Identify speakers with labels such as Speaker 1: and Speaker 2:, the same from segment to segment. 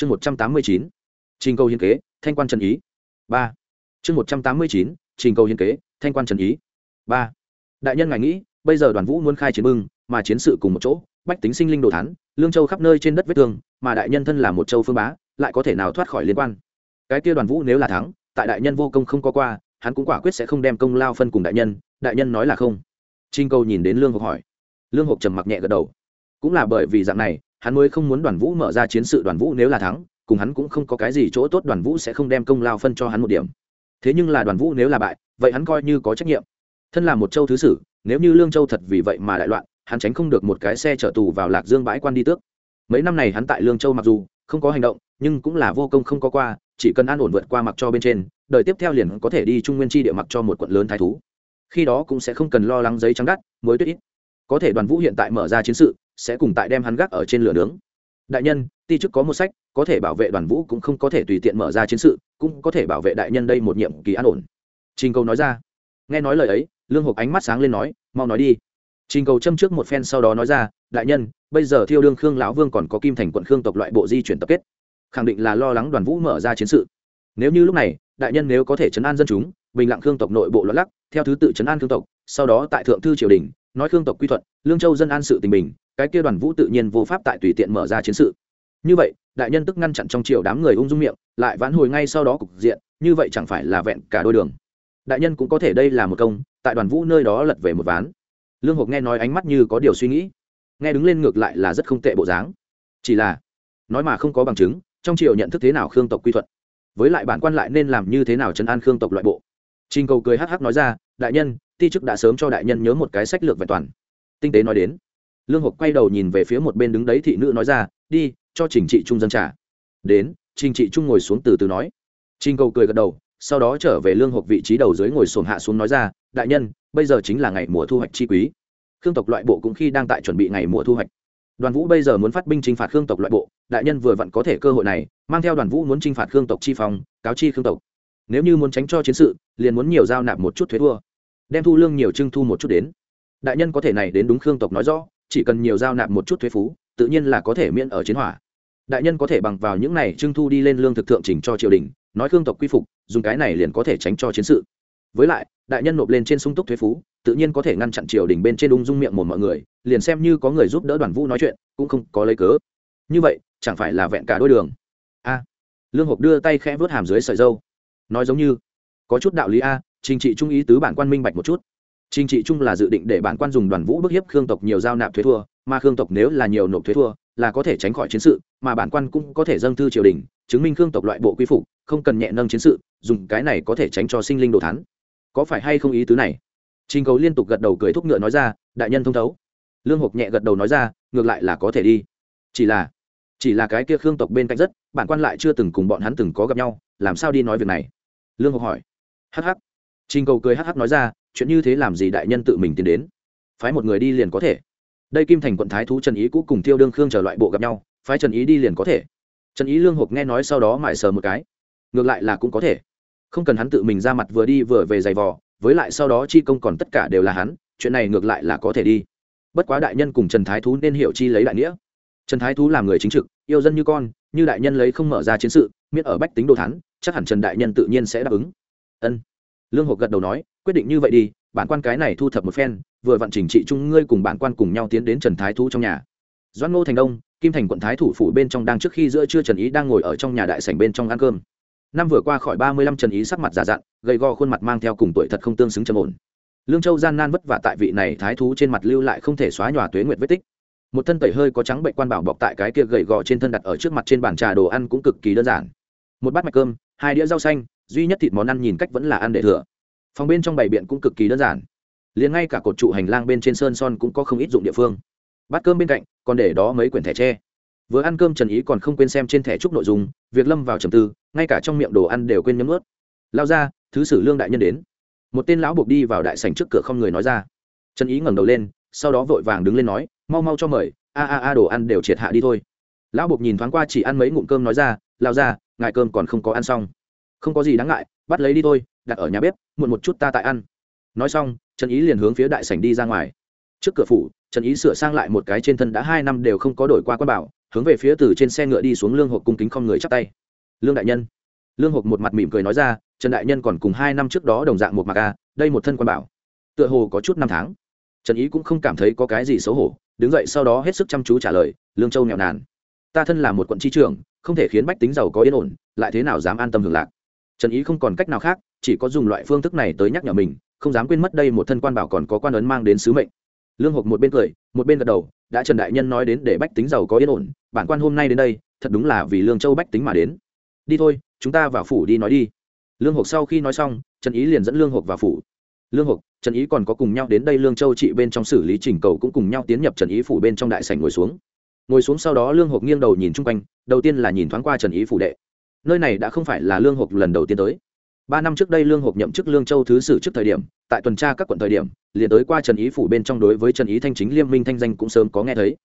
Speaker 1: chương một trăm tám mươi chín, trình cầu hiến kế, thanh quan trần ý. Ba. Chương một trăm tám mươi chín, trình cầu hiến kế, thanh quan trần ý. Ba. Đại nhân ngài nghĩ, bây giờ đoàn vũ muốn khai chiến bưng, mà chiến sự cùng một chỗ, bách tính sinh linh đồ thán, lương châu khắp nơi trên đất vết thương, mà đại nhân thân là một châu phương bá, lại có thể nào thoát khỏi liên quan? Cái kia đoàn vũ nếu là thắng, tại đại nhân vô công không có qua, hắn cũng quả quyết sẽ không đem công lao phân cùng đại nhân đại nhân nói là không. Trinh câu nhìn đến lương hộp hỏi. Lương hộp trầm mặc nhẹ gật đầu. Cũng là bởi vì dạng này hắn mới không muốn đoàn vũ mở ra chiến sự, đoàn vũ nếu là thắng, cùng hắn cũng không có cái gì chỗ tốt, đoàn vũ sẽ không đem công lao phân cho hắn một điểm. Thế nhưng là đoàn vũ nếu là bại, vậy hắn coi như có trách nhiệm. Thân là một châu thứ sử, nếu như lương châu thật vì vậy mà đại loạn, hắn tránh không được một cái xe chở tù vào lạc dương bãi quan đi tước. Mấy năm này hắn tại lương châu mặc dù không có hành động, nhưng cũng là vô công không có qua, chỉ cần an ổn vượt qua mặc cho bên trên, đời tiếp theo liền có thể đi trung nguyên chi địa mặc cho một quận lớn thái thú. Khi đó cũng sẽ không cần lo lắng giấy trắng đắt mới tuyết ít. Có thể đoàn vũ hiện tại mở ra chiến sự sẽ cùng tại đem hắn gác ở trên lửa nướng. Đại nhân, ti chức có một sách, có thể bảo vệ đoàn vũ cũng không có thể tùy tiện mở ra chiến sự, cũng có thể bảo vệ đại nhân đây một nhiệm kỳ an ổn. Trình cầu nói ra. Nghe nói lời ấy, lương hộp ánh mắt sáng lên nói, mau nói đi. Trình cầu châm trước một phen sau đó nói ra, đại nhân, bây giờ thiêu đương khương lão vương còn có kim thành quận khương tộc loại bộ di chuyển tập kết. Khẳng định là lo lắng đoàn vũ mở ra chiến sự. Nếu như lúc này, đại nhân nếu có thể chấn an dân chúng, bình lặng khương tộc nội bộ loạn lắc, theo thứ tự chấn an khương tộc, sau đó tại thượng thư triều đình, nói khương tộc quy thuận, lương châu dân an sự tình bình cái kia đoàn vũ tự nhiên vô pháp tại tùy tiện mở ra chiến sự. Như vậy, đại nhân tức ngăn chặn trong triều đám người ung dung miệng, lại vãn hồi ngay sau đó cục diện, như vậy chẳng phải là vẹn cả đôi đường. Đại nhân cũng có thể đây là một công, tại đoàn vũ nơi đó lật về một ván. Lương hộp nghe nói ánh mắt như có điều suy nghĩ, nghe đứng lên ngược lại là rất không tệ bộ dáng. Chỉ là, nói mà không có bằng chứng, trong triều nhận thức thế nào khương tộc quy thuận? Với lại bản quan lại nên làm như thế nào chân an khương tộc loại bộ? Trình cầu cười hắc hắc nói ra, đại nhân, ti chức đã sớm cho đại nhân nhớ một cái sách lược vẹn toàn. Tinh tế nói đến lương hộp quay đầu nhìn về phía một bên đứng đấy thị nữ nói ra, đi, cho trình trị trung dân trả đến, trình trị trung ngồi xuống từ từ nói. Trình cầu cười gật đầu, sau đó trở về lương hộp vị trí đầu dưới ngồi xổm hạ xuống nói ra, đại nhân, bây giờ chính là ngày mùa thu hoạch chi quý. Khương tộc loại bộ cũng khi đang tại chuẩn bị ngày mùa thu hoạch. Đoàn vũ bây giờ muốn phát binh chinh phạt khương tộc loại bộ, đại nhân vừa vặn có thể cơ hội này, mang theo đoàn vũ muốn chinh phạt khương tộc chi phòng cáo chi khương tộc. Nếu như muốn tránh cho chiến sự, liền muốn nhiều giao nạp một chút thuế thua, đem thu lương nhiều trưng thu một chút đến. Đại nhân có thể này đến đúng khương tộc nói rõ chỉ cần nhiều giao nạp một chút thuế phú, tự nhiên là có thể miễn ở chiến hỏa. Đại nhân có thể bằng vào những này trưng thu đi lên lương thực thượng trình cho triều đình, nói khương tộc quy phục, dùng cái này liền có thể tránh cho chiến sự. Với lại, đại nhân nộp lên trên sung túc thuế phú, tự nhiên có thể ngăn chặn triều đình bên trên ung dung miệng một mọi người, liền xem như có người giúp đỡ đoàn vũ nói chuyện, cũng không có lấy cớ. Như vậy, chẳng phải là vẹn cả đôi đường. A. Lương hộp đưa tay khẽ vớt hàm dưới sợi dâu. Nói giống như, có chút đạo lý a, trình trị trung ý tứ bản quan minh bạch một chút trình trị chung là dự định để bản quan dùng đoàn vũ bức hiếp khương tộc nhiều giao nạp thuế thua, mà khương tộc nếu là nhiều nộp thuế thua, là có thể tránh khỏi chiến sự, mà bản quan cũng có thể dâng thư triều đình, chứng minh khương tộc loại bộ quy phục, không cần nhẹ nâng chiến sự, dùng cái này có thể tránh cho sinh linh đồ thán. có phải hay không ý tứ này? Trình cầu liên tục gật đầu cười thúc ngựa nói ra, đại nhân thông thấu. Lương hộp nhẹ gật đầu nói ra, ngược lại là có thể đi. Chỉ là chỉ là cái kia khương tộc bên cạnh rất, bản quan lại chưa từng cùng bọn hắn từng có gặp nhau, làm sao đi nói việc này? Lương hộp hỏi. Hh trình cầu cười hh nói ra chuyện như thế làm gì đại nhân tự mình tiến đến? Phái một người đi liền có thể. Đây kim thành quận thái thú trần ý cũ cùng tiêu đương khương chờ loại bộ gặp nhau, phái trần ý đi liền có thể. Trần ý lương hộp nghe nói sau đó mải sờ một cái. Ngược lại là cũng có thể. Không cần hắn tự mình ra mặt vừa đi vừa về giày vò, với lại sau đó chi công còn tất cả đều là hắn, chuyện này ngược lại là có thể đi. Bất quá đại nhân cùng trần thái thú nên hiểu chi lấy đại nghĩa. Trần thái thú làm người chính trực, yêu dân như con, như đại nhân lấy không mở ra chiến sự, miễn ở bách tính đồ thắn, chắc hẳn trần đại nhân tự nhiên sẽ đáp ứng. Ân. Lương hộp gật đầu nói quyết định như vậy đi, bản quan cái này thu thập một phen, vừa vặn chỉnh trị chung ngươi cùng bản quan cùng nhau tiến đến trần thái thú trong nhà. Doãn ngô thành đông, kim thành quận thái thủ phủ bên trong đang trước khi giữa trưa trần ý đang ngồi ở trong nhà đại sảnh bên trong ăn cơm. Năm vừa qua khỏi ba mươi lăm trần ý sắc mặt giả dặn gầy gò khuôn mặt mang theo cùng tuổi thật không tương xứng trầm ổn. Lương châu gian nan vất vả tại vị này thái thú trên mặt lưu lại không thể xóa nhòa tuế nguyệt vết tích. Một thân tẩy hơi có trắng bệnh quan bảo bọc tại cái kia gầy gò trên thân đặt ở trước mặt trên bàn trà đồ ăn cũng cực kỳ đơn giản. Một bát mạch cơm, hai đĩa rau xanh, duy nhất thịt món ăn nhìn cách vẫn là ăn để thừa phòng bên trong bày biện cũng cực kỳ đơn giản. Liền ngay cả cột trụ hành lang bên trên sơn son cũng có không ít dụng địa phương. Bát cơm bên cạnh, còn để đó mấy quyển thẻ tre. Vừa ăn cơm trần ý còn không quên xem trên thẻ trúc nội dung, việc lâm vào trầm tư, ngay cả trong miệng đồ ăn đều quên nhấm ướt lao ra, thứ sử lương đại nhân đến. Một tên lão buộc đi vào đại sành trước cửa không người nói ra. Trần ý ngẩng đầu lên, sau đó vội vàng đứng lên nói, mau mau cho mời, a a a đồ ăn đều triệt hạ đi thôi. Lão buộc nhìn thoáng qua chỉ ăn mấy ngụm cơm nói ra, lao ra ngại cơm còn không có ăn xong. Không có gì đáng ngại, bắt lấy đi thôi đặt ở nhà bếp, muộn một chút ta tại ăn. Nói xong, trần ý liền hướng phía đại sảnh đi ra ngoài. Trước cửa phủ, trần ý sửa sang lại một cái trên thân đã hai năm đều không có đổi qua quan bảo, hướng về phía từ trên xe ngựa đi xuống lương hộp cung kính không người chắp tay. Lương đại nhân. Lương hộp một mặt mỉm cười nói ra, trần đại nhân còn cùng hai năm trước đó đồng dạng một mặc a, đây một thân quan bảo. Tựa hồ có chút năm tháng. Trần ý cũng không cảm thấy có cái gì xấu hổ, đứng dậy sau đó hết sức chăm chú trả lời, lương châu nghèo nàn. Ta thân là một quận tri trưởng, không thể khiến bách tính giàu có yên ổn, lại thế nào dám an tâm hưởng lạc? Trần ý không còn cách nào khác chỉ có dùng loại phương thức này tới nhắc nhở mình, không dám quên mất đây một thân quan bảo còn có quan ấn mang đến sứ mệnh. Lương hộp một bên cười, một bên gật đầu, đã trần đại nhân nói đến để bách tính giàu có yên ổn, bản quan hôm nay đến đây, thật đúng là vì lương châu bách tính mà đến. Đi thôi, chúng ta vào phủ đi nói đi. Lương hộp sau khi nói xong, trần ý liền dẫn lương hộp vào phủ. Lương hộp trần ý còn có cùng nhau đến đây lương châu trị bên trong xử lý trình cầu cũng cùng nhau tiến nhập trần ý phủ bên trong đại sảnh ngồi xuống. Ngồi xuống sau đó lương hộp nghiêng đầu nhìn chung quanh, đầu tiên là nhìn thoáng qua trần ý phủ đệ. Nơi này đã không phải là lương hộp lần đầu tiên tới ba năm trước đây lương hộp nhậm chức lương châu thứ sử trước thời điểm, tại tuần tra các quận thời điểm, liền tới qua trần ý phủ bên trong đối với trần ý thanh chính, liêm minh thanh danh cũng sớm có nghe thấy.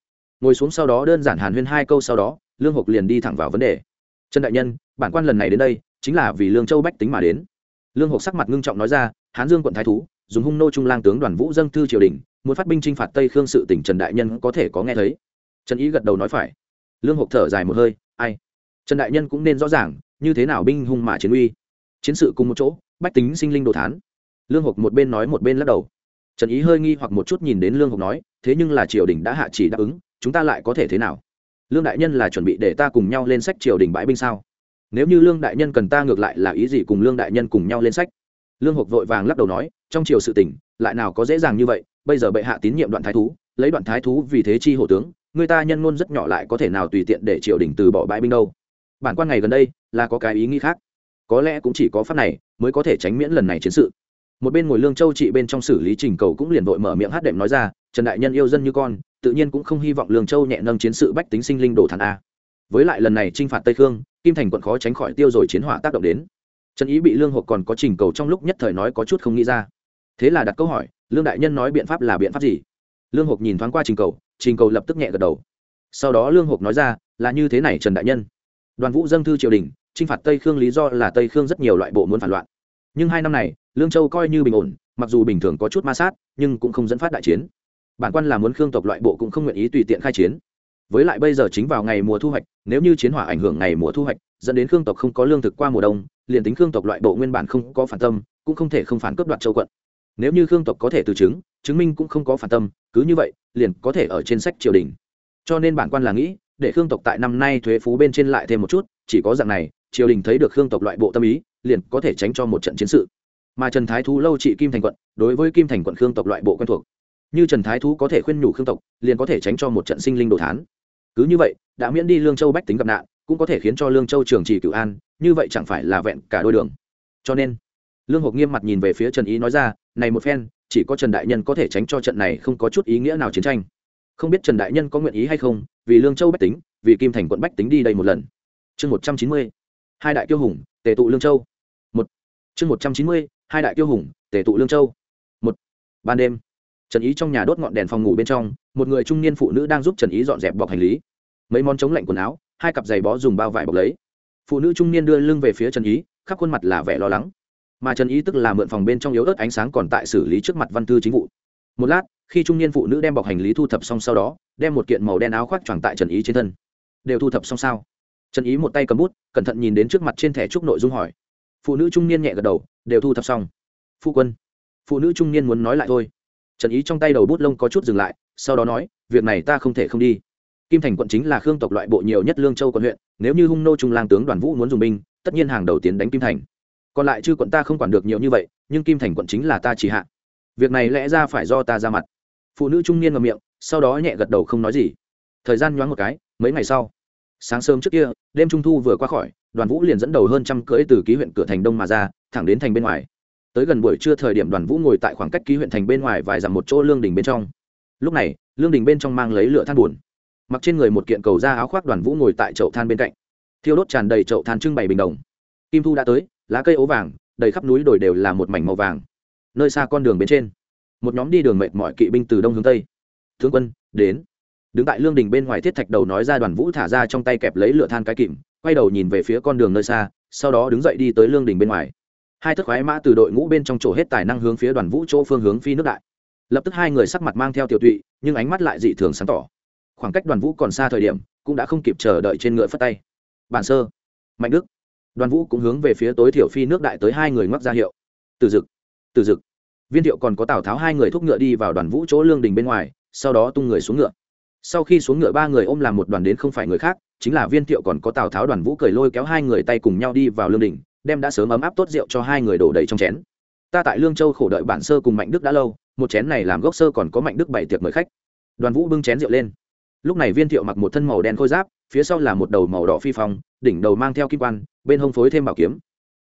Speaker 1: Ngồi xuống sau đó đơn giản hàn huyên hai câu sau đó, lương hộp liền đi thẳng vào vấn đề. Trần đại nhân, bản quan lần này đến đây, chính là vì lương châu bách tính mà đến. Lương hộp sắc mặt ngưng trọng nói ra, hán dương quận thái thú, dùng hung nô trung lang tướng đoàn vũ dâng thư triều đình, muốn phát binh chinh phạt tây khương sự tỉnh trần đại nhân có thể có nghe thấy. Trần ý gật đầu nói phải. Lương hộp thở dài một hơi, ai? Trần đại nhân cũng nên rõ ràng, như thế nào binh hung mà chiến uy? Chiến sự cùng một chỗ, bách tính sinh linh đồ thán. Lương hộp một bên nói một bên lắc đầu. Trần ý hơi nghi hoặc một chút nhìn đến lương hộp nói, thế nhưng là triều đình đã hạ chỉ đáp ứng, chúng ta lại có thể thế nào? Lương đại nhân là chuẩn bị để ta cùng nhau lên sách triều đình bãi binh sao? Nếu như lương đại nhân cần ta ngược lại là ý gì cùng lương đại nhân cùng nhau lên sách? Lương hộp vội vàng lắc đầu nói, trong triều sự tỉnh lại nào có dễ dàng như vậy, bây giờ bệ hạ tín nhiệm đoạn thái thú, lấy đoạn thái thú vì thế chi hộ tướng, người ta nhân ngôn rất nhỏ lại có thể nào tùy tiện để triều đình từ bỏ bãi binh đâu? Bản quan ngày gần đây, là có cái ý nghĩ khác có lẽ cũng chỉ có pháp này mới có thể tránh miễn lần này chiến sự. Một bên ngồi lương châu trị bên trong xử lý trình cầu cũng liền vội mở miệng hát đệm nói ra, trần đại nhân yêu dân như con, tự nhiên cũng không hy vọng lương châu nhẹ nâng chiến sự bách tính sinh linh đổ thản a. Với lại lần này t r i n h phạt tây khương, kim thành quận khó tránh khỏi tiêu rồi chiến hỏa tác động đến. Trần ý bị lương hộp còn có trình cầu trong lúc nhất thời nói có chút không nghĩ ra. Thế là đặt câu hỏi, lương đại nhân nói biện pháp là biện pháp gì? Lương hộp nhìn thoáng qua trình cầu trình cầu lập tức nhẹ gật đầu. Sau đó lương hộp nói ra, là như thế này trần đại nhân. Đoàn vũ dâng thư triều đình chinh phạt tây khương lý do là tây khương rất nhiều loại bộ muốn phản loạn. Nhưng hai năm này, lương châu coi như bình ổn, mặc dù bình thường có chút ma sát, nhưng cũng không dẫn phát đại chiến. Bản quan là muốn khương tộc loại bộ cũng không nguyện ý tùy tiện khai chiến. Với lại bây giờ chính vào ngày mùa thu hoạch, nếu như chiến hỏa ảnh hưởng ngày mùa thu hoạch, dẫn đến khương tộc không có lương thực qua mùa đông, liền tính khương tộc loại bộ nguyên bản không có phản tâm, cũng không thể không phản cướp đoạt châu quận. Nếu như khương tộc có thể từ chứng chứng minh cũng không có phản tâm, cứ như vậy, liền có thể ở trên sách triều đình. Cho nên bản quan là nghĩ, để khương tộc tại năm nay thuế phú bên trên lại thêm một chút, chỉ có dạng này triều đình thấy được khương tộc loại bộ tâm ý, liền có thể tránh cho một trận chiến sự. Mà trần thái thú lâu trị kim thành quận, đối với kim thành quận khương tộc loại bộ quen thuộc. Như trần thái thú có thể khuyên nhủ khương tộc, liền có thể tránh cho một trận sinh linh đồ thán. Cứ như vậy, đã miễn đi lương châu bách tính gặp nạn, cũng có thể khiến cho lương châu trường trì cựu an, như vậy chẳng phải là vẹn cả đôi đường. Cho nên, lương hộp nghiêm mặt nhìn về phía trần ý nói ra, này một phen, chỉ có trần đại nhân có thể tránh cho trận này không có chút ý nghĩa nào chiến tranh. Không biết trần đại nhân có nguyện ý hay không, vì lương châu bách tính, vì kim thành quận bách tính đi đây một lần. Chương một trăm chín mươi hai đại kiêu hùng, tề tụ lương châu. Một. Chương một trăm chín mươi, hai đại kiêu hùng, tề tụ lương châu. Một. Ban đêm, trần ý trong nhà đốt ngọn đèn phòng ngủ bên trong, một người trung niên phụ nữ đang giúp trần ý dọn dẹp bọc hành lý. Mấy món chống lạnh quần áo, hai cặp giày bó dùng bao vải bọc lấy. Phụ nữ trung niên đưa lưng về phía trần ý, khắp khuôn mặt là vẻ lo lắng. Mà trần ý tức là mượn phòng bên trong yếu ớt ánh sáng còn tại xử lý trước mặt văn thư chính vụ. Một lát, khi trung niên phụ nữ đem bọc hành lý thu thập xong sau đó, đem một kiện màu đen áo khoác choàng tại trần ý trên thân. Đều thu thập xong sao? Trần ý một tay cầm bút, cẩn thận nhìn đến trước mặt trên thẻ trúc nội dung hỏi. Phụ nữ trung niên nhẹ gật đầu, đều thu thập xong. Phu quân, phụ nữ trung niên muốn nói lại thôi. Trần ý trong tay đầu bút lông có chút dừng lại, sau đó nói, việc này ta không thể không đi. Kim thành quận chính là khương tộc loại bộ nhiều nhất lương châu quận huyện, nếu như hung nô trung lang tướng đoàn vũ muốn dùng binh, tất nhiên hàng đầu tiến đánh kim thành. Còn lại chư quận ta không quản được nhiều như vậy, nhưng kim thành quận chính là ta chỉ hạ. Việc này lẽ ra phải do ta ra mặt. Phụ nữ trung niên ngậm miệng, sau đó nhẹ gật đầu không nói gì. Thời gian nhoáng một cái, mấy ngày sau sáng sớm trước kia, đêm trung thu vừa qua khỏi, đoàn vũ liền dẫn đầu hơn trăm cưỡi từ ký huyện cửa thành đông mà ra, thẳng đến thành bên ngoài. Tới gần buổi trưa thời điểm đoàn vũ ngồi tại khoảng cách ký huyện thành bên ngoài vài dặm một chỗ lương đình bên trong. Lúc này, lương đình bên trong mang lấy lửa than buồn. Mặc trên người một kiện cầu ra áo khoác đoàn vũ ngồi tại chậu than bên cạnh. Thiêu đốt tràn đầy chậu than trưng bày bình đồng. Kim thu đã tới, lá cây ố vàng, đầy khắp núi đồi đều là một mảnh màu vàng. Nơi xa con đường bên trên, một nhóm đi đường mệt mỏi kỵ binh từ đông hướng tây. Tướng quân, đến đứng tại lương đình bên ngoài thiết thạch đầu nói ra đoàn vũ thả ra trong tay kẹp lấy lửa than cái kìm, quay đầu nhìn về phía con đường nơi xa, sau đó đứng dậy đi tới lương đình bên ngoài. Hai thất khoái mã từ đội ngũ bên trong chỗ hết tài năng hướng phía đoàn vũ chỗ phương hướng phi nước đại. Lập tức hai người sắc mặt mang theo tiểu tụy, nhưng ánh mắt lại dị thường sáng tỏ. Khoảng cách đoàn vũ còn xa thời điểm, cũng đã không kịp chờ đợi trên ngựa phất tay. Bản sơ, mạnh đức. Đoàn vũ cũng hướng về phía tối thiểu phi nước đại tới hai người ngoắc ra hiệu. Từ dực từ dực. Viên thiệu còn có tào tháo hai người thúc ngựa đi vào đoàn vũ chỗ lương đình bên ngoài, sau đó tung người xuống ngựa sau khi xuống ngựa, ba người ôm làm một đoàn đến không phải người khác, chính là viên thiệu còn có tào tháo đoàn vũ cười lôi kéo hai người tay cùng nhau đi vào lương đình đem đã sớm ấm áp tốt rượu cho hai người đổ đầy trong chén. Ta tại lương châu khổ đợi bản sơ cùng mạnh đức đã lâu, một chén này làm gốc sơ còn có mạnh đức bảy tiệc mời khách. Đoàn vũ bưng chén rượu lên. Lúc này viên thiệu mặc một thân màu đen khôi giáp, phía sau là một đầu màu đỏ phi phong, đỉnh đầu mang theo kim quan, bên hông phối thêm bảo kiếm.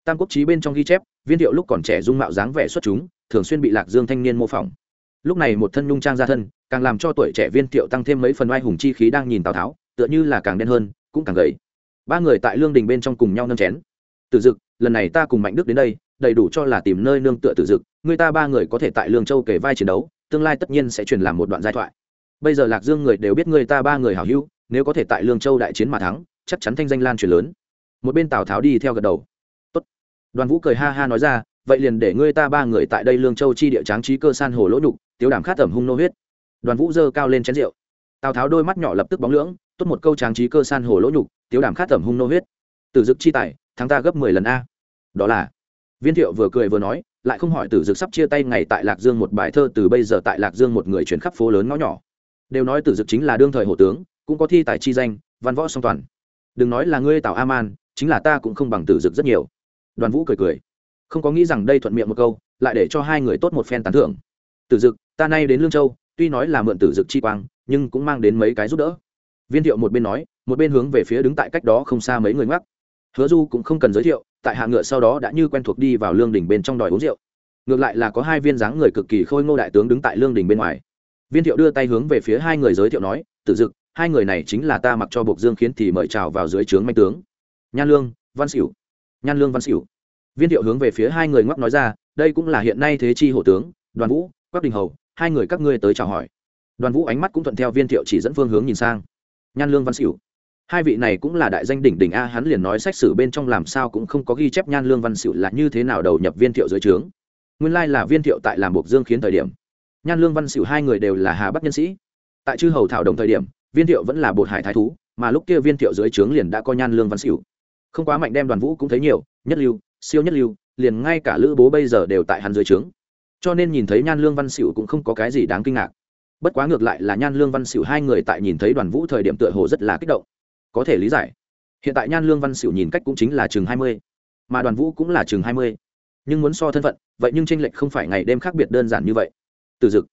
Speaker 1: Tam quốc trí bên trong ghi chép, viên thiệu lúc còn trẻ dung mạo dáng vẻ xuất chúng, thường xuyên bị lạc dương thanh niên mô phỏng lúc này một thân nhung trang ra thân, càng làm cho tuổi trẻ viên thiệu tăng thêm mấy phần oai hùng chi khí đang nhìn tào tháo, tựa như là càng đen hơn, cũng càng gầy. Ba người tại lương đình bên trong cùng nhau nâng chén. Tử dực, lần này ta cùng mạnh đức đến đây, đầy đủ cho là tìm nơi nương tựa tử dực, người ta ba người có thể tại lương châu kể vai chiến đấu, tương lai tất nhiên sẽ truyền làm một đoạn giai thoại. Bây giờ lạc dương người đều biết người ta ba người hảo hữu, nếu có thể tại lương châu đại chiến mà thắng, chắc chắn thanh danh lan truyền lớn. Một bên tào tháo đi theo gật đầu. Tốt. đoàn vũ cười ha ha nói ra vậy liền để ngươi ta ba người tại đây lương châu chi địa tráng trí cơ san hồ lỗ nhục, tiếu đảm khát tẩm hung nô huyết. Đoàn vũ dơ cao lên chén rượu. Tào tháo đôi mắt nhỏ lập tức bóng lưỡng, tốt một câu tráng trí cơ san hồ lỗ nhục, tiếu đảm khát tẩm hung nô huyết. Tử dực chi tài, thắng ta gấp mười lần a. Đó là, viên thiệu vừa cười vừa nói, lại không hỏi tử dực sắp chia tay ngày tại lạc dương một bài thơ từ bây giờ tại lạc dương một người chuyển khắp phố lớn ngõ nhỏ. Đều nói tử dực chính là đương thời hổ tướng, cũng có thi tài chi danh, văn võ song toàn. Đừng nói là ngươi tào a man, chính là ta cũng không bằng tử dực rất nhiều. Đoàn vũ cười cười không có nghĩ rằng đây thuận miệng một câu, lại để cho hai người tốt một phen tán thưởng. Tử dực, ta nay đến lương châu, tuy nói là mượn tử dực chi quang, nhưng cũng mang đến mấy cái giúp đỡ. Viên thiệu một bên nói, một bên hướng về phía đứng tại cách đó không xa mấy người ngoắc. Hứa du cũng không cần giới thiệu, tại hạ ngựa sau đó đã như quen thuộc đi vào lương đình bên trong đòi uống rượu. Ngược lại là có hai viên dáng người cực kỳ khôi ngô đại tướng đứng tại lương đình bên ngoài. Viên thiệu đưa tay hướng về phía hai người giới thiệu nói, Tử dực, hai người này chính là ta mặc cho bộc dương khiến thì mời chào vào dưới trướng manh tướng. Nhan lương văn xỉu nhan lương văn xỉu viên thiệu hướng về phía hai người ngoắc nói ra, đây cũng là hiện nay thế chi hổ tướng, đoàn vũ, quách đình hầu, hai người các ngươi tới chào hỏi. Đoàn vũ ánh mắt cũng thuận theo viên thiệu chỉ dẫn phương hướng nhìn sang. Nhan lương văn xỉu hai vị này cũng là đại danh đỉnh đỉnh a, hắn liền nói sách sử bên trong làm sao cũng không có ghi chép nhan lương văn xỉu là như thế nào đầu nhập viên thiệu dưới trướng. Nguyên lai là viên thiệu tại làm buộc dương khiến thời điểm. Nhan lương văn xỉu hai người đều là hà bắc nhân sĩ. Tại chư hầu thảo đồng thời điểm, viên thiệu vẫn là bột hải thái thú, mà lúc kia viên thiệu dưới trướng liền đã có nhan lương văn xỉu không quá mạnh đem đoàn vũ cũng thấy nhiều, nhất lưu siêu nhất lưu, liền ngay cả lữ bố bây giờ đều tại hắn dưới trướng. Cho nên nhìn thấy nhan lương văn xỉu cũng không có cái gì đáng kinh ngạc. Bất quá ngược lại là nhan lương văn xỉu hai người tại nhìn thấy đoàn vũ thời điểm tựa hồ rất là kích động. Có thể lý giải. Hiện tại nhan lương văn xỉu nhìn cách cũng chính là chừng hai mươi, mà đoàn vũ cũng là chừng hai mươi. Nhưng muốn so thân phận, vậy nhưng tranh lệch không phải ngày đêm khác biệt đơn giản như vậy. Từ dực,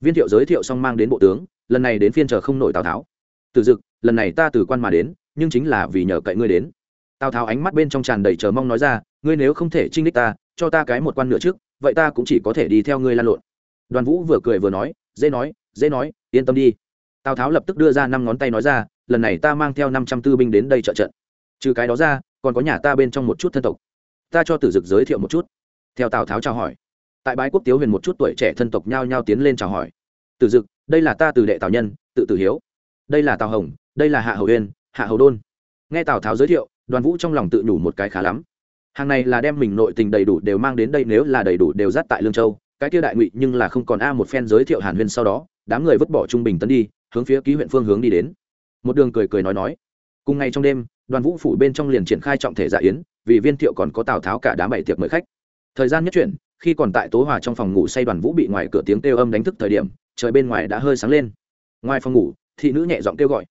Speaker 1: viên thiệu giới thiệu xong mang đến bộ tướng, lần này đến phiên chờ không nổi tào tháo. Từ dực, lần này ta từ quan mà đến, nhưng chính là vì nhờ cậy ngươi đến tào tháo ánh mắt bên trong tràn đầy chờ mong nói ra, ngươi nếu không thể trinh đích ta, cho ta cái một quan nửa trước, vậy ta cũng chỉ có thể đi theo ngươi lan lộn. Đoàn vũ vừa cười vừa nói, dễ nói dễ nói, yên tâm đi. Tào tháo lập tức đưa ra năm ngón tay nói ra, lần này ta mang theo năm trăm tư binh đến đây trợ trận. Trừ cái đó ra, còn có nhà ta bên trong một chút thân tộc. Ta cho tử dực giới thiệu một chút. Theo tào tháo chào hỏi. Tại bái quốc tiếu huyền một chút tuổi trẻ thân tộc nhao nhao tiến lên chào hỏi. Tử dực, đây là ta từ đệ tào nhân, tự tử hiếu. Đây là tào hồng, đây là hạ hầu uyên, hạ hầu đôn. Nghe tào tháo giới thiệu đoàn vũ trong lòng tự nhủ một cái khá lắm. Hàng này là đem mình nội tình đầy đủ đều mang đến đây, nếu là đầy đủ đều dắt tại lương châu, cái kia đại ngụy nhưng là không còn a, một phen giới thiệu hàn huyên sau đó, đám người vứt bỏ trung bình tấn đi, hướng phía ký huyện phương hướng đi đến. Một đường cười cười nói nói. Cùng ngày trong đêm, đoàn vũ phủ bên trong liền triển khai trọng thể dạ yến, vì viên thiệu còn có tào tháo cả đám bảy tiệc mời khách. Thời gian nhất chuyển, khi còn tại tố hòa trong phòng ngủ say đoàn vũ bị ngoài cửa tiếng kêu âm đánh thức thời điểm, trời bên ngoài đã hơi sáng lên. Ngoài phòng ngủ, thị nữ nhẹ giọng kêu gọi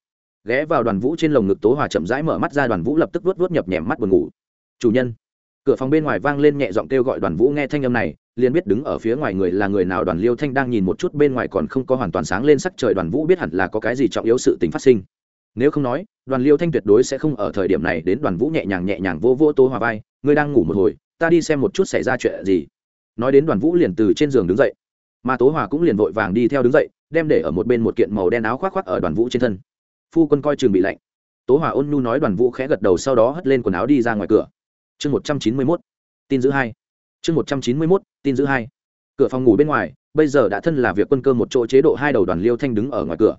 Speaker 1: ghé vào đoàn vũ trên lồng ngực tố hòa chậm rãi mở mắt ra, đoàn vũ lập tức vuốt vuốt nhập nhèm mắt buồn ngủ. Chủ nhân. Cửa phòng bên ngoài vang lên nhẹ giọng kêu gọi đoàn vũ nghe thanh âm này, liền biết đứng ở phía ngoài người là người nào, đoàn liêu thanh đang nhìn một chút bên ngoài còn không có hoàn toàn sáng lên sắc trời, đoàn vũ biết hẳn là có cái gì trọng yếu sự tính phát sinh. Nếu không nói, đoàn liêu thanh tuyệt đối sẽ không ở thời điểm này đến, đoàn vũ nhẹ nhàng nhẹ nhàng vô vô tô hòa vai, ngươi đang ngủ một hồi, ta đi xem một chút xảy ra chuyện gì. Nói đến đoàn vũ liền từ trên giường đứng dậy. Mà tố hòa cũng liền vội vàng đi theo đứng dậy, đem để ở một bên một kiện màu đen áo khoác khoác ở đoàn vũ trên thân phu quân coi trường bị lạnh. Tố hòa ôn nhu nói đoàn vũ khẽ gật đầu sau đó hất lên quần áo đi ra ngoài cửa. Chương một trăm chín mươi mốt, tin giữ hai. Chương một trăm chín mươi mốt, tin giữ hai. Cửa phòng ngủ bên ngoài, bây giờ đã thân là việc quân cơ một chỗ chế độ hai đầu đoàn liêu thanh đứng ở ngoài cửa.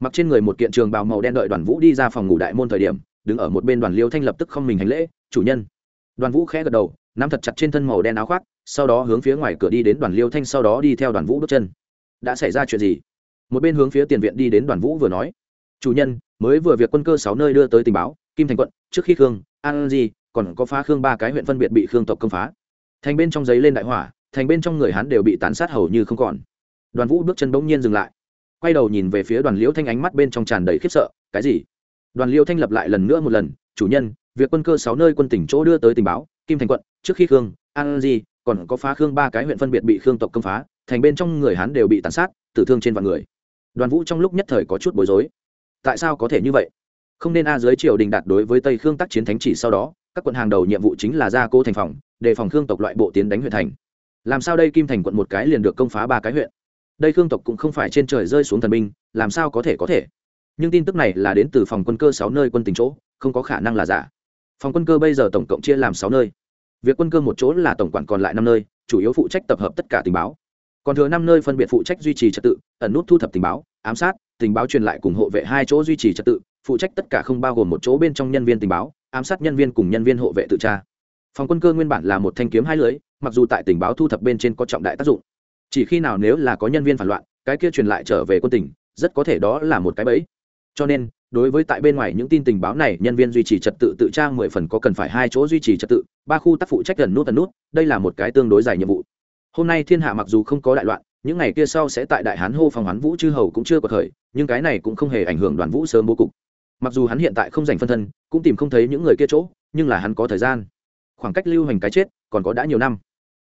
Speaker 1: Mặc trên người một kiện trường bào màu đen đợi đoàn vũ đi ra phòng ngủ đại môn thời điểm, đứng ở một bên đoàn liêu thanh lập tức không mình hành lễ, chủ nhân. Đoàn vũ khẽ gật đầu, nắm thật chặt trên thân màu đen áo khoác, sau đó hướng phía ngoài cửa đi đến đoàn liêu thanh sau đó đi theo đoàn vũ bước chân. Đã xảy ra chuyện gì? Một bên hướng phía tiền viện đi đến đoàn vũ vừa nói chủ nhân, mới vừa việc quân cơ sáu nơi đưa tới tình báo, kim thành quận, trước khi khương, an di, còn có phá khương ba cái huyện phân biệt bị khương tộc công phá. Thành bên trong giấy lên đại hỏa, thành bên trong người hắn đều bị tàn sát hầu như không còn. Đoàn vũ bước chân bỗng nhiên dừng lại. Quay đầu nhìn về phía đoàn liễu thanh ánh mắt bên trong tràn đầy khiếp sợ, cái gì? Đoàn liễu thanh lập lại lần nữa một lần, chủ nhân, việc quân cơ sáu nơi quân tỉnh chỗ đưa tới tình báo, kim thành quận, trước khi khương, an di, còn có phá khương ba cái huyện phân biệt bị khương tộc công phá, thành bên trong người hắn đều bị tàn sát, tử thương trên vạn người. Đoàn vũ trong lúc nhất thời có chút bối rối tại sao có thể như vậy? Không nên a dưới triều đình đạt đối với tây khương tác chiến thánh chỉ sau đó, các quận hàng đầu nhiệm vụ chính là gia cố thành phòng, đề phòng khương tộc loại bộ tiến đánh huyện thành. Làm sao đây kim thành quận một cái liền được công phá ba cái huyện? Đây khương tộc cũng không phải trên trời rơi xuống thần binh, làm sao có thể có thể? Nhưng tin tức này là đến từ phòng quân cơ sáu nơi quân tình chỗ, không có khả năng là giả. Phòng quân cơ bây giờ tổng cộng chia làm sáu nơi. Việc quân cơ một chỗ là tổng quản còn lại năm nơi, chủ yếu phụ trách tập hợp tất cả tình báo. Còn thừa năm nơi phân biệt phụ trách duy trì trật tự, ẩn nút thu thập tình báo, ám sát tình báo truyền lại cùng hộ vệ hai chỗ duy trì trật tự, phụ trách tất cả không bao gồm một chỗ bên trong nhân viên tình báo, ám sát nhân viên cùng nhân viên hộ vệ tự tra. Phòng quân cơ nguyên bản là một thanh kiếm hai lưới, mặc dù tại tình báo thu thập bên trên có trọng đại tác dụng, chỉ khi nào nếu là có nhân viên phản loạn, cái kia truyền lại trở về quân tỉnh, rất có thể đó là một cái bẫy. Cho nên, đối với tại bên ngoài những tin tình báo này, nhân viên duy trì trật tự tự trang mười phần có cần phải hai chỗ duy trì trật tự, ba khu tác phụ trách gần nút tần nút, đây là một cái tương đối dài nhiệm vụ. Hôm nay thiên hạ mặc dù không có đại loạn những ngày kia sau sẽ tại đại hán hô phòng hoán vũ chư hầu cũng chưa có thời, nhưng cái này cũng không hề ảnh hưởng đoàn vũ sớm bố cục. Mặc dù hắn hiện tại không dành phân thân, cũng tìm không thấy những người kia chỗ, nhưng là hắn có thời gian. Khoảng cách lưu hành cái chết, còn có đã nhiều năm.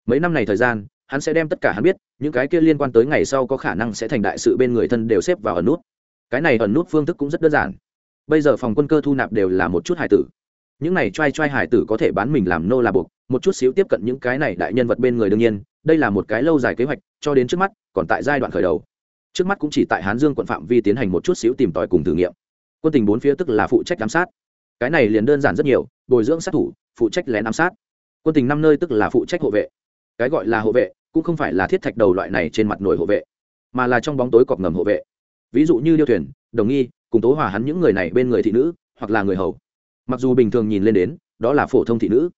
Speaker 1: Mấy năm này thời gian, hắn sẽ đem tất cả hắn biết, những cái kia liên quan tới ngày sau có khả năng sẽ thành đại sự bên người thân đều xếp vào ẩn nút. Cái này ẩn nút phương thức cũng rất đơn giản. Bây giờ phòng quân cơ thu nạp đều là một chút hải tử. Những này t r a i t r a i hải tử có thể bán mình làm nô là buộc, một chút xíu tiếp cận những cái này đại nhân vật bên người đương nhiên đây là một cái lâu dài kế hoạch, cho đến trước mắt, còn tại giai đoạn khởi đầu. Trước mắt cũng chỉ tại hán dương quận phạm vi tiến hành một chút xíu tìm tòi cùng thử nghiệm. Quân tình bốn phía tức là phụ trách giám sát. Cái này liền đơn giản rất nhiều, bồi dưỡng sát thủ, phụ trách lén ám sát. Quân tình năm nơi tức là phụ trách hộ vệ. Cái gọi là hộ vệ, cũng không phải là thiết thạch đầu loại này trên mặt nổi hộ vệ, mà là trong bóng tối cọp ngầm hộ vệ. Ví dụ như điêu thuyền, đồng nghi, cùng tố hòa hắn những người này bên người thị nữ, hoặc là người hầu. Mặc dù bình thường nhìn lên đến, đó là phổ thông thị nữ.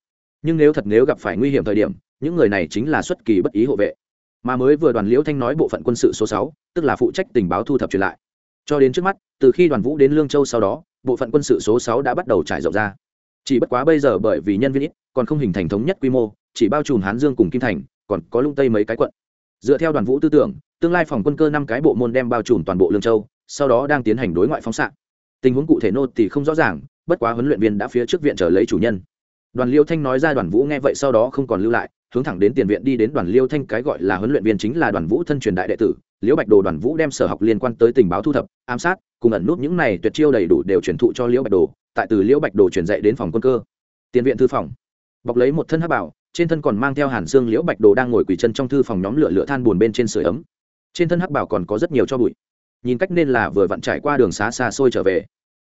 Speaker 1: Nhưng nếu thật nếu gặp phải nguy hiểm thời điểm những người này chính là xuất kỳ bất ý hộ vệ. Mà mới vừa đoàn liễu thanh nói bộ phận quân sự số sáu, tức là phụ trách tình báo thu thập truyền lại. Cho đến trước mắt, từ khi đoàn vũ đến lương châu sau đó, bộ phận quân sự số sáu đã bắt đầu trải rộng ra. Chỉ bất quá bây giờ bởi vì nhân viên ít, còn không hình thành thống nhất quy mô, chỉ bao trùm hán dương cùng kim thành, còn có lung tây mấy cái quận. Dựa theo đoàn vũ tư tưởng, tương lai phòng quân cơ năm cái bộ môn đem bao trùm toàn bộ lương châu, sau đó đang tiến hành đối ngoại phóng xạ. Tình huống cụ thể nô thì không rõ ràng, bất quá huấn luyện viên đã phía trước viện trở lấy chủ nhân. Đoàn liêu thanh nói ra đoàn vũ nghe vậy sau đó không còn lưu lại hướng thẳng đến tiền viện đi đến đoàn liêu thanh, cái gọi là huấn luyện viên chính là đoàn vũ thân truyền đại đệ tử. Liễu bạch đồ đoàn vũ đem sở học liên quan tới tình báo thu thập, ám sát, cùng ẩn nút những này tuyệt chiêu đầy đủ đều truyền thụ cho liễu bạch đồ, tại từ liễu bạch đồ truyền dạy đến phòng quân cơ. Tiền viện thư phòng. Bọc lấy một thân hắc bảo, trên thân còn mang theo hàn xương liễu bạch đồ đang ngồi quỳ chân trong thư phòng nhóm lửa lửa than buồn bên trên sưởi ấm. Trên thân hắc bảo còn có rất nhiều cho bụi. Nhìn cách nên là vừa vặn trải qua đường xá xa xôi trở về.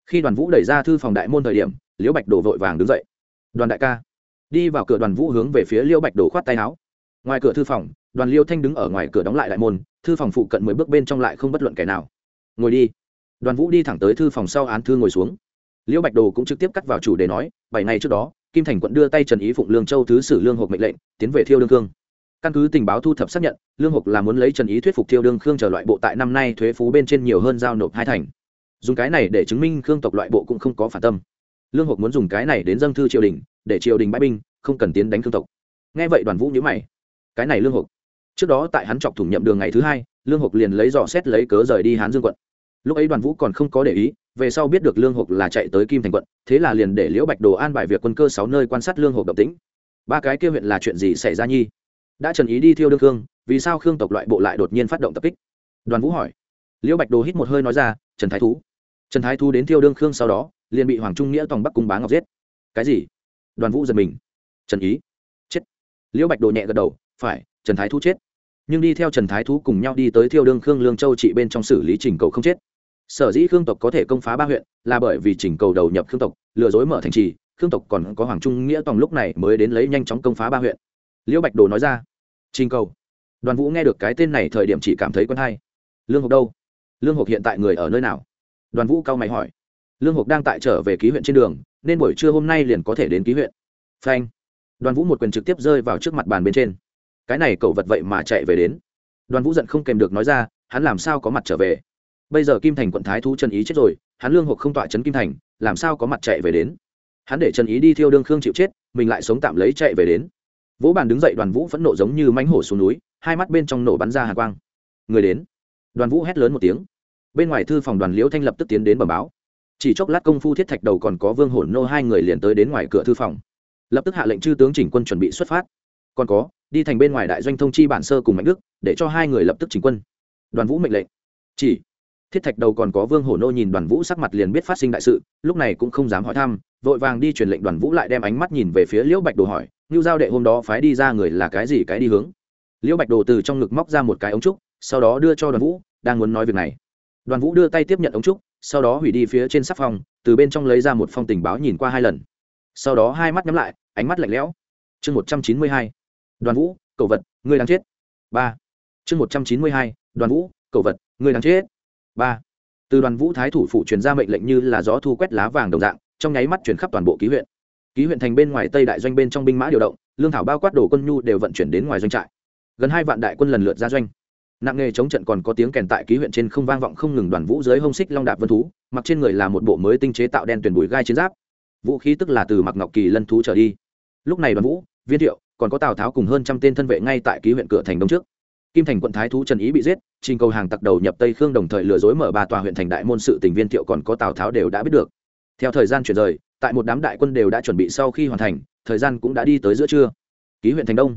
Speaker 1: Khi đoàn vũ đẩy ra thư phòng đại môn thời điểm liễu bạch đồ vội vàng đứng dậy. Đoàn đại ca đi vào cửa đoàn vũ hướng về phía liêu bạch đổ khoát tay áo. Ngoài cửa thư phòng, đoàn liêu thanh đứng ở ngoài cửa đóng lại đại môn, thư phòng phụ cận mười bước bên trong lại không bất luận kẻ nào. Ngồi đi. Đoàn vũ đi thẳng tới thư phòng sau án thư ngồi xuống. Liễu bạch đồ cũng trực tiếp cắt vào chủ đề nói, bảy ngày trước đó, kim thành quận đưa tay trần ý phụng lương châu thứ sử lương hộp mệnh lệnh, tiến về thiêu đương cương căn cứ tình báo thu thập xác nhận, lương hộp là muốn lấy trần ý thuyết phục thiêu đương khương trở loại bộ tại năm nay thuế phú bên trên nhiều hơn giao nộp hai thành. Dùng cái này để chứng minh khương tộc loại bộ cũng không có phản tâm. Lương hộp muốn dùng cái này đến dâng thư triều đình để triều đình bãi binh không cần tiến đánh khương tộc. Nghe vậy đoàn vũ nhữ mày. Cái này lương hộp. Trước đó tại hắn chọc thủng nhậm đường ngày thứ hai, lương hộp liền lấy dò xét lấy cớ rời đi hán dương quận. Lúc ấy đoàn vũ còn không có để ý, về sau biết được lương hộp là chạy tới kim thành quận, thế là liền để liễu bạch đồ an bài việc quân cơ sáu nơi quan sát lương hộp động tĩnh. Ba cái kia huyện là chuyện gì xảy ra nhi? Đã trần ý đi thiêu đương khương, vì sao khương tộc loại bộ lại đột nhiên phát động tập kích? Đoàn vũ hỏi. Liễu bạch đồ hít một hơi nói ra, trần thái thú. Trần thái thú đến thiêu đương khương sau đó, liền bị hoàng trung nghĩa tòng bắc cung bá ngọc giết. Cái gì? Đoàn vũ giật mình. Trần ý. Chết. Liễu bạch đồ nhẹ gật đầu, phải, trần thái thú chết. Nhưng đi theo trần thái thú cùng nhau đi tới thiêu đương khương lương châu trị bên trong xử lý trình cầu không chết. Sở dĩ khương tộc có thể công phá ba huyện là bởi vì trình cầu đầu nhập khương tộc, lừa dối mở thành trì, khương tộc còn có hoàng trung nghĩa tòng lúc này mới đến lấy nhanh chóng công phá ba huyện. Liễu bạch đồ nói ra. Trình cầu. Đoàn vũ nghe được cái tên này thời điểm chỉ cảm thấy quen hay lương hộp đâu? Lương hộp hiện tại người ở nơi nào? Đoàn vũ cao mày hỏi. Lương hộp đang tại trở về ký huyện trên đường nên buổi trưa hôm nay liền có thể đến ký huyện. Phanh. Đoàn vũ một quyền trực tiếp rơi vào trước mặt bàn bên trên. Cái này cậu vật vậy mà chạy về đến. Đoàn vũ giận không kèm được nói ra, hắn làm sao có mặt trở về? Bây giờ kim thành quận thái thú trần ý chết rồi, hắn lương hộp không tọa trấn kim thành, làm sao có mặt chạy về đến? Hắn để trần ý đi thiêu đương khương chịu chết, mình lại sống tạm lấy chạy về đến. Vỗ bàn đứng dậy, đoàn vũ phẫn nộ giống như mánh hổ xuống núi, hai mắt bên trong nổ bắn ra hàng quang. Người đến. Đoàn vũ hét lớn một tiếng. Bên ngoài thư phòng đoàn liễu thanh lập tức tiến đến bẩm báo chỉ chốc lát công phu thiết thạch đầu còn có vương hổn nô hai người liền tới đến ngoài cửa thư phòng. Lập tức hạ lệnh chư tướng chỉnh quân chuẩn bị xuất phát. Còn có, đi thành bên ngoài đại doanh thông chi bản sơ cùng mạnh đức, để cho hai người lập tức chỉnh quân. Đoàn vũ mệnh lệnh. Chỉ, thiết thạch đầu còn có vương hổ nô nhìn đoàn vũ sắc mặt liền biết phát sinh đại sự, lúc này cũng không dám hỏi thăm, vội vàng đi truyền lệnh đoàn vũ lại đem ánh mắt nhìn về phía liễu bạch đồ hỏi như giao đệ hôm đó phái đi ra người là cái gì, cái đi hướng? Liễu bạch đồ từ trong ngực móc ra một cái ống trúc, sau đó đưa cho đoàn vũ, đang muốn nói việc này. Đoàn vũ đưa tay tiếp nhận ống trúc sau đó hủy đi phía trên sắc phòng từ bên trong lấy ra một phong tình báo nhìn qua hai lần. Sau đó hai mắt nhắm lại, ánh mắt lạnh lẽo. Chương một trăm chín mươi hai, đoàn vũ, cậu vật, ngươi đang chết. Ba. Chương một trăm chín mươi hai, đoàn vũ, cậu vật, ngươi đang chết. Ba. Từ đoàn vũ thái thủ phụ truyền ra mệnh lệnh như là gió thu quét lá vàng đồng dạng, trong nháy mắt chuyển khắp toàn bộ ký huyện. Ký huyện thành bên ngoài tây đại doanh bên trong binh mã điều động, lương thảo bao quát đồ quân nhu đều vận chuyển đến ngoài doanh trại. Gần hai vạn đại quân lần lượt ra doanh nặng nghề chống trận còn có tiếng kèn tại ký huyện trên không vang vọng không ngừng đoàn vũ dưới hông xích long đạp vân thú, mặc trên người là một bộ mới tinh chế tạo đen tuyển bùi gai chiến giáp. Vũ khí tức là từ mặc ngọc kỳ lân thú trở đi. Lúc này đoàn vũ, viên thiệu, còn có tào tháo cùng hơn trăm tên thân vệ ngay tại ký huyện cửa thành đông trước. Kim thành quận thái thú trần ý bị giết, trình cầu hàng tặc đầu nhập tây khương đồng thời lừa dối mở ba tòa huyện thành đại môn sự tình viên thiệu còn có tào tháo đều đã biết được. Theo thời gian chuyển rời, tại một đám đại quân đều đã chuẩn bị sau khi hoàn thành, thời gian cũng đã đi tới giữa trưa. Ký huyện thành đông.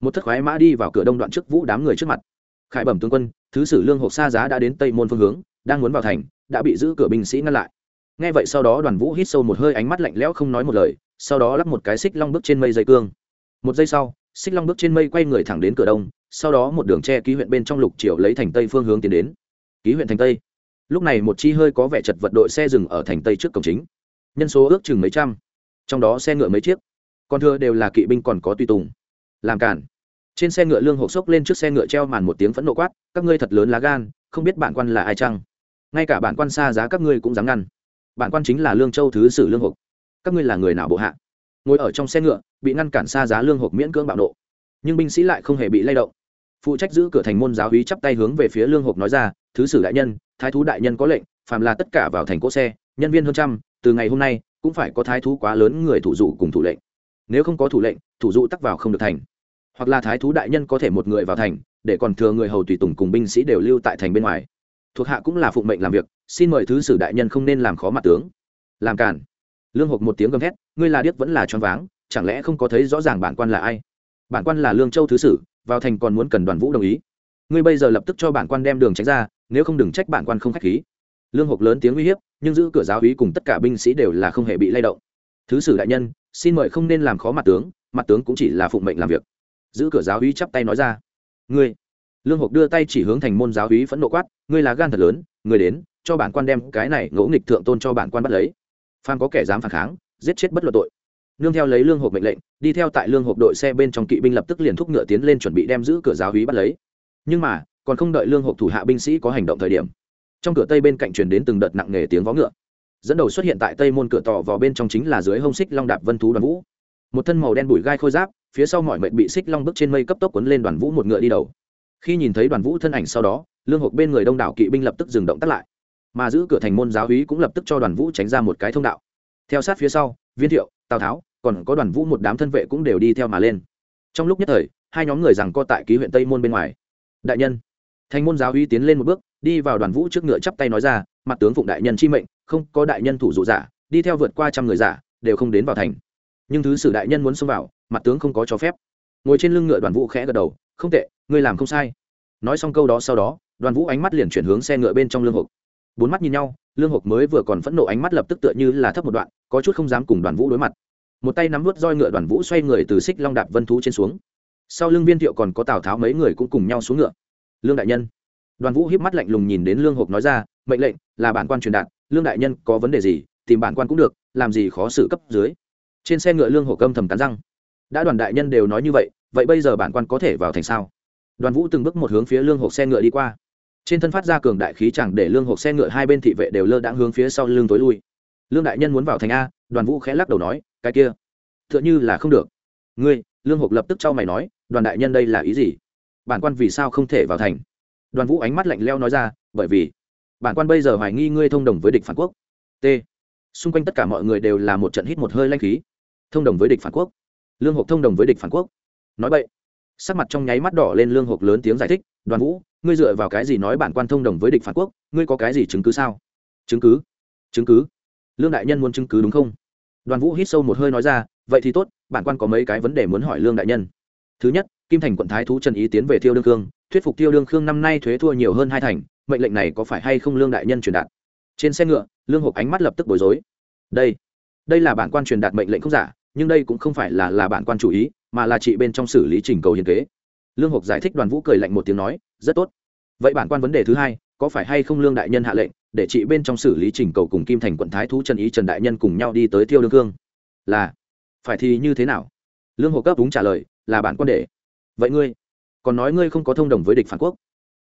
Speaker 1: Một thất khoái mã đi vào cửa đông đoạn trước vũ đám người trước mặt khải bẩm tướng quân, thứ sử lương hộp xa giá đã đến tây môn phương hướng, đang muốn vào thành, đã bị giữ cửa binh sĩ ngăn lại. Nghe vậy sau đó đoàn vũ hít sâu một hơi ánh mắt lạnh lẽo không nói một lời, sau đó lắp một cái xích long bước trên mây dây cương. Một giây sau, xích long bước trên mây quay người thẳng đến cửa đông, sau đó một đường tre ký huyện bên trong lục triều lấy thành tây phương hướng tiến đến. Ký huyện thành tây. Lúc này một chi hơi có vẻ chật vật đội xe dừng ở thành tây trước cổng chính. Nhân số ước chừng mấy trăm. Trong đó xe ngựa mấy chiếc. Còn thưa đều là kỵ binh còn có tùy tùng. Làm cản trên xe ngựa lương hộp xốc lên trước xe ngựa treo màn một tiếng phẫn nộ quát, các ngươi thật lớn lá gan, không biết bản quan là ai chăng? Ngay cả bản quan xa giá các ngươi cũng dám ngăn. Bản quan chính là lương châu thứ sử lương hộp các ngươi là người nào bộ hạ? Ngồi ở trong xe ngựa, bị ngăn cản xa giá lương hộp miễn cưỡng bạo nộ. Nhưng binh sĩ lại không hề bị lay động. Phụ trách giữ cửa thành môn giáo hí chắp tay hướng về phía lương hộp nói ra, thứ sử đại nhân, thái thú đại nhân có lệnh, phàm là tất cả vào thành cỗ xe, nhân viên hơn trăm, từ ngày hôm nay cũng phải có thái thú quá lớn người thủ dụ cùng thủ lệnh. Nếu không có thủ lệnh, thủ dụ tắc vào không được thành hoặc là thái thú đại nhân có thể một người vào thành, để còn thừa người hầu tùy tùng cùng binh sĩ đều lưu tại thành bên ngoài. Thuộc hạ cũng là phụng mệnh làm việc, xin mời thứ sử đại nhân không nên làm khó mặt tướng. Làm cản lương hộp một tiếng gầm thét, ngươi là điếc vẫn là choáng váng, chẳng lẽ không có thấy rõ ràng bản quan là ai? Bản quan là lương châu thứ sử, vào thành còn muốn cần đoàn vũ đồng ý. Ngươi bây giờ lập tức cho bản quan đem đường tránh ra, nếu không đừng trách bản quan không k h á c h khí. Lương hộp lớn tiếng uy hiếp, nhưng giữ cửa giáo úy cùng tất cả binh sĩ đều là không hề bị lay động. Thứ sử đại nhân, xin mời không nên làm khó mặt tướng mặt tướng cũng chỉ là phụng mệnh làm việc giữ cửa giáo úy chắp tay nói ra. Ngươi, lương hộp đưa tay chỉ hướng thành môn giáo úy phẫn nộ quát, ngươi là gan thật lớn người đến, cho bản quan đem cái này ngỗ nghịch thượng tôn cho bản quan bắt lấy. Phan có kẻ dám phản kháng, giết chết bất luận tội. Nương theo lấy lương hộp mệnh lệnh, đi theo tại lương hộp đội xe bên trong kỵ binh lập tức liền thúc ngựa tiến lên chuẩn bị đem giữ cửa giáo hí bắt lấy. Nhưng mà, còn không đợi lương hộp thủ hạ binh sĩ có hành động thời điểm, trong cửa tây bên cạnh truyền đến từng đợt nặng nề tiếng vó ngựa. Dẫn đầu xuất hiện tại tây môn cửa tỏ vào bên trong chính là dưới hông xích long đạp vân thú đoàn vũ. Một thân màu đen bụi gai khôi giáp phía sau mọi mệnh bị xích long bước trên mây cấp tốc cuốn lên đoàn vũ một ngựa đi đầu. Khi nhìn thấy đoàn vũ thân ảnh sau đó, lương hộp bên người đông đảo kỵ binh lập tức dừng động tắt lại. Mà giữ cửa thành môn giáo hí cũng lập tức cho đoàn vũ tránh ra một cái thông đạo. Theo sát phía sau, viên thiệu, tào tháo, còn có đoàn vũ một đám thân vệ cũng đều đi theo mà lên. Trong lúc nhất thời, hai nhóm người rằng co tại ký huyện tây môn bên ngoài. Đại nhân, thành môn giáo uy tiến lên một bước, đi vào đoàn vũ trước ngựa chắp tay nói ra, mặt tướng phụng đại nhân chi mệnh, không có đại nhân thủ dụ giả, đi theo vượt qua trăm người giả, đều không đến vào thành nhưng thứ sử đại nhân muốn xông vào, mặt tướng không có cho phép. Ngồi trên lưng ngựa đoàn vũ khẽ gật đầu, không tệ, ngươi làm không sai. Nói xong câu đó sau đó, đoàn vũ ánh mắt liền chuyển hướng xe ngựa bên trong lương hộp. Bốn mắt nhìn nhau, lương hộp mới vừa còn phẫn nộ ánh mắt lập tức tựa như là thấp một đoạn, có chút không dám cùng đoàn vũ đối mặt. Một tay nắm vút roi ngựa đoàn vũ xoay người từ xích long đạp vân thú trên xuống. Sau lưng viên thiệu còn có tào tháo mấy người cũng cùng nhau xuống ngựa. Lương đại nhân. Đoàn vũ hiếp mắt lạnh lùng nhìn đến lương hộp nói ra, mệnh lệnh là bản quan truyền đạt, lương đại nhân có vấn đề gì, tìm bản quan cũng được, làm gì khó xử cấp dưới trên xe ngựa lương hổ câm thầm cắn răng. Đã đoàn đại nhân đều nói như vậy vậy bây giờ bản quan có thể vào thành sao? Đoàn vũ từng bước một hướng phía lương hộp xe ngựa đi qua. Trên thân phát ra cường đại khí chẳng để lương hộp xe ngựa hai bên thị vệ đều lơ đãng hướng phía sau lưng tối lui. Lương đại nhân muốn vào thành a, đoàn vũ khẽ lắc đầu nói, cái kia t h ư ợ n h ư là không được. Ngươi, lương hộp lập tức trao mày nói, đoàn đại nhân đây là ý gì? Bản quan vì sao không thể vào thành? Đoàn vũ ánh mắt lạnh leo nói ra, bởi vì, bản quan bây giờ hoài nghi ngươi thông đồng với địch phản quốc. T. Xung quanh tất cả mọi người đều là một trận hít một hơi lanh khí thông đồng với địch phản quốc. Lương hộp thông đồng với địch phản quốc. Nói vậy sắc mặt trong nháy mắt đỏ lên lương hộp lớn tiếng giải thích, đoàn vũ, ngươi dựa vào cái gì nói bản quan thông đồng với địch phản quốc? Ngươi có cái gì chứng cứ sao? Chứng cứ? Chứng cứ? Lương đại nhân muốn chứng cứ đúng không? Đoàn vũ hít sâu một hơi nói ra, vậy thì tốt, bản quan có mấy cái vấn đề muốn hỏi lương đại nhân. Thứ nhất, kim thành quận thái thú trần ý tiến về thiêu đương khương, thuyết phục tiêu đương khương năm nay thuế thua nhiều hơn hai thành, mệnh lệnh này có phải hay không lương đại nhân truyền đạt? Trên xe ngựa, lương hộp ánh mắt lập tức bối rối. Đây đây là bản quan truyền đạt mệnh lệnh không giả nhưng đây cũng không phải là là bản quan chủ ý, mà là chị bên trong xử lý trình cầu hiền kế. Lương hộp giải thích đoàn vũ cười lạnh một tiếng nói, rất tốt. Vậy bản quan vấn đề thứ hai, có phải hay không lương đại nhân hạ lệnh, để chị bên trong xử lý trình cầu cùng kim thành quận thái thú trần ý trần đại nhân cùng nhau đi tới tiêu đương cương? Là. Phải thì như thế nào? Lương hục cấp đúng trả lời, là bản quan để. Vậy ngươi, còn nói ngươi không có thông đồng với địch phản quốc?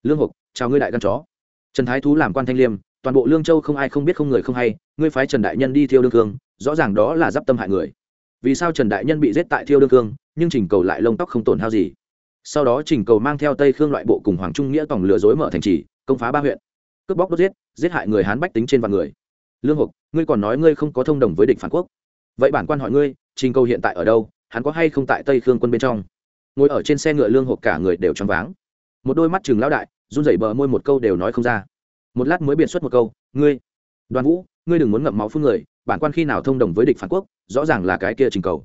Speaker 1: Lương hộp chào ngươi đại gan chó. Trần thái thú làm quan thanh liêm, toàn bộ lương châu không ai không biết không người không hay, ngươi phái trần đại nhân đi thiêu đương cương, rõ ràng đó là d i p tâm hại người vì sao trần đại nhân bị giết tại thiêu đương cương nhưng trình cầu lại lông tóc không tổn hao gì? Sau đó trình cầu mang theo tây khương loại bộ cùng hoàng trung nghĩa tổng lừa dối mở thành trì công phá ba huyện. Cướp bóc đốt giết giết hại người hán bách tính trên vạn người. Lương Hục, ngươi còn nói ngươi không có thông đồng với địch phản quốc. Vậy bản quan hỏi ngươi trình cầu hiện tại ở đâu hắn có hay không tại tây khương quân bên trong? Ngồi ở trên xe ngựa lương hộp cả người đều choáng váng. Một đôi mắt chừng lão đại run rẩy bờ môi một câu đều nói không ra. Một lát mới biện xuất một câu ngươi đoàn vũ ngươi đừng muốn ngậm máu phun người bản quan khi nào thông đồng với địch phản quốc, rõ ràng là cái kia trình cầu.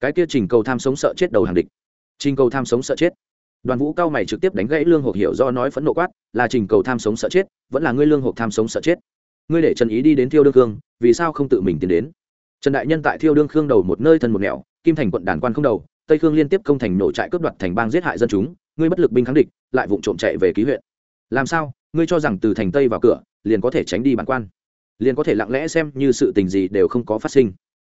Speaker 1: Cái kia trình cầu tham sống sợ chết đầu hàng địch. Trình cầu tham sống sợ chết. Đoàn vũ cao mày trực tiếp đánh gãy lương hộp hiểu do nói phẫn nộ quát, là trình cầu tham sống sợ chết, vẫn là ngươi lương hộp tham sống sợ chết. Ngươi để trần ý đi đến thiêu đương khương, vì sao không tự mình tiến đến? Trần đại nhân tại thiêu đương khương đầu một nơi thân một nẻo, kim thành quận đàn quan không đầu, tây khương liên tiếp công thành nổ trại cướp đoạt thành bang giết hại dân chúng, ngươi bất lực binh kháng địch, lại vụng trộm chạy về ký huyện. Làm sao? Ngươi cho rằng từ thành tây vào cửa, liền có thể tránh đi bản quan liền có thể lặng lẽ xem như sự tình gì đều không có phát sinh.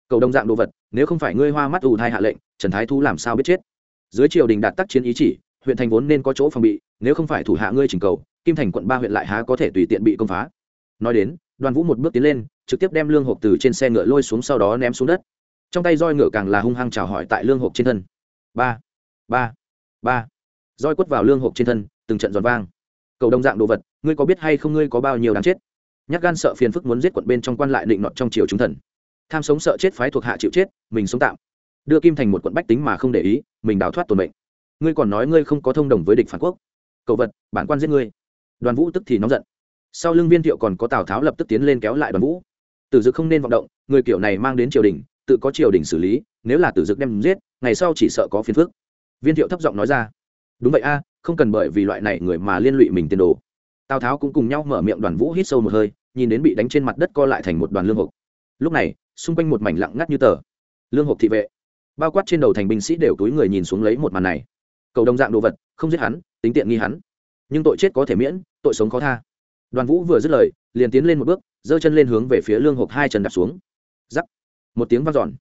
Speaker 1: Cầu đồng dạng đồ vật, nếu không phải ngươi hoa mắt ù thai hạ lệnh, trần thái thu làm sao biết chết? Dưới triều đình đạt tác chiến ý chỉ, huyện thành vốn nên có chỗ phòng bị, nếu không phải thủ hạ ngươi trình cầu, kim thành quận ba huyện lại há có thể tùy tiện bị công phá. Nói đến, đoàn vũ một bước tiến lên, trực tiếp đem lương hộp từ trên xe ngựa lôi xuống sau đó ném xuống đất. Trong tay roi ngựa càng là hung hăng chào hỏi tại lương hộp trên thân. Ba ba ba. Roi quất vào lương hộp trên thân, từng trận giòn vang. Cầu đồng dạng đồ vật, ngươi có biết hay không ngươi có bao nhiêu đáng chết? Nhắc gan sợ phiền phức muốn giết quận bên trong quan lại định nọt trong triều chúng thần. Tham sống sợ chết phái thuộc hạ chịu chết, mình sống tạm. Đưa kim thành một quận bách tính mà không để ý, mình đào thoát tồn mệnh. Ngươi còn nói ngươi không có thông đồng với địch phản quốc. Cầu vật, bản quan giết ngươi. Đoàn vũ tức thì nóng giận. Sau lưng viên thiệu còn có tào tháo lập tức tiến lên kéo lại đoàn vũ. Tử dực không nên vọng động, người kiểu này mang đến triều đình, tự có triều đình xử lý, nếu là tử dực đem giết, ngày sau chỉ sợ có phiền phức. Viên thiệu thấp giọng nói ra. Đúng vậy a, không cần bởi vì loại này người mà liên lụy mình tiền đồ. Tào tháo cũng cùng nhau mở miệng đoàn vũ hít sâu một hơi nhìn đến bị đánh trên mặt đất co lại thành một đoàn lương hộp. Lúc này, xung quanh một mảnh lặng ngắt như tờ. Lương hộp thị vệ. Bao quát trên đầu thành binh sĩ đều túi người nhìn xuống lấy một màn này. Cầu đồng dạng đồ vật, không giết hắn, tính tiện nghi hắn. Nhưng tội chết có thể miễn, tội sống khó tha. Đoàn vũ vừa dứt lời, liền tiến lên một bước, giơ chân lên hướng về phía lương hộp hai chân đạp xuống. Giắc một tiếng vang dọn.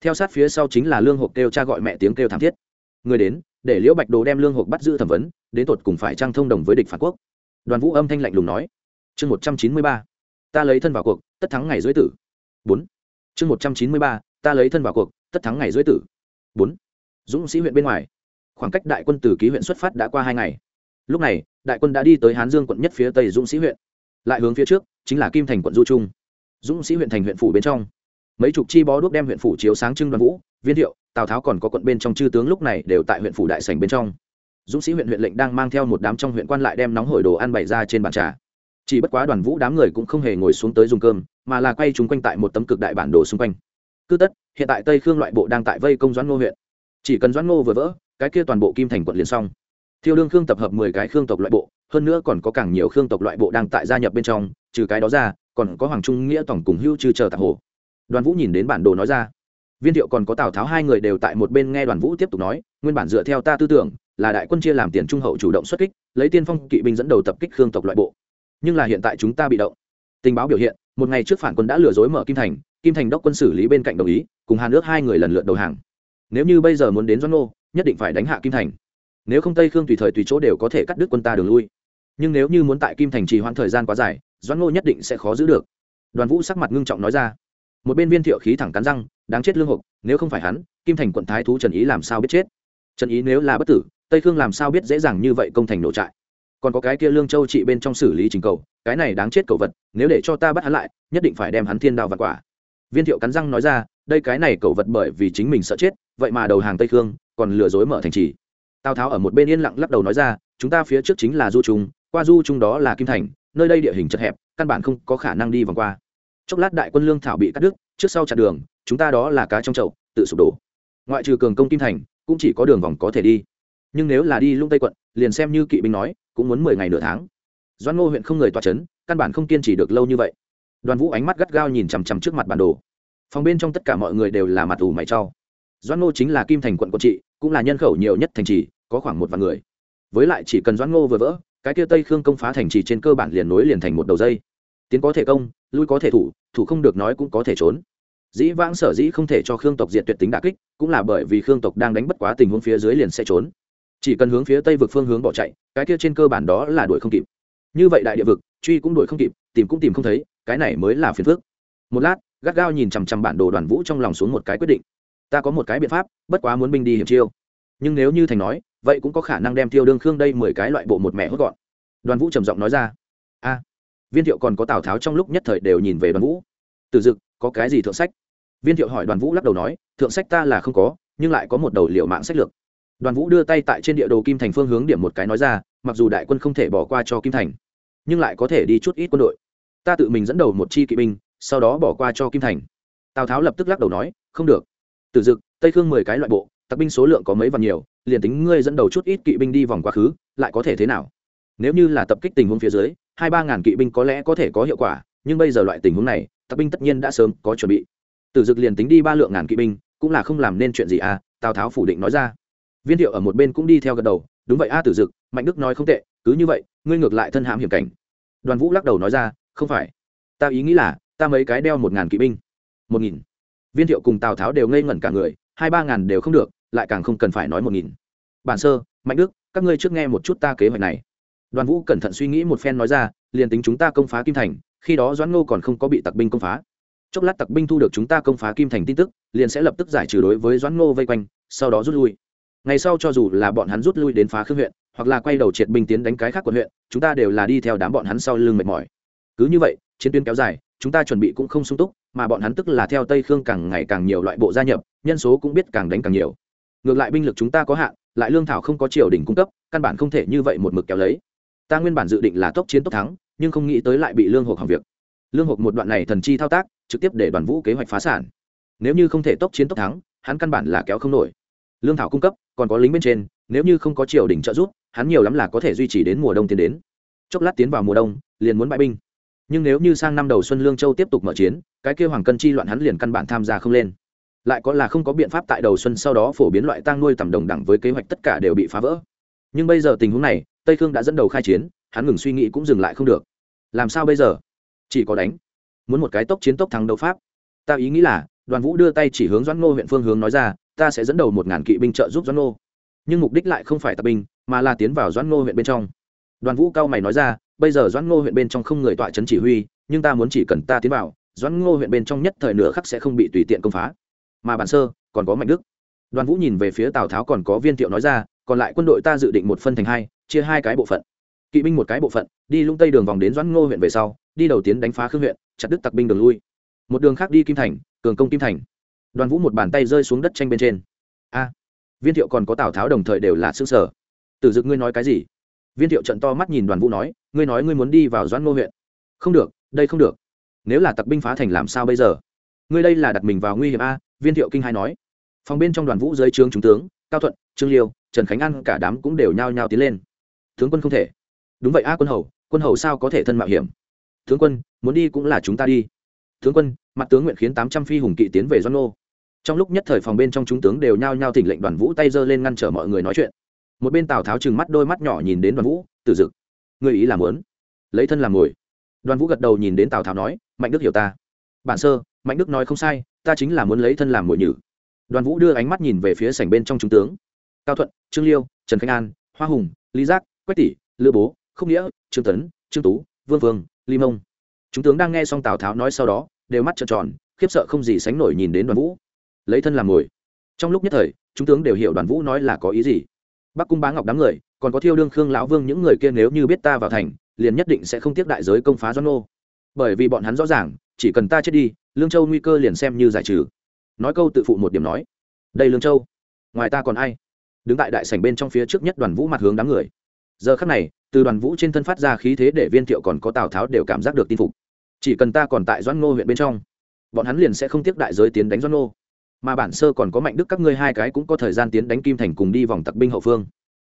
Speaker 1: Theo sát phía sau chính là lương hộp kêu cha gọi mẹ tiếng kêu thảm thiết. Người đến, để liễu bạch đồ đem lương hộp bắt giữ thẩm vấn, đến tột cùng phải trang thông đồng với địch phản quốc? Đoàn vũ âm thanh lạnh lùng nói. Chương một trăm chín mươi ba ta lấy thân vào cuộc, tất thắng ngày dưới tử. Bốn. Chương một trăm chín mươi ba, ta lấy thân vào cuộc, tất thắng ngày dưới tử. Bốn. Dũng sĩ huyện bên ngoài. Khoảng cách đại quân từ ký huyện xuất phát đã qua hai ngày. Lúc này, đại quân đã đi tới hán dương quận nhất phía tây dũng sĩ huyện. Lại hướng phía trước, chính là kim thành quận du trung. Dũng sĩ huyện thành huyện phủ bên trong. Mấy chục chi bó đuốc đem huyện phủ chiếu sáng trưng đoàn vũ, viên thiệu, tào tháo còn có quận bên trong chư tướng lúc này đều tại huyện phủ đại sảnh bên trong. Dũng sĩ huyện huyện lệnh đang mang theo một đám trong huyện quan lại đem nóng hổi đồ ăn bày ra trên bàn trà chỉ bất quá đoàn vũ đám người cũng không hề ngồi xuống tới dùng cơm, mà là quay chúng quanh tại một tấm cực đại bản đồ xung quanh. Cứ tất, hiện tại tây khương loại bộ đang tại vây công doãn ngô huyện. Chỉ cần doãn ngô vừa vỡ, cái kia toàn bộ kim thành quận liền xong. Thiêu đương khương tập hợp mười cái khương tộc loại bộ, hơn nữa còn có càng nhiều khương tộc loại bộ đang tại gia nhập bên trong, trừ cái đó ra, còn có hoàng trung nghĩa tổng cùng hưu trừ chờ tạp hồ. Đoàn vũ nhìn đến bản đồ nói ra. Viên thiệu còn có tào tháo hai người đều tại một bên nghe đoàn vũ tiếp tục nói, nguyên bản dựa theo ta tư tưởng, là đại quân chia làm tiền trung hậu chủ động xuất kích, lấy tiên phong kỵ binh dẫn đầu tập kích khương tộc loại bộ nhưng là hiện tại chúng ta bị động. Tình báo biểu hiện, một ngày trước phản quân đã lừa dối mở kim thành kim thành đốc quân xử lý bên cạnh đồng ý, cùng hàn nước hai người lần lượt đầu hàng. Nếu như bây giờ muốn đến doan nô nhất định phải đánh hạ kim thành. Nếu không tây khương tùy thời tùy chỗ đều có thể cắt đứt quân ta đường lui. Nhưng nếu như muốn tại kim thành trì hoãn thời gian quá dài, doãn ngô nhất định sẽ khó giữ được. Đoàn vũ sắc mặt ngưng trọng nói ra. Một bên viên thiệu khí thẳng cắn răng, đáng chết lương hộp, nếu không phải hắn, kim thành quận thái thú trần ý làm sao biết chết? Trần ý nếu là bất tử, tây khương làm sao biết dễ dàng như vậy công thành nổ trại? Còn có cái kia lương châu trị bên trong xử lý trình cầu, cái này đáng chết cầu vật, nếu để cho ta bắt hắn lại, nhất định phải đem hắn thiên đao và quả. Viên thiệu cắn răng nói ra, đây cái này cầu vật bởi vì chính mình sợ chết, vậy mà đầu hàng tây khương, còn lừa dối mở thành trì. Tào tháo ở một bên yên lặng lắc đầu nói ra, chúng ta phía trước chính là du trung, qua du trung đó là kim thành, nơi đây địa hình chật hẹp, căn bản không có khả năng đi vòng qua. Chốc lát đại quân lương thảo bị cắt đứt, trước sau chặn đường, chúng ta đó là cá trong chậu, tự sụp đổ. Ngoại trừ cường công kim thành, cũng chỉ có đường vòng có thể đi. Nhưng nếu là đi lung tây quận, liền xem như kỵ binh nói cũng muốn mười ngày nửa tháng. Doan ngô huyện không người tòa c h ấ n căn bản không kiên trì được lâu như vậy. Đoàn vũ ánh mắt gắt gao nhìn chằm chằm trước mặt bản đồ. Phòng bên trong tất cả mọi người đều là mặt ủ mày trau doan ngô chính là kim thành quận quận trị, cũng là nhân khẩu nhiều nhất thành trì, có khoảng một vạn người. Với lại chỉ cần doan ngô vừa vỡ, cái kia tây khương công phá thành trì trên cơ bản liền nối liền thành một đầu dây. Tiến có thể công, lui có thể thủ thủ không được nói cũng có thể trốn. Dĩ vãng sở dĩ không thể cho khương tộc diệt tuyệt tính đà kích, cũng là bởi vì khương tộc đang đánh bất quá tình huống phía dưới liền sẽ trốn chỉ cần hướng phía tây vực phương hướng bỏ chạy, cái kia trên cơ bản đó là đuổi không kịp. Như vậy đại địa vực, truy cũng đuổi không kịp, tìm cũng tìm không thấy, cái này mới là phiền phước một lát, gắt gao nhìn chằm chằm bản đồ đoàn vũ trong lòng xuống một cái quyết định. Ta có một cái biện pháp, bất quá muốn binh đi hiểm chiêu. Nhưng nếu như thành nói, vậy cũng có khả năng đem tiêu đương khương đây mười cái loại bộ một mẹ hốt gọn. Đoàn vũ trầm giọng nói ra. A, viên thiệu còn có tào tháo trong lúc nhất thời đều nhìn về đoàn vũ. Từ dực, có cái gì thượng sách? Viên thiệu hỏi đoàn vũ lắc đầu nói, thượng sách ta là không có, nhưng lại có một đầu liệu mạng sách lược đoàn vũ đưa tay tại trên địa đồ kim thành phương hướng điểm một cái nói ra, mặc dù đại quân không thể bỏ qua cho kim thành, nhưng lại có thể đi chút ít quân đội. Ta tự mình dẫn đầu một chi kỵ binh, sau đó bỏ qua cho kim thành. Tào tháo lập tức lắc đầu nói, không được. Từ dực, tây khương mười cái loại bộ, tặc binh số lượng có mấy vạn nhiều, liền tính ngươi dẫn đầu chút ít kỵ binh đi vòng quá khứ, lại có thể thế nào? Nếu như là tập kích tình huống phía dưới, hai ba ngàn kỵ binh có lẽ có thể có hiệu quả, nhưng bây giờ loại tình huống này, tặc binh tất nhiên đã sớm có chuẩn bị. Từ dực liền tính đi ba lượng ngàn kỵ binh, cũng là không làm nên chuyện gì à tào tháo phủ định nói ra viên thiệu ở một bên cũng đi theo gật đầu, đúng vậy a tử dực, mạnh đức nói không tệ, cứ như vậy, ngươi ngược lại thân hãm hiểm cảnh. Đoàn vũ lắc đầu nói ra, không phải. Ta ý nghĩ là, ta mấy cái đeo một ngàn kỵ binh, một nghìn. Viên thiệu cùng tào tháo đều ngây ngẩn cả người, hai ba ngàn đều không được, lại càng không cần phải nói một nghìn. Bản sơ, mạnh đức, các ngươi trước nghe một chút ta kế hoạch này. Đoàn vũ cẩn thận suy nghĩ một phen nói ra, liền tính chúng ta công phá kim thành, khi đó doãn ngô còn không có bị tặc binh công phá. Chốc lát tặc binh thu được chúng ta công phá kim thành tin tức, liền sẽ lập tức giải trừ đối với doãn ngô vây quanh, sau đó rút lui ngày sau cho dù là bọn hắn rút lui đến phá khương huyện, hoặc là quay đầu triệt binh tiến đánh cái khác quận huyện, chúng ta đều là đi theo đám bọn hắn sau lưng mệt mỏi. Cứ như vậy, chiến tuyến kéo dài, chúng ta chuẩn bị cũng không sung túc, mà bọn hắn tức là theo tây khương càng ngày càng nhiều loại bộ gia nhập, nhân số cũng biết càng đánh càng nhiều. Ngược lại binh lực chúng ta có hạn, lại lương thảo không có triều đình cung cấp, căn bản không thể như vậy một mực kéo lấy. Ta nguyên bản dự định là tốc chiến tốc thắng, nhưng không nghĩ tới lại bị lương hộp hỏng việc. Lương hộp một đoạn này thần chi thao tác, trực tiếp để đoàn vũ kế hoạch phá sản. Nếu như không thể tốc chiến tốc thắng, hắn căn bản là kéo không nổi. Lương thảo cung cấp còn có lính bên trên, nếu như không có triều đình trợ giúp, hắn nhiều lắm là có thể duy trì đến mùa đông tiến đến. Chốc lát tiến vào mùa đông, liền muốn bãi binh. Nhưng nếu như sang năm đầu xuân lương châu tiếp tục mở chiến, cái kêu hoàng cân chi loạn hắn liền căn bản tham gia không lên. Lại có là không có biện pháp tại đầu xuân sau đó phổ biến loại tang nuôi tầm đồng đẳng với kế hoạch tất cả đều bị phá vỡ. Nhưng bây giờ tình huống này, tây khương đã dẫn đầu khai chiến, hắn ngừng suy nghĩ cũng dừng lại không được. Làm sao bây giờ? Chỉ có đánh. Muốn một cái tốc chiến tốc thắng đấu pháp. Ta ý nghĩ là, đoàn vũ đưa tay chỉ hướng doãn ngô huyện phương hướng nói ra ta sẽ dẫn đầu một ngàn kỵ binh trợ giúp doãn ngô. Nhưng mục đích lại không phải tập binh, mà là tiến vào doãn ngô huyện bên trong. Đoàn vũ cao mày nói ra, bây giờ doãn ngô huyện bên trong không người tọa trấn chỉ huy, nhưng ta muốn chỉ cần ta tiến vào, doãn ngô huyện bên trong nhất thời nửa khắc sẽ không bị tùy tiện công phá. Mà bản sơ, còn có mạnh đức. Đoàn vũ nhìn về phía tào tháo còn có viên thiệu nói ra, còn lại quân đội ta dự định một phân thành hai, chia hai cái bộ phận. Kỵ binh một cái bộ phận, đi lung tây đường vòng đến doãn ngô huyện về sau, đi đầu tiến đánh phá khương huyện, chặt đứt tặc binh đường lui. Một đường khác đi kim thành, cường công kim thành đoàn vũ một bàn tay rơi xuống đất tranh bên trên. A, viên thiệu còn có tào tháo đồng thời đều là xương sở tử dực ngươi nói cái gì? Viên thiệu trận to mắt nhìn đoàn vũ nói, ngươi nói ngươi muốn đi vào doãn ngô huyện. Không được, đây không được. Nếu là tặc binh phá thành làm sao bây giờ? Ngươi đây là đặt mình vào nguy hiểm a, viên thiệu kinh hai nói. Phòng bên trong đoàn vũ dưới trướng trung tướng, cao thuận, trương liêu, trần khánh an cả đám cũng đều nhao nhao tiến lên. Tướng quân không thể. Đúng vậy a quân hầu quân hầu sao có thể thân mạo hiểm? Tướng quân, muốn đi cũng là chúng ta đi. Tướng quân, mặt tướng nguyện khiến tám trăm phi hùng kỵ tiến về doan nô trong lúc nhất thời phòng bên trong chúng tướng đều nhao nhao thỉnh lệnh đoàn vũ tay giơ lên ngăn trở mọi người nói chuyện. Một bên tào tháo chừng mắt đôi mắt nhỏ nhìn đến đoàn vũ, tử dực người ý làm lớn lấy thân làm ngồi đoàn vũ gật đầu nhìn đến tào tháo nói, mạnh đức hiểu ta. Bản sơ, mạnh đức nói không sai, ta chính là muốn lấy thân làm ngồi nhử. Đoàn vũ đưa ánh mắt nhìn về phía sảnh bên trong chúng tướng. Cao thuận, trương liêu, trần khánh an, hoa hùng, lý giác, quách tỷ lữ bố không nghĩa, trương tấn, trương tú, vương vương, ly mông. Chúng tướng đang nghe xong tào tháo nói sau đó, đều mắt trợn tròn, khiếp sợ không gì sánh nổi nhìn đến đoàn vũ lấy thân làm mồi. Trong lúc nhất thời, chúng tướng đều hiểu đoàn vũ nói là có ý gì. Bắc cung bá ngọc đám người, còn có thiêu đương khương lão vương những người kia nếu như biết ta vào thành, liền nhất định sẽ không tiếp đại giới công phá doan nô bởi vì bọn hắn rõ ràng, chỉ cần ta chết đi, lương châu nguy cơ liền xem như giải trừ. Nói câu tự phụ một điểm nói. Đây lương châu, ngoài ta còn ai? Đứng tại đại sảnh bên trong phía trước nhất đoàn vũ mặt hướng đám người. Giờ khắc này, từ đoàn vũ trên thân phát ra khí thế để viên thiệu còn có tào tháo đều cảm giác được tin phục. Chỉ cần ta còn tại doan ngô huyện bên trong, bọn hắn liền sẽ không tiếp đại giới tiến đánh doan ngô mà bản sơ còn có mạnh đức các ngươi hai cái cũng có thời gian tiến đánh kim thành cùng đi vòng tặc binh hậu phương.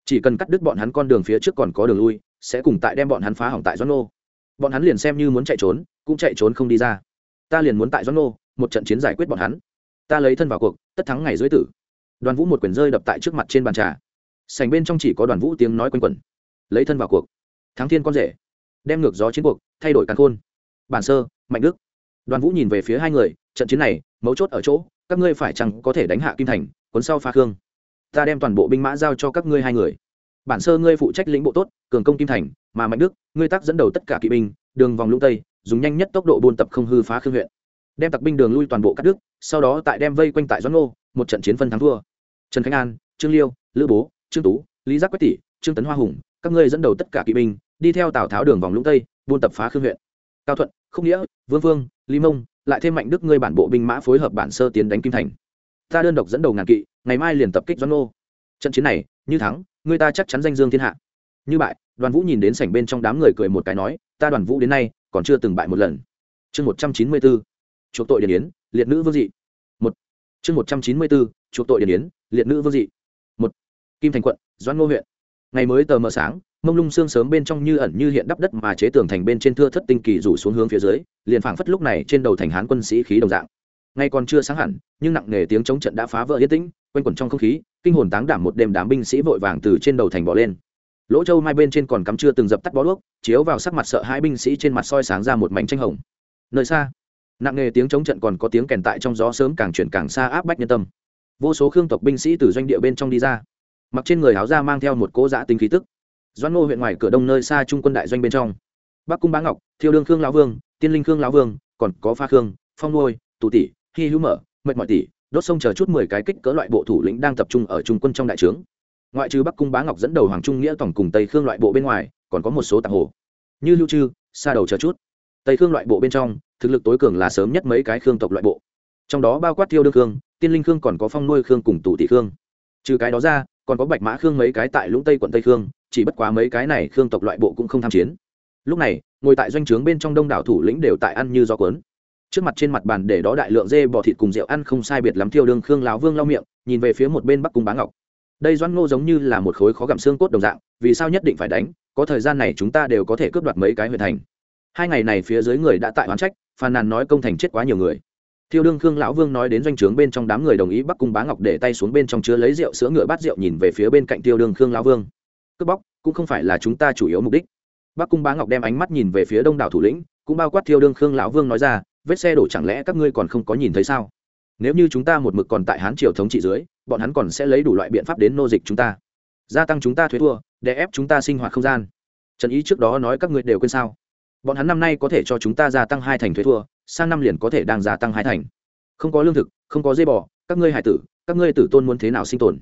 Speaker 1: Chỉ cần cắt đứt bọn hắn con đường phía trước còn có đường lui, sẽ cùng tại đem bọn hắn phá hỏng tại doãn nô. Bọn hắn liền xem như muốn chạy trốn, cũng chạy trốn không đi ra. Ta liền muốn tại doãn nô, một trận chiến giải quyết bọn hắn. Ta lấy thân vào cuộc, tất thắng ngày dưới tử. Đoàn vũ một quyền rơi đập tại trước mặt trên bàn trà. Sành bên trong chỉ có đoàn vũ tiếng nói quanh quẩn. Lấy thân vào cuộc. Thắng thiên con rể. Đem ngược gió chiến cuộc, thay đổi càn khôn. Bản sơ, mạnh đức. Đoàn vũ nhìn về phía hai người, trận chiến này, mấu chốt ở chỗ các ngươi phải chăng có thể đánh hạ kim thành, cuốn sau pha khương? Ta đem toàn bộ binh mã giao cho các ngươi hai người. Bản sơ ngươi phụ trách lĩnh bộ tốt, cường công kim thành, mà mạnh đức, ngươi tác dẫn đầu tất cả kỵ binh, đường vòng lũng tây, dùng nhanh nhất tốc độ buôn tập không hư phá khương huyện. Đem tặc binh đường lui toàn bộ cắt đức sau đó tại đem vây quanh tại doãn ngô, một trận chiến phân thắng thua. Trần khánh an, trương liêu, lữ bố, trương tú, lý giác quách tỷ, trương tấn hoa hùng, các ngươi dẫn đầu tất cả kỵ binh, đi theo tào tháo đường vòng lũng tây, buôn tập phá khương huyện. Cao thuận không nghĩa, vương vương lý mông lại thêm mạnh đức ngươi bản bộ binh mã phối hợp bản sơ tiến đánh kim thành. Ta đơn độc dẫn đầu ngàn kỵ, ngày mai liền tập kích doãn nô trận chiến này, như thắng, ngươi ta chắc chắn danh dương thiên hạ. Như bại, đoàn vũ nhìn đến sảnh bên trong đám người cười một cái nói, ta đoàn vũ đến nay, còn chưa từng bại một lần. Chương một trăm chín mươi bốn chuộc tội điển yến, liệt nữ vương dị. Một. Chương một trăm chín mươi bốn chuộc tội điển yến, liệt nữ vương dị. Một. Kim thành quận, doãn ngô huyện. Ngày mới tờ mờ sáng mông lung xương sớm bên trong như ẩn như hiện đắp đất mà chế tường thành bên trên thưa thất tinh kỳ rủ xuống hướng phía dưới, liền phảng phất lúc này trên đầu thành hán quân sĩ khí đồng dạng. Ngay còn chưa sáng hẳn, nhưng nặng nề tiếng chống trận đã phá vỡ yên tĩnh, quanh quẩn trong không khí, kinh hồn táng đảm một đêm đám binh sĩ vội vàng từ trên đầu thành bỏ lên. Lỗ châu mai bên trên còn cắm chưa từng dập tắt bó đuốc, chiếu vào sắc mặt sợ hai binh sĩ trên mặt soi sáng ra một mảnh tranh hồng. Nơi xa, nặng nề tiếng chống trận còn có tiếng kèn tại trong gió sớm càng chuyển càng xa áp bách nhân tâm. Vô số khương tộc binh sĩ từ doanh địa bên trong đi ra, mặc trên người áo ra mang theo một cỗ giã tính khí tức doan ngô huyện ngoài cửa đông nơi xa trung quân đại doanh bên trong. Bắc cung bá ngọc, thiêu đương khương lão vương, tiên linh khương lão vương, còn có pha khương, phong nuôi, tù tỷ hy hữu mở, mệt mọi tỷ, đốt sông chờ chút mười cái kích cỡ loại bộ thủ lĩnh đang tập trung ở trung quân trong đại trướng. Ngoại trừ bắc cung bá ngọc dẫn đầu hoàng trung nghĩa tổng cùng tây khương loại bộ bên ngoài, còn có một số tạp hồ. Như lưu trư xa đầu chờ chút. Tây khương loại bộ bên trong, thực lực tối cường là sớm nhất mấy cái khương tộc loại bộ. Trong đó bao quát thiêu đương khương, tiên linh khương còn có phong nuôi khương cùng tù tỷ khương. Trừ cái đó ra, còn có bạch mã khương mấy cái tại lũng tây quận tây khương chỉ bất quá mấy cái này khương tộc loại bộ cũng không tham chiến. Lúc này, ngồi tại doanh trướng bên trong đông đảo thủ lĩnh đều tại ăn như gió cuốn. Trước mặt trên mặt bàn để đó đại lượng dê bò thịt cùng rượu ăn không sai biệt lắm thiêu đương khương lão vương lau miệng, nhìn về phía một bên bắc cung bá ngọc. Đây doãn ngô giống như là một khối khó gặm xương cốt đồng dạng, vì sao nhất định phải đánh, có thời gian này chúng ta đều có thể cướp đoạt mấy cái huyện thành. Hai ngày này phía dưới người đã tại oán trách, phàn nàn nói công thành chết quá nhiều người. Thiêu đương khương lão vương nói đến doanh trướng bên trong đám người đồng ý bắc cung bá ngọc để tay xuống bên trong chứa lấy rượu sữa ngựa bát rượu nhìn về phía bên cạnh tiêu đương khương lão vương cướp bóc, cũng không phải là chúng ta chủ yếu mục đích. Bắc cung bá ngọc đem ánh mắt nhìn về phía đông đảo thủ lĩnh, cũng bao quát thiêu đương khương lão vương nói ra, vết xe đổ chẳng lẽ các ngươi còn không có nhìn thấy sao? Nếu như chúng ta một mực còn tại hán triều thống trị dưới, bọn hắn còn sẽ lấy đủ loại biện pháp đến nô dịch chúng ta. Gia tăng chúng ta thuế thua để ép chúng ta sinh hoạt không gian. Trần ý trước đó nói các ngươi đều quên sao? Bọn hắn năm nay có thể cho chúng ta gia tăng hai thành thuế thua, sang năm liền có thể đang gia tăng hai thành. Không có lương thực, không có dây bò, các ngươi hải tử, các ngươi tử tôn muốn thế nào sinh tồn?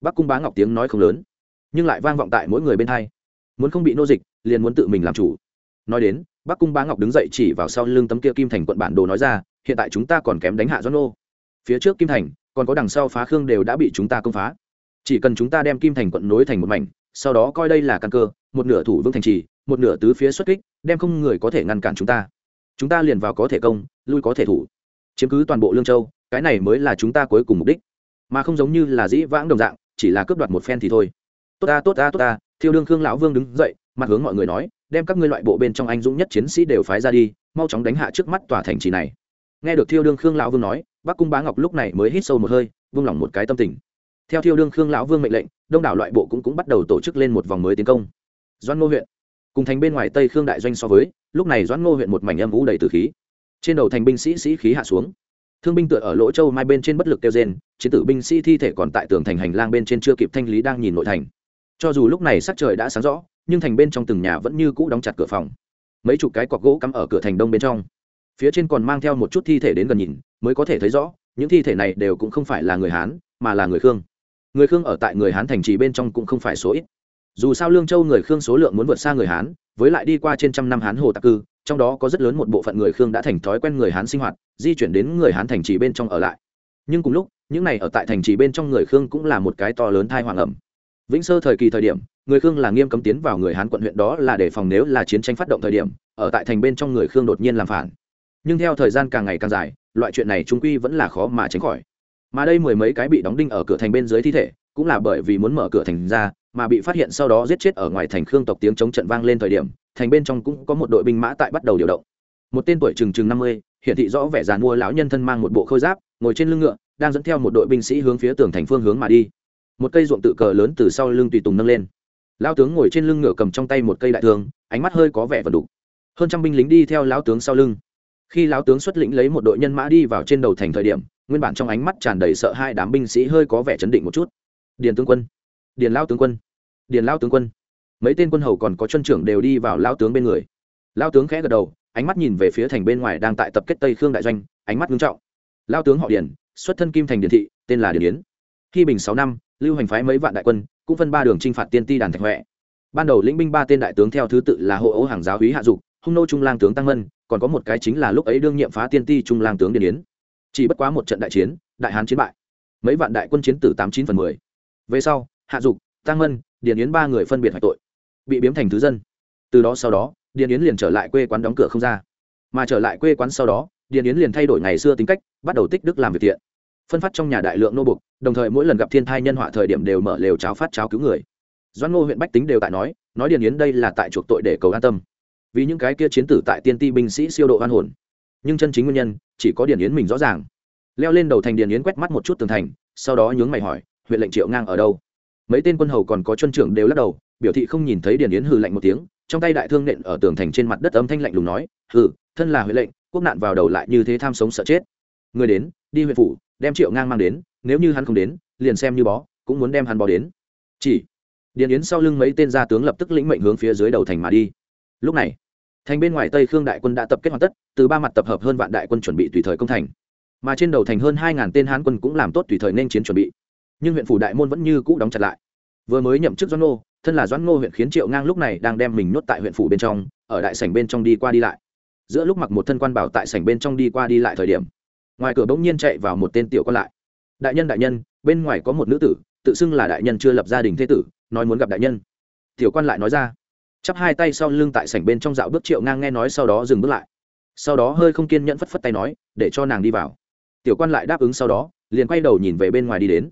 Speaker 1: Bắc cung bá ngọc tiếng nói không lớn nhưng lại vang vọng tại mỗi người bên hai. Muốn không bị nô dịch, liền muốn tự mình làm chủ. Nói đến, bắc cung bá ngọc đứng dậy chỉ vào sau lưng tấm kia kim thành quận bản đồ nói ra, hiện tại chúng ta còn kém đánh hạ doãn nô. Phía trước kim thành, còn có đằng sau phá khương đều đã bị chúng ta công phá. Chỉ cần chúng ta đem kim thành quận nối thành một mảnh, sau đó coi đây là căn cơ, một nửa thủ vương thành trì, một nửa tứ phía xuất kích, đem không người có thể ngăn cản chúng ta. Chúng ta liền vào có thể công, lui có thể thủ. Chiếm cứ toàn bộ lương châu, cái này mới là chúng ta cuối cùng mục đích. Mà không giống như là dĩ vãng đồng dạng, chỉ là cướp đoạt một phen thì thôi tốt ta tốt ta tốt ta, thiêu đương khương lão vương đứng dậy, mặt hướng mọi người nói, đem các ngươi loại bộ bên trong anh dũng nhất chiến sĩ đều phái ra đi, mau chóng đánh hạ trước mắt tòa thành trì này. Nghe được thiêu đương khương lão vương nói, bắc cung bá ngọc lúc này mới hít sâu một hơi, vung lòng một cái tâm tình. Theo thiêu đương khương lão vương mệnh lệnh, đông đảo loại bộ cũng cũng bắt đầu tổ chức lên một vòng mới tiến công. Doan ngô huyện, cùng thành bên ngoài tây khương đại doanh so với, lúc này doãn ngô huyện một mảnh âm vũ đầy từ khí. Trên đầu thành binh sĩ sĩ khí hạ xuống. Thương binh tựa ở lỗ châu mai bên trên bất lực kêu rên, chiến tử binh sĩ thi thể còn tại tường thành hành lang bên trên chưa kịp thanh lý đang nhìn nội thành cho dù lúc này sắc trời đã sáng rõ, nhưng thành bên trong từng nhà vẫn như cũ đóng chặt cửa phòng. Mấy chục cái cọc gỗ cắm ở cửa thành đông bên trong. Phía trên còn mang theo một chút thi thể đến gần nhìn, mới có thể thấy rõ, những thi thể này đều cũng không phải là người hán, mà là người khương. Người khương ở tại người hán thành trì bên trong cũng không phải số ít. Dù sao lương châu người khương số lượng muốn vượt xa người hán, với lại đi qua trên trăm năm hán hồ tạc cư, trong đó có rất lớn một bộ phận người khương đã thành thói quen người hán sinh hoạt, di chuyển đến người hán thành trì bên trong ở lại. Nhưng cùng lúc, những này ở tại thành trì bên trong người khương cũng là một cái to lớn thai hoàng ẩm vĩnh sơ thời kỳ thời điểm, người khương là nghiêm cấm tiến vào người hán quận huyện đó là để phòng nếu là chiến tranh phát động thời điểm, ở tại thành bên trong người khương đột nhiên làm phản. Nhưng theo thời gian càng ngày càng dài, loại chuyện này trung quy vẫn là khó mà tránh khỏi. Mà đây mười mấy cái bị đóng đinh ở cửa thành bên dưới thi thể, cũng là bởi vì muốn mở cửa thành ra, mà bị phát hiện sau đó giết chết ở ngoài thành khương tộc tiếng chống trận vang lên thời điểm, thành bên trong cũng có một đội binh mã tại bắt đầu điều động. Một tên tuổi chừng chừng năm mươi hiện thị rõ vẻ dàn mua lão nhân thân mang một bộ khôi giáp, ngồi trên lưng ngựa, đang dẫn theo một đội binh sĩ hướng phía tường thành phương hướng mà đi một cây ruộng tự cờ lớn từ sau lưng tùy tùng nâng lên. Lao tướng ngồi trên lưng ngựa cầm trong tay một cây đại thương, ánh mắt hơi có vẻ vần đục hơn trăm binh lính đi theo lão tướng sau lưng. Khi lão tướng xuất lĩnh lấy một đội nhân mã đi vào trên đầu thành thời điểm, nguyên bản trong ánh mắt tràn đầy sợ hai đám binh sĩ hơi có vẻ chấn định một chút. Điền tướng quân, điền lao tướng quân, điền lao tướng quân. Mấy tên quân hầu còn có chân trưởng đều đi vào lao tướng bên người. Lao tướng khẽ gật đầu, ánh mắt nhìn về phía thành bên ngoài đang tại tập kết tây khương đại doanh, ánh mắt nghiêm trọng. Lao tướng họ điền, xuất thân kim thành điền thị, tên là điền yến khi bình sáu năm, lưu hành phái mấy vạn đại quân, cũng phân ba đường t r i n h phạt tiên ti đàn thạch huệ. Ban đầu lĩnh binh ba tên đại tướng theo thứ tự là hộ ấu hàng giáo húy hạ dục, hung nô trung lang tướng tăng mân, còn có một cái chính là lúc ấy đương nhiệm phá tiên ti trung lang tướng điền yến. Chỉ bất quá một trận đại chiến, đại hán chiến bại. Mấy vạn đại quân chiến tử tám chín phần mười. Về sau, hạ dục, tăng mân, điền yến ba người phân biệt hoạch tội, bị biếm thành thứ dân. Từ đó sau đó, điền yến liền trở lại quê quán đóng cửa không ra. Mà trở lại quê quán sau đó, điền yến liền thay đổi ngày xưa tính cách, bắt đầu tích đức làm việc thiện phân phát trong nhà đại lượng nô bục, đồng thời mỗi lần gặp thiên thai nhân họa thời điểm đều mở lều cháo phát cháo cứu người. Doan ngô huyện bách tính đều tại nói nói điền yến đây là tại chuộc tội để cầu an tâm. Vì những cái kia chiến tử tại tiên ti binh sĩ siêu độ an hồn. Nhưng chân chính nguyên nhân, chỉ có điền yến mình rõ ràng. Leo lên đầu thành điền yến quét mắt một chút tường thành, sau đó nhướng mày hỏi, huyện lệnh triệu ngang ở đâu? Mấy tên quân hầu còn có chân trưởng đều lắc đầu, biểu thị không nhìn thấy điền yến hừ lạnh một tiếng, trong tay đại thương nện ở tường thành trên mặt đất âm thanh lạnh lùng nói, hừ, thân là huệ lệnh, quốc nạn vào đầu lại như thế tham sống sợ chết. Người đến, đi huyện phủ đem triệu ngang mang đến, nếu như hắn không đến, liền xem như bó, cũng muốn đem hắn bó đến. Chỉ, điền yến sau lưng mấy tên gia tướng lập tức lĩnh mệnh hướng phía dưới đầu thành mà đi. Lúc này, thành bên ngoài tây khương đại quân đã tập kết hoàn tất, từ ba mặt tập hợp hơn vạn đại quân chuẩn bị tùy thời công thành. Mà trên đầu thành hơn hai ngàn tên hán quân cũng làm tốt tùy thời nên chiến chuẩn bị. Nhưng huyện phủ đại môn vẫn như cũ đóng chặt lại. Vừa mới nhậm chức doãn ngô, thân là doãn ngô huyện khiến triệu ngang lúc này đang đem mình nhốt tại huyện phủ bên trong, ở đại sảnh bên trong đi qua đi lại. Giữa lúc mặc một thân quan bảo tại sảnh bên trong đi qua đi lại thời điểm ngoài cửa bỗng nhiên chạy vào một tên tiểu quan lại. Đại nhân đại nhân, bên ngoài có một nữ tử, tự xưng là đại nhân chưa lập gia đình thế tử, nói muốn gặp đại nhân. Tiểu quan lại nói ra. Chắp hai tay sau lưng tại sảnh bên trong dạo bước triệu ngang nghe nói sau đó dừng bước lại. Sau đó hơi không kiên nhẫn phất phất tay nói, để cho nàng đi vào. Tiểu quan lại đáp ứng sau đó, liền quay đầu nhìn về bên ngoài đi đến.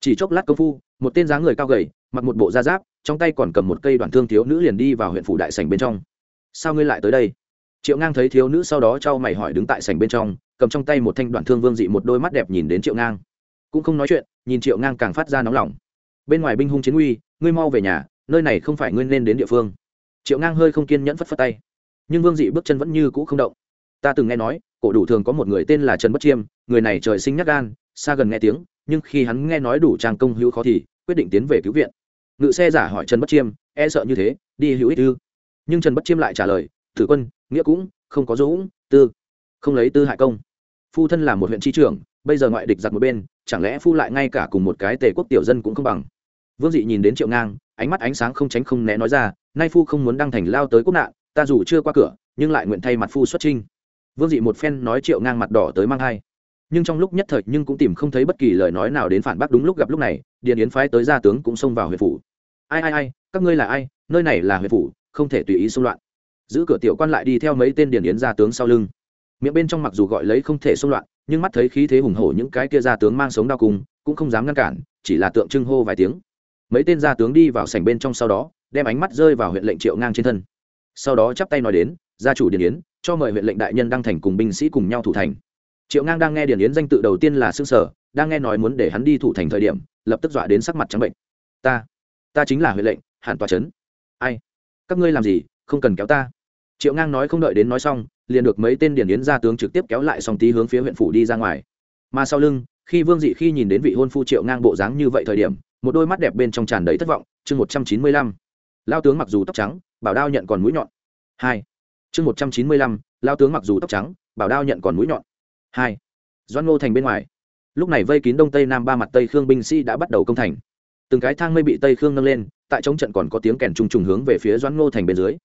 Speaker 1: Chỉ chốc lát công phu, một tên dáng người cao gầy, mặc một bộ da giáp, trong tay còn cầm một cây đoạn thương thiếu nữ liền đi vào huyện phủ đại sảnh bên trong. Sao ngươi lại tới đây? Triệu ngang thấy thiếu nữ sau đó trao mày hỏi đứng tại sảnh bên trong cầm trong tay một thanh đoạn thương vương dị một đôi mắt đẹp nhìn đến triệu ngang. Cũng không nói chuyện, nhìn triệu ngang càng phát ra nóng lòng. Bên ngoài binh hung chiến uy, ngươi mau về nhà, nơi này không phải ngươi nên đến địa phương. Triệu ngang hơi không kiên nhẫn phất phất tay. Nhưng vương dị bước chân vẫn như cũ không động. Ta từng nghe nói, cổ đủ thường có một người tên là trần bất chiêm, người này trời sinh nhắc gan, xa gần nghe tiếng, nhưng khi hắn nghe nói đủ trang công hữu khó thì, quyết định tiến về cứu viện. Ngự xe giả hỏi trần bất chiêm e sợ như thế, đi hữu ích ư? Nhưng trần bất chiêm lại trả lời thử quân, nghĩa cũng, không có dũng tư, không lấy tư hại công phu thân là một huyện tri trưởng, bây giờ ngoại địch giặc một bên, chẳng lẽ phu lại ngay cả cùng một cái tề quốc tiểu dân cũng không bằng? Vương dị nhìn đến triệu ngang, ánh mắt ánh sáng không tránh không né nói ra, nay phu không muốn đăng thành lao tới quốc nạn, ta dù chưa qua cửa, nhưng lại nguyện thay mặt phu xuất trinh vương dị một phen nói triệu ngang mặt đỏ tới mang hai. Nhưng trong lúc nhất thời nhưng cũng tìm không thấy bất kỳ lời nói nào đến phản bác đúng lúc gặp lúc này điện yến phái tới gia tướng cũng xông vào huyện phủ. Ai ai ai, các ngươi là ai? Nơi này là huyện phủ, không thể tùy ý xung loạn. Giữ cửa tiểu quan lại đi theo mấy tên Điền yến gia tướng sau lưng miệng bên trong mặc dù gọi lấy không thể xung loạn, nhưng mắt thấy khí thế hùng hổ những cái kia gia tướng mang sống đau cùng cũng không dám ngăn cản, chỉ là tượng trưng hô vài tiếng. Mấy tên gia tướng đi vào sảnh bên trong sau đó, đem ánh mắt rơi vào huyện lệnh triệu ngang trên thân. Sau đó chắp tay nói đến, gia chủ điện yến, cho mời huyện lệnh đại nhân đăng thành cùng binh sĩ cùng nhau thủ thành. Triệu ngang đang nghe điền yến danh tự đầu tiên là xương sở, đang nghe nói muốn để hắn đi thủ thành thời điểm, lập tức dọa đến sắc mặt trắng bệnh. Ta ta chính là huyện lệnh, hàn tòa trấn. Ai? Các ngươi làm gì? Không cần kéo ta. Triệu ngang nói không đợi đến nói xong liền được mấy tên điển yến gia tướng trực tiếp kéo lại song tí hướng phía huyện phủ đi ra ngoài. Mà sau lưng, khi vương dị khi nhìn đến vị hôn phu triệu ngang bộ dáng như vậy thời điểm, một đôi mắt đẹp bên trong tràn đầy thất vọng. Chương một trăm chín mươi lăm, lao tướng mặc dù tóc trắng, bảo đao nhận còn mũi nhọn. Hai, chương một trăm chín mươi lăm, lao tướng mặc dù tóc trắng, bảo đao nhận còn mũi nhọn. Hai doan ngô thành bên ngoài. Lúc này vây kín đông tây nam ba mặt tây khương binh sĩ đã bắt đầu công thành. Từng cái thang mây bị tây khương nâng lên, tại trong trận còn có tiếng kèn trùng trùng hướng về phía doãn ngô thành bên dưới.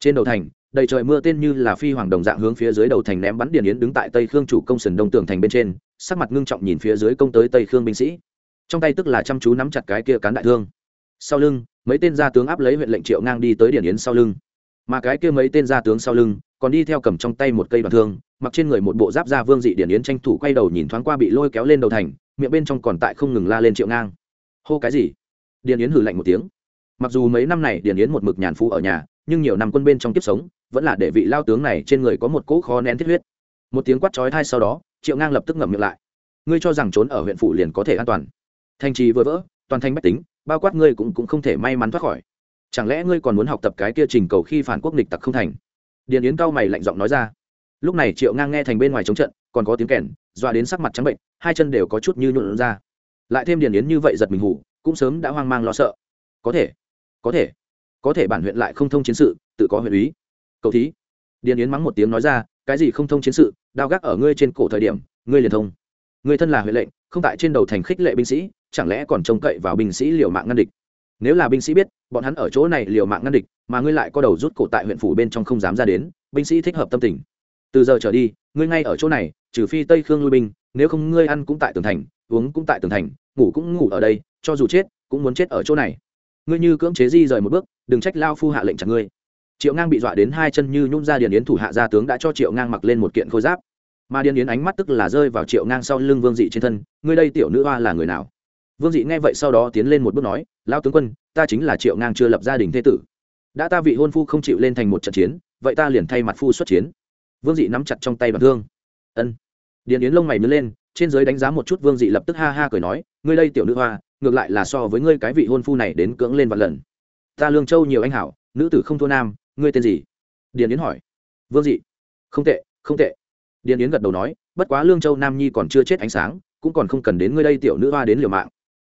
Speaker 1: Trên đầu thành đầy trời mưa tên như là phi hoàng đồng dạng hướng phía dưới đầu thành ném bắn điền yến đứng tại tây khương chủ công sần đông tường thành bên trên, sắc mặt ngưng trọng nhìn phía dưới công tới tây khương binh sĩ. Trong tay tức là chăm chú nắm chặt cái kia cán đại thương. Sau lưng, mấy tên gia tướng áp lấy huyện lệnh triệu ngang đi tới điền yến sau lưng. Mà cái kia mấy tên gia tướng sau lưng, còn đi theo cầm trong tay một cây đoàn thương, mặc trên người một bộ giáp da vương dị điển yến tranh thủ quay đầu nhìn thoáng qua bị lôi kéo lên đầu thành, miệng bên trong còn tại không ngừng la lên triệu ngang. Hô cái gì? Điển yến hử lạnh một tiếng. Mặc dù mấy năm này điển yến một mực nhàn phu ở nhà nhưng nhiều năm quân bên trong kiếp sống vẫn là để vị lao tướng này trên người có một cỗ khó nén thiết huyết. Một tiếng quát chói thai sau đó triệu ngang lập tức ngậm miệng lại. Ngươi cho rằng trốn ở huyện phủ liền có thể an toàn. Thành trì vừa vỡ toàn thành bách tính bao quát ngươi cũng, cũng không thể may mắn thoát khỏi. Chẳng lẽ ngươi còn muốn học tập cái kia trình cầu khi phản quốc địch tặc không thành? Điền yến cao mày lạnh giọng nói ra. Lúc này triệu ngang nghe thành bên ngoài chống trận còn có tiếng kèn dọa đến sắc mặt trắng bệnh hai chân đều có chút như nhuộn ra. Lại thêm điền yến như vậy giật mình hủ cũng sớm đã hoang mang lo sợ. Có thể có thể có thể bản huyện lại không thông chiến sự, tự có huyện ý. Cầu thí. Điền yến mắng một tiếng nói ra, cái gì không thông chiến sự, đao gác ở ngươi trên cổ thời điểm, ngươi liền thông. Ngươi thân là huyện lệnh, không tại trên đầu thành khích lệ binh sĩ, chẳng lẽ còn trông cậy vào binh sĩ liều mạng ngăn địch? Nếu là binh sĩ biết, bọn hắn ở chỗ này liều mạng ngăn địch, mà ngươi lại có đầu rút cổ tại huyện phủ bên trong không dám ra đến, binh sĩ thích hợp tâm tình. Từ giờ trở đi, ngươi ngay ở chỗ này, trừ phi tây khương lui binh, nếu không ngươi ăn cũng tại tường thành, uống cũng tại tường thành, ngủ cũng ngủ ở đây, cho dù chết, cũng muốn chết ở chỗ này ngươi như cưỡng chế di rời một bước, đừng trách lao phu hạ lệnh chặt ngươi. Triệu ngang bị dọa đến hai chân như nhung ra điền yến thủ hạ gia tướng đã cho triệu ngang mặc lên một kiện khôi giáp. Mà điền yến ánh mắt tức là rơi vào triệu ngang sau lưng vương dị trên thân, ngươi đây tiểu nữ hoa là người nào? Vương dị nghe vậy sau đó tiến lên một bước nói, lao tướng quân, ta chính là triệu ngang chưa lập gia đình thế tử. Đã ta vị hôn phu không chịu lên thành một trận chiến, vậy ta liền thay mặt phu xuất chiến. Vương dị nắm chặt trong tay bằng thương. Ân. Điền yến lông mày nứt lên trên giới đánh giá một chút vương dị lập tức ha ha cười nói, ngươi đây tiểu nữ hoa, ngược lại là so với ngươi cái vị hôn phu này đến cưỡng lên vạn lần. Ta lương châu nhiều anh hảo, nữ tử không thua nam, ngươi tên gì? Điền yến hỏi. Vương dị. Không tệ không tệ. Điền yến gật đầu nói, bất quá lương châu nam nhi còn chưa chết ánh sáng, cũng còn không cần đến ngươi đây tiểu nữ hoa đến liều mạng.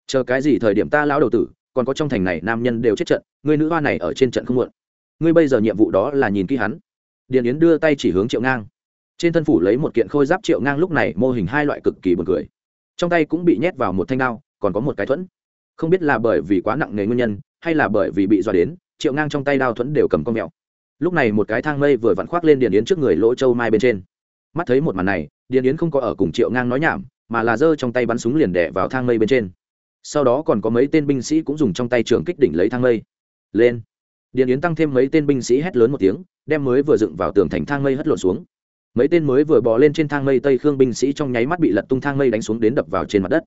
Speaker 1: Chờ cái gì thời điểm ta lão đầu tử, còn có trong thành này nam nhân đều chết trận, ngươi nữ hoa này ở trên trận không muộn. Ngươi bây giờ nhiệm vụ đó là nhìn kỹ hắn. Điền yến đưa tay chỉ hướng triệu ngang trên thân phủ lấy một kiện khôi giáp triệu ngang lúc này mô hình hai loại cực kỳ buồn cười. Trong tay cũng bị nhét vào một thanh đao, còn có một cái thuẫn. Không biết là bởi vì quá nặng nề nguyên nhân, hay là bởi vì bị dọa đến, triệu ngang trong tay đao thuẫn đều cầm con mèo. Lúc này một cái thang mây vừa vặn khoác lên điền yến trước người lỗ châu mai bên trên. Mắt thấy một màn này, điền yến không có ở cùng triệu ngang nói nhảm, mà là giơ trong tay bắn súng liền đẻ vào thang mây bên trên. Sau đó còn có mấy tên binh sĩ cũng dùng trong tay trường kích đỉnh lấy thang mây. Lên. Điền yến tăng thêm mấy tên binh sĩ hét lớn một tiếng, đem mới vừa dựng vào tường thành thang mây hất lộn xuống mấy tên mới vừa bò lên trên thang mây tây khương binh sĩ trong nháy mắt bị lật tung thang mây đánh xuống đến đập vào trên mặt đất.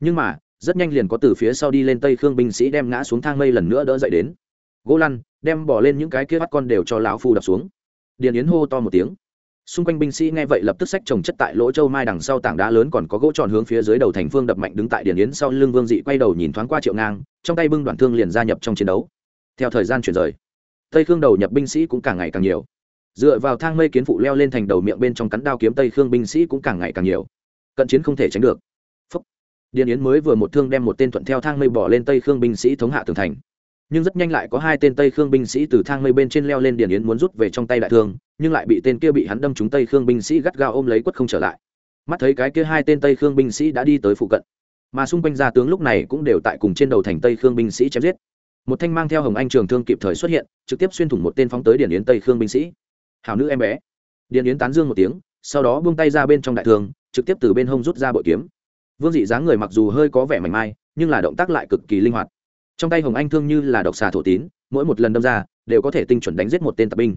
Speaker 1: Nhưng mà, rất nhanh liền có từ phía sau đi lên tây khương binh sĩ đem ngã xuống thang mây lần nữa đỡ dậy đến. Gỗ lăn đem bỏ lên những cái kia bắt con đều cho lão phu đập xuống. Điền yến hô to một tiếng. Xung quanh binh sĩ nghe vậy lập tức sách trồng chất tại lỗ châu mai đằng sau tảng đá lớn còn có gỗ tròn hướng phía dưới đầu thành phương đập mạnh đứng tại điền yến sau lưng vương dị quay đầu nhìn thoáng qua triệu ngang, trong tay bưng đoạn thương liền gia nhập trong chiến đấu. Theo thời gian chuyển rời, tây khương đầu nhập binh sĩ cũng càng ngày càng nhiều dựa vào thang mây kiến phụ leo lên thành đầu miệng bên trong cắn đao kiếm tây khương binh sĩ cũng càng ngày càng nhiều. Cận chiến không thể tránh được. Phúc. điền yến mới vừa một thương đem một tên thuận theo thang mây bỏ lên tây khương binh sĩ thống hạ tường thành. Nhưng rất nhanh lại có hai tên tây khương binh sĩ từ thang mây bên trên leo lên điền yến muốn rút về trong tay đại thương, nhưng lại bị tên kia bị hắn đâm trúng tây khương binh sĩ gắt gao ôm lấy quất không trở lại. Mắt thấy cái kia hai tên tây khương binh sĩ đã đi tới phụ cận. Mà xung quanh gia tướng lúc này cũng đều tại cùng trên đầu thành tây khương binh sĩ chém giết. Một thanh mang theo hồng anh trường thương kịp thời xuất hiện, trực tiếp xuyên thủng một tên phóng tới điển yến tây khương binh sĩ hào nữ em bé. Điền yến tán dương một tiếng, sau đó buông tay ra bên trong đại thường, trực tiếp từ bên hông rút ra bội kiếm. Vương dị dáng người mặc dù hơi có vẻ mảnh mai, nhưng là động tác lại cực kỳ linh hoạt. Trong tay hồng anh thương như là độc xà thổ tín, mỗi một lần đâm ra, đều có thể tinh chuẩn đánh giết một tên tập binh.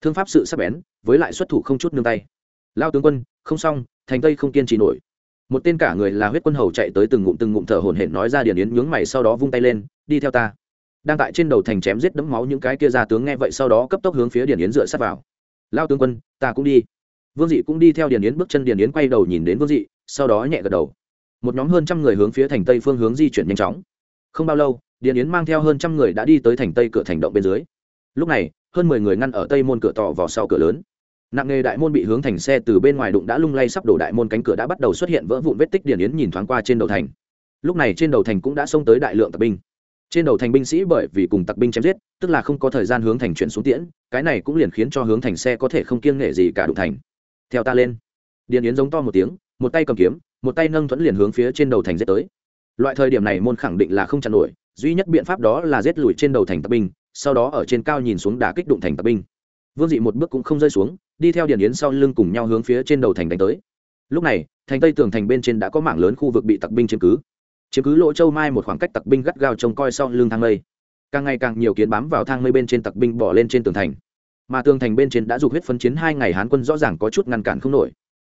Speaker 1: Thương pháp sự sắc bén, với lại xuất thủ không chút nương tay. Lao tướng quân, không xong, thành tây không kiên trì nổi. Một tên cả người là huyết quân hầu chạy tới từng ngụm từng ngụm thở hổn hển nói ra điền yến nhướng mày sau đó vung tay lên, đi theo ta. Đang tại trên đầu thành chém giết đẫm máu những cái kia ra tướng nghe vậy sau đó cấp tốc hướng phía điền yến dựa sát vào lao tướng quân, ta cũng đi. Vương dị cũng đi theo điền yến bước chân điền yến quay đầu nhìn đến vương dị, sau đó nhẹ gật đầu. Một nhóm hơn trăm người hướng phía thành tây phương hướng di chuyển nhanh chóng. Không bao lâu, điền yến mang theo hơn trăm người đã đi tới thành tây cửa thành động bên dưới. Lúc này, hơn mười người ngăn ở tây môn cửa tỏ vào sau cửa lớn. Nặng nghề đại môn bị hướng thành xe từ bên ngoài đụng đã lung lay sắp đổ đại môn cánh cửa đã bắt đầu xuất hiện vỡ vụn vết tích, điền yến nhìn thoáng qua trên đầu thành. Lúc này trên đầu thành cũng đã xông tới đại lượng tập binh. Trên đầu thành binh sĩ bởi vì cùng tặc binh chém giết, tức là không có thời gian hướng thành chuyển xuống tiễn cái này cũng liền khiến cho hướng thành xe có thể không kiêng nghệ gì cả đụng thành. Theo ta lên. Điền yến giống to một tiếng, một tay cầm kiếm, một tay nâng thuẫn liền hướng phía trên đầu thành giết tới. Loại thời điểm này môn khẳng định là không chặn nổi, duy nhất biện pháp đó là giết lùi trên đầu thành tặc binh, sau đó ở trên cao nhìn xuống đả kích đụng thành tặc binh. Vương dị một bước cũng không rơi xuống, đi theo điền yến sau lưng cùng nhau hướng phía trên đầu thành đánh tới. Lúc này, thành tây tường thành bên trên đã có mảng lớn khu vực bị tặc binh chiếm cứ. Chiếm cứ lỗ châu mai một khoảng cách tặc binh gắt gao trông coi sau lưng thang lây càng ngày càng nhiều kiến bám vào thang mây bên trên tặc binh bỏ lên trên tường thành. Mà tường thành bên trên đã dục huyết phấn chiến hai ngày hán quân rõ ràng có chút ngăn cản không nổi.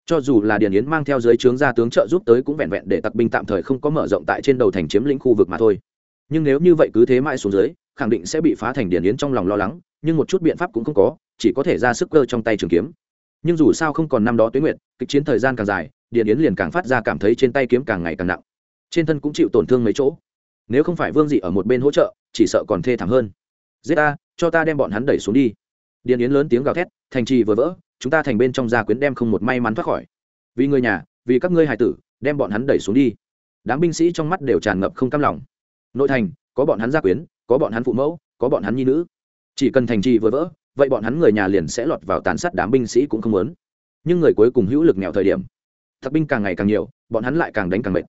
Speaker 1: Cho dù là điền yến mang theo dưới trướng gia tướng trợ giúp tới cũng vẹn vẹn để tặc binh tạm thời không có mở rộng tại trên đầu thành chiếm lĩnh khu vực mà thôi. Nhưng nếu như vậy cứ thế mãi xuống dưới, khẳng định sẽ bị phá thành điền yến trong lòng lo lắng, nhưng một chút biện pháp cũng không có, chỉ có thể ra sức cơ trong tay trường kiếm. Nhưng dù sao không còn năm đó tuyến nguyện kịch chiến thời gian càng dài, Điền yến liền càng phát ra cảm thấy trên tay kiếm càng ngày càng nặng, trên thân cũng chịu tổn thương mấy chỗ. Nếu không phải vương dị ở một bên hỗ trợ chỉ sợ còn thê thảm hơn. Giết ta, cho ta đem bọn hắn đẩy xuống đi. Điền yến lớn tiếng gào thét, thành trì vừa vỡ, chúng ta thành bên trong gia quyến đem không một may mắn thoát khỏi. Vì người nhà, vì các ngươi hài tử, đem bọn hắn đẩy xuống đi. Đám binh sĩ trong mắt đều tràn ngập không cam lòng. Nội thành, có bọn hắn gia quyến, có bọn hắn phụ mẫu, có bọn hắn nhi nữ. Chỉ cần thành trì vừa vỡ, vậy bọn hắn người nhà liền sẽ lọt vào tàn sát đám binh sĩ cũng không muốn. Nhưng người cuối cùng hữu lực nghèo thời điểm thật binh càng ngày càng nhiều, bọn hắn lại càng đánh càng mệt.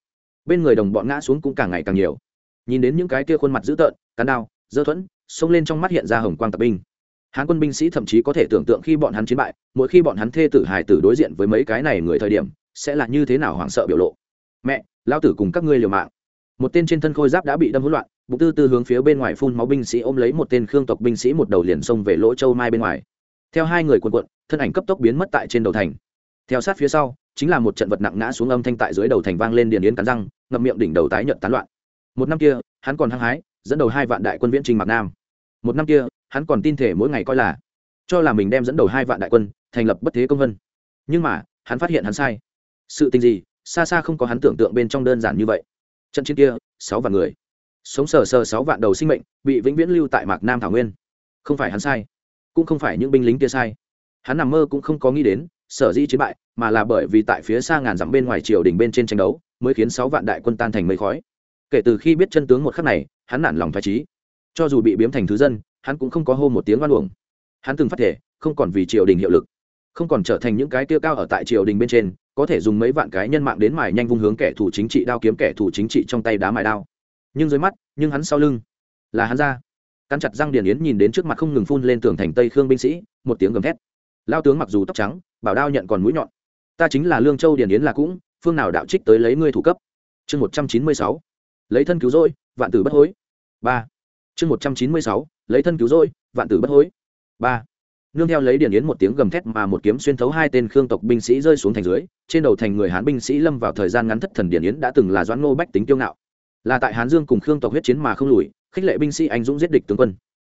Speaker 1: Bên người đồng bọn ngã xuống cũng càng ngày càng nhiều nhìn đến những cái kia khuôn mặt dữ tợn cán đao dơ thuẫn, xông lên trong mắt hiện ra hồng quang tập binh. Hán quân binh sĩ thậm chí có thể tưởng tượng khi bọn hắn chiến bại, mỗi khi bọn hắn thê tử hài tử đối diện với mấy cái này người thời điểm, sẽ là như thế nào hoảng sợ biểu lộ. Mẹ lao tử cùng các ngươi liều mạng. Một tên trên thân khôi giáp đã bị đâm hỗn loạn, bụng tư tư hướng phía bên ngoài phun máu binh sĩ ôm lấy một tên khương tộc binh sĩ một đầu liền xông về lỗ châu mai bên ngoài. Theo hai người quần quận thân ảnh cấp tốc biến mất tại trên đầu thành. Theo sát phía sau, chính là một trận vật nặng ngã xuống âm thanh tại dưới đầu thành vang lên điền yến cắn răng, ngậm miệng đỉnh đầu tái nhận tán loạn một năm kia, hắn còn hăng hái, dẫn đầu hai vạn đại quân viễn trình mạc nam. Một năm kia, hắn còn tin thể mỗi ngày coi là, cho là mình đem dẫn đầu hai vạn đại quân thành lập bất thế công vân. Nhưng mà, hắn phát hiện hắn sai. Sự tình gì, xa xa không có hắn tưởng tượng bên trong đơn giản như vậy. Trận chiến kia, sáu vạn người. Sống sờ sờ sáu vạn đầu sinh mệnh, bị vĩnh viễn lưu tại mạc nam thảo nguyên. Không phải hắn sai, cũng không phải những binh lính kia sai. Hắn nằm mơ cũng không có nghĩ đến, sở dĩ chiến bại, mà là bởi vì tại phía xa ngàn dặm bên ngoài triều đình bên trên tranh đấu, mới khiến sáu vạn đại quân tan thành mây khói kể từ khi biết chân tướng một khắc này, hắn nản lòng phải trí cho dù bị biếm thành thứ dân, hắn cũng không có hô một tiếng oan uổng. Hắn từng phát thể, không còn vì triều đình hiệu lực, không còn trở thành những cái tiêu cao ở tại triều đình bên trên, có thể dùng mấy vạn cái nhân mạng đến mài nhanh vung hướng kẻ thù chính trị đao kiếm kẻ thù chính trị trong tay đá mài đao. Nhưng dưới mắt, nhưng hắn sau lưng là hắn ra. Cắn chặt răng điền yến nhìn đến trước mặt không ngừng phun lên tường thành tây khương binh sĩ, một tiếng gầm thét. Lao tướng mặc dù tóc trắng, bảo đao nhận còn mũi nhọn. Ta chính là lương châu điền yến là cũng, phương nào đạo trích tới lấy ngươi thủ cấp? Chương một trăm chín mươi sáu lấy thân cứu rỗi, vạn tử bất hối. Ba. Chương một trăm chín mươi sáu, lấy thân cứu rỗi, vạn tử bất hối. Ba. Nương theo lấy điển yến một tiếng gầm thét mà một kiếm xuyên thấu hai tên khương tộc binh sĩ rơi xuống thành dưới, trên đầu thành người hán binh sĩ lâm vào thời gian ngắn thất thần điển yến đã từng là doãn ngô bách tính kiêu ngạo. Là tại hán dương cùng khương tộc huyết chiến mà không lùi, khích lệ binh sĩ anh dũng giết địch tướng quân.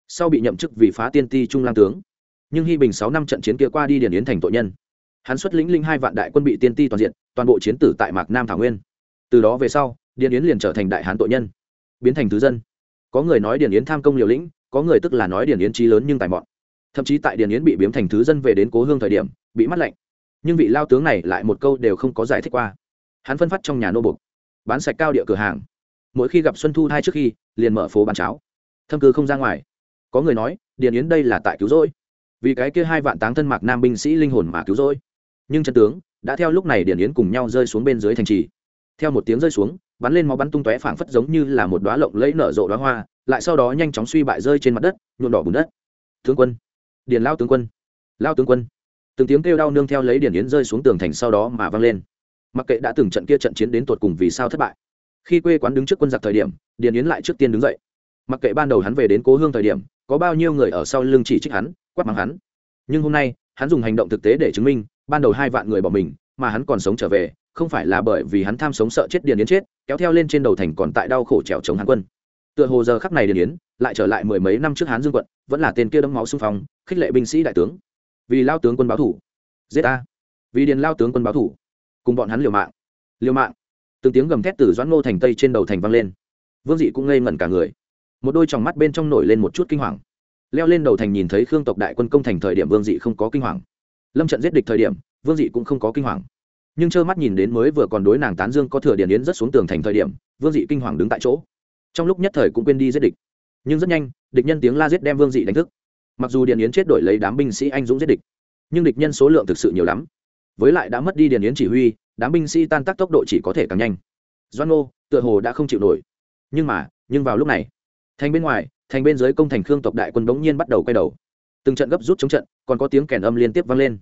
Speaker 1: Sau bị nhậm chức vì phá tiên ti trung lang tướng. Nhưng hy bình sáu năm trận chiến kia qua đi điển yến thành tội nhân. Hắn xuất lĩnh linh hai vạn đại quân bị tiên ti toàn diện, toàn bộ chiến tử tại mạc nam thảo nguyên. Từ đó về sau điền yến liền trở thành đại hán tội nhân, biến thành thứ dân. Có người nói điền yến tham công liều lĩnh, có người tức là nói điền yến trí lớn nhưng tài mọn. Thậm chí tại điền yến bị biếm thành thứ dân về đến cố hương thời điểm, bị mắt lạnh. Nhưng vị lao tướng này lại một câu đều không có giải thích qua. Hắn phân phát trong nhà nô bục, bán sạch cao địa cửa hàng. Mỗi khi gặp xuân thu hai trước khi, liền mở phố bán cháo. Thâm cư không ra ngoài. Có người nói, điền yến đây là tại cứu rỗi. Vì cái kia hai vạn táng thân mạc nam binh sĩ linh hồn mà cứu rỗi. Nhưng chân tướng, đã theo lúc này điền yến cùng nhau rơi xuống bên dưới thành trì. Theo một tiếng rơi xuống bắn lên máu bắn tung tóe phảng phất giống như là một đóa lộng lẫy nở rộ đóa hoa, lại sau đó nhanh chóng suy bại rơi trên mặt đất nhuộn đỏ bùn đất. Tướng quân, điền lao tướng quân, lao tướng quân. Từng tiếng kêu đau nương theo lấy điền yến rơi xuống tường thành sau đó mà vang lên. Mặc kệ đã từng trận kia trận chiến đến tột cùng vì sao thất bại, khi quê quán đứng trước quân giặc thời điểm, điền yến lại trước tiên đứng dậy. Mặc kệ ban đầu hắn về đến cố hương thời điểm, có bao nhiêu người ở sau lưng chỉ trích hắn, quát mắng hắn. Nhưng hôm nay, hắn dùng hành động thực tế để chứng minh, ban đầu hai vạn người bỏ mình, mà hắn còn sống trở về không phải là bởi vì hắn tham sống sợ chết điền yến chết, kéo theo lên trên đầu thành còn tại đau khổ trèo chống hán quân. Tựa hồ giờ khắc này điền yến lại trở lại mười mấy năm trước hán dương quận, vẫn là tên kia đấm máu xung phong, khích lệ binh sĩ đại tướng. Vì lao tướng quân báo thủ. Giết ta. Vì điền lao tướng quân báo thủ. Cùng bọn hắn liều mạng. Liều mạng. Từng tiếng gầm thét từ doãn ngô thành tây trên đầu thành vang lên. Vương dị cũng ngây ngẩn cả người. Một đôi tròng mắt bên trong nổi lên một chút kinh hoàng. Leo lên đầu thành nhìn thấy khương tộc đại quân công thành thời điểm vương dị không có kinh hoàng. Lâm trận giết địch thời điểm, vương dị cũng không có kinh hoàng nhưng trơ mắt nhìn đến mới vừa còn đối nàng tán dương có thừa điền yến rất xuống tường thành thời điểm, vương dị kinh hoàng đứng tại chỗ. Trong lúc nhất thời cũng quên đi giết địch. Nhưng rất nhanh, địch nhân tiếng la giết đem vương dị đánh thức. Mặc dù điền yến chết đổi lấy đám binh sĩ anh dũng giết địch, nhưng địch nhân số lượng thực sự nhiều lắm. Với lại đã mất đi điền yến chỉ huy, đám binh sĩ tan tác tốc độ chỉ có thể càng nhanh. Doan ngô, tựa hồ đã không chịu nổi. Nhưng mà, nhưng vào lúc này, thành bên ngoài, thành bên dưới công thành khương tộc đại quân đống nhiên bắt đầu quay đầu. Từng trận gấp rút chống trận, còn có tiếng kèn âm liên tiếp vang lên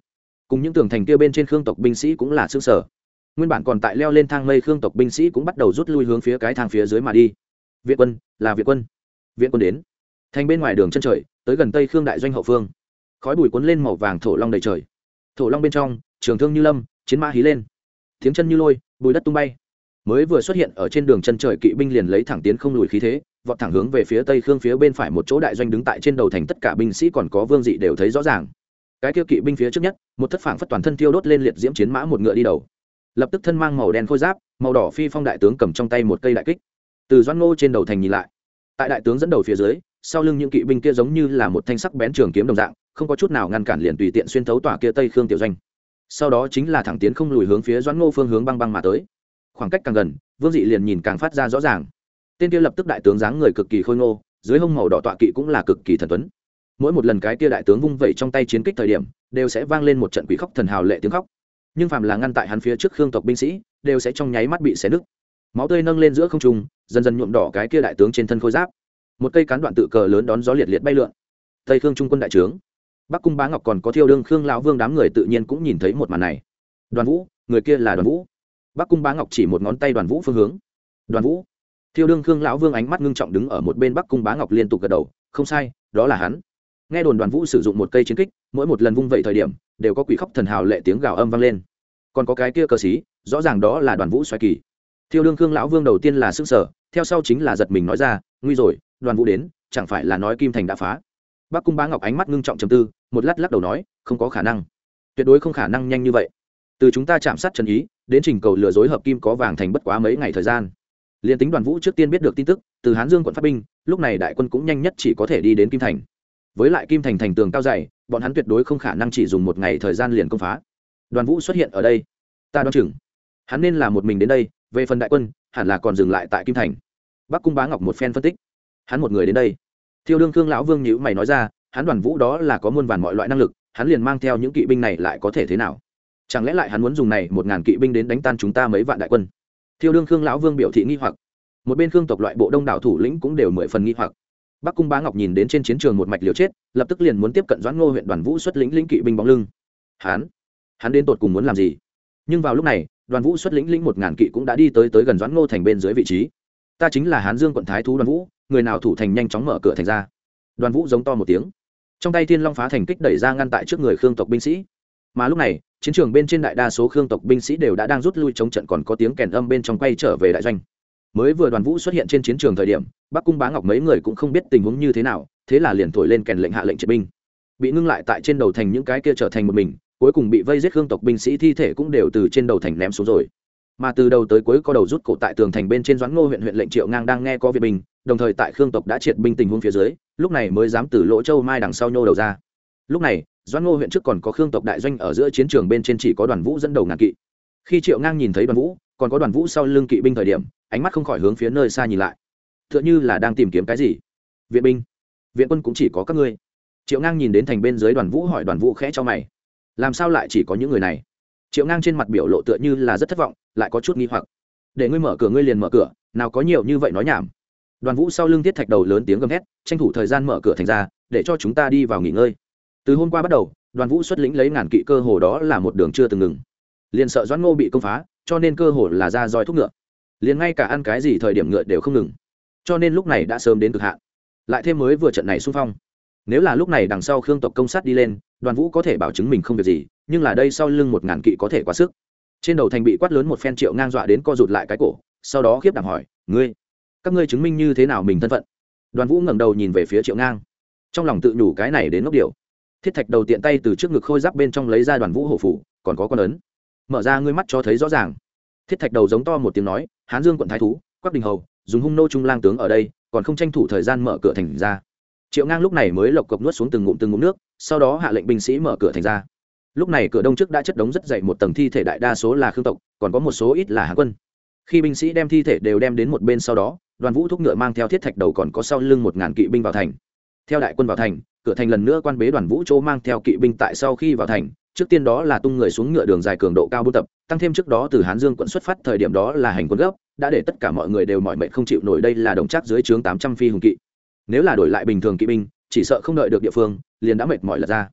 Speaker 1: cùng những tường thành kia bên trên khương tộc binh sĩ cũng là xương sở. Nguyên bản còn tại leo lên thang mây khương tộc binh sĩ cũng bắt đầu rút lui hướng phía cái thang phía dưới mà đi. Viện quân, là viện quân. Viện quân đến. Thành bên ngoài đường chân trời, tới gần tây khương đại doanh hậu phương. Khói bụi cuốn lên màu vàng thổ long đầy trời. Thổ long bên trong, trường thương như lâm, chiến mã hí lên. Tiếng chân như lôi, bùi đất tung bay. Mới vừa xuất hiện ở trên đường chân trời kỵ binh liền lấy thẳng tiến không lùi khí thế, vọt thẳng hướng về phía tây khương phía bên phải một chỗ đại doanh đứng tại trên đầu thành tất cả binh sĩ còn có vương dị đều thấy rõ ràng cái kia kỵ binh phía trước nhất, một thất phảng phất toàn thân tiêu đốt lên liệt diễm chiến mã một ngựa đi đầu. Lập tức thân mang màu đen khôi giáp, màu đỏ phi phong đại tướng cầm trong tay một cây đại kích. Từ doan ngô trên đầu thành nhìn lại. Tại đại tướng dẫn đầu phía dưới, sau lưng những kỵ binh kia giống như là một thanh sắc bén trường kiếm đồng dạng, không có chút nào ngăn cản liền tùy tiện xuyên thấu tỏa kia tây khương tiểu doanh. Sau đó chính là thẳng tiến không lùi hướng phía doãn ngô phương hướng băng băng mà tới. Khoảng cách càng gần, vương dị liền nhìn càng phát ra rõ ràng. Tên kia lập tức đại tướng dáng người cực kỳ khôi ngô, dưới hông màu đỏ tọa kỵ cũng là cực kỳ thần tuấn mỗi một lần cái kia đại tướng vung vẩy trong tay chiến kích thời điểm, đều sẽ vang lên một trận quỷ khóc thần hào lệ tiếng khóc. Nhưng phàm là ngăn tại hắn phía trước khương tộc binh sĩ, đều sẽ trong nháy mắt bị xé nứt. Máu tươi nâng lên giữa không trung, dần dần nhuộm đỏ cái kia đại tướng trên thân khôi giáp. Một cây cán đoạn tự cờ lớn đón gió liệt liệt bay lượn. Tây khương trung quân đại trướng. Bắc cung bá ngọc còn có thiêu đương khương lão vương đám người tự nhiên cũng nhìn thấy một màn này. Đoàn vũ, người kia là đoàn vũ. Bắc cung bá ngọc chỉ một ngón tay đoàn vũ phương hướng. Đoàn vũ. Thiêu đương khương lão vương ánh mắt ngưng trọng đứng ở một bên bắc cung bá ngọc liên tục gật đầu. Không sai, đó là hắn nghe đồn đoàn vũ sử dụng một cây chiến kích, mỗi một lần vung vẩy thời điểm, đều có quỷ khóc thần hào lệ tiếng gào âm vang lên. Còn có cái kia cờ xí, rõ ràng đó là đoàn vũ xoài kỳ. Thiêu đương khương lão vương đầu tiên là s ư n g sở, theo sau chính là giật mình nói ra, nguy rồi, đoàn vũ đến, chẳng phải là nói kim thành đã phá? Bác cung bá ngọc ánh mắt ngưng trọng chầm tư, một lát lắc đầu nói, không có khả năng. Tuyệt đối không khả năng nhanh như vậy. Từ chúng ta chạm sát trần ý, đến trình cầu lừa dối hợp kim có vàng thành bất quá mấy ngày thời gian. Liền tính đoàn vũ trước tiên biết được tin tức, từ hán dương quận phát binh, lúc này đại quân cũng nhanh nhất chỉ có thể đi đến kim thành với lại kim thành thành tường cao dày, bọn hắn tuyệt đối không khả năng chỉ dùng một ngày thời gian liền công phá. Đoàn vũ xuất hiện ở đây. Ta đoán chừng, hắn nên là một mình đến đây, về phần đại quân, hẳn là còn dừng lại tại kim thành. Bắc cung bá ngọc một phen phân tích. Hắn một người đến đây. Thiêu đương thương lão vương nhữ mày nói ra, hắn đoàn vũ đó là có muôn vàn mọi loại năng lực, hắn liền mang theo những kỵ binh này lại có thể thế nào? Chẳng lẽ lại hắn muốn dùng này một ngàn kỵ binh đến đánh tan chúng ta mấy vạn đại quân? Thiêu đương khương lão vương biểu thị nghi hoặc. Một bên khương tộc loại bộ đông đảo thủ lĩnh cũng đều mười phần nghi hoặc bắc cung bá ngọc nhìn đến trên chiến trường một mạch liều chết, lập tức liền muốn tiếp cận doãn ngô huyện đoàn vũ xuất lĩnh lĩnh kỵ binh bóng lưng. Hắn hắn đến tột cùng muốn làm gì? Nhưng vào lúc này, đoàn vũ xuất lĩnh lĩnh một ngàn kỵ cũng đã đi tới tới gần doãn ngô thành bên dưới vị trí. Ta chính là hán dương quận thái thú đoàn vũ, người nào thủ thành nhanh chóng mở cửa thành ra. Đoàn vũ giống to một tiếng. Trong tay thiên long phá thành kích đẩy ra ngăn tại trước người khương tộc binh sĩ. Mà lúc này, chiến trường bên trên đại đa số khương tộc binh sĩ đều đã đang rút lui chống trận còn có tiếng kèn âm bên trong quay trở về đại doanh mới vừa đoàn vũ xuất hiện trên chiến trường thời điểm, bắc cung bá ngọc mấy người cũng không biết tình huống như thế nào, thế là liền thổi lên kèn lệnh hạ lệnh triệt binh. Bị ngưng lại tại trên đầu thành những cái kia trở thành một mình, cuối cùng bị vây giết khương tộc binh sĩ thi thể cũng đều từ trên đầu thành ném xuống rồi. Mà từ đầu tới cuối có đầu rút cổ tại tường thành bên trên doãn ngô huyện huyện lệnh triệu ngang đang nghe có việt binh đồng thời tại khương tộc đã triệt binh tình huống phía dưới, lúc này mới dám từ lỗ châu mai đằng sau nhô đầu ra. Lúc này, doãn ngô huyện trước còn có khương tộc đại doanh ở giữa chiến trường bên trên chỉ có đoàn vũ dẫn đầu ngàn kỵ. Khi triệu ngang nhìn thấy đoàn vũ, còn có đoàn vũ sau lưng kỵ binh thời điểm ánh mắt không khỏi hướng phía nơi xa nhìn lại. Tựa như là đang tìm kiếm cái gì. Viện binh, viện quân cũng chỉ có các ngươi. Triệu ngang nhìn đến thành bên dưới đoàn vũ hỏi đoàn vũ khẽ cho mày. Làm sao lại chỉ có những người này? Triệu ngang trên mặt biểu lộ tựa như là rất thất vọng, lại có chút nghi hoặc. Để ngươi mở cửa, ngươi liền mở cửa, nào có nhiều như vậy nói nhảm. Đoàn vũ sau lưng tiết thạch đầu lớn tiếng gầm hét tranh thủ thời gian mở cửa thành ra, để cho chúng ta đi vào nghỉ ngơi. Từ hôm qua bắt đầu, đoàn vũ xuất lĩnh lấy ngàn kỵ cơ hồ đó là một đường chưa từng ngừng. Liền sợ doãn ngô bị công phá, cho nên cơ hồ là ra roi thúc ngựa liền ngay cả ăn cái gì thời điểm ngựa đều không ngừng. Cho nên lúc này đã sớm đến cực hạn. Lại thêm mới vừa trận này xung phong. Nếu là lúc này đằng sau khương tộc công sát đi lên, đoàn vũ có thể bảo chứng mình không việc gì, nhưng là đây sau lưng một ngàn kỵ có thể quá sức. Trên đầu thành bị quát lớn một phen triệu ngang dọa đến co rụt lại cái cổ, sau đó khiếp đảm hỏi, ngươi, các ngươi chứng minh như thế nào mình thân phận? Đoàn vũ ngẩng đầu nhìn về phía triệu ngang. Trong lòng tự nhủ cái này đến ngốc điều thiết thạch đầu tiện tay từ trước ngực khôi giáp bên trong lấy ra đoàn vũ hổ phủ, còn có con ấn. Mở ra ngươi mắt cho thấy rõ ràng thiết thạch đầu giống to một tiếng nói, hán dương quận thái thú, quắc đình hầu, dùng hung nô trung lang tướng ở đây, còn không tranh thủ thời gian mở cửa thành ra. Triệu ngang lúc này mới lộc cộc nuốt xuống từng ngụm từng ngụm nước, sau đó hạ lệnh binh sĩ mở cửa thành ra. Lúc này cửa đông trước đã chất đống rất dày một tầng thi thể đại đa số là khương tộc, còn có một số ít là hạ quân. Khi binh sĩ đem thi thể đều đem đến một bên sau đó, đoàn vũ thúc ngựa mang theo thiết thạch đầu còn có sau lưng một ngàn kỵ binh vào thành. Theo đại quân vào thành, cửa thành lần nữa quan bế đoàn vũ chỗ mang theo kỵ binh tại sau khi vào thành, trước tiên đó là tung người xuống ngựa đường dài cường độ cao buôn tập tăng thêm trước đó từ hán dương quận xuất phát thời điểm đó là hành quân gấp, đã để tất cả mọi người đều mỏi mệt không chịu nổi đây là đồng chắc dưới trướng tám trăm phi hùng kỵ. Nếu là đổi lại bình thường kỵ binh, chỉ sợ không đợi được địa phương, liền đã mệt mỏi lật ra.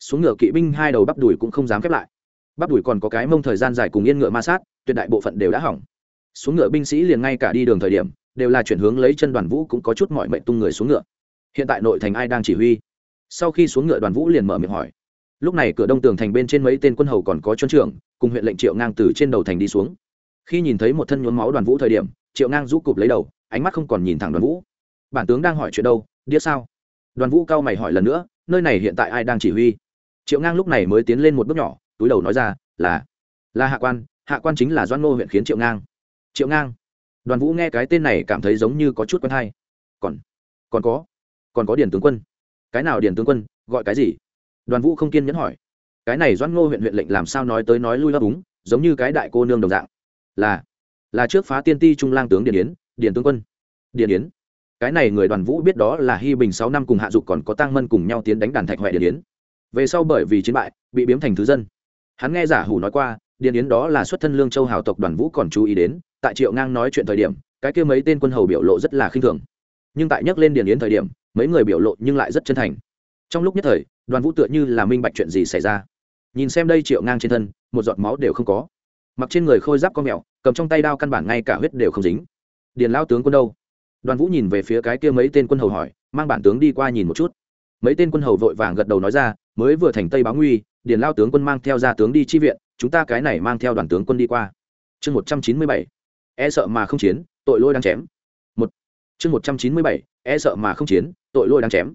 Speaker 1: Xuống ngựa kỵ binh hai đầu bắp đùi cũng không dám khép lại. Bắp đùi còn có cái mông thời gian dài cùng yên ngựa ma sát, tuyệt đại bộ phận đều đã hỏng. Xuống ngựa binh sĩ liền ngay cả đi đường thời điểm, đều là chuyển hướng lấy chân đoàn vũ cũng có chút mọi mệnh tung người xuống ngựa. Hiện tại nội thành ai đang chỉ huy? Sau khi xuống ngựa đoàn vũ liền mở miệng hỏi lúc này cửa đông tường thành bên trên mấy tên quân hầu còn có chuân trưởng, cùng huyện lệnh triệu ngang từ trên đầu thành đi xuống. Khi nhìn thấy một thân nhuốm máu đoàn vũ thời điểm, triệu ngang rũ cụp lấy đầu, ánh mắt không còn nhìn thẳng đoàn vũ. Bản tướng đang hỏi chuyện đâu đĩa sao? Đoàn vũ cao mày hỏi lần nữa, nơi này hiện tại ai đang chỉ huy? Triệu ngang lúc này mới tiến lên một bước nhỏ, túi đầu nói ra, là là hạ quan hạ quan chính là doan ngô huyện khiến triệu ngang. Triệu ngang? Đoàn vũ nghe cái tên này cảm thấy giống như có chút quen hay. Còn còn có còn có điển tướng quân. Cái nào điển tướng quân, gọi cái gì? Đoàn vũ không kiên nhẫn hỏi cái này Doãn ngô huyện huyện lệnh làm sao nói tới nói lui lấp đúng, giống như cái đại cô nương đồng dạng? Là là trước phá tiên ti trung lang tướng điền yến điền tướng quân. Điền yến. Cái này người đoàn vũ biết đó là hy bình sáu năm cùng hạ dục còn có tăng mân cùng nhau tiến đánh đàn thạch huệ điền yến. Về sau bởi vì chiến bại bị biếm thành thứ dân. Hắn nghe giả hủ nói qua điền yến đó là xuất thân lương châu hào tộc đoàn vũ còn chú ý đến tại triệu ngang nói chuyện thời điểm cái kia mấy tên quân hầu biểu lộ rất là khinh thường. Nhưng tại nhắc lên điền yến thời điểm mấy người biểu lộ nhưng lại rất chân thành. Trong lúc nhất thời đoàn vũ tựa như là minh bạch chuyện gì xảy ra. Nhìn xem đây triệu ngang trên thân, một giọt máu đều không có. Mặc trên người khôi giáp con mèo cầm trong tay đao căn bản ngay cả huyết đều không dính. Điền lao tướng quân đâu? Đoàn vũ nhìn về phía cái kia mấy tên quân hầu hỏi, mang bản tướng đi qua nhìn một chút. Mấy tên quân hầu vội vàng gật đầu nói ra, mới vừa thành tây báo nguy, điền lao tướng quân mang theo gia tướng đi chi viện, chúng ta cái này mang theo đoàn tướng quân đi qua. Chương một trăm chín mươi bảy e sợ mà không chiến, tội lôi đang chém. Một, chương một trăm chín mươi bảy e sợ mà không chiến, tội lôi đang chém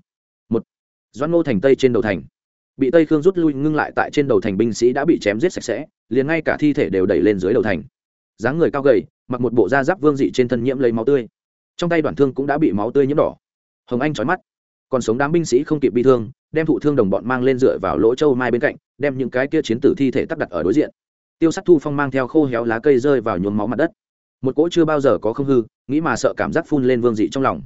Speaker 1: doan ngô thành tây trên đầu thành. Bị tây khương rút lui ngưng lại tại trên đầu thành binh sĩ đã bị chém giết sạch sẽ, liền ngay cả thi thể đều đẩy lên dưới đầu thành. Dáng người cao gầy, mặc một bộ da giáp vương dị trên thân nhiễm lấy máu tươi. Trong tay đoạn thương cũng đã bị máu tươi nhiễm đỏ. Hồng anh trói mắt. Còn sống đám binh sĩ không kịp bị thương, đem thụ thương đồng bọn mang lên dựa vào lỗ châu mai bên cạnh, đem những cái kia chiến tử thi thể tắc đặt ở đối diện. Tiêu sắc thu phong mang theo khô héo lá cây rơi vào nhuốm máu mặt đất. Một cỗ chưa bao giờ có không hư, nghĩ mà sợ cảm giác phun lên vương dị trong lòng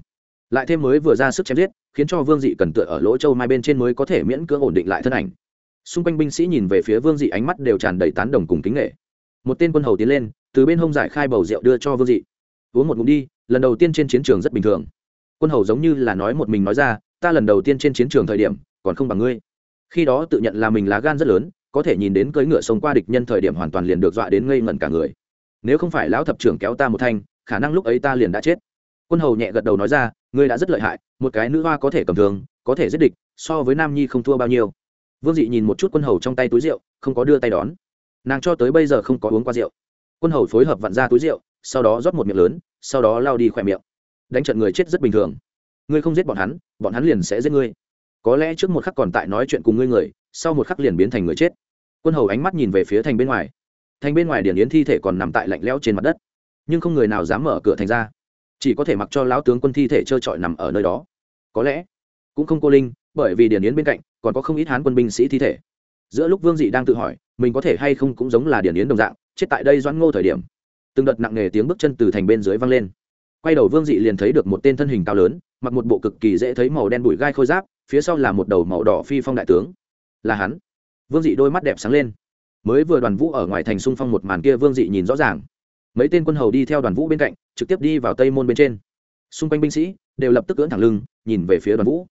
Speaker 1: lại thêm mới vừa ra sức chém giết, khiến cho vương dị cần tựa ở lỗ châu mai bên trên mới có thể miễn cưỡng ổn định lại thân ảnh. Xung quanh binh sĩ nhìn về phía vương dị ánh mắt đều tràn đầy tán đồng cùng kính nghệ một tên quân hầu tiến lên, từ bên hông giải khai bầu rượu đưa cho vương dị. Uống một ngụm đi, lần đầu tiên trên chiến trường rất bình thường. Quân hầu giống như là nói một mình nói ra, ta lần đầu tiên trên chiến trường thời điểm, còn không bằng ngươi. Khi đó tự nhận là mình lá gan rất lớn, có thể nhìn đến cưỡi ngựa sống qua địch nhân thời điểm hoàn toàn liền được dọa đến ngây ngẩn cả người. Nếu không phải lão thập trưởng kéo ta một thanh, khả năng lúc ấy ta liền đã chết quân hầu nhẹ gật đầu nói ra, ngươi đã rất lợi hại, một cái nữ hoa có thể cầm thường, có thể giết địch, so với nam nhi không thua bao nhiêu. Vương dị nhìn một chút quân hầu trong tay túi rượu, không có đưa tay đón. Nàng cho tới bây giờ không có uống qua rượu. Quân hầu phối hợp vặn ra túi rượu, sau đó rót một miệng lớn, sau đó lao đi khỏe miệng. Đánh trận người chết rất bình thường. Ngươi không giết bọn hắn bọn hắn liền sẽ giết ngươi. Có lẽ trước một khắc còn tại nói chuyện cùng ngươi người, sau một khắc liền biến thành người chết. Quân hầu ánh mắt nhìn về phía thành bên ngoài. Thành bên ngoài điển yến thi thể còn nằm tại lạnh lẽo trên mặt đất, nhưng không người nào dám mở cửa thành ra chỉ có thể mặc cho lão tướng quân thi thể trơ trọi nằm ở nơi đó. Có lẽ cũng không cô linh, bởi vì điển yến bên cạnh còn có không ít hán quân binh sĩ thi thể. Giữa lúc vương dị đang tự hỏi, mình có thể hay không cũng giống là điển yến đồng dạng, chết tại đây doãn ngô thời điểm. Từng đợt nặng nề tiếng bước chân từ thành bên dưới vang lên. Quay đầu vương dị liền thấy được một tên thân hình cao lớn, mặc một bộ cực kỳ dễ thấy màu đen bụi gai khôi giáp, phía sau là một đầu màu đỏ phi phong đại tướng. Là hắn. Vương dị đôi mắt đẹp sáng lên. Mới vừa đoàn vũ ở ngoài thành xung phong một màn kia vương dị nhìn rõ ràng. Mấy tên quân hầu đi theo đoàn vũ bên cạnh trực tiếp đi vào tây môn bên trên. Xung quanh binh sĩ đều lập tức cưỡn thẳng lưng, nhìn về phía đoàn vũ.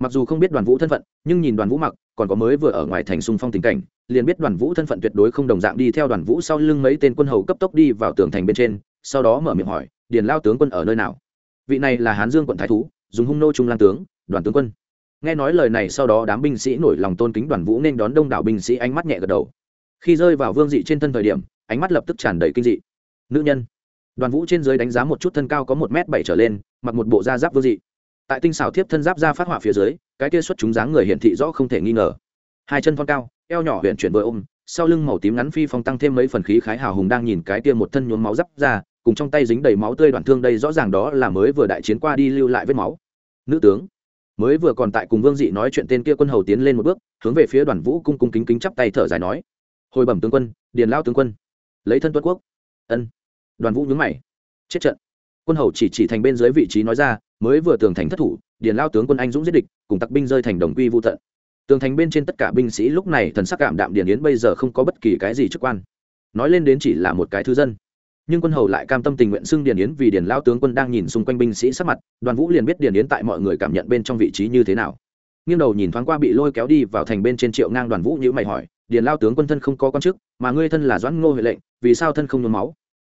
Speaker 1: Mặc dù không biết đoàn vũ thân phận, nhưng nhìn đoàn vũ mặc, còn có mới vừa ở ngoài thành xung phong tình cảnh, liền biết đoàn vũ thân phận tuyệt đối không đồng dạng đi theo đoàn vũ sau lưng mấy tên quân hầu cấp tốc đi vào tường thành bên trên, sau đó mở miệng hỏi, điền lao tướng quân ở nơi nào? Vị này là hán dương quận thái thú, dùng hung nô trung lang tướng, đoàn tướng quân. Nghe nói lời này sau đó đám binh sĩ nổi lòng tôn kính đoàn vũ nên đón đông đảo binh sĩ ánh mắt nhẹ gật đầu. Khi rơi vào vương dị trên thân thời điểm, ánh mắt lập tức tràn đầy kinh dị. Nữ nhân đoàn vũ trên dưới đánh giá một chút thân cao có một m bảy trở lên, mặc một bộ da giáp vương dị. Tại tinh xảo thiếp thân giáp ra phát họa phía dưới, cái kia xuất chúng dáng người hiển thị rõ không thể nghi ngờ. Hai chân thon cao, eo nhỏ huyện chuyển vội ôm, sau lưng màu tím ngắn phi phong tăng thêm mấy phần khí khái hào hùng đang nhìn cái kia một thân nhuốm máu giáp ra cùng trong tay dính đầy máu tươi đoạn thương đây rõ ràng đó là mới vừa đại chiến qua đi lưu lại vết máu. Nữ tướng, mới vừa còn tại cùng vương dị nói chuyện tên kia quân hầu tiến lên một bước, hướng về phía đoàn vũ cung cung kính kính chắp tay thở dài nói, hồi bẩm tướng quân, điền lao tướng quân, lấy thân tuất quốc. Ân đoàn vũ nhướng mày. Chết trận. Quân hầu chỉ chỉ thành bên dưới vị trí nói ra, mới vừa tường thành thất thủ, điền lao tướng quân anh dũng giết địch, cùng tặc binh rơi thành đồng quy vô tận. Tường thành bên trên tất cả binh sĩ lúc này thần sắc cảm đạm điền yến bây giờ không có bất kỳ cái gì chức quan. Nói lên đến chỉ là một cái thứ dân. Nhưng quân hầu lại cam tâm tình nguyện xưng điền yến vì điền lao tướng quân đang nhìn xung quanh binh sĩ sắc mặt, đoàn vũ liền biết điền yến tại mọi người cảm nhận bên trong vị trí như thế nào. Nghiêng đầu nhìn thoáng qua bị lôi kéo đi vào thành bên trên triệu ngang đoàn vũ như mày hỏi, điền lao tướng quân thân không có con chức, mà ngươi thân là doãn ngô huệ lệnh, vì sao thân không nhuốm máu?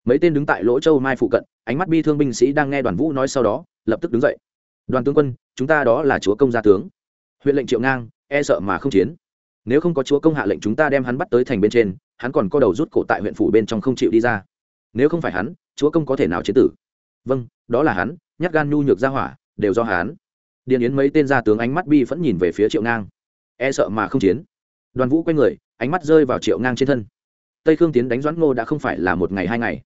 Speaker 1: Mấy tên đứng tại lỗ châu mai phụ cận, ánh mắt bi thương binh sĩ đang nghe đoàn vũ nói sau đó, lập tức đứng dậy. Đoàn tướng quân, chúng ta đó là chúa công gia tướng. Huyện lệnh triệu ngang e sợ mà không chiến. Nếu không có chúa công hạ lệnh chúng ta đem hắn bắt tới thành bên trên, hắn còn có đầu rút cổ tại huyện phủ bên trong không chịu đi ra. Nếu không phải hắn, chúa công có thể nào chế tử? Vâng đó là hắn, nhát gan nhu nhược ra hỏa, đều do hắn. Điền yến mấy tên gia tướng ánh mắt bi vẫn nhìn về phía triệu ngang. E sợ mà không chiến. Đoàn vũ quay người, ánh mắt rơi vào triệu ngang trên thân. Tây khương tiến đánh doãn ngô đã không phải là một ngày hai ngày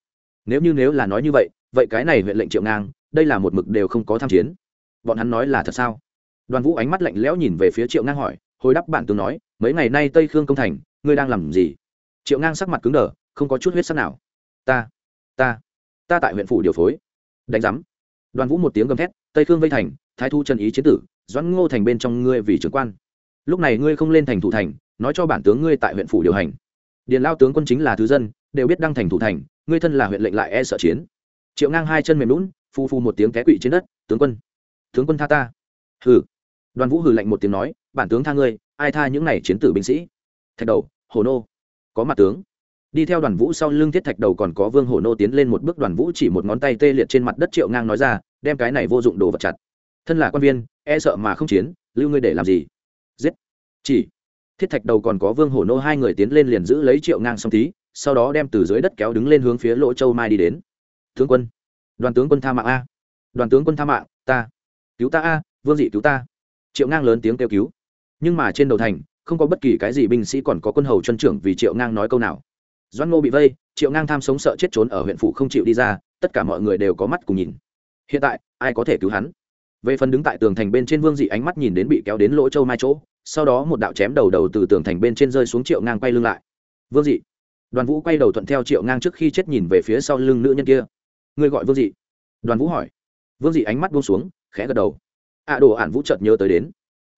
Speaker 1: nếu như nếu là nói như vậy vậy cái này huyện lệnh triệu ngang, đây là một mực đều không có tham chiến. Bọn hắn nói là thật sao? Đoàn vũ ánh mắt lạnh lẽo nhìn về phía triệu ngang hỏi, hồi đáp bản tướng nói, mấy ngày nay tây khương công thành, ngươi đang làm gì? Triệu ngang sắc mặt cứng đờ, không có chút huyết sắc nào. Ta ta ta tại huyện phủ điều phối. Đánh giám. Đoàn vũ một tiếng gầm thét, tây khương vây thành, thái thu chân ý chiến tử, doãn ngô thành bên trong ngươi vì trưởng quan. Lúc này ngươi không lên thành thủ thành, nói cho bản tướng ngươi tại huyện phủ điều hành. Điền lao tướng quân chính là thứ dân, đều biết đăng thành thủ thành ngươi thân là huyện lệnh lại e sợ chiến. Triệu ngang hai chân mềm lún phu phu một tiếng té quỵ trên đất, tướng quân tướng quân tha ta. Hừ. Đoàn vũ hừ lạnh một tiếng nói, bản tướng tha ngươi, ai tha những này chiến tử binh sĩ? Thạch đầu, hồ nô. Có mặt tướng. Đi theo đoàn vũ sau lưng thiết thạch đầu còn có vương hồ nô tiến lên một bước, đoàn vũ chỉ một ngón tay tê liệt trên mặt đất triệu ngang nói ra, đem cái này vô dụng đồ vật chặt. Thân là quan viên e sợ mà không chiến, lưu ngươi để làm gì? Giết. Chỉ. Thiết thạch đầu còn có vương hổ nô hai người tiến lên liền giữ lấy triệu ngang song tí sau đó đem từ dưới đất kéo đứng lên hướng phía lỗ châu mai đi đến. Tướng quân, đoàn tướng quân tha mạng a. Đoàn tướng quân tha mạng, ta. Cứu ta a, vương dị cứu ta. Triệu ngang lớn tiếng kêu cứu. Nhưng mà trên đầu thành, không có bất kỳ cái gì binh sĩ còn có quân hầu chân trưởng vì triệu ngang nói câu nào. Doan ngô bị vây, triệu ngang tham sống sợ chết trốn ở huyện phủ không chịu đi ra, tất cả mọi người đều có mắt cùng nhìn. Hiện tại, ai có thể cứu hắn? Về phần đứng tại tường thành bên trên vương dị ánh mắt nhìn đến bị kéo đến lỗ châu mai chỗ, sau đó một đạo chém đầu đầu từ tường thành bên trên rơi xuống triệu ngang quay lưng lại. Vương dị đoàn vũ quay đầu thuận theo triệu ngang trước khi chết nhìn về phía sau lưng nữ nhân kia. Ngươi gọi vương dị? Đoàn vũ hỏi. Vương dị ánh mắt buông xuống, khẽ gật đầu. Ạ đồ ản vũ chợt nhớ tới đến.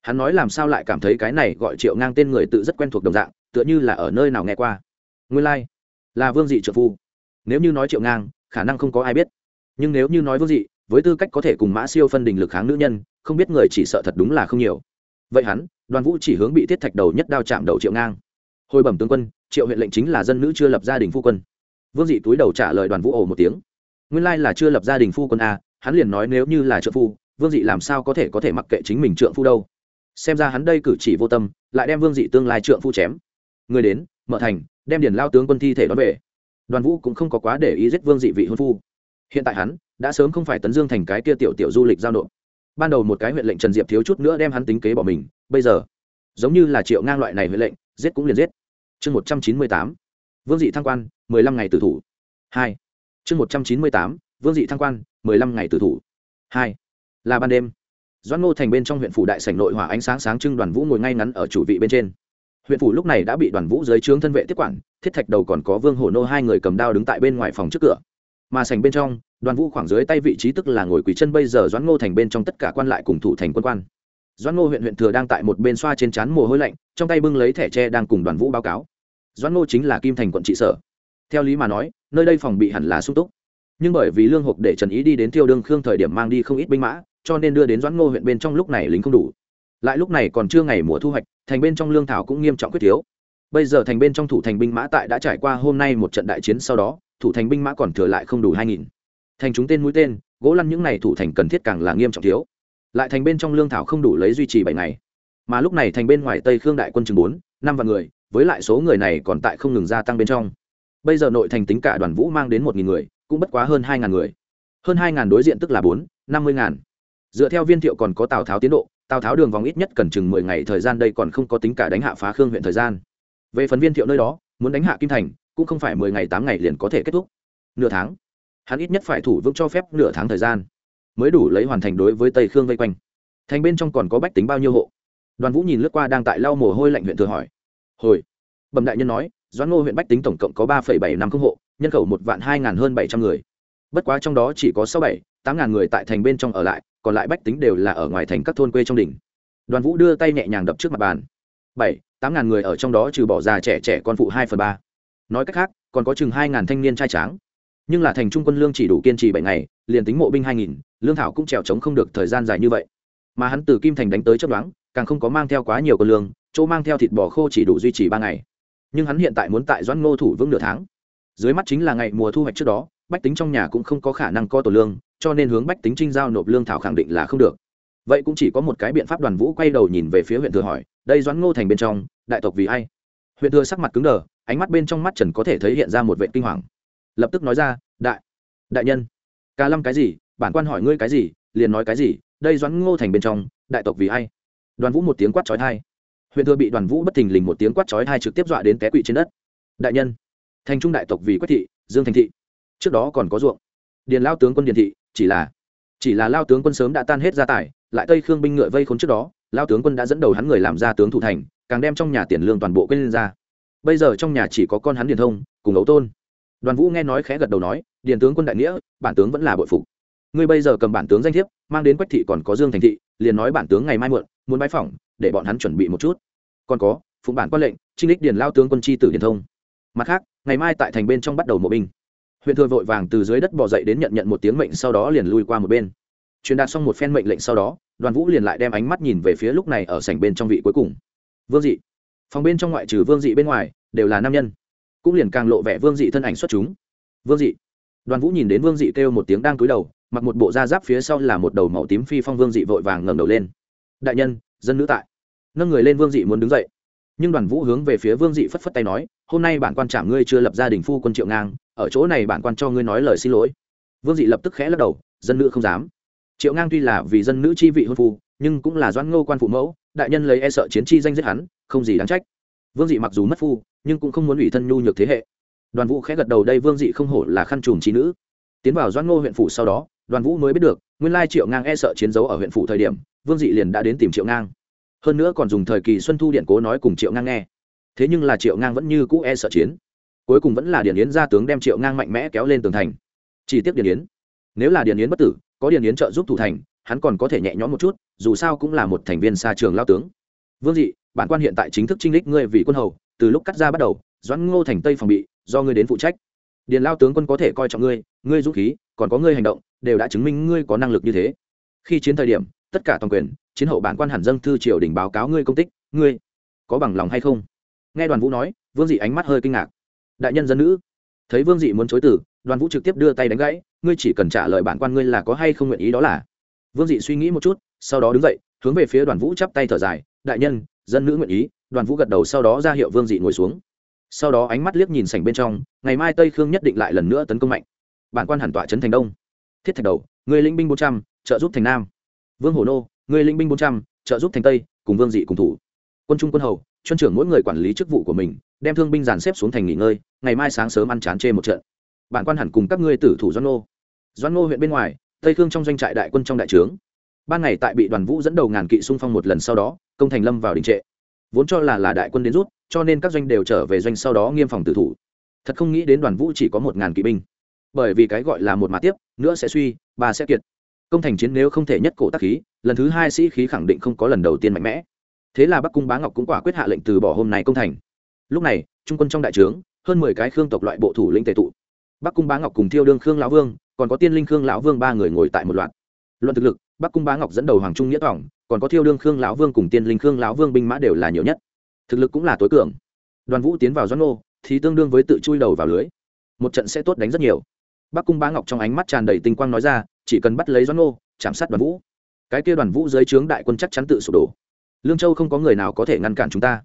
Speaker 1: Hắn nói làm sao lại cảm thấy cái này gọi triệu ngang tên người tự rất quen thuộc đồng dạng, tựa như là ở nơi nào nghe qua. Nguyên lai、like. là vương dị trợ phu. Nếu như nói triệu ngang, khả năng không có ai biết. Nhưng nếu như nói vương dị, với tư cách có thể cùng mã siêu phân đình lực kháng nữ nhân, không biết người chỉ sợ thật đúng là không nhiều. Vậy hắn, đoàn vũ chỉ hướng bị thiết thạch đầu nhất đao chạm đầu triệu ngang. Hồi bẩm tướng quân triệu huyện lệnh chính là dân nữ chưa lập gia đình phu quân. Vương dị túi đầu trả lời đoàn vũ ổ một tiếng. Nguyên lai là chưa lập gia đình phu quân a, hắn liền nói nếu như là trợ phu, vương dị làm sao có thể có thể mặc kệ chính mình trượng phu đâu. Xem ra hắn đây cử chỉ vô tâm, lại đem vương dị tương lai trượng phu chém. Người đến, mở thành, đem điền lao tướng quân thi thể đón về. Đoàn vũ cũng không có quá để ý giết vương dị vị hôn phu. Hiện tại hắn, đã sớm không phải tấn dương thành cái kia tiểu tiểu du lịch giao nộp. Ban đầu một cái huyện lệnh trần diệp thiếu chút nữa đem hắn tính kế bỏ mình, bây giờ, giống như là triệu ngang loại này huyện lệnh, giết cũng liền giết chương một trăm chín mươi tám, vương dị thăng quan, mười lăm ngày tử thủ. Hai. Chương một trăm chín mươi tám, vương dị thăng quan, mười lăm ngày tử thủ. Hai. Là ban đêm. Doãn ngô thành bên trong huyện phủ đại sảnh nội hỏa ánh sáng sáng trưng đoàn vũ ngồi ngay ngắn ở chủ vị bên trên. Huyện phủ lúc này đã bị đoàn vũ dưới trướng thân vệ tiếp quản, thiết thạch đầu còn có vương hổ nô hai người cầm đao đứng tại bên ngoài phòng trước cửa. Mà sảnh bên trong, đoàn vũ khoảng dưới tay vị trí tức là ngồi quỳ chân bây giờ doãn ngô thành bên trong tất cả quan lại cùng thủ thành quân quan. Doãn ngô huyện huyện thừa đang tại một bên xoa trên chán mồ hôi lạnh, trong tay bưng lấy thẻ tre đang cùng đoàn vũ báo cáo doãn ngô chính là kim thành quận trị sở. Theo lý mà nói, nơi đây phòng bị hẳn là sung túc. Nhưng bởi vì lương hộp để trần ý đi đến Thiêu đương khương thời điểm mang đi không ít binh mã, cho nên đưa đến doãn ngô huyện bên trong lúc này lính không đủ. Lại lúc này còn chưa ngày mùa thu hoạch, thành bên trong lương thảo cũng nghiêm trọng quyết thiếu. Bây giờ thành bên trong thủ thành binh mã tại đã trải qua hôm nay một trận đại chiến sau đó, thủ thành binh mã còn thừa lại không đủ hai nghìn. Thành chúng tên mũi tên, gỗ lăn những n à y thủ thành cần thiết càng là nghiêm trọng thiếu. Lại thành bên trong lương thảo không đủ lấy duy trì bảy ngày. Mà lúc này thành bên ngoài tây khương đại quân chừng bốn, năm vạn người với lại số người này còn tại không ngừng gia tăng bên trong. Bây giờ nội thành tính cả đoàn vũ mang đến một nghìn người, cũng bất quá hơn hai ngàn người. Hơn hai ngàn đối diện tức là bốn, năm mươi ngàn. Dựa theo viên thiệu còn có tào tháo tiến độ, tào tháo đường vòng ít nhất cần chừng mười ngày thời gian, đây còn không có tính cả đánh hạ phá khương huyện thời gian. Về phần viên thiệu nơi đó, muốn đánh hạ kim thành, cũng không phải mười ngày tám ngày liền có thể kết thúc. Nửa tháng. Hắn ít nhất phải thủ vững cho phép nửa tháng thời gian, mới đủ lấy hoàn thành đối với tây khương vây quanh. Thành bên trong còn có bách tính bao nhiêu hộ? Đoàn vũ nhìn lướt qua đang tại lau mồ hôi lạnh huyện thừa hỏi hồi. Bẩm đại nhân nói, doãn ngô huyện bách tính tổng cộng có ba bảy năm không hộ, nhân khẩu một vạn hai ngàn hơn bảy trăm người. Bất quá trong đó chỉ có sáu bảy, tám ngàn người tại thành bên trong ở lại, còn lại bách tính đều là ở ngoài thành các thôn quê trong đỉnh. Đoàn vũ đưa tay nhẹ nhàng đập trước mặt bàn. Bảy, tám ngàn người ở trong đó trừ bỏ già trẻ trẻ con phụ hai phần ba. Nói cách khác, còn có chừng hai ngàn thanh niên trai tráng. Nhưng là thành trung quân lương chỉ đủ kiên trì bảy ngày, liền tính mộ binh hai nghìn, lương thảo cũng trèo trống không được thời gian dài như vậy. Mà hắn từ kim thành đánh tới chấp đoán càng không có mang theo quá nhiều con lương chỗ mang theo thịt bò khô chỉ đủ duy trì ba ngày. Nhưng hắn hiện tại muốn tại doãn ngô thủ vững nửa tháng. Dưới mắt chính là ngày mùa thu hoạch trước đó, bách tính trong nhà cũng không có khả năng co tổ lương, cho nên hướng bách tính trinh giao nộp lương thảo khẳng định là không được. Vậy cũng chỉ có một cái biện pháp đoàn vũ quay đầu nhìn về phía huyện thừa hỏi, đây doãn ngô thành bên trong, đại tộc vì ai? Huyện thừa sắc mặt cứng đờ, ánh mắt bên trong mắt trần có thể thấy hiện ra một vệ kinh hoàng. Lập tức nói ra, đại đại nhân, ca lâm cái gì? Bản quan hỏi ngươi cái gì, liền nói cái gì, đây doãn ngô thành bên trong, đại tộc vì ai? Đoàn vũ một tiếng quát trói thai huyện thừa bị đoàn vũ bất thình lình một tiếng quát trói hai trực tiếp dọa đến té quỵ trên đất. Đại nhân, thành trung đại tộc vì quách thị, dương thành thị. Trước đó còn có ruộng. Điền lao tướng quân điền thị, chỉ là chỉ là lao tướng quân sớm đã tan hết gia tài, lại tây khương binh ngựa vây khốn trước đó, lao tướng quân đã dẫn đầu hắn người làm ra tướng thủ thành, càng đem trong nhà tiền lương toàn bộ quên lên ra. Bây giờ trong nhà chỉ có con hắn điền thông, cùng ấu tôn. Đoàn vũ nghe nói khẽ gật đầu nói, điền tướng quân đại nghĩa, bản tướng vẫn là bội phục. Ngươi bây giờ cầm bản tướng danh thiếp, mang đến quách thị còn có dương thành thị, liền nói bản tướng ngày mai muộn, muốn bãi phỏng để bọn hắn chuẩn bị một chút. Còn có, phụng bản quan lệnh, trinh đích điền lao tướng quân tri tử điền thông. Mặt khác, ngày mai tại thành bên trong bắt đầu mộ binh. Huyện thừa vội vàng từ dưới đất bỏ dậy đến nhận nhận một tiếng mệnh sau đó liền lui qua một bên. Truyền đạt xong một phen mệnh lệnh sau đó, đoàn vũ liền lại đem ánh mắt nhìn về phía lúc này ở sảnh bên trong vị cuối cùng. Vương dị. Phòng bên trong ngoại trừ vương dị bên ngoài, đều là nam nhân. Cũng liền càng lộ vẻ vương dị thân ảnh xuất chúng. Vương dị. Đoàn vũ nhìn đến vương dị kêu một tiếng đang cúi đầu, mặc một bộ da giáp phía sau là một đầu màu tím phi phong vương dị vội vàng ngẩng đầu lên. Đại nhân dân nữ tại. Nâng người lên vương dị muốn đứng dậy. Nhưng đoàn vũ hướng về phía vương dị phất phất tay nói, hôm nay bản quan trả ngươi chưa lập gia đình phu quân triệu ngang, ở chỗ này bản quan cho ngươi nói lời xin lỗi. Vương dị lập tức khẽ lắc đầu, dân nữ không dám. Triệu ngang tuy là vì dân nữ chi vị hôn phu, nhưng cũng là doãn ngô quan phụ mẫu, đại nhân lấy e sợ chiến chi danh giết hắn, không gì đáng trách. Vương dị mặc dù mất phu, nhưng cũng không muốn ủy thân nhu nhược thế hệ. Đoàn vũ khẽ gật đầu, đây vương dị không hổ là khăn trùm trí nữ tiến vào doãn ngô huyện phủ sau đó, đoàn vũ mới biết được, nguyên lai triệu ngang e sợ chiến đấu ở huyện phủ thời điểm, vương dị liền đã đến tìm triệu ngang. Hơn nữa còn dùng thời kỳ xuân thu điện cố nói cùng triệu ngang nghe. Thế nhưng là triệu ngang vẫn như cũ e sợ chiến. Cuối cùng vẫn là điền yến ra tướng đem triệu ngang mạnh mẽ kéo lên tường thành. Chỉ tiếc điền yến, nếu là điền yến bất tử, có điền yến trợ giúp thủ thành, hắn còn có thể nhẹ nhõm một chút, dù sao cũng là một thành viên xa trường lao tướng. Vương dị, bản quan hiện tại chính thức trinh lích ngươi vì quân hầu, từ lúc cắt ra bắt đầu, doãn ngô thành tây phòng bị, do ngươi đến phụ trách điền lao tướng quân có thể coi trọng ngươi ngươi dũng khí, còn có ngươi hành động, đều đã chứng minh ngươi có năng lực như thế. Khi chiến thời điểm, tất cả toàn quyền, chiến hậu bản quan hẳn dâng thư triều đình báo cáo ngươi công tích, ngươi có bằng lòng hay không? Nghe đoàn vũ nói, vương dị ánh mắt hơi kinh ngạc. Đại nhân dân nữ, thấy vương dị muốn chối từ, đoàn vũ trực tiếp đưa tay đánh gãy, ngươi chỉ cần trả lời bản quan ngươi là có hay không nguyện ý đó là. Vương dị suy nghĩ một chút, sau đó đứng dậy, hướng về phía đoàn vũ chắp tay thở dài. Đại nhân, dân nữ nguyện ý. Đoàn vũ gật đầu, sau đó ra hiệu vương dị ngồi xuống sau đó ánh mắt liếc nhìn sảnh bên trong, ngày mai tây khương nhất định lại lần nữa tấn công mạnh. Bản quan hẳn tọa trấn thành đông. Thiết thạch đầu, người linh binh bốn trăm, trợ giúp thành nam. Vương hổ nô, người linh binh bốn trăm, trợ giúp thành tây, cùng vương dị cùng thủ. Quân trung quân hầu, chuyên trưởng mỗi người quản lý chức vụ của mình, đem thương binh dàn xếp xuống thành nghỉ ngơi, ngày mai sáng sớm ăn chán chê một trận. Bản quan hẳn cùng các ngươi tử thủ doan nô doan nô huyện bên ngoài, tây khương trong doanh trại đại quân trong đại trướng. Ban ngày tại bị đoàn vũ dẫn đầu ngàn kỵ xung phong một lần sau đó, công thành lâm vào đình trệ vốn cho là là đại quân đến rút, cho nên các doanh đều trở về doanh sau đó nghiêm phòng tử thủ. Thật không nghĩ đến đoàn vũ chỉ có một ngàn kỵ binh. Bởi vì cái gọi là một mà tiếp, nữa sẽ suy, ba sẽ kiệt. Công thành chiến nếu không thể nhất cổ tác khí, lần thứ hai sĩ khí khẳng định không có lần đầu tiên mạnh mẽ. Thế là bắc cung bá ngọc cũng quả quyết hạ lệnh từ bỏ hôm nay công thành. Lúc này, trung quân trong đại trướng, hơn mười cái khương tộc loại bộ thủ lĩnh tề tụ. Bắc cung bá ngọc cùng thiêu đương khương lão vương, còn có tiên linh khương lão vương ba người ngồi tại một loạt. Luận thực lực bắc cung bá ngọc dẫn đầu hoàng trung nghĩa tỏng còn có thiêu đương khương lão vương cùng tiên linh khương lão vương binh mã đều là nhiều nhất. Thực lực cũng là tối cường. Đoàn vũ tiến vào doãn Ô, thì tương đương với tự chui đầu vào lưới. Một trận sẽ tốt đánh rất nhiều. Bắc cung bá ngọc trong ánh mắt tràn đầy tinh quang nói ra chỉ cần bắt lấy doãn Ô, chạm sát đoàn vũ. Cái kia đoàn vũ dưới trướng đại quân chắc chắn tự sụp đổ. Lương châu không có người nào có thể ngăn cản chúng ta.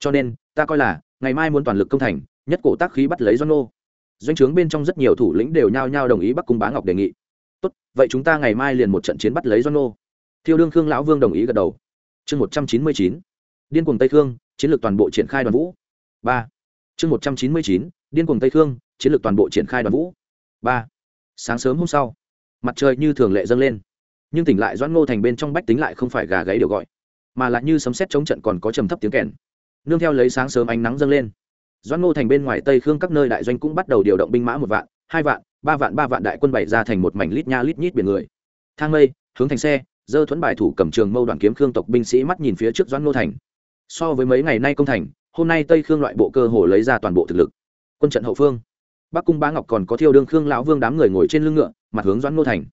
Speaker 1: Cho nên ta coi là ngày mai muốn toàn lực công thành nhất cổ tác khí bắt lấy doãn Ô. doanh trướng bên trong rất nhiều thủ lĩnh đều nhao nhao đồng ý bắc cung bá ngọc đề nghị tốt, vậy chúng ta ngày mai liền một trận chiến bắt lấy doãn nô. Thiêu đương khương lão vương đồng ý gật đầu. Chương một trăm chín mươi chín, điên cuồng tây khương, chiến lược toàn bộ triển khai đoàn vũ. Ba. Chương một trăm chín mươi chín, điên cuồng tây khương, chiến lược toàn bộ triển khai đoàn vũ. Ba. Sáng sớm hôm sau, mặt trời như thường lệ dâng lên. Nhưng tỉnh lại doãn ngô thành bên trong bách tính lại không phải gà gáy đều gọi, mà lại như sấm xét chống trận còn có trầm thấp tiếng kèn. Nương theo lấy sáng sớm ánh nắng dâng lên, doãn ngô thành bên ngoài tây khương các nơi đại doanh cũng bắt đầu điều động binh mã một vạn, hai vạn ba vạn ba vạn đại quân bày ra thành một mảnh lít nha lít nhít biển người. Thang mây, hướng thành xe, dơ thuẫn bài thủ cầm trường mâu đoàn kiếm khương tộc binh sĩ mắt nhìn phía trước doãn ngô thành. So với mấy ngày nay công thành, hôm nay tây khương loại bộ cơ hồ lấy ra toàn bộ thực lực. Quân trận hậu phương. Bắc cung bá ngọc còn có thiêu đương khương lão vương đám người ngồi trên lưng ngựa, mặt hướng doãn ngô thành.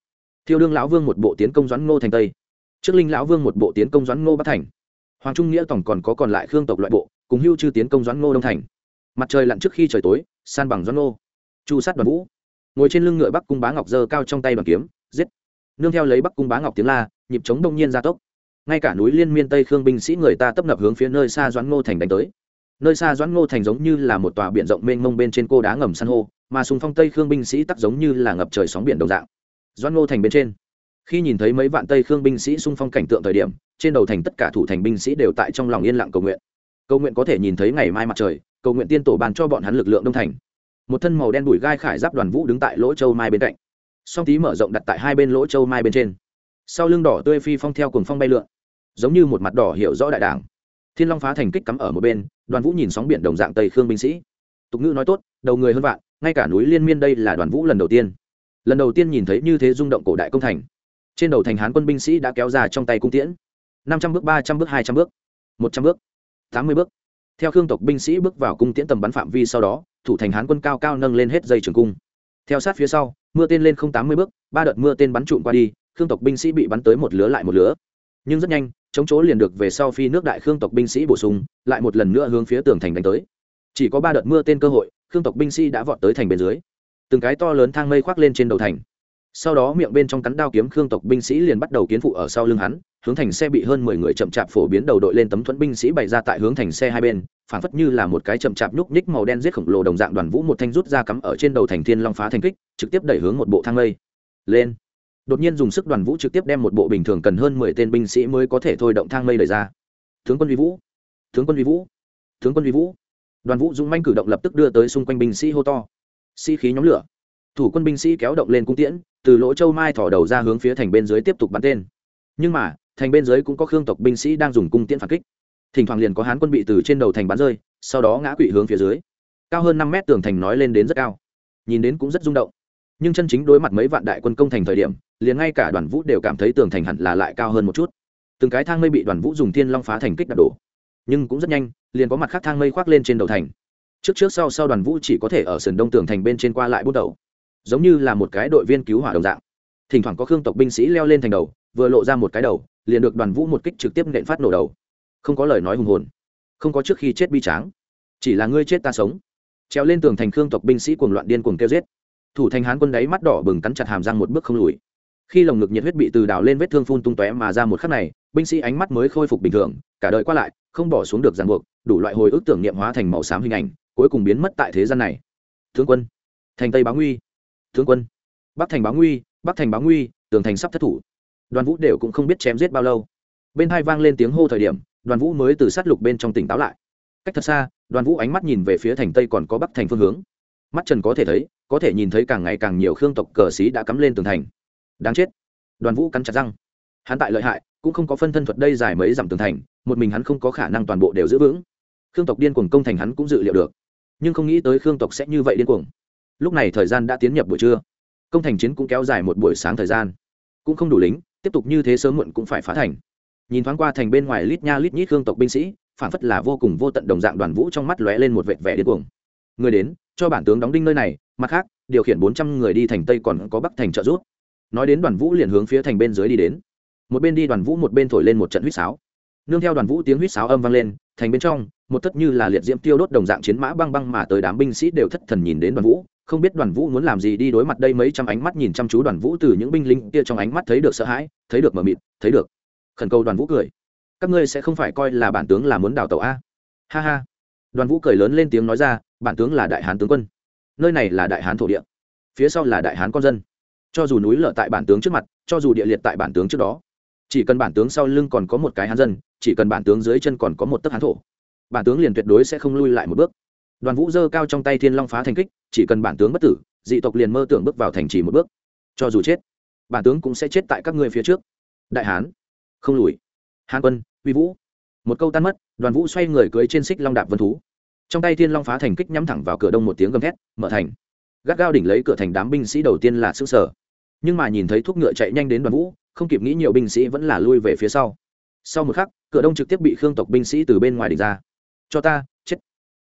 Speaker 1: Thiêu đương lão vương một bộ tiến công doãn ngô thành tây. Trước linh lão vương một bộ tiến công doãn ngô bắc thành. Hoàng trung nghĩa tổng còn có còn lại khương tộc loại bộ, cùng hưu chư tiến công doãn ngô đông thành. Mặt trời lặn trước khi trời tối, san bằng doãn ngô. Chu sát đoàn vũ ngồi trên lưng ngựa bắc cung bá ngọc giơ cao trong tay đoàn kiếm, giết. Nương theo lấy bắc cung bá ngọc tiếng la, nhịp chống đông nhiên gia tốc. Ngay cả núi liên miên tây khương binh sĩ người ta tấp nập hướng phía nơi xa doãn ngô thành đánh tới. Nơi xa doãn ngô thành giống như là một tòa biển rộng mênh mông bên trên cô đá ngầm san hô, mà sùng phong tây khương binh sĩ tắc giống như là ngập trời sóng biển đồng dạng. Doãn ngô thành bên trên. Khi nhìn thấy mấy vạn tây khương binh sĩ xung phong cảnh tượng thời điểm, trên đầu thành tất cả thủ thành binh sĩ đều tại trong lòng yên lặng cầu nguyện. Cầu nguyện có thể nhìn thấy ngày mai mặt trời, cầu nguyện tiên tổ bàn cho bọn hắn lực lượng đông thành một thân màu đen bụi gai khải giáp đoàn vũ đứng tại lỗ châu mai bên cạnh. Song tí mở rộng đặt tại hai bên lỗ châu mai bên trên. Sau lưng đỏ tươi phi phong theo cùng phong bay lượn, giống như một mặt đỏ hiểu rõ đại đảng. Thiên long phá thành kích cắm ở một bên, đoàn vũ nhìn sóng biển đồng dạng tây khương binh sĩ. Tục ngữ nói tốt, đầu người hơn vạn, ngay cả núi liên miên đây là đoàn vũ lần đầu tiên. Lần đầu tiên nhìn thấy như thế rung động cổ đại công thành. Trên đầu thành hán quân binh sĩ đã kéo ra trong tay cung tiễn. Năm trăm bước, ba trăm bước, hai trăm bước, một trăm bước, tám mươi bước. Theo khương tộc binh sĩ bước vào cung tiễn tầm bắn phạm vi sau đó thủ thành hán quân cao cao nâng lên hết dây trường cung. Theo sát phía sau, mưa tên lên không tám mươi bước, ba đợt mưa tên bắn trụm qua đi, khương tộc binh sĩ bị bắn tới một lứa lại một lứa. Nhưng rất nhanh, chống chỗ liền được về sau phi nước đại khương tộc binh sĩ bổ sung, lại một lần nữa hướng phía tường thành đánh tới. Chỉ có ba đợt mưa tên cơ hội, khương tộc binh sĩ đã vọt tới thành bên dưới. Từng cái to lớn thang mây khoác lên trên đầu thành sau đó miệng bên trong cắn đao kiếm khương tộc binh sĩ liền bắt đầu kiến phụ ở sau lưng hắn, hướng thành xe bị hơn mười người chậm chạp phổ biến đầu đội lên tấm thuẫn binh sĩ bày ra tại hướng thành xe hai bên, phảng phất như là một cái chậm chạp nhúc nhích màu đen giết khổng lồ đồng dạng đoàn vũ một thanh rút ra cắm ở trên đầu thành thiên long phá thành kích, trực tiếp đẩy hướng một bộ thang mây lên. Đột nhiên dùng sức đoàn vũ trực tiếp đem một bộ bình thường cần hơn mười tên binh sĩ mới có thể thôi động thang mây đẩy ra. Tướng quân vi vũ. Tướng quân vi vũ. Tướng quân vi vũ. Đoàn vũ dũng manh cử động lập tức đưa tới xung quanh binh sĩ hô to. Sĩ、si、khí nhóm lửa thủ quân binh sĩ kéo động lên cung tiễn, từ lỗ châu mai thỏ đầu ra hướng phía thành bên dưới tiếp tục bắn tên. Nhưng mà, thành bên dưới cũng có khương tộc binh sĩ đang dùng cung tiễn phản kích. Thỉnh thoảng liền có hán quân bị từ trên đầu thành bắn rơi, sau đó ngã quỵ hướng phía dưới. Cao hơn năm mét tường thành nói lên đến rất cao. Nhìn đến cũng rất rung động. Nhưng chân chính đối mặt mấy vạn đại quân công thành thời điểm, liền ngay cả đoàn vũ đều cảm thấy tường thành hẳn là lại cao hơn một chút. Từng cái thang mây bị đoàn vũ dùng thiên long phá thành kích đập đổ. Nhưng cũng rất nhanh, liền có mặt khác thang mây khoác lên trên đầu thành. Trước trước sau sau đoàn vũ chỉ có thể ở sườn đông tường thành bên trên qua lại bút đầu giống như là một cái đội viên cứu hỏa đồng dạng. Thỉnh thoảng có khương tộc binh sĩ leo lên thành đầu, vừa lộ ra một cái đầu, liền được đoàn vũ một kích trực tiếp nện phát nổ đầu. Không có lời nói hùng hồn, không có trước khi chết bi tráng. Chỉ là ngươi chết ta sống. Treo lên tường thành khương tộc binh sĩ cuồng loạn điên cuồng kêu giết. Thủ thành hán quân đáy mắt đỏ bừng cắn chặt hàm răng một bước không lùi. Khi lồng ngực nhiệt huyết bị từ đào lên vết thương phun tung tóe mà ra một khắc này, binh sĩ ánh mắt mới khôi phục bình thường, cả đời qua lại, không bỏ xuống được ràng buộc, đủ loại hồi ức tưởng niệm hóa thành màu xám hình ảnh, cuối cùng biến mất tại thế gian này. Tướng quân, thành tây báo nguy tướng quân. Bắc thành báo nguy, bắc thành báo nguy, tường thành sắp thất thủ. Đoàn vũ đều cũng không biết chém giết bao lâu. Bên hai vang lên tiếng hô thời điểm, đoàn vũ mới từ sát lục bên trong tỉnh táo lại. Cách thật xa, đoàn vũ ánh mắt nhìn về phía thành tây còn có bắc thành phương hướng. Mắt trần có thể thấy, có thể nhìn thấy càng ngày càng nhiều khương tộc cờ xí đã cắm lên tường thành. Đáng chết. Đoàn vũ cắn chặt răng. Hắn tại lợi hại, cũng không có phân thân thuật đây dài mấy dặm tường thành, một mình hắn không có khả năng toàn bộ đều giữ vững. Khương tộc điên cuồng công thành hắn cũng dự liệu được. Nhưng không nghĩ tới khương tộc sẽ như vậy điên cuồng lúc này thời gian đã tiến nhập buổi trưa. Công thành chiến cũng kéo dài một buổi sáng thời gian. Cũng không đủ lính, tiếp tục như thế sớm muộn cũng phải phá thành. Nhìn thoáng qua thành bên ngoài lít nha lít nhít hương tộc binh sĩ phản phất là vô cùng vô tận đồng dạng đoàn vũ trong mắt lóe lên một vệt vẻ điên cuồng. Người đến, cho bản tướng đóng đinh nơi này, mặt khác, điều khiển bốn trăm người đi thành tây còn có bắc thành trợ giúp. Nói đến đoàn vũ liền hướng phía thành bên dưới đi đến. Một bên đi đoàn vũ một bên thổi lên một trận huýt sáo. Nương theo đoàn vũ tiếng huýt sáo âm vang lên, thành bên trong, một thất như là liệt diễm tiêu đốt đồng dạng chiến mã băng băng mà tới đám binh sĩ đều thất thần nhìn đến đoàn vũ không biết đoàn vũ muốn làm gì đi đối mặt đây mấy trăm ánh mắt nhìn chăm chú đoàn vũ từ những binh lính kia trong ánh mắt thấy được sợ hãi, thấy được mờ mịt, thấy được khẩn cầu đoàn vũ cười. Các ngươi sẽ không phải coi là bản tướng là muốn đào tàu a? Ha ha. Đoàn vũ cười lớn lên tiếng nói ra, bản tướng là đại hán tướng quân. Nơi này là đại hán thổ địa. Phía sau là đại hán con dân. Cho dù núi lở tại bản tướng trước mặt, cho dù địa liệt tại bản tướng trước đó, chỉ cần bản tướng sau lưng còn có một cái hán dân, chỉ cần bản tướng dưới chân còn có một tấc hán thổ, bản tướng liền tuyệt đối sẽ không lui lại một bước đoàn vũ giơ cao trong tay thiên long phá thành kích, chỉ cần bản tướng bất tử, dị tộc liền mơ tưởng bước vào thành trì một bước. Cho dù chết, bản tướng cũng sẽ chết tại các ngươi phía trước. Đại hán, không lùi. Hán quân, uy vũ. Một câu tan mất, đoàn vũ xoay người cưới trên xích long đạp vân thú. Trong tay thiên long phá thành kích nhắm thẳng vào cửa đông một tiếng gầm thét, mở thành. Gác gao đỉnh lấy cửa thành đám binh sĩ đầu tiên là xương sở nhưng mà nhìn thấy thuốc ngựa chạy nhanh đến đoàn vũ, không kịp nghĩ nhiều binh sĩ vẫn là lui về phía sau. Sau một khắc, cửa đông trực tiếp bị khương tộc binh sĩ từ bên ngoài địch ra. Cho ta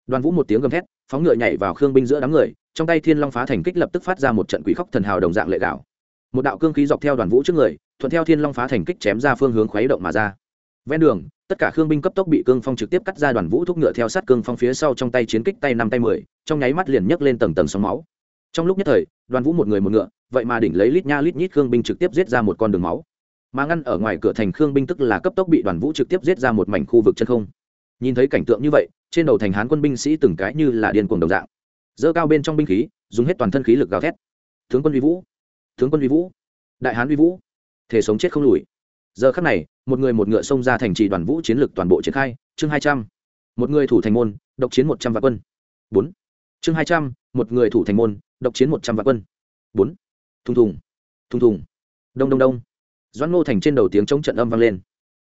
Speaker 1: đoàn vũ một tiếng gầm thét, phóng ngựa nhảy vào khương binh giữa đám người, trong tay thiên long phá thành kích lập tức phát ra một trận quỷ khóc thần hào đồng dạng lệ gạo. Một đạo cương khí dọc theo đoàn vũ trước người, thuận theo thiên long phá thành kích chém ra phương hướng khuấy động mà ra. Ven đường, tất cả khương binh cấp tốc bị cương phong trực tiếp cắt ra, đoàn vũ thúc ngựa theo sát cương phong phía sau trong tay chiến kích tay năm tay mười, trong nháy mắt liền nhấc lên tầng tầng sóng máu. Trong lúc nhất thời, đoàn vũ một người một ngựa, vậy mà đỉnh lấy lít nha lít nhít khương binh trực tiếp giết ra một con đường máu. Mà ngăn ở ngoài cửa thành khương binh tức là cấp tốc bị đoàn vũ trực tiếp giết ra một mảnh khu vực chân không. Nhìn thấy cảnh tượng như vậy trên đầu thành hán quân binh sĩ từng cái như là điên cuồng đồng dạng. Dơ cao bên trong binh khí, dùng hết toàn thân khí lực gào thét. Tướng quân uy vũ! Tướng quân uy vũ! Đại hán uy vũ! Thể sống chết không lùi. Giờ khắc này, một người một ngựa xông ra thành trì đoàn vũ chiến lược toàn bộ triển khai. Chương hai trăm. Một người thủ thành môn, độc chiến một trăm vạn quân. Bốn. Chương hai trăm, một người thủ thành môn, độc chiến một trăm vạn quân. Bốn. Thùng thùng. Thùng thùng. Đông đông đông. Doãn ngô thành trên đầu tiếng chống trận âm vang lên.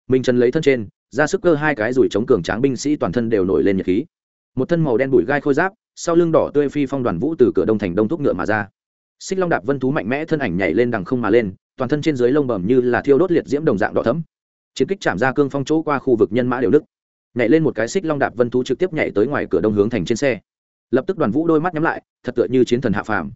Speaker 1: Minh trần lấy thân trên ra sức cơ hai cái rủi chống cường tráng binh sĩ toàn thân đều nổi lên nhiệt khí. Một thân màu đen bụi gai khôi giáp, sau lưng đỏ tươi phi phong đoàn vũ từ cửa đông thành đông thúc ngựa mà ra. Xích long đạp vân thú mạnh mẽ thân ảnh nhảy lên đằng không mà lên, toàn thân trên dưới lông bầm như là thiêu đốt liệt diễm đồng dạng đỏ thấm chiến kích chạm ra cương phong chỗ qua khu vực nhân mã đều đức nhảy lên một cái xích long đạp vân thú trực tiếp nhảy tới ngoài cửa đông hướng thành trên xe. Lập tức đoàn vũ đôi mắt nhắm lại, thật tựa như chiến thần hạ phàm.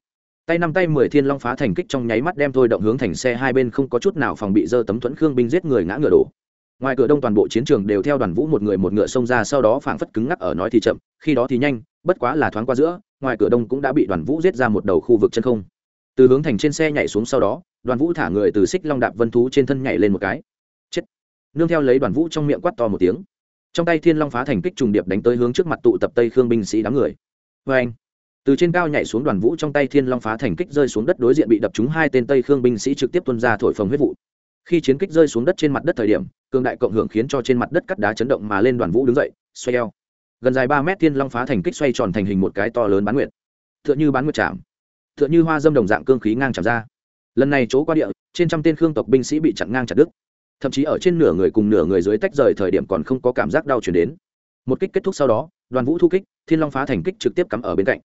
Speaker 1: Tay năm tay mười thiên long phá thành kích trong nháy mắt đem thôi động hướng thành xe hai bên không có chút nào phòng bị dơ tấm thuẫn khương binh giết người ngã ngựa đổ ngoài cửa đông toàn bộ chiến trường đều theo đoàn vũ một người một ngựa xông ra, sau đó phảng phất cứng ngắc ở nói thì chậm, khi đó thì nhanh, bất quá là thoáng qua giữa, ngoài cửa đông cũng đã bị đoàn vũ giết ra một đầu khu vực chân không. Từ hướng thành trên xe nhảy xuống sau đó, đoàn vũ thả người từ xích long đạp vân thú trên thân nhảy lên một cái. Chết. Nương theo lấy đoàn vũ trong miệng quát to một tiếng. Trong tay thiên long phá thành kích trùng điệp đánh tới hướng trước mặt tụ tập tây khương binh sĩ đám người. Vê anh từ trên cao nhảy xuống đoàn vũ trong tay thiên long phá thành kích rơi xuống đất, đối diện bị đập trúng hai tên tây khương binh sĩ trực tiếp tuân ra thổi phồng huyết vụ khi chiến kích rơi xuống đất trên mặt đất thời điểm, cường đại cộng hưởng khiến cho trên mặt đất cắt đá chấn động mà lên đoàn vũ đứng dậy, xoay eo. Gần dài ba mét thiên long phá thành kích xoay tròn thành hình một cái to lớn bán nguyệt. T h ư ợ n h ư bán nguyệt chạm. T h ư ợ n h ư hoa dâm đồng dạng cương khí ngang chạm ra. Lần này chỗ qua địa, trên trăm tên khương tộc binh sĩ bị chặn ngang chặt đứt. Thậm chí ở trên nửa người cùng nửa người dưới tách rời thời điểm còn không có cảm giác đau chuyển đến. Một kích kết thúc sau đó, đoàn vũ thu kích, thiên long phá thành kích trực tiếp cắm ở bên cạnh.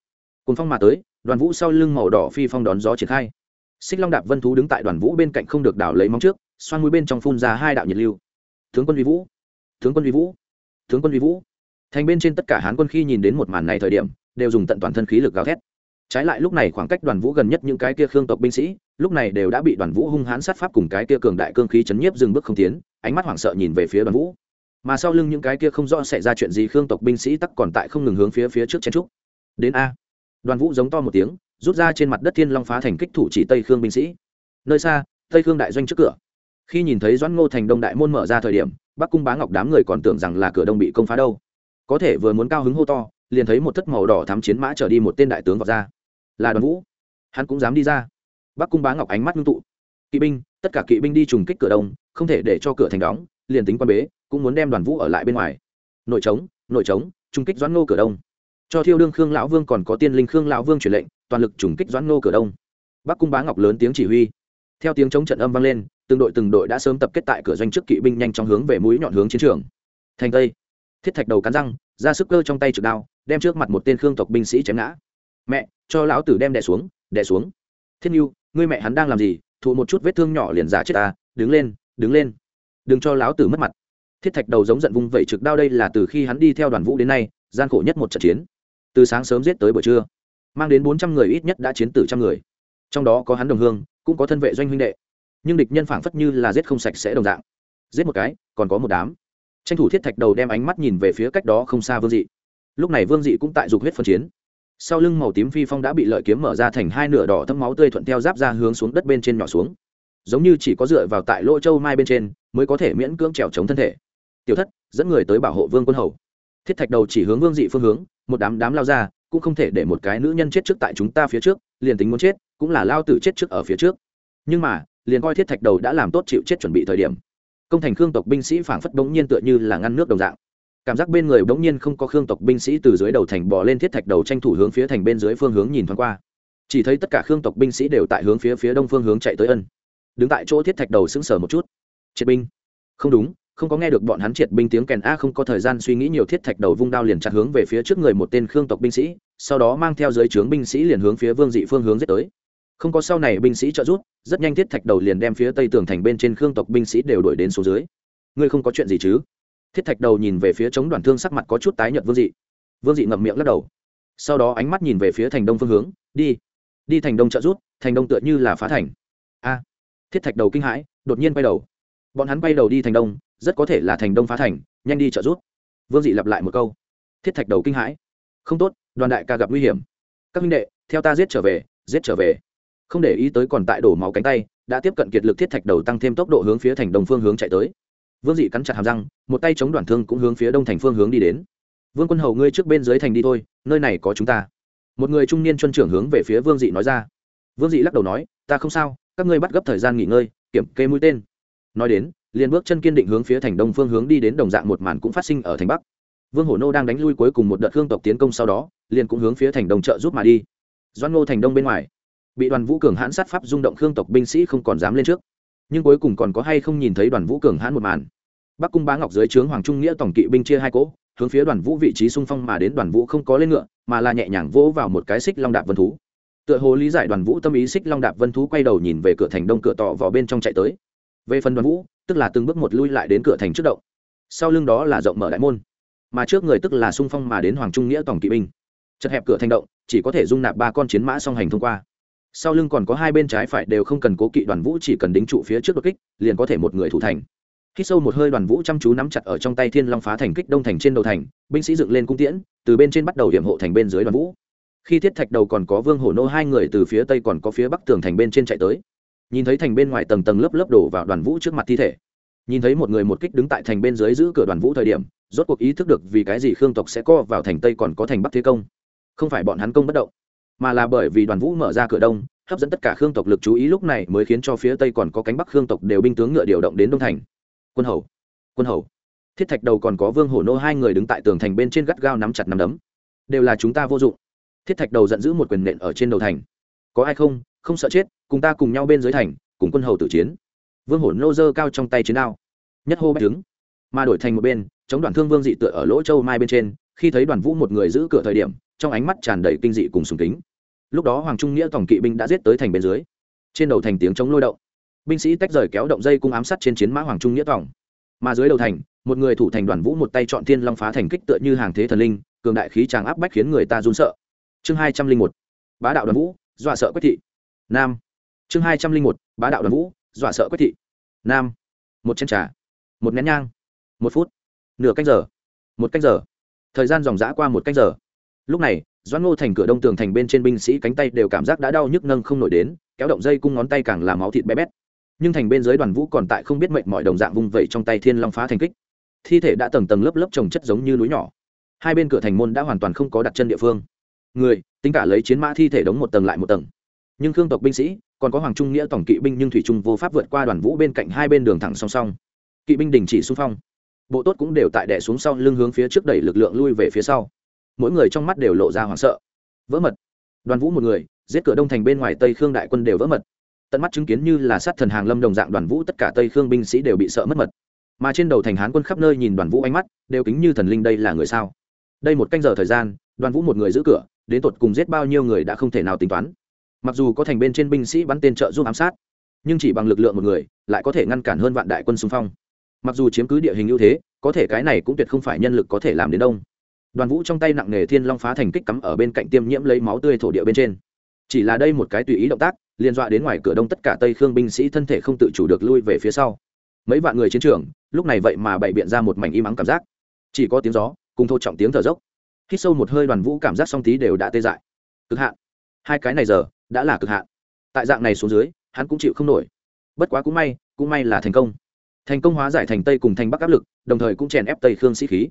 Speaker 1: Cùng phong mà tới, đoàn vũ sau lưng màu đỏ phi phong đón gió triển khai. Xích long đạp vân thú đứng tại đoàn vũ bên cạnh không được đảo lấy móng trước xoan mũi bên trong phun ra hai đạo nhiệt lưu. Tướng quân vi vũ. Tướng quân vi vũ. Tướng quân vi vũ. Thành bên trên tất cả hán quân khi nhìn đến một màn này thời điểm, đều dùng tận toàn thân khí lực gào thét. Trái lại lúc này khoảng cách đoàn vũ gần nhất những cái kia khương tộc binh sĩ, lúc này đều đã bị đoàn vũ hung hãn sát pháp cùng cái kia cường đại cương khí chấn nhiếp dừng bước không tiến, ánh mắt hoảng sợ nhìn về phía đoàn vũ. Mà sau lưng những cái kia không rõ xảy ra chuyện gì khương tộc binh sĩ tắc còn tại không ngừng hướng phía phía trước chen trúc đến a. Đoàn vũ giống to một tiếng, rút ra trên mặt đất thiên long phá thành kích thủ chỉ tây khương binh sĩ. Nơi xa, tây khương đại doanh trước cửa khi nhìn thấy doãn ngô thành đông đại môn mở ra thời điểm bắc cung bá ngọc đám người còn tưởng rằng là cửa đông bị công phá đâu có thể vừa muốn cao hứng hô to liền thấy một thất màu đỏ thắm chiến mã trở đi một tên đại tướng vào ra là đoàn vũ hắn cũng dám đi ra bắc cung bá ngọc ánh mắt ngưng tụ kỵ binh tất cả kỵ binh đi trùng kích cửa đông không thể để cho cửa thành đóng liền tính quan bế cũng muốn đem đoàn vũ ở lại bên ngoài nội trống nội trống trùng kích doãn ngô cửa đông cho thiêu đương khương lão vương còn có tiên linh khương lão vương truyền lệnh toàn lực trùng kích doãn ngô cửa đông bắc cung bá ngọc lớn tiếng chỉ huy theo tiếng chống trận âm vang lên từng đội từng đội đã sớm tập kết tại cửa doanh trước kỵ binh nhanh chóng hướng về mũi nhọn hướng chiến trường. Thành tây, thiết thạch đầu cắn răng, ra sức cơ trong tay trực đao, đem trước mặt một tên khương tộc binh sĩ chém ngã. Mẹ, cho lão tử đem đè xuống đè xuống. Thiên nhu ngươi mẹ hắn đang làm gì? Thụ một chút vết thương nhỏ liền giả chết ta, đứng lên đứng lên. Đừng cho lão tử mất mặt. Thiết thạch đầu giống giận vung vẩy trực đao đây là từ khi hắn đi theo đoàn vũ đến nay, gian khổ nhất một trận chiến. Từ sáng sớm giết tới buổi trưa, mang đến bốn trăm người ít nhất đã chiến tử trăm người. Trong đó có hắn đồng hương, cũng có thân vệ doanh huynh đệ nhưng địch nhân phảng phất như là giết không sạch sẽ đồng dạng. Giết một cái, còn có một đám. Tranh thủ thiết thạch đầu đem ánh mắt nhìn về phía cách đó không xa vương dị. Lúc này vương dị cũng tại dục huyết phân chiến. Sau lưng màu tím phi phong đã bị lợi kiếm mở ra thành hai nửa đỏ thấm máu tươi thuận theo giáp ra hướng xuống đất bên trên nhỏ xuống. Giống như chỉ có dựa vào tại lỗ châu mai bên trên mới có thể miễn cưỡng trèo chống thân thể. Tiểu thất, dẫn người tới bảo hộ vương quân hầu. Thiết thạch đầu chỉ hướng vương dị phương hướng, một đám đám lao ra, cũng không thể để một cái nữ nhân chết trước tại chúng ta phía trước, liền tính muốn chết, cũng là lao tử chết trước ở phía trước. Nhưng mà liền coi thiết thạch đầu đã làm tốt chịu chết chuẩn bị thời điểm. Công thành khương tộc binh sĩ phảng phất bỗng nhiên tựa như là ngăn nước đồng dạng. Cảm giác bên người bỗng nhiên không có khương tộc binh sĩ từ dưới đầu thành bò lên thiết thạch đầu tranh thủ hướng phía thành bên dưới phương hướng nhìn thoáng qua. Chỉ thấy tất cả khương tộc binh sĩ đều tại hướng phía phía đông phương hướng chạy tới ân. Đứng tại chỗ thiết thạch đầu sững sờ một chút. Triệt binh. Không đúng, không có nghe được bọn hắn triệt binh tiếng kèn a, không có thời gian suy nghĩ nhiều thiết thạch đầu vung đao liền chặt hướng về phía trước người một tên khương tộc binh sĩ, sau đó mang theo dưới trướng binh sĩ liền hướng phía vương dị phương hướng giết tới không có sau này binh sĩ trợ giúp, rất nhanh thiết thạch đầu liền đem phía tây tường thành bên trên khương tộc binh sĩ đều đuổi đến số dưới. Ngươi không có chuyện gì chứ? Thiết thạch đầu nhìn về phía chống đoàn thương sắc mặt có chút tái nhợt vương dị. Vương dị ngậm miệng lắc đầu. Sau đó ánh mắt nhìn về phía thành đông phương hướng, đi. Đi thành đông trợ rút thành đông tựa như là phá thành. A. Thiết thạch đầu kinh hãi, đột nhiên quay đầu. Bọn hắn quay đầu đi thành đông, rất có thể là thành đông phá thành, nhanh đi trợ rút vương dị lặp lại một câu. Thiết thạch đầu kinh hãi. Không tốt, đoàn đại ca gặp nguy hiểm. Các minh đệ, theo ta giết trở về, giết trở về không để ý tới còn tại đổ máu cánh tay, đã tiếp cận kiệt lực thiết thạch đầu tăng thêm tốc độ hướng phía thành đông phương hướng chạy tới. Vương dị cắn chặt hàm răng, một tay chống đoạn thương cũng hướng phía đông thành phương hướng đi đến. Vương quân hầu ngươi trước bên dưới thành đi thôi, nơi này có chúng ta. Một người trung niên chuân trưởng hướng về phía vương dị nói ra. Vương dị lắc đầu nói, ta không sao, các ngươi bắt gấp thời gian nghỉ ngơi, kiểm kê mũi tên. Nói đến, liền bước chân kiên định hướng phía thành đông phương hướng đi đến đồng dạng một màn cũng phát sinh ở thành bắc. Vương hổ nô đang đánh lui cuối cùng một đợt hương tộc tiến công sau đó, liền cũng hướng phía thành đông trợ giúp mà đi. Doan ngô thành đông bên ngoài bị đoàn vũ cường hãn sát pháp rung động khương tộc binh sĩ không còn dám lên trước. Nhưng cuối cùng còn có hay không nhìn thấy đoàn vũ cường hãn một màn. Bắc cung bá ngọc dưới trướng hoàng trung nghĩa tổng kỵ binh chia hai cỗ, hướng phía đoàn vũ vị trí xung phong mà đến đoàn vũ không có lên ngựa, mà là nhẹ nhàng vỗ vào một cái xích long đạp vân thú. Tựa hồ lý giải đoàn vũ tâm ý xích long đạp vân thú quay đầu nhìn về cửa thành đông cửa tọ vào bên trong chạy tới. Về phần đoàn vũ, tức là từng bước một lui lại đến cửa thành trước động. Sau lưng đó là rộng mở đại môn, mà trước người tức là xung phong mà đến hoàng trung nghĩa tổng kỵ binh. Chật hẹp cửa thành động, chỉ có thể dung nạp ba con chiến mã song hành thông qua sau lưng còn có hai bên trái phải đều không cần cố kỵ đoàn vũ chỉ cần đính trụ phía trước đột kích, liền có thể một người thủ thành. Khi sâu một hơi đoàn vũ chăm chú nắm chặt ở trong tay thiên long phá thành kích đông thành trên đầu thành, binh sĩ dựng lên cung tiễn, từ bên trên bắt đầu hiểm hộ thành bên dưới đoàn vũ. Khi thiết thạch đầu còn có vương hổ nô hai người từ phía tây còn có phía bắc tường thành bên trên chạy tới. Nhìn thấy thành bên ngoài tầng tầng lớp lớp đổ vào đoàn vũ trước mặt thi thể. Nhìn thấy một người một kích đứng tại thành bên dưới giữ cửa đoàn vũ thời điểm, rốt cuộc ý thức được vì cái gì khương tộc sẽ co vào thành tây còn có thành bắc thế công. Không phải bọn hắn công bất động mà là bởi vì đoàn vũ mở ra cửa đông, hấp dẫn tất cả khương tộc lực chú ý lúc này mới khiến cho phía tây còn có cánh bắc khương tộc đều binh tướng ngựa điều động đến đông thành. Quân hầu quân hầu. Thiết thạch đầu còn có vương hổ nô hai người đứng tại tường thành bên trên gắt gao nắm chặt nắm đấm. Đều là chúng ta vô dụng. Thiết thạch đầu giận dữ một quyền nện ở trên đầu thành. Có ai không? Không sợ chết, cùng ta cùng nhau bên dưới thành, cùng quân hầu tử chiến. Vương hổ nô dơ cao trong tay chiến đao. Nhất hô bách tướng mà đổi thành một bên, chống đoàn thương vương dị tựa ở lỗ châu mai bên trên, khi thấy đoàn vũ một người giữ cửa thời điểm, trong ánh mắt tràn đầy kinh dị cùng sùng kính lúc đó hoàng trung nghĩa tổng kỵ binh đã giết tới thành bên dưới. Trên đầu thành tiếng chống lôi động. Binh sĩ tách rời kéo động dây cung ám sát trên chiến mã hoàng trung nghĩa tổng. Mà dưới đầu thành, một người thủ thành đoàn vũ một tay chọn thiên long phá thành kích tựa như hàng thế thần linh, cường đại khí tràng áp bách khiến người ta run sợ. Chương hai trăm linh một, bá đạo đoàn vũ, dọa sợ quách thị. Nam. Chương hai trăm linh một, bá đạo đoàn vũ, dọa sợ quách thị. Nam. Một chén trà, một nén nhang, một phút, nửa canh giờ, một canh giờ. Thời gian dòng dã qua một canh giờ. Lúc này doãn ngô thành cửa đông tường thành bên trên binh sĩ cánh tay đều cảm giác đã đau nhức nâng không nổi đến, kéo động dây cung ngón tay càng làm máu thịt bé bét. Nhưng thành bên dưới đoàn vũ còn tại không biết mệnh mọi đồng dạng vung vẩy trong tay thiên long phá thành kích. Thi thể đã tầng tầng lớp lớp trồng chất giống như núi nhỏ. Hai bên cửa thành môn đã hoàn toàn không có đặt chân địa phương. Người, tính cả lấy chiến mã thi thể đóng một tầng lại một tầng. Nhưng khương tộc binh sĩ, còn có hoàng trung nghĩa tổng kỵ binh nhưng thủy trung vô pháp vượt qua đoàn vũ bên cạnh hai bên đường thẳng song song. Kỵ binh đình chỉ xung phong. Bộ tốt cũng đều tại đẻ xuống sau lưng hướng phía trước đẩy lực lượng lui về phía sau mỗi người trong mắt đều lộ ra hoảng sợ. Vỡ mật. Đoàn vũ một người, giết cửa đông thành bên ngoài tây khương đại quân đều vỡ mật. Tận mắt chứng kiến như là sát thần hàng lâm đồng dạng đoàn vũ tất cả tây khương binh sĩ đều bị sợ mất mật. Mà trên đầu thành hán quân khắp nơi nhìn đoàn vũ ánh mắt, đều kính như thần linh đây là người sao? Đây một canh giờ thời gian, đoàn vũ một người giữ cửa, đến tột cùng giết bao nhiêu người đã không thể nào tính toán. Mặc dù có thành bên trên binh sĩ bắn tên trợ giúp ám sát, nhưng chỉ bằng lực lượng một người, lại có thể ngăn cản hơn vạn đại quân xung phong. Mặc dù chiếm cứ địa hình ưu thế, có thể cái này cũng tuyệt không phải nhân lực có thể làm đến đông đoàn vũ trong tay nặng nề thiên long phá thành kích cắm ở bên cạnh tiêm nhiễm lấy máu tươi thổ địa bên trên. Chỉ là đây một cái tùy ý động tác liên dọa đến ngoài cửa đông tất cả tây khương binh sĩ thân thể không tự chủ được lui về phía sau. Mấy vạn người chiến trường, lúc này vậy mà bày biện ra một mảnh im ắng cảm giác. Chỉ có tiếng gió, cùng thô trọng tiếng thở dốc. Hít sâu một hơi đoàn vũ cảm giác song tí đều đã tê dại. Cực hạn. Hai cái này giờ, đã là cực hạn. Tại dạng này xuống dưới, hắn cũng chịu không nổi. Bất quá cũng may cũng may là thành công. Thành công hóa giải thành tây cùng thành bắc áp lực, đồng thời cũng chèn ép tây khương sĩ khí.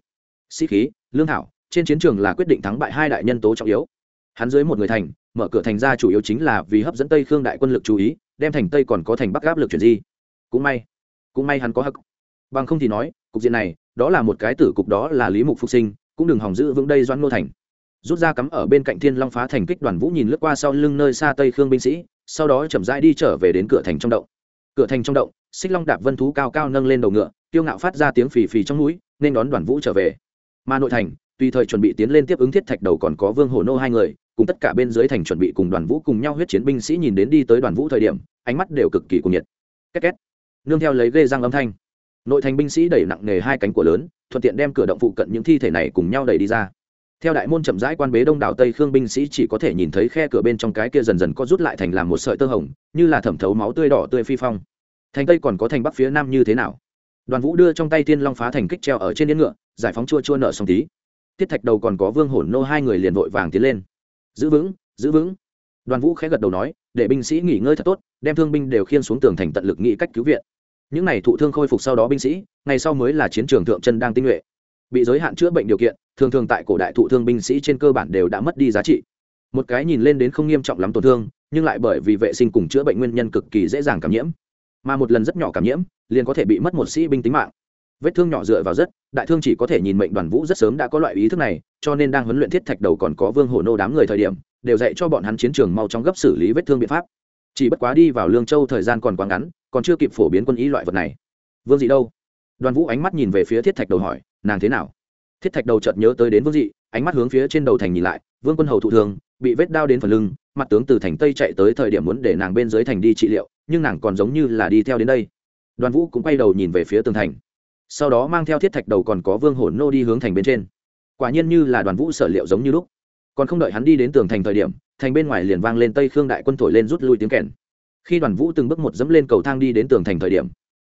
Speaker 1: Sĩ khí lương thảo, trên chiến trường là quyết định thắng bại hai đại nhân tố trọng yếu. Hắn dưới một người thành, mở cửa thành ra chủ yếu chính là vì hấp dẫn tây khương đại quân lực chú ý, đem thành tây còn có thành bắc áp lực chuyển di. Cũng may cũng may hắn có hắc. Bằng không thì nói, cục diện này, đó là một cái tử cục đó là lý mục phục sinh, cũng đừng hỏng giữ vững đây doãn ngô thành. Rút ra cắm ở bên cạnh thiên long phá thành kích đoàn vũ nhìn lướt qua sau lưng nơi xa tây khương binh sĩ, sau đó chậm rãi đi trở về đến cửa thành trong động. Cửa thành trong động, xích long đạp vân thú cao cao nâng lên đầu ngựa tiêu ngạo phát ra tiếng phì phì trong núi, nên đón đoàn vũ trở về mà nội thành, tùy thời chuẩn bị tiến lên tiếp ứng thiết thạch đầu còn có vương hổ nô hai người, cùng tất cả bên dưới thành chuẩn bị cùng đoàn vũ cùng nhau huyết chiến binh sĩ nhìn đến đi tới đoàn vũ thời điểm, ánh mắt đều cực kỳ cuồng nhiệt. Két két. Nương theo lấy ghê răng âm thanh. Nội thành binh sĩ đẩy nặng nề hai cánh của lớn, thuận tiện đem cửa động phụ cận những thi thể này cùng nhau đẩy đi ra. Theo đại môn chậm rãi quan bế đông đảo tây khương binh sĩ chỉ có thể nhìn thấy khe cửa bên trong cái kia dần dần có rút lại thành làm một sợi tơ hồng, như là thẩm thấu máu tươi đỏ tươi phi phong. Thành tây còn có thành bắc phía nam như thế nào? Đoàn vũ đưa trong tay Thiên long phá thành kích treo ở trên yên ngựa giải phóng chua chua nợ xong tí. Tiết thạch đầu còn có vương hổn nô hai người liền vội vàng tiến lên. Giữ vững giữ vững. Đoàn vũ khẽ gật đầu nói, để binh sĩ nghỉ ngơi thật tốt, đem thương binh đều khiên xuống tường thành tận lực nghĩ cách cứu viện. Những này thụ thương khôi phục sau đó binh sĩ, ngày sau mới là chiến trường thượng chân đang tinh nhuệ. Bị giới hạn chữa bệnh điều kiện, thường thường tại cổ đại thụ thương binh sĩ trên cơ bản đều đã mất đi giá trị. Một cái nhìn lên đến không nghiêm trọng lắm tổn thương, nhưng lại bởi vì vệ sinh cùng chữa bệnh nguyên nhân cực kỳ dễ dàng cảm nhiễm. Mà một lần rất nhỏ cảm nhiễm, liền có thể bị mất một sĩ binh tính mạng vết thương nhỏ dựa vào rất, đại thương chỉ có thể nhìn mệnh đoàn vũ rất sớm đã có loại ý thức này, cho nên đang huấn luyện thiết thạch đầu còn có vương hổ nô đám người thời điểm, đều dạy cho bọn hắn chiến trường mau chóng gấp xử lý vết thương biện pháp. Chỉ bất quá đi vào lương châu thời gian còn quá ngắn, còn chưa kịp phổ biến quân ý loại vật này. Vương dị đâu? Đoàn vũ ánh mắt nhìn về phía thiết thạch đầu hỏi, nàng thế nào? Thiết thạch đầu chợt nhớ tới đến vương dị, ánh mắt hướng phía trên đầu thành nhìn lại, vương quân hầu thụ thường, bị vết đao đến phần lưng, mặt tướng từ thành tây chạy tới thời điểm muốn để nàng bên dưới thành đi trị liệu, nhưng nàng còn giống như là đi theo đến đây. Đoàn vũ cũng quay đầu nhìn về phía tường thành sau đó mang theo thiết thạch đầu còn có vương hồn nô đi hướng thành bên trên. Quả nhiên như là đoàn vũ sở liệu giống như lúc. Còn không đợi hắn đi đến tường thành thời điểm, thành bên ngoài liền vang lên tây khương đại quân thổi lên rút lui tiếng kèn. Khi đoàn vũ từng bước một dẫm lên cầu thang đi đến tường thành thời điểm,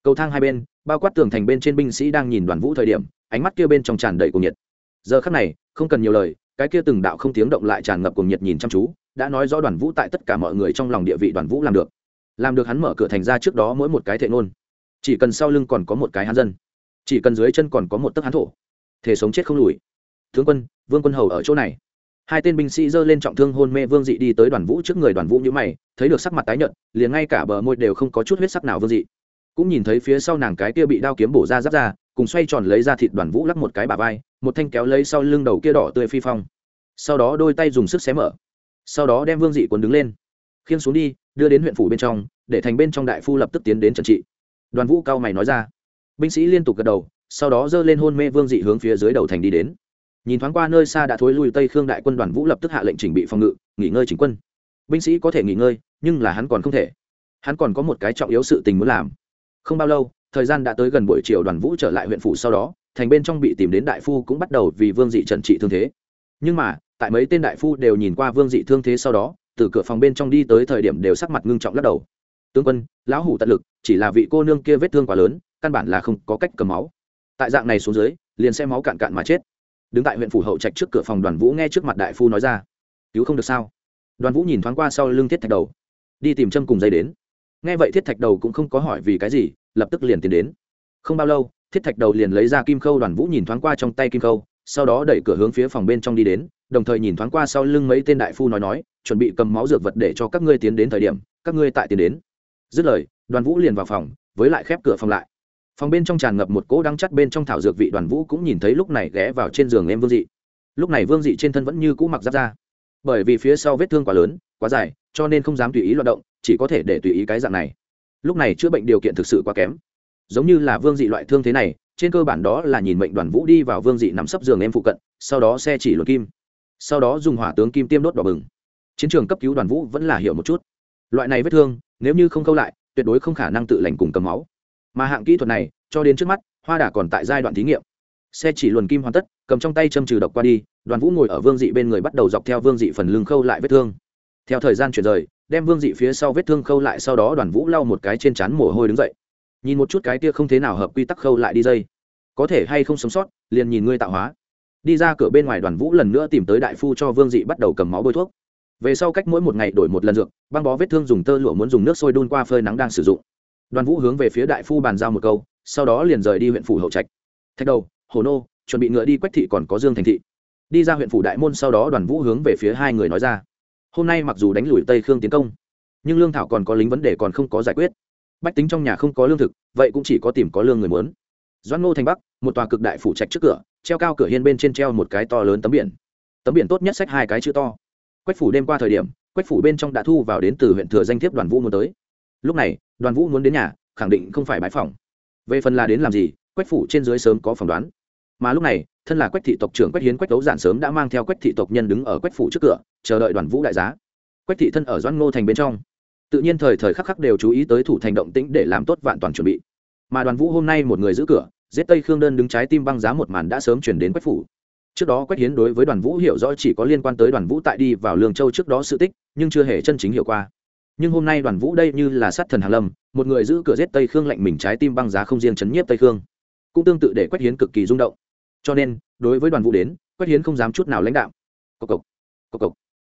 Speaker 1: cầu thang hai bên, bao quát tường thành bên trên binh sĩ đang nhìn đoàn vũ thời điểm, ánh mắt kia bên trong tràn đầy cuồng nhiệt. Giờ khắc này, không cần nhiều lời, cái kia từng đạo không tiếng động lại tràn ngập cuồng nhiệt nhìn chăm chú, đã nói rõ đoàn vũ tại tất cả mọi người trong lòng địa vị đoàn vũ làm được. Làm được hắn mở cửa thành ra trước đó mỗi một cái thệ ngôn. Chỉ cần sau lưng còn có một cái hắn dân chỉ cần dưới chân còn có một tấc hán thổ, thể sống chết không lùi. Tướng quân, vương quân hầu ở chỗ này. Hai tên binh sĩ giơ lên trọng thương hôn mê vương dị đi tới đoàn vũ trước người đoàn vũ nhữ mày, thấy được sắc mặt tái nhợt, liền ngay cả bờ môi đều không có chút huyết sắc nào vương dị. Cũng nhìn thấy phía sau nàng cái kia bị đao kiếm bổ ra giáp ra, cùng xoay tròn lấy ra thịt đoàn vũ lắc một cái bà vai, một thanh kéo lấy sau lưng đầu kia đỏ tươi phi phong. Sau đó đôi tay dùng sức xé mở. Sau đó đem vương dị quấn đứng lên. Khiêng xuống đi, đưa đến huyện phủ bên trong, để thành bên trong đại phu lập tức tiến đến trần trị. Đoàn vũ cao mày nói ra binh sĩ liên tục gật đầu, sau đó giơ lên hôn mê vương dị hướng phía dưới đầu thành đi đến. Nhìn thoáng qua nơi xa đã thối lui tây khương đại quân đoàn vũ lập tức hạ lệnh chỉnh bị phòng ngự, nghỉ ngơi chính quân. Binh sĩ có thể nghỉ ngơi, nhưng là hắn còn không thể. Hắn còn có một cái trọng yếu sự tình muốn làm. Không bao lâu, thời gian đã tới gần buổi chiều đoàn vũ trở lại huyện phủ sau đó, thành bên trong bị tìm đến đại phu cũng bắt đầu vì vương dị trần trị thương thế. Nhưng mà, tại mấy tên đại phu đều nhìn qua vương dị thương thế sau đó, từ cửa phòng bên trong đi tới thời điểm đều sắc mặt ngưng trọng lắc đầu. Tướng quân, lão hủ tận lực, chỉ là vị cô nương kia vết thương quá lớn căn bản là không có cách cầm máu. Tại dạng này xuống dưới, liền sẽ máu cạn cạn mà chết. Đứng tại huyện phủ hậu trạch trước cửa phòng đoàn vũ nghe trước mặt đại phu nói ra. Cứu không được sao? Đoàn vũ nhìn thoáng qua sau lưng thiết thạch đầu. Đi tìm châm cùng dây đến. Nghe vậy thiết thạch đầu cũng không có hỏi vì cái gì, lập tức liền tiến đến. Không bao lâu, thiết thạch đầu liền lấy ra kim khâu, đoàn vũ nhìn thoáng qua trong tay kim khâu, sau đó đẩy cửa hướng phía phòng bên trong đi đến, đồng thời nhìn thoáng qua sau lưng mấy tên đại phu nói nói, chuẩn bị cầm máu dược vật để cho các ngươi tiến đến thời điểm, các ngươi tại tiến đến. Dứt lời, đoàn vũ liền vào phòng, với lại khép cửa phòng lại phòng bên trong tràn ngập một cỗ đắng chắt bên trong thảo dược vị đoàn vũ cũng nhìn thấy lúc này ghé vào trên giường em vương dị. Lúc này vương dị trên thân vẫn như cũ mặc giáp ra bởi vì phía sau vết thương quá lớn, quá dài, cho nên không dám tùy ý loạt động, chỉ có thể để tùy ý cái dạng này. Lúc này chữa bệnh điều kiện thực sự quá kém. Giống như là vương dị loại thương thế này, trên cơ bản đó là nhìn mệnh đoàn vũ đi vào vương dị nằm sấp giường em phụ cận, sau đó xe chỉ luật kim. Sau đó dùng hỏa tướng kim tiêm đốt đỏ bừng. Chiến trường cấp cứu đoàn vũ vẫn là hiểu một chút. Loại này vết thương, nếu như không câu lại, tuyệt đối không khả năng tự lành cùng cầm máu mà hạng kỹ thuật này, cho đến trước mắt, hoa đà còn tại giai đoạn thí nghiệm. Xe chỉ luồn kim hoàn tất, cầm trong tay châm trừ độc qua đi, đoàn vũ ngồi ở vương dị bên người bắt đầu dọc theo vương dị phần lưng khâu lại vết thương. Theo thời gian chuyển rời, đem vương dị phía sau vết thương khâu lại sau đó đoàn vũ lau một cái trên chán mồ hôi đứng dậy. Nhìn một chút cái kia không thế nào hợp quy tắc khâu lại đi dây. Có thể hay không sống sót, liền nhìn ngươi tạo hóa. Đi ra cửa bên ngoài đoàn vũ lần nữa tìm tới đại phu cho vương dị bắt đầu cầm máu bôi thuốc. Về sau cách mỗi một ngày đổi một lần dược, băng bó vết thương dùng tơ lụa muốn dùng nước sôi đun qua phơi nắng đang sử dụng đoàn vũ hướng về phía đại phu bàn giao một câu, sau đó liền rời đi huyện phủ hậu trạch. Thạch đầu, hồ nô, chuẩn bị ngựa đi quách thị còn có dương thành thị. Đi ra huyện phủ đại môn sau đó đoàn vũ hướng về phía hai người nói ra. Hôm nay mặc dù đánh lùi tây khương tiến công, nhưng lương thảo còn có lính vấn đề còn không có giải quyết. Bách tính trong nhà không có lương thực, vậy cũng chỉ có tìm có lương người muốn. Doan ngô thành bắc, một tòa cực đại phủ trạch trước cửa, treo cao cửa hiên bên trên treo một cái to lớn tấm biển. Tấm biển tốt nhất sách hai cái chữ to. Quách phủ đêm qua thời điểm, quách phủ bên trong đã thu vào đến từ huyện thừa danh thiếp đoàn vũ muốn tới lúc này, đoàn vũ muốn đến nhà, khẳng định không phải bãi phòng về phần là đến làm gì, quách phủ trên dưới sớm có phỏng đoán. Mà lúc này, thân là quách thị tộc trưởng quách hiến quách đấu giản sớm đã mang theo quách thị tộc nhân đứng ở quách phủ trước cửa, chờ đợi đoàn vũ đại giá. Quách thị thân ở doãn ngô thành bên trong. Tự nhiên thời thời khắc khắc đều chú ý tới thủ thành động tĩnh để làm tốt vạn toàn chuẩn bị. Mà đoàn vũ hôm nay một người giữ cửa, giết tây khương đơn đứng trái tim băng giá một màn đã sớm chuyển đến quách phủ. Trước đó quách hiến đối với đoàn vũ hiểu rõ chỉ có liên quan tới đoàn vũ tại đi vào lương châu trước đó sự tích, nhưng chưa hề chân chính hiểu qua nhưng hôm nay đoàn vũ đây như là sát thần hàn lâm, một người giữ cửa giết tây khương lạnh mình trái tim băng giá không riêng chấn nhiếp tây khương, cũng tương tự để quách hiến cực kỳ rung động. Cho nên, đối với đoàn vũ đến, quách hiến không dám chút nào lãnh đạo cộc cộc cộc cộc.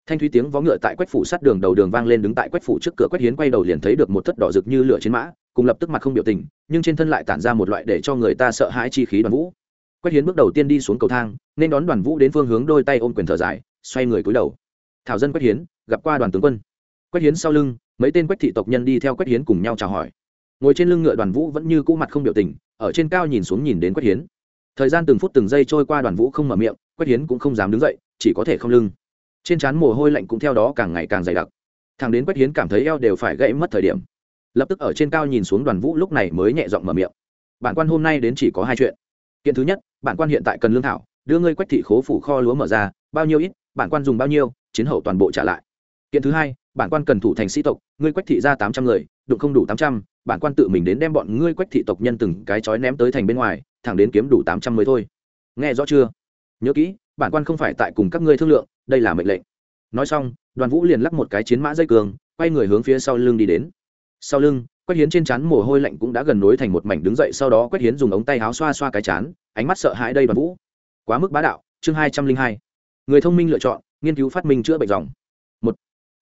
Speaker 1: Thanh thúy tiếng vó ngựa tại quách phủ sát đường đầu đường vang lên đứng tại quách phủ trước cửa quách hiến quay đầu liền thấy được một thất đỏ rực như lửa trên mã, cùng lập tức mặt không biểu tình, nhưng trên thân lại tản ra một loại để cho người ta sợ hãi chi khí đoàn vũ. Quách hiến bước đầu tiên đi xuống cầu thang, nên đón đoàn vũ đến phương hướng đôi tay ôm quyền thở dài, xoay người cúi đầu. Thảo dân quách hiến, gặp qua đoàn tướng quân quách hiến sau lưng, mấy tên quách thị tộc nhân đi theo quách hiến cùng nhau chào hỏi. Ngồi trên lưng ngựa đoàn vũ vẫn như cũ mặt không biểu tình, ở trên cao nhìn xuống nhìn đến quách hiến. Thời gian từng phút từng giây trôi qua đoàn vũ không mở miệng, quách hiến cũng không dám đứng dậy, chỉ có thể không lưng. Trên trán mồ hôi lạnh cũng theo đó càng ngày càng dày đặc. Thằng đến quách hiến cảm thấy eo đều phải gãy mất thời điểm. Lập tức ở trên cao nhìn xuống đoàn vũ lúc này mới nhẹ giọng mở miệng. Bản quan hôm nay đến chỉ có hai chuyện. Kiện thứ nhất, bản quan hiện tại cần lương thảo, đưa ngươi quách thị khố phủ kho lúa mở ra, bao nhiêu ít, bản quan dùng bao nhiêu, chiến hậu toàn bộ trả lại. Kiện thứ hai bản quan cần thủ thành sĩ tộc, ngươi quách thị ra tám trăm người, đụng không đủ tám trăm, bản quan tự mình đến đem bọn ngươi quách thị tộc nhân từng cái chói ném tới thành bên ngoài, thẳng đến kiếm đủ tám trăm mới thôi. Nghe rõ chưa? Nhớ kỹ, bản quan không phải tại cùng các ngươi thương lượng, đây là mệnh lệnh. Nói xong, đoàn vũ liền lắc một cái chiến mã dây cường, quay người hướng phía sau lưng đi đến. Sau lưng, quách hiến trên chán mồ hôi lạnh cũng đã gần nối thành một mảnh đứng dậy, sau đó quách hiến dùng ống tay áo xoa xoa cái chán, ánh mắt sợ hãi đây đoàn vũ. Quá mức bá đạo, chương hai trăm linh hai. Người thông minh lựa chọn, nghiên cứu phát minh chữa bệnh dòng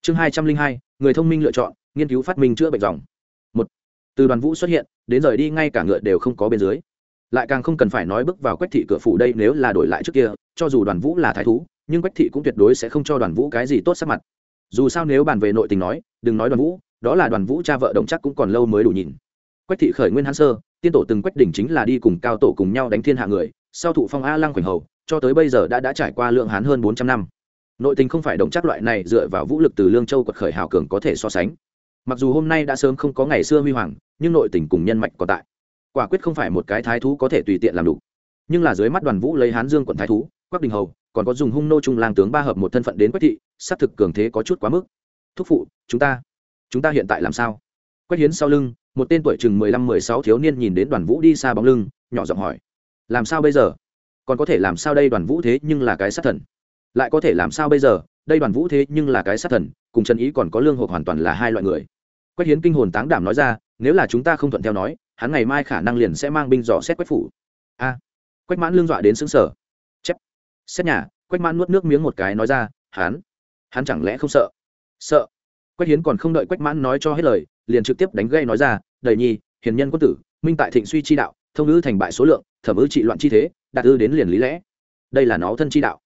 Speaker 1: chương hai trăm linh hai, người thông minh lựa chọn, nghiên cứu phát minh chữa bệnh dòng. Một, từ đoàn vũ xuất hiện, đến rời đi ngay cả ngựa đều không có bên dưới. Lại càng không cần phải nói bước vào quách thị cửa phủ đây nếu là đổi lại trước kia, cho dù đoàn vũ là thái thú, nhưng quách thị cũng tuyệt đối sẽ không cho đoàn vũ cái gì tốt sắc mặt. Dù sao nếu bàn về nội tình nói, đừng nói đoàn vũ, đó là đoàn vũ cha vợ đồng chắc cũng còn lâu mới đủ nhìn. Quách thị khởi nguyên hán sơ, tiên tổ từng quách đỉnh chính là đi cùng cao tổ cùng nhau đánh thiên hạ người, sau thụ phong a lăng khoảnh hầu, cho tới bây giờ đã đã trải qua lượng hán hơn bốn trăm năm nội tình không phải đồng chắc loại này dựa vào vũ lực từ lương châu quật khởi hào cường có thể so sánh. Mặc dù hôm nay đã sớm không có ngày xưa huy hoàng, nhưng nội tình cùng nhân mạch còn tại. Quả quyết không phải một cái thái thú có thể tùy tiện làm đủ. Nhưng là dưới mắt đoàn vũ lấy hán dương quận thái thú, quắc đình hầu, còn có dùng hung nô trung lang tướng ba hợp một thân phận đến quách thị, xác thực cường thế có chút quá mức. Thúc phụ, chúng ta chúng ta hiện tại làm sao? Quách hiến sau lưng, một tên tuổi chừng mười lăm mười sáu thiếu niên nhìn đến đoàn vũ đi xa bóng lưng, nhỏ giọng hỏi. Làm sao bây giờ? Còn có thể làm sao đây đoàn vũ thế nhưng là cái sát thần lại có thể làm sao bây giờ? Đây đoàn vũ thế nhưng là cái sát thần, cùng trần ý còn có lương hộp hoàn toàn là hai loại người. Quách hiến kinh hồn táng đảm nói ra, nếu là chúng ta không thuận theo nói, hắn ngày mai khả năng liền sẽ mang binh dò xét quách phủ. A. Quách mãn lương dọa đến xứng sở chép. Xét nhà, quách mãn nuốt nước miếng một cái nói ra, hắn hắn chẳng lẽ không sợ? Sợ. Quách hiến còn không đợi quách mãn nói cho hết lời, liền trực tiếp đánh gây nói ra đầy nhi hiền nhân quân tử, minh tại thịnh suy chi đạo, thông ngữ thành bại số lượng, thẩm ư trị loạn chi thế, đạt ư đến liền lý lẽ. Đây là nó thân chi đạo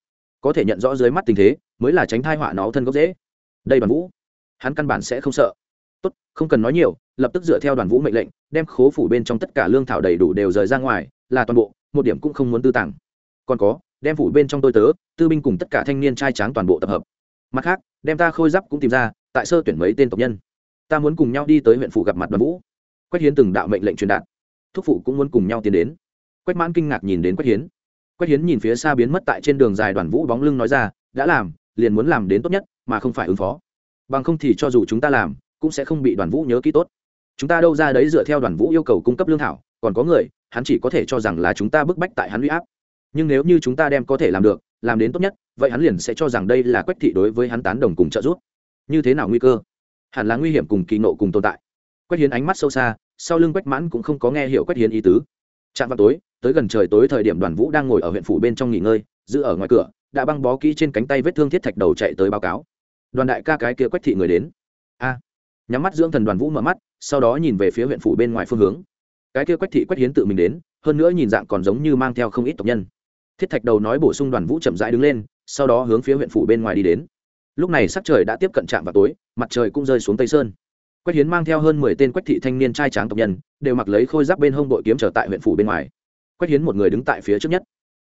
Speaker 1: có thể nhận rõ dưới mắt tình thế, mới là tránh thai họa nó thân gốc dễ đây đoàn vũ, hắn căn bản sẽ không sợ. Tốt, không cần nói nhiều, lập tức dựa theo đoàn vũ mệnh lệnh, đem khố phủ bên trong tất cả lương thảo đầy đủ đều rời ra ngoài, là toàn bộ, một điểm cũng không muốn tư tàng. Còn có, đem phủ bên trong tôi tớ, tư binh cùng tất cả thanh niên trai tráng toàn bộ tập hợp. Mặt khác, đem ta khôi giáp cũng tìm ra, tại sơ tuyển mấy tên tộc nhân. Ta muốn cùng nhau đi tới huyện phủ gặp mặt đoàn vũ. Quách hiến từng đạo mệnh lệnh truyền đạt. Thúc phụ cũng muốn cùng nhau tiến đến. Quách mãn kinh ngạc nhìn đến quách hiến quách hiến nhìn phía xa biến mất tại trên đường dài đoàn vũ bóng lưng nói ra, đã làm, liền muốn làm đến tốt nhất, mà không phải ứng phó. Bằng không thì cho dù chúng ta làm, cũng sẽ không bị đoàn vũ nhớ kỹ tốt. Chúng ta đâu ra đấy dựa theo đoàn vũ yêu cầu cung cấp lương thảo, còn có người, hắn chỉ có thể cho rằng là chúng ta bức bách tại hắn huy áp. Nhưng nếu như chúng ta đem có thể làm được, làm đến tốt nhất, vậy hắn liền sẽ cho rằng đây là quách thị đối với hắn tán đồng cùng trợ giúp. Như thế nào nguy cơ? Hẳn là nguy hiểm cùng kỳ nộ cùng tồn tại. Quách hiến ánh mắt sâu xa, sau lưng quách mãn cũng không có nghe hiểu quách hiến ý tứ. Chạm vào tối tới gần trời tối thời điểm đoàn vũ đang ngồi ở huyện phủ bên trong nghỉ ngơi, giữ ở ngoài cửa, đã băng bó kỹ trên cánh tay vết thương thiết thạch đầu chạy tới báo cáo. Đoàn đại ca cái kia quách thị người đến. A. Nhắm mắt dưỡng thần đoàn vũ mở mắt, sau đó nhìn về phía huyện phủ bên ngoài phương hướng. Cái kia quách thị quách hiến tự mình đến, hơn nữa nhìn dạng còn giống như mang theo không ít tộc nhân. Thiết thạch đầu nói bổ sung đoàn vũ chậm rãi đứng lên, sau đó hướng phía huyện phủ bên ngoài đi đến. Lúc này sắc trời đã tiếp cận trạm vào tối, mặt trời cũng rơi xuống tây sơn. Quách hiến mang theo hơn mười tên quách thị thanh niên trai tráng tộc nhân, đều mặc lấy khôi giáp bên hông đội kiếm trở tại huyện phủ bên ngoài quách hiến một người đứng tại phía trước nhất.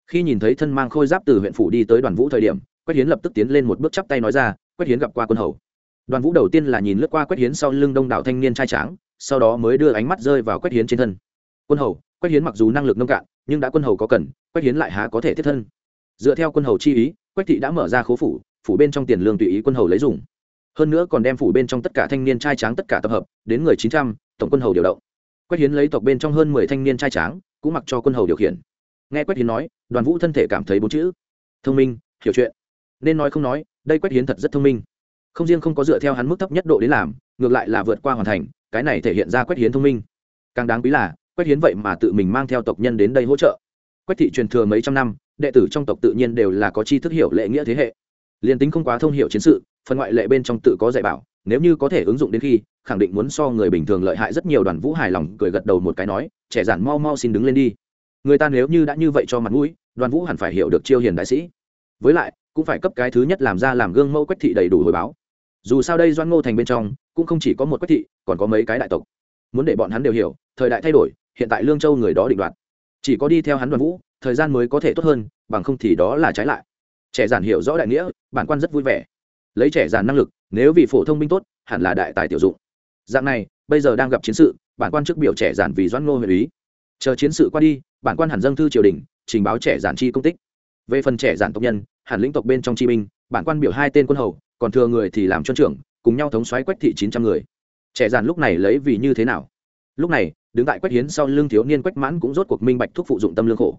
Speaker 1: Khi nhìn thấy thân mang khôi giáp từ huyện phủ đi tới đoàn vũ thời điểm, quách hiến lập tức tiến lên một bước chắp tay nói ra, quách hiến gặp qua quân hầu. Đoàn vũ đầu tiên là nhìn lướt qua quách hiến sau lưng đông đảo thanh niên trai tráng, sau đó mới đưa ánh mắt rơi vào quách hiến trên thân. Quân hầu, quách hiến mặc dù năng lực nông cạn, nhưng đã quân hầu có cần, quách hiến lại há có thể thiết thân. Dựa theo quân hầu chi ý, quách thị đã mở ra khố phủ phủ bên trong tiền lương tùy ý quân hầu lấy dùng. Hơn nữa còn đem phủ bên trong tất cả thanh niên trai tráng tất cả tập hợp, đến người chín trăm, tổng quân hầu điều động. Quách hiến lấy tộc bên trong hơn mười thanh niên trai tráng cũng mặc cho quân hầu điều khiển. Nghe quách hiến nói, đoàn vũ thân thể cảm thấy bốn chữ. Thông minh, hiểu chuyện. Nên nói không nói, đây quách hiến thật rất thông minh. Không riêng không có dựa theo hắn mức thấp nhất độ đến làm, ngược lại là vượt qua hoàn thành, cái này thể hiện ra quách hiến thông minh. Càng đáng quý là, quách hiến vậy mà tự mình mang theo tộc nhân đến đây hỗ trợ. Quách thị truyền thừa mấy trăm năm, đệ tử trong tộc tự nhiên đều là có chi thức hiểu lệ nghĩa thế hệ. Liền tính không quá thông hiểu chiến sự, phần ngoại lệ bên trong tự có dạy bảo, nếu như có thể ứng dụng đến khi khẳng định muốn so người bình thường lợi hại rất nhiều đoàn vũ hài lòng, cười gật đầu một cái nói, trẻ giản, mau mau xin đứng lên đi. Người ta nếu như đã như vậy cho mặt mũi, đoàn vũ hẳn phải hiểu được chiêu hiền đại sĩ. Với lại, cũng phải cấp cái thứ nhất làm ra làm gương mẫu quách thị đầy đủ hồi báo. Dù sao đây doan ngô thành bên trong, cũng không chỉ có một quách thị, còn có mấy cái đại tộc. Muốn để bọn hắn đều hiểu, thời đại thay đổi, hiện tại lương châu người đó định đoạt. Chỉ có đi theo hắn đoàn vũ, thời gian mới có thể tốt hơn, bằng không thì đó là trái lại. Trẻ giản hiểu rõ đại nghĩa, bản quan rất vui vẻ. Lấy trẻ giản năng lực, nếu vì phổ thông binh tốt, hẳn là đại tài tiểu dụng dạng này, bây giờ đang gặp chiến sự, bản quan trước biểu trẻ giản vì doãn ngô huyện ý. Chờ chiến sự qua đi, bản quan hẳn dâng thư triều đình, trình báo trẻ giản chi công tích. Về phần trẻ giản tộc nhân, hẳn lĩnh tộc bên trong chi binh, bản quan biểu hai tên quân hầu, còn thừa người thì làm chuân trưởng, cùng nhau thống xoáy quách thị chín trăm người. Trẻ giản lúc này lấy vì như thế nào? Lúc này, đứng tại quách hiến sau lưng thiếu niên quách mãn cũng rốt cuộc minh bạch thuốc phụ dụng tâm lương khổ.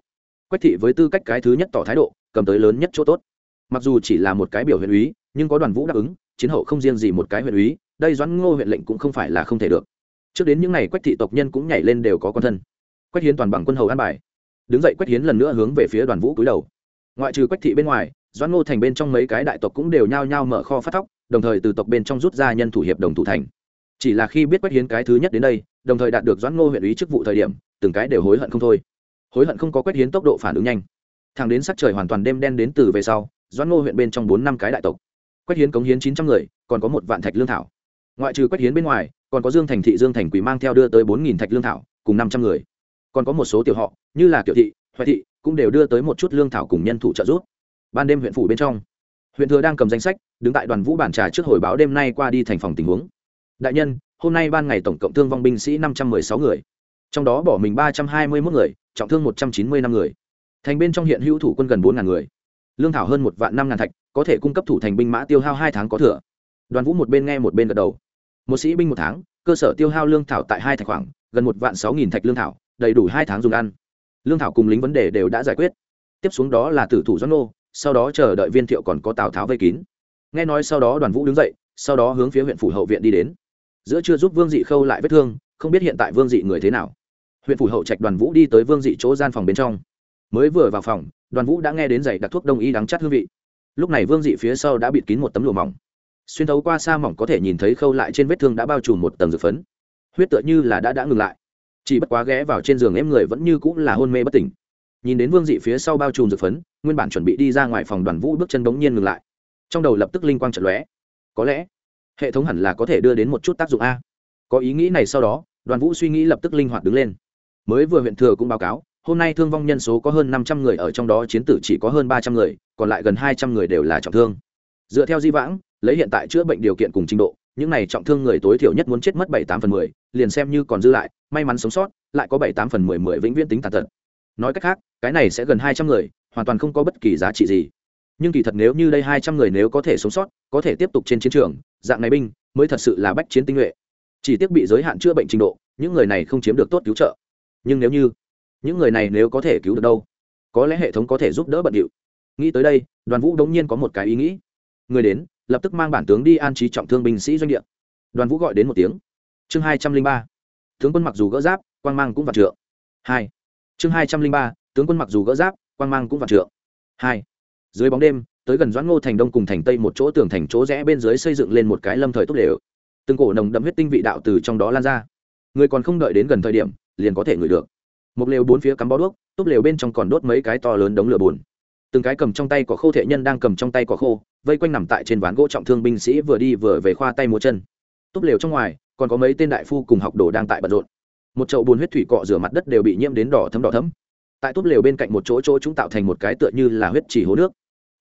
Speaker 1: Quách thị với tư cách cái thứ nhất tỏ thái độ, cầm tới lớn nhất chỗ tốt. Mặc dù chỉ là một cái biểu huyện úy nhưng có đoàn vũ đáp ứng, chiến hậu không riêng gì một cái huyện úy đây doãn ngô huyện lệnh cũng không phải là không thể được. Trước đến những ngày quách thị tộc nhân cũng nhảy lên đều có con thân. Quách hiến toàn bằng quân hầu an bài. Đứng dậy quách hiến lần nữa hướng về phía đoàn vũ cúi đầu. Ngoại trừ quách thị bên ngoài, doãn ngô thành bên trong mấy cái đại tộc cũng đều nhao nhao mở kho phát thóc, đồng thời từ tộc bên trong rút ra nhân thủ hiệp đồng thủ thành. Chỉ là khi biết quách hiến cái thứ nhất đến đây, đồng thời đạt được doãn ngô huyện ý chức vụ thời điểm, từng cái đều hối hận không thôi. Hối hận không có quách hiến tốc độ phản ứng nhanh. Thằng đến sắc trời hoàn toàn đêm đen đến từ về sau, doãn ngô huyện bên trong bốn năm cái đại tộc. Quách hiến cống hiến chín trăm người, còn có một vạn thạch lương thảo ngoại trừ quách hiến bên ngoài, còn có dương thành thị, dương thành quỷ mang theo đưa tới bốn nghìn thạch lương thảo, cùng năm trăm người. Còn có một số tiểu họ, như là kiểu thị huệ thị, cũng đều đưa tới một chút lương thảo cùng nhân thủ trợ giúp. Ban đêm huyện phủ bên trong, huyện thừa đang cầm danh sách, đứng tại đoàn vũ bản trà trước hồi báo đêm nay qua đi thành phòng tình huống. Đại nhân, hôm nay ban ngày tổng cộng thương vong binh sĩ năm trăm mười sáu người, trong đó bỏ mình ba trăm hai mươi một người, trọng thương một trăm chín mươi năm người. Thành bên trong hiện hữu thủ quân gần bốn ngàn người. Lương thảo hơn một vạn năm ngàn thạch, có thể cung cấp thủ thành binh mã tiêu hao hai tháng có thừa. Đoàn vũ một bên nghe một bên gật đầu một sĩ binh một tháng, cơ sở tiêu hao lương thảo tại hai thạch khoảng, gần một vạn sáu nghìn thạch lương thảo, đầy đủ hai tháng dùng ăn. Lương thảo cùng lính vấn đề đều đã giải quyết. Tiếp xuống đó là tử thủ doãn nô, sau đó chờ đợi viên thiệu còn có tào tháo vây kín. Nghe nói sau đó đoàn vũ đứng dậy, sau đó hướng phía huyện phủ hậu viện đi đến. Giữa chưa giúp vương dị khâu lại vết thương, không biết hiện tại vương dị người thế nào. Huyện phủ hậu trạch đoàn vũ đi tới vương dị chỗ gian phòng bên trong. Mới vừa vào phòng, đoàn vũ đã nghe đến giày đặc thuốc đông y đắng chắt hương vị. Lúc này vương dị phía sau đã bịt kín một tấm lụa mỏng xuyên thấu qua xa mỏng có thể nhìn thấy khâu lại trên vết thương đã bao trùm một tầng dược phấn. Huyết tựa như là đã đã ngừng lại. Chỉ bất quá ghé vào trên giường em người vẫn như cũng là hôn mê bất tỉnh. Nhìn đến vương dị phía sau bao trùm dược phấn, nguyên bản chuẩn bị đi ra ngoài phòng đoàn vũ bước chân bỗng nhiên ngừng lại. Trong đầu lập tức linh quang trận lóe. Có lẽ, hệ thống hẳn là có thể đưa đến một chút tác dụng a. Có ý nghĩ này sau đó, đoàn vũ suy nghĩ lập tức linh hoạt đứng lên. Mới vừa huyện thừa cũng báo cáo, hôm nay thương vong nhân số có hơn năm trăm người, ở trong đó chiến tử chỉ có hơn ba trăm người, còn lại gần hai trăm người đều là trọng thương. Dựa theo di vãng lấy hiện tại chữa bệnh điều kiện cùng trình độ, những này trọng thương người tối thiểu nhất muốn chết mất bảy tám phần mười, liền xem như còn dư lại, may mắn sống sót, lại có bảy tám phần mười mười vĩnh viễn tính tàn tật. Nói cách khác, cái này sẽ gần hai trăm người, hoàn toàn không có bất kỳ giá trị gì. Nhưng kỳ thật nếu như đây hai trăm người nếu có thể sống sót, có thể tiếp tục trên chiến trường, dạng này binh, mới thật sự là bách chiến tinh nhuệ. Chỉ tiếc bị giới hạn chữa bệnh trình độ, những người này không chiếm được tốt cứu trợ. Nhưng nếu như, những người này nếu có thể cứu được đâu, có lẽ hệ thống có thể giúp đỡ bận điệu. Nghĩ tới đây, đoàn vũ đống nhiên có một cái ý nghĩ. Người đến lập tức mang bản tướng đi an trí trọng thương binh sĩ doanh địa. Đoàn vũ gọi đến một tiếng. Chương hai trăm linh ba. Tướng quân mặc dù gỡ giáp, quang mang cũng vặt trượng. Hai. Chương hai trăm linh ba. Tướng quân mặc dù gỡ giáp, quang mang cũng vặt trượng. Hai. Dưới bóng đêm, tới gần doãn ngô thành đông cùng thành tây một chỗ tường thành chỗ rẽ bên dưới xây dựng lên một cái lâm thời tốt đều. Từng cổ nồng đậm huyết tinh vị đạo từ trong đó lan ra. Người còn không đợi đến gần thời điểm, liền có thể ngửi được. Một lều bốn phía cắm bó đuốc, túp lều bên trong còn đốt mấy cái to lớn đống lửa bùn từng cái cầm trong tay có khô thệ nhân đang cầm trong tay có khô, vây quanh nằm tại trên ván gỗ trọng thương binh sĩ vừa đi vừa về khoa tay múa chân. Túp lều trong ngoài, còn có mấy tên đại phu cùng học đồ đang tại bận rộn. Một chậu bùn huyết thủy cọ rửa mặt đất đều bị nhiễm đến đỏ thấm đỏ thấm. Tại túp lều bên cạnh một chỗ chỗ chúng tạo thành một cái tựa như là huyết chỉ hố nước.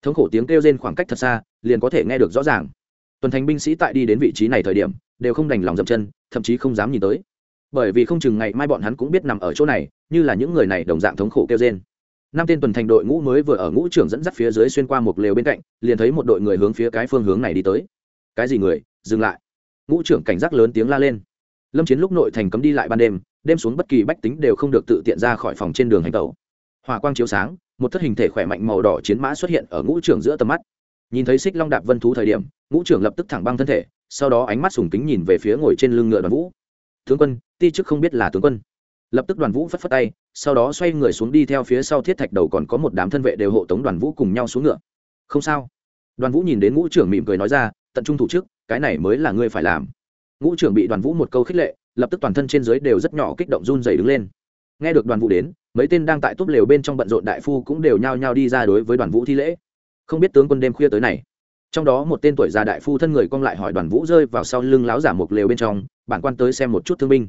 Speaker 1: Thống khổ tiếng kêu rên khoảng cách thật xa, liền có thể nghe được rõ ràng. Tuần thành binh sĩ tại đi đến vị trí này thời điểm, đều không đành lòng dậm chân, thậm chí không dám nhìn tới. Bởi vì không chừng ngày mai bọn hắn cũng biết nằm ở chỗ này, như là những người này đồng dạng thống khổ kêu trên năm tên tuần thành đội ngũ mới vừa ở ngũ trưởng dẫn dắt phía dưới xuyên qua một lều bên cạnh, liền thấy một đội người hướng phía cái phương hướng này đi tới. Cái gì người? Dừng lại. Ngũ trưởng cảnh giác lớn tiếng la lên. Lâm chiến lúc nội thành cấm đi lại ban đêm đêm xuống bất kỳ bách tính đều không được tự tiện ra khỏi phòng trên đường hành tẩu. Hòa quang chiếu sáng, một thất hình thể khỏe mạnh màu đỏ chiến mã xuất hiện ở ngũ trưởng giữa tầm mắt. Nhìn thấy xích long đạp vân thú thời điểm, ngũ trưởng lập tức thẳng băng thân thể, sau đó ánh mắt sùng kính nhìn về phía ngồi trên lưng ngựa đoàn vũ. Tướng quân, ti chức không biết là tướng quân lập tức đoàn vũ phất phất tay, sau đó xoay người xuống đi theo phía sau thiết thạch đầu còn có một đám thân vệ đều hộ tống đoàn vũ cùng nhau xuống ngựa. Không sao. Đoàn vũ nhìn đến ngũ trưởng mỉm cười nói ra, tận trung thủ chức cái này mới là ngươi phải làm. Ngũ trưởng bị đoàn vũ một câu khích lệ, lập tức toàn thân trên dưới đều rất nhỏ kích động run dày đứng lên. Nghe được đoàn vũ đến, mấy tên đang tại túp lều bên trong bận rộn đại phu cũng đều nhao nhao đi ra đối với đoàn vũ thi lễ. Không biết tướng quân đêm khuya tới này. Trong đó một tên tuổi già đại phu thân người cong lại hỏi đoàn vũ rơi vào sau lưng láo giả một lều bên trong, bản quan tới xem một chút thương binh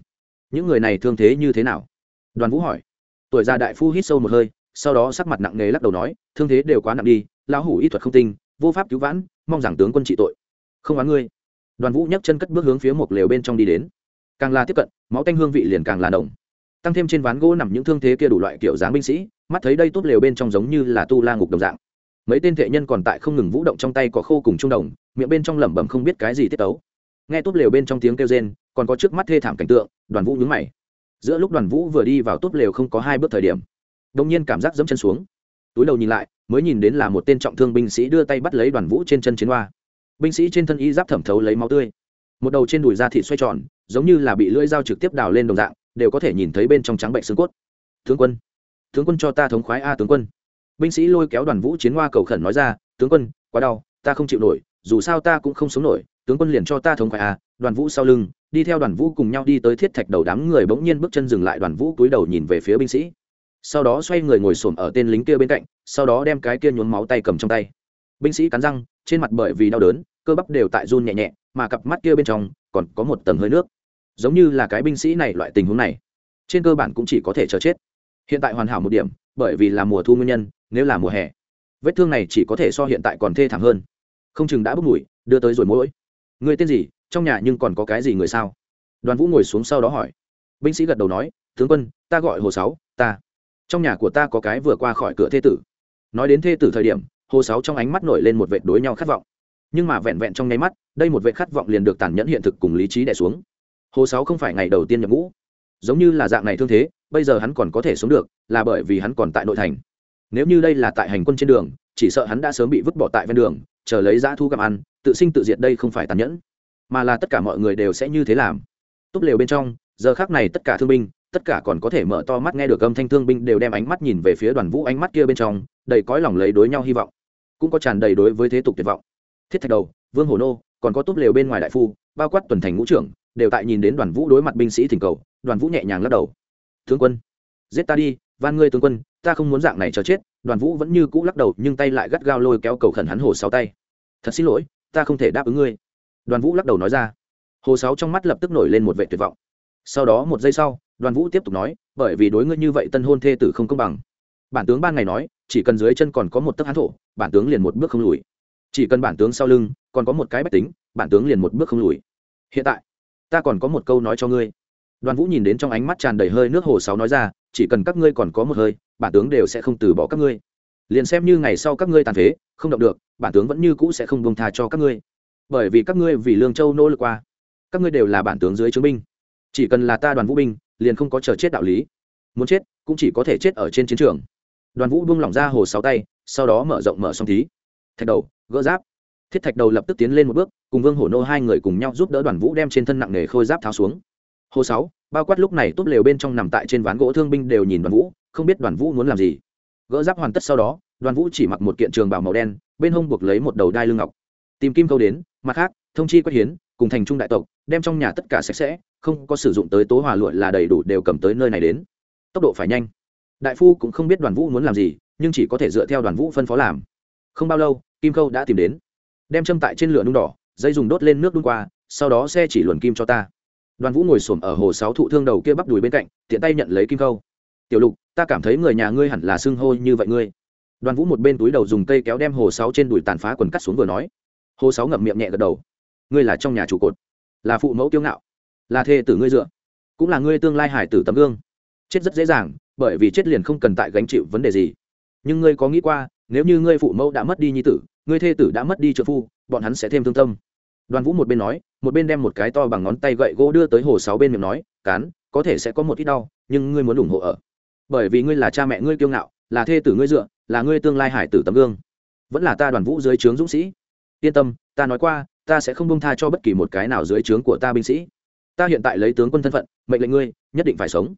Speaker 1: những người này thương thế như thế nào? Đoàn vũ hỏi. Tuổi già đại phu hít sâu một hơi, sau đó sắc mặt nặng nề lắc đầu nói, thương thế đều quá nặng đi, lão hủ y thuật không tinh, vô pháp cứu vãn, mong rằng tướng quân trị tội. Không oán ngươi. Đoàn vũ nhấc chân cất bước hướng phía một lều bên trong đi đến. Càng là tiếp cận, máu tanh hương vị liền càng là nồng. Tăng thêm trên ván gỗ nằm những thương thế kia đủ loại kiểu dáng binh sĩ, mắt thấy đây tốt lều bên trong giống như là tu la ngục đồng dạng. Mấy tên thệ nhân còn tại không ngừng vũ động trong tay có khô cùng trung đồng, miệng bên trong lẩm bẩm không biết cái gì tiết tấu. Nghe tốt lều bên trong tiếng kêu rên còn có trước mắt thê thảm cảnh tượng, đoàn vũ nhướng mày. Giữa lúc đoàn vũ vừa đi vào tốt lều không có hai bước thời điểm đông nhiên cảm giác dẫm chân xuống. Túi đầu nhìn lại, mới nhìn đến là một tên trọng thương binh sĩ đưa tay bắt lấy đoàn vũ trên chân chiến hoa. Binh sĩ trên thân y giáp thẩm thấu lấy máu tươi. Một đầu trên đùi da thịt xoay tròn, giống như là bị lưỡi dao trực tiếp đào lên đồng dạng, đều có thể nhìn thấy bên trong trắng bệnh xương cốt. Tướng quân tướng quân cho ta thống khoái a tướng quân. Binh sĩ lôi kéo đoàn vũ chiến hoa cầu khẩn nói ra, tướng quân, quá đau, ta không chịu nổi, dù sao ta cũng không sống nổi, tướng quân liền cho ta thống khoái a. Đoàn vũ sau lưng đi theo đoàn vũ cùng nhau đi tới thiết thạch đầu đám người bỗng nhiên bước chân dừng lại, đoàn vũ cúi đầu nhìn về phía binh sĩ. Sau đó xoay người ngồi xổm ở tên lính kia bên cạnh, sau đó đem cái kia nhốn máu tay cầm trong tay. Binh sĩ cắn răng, trên mặt bởi vì đau đớn, cơ bắp đều tại run nhẹ nhẹ, mà cặp mắt kia bên trong còn có một tầng hơi nước. Giống như là cái binh sĩ này loại tình huống này, trên cơ bản cũng chỉ có thể chờ chết. Hiện tại hoàn hảo một điểm, bởi vì là mùa thu nguyên nhân, nếu là mùa hè, vết thương này chỉ có thể so hiện tại còn thê thảm hơn. Không chừng đã bốc mùi, đưa tới rồi mỗi người tên gì? Trong nhà nhưng còn có cái gì người sao? Đoàn vũ ngồi xuống sau đó hỏi. Binh sĩ gật đầu nói, tướng quân, ta gọi hồ sáu, ta. Trong nhà của ta có cái vừa qua khỏi cửa thê tử. Nói đến thê tử thời điểm, hồ sáu trong ánh mắt nổi lên một vệt đối nhau khát vọng. Nhưng mà vẹn vẹn trong nháy mắt, đây một vệt khát vọng liền được tàn nhẫn hiện thực cùng lý trí đẻ xuống. Hồ sáu không phải ngày đầu tiên nhập ngũ. Giống như là dạng này thương thế, bây giờ hắn còn có thể sống được, là bởi vì hắn còn tại nội thành. Nếu như đây là tại hành quân trên đường, chỉ sợ hắn đã sớm bị vứt bỏ tại ven đường, chờ lấy dã thu gặm ăn, tự sinh tự diệt đây không phải tàn nhẫn mà là tất cả mọi người đều sẽ như thế làm. Túp lều bên trong, giờ khác này tất cả thương binh, tất cả còn có thể mở to mắt nghe được âm thanh thương binh đều đem ánh mắt nhìn về phía đoàn vũ ánh mắt kia bên trong, đầy cõi lòng lấy đối nhau hy vọng. Cũng có tràn đầy đối với thế tục tuyệt vọng. Thiết thạch đầu, vương hồ nô, còn có túp lều bên ngoài đại phu, bao quát tuần thành ngũ trưởng, đều tại nhìn đến đoàn vũ đối mặt binh sĩ thỉnh cầu, đoàn vũ nhẹ nhàng lắc đầu. Tướng quân, giết ta đi, van ngươi tướng quân, ta không muốn dạng này chờ chết. Đoàn vũ vẫn như cũ lắc đầu, nhưng tay lại gắt gao lôi kéo cầu khẩn hắn hồ sáu tay. Thật xin lỗi, ta không thể đáp ứng ngươi đoàn vũ lắc đầu nói ra. Hồ sáu trong mắt lập tức nổi lên một vệ tuyệt vọng. Sau đó một giây sau, đoàn vũ tiếp tục nói, bởi vì đối ngươi như vậy tân hôn thê tử không công bằng. Bản tướng ban ngày nói, chỉ cần dưới chân còn có một tấc hán thổ, bản tướng liền một bước không lùi. Chỉ cần bản tướng sau lưng còn có một cái bách tính, bản tướng liền một bước không lùi. Hiện tại, ta còn có một câu nói cho ngươi. Đoàn vũ nhìn đến trong ánh mắt tràn đầy hơi nước hồ sáu nói ra, chỉ cần các ngươi còn có một hơi, bản tướng đều sẽ không từ bỏ các ngươi. Liền xem như ngày sau các ngươi tàn phế, không động được, bản tướng vẫn như cũ sẽ không bông tha cho các ngươi bởi vì các ngươi vì lương châu nỗ lực qua. Các ngươi đều là bản tướng dưới chứng binh. Chỉ cần là ta đoàn vũ binh, liền không có chờ chết đạo lý. Muốn chết, cũng chỉ có thể chết ở trên chiến trường. Đoàn vũ buông lỏng ra hồ sáu tay, sau đó mở rộng mở xong thí. Thạch đầu, gỡ giáp. Thiết thạch đầu lập tức tiến lên một bước, cùng vương hổ nô hai người cùng nhau giúp đỡ đoàn vũ đem trên thân nặng nề khôi giáp tháo xuống. Hồ sáu, bao quát lúc này tốt lều bên trong nằm tại trên ván gỗ thương binh đều nhìn đoàn vũ, không biết đoàn vũ muốn làm gì. Gỡ giáp hoàn tất sau đó, đoàn vũ chỉ mặc một kiện trường bảo màu đen, bên hông buộc lấy một đầu đai lưng ngọc. Tìm kim câu đến mặt khác, thông chi quách hiến, cùng thành trung đại tộc, đem trong nhà tất cả sạch sẽ, không có sử dụng tới tố hòa lụa là đầy đủ đều cầm tới nơi này đến. Tốc độ phải nhanh. Đại phu cũng không biết đoàn vũ muốn làm gì, nhưng chỉ có thể dựa theo đoàn vũ phân phó làm. Không bao lâu, kim câu đã tìm đến. Đem châm tại trên lửa nung đỏ, dây dùng đốt lên nước đun qua, sau đó xe chỉ luồn kim cho ta. Đoàn vũ ngồi s ổ m ở hồ sáu thụ thương đầu kia bắp đùi bên cạnh, tiện tay nhận lấy kim câu tiểu lục, ta cảm thấy người nhà ngươi hẳn là xưng hô như vậy ngươi. Đoàn vũ một bên túi đầu dùng cây kéo đem hồ sáu trên đùi tàn phá quần cắt xuống vừa nói hồ sáu ngậm miệng nhẹ gật đầu. Ngươi là trong nhà trụ cột, là phụ mẫu kiêu ngạo, là thê tử ngươi dựa, cũng là ngươi tương lai hải tử tấm gương. Chết rất dễ dàng, bởi vì chết liền không cần tại gánh chịu vấn đề gì. Nhưng ngươi có nghĩ qua, nếu như ngươi phụ mẫu đã mất đi nhi tử, ngươi thê tử đã mất đi trợ phu, bọn hắn sẽ thêm thương tâm. Đoàn vũ một bên nói, một bên đem một cái to bằng ngón tay gậy gỗ đưa tới hồ sáu bên miệng nói, cán, có thể sẽ có một ít đau, nhưng ngươi muốn ủng hộ ở. Bởi vì ngươi là cha mẹ ngươi kiêu ngạo, là thê tử ngươi dựa, là ngươi tương lai hải tử tấm gương. Vẫn là ta đoàn vũ dưới trướng dũng sĩ yên tâm, ta nói qua, ta sẽ không bông tha cho bất kỳ một cái nào dưới trướng của ta binh sĩ. Ta hiện tại lấy tướng quân thân phận, mệnh lệnh ngươi, nhất định phải sống.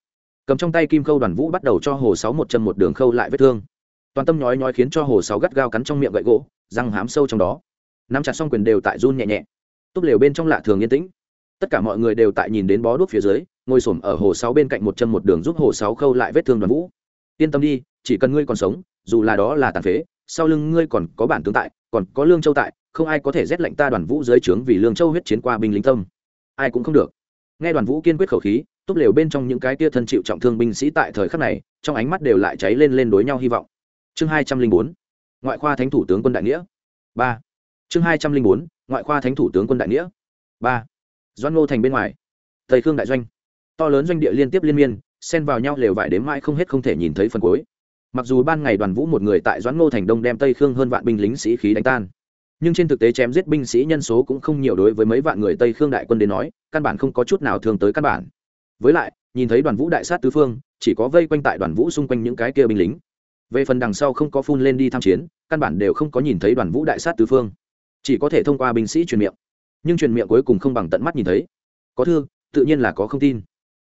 Speaker 1: Cầm trong tay kim khâu đoàn vũ bắt đầu cho hồ sáu một chân một đường khâu lại vết thương. Toàn tâm nhói nhói khiến cho hồ sáu gắt gao cắn trong miệng gậy gỗ, răng hám sâu trong đó. Nắm chặt xong quyền đều tại run nhẹ nhẹ. Túp lều bên trong lạ thường yên tĩnh. Tất cả mọi người đều tại nhìn đến bó đuốc phía dưới, ngồi s ổ m ở hồ sáu bên cạnh một chân một đường giúp hồ sáu khâu lại vết thương đoàn vũ. Yên tâm đi, chỉ cần ngươi còn sống, dù là đó là tàn phế, sau lưng ngươi còn có bản tướng tại, còn có lương châu tại không ai có thể rét lệnh ta đoàn vũ dưới trướng vì lương châu huyết chiến qua binh lính tâm. Ai cũng không được. Nghe đoàn vũ kiên quyết khẩu khí, túp lều bên trong những cái tia thân chịu trọng thương binh sĩ tại thời khắc này, trong ánh mắt đều lại cháy lên lên đối nhau hy vọng. Chương hai trăm linh bốn, ngoại khoa thánh thủ tướng quân đại nghĩa. Ba. Chương hai trăm linh bốn, ngoại khoa thánh thủ tướng quân đại nghĩa. Ba. Doan ngô thành bên ngoài. Tây khương đại doanh. To lớn doanh địa liên tiếp liên miên, xen vào nhau lều vải đến mãi không hết không thể nhìn thấy phần cuối. Mặc dù ban ngày đoàn vũ một người tại doãn ngô thành đông đem tây khương hơn vạn binh lính sĩ khí đánh tan nhưng trên thực tế chém giết binh sĩ nhân số cũng không nhiều đối với mấy vạn người tây khương đại quân đến nói, căn bản không có chút nào thường tới căn bản. Với lại, nhìn thấy đoàn vũ đại sát tứ phương, chỉ có vây quanh tại đoàn vũ xung quanh những cái kia binh lính. Về phần đằng sau không có phun lên đi tham chiến, căn bản đều không có nhìn thấy đoàn vũ đại sát tứ phương. Chỉ có thể thông qua binh sĩ truyền miệng. Nhưng truyền miệng cuối cùng không bằng tận mắt nhìn thấy. Có thư, tự nhiên là có không tin.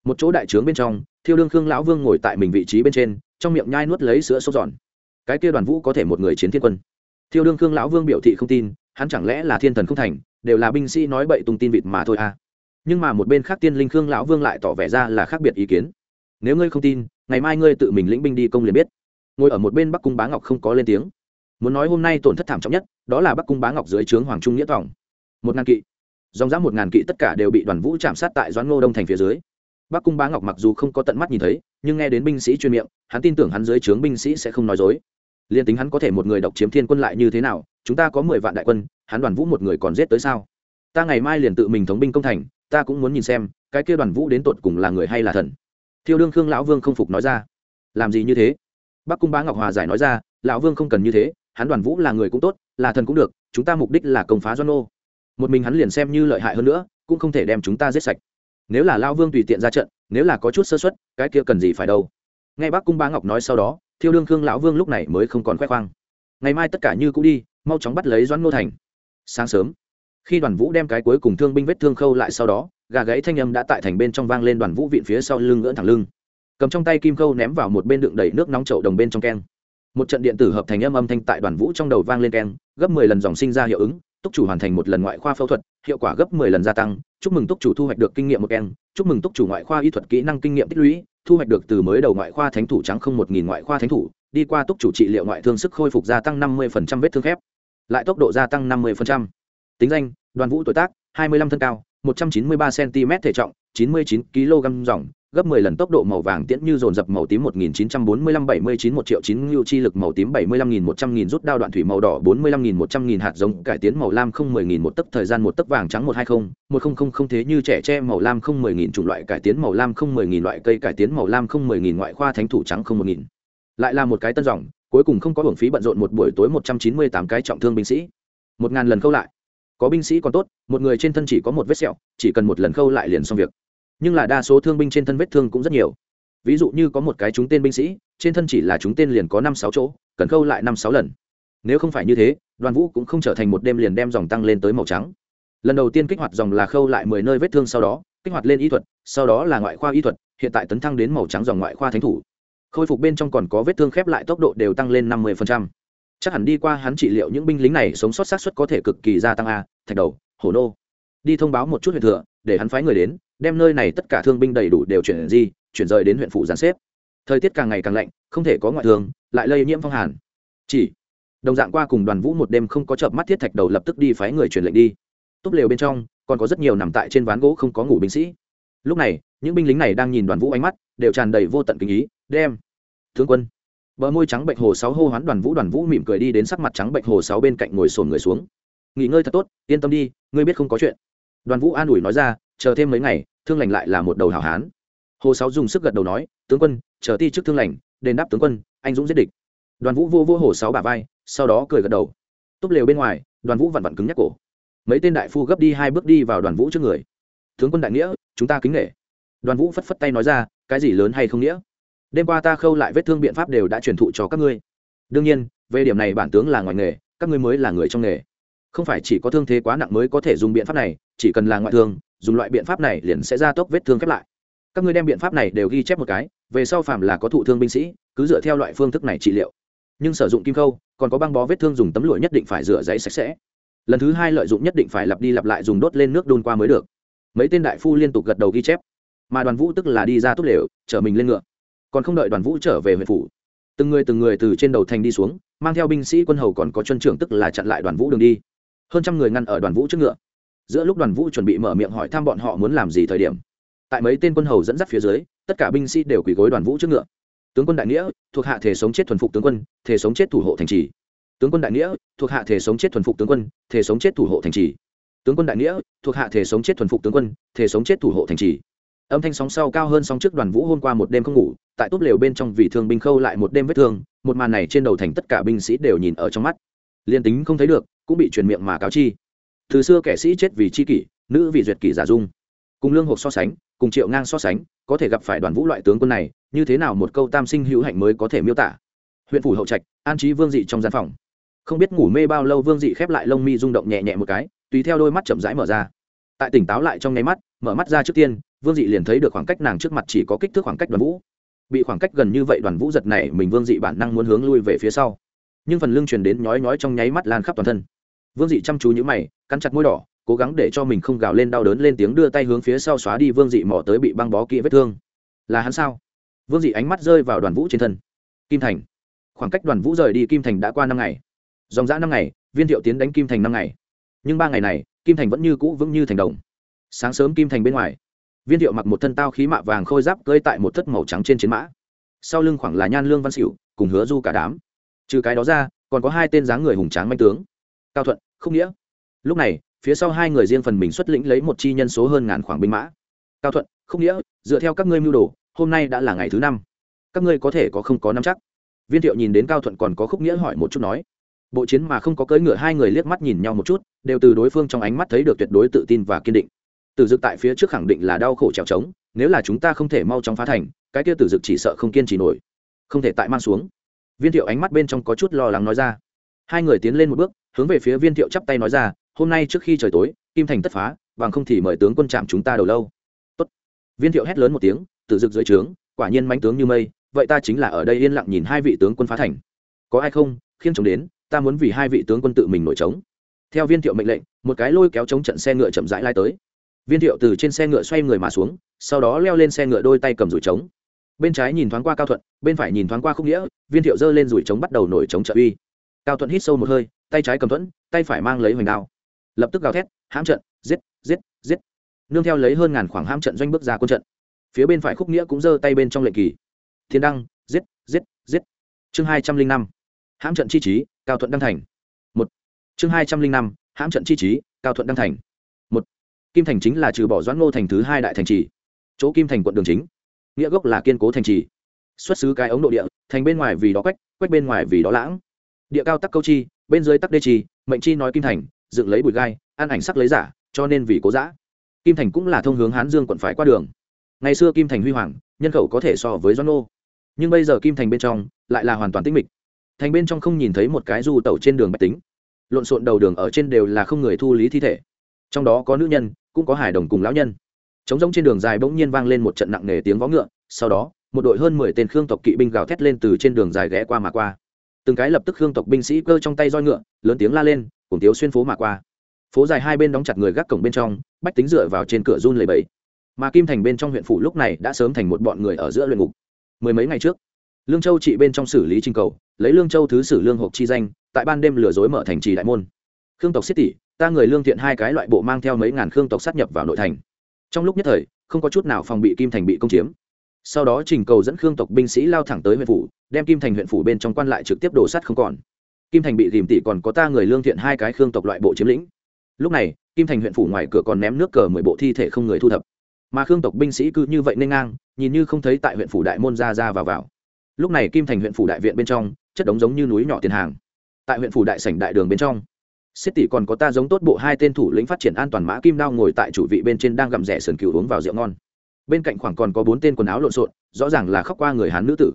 Speaker 1: Một chỗ đại trướng bên trong, thiêu đương khương lão vương ngồi tại mình vị trí bên trên, trong miệng nhai nuốt lấy sữa sốt giòn. Cái kia đoàn vũ có thể một người chiến thiên quân thiêu đương khương lão vương biểu thị không tin, hắn chẳng lẽ là thiên thần không thành, đều là binh sĩ nói bậy tung tin vịt mà thôi à? Nhưng mà một bên khác tiên linh khương lão vương lại tỏ vẻ ra là khác biệt ý kiến. Nếu ngươi không tin, ngày mai ngươi tự mình lĩnh binh đi công liền biết. Ngồi ở một bên bắc cung bá ngọc không có lên tiếng. Muốn nói hôm nay tổn thất thảm trọng nhất, đó là bắc cung bá ngọc dưới trướng hoàng trung nghĩa tòng. Một ngàn kỵ. Dòng dã một ngàn kỵ tất cả đều bị đoàn vũ chạm sát tại doãn ngô đông thành phía dưới. Bắc cung bá ngọc mặc dù không có tận mắt nhìn thấy, nhưng nghe đến binh sĩ chuyên miệng, hắn tin tưởng hắn dưới trướng binh sĩ sẽ không nói dối liên tính hắn có thể một người độc chiếm thiên quân lại như thế nào, chúng ta có mười vạn đại quân, hắn đoàn vũ một người còn giết tới sao? Ta ngày mai liền tự mình thống binh công thành, ta cũng muốn nhìn xem, cái kia đoàn vũ đến tột cùng là người hay là thần? Thiêu đương khương lão vương không phục nói ra. Làm gì như thế? Bắc cung bá ngọc hòa giải nói ra, lão vương không cần như thế, hắn đoàn vũ là người cũng tốt, là thần cũng được, chúng ta mục đích là công phá do nô. Một mình hắn liền xem như lợi hại hơn nữa, cũng không thể đem chúng ta giết sạch. Nếu là lao vương tùy tiện ra trận, nếu là có chút sơ xuất cái kia cần gì phải đâu? Nghe bác cung bá ngọc nói sau đó thiêu đương khương lão vương lúc này mới không còn khoe khoang. Ngày mai tất cả như cũ đi, mau chóng bắt lấy doãn nô thành. Sáng sớm, khi đoàn vũ đem cái cuối cùng thương binh vết thương khâu lại sau đó, gà gãy thanh âm đã tại thành bên trong vang lên đoàn vũ viện phía sau lưng ngưỡng thẳng lưng. Cầm trong tay kim khâu ném vào một bên đựng đầy nước nóng trậu đồng bên trong keng. Một trận điện tử hợp thành âm âm thanh tại đoàn vũ trong đầu vang lên keng, gấp mười lần dòng sinh ra hiệu ứng túc chủ hoàn thành một lần ngoại khoa phẫu thuật, hiệu quả gấp mười lần gia tăng chúc mừng túc chủ thu hoạch được kinh nghiệm một keng chúc mừng túc chủ ngoại khoa y thuật kỹ năng kinh nghiệm tích lũy, thu hoạch được từ mới đầu ngoại khoa thánh thủ trắng không một nghìn ngoại khoa thánh thủ, đi qua túc chủ trị liệu ngoại thương sức khôi phục gia tăng năm mươi phần trăm vết thương khép, lại tốc độ gia tăng năm mươi phần trăm. tính danh, đoàn vũ tuổi tác, hai mươi lăm thân cao, một trăm chín mươi ba cm thể trọng, chín mươi chín kg dòng gấp 10 lần tốc độ màu vàng tiễn như dồn dập màu tím 1945 79 1 triệu 9 lưu chi lực màu tím 75100 100 nghìn rút đao đoạn thủy màu đỏ 45 nghìn 100 nghìn, hạt giống cải tiến màu lam không 10 một tấc thời gian một tấc vàng trắng 120 1000 thế như trẻ tre màu lam không 10 chủng loại cải tiến màu lam không 10 loại cây cải tiến màu lam không 10 ngoại khoa thánh thủ trắng 01000. lại là một cái tân dòng, cuối cùng không có hưởng phí bận rộn một buổi tối 198 cái trọng thương binh sĩ. 1000 lần câu lại. Có binh sĩ còn tốt, một người trên thân chỉ có một vết sẹo, chỉ cần một lần khâu lại liền xong việc nhưng là đa số thương binh trên thân vết thương cũng rất nhiều. Ví dụ như có một cái chúng tên binh sĩ, trên thân chỉ là chúng tên liền có năm sáu chỗ, cần khâu lại năm sáu lần. Nếu không phải như thế, đoàn vũ cũng không trở thành một đêm liền đem dòng tăng lên tới màu trắng. Lần đầu tiên kích hoạt dòng là khâu lại mười nơi vết thương sau đó, kích hoạt lên y thuật, sau đó là ngoại khoa y thuật, hiện tại tấn thăng đến màu trắng dòng ngoại khoa thánh thủ. Khôi phục bên trong còn có vết thương khép lại tốc độ đều tăng lên năm mươi chắc hẳn đi qua hắn trị liệu những binh lính này sống sót sát xuất có thể cực kỳ gia tăng a, thạch đầu, hổ nô. Đi thông báo một chút huyện thừa, để hắn phái người đến đem nơi này tất cả thương binh đầy đủ đều chuyển di, chuyển rời đến huyện phủ giàn xếp. Thời tiết càng ngày càng lạnh, không thể có ngoại thương, lại lây nhiễm phong hàn. Chỉ, đồng dạng qua cùng đoàn vũ một đêm không có chợp mắt thiết thạch đầu lập tức đi phái người truyền lệnh đi. Túp lều bên trong, còn có rất nhiều nằm tại trên ván gỗ không có ngủ binh sĩ. Lúc này, những binh lính này đang nhìn đoàn vũ ánh mắt, đều tràn đầy vô tận kinh ý, đem thương quân. Bờ môi trắng bệnh hồ sáu hô hoán đoàn vũ đoàn vũ mỉm cười đi đến sắc mặt trắng bệnh hồ sáu bên cạnh ngồi sồn người xuống. Nghỉ ngơi thật tốt, yên tâm đi, ngươi biết không có chuyện. Đoàn vũ an ủi nói ra, chờ thêm mấy ngày thương lành lại là một đầu hảo hán. Hồ sáu dùng sức gật đầu nói, tướng quân, chờ ti trước thương lành, đền đáp tướng quân, anh dũng giết địch. Đoàn vũ vô vô hồ sáu bả vai, sau đó cười gật đầu. Túp lều bên ngoài, đoàn vũ vặn vặn cứng nhắc cổ. Mấy tên đại phu gấp đi hai bước đi vào đoàn vũ trước người. Tướng quân đại nghĩa, chúng ta kính nghệ đoàn vũ phất phất tay nói ra, cái gì lớn hay không nghĩa? Đêm qua ta khâu lại vết thương biện pháp đều đã truyền thụ cho các ngươi. Đương nhiên, về điểm này bản tướng là ngoài nghề, các ngươi mới là người trong nghề. Không phải chỉ có thương thế quá nặng mới có thể dùng biện pháp này, chỉ cần là ngoại thương dùng loại biện pháp này liền sẽ ra tốc vết thương khép lại. Các ngươi đem biện pháp này đều ghi chép một cái, về sau phạm là có thụ thương binh sĩ, cứ dựa theo loại phương thức này trị liệu. Nhưng sử dụng kim khâu, còn có băng bó vết thương dùng tấm lụa nhất định phải rửa giấy sạch sẽ. Lần thứ hai lợi dụng nhất định phải lặp đi lặp lại dùng đốt lên nước đun qua mới được. Mấy tên đại phu liên tục gật đầu ghi chép. Mà đoàn vũ tức là đi ra tốt lều, chở mình lên ngựa. Còn không đợi đoàn vũ trở về huyện phủ, từng người từng người từ trên đầu thành đi xuống, mang theo binh sĩ quân hầu còn có chân trưởng tức là chặn lại đoàn vũ đường đi. Hơn trăm người ngăn ở đoàn vũ trước ngựa giữa lúc đoàn vũ chuẩn bị mở miệng hỏi thăm bọn họ muốn làm gì thời điểm. Tại mấy tên quân hầu dẫn dắt phía dưới, tất cả binh sĩ đều quỳ gối đoàn vũ trước ngựa. Tướng quân đại nghĩa, thuộc hạ thể sống chết thuần phục tướng quân, thể sống chết thủ hộ thành trì. Tướng quân đại nghĩa, thuộc hạ thể sống chết thuần phục tướng quân, thể sống chết thủ hộ thành trì. Tướng quân đại nghĩa, thuộc hạ thể sống chết thuần phục tướng quân, thể sống chết thủ hộ thành trì. Âm thanh sóng sau cao hơn sóng trước đoàn vũ hôm qua một đêm không ngủ, tại túp lều bên trong vì thương binh khâu lại một đêm vết thương, một màn này trên đầu thành tất cả binh sĩ đều nhìn ở trong mắt. Liên tính không thấy được, cũng bị truyền miệng mà cáo chi từ xưa kẻ sĩ chết vì chi kỷ, nữ vì duyệt kỷ giả dung. Cùng lương hộp so sánh, cùng triệu ngang so sánh, có thể gặp phải đoàn vũ loại tướng quân này, như thế nào một câu tam sinh hữu hạnh mới có thể miêu tả? Huyện phủ hậu trạch, an trí vương dị trong gian phòng. Không biết ngủ mê bao lâu vương dị khép lại lông mi rung động nhẹ nhẹ một cái, tùy theo đôi mắt chậm rãi mở ra. Tại tỉnh táo lại trong nháy mắt, mở mắt ra trước tiên, vương dị liền thấy được khoảng cách nàng trước mặt chỉ có kích thước khoảng cách đoàn vũ. Bị khoảng cách gần như vậy đoàn vũ giật này, mình vương dị bản năng muốn hướng lui về phía sau. Nhưng phần lưng truyền đến nhói nhói trong nháy mắt lan khắp toàn thân vương dị chăm chú nhữ mày, cắn chặt môi đỏ, cố gắng để cho mình không gào lên đau đớn lên tiếng đưa tay hướng phía sau xóa đi vương dị mò tới bị băng bó kỹ vết thương. Là hắn sao? Vương dị ánh mắt rơi vào đoàn vũ trên thân. Kim thành. Khoảng cách đoàn vũ rời đi kim thành đã qua năm ngày. Dòng dã năm ngày, viên thiệu tiến đánh kim thành năm ngày. Nhưng ba ngày này, kim thành vẫn như cũ vững như thành đồng. Sáng sớm kim thành bên ngoài, viên thiệu mặc một thân tao khí mạ vàng khôi giáp cơi tại một thất màu trắng trên chiến mã. Sau lưng khoảng là nhan lương văn xỉu cùng hứa du cả đám. Trừ cái đó ra, còn có hai tên dáng người hùng tráng manh tướng cao thuận không nghĩa. Lúc này, phía sau hai người riêng phần mình xuất lĩnh lấy một chi nhân số hơn ngàn khoảng binh mã. Cao thuận không nghĩa, dựa theo các ngươi mưu đồ, hôm nay đã là ngày thứ năm. Các ngươi có thể có không có năm chắc. Viên thiệu nhìn đến cao thuận còn có khúc nghĩa hỏi một chút nói. Bộ chiến mà không có cưỡi ngựa hai người liếc mắt nhìn nhau một chút, đều từ đối phương trong ánh mắt thấy được tuyệt đối tự tin và kiên định. Tử dực tại phía trước khẳng định là đau khổ trèo trống, nếu là chúng ta không thể mau chóng phá thành, cái kia tử dực chỉ sợ không kiên trì nổi. Không thể tại mang xuống. Viên thiệu ánh mắt bên trong có chút lo lắng nói ra. Hai người tiến lên một bước hướng về phía viên thiệu chắp tay nói ra, hôm nay trước khi trời tối, kim thành tất phá, bằng không thì mời tướng quân chạm chúng ta đầu lâu. Tốt. viên thiệu hét lớn một tiếng tự dực dưới trướng, quả nhiên mánh tướng như mây, vậy ta chính là ở đây yên lặng nhìn hai vị tướng quân phá thành. Có ai không? Khiêng chống đến, ta muốn vì hai vị tướng quân tự mình nổi trống. Theo viên thiệu mệnh lệnh, một cái lôi kéo chống trận xe ngựa chậm rãi lai tới. Viên thiệu từ trên xe ngựa xoay người mà xuống, sau đó leo lên xe ngựa đôi tay cầm rủi trống. Bên trái nhìn thoáng qua cao thuận, bên phải nhìn thoáng qua không nghĩa, viên thiệu giơ lên rủi trống bắt đầu nổi trống trợ uy. Cao thuận hít sâu một hơi tay trái cầm thuẫn, tay phải mang lấy hoành đao. Lập tức gào thét, hãm trận, giết giết giết. Nương theo lấy hơn ngàn khoảng hãm trận doanh bước ra quân trận. Phía bên phải khúc nghĩa cũng giơ tay bên trong lệnh kỳ. Thiên đăng, giết giết giết. Chương hai trăm linh năm, hãm trận chi trí, cao thuận đăng thành. Một. Chương hai trăm linh năm, hãm trận chi trí, cao thuận đăng thành. Một. Kim thành chính là trừ bỏ doãn ngô thành thứ hai đại thành trì. Chỗ kim thành quận đường chính. Nghĩa gốc là kiên cố thành trì. Xuất xứ cái ống độ địa, thành bên ngoài vì đó quách quách bên ngoài vì đó lãng. Địa cao tắc câu chi bên dưới tắc đê chi, mệnh chi nói kim thành, dựng lấy bụi gai ăn ảnh sắc lấy giả, cho nên vì cố giã kim thành cũng là thông hướng hán dương quận phải qua đường. Ngày xưa kim thành huy hoàng, nhân khẩu có thể so với doãn ô nhưng bây giờ kim thành bên trong, lại là hoàn toàn tĩnh mịch. Thành bên trong không nhìn thấy một cái du tẩu trên đường bạch tính. Lộn xộn đầu đường ở trên đều là không người thu lý thi thể. Trong đó có nữ nhân, cũng có hải đồng cùng lão nhân. Trống rỗng trên đường dài bỗng nhiên vang lên một trận nặng nề tiếng vó ngựa, sau đó, một đội hơn mười tên khương tộc kỵ binh gào thét lên từ trên đường dài ghé qua mà qua từng cái lập tức khương tộc binh sĩ cơ trong tay roi ngựa, lớn tiếng la lên, cùng tiếu xuyên phố mà qua. Phố dài hai bên đóng chặt người gác cổng bên trong, bách tính dựa vào trên cửa run lầy bẫy mà kim thành bên trong huyện phủ lúc này đã sớm thành một bọn người ở giữa luyện ngục. Mười mấy ngày trước, lương châu trị bên trong xử lý trình cầu, lấy lương châu thứ sử lương hộp chi danh, tại ban đêm lừa dối mở thành trì đại môn. Khương tộc xiết tỷ, ta người lương thiện hai cái loại bộ mang theo mấy ngàn khương tộc sát nhập vào nội thành. Trong lúc nhất thời, không có chút nào phòng bị kim thành bị công chiếm sau đó trình cầu dẫn khương tộc binh sĩ lao thẳng tới huyện phủ, đem kim thành huyện phủ bên trong quan lại trực tiếp đổ sắt không còn. Kim thành bị dìm tỷ còn có ta người lương thiện hai cái khương tộc loại bộ chiếm lĩnh. Lúc này, kim thành huyện phủ ngoài cửa còn ném nước cờ mười bộ thi thể không người thu thập. Mà khương tộc binh sĩ cứ như vậy nên ngang, nhìn như không thấy tại huyện phủ đại môn ra ra vào vào. Lúc này kim thành huyện phủ đại viện bên trong, chất đống giống như núi nhỏ tiền hàng. Tại huyện phủ đại sảnh đại đường bên trong, Xích tỷ còn có ta giống tốt bộ hai tên thủ lĩnh phát triển an toàn mã kim đao ngồi tại chủ vị bên trên đang gặm rẻ sườn cừu uống vào rượu ngon bên cạnh khoảng còn có bốn tên quần áo lộn xộn, rõ ràng là khóc qua người hán nữ tử.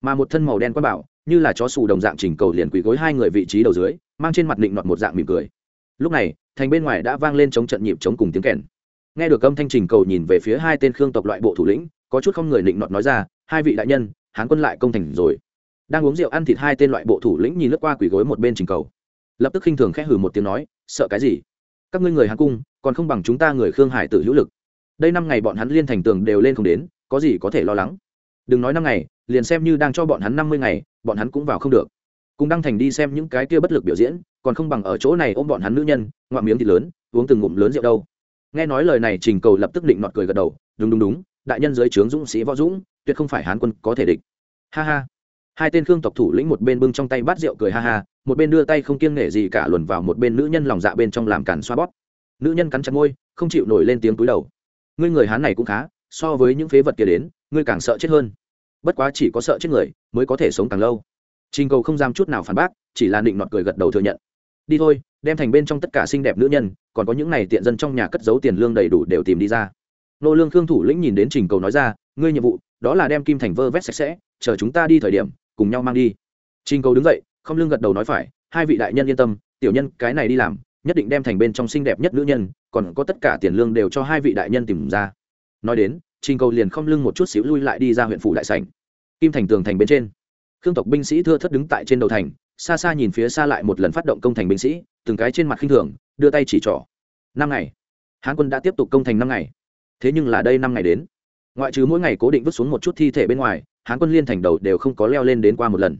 Speaker 1: Mà một thân màu đen quát bảo, như là chó xù đồng dạng chỉnh cầu liền quỳ gối hai người vị trí đầu dưới, mang trên mặt định nọt một dạng mỉm cười. Lúc này, thành bên ngoài đã vang lên chống trận nhịp chống cùng tiếng kèn. Nghe được âm thanh trình cầu nhìn về phía hai tên khương tộc loại bộ thủ lĩnh, có chút không người định nọt nói ra, hai vị đại nhân, hán quân lại công thành rồi. Đang uống rượu ăn thịt hai tên loại bộ thủ lĩnh nhìn lướt qua quỳ gối một bên trình cầu. Lập tức khinh thường khẽ hừ một tiếng nói, sợ cái gì? Các ngươi người hán cung, còn không bằng chúng ta người khương hải tử hữu lực đây năm ngày bọn hắn liên thành tường đều lên không đến, có gì có thể lo lắng? Đừng nói năm ngày, liền xem như đang cho bọn hắn năm mươi ngày, bọn hắn cũng vào không được. Cùng đăng thành đi xem những cái kia bất lực biểu diễn, còn không bằng ở chỗ này ôm bọn hắn nữ nhân, ngoạ miếng thịt lớn, uống từng ngụm lớn rượu đâu. Nghe nói lời này, trình cầu lập tức định nọt cười gật đầu, đúng đúng đúng, đại nhân dưới trướng dũng sĩ võ dũng, tuyệt không phải hán quân có thể địch. Ha ha. Hai tên khương tộc thủ lĩnh một bên bưng trong tay bát rượu cười ha ha, một bên đưa tay không kiêng nể gì cả luồn vào một bên nữ nhân lòng dạ bên trong làm càn xoa bóp. Nữ nhân cắn chặt môi, không chịu nổi lên tiếng túi đầu ngươi người hán này cũng khá, so với những phế vật kia đến, ngươi càng sợ chết hơn. Bất quá chỉ có sợ chết người mới có thể sống càng lâu. Trình cầu không dám chút nào phản bác, chỉ là định nọt cười gật đầu thừa nhận. Đi thôi, đem thành bên trong tất cả xinh đẹp nữ nhân, còn có những này tiện dân trong nhà cất giấu tiền lương đầy đủ đều tìm đi ra. Nô lương khương thủ lĩnh nhìn đến trình cầu nói ra, ngươi nhiệm vụ, đó là đem kim thành vơ vét sạch sẽ, chờ chúng ta đi thời điểm, cùng nhau mang đi. Trình cầu đứng dậy, không lương gật đầu nói phải, hai vị đại nhân yên tâm, tiểu nhân cái này đi làm nhất định đem thành bên trong xinh đẹp nhất nữ nhân, còn có tất cả tiền lương đều cho hai vị đại nhân tìm ra. Nói đến, trình cầu liền không lưng một chút xíu lui lại đi ra huyện phủ đại sảnh. Kim thành tường thành bên trên, khương tộc binh sĩ thưa thất đứng tại trên đầu thành, xa xa nhìn phía xa lại một lần phát động công thành binh sĩ, từng cái trên mặt khinh thường, đưa tay chỉ trỏ. Năm ngày, hán quân đã tiếp tục công thành năm ngày. Thế nhưng là đây năm ngày đến. Ngoại trừ mỗi ngày cố định vứt xuống một chút thi thể bên ngoài, hán quân liên thành đầu đều không có leo lên đến qua một lần.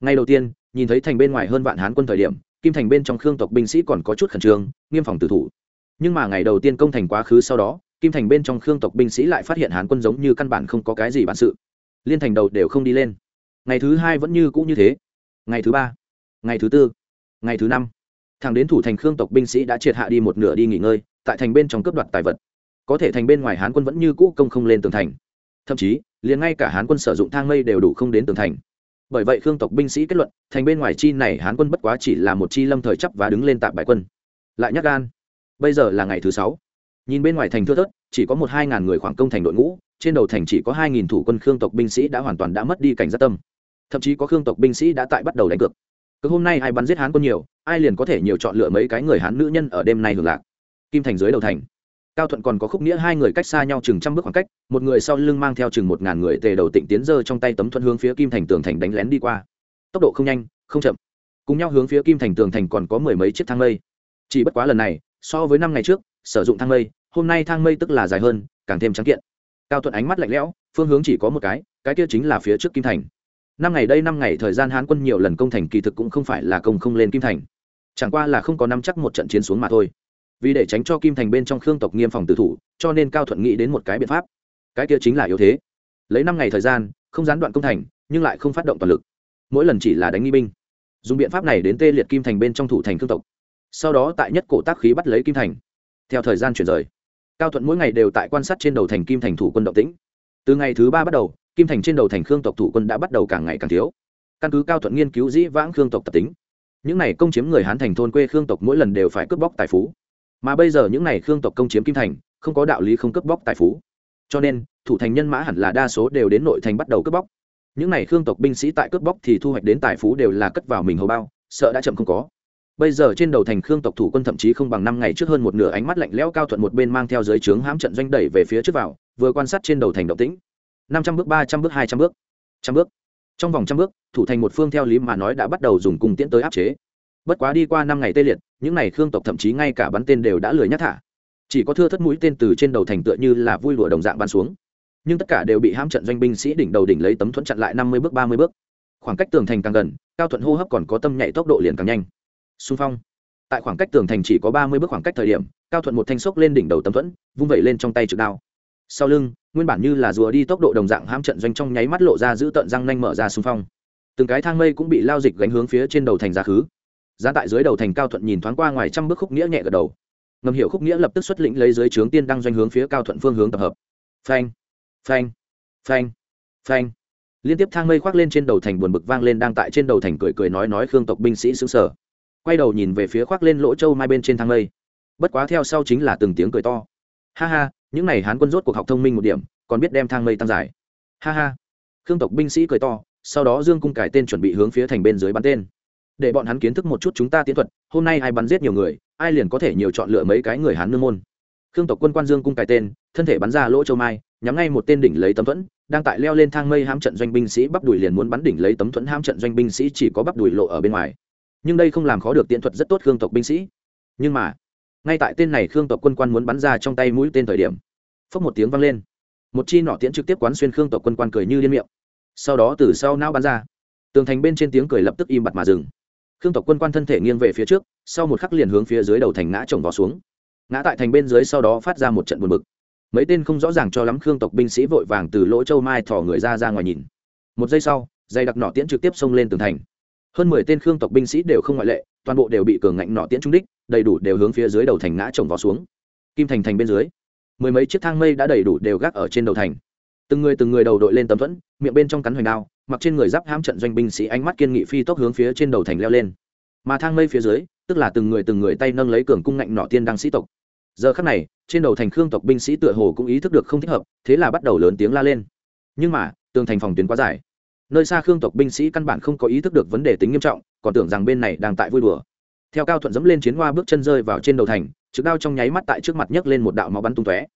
Speaker 1: Ngay đầu tiên, nhìn thấy thành bên ngoài hơn vạn hán quân thời điểm kim thành bên trong khương tộc binh sĩ còn có chút khẩn trương, nghiêm phòng tử thủ. Nhưng mà ngày đầu tiên công thành quá khứ sau đó, kim thành bên trong khương tộc binh sĩ lại phát hiện hán quân giống như căn bản không có cái gì bản sự. Liên thành đầu đều không đi lên. Ngày thứ hai vẫn như cũ như thế. Ngày thứ ba, ngày thứ tư, ngày thứ năm. Thằng đến thủ thành khương tộc binh sĩ đã triệt hạ đi một nửa đi nghỉ ngơi, tại thành bên trong cướp đoạt tài vật. Có thể thành bên ngoài hán quân vẫn như cũ công không lên tường thành. Thậm chí, liền ngay cả hán quân sử dụng thang mây đều đủ không đến tường thành bởi vậy khương tộc binh sĩ kết luận, thành bên ngoài chi này hán quân bất quá chỉ là một chi lâm thời chấp và đứng lên tạm bại quân. Lại nhắc gan, bây giờ là ngày thứ sáu. Nhìn bên ngoài thành thưa thớt, chỉ có một hai ngàn người khoảng công thành đội ngũ, trên đầu thành chỉ có hai nghìn thủ quân khương tộc binh sĩ đã hoàn toàn đã mất đi cảnh giác tâm. Thậm chí có khương tộc binh sĩ đã tại bắt đầu đánh cược. Cứ hôm nay ai bắn giết hán quân nhiều, ai liền có thể nhiều chọn lựa mấy cái người hán nữ nhân ở đêm nay hưởng lạc. Kim thành dưới đầu thành cao thuận còn có khúc nghĩa hai người cách xa nhau chừng trăm bước khoảng cách, một người sau lưng mang theo chừng một ngàn người tề đầu tịnh tiến dơ trong tay tấm thuận hướng phía kim thành tường thành đánh lén đi qua. Tốc độ không nhanh, không chậm. Cùng nhau hướng phía kim thành tường thành còn có mười mấy chiếc thang mây. Chỉ bất quá lần này, so với năm ngày trước, sử dụng thang mây, hôm nay thang mây tức là dài hơn, càng thêm trắng kiện. Cao thuận ánh mắt lạnh lẽo, phương hướng chỉ có một cái cái kia chính là phía trước kim thành. Năm ngày đây năm ngày thời gian hán quân nhiều lần công thành kỳ thực cũng không phải là công không lên kim thành. Chẳng qua là không có nắm chắc một trận chiến xuống mà thôi vì để tránh cho kim thành bên trong khương tộc nghiêm phòng tử thủ, cho nên cao thuận nghĩ đến một cái biện pháp. Cái kia chính là yếu thế. Lấy năm ngày thời gian, không gián đoạn công thành, nhưng lại không phát động toàn lực. Mỗi lần chỉ là đánh nghi binh. Dùng biện pháp này đến tê liệt kim thành bên trong thủ thành khương tộc. Sau đó tại nhất cổ tác khí bắt lấy kim thành. Theo thời gian chuyển rời, cao thuận mỗi ngày đều tại quan sát trên đầu thành kim thành thủ quân động tĩnh. Từ ngày thứ ba bắt đầu, kim thành trên đầu thành khương tộc thủ quân đã bắt đầu càng ngày càng thiếu. Căn cứ cao thuận nghiên cứu dĩ vãng khương tộc tập tính. Những này công chiếm người hán thành thôn quê khương tộc mỗi lần đều phải cướp bóc tài phú mà bây giờ những này khương tộc công chiếm kim thành, không có đạo lý không cướp bóc tài phú. Cho nên, thủ thành nhân mã hẳn là đa số đều đến nội thành bắt đầu cướp bóc. Những này khương tộc binh sĩ tại cướp bóc thì thu hoạch đến tài phú đều là cất vào mình hầu bao, sợ đã chậm không có. Bây giờ trên đầu thành khương tộc thủ quân thậm chí không bằng năm ngày trước hơn một nửa ánh mắt lạnh lẽo cao thuận một bên mang theo dưới trướng hãm trận doanh đẩy về phía trước vào, vừa quan sát trên đầu thành động tĩnh. Năm trăm bước, ba trăm bước, hai trăm bước trăm bước. Trong vòng trăm bước, thủ thành một phương theo lý mà nói đã bắt đầu dùng cùng tiễn tới áp chế. Bất quá đi qua năm ngày tê liệt những này khương tộc thậm chí ngay cả bắn tên đều đã lười nhắc thả. Chỉ có thưa thất mũi tên từ trên đầu thành tựa như là vui lụa đồng dạng bắn xuống. Nhưng tất cả đều bị ham trận doanh binh sĩ đỉnh đầu đỉnh lấy tấm thuẫn chặn lại năm mươi bước, ba mươi bước. Khoảng cách tường thành càng gần, cao thuận hô hấp còn có tâm nhạy tốc độ liền càng nhanh. Xung phong. Tại khoảng cách tường thành chỉ có ba mươi bước khoảng cách thời điểm, cao thuận một thanh xốc lên đỉnh đầu tấm thuẫn, vung vẩy lên trong tay trực đao. Sau lưng, nguyên bản như là rùa đi tốc độ đồng dạng ham trận doanh trong nháy mắt lộ ra giữ tận răng nanh mở ra xung phong. Từng cái thang mây cũng bị lao dịch gánh hướng phía trên đầu thành ra khứ giá tại dưới đầu thành cao thuận nhìn thoáng qua ngoài trăm bước khúc nghĩa nhẹ gật đầu. Ngầm hiểu khúc nghĩa lập tức xuất lĩnh lấy dưới trướng tiên đăng doanh hướng phía cao thuận phương hướng tập hợp. Phanh phanh phanh phanh. Liên tiếp thang mây khoác lên trên đầu thành buồn bực vang lên đang tại trên đầu thành cười cười nói nói khương tộc binh sĩ xứng sở quay đầu nhìn về phía khoác lên lỗ châu mai bên trên thang mây. Bất quá theo sau chính là từng tiếng cười to. Ha ha, những n à y hán quân rốt cuộc học thông minh một điểm, còn biết đem thang mây tăng dài. Ha ha. Khương tộc binh sĩ cười to, sau đó dương cung cải tên chuẩn bị hướng phía thành bên dưới bắn tên để bọn hắn kiến thức một chút chúng ta tiến thuật, hôm nay ai bắn giết nhiều người, ai liền có thể nhiều chọn lựa mấy cái người hán nương môn. Khương tộc quân quan dương cung cái tên, thân thể bắn ra lỗ châu mai, nhắm ngay một tên đỉnh lấy tấm thuẫn, đang tại leo lên thang mây hãm trận doanh binh sĩ bắp đùi liền muốn bắn đỉnh lấy tấm thuẫn hãm trận doanh binh sĩ chỉ có bắp đùi lộ ở bên ngoài. Nhưng đây không làm khó được tiện thuật rất tốt khương tộc binh sĩ. Nhưng mà, ngay tại tên này khương tộc quân quan muốn bắn ra trong tay mũi tên thời điểm, phốc một tiếng vang lên. Một chi nỏ tiễn trực tiếp quán xuyên khương tộc quân quan cười như liên miệng. Sau đó từ sau não bắn ra. Tường thành bên trên tiếng cười lập tức im bặt mà dừng khương tộc quân quan thân thể nghiêng về phía trước, sau một khắc liền hướng phía dưới đầu thành ngã chồng vò xuống. Ngã tại thành bên dưới sau đó phát ra một trận buồn bực. Mấy tên không rõ ràng cho lắm khương tộc binh sĩ vội vàng từ lỗ châu mai thỏ người ra ra ngoài nhìn. Một giây sau, dây đặc nỏ tiễn trực tiếp xông lên tường thành. Hơn mười tên khương tộc binh sĩ đều không ngoại lệ, toàn bộ đều bị cường ngạnh nỏ tiễn trúng đích, đầy đủ đều hướng phía dưới đầu thành ngã chồng vò xuống. Kim thành thành bên dưới, mười mấy chiếc thang mây đã đầy đủ đều gác ở trên đầu thành. Từng người từng người đầu đội lên tấm thuẫn, miệng bên trong cắn hoành đao mặc trên người giáp hãm trận doanh binh sĩ ánh mắt kiên nghị phi tốc hướng phía trên đầu thành leo lên. Mà thang mây phía dưới, tức là từng người từng người tay nâng lấy cường cung ngạnh nọ tiên đăng sĩ tộc. Giờ khắc này, trên đầu thành khương tộc binh sĩ tựa hồ cũng ý thức được không thích hợp, thế là bắt đầu lớn tiếng la lên. Nhưng mà, tường thành phòng tuyến quá dài. Nơi xa khương tộc binh sĩ căn bản không có ý thức được vấn đề tính nghiêm trọng, còn tưởng rằng bên này đang tại vui đùa. Theo cao thuận dẫm lên chiến hoa bước chân rơi vào trên đầu thành, trực đao trong nháy mắt tại trước mặt nhấc lên một đạo máu bắn tung tóe.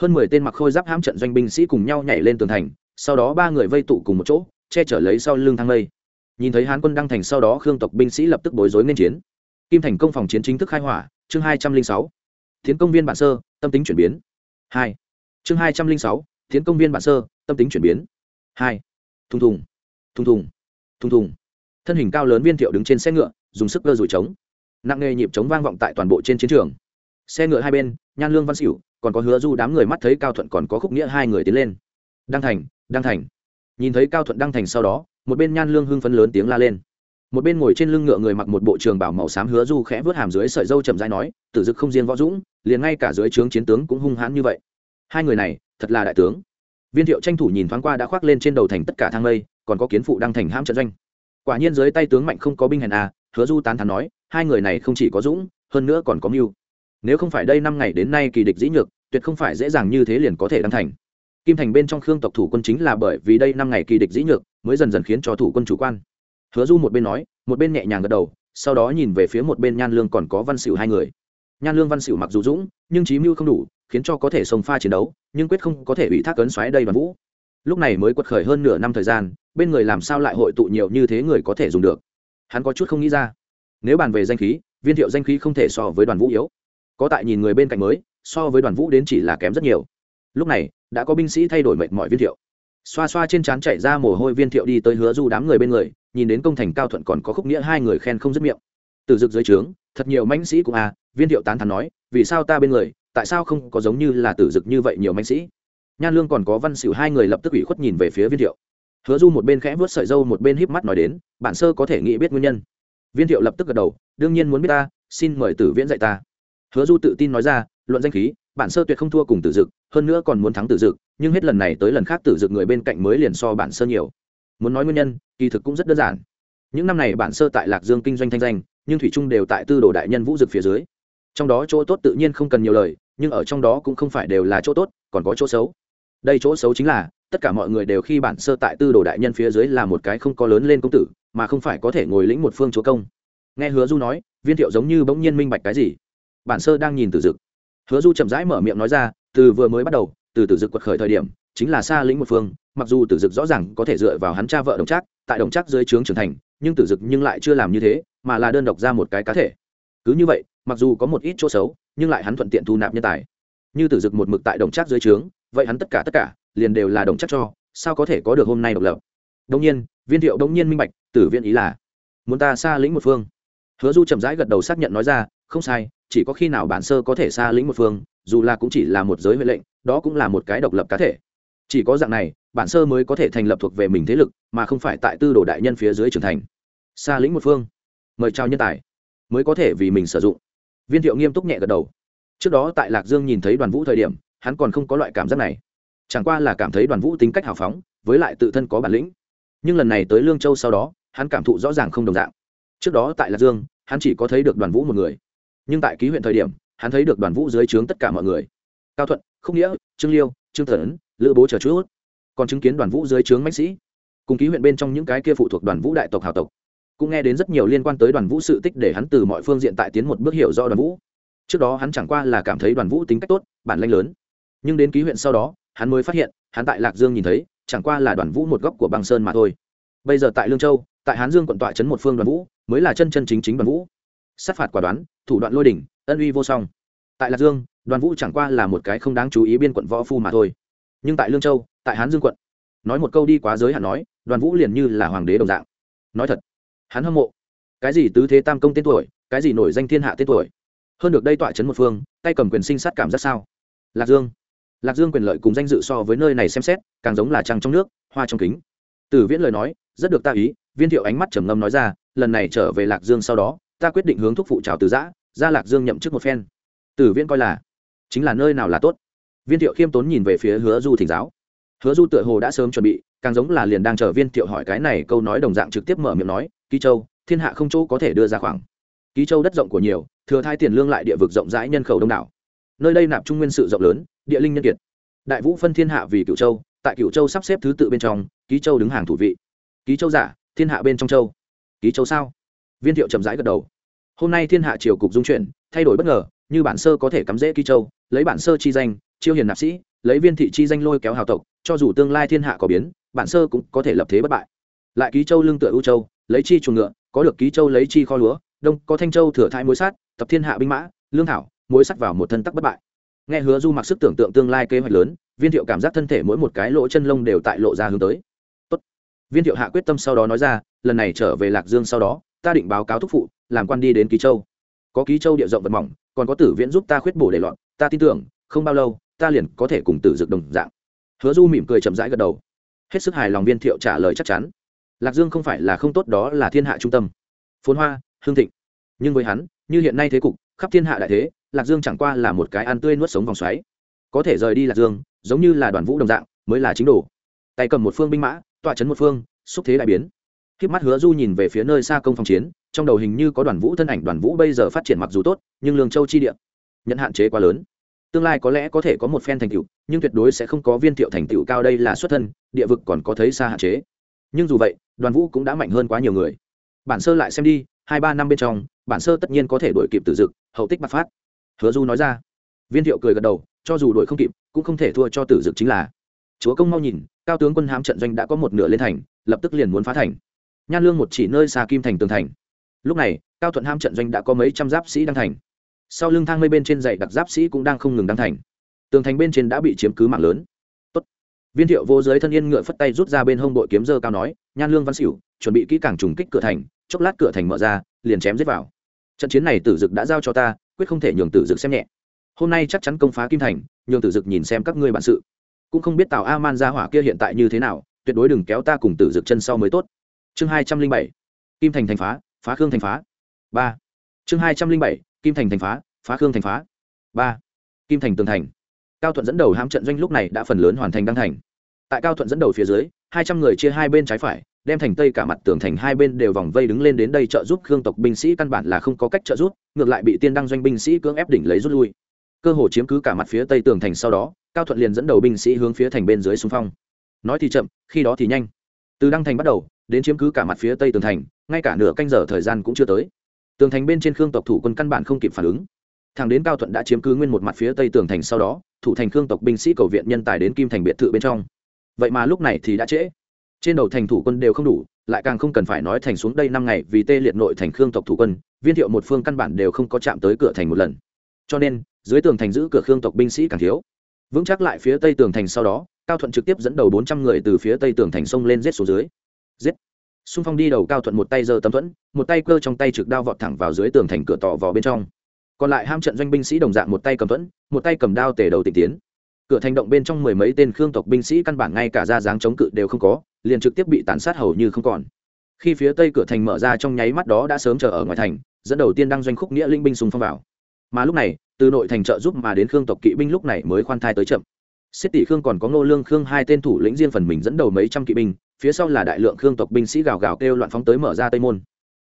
Speaker 1: Hơn mười tên mặc khôi giáp hãm trận doanh binh sĩ cùng nhau nhảy lên tường thành, sau đó ba người vây tụ cùng một chỗ che chở lấy sau lưng thang lây nhìn thấy hán quân đăng thành sau đó, khương tộc binh sĩ lập tức bối rối nên chiến. Kim thành công phòng chiến chính thức khai hỏa, chương hai trăm linh sáu. Tiến công viên bản sơ, tâm tính chuyển biến. Hai. Chương hai trăm linh sáu tiến công viên bản sơ, tâm tính chuyển biến. Hai. Thùng thùng. Thùng thùng. Thùng thùng. Thân hình cao lớn viên thiệu đứng trên xe ngựa, dùng sức cơ rủi trống. Nặng nghề nhịp trống vang vọng tại toàn bộ trên chiến trường. Xe ngựa hai bên, nhan lương văn xỉu còn có hứa du đám người mắt thấy cao thuận còn có khúc nghĩa hai người tiến lên. Đăng thành đăng thành nhìn thấy cao thuận đăng thành sau đó, một bên nhan lương hưng phấn lớn tiếng la lên. Một bên ngồi trên lưng ngựa người mặc một bộ trường bảo màu xám hứa du khẽ vớt hàm dưới sợi dâu chậm dai nói, tử dực không riêng võ dũng, liền ngay cả dưới trướng chiến tướng cũng hung hãn như vậy. Hai người này, thật là đại tướng. Viên thiệu tranh thủ nhìn thoáng qua đã khoác lên trên đầu thành tất cả thang lây còn có kiến phụ đăng thành hãm trận doanh. Quả nhiên dưới tay tướng mạnh không có binh hèn à hứa du tán thắn nói, hai người này không chỉ có dũng, hơn nữa còn có mưu. Nếu không phải đây năm ngày đến nay kỳ địch dĩ nhược, tuyệt không phải dễ dàng như thế liền có thể đăng thành kim thành bên trong khương tộc thủ quân chính là bởi vì đây năm ngày kỳ địch dĩ nhược, mới dần dần khiến cho thủ quân chủ quan. Hứa du một bên nói, một bên nhẹ nhàng gật đầu, sau đó nhìn về phía một bên nhan lương còn có văn xỉu hai người. Nhan lương văn xỉu mặc dù dũng, nhưng trí mưu không đủ, khiến cho có thể sông pha chiến đấu, nhưng quyết không có thể ủy thác ấn xoáy đây đoàn vũ. Lúc này mới quật khởi hơn nửa năm thời gian, bên người làm sao lại hội tụ nhiều như thế người có thể dùng được? Hắn có chút không nghĩ ra. Nếu bàn về danh khí, viên thiệu danh khí không thể so với đoàn vũ yếu. Có tại nhìn người bên cạnh mới, so với đoàn vũ đến chỉ là kém rất nhiều. Lúc này đã có binh sĩ thay đổi mệt mỏi viên thiệu. Xoa xoa trên trán chảy ra mồ hôi viên thiệu đi tới hứa du đám người bên người, nhìn đến công thành cao thuận còn có khúc nghĩa hai người khen không dứt miệng. Từ rực dưới trướng, thật nhiều mãnh sĩ cũng à viên thiệu tán thắn nói, vì sao ta bên người, tại sao không có giống như là tử dực như vậy nhiều mãnh sĩ? Nhan lương còn có văn xỉu hai người lập tức ủy khuất nhìn về phía viên thiệu. Hứa du một bên khẽ vớt sợi dâu một bên híp mắt nói đến, bản sơ có thể nghĩ biết nguyên nhân. Viên thiệu lập tức gật đầu, đương nhiên muốn biết ta, xin mời tử viễn dạy ta. Hứa du tự tin nói ra, luận danh khí bản sơ tuyệt không thua cùng tử dực, hơn nữa còn muốn thắng tử dực, nhưng hết lần này tới lần khác tử dực người bên cạnh mới liền so bản sơ nhiều. Muốn nói nguyên nhân, kỳ thực cũng rất đơn giản. Những năm này bản sơ tại lạc dương kinh doanh thanh danh, nhưng thủy trung đều tại tư đồ đại nhân vũ dực phía dưới. Trong đó chỗ tốt tự nhiên không cần nhiều lời, nhưng ở trong đó cũng không phải đều là chỗ tốt, còn có chỗ xấu. Đây chỗ xấu chính là, tất cả mọi người đều khi bản sơ tại tư đồ đại nhân phía dưới là một cái không có lớn lên công tử, mà không phải có thể ngồi lĩnh một phương chúa công. Nghe hứa du nói, viên thiệu giống như bỗng nhiên minh bạch cái gì. Bản sơ đang nhìn tử dực hứa du chậm rãi mở miệng nói ra, từ vừa mới bắt đầu, từ tử dực quật khởi thời điểm, chính là xa lĩnh một phương, mặc dù tử dực rõ ràng có thể dựa vào hắn cha vợ đồng trác, tại đồng trác dưới trướng trưởng thành, nhưng tử dực nhưng lại chưa làm như thế, mà là đơn độc ra một cái cá thể. Cứ như vậy, mặc dù có một ít chỗ xấu, nhưng lại hắn thuận tiện thu nạp nhân tài. Như tử dực một mực tại đồng trác dưới trướng, vậy hắn tất cả tất cả, liền đều là đồng trác cho, sao có thể có được hôm nay độc lập? Đông nhiên, viên thiệu đông nhiên minh bạch, tử viên ý là, muốn ta xa lĩnh một phương. Hứa du chậm rãi gật đầu xác nhận nói ra không sai, chỉ có khi nào bản sơ có thể xa lĩnh một phương, dù là cũng chỉ là một giới huệ lệnh, đó cũng là một cái độc lập cá thể. Chỉ có dạng này, bản sơ mới có thể thành lập thuộc về mình thế lực, mà không phải tại tư đồ đại nhân phía dưới trưởng thành. Xa lĩnh một phương. Mời trao nhân tài. Mới có thể vì mình sử dụng. Viên thiệu nghiêm túc nhẹ gật đầu. Trước đó tại lạc dương nhìn thấy đoàn vũ thời điểm, hắn còn không có loại cảm giác này. Chẳng qua là cảm thấy đoàn vũ tính cách hào phóng, với lại tự thân có bản lĩnh. Nhưng lần này tới lương châu sau đó, hắn cảm thụ rõ ràng không đồng dạng. Trước đó tại lạc dương, hắn chỉ có thấy được đoàn vũ một người nhưng tại ký huyện thời điểm, hắn thấy được đoàn vũ dưới trướng tất cả mọi người. Cao thuận không nghĩa, trương liêu, trương thần lữ bố chờ chút còn chứng kiến đoàn vũ dưới trướng mạnh sĩ. Cùng ký huyện bên trong những cái kia phụ thuộc đoàn vũ đại tộc, hào tộc. Cũng nghe đến rất nhiều liên quan tới đoàn vũ sự tích để hắn từ mọi phương diện tại tiến một bước hiểu do đoàn vũ. Trước đó hắn chẳng qua là cảm thấy đoàn vũ tính cách tốt, bản lanh lớn. Nhưng đến ký huyện sau đó, hắn mới phát hiện, hắn tại lạc dương nhìn thấy, chẳng qua là đoàn vũ một góc của băng sơn mà thôi. Bây giờ tại lương châu, tại hán dương quận tọa trấn một phương đoàn vũ, mới là chân chân chính chính đoàn vũ sát phạt quả đoán, thủ đoạn lôi đỉnh, ân uy vô song. Tại lạc dương, đoàn vũ chẳng qua là một cái không đáng chú ý biên quận võ phu mà thôi. Nhưng tại lương châu, tại hán dương quận, nói một câu đi quá giới hạn nói, đoàn vũ liền như là hoàng đế đồng dạng. Nói thật, hắn hâm mộ. Cái gì tứ thế tam công tên tuổi, cái gì nổi danh thiên hạ tên tuổi. Hơn được đây tọa trấn một phương, tay cầm quyền sinh sát cảm giác sao? Lạc dương. Lạc dương quyền lợi cùng danh dự so với nơi này xem xét, càng giống là trăng trong nước, hoa trong kính. Từ viễn lời nói, rất được ta ý, viên thiệu ánh mắt trầm ngâm nói ra, lần này trở về lạc dương sau đó ta quyết định hướng thúc phụ trào từ giã ra lạc dương nhậm chức một phen. Tử viễn coi là, chính là nơi nào là tốt. Viên thiệu khiêm tốn nhìn về phía hứa du thỉnh giáo. Hứa du tựa hồ đã sớm chuẩn bị, càng giống là liền đang chờ viên thiệu hỏi cái này câu nói đồng dạng trực tiếp mở miệng nói, ký châu, thiên hạ không chỗ có thể đưa ra khoảng. Ký châu đất rộng của nhiều, thừa thai tiền lương lại địa vực rộng rãi nhân khẩu đông đảo. Nơi đây nạp trung nguyên sự rộng lớn, địa linh nhân kiệt. Đại vũ phân thiên hạ vì cựu châu, tại cựu châu sắp xếp thứ tự bên trong, ký châu đứng hàng thủ vị. Ký châu giả, thiên hạ bên trong châu. Ký châu sao? Viên thiệu chậm rãi gật đầu. Hôm nay thiên hạ triều cục dung chuyển, thay đổi bất ngờ, như bản sơ có thể cắm rễ ký châu, lấy bản sơ chi danh, chiêu hiền nạp sĩ, lấy viên thị chi danh lôi kéo hào tộc, cho dù tương lai thiên hạ có biến, bản sơ cũng có thể lập thế bất bại. Lại ký châu lương tựa ưu châu, lấy chi chuồng ngựa, có được ký châu lấy chi kho lúa, đông có thanh châu thừa thai mối sát tập thiên hạ binh mã, lương thảo mối sắt vào một thân tắc bất bại. Nghe hứa du mặc sức tưởng tượng tương lai kế hoạch lớn, viên thiệu cảm giác thân thể mỗi một cái lỗ chân lông đều tại lộ ra hướng tới. Tốt. viên thiệu hạ quyết tâm sau đó nói ra, lần này trở về lạc dương sau đó ta định báo cáo thúc phụ, làm quan đi đến ký châu. Có ký châu địa rộng vật mỏng, còn có tử viễn giúp ta khuyết bổ để loạn, ta tin tưởng, không bao lâu, ta liền có thể cùng tử dực đồng dạng. Hứa du mỉm cười chậm rãi gật đầu. Hết sức hài lòng viên thiệu trả lời chắc chắn. Lạc dương không phải là không tốt, đó là thiên hạ trung tâm. Phốn hoa, hương thịnh. Nhưng với hắn, như hiện nay thế cục, khắp thiên hạ đại thế, lạc dương chẳng qua là một cái ăn tươi nuốt sống vòng xoáy. Có thể rời đi lạc dương, giống như là đoàn vũ đồng dạng, mới là chính đồ. Tay cầm một phương binh mã, tọa chấn một phương, xúc thế đại biến khiếp mắt hứa du nhìn về phía nơi xa công phòng chiến, trong đầu hình như có đoàn vũ thân ảnh, đoàn vũ bây giờ phát triển mặc dù tốt, nhưng lương châu chi địa nhận hạn chế quá lớn. Tương lai có lẽ có thể có một phen thành tựu, nhưng tuyệt đối sẽ không có viên thiệu thành tựu cao đây là xuất thân, địa vực còn có thấy xa hạn chế. Nhưng dù vậy, đoàn vũ cũng đã mạnh hơn quá nhiều người. Bản sơ lại xem đi, hai ba năm bên trong, bản sơ tất nhiên có thể đuổi kịp tử dực, hậu tích bạc phát. Hứa du nói ra. Viên thiệu cười gật đầu, cho dù đuổi không kịp, cũng không thể thua cho tử dực chính là. Chúa công mau nhìn, cao tướng quân hám trận doanh đã có một nửa lên thành, lập tức liền muốn phá thành nhan lương một chỉ nơi xa kim thành tường thành. Lúc này, cao thuận ham trận doanh đã có mấy trăm giáp sĩ đăng thành. Sau lưng thang mây bên trên dậy đặc giáp sĩ cũng đang không ngừng đăng thành. Tường thành bên trên đã bị chiếm cứ mạng lớn. Tốt. viên thiệu vô giới thân yên ngựa phất tay rút ra bên hông đội kiếm dơ cao nói, nhan lương văn xỉu, chuẩn bị kỹ càng trùng kích cửa thành, chốc lát cửa thành mở ra, liền chém giết vào. Trận chiến này tử dực đã giao cho ta, quyết không thể nhường tử dực xem nhẹ. Hôm nay chắc chắn công phá kim thành, nhường tử dực nhìn xem các ngươi bản sự. Cũng không biết tào a man ra hỏa kia hiện tại như thế nào, tuyệt đối đừng kéo ta cùng tử dực chân sau mới tốt chương hai trăm linh bảy, kim thành thành phá phá khương thành phá. Ba. Chương hai trăm linh bảy, kim thành thành phá phá khương thành phá. Ba. Kim thành tường thành. Cao thuận dẫn đầu hãm trận doanh lúc này đã phần lớn hoàn thành đăng thành. Tại cao thuận dẫn đầu phía dưới, hai trăm người chia hai bên trái phải, đem thành tây cả mặt tường thành hai bên đều vòng vây đứng lên đến đây trợ giúp khương tộc binh sĩ căn bản là không có cách trợ giúp, ngược lại bị tiên đăng doanh binh sĩ cưỡng ép đỉnh lấy rút lui. Cơ hồ chiếm cứ cả mặt phía tây tường thành sau đó, cao thuận liền dẫn đầu binh sĩ hướng phía thành bên dưới xung phong. Nói thì chậm, khi đó thì nhanh. Từ đăng thành bắt đầu đến chiếm cứ cả mặt phía tây tường thành, ngay cả nửa canh giờ thời gian cũng chưa tới. Tường thành bên trên khương tộc thủ quân căn bản không kịp phản ứng. Thằng đến cao thuận đã chiếm cứ nguyên một mặt phía tây tường thành sau đó, thủ thành khương tộc binh sĩ cầu viện nhân tài đến kim thành biệt thự bên trong. Vậy mà lúc này thì đã trễ. Trên đầu thành thủ quân đều không đủ, lại càng không cần phải nói thành xuống đây năm ngày vì tê liệt nội thành khương tộc thủ quân, viên thiệu một phương căn bản đều không có chạm tới cửa thành một lần. Cho nên, dưới tường thành giữ cửa khương tộc binh sĩ càng thiếu. Vững chắc lại phía tây tường thành sau đó, cao thuận trực tiếp dẫn đầu bốn trăm người từ phía tây tường thành sông lên giết xuống dưới giết. Xung phong đi đầu cao thuận một tay giơ tấm thuẫn một tay cơ trong tay trực đao vọt thẳng vào dưới tường thành cửa tỏ vào bên trong. Còn lại ham trận doanh binh sĩ đồng dạng một tay cầm thuẫn một tay cầm đao tề đầu tịnh tiến. Cửa thành động bên trong mười mấy tên khương tộc binh sĩ căn bản ngay cả ra dáng chống cự đều không có liền trực tiếp bị tàn sát hầu như không còn. Khi phía tây cửa thành mở ra trong nháy mắt đó đã sớm chờ ở ngoài thành dẫn đầu tiên đăng doanh khúc nghĩa linh binh xung phong vào. Mà lúc này từ nội thành trợ giúp mà đến khương tộc kỵ binh lúc này mới khoan thai tới chậm. Xích tỷ Khương còn có Ngô Lương Khương hai tên thủ lĩnh riêng phần mình dẫn đầu mấy trăm kỵ binh, phía sau là đại lượng Khương tộc binh sĩ gào gào kêu loạn phóng tới mở ra tây môn.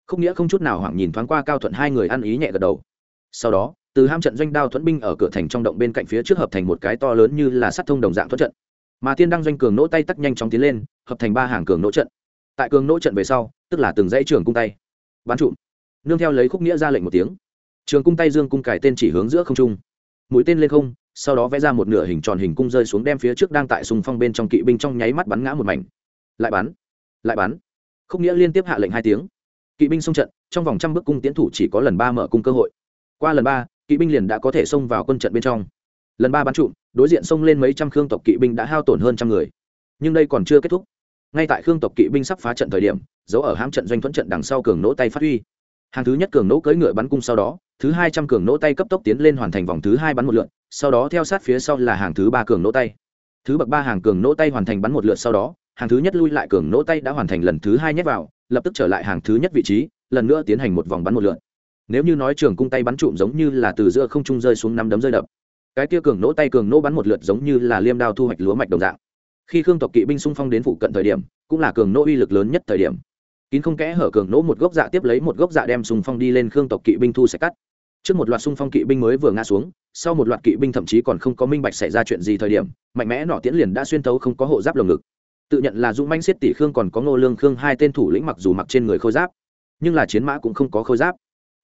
Speaker 1: khúc nghĩa không chút nào hoảng nhìn thoáng qua Cao Thuận hai người ăn ý nhẹ gật đầu. Sau đó, từ ham trận doanh đao thuẫn binh ở cửa thành trong động bên cạnh phía trước hợp thành một cái to lớn như là sắt thông đồng dạng thuẫn trận. Mà tiên đăng doanh cường nỗ tay tắc nhanh chóng tiến lên hợp thành ba hàng cường nỗ trận. Tại cường nỗ trận về sau tức là từng dãy trường cung tay. Bắn trụm nương theo lấy khúc nghĩa ra lệnh một tiếng. Trường cung tay dương cung cải tên chỉ hướng giữa không trung. Mũi tên lên không sau đó vẽ ra một nửa hình tròn hình cung rơi xuống đem phía trước đang tại sùng phong bên trong kỵ binh trong nháy mắt bắn ngã một mảnh lại bắn lại bắn khúc nghĩa liên tiếp hạ lệnh hai tiếng. Kỵ binh xông trận, trong vòng trăm bước cung tiến thủ chỉ có lần ba mở cung cơ hội. Qua lần ba, kỵ binh liền đã có thể xông vào quân trận bên trong. Lần ba bắn trụm, đối diện xông lên mấy trăm khương tộc kỵ binh đã hao tổn hơn trăm người. Nhưng đây còn chưa kết thúc. Ngay tại khương tộc kỵ binh sắp phá trận thời điểm giấu ở hãm trận doanh thuẫn trận đằng sau cường nỗ tay phát huy. Hàng thứ nhất cường nỗ cưỡi ngựa bắn cung sau đó, thứ hai trăm cường nỗ tay cấp tốc tiến lên hoàn thành vòng thứ hai bắn một lượt, sau đó theo sát phía sau là hàng thứ ba cường nỗ tay. Thứ bậc ba hàng cường nỗ tay hoàn thành bắn một lượt sau đó hàng thứ nhất lui lại cường nỗ tay đã hoàn thành lần thứ hai nhét vào, lập tức trở lại hàng thứ nhất vị trí, lần nữa tiến hành một vòng bắn một lượt. Nếu như nói trường cung tay bắn trụm giống như là từ giữa không trung rơi xuống năm đấm rơi đập, cái kia cường nỗ tay cường nỗ bắn một lượt giống như là liêm đao thu hoạch lúa mạch đồng dạng. Khi khương tộc kỵ binh xung phong đến phụ cận thời điểm, cũng là cường nỗ uy lực lớn nhất thời điểm. Kín không kẽ hở cường nỗ một gốc dạ tiếp lấy một gốc dạ đem xung phong đi lên khương tộc kỵ binh thu sẽ cắt. Trước một loạt xung phong kỵ binh mới vừa ngã xuống, sau một loạt kỵ binh thậm chí còn không có minh bạch xảy ra chuyện gì thời điểm, mạnh mẽ nọ tiễn liền đã xuyên tấu không có hộ giáp lồng ngực tự nhận là dũng manh Siết tỷ khương còn có ngô lương khương hai tên thủ lĩnh mặc dù mặc trên người khôi giáp, nhưng là chiến mã cũng không có khôi giáp.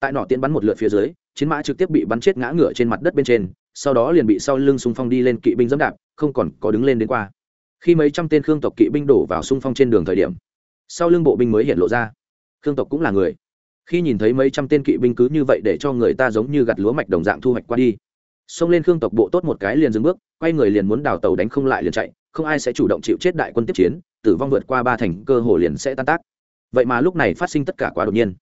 Speaker 1: Tại nọ tiễn bắn một lượt phía dưới, chiến mã trực tiếp bị bắn chết ngã ngựa trên mặt đất bên trên, sau đó liền bị sau lưng xung phong đi lên kỵ binh dẫm đạp, không còn có đứng lên đến qua. Khi mấy trăm tên khương tộc kỵ binh đổ vào xung phong trên đường thời điểm, sau lưng bộ binh mới hiện lộ ra. Khương tộc cũng là người. Khi nhìn thấy mấy trăm tên kỵ binh cứ như vậy để cho người ta giống như gặt lúa mạch đồng dạng thu hoạch qua đi, xông lên khương tộc bộ tốt một cái liền dừng bước, quay người liền muốn đào tàu đánh không lại liền chạy không ai sẽ chủ động chịu chết đại quân tiếp chiến, tử vong vượt qua ba thành cơ hồ liền sẽ tan tác. Vậy mà lúc này phát sinh tất cả quá đột nhiên.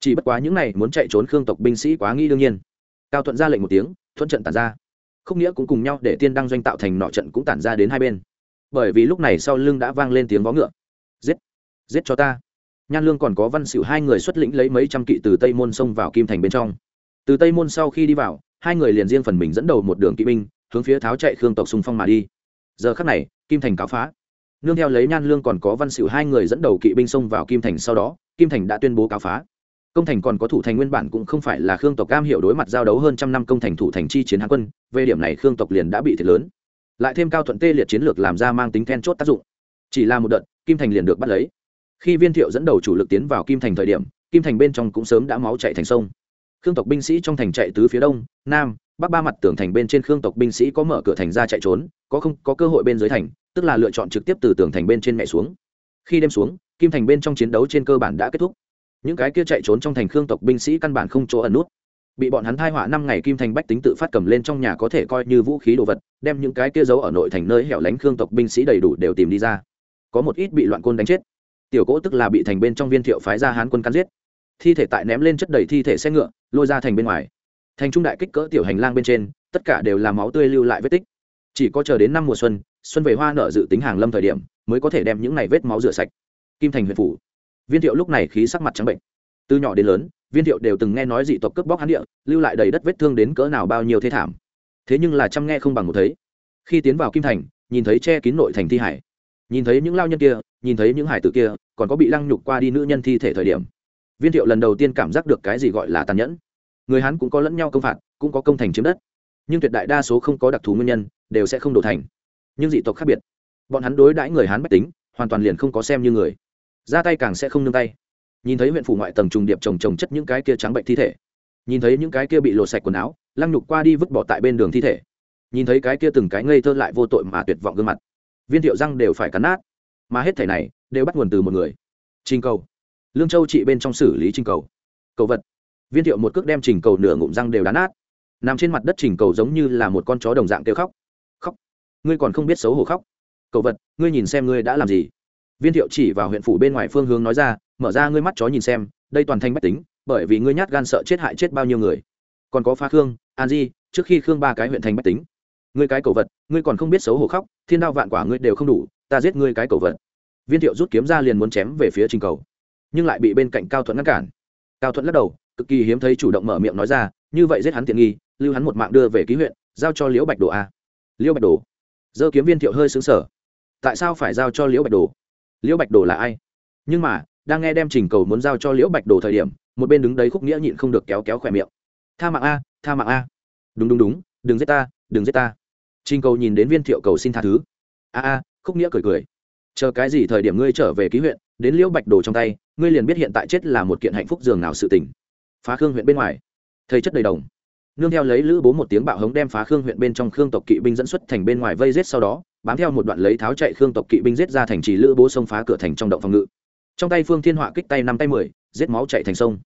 Speaker 1: Chỉ bất quá những này muốn chạy trốn khương tộc binh sĩ quá nghi đương nhiên. Cao thuận ra lệnh một tiếng, thuận trận tản ra. Không nghĩa cũng cùng nhau để tiên đăng doanh tạo thành nọ trận cũng tản ra đến hai bên. Bởi vì lúc này sau lưng đã vang lên tiếng vó ngựa. Giết! Giết cho ta! Nhan lương còn có văn xỉu hai người xuất lĩnh lấy mấy trăm kỵ từ tây môn xông vào kim thành bên trong. Từ tây môn sau khi đi vào, hai người liền riêng phần mình dẫn đầu một đường kỵ binh, hướng phía tháo chạy khương tộc xung phong mà đi giờ khắc này, kim thành cáo phá. Nương theo lấy nhan lương còn có văn xỉu hai người dẫn đầu kỵ binh xông vào kim thành sau đó, kim thành đã tuyên bố cáo phá. Công thành còn có thủ thành nguyên bản cũng không phải là khương tộc cam hiệu đối mặt giao đấu hơn trăm năm công thành thủ thành chi chiến hán quân, về điểm này khương tộc liền đã bị thiệt lớn. Lại thêm cao thuận tê liệt chiến lược làm ra mang tính then chốt tác dụng. Chỉ là một đợt, kim thành liền được bắt lấy. Khi viên thiệu dẫn đầu chủ lực tiến vào kim thành thời điểm, kim thành bên trong cũng sớm đã máu chạy thành sông. Khương tộc binh sĩ trong thành chạy tứ phía đông, nam bắc ba mặt tường thành bên trên khương tộc binh sĩ có mở cửa thành ra chạy trốn, có không, có cơ hội bên dưới thành, tức là lựa chọn trực tiếp từ tường thành bên trên mẹ xuống. Khi đêm xuống, kim thành bên trong chiến đấu trên cơ bản đã kết thúc. Những cái kia chạy trốn trong thành khương tộc binh sĩ căn bản không chỗ ẩn nút. Bị bọn hắn thai họa năm ngày kim thành bách tính tự phát cầm lên trong nhà có thể coi như vũ khí đồ vật, đem những cái kia giấu ở nội thành nơi hẻo lánh khương tộc binh sĩ đầy đủ đều tìm đi ra. Có một ít bị loạn côn đánh chết. Tiểu cỗ tức là bị thành bên trong viên thiệu phái ra hán quân cắn giết. Thi thể tại ném lên chất đầy thi thể xe ngựa, lôi ra thành bên ngoài thành trung đại kích cỡ tiểu hành lang bên trên, tất cả đều là máu tươi lưu lại vết tích. Chỉ có chờ đến năm mùa xuân xuân về hoa nở dự tính hàng lâm thời điểm, mới có thể đem những này vết máu rửa sạch. Kim thành huyện phủ. Viên thiệu lúc này khí sắc mặt trắng bệnh. Từ nhỏ đến lớn, viên thiệu đều từng nghe nói dị tộc cướp bóc hán địa, lưu lại đầy đất vết thương đến cỡ nào bao nhiêu thế thảm. Thế nhưng là chăm nghe không bằng một thấy. Khi tiến vào kim thành, nhìn thấy che kín nội thành thi hải, nhìn thấy những lao nhân kia, nhìn thấy những hải tử kia, còn có bị lăng nhục qua đi nữ nhân thi thể thời điểm, viên thiệu lần đầu tiên cảm giác được cái gì gọi là tàn nhẫn người hắn cũng có lẫn nhau công phạt, cũng có công thành chiếm đất. Nhưng tuyệt đại đa số không có đặc thù nguyên nhân, đều sẽ không đổ thành. Nhưng dị tộc khác biệt. Bọn hắn đối đãi người hắn bách tính, hoàn toàn liền không có xem như người. Ra tay càng sẽ không nương tay. Nhìn thấy huyện phủ ngoại tầng trùng điệp trồng trồng chất những cái kia trắng bệnh thi thể. Nhìn thấy những cái kia bị lột sạch quần áo, lăng nhục qua đi vứt bỏ tại bên đường thi thể. Nhìn thấy cái kia từng cái ngây thơ lại vô tội mà tuyệt vọng gương mặt. Viên thiệu răng đều phải cắn nát. Mà hết thể này, đều bắt nguồn từ một người. Trình cầu. Lương châu trị bên trong xử lý trình cầu. Cầu vật viên thiệu một cước đem trình cầu nửa ngụm răng đều đá nát. Nằm trên mặt đất trình cầu giống như là một con chó đồng dạng kêu khóc. Khóc. Ngươi còn không biết xấu hổ khóc. Cầu vật, ngươi nhìn xem ngươi đã làm gì. Viên thiệu chỉ vào huyện phủ bên ngoài phương hướng nói ra, mở ra ngươi mắt chó nhìn xem, đây toàn thanh bách tính, bởi vì ngươi nhát gan sợ chết hại chết bao nhiêu người. Còn có phá khương, an di, trước khi khương ba cái huyện thành bách tính. Ngươi cái cầu vật, ngươi còn không biết xấu hổ khóc, thiên đao vạn quả ngươi đều không đủ, ta giết ngươi cái cầu vật. Viên thiệu rút kiếm ra liền muốn chém về phía trình cầu, nhưng lại bị bên cạnh cao thuận ngăn cản. Cao thuận lắc đầu cực kỳ hiếm thấy chủ động mở miệng nói ra, như vậy giết hắn tiện nghi, lưu hắn một mạng đưa về ký huyện, giao cho liễu bạch đồ a. Liễu bạch đồ? Dơ kiếm viên thiệu hơi xứng sở tại sao phải giao cho liễu bạch đồ? Liễu bạch đồ là ai? Nhưng mà, đang nghe đem trình cầu muốn giao cho liễu bạch đồ thời điểm, một bên đứng đấy khúc nghĩa nhịn không được kéo kéo khỏe miệng. Tha mạng a, tha mạng a. Đúng đúng đúng, đừng giết ta, đừng giết ta. Trình cầu nhìn đến viên thiệu cầu xin tha thứ. A a, khúc nghĩa cười cười. Chờ cái gì thời điểm ngươi trở về ký huyện, đến liễu bạch đồ trong tay, ngươi liền biết hiện tại chết là một kiện hạnh phúc dường nào sự tình phá khương huyện bên ngoài. Thầy chất đầy đồng. Nương theo lấy lữ bố một tiếng bạo hống đem phá khương huyện bên trong khương tộc kỵ binh dẫn xuất thành bên ngoài vây rết sau đó, bám theo một đoạn lấy tháo chạy khương tộc kỵ binh giết ra thành trì lữ bố xông phá cửa thành trong động phòng ngự. Trong tay phương thiên họa kích tay năm tay mười, giết máu chạy thành sông.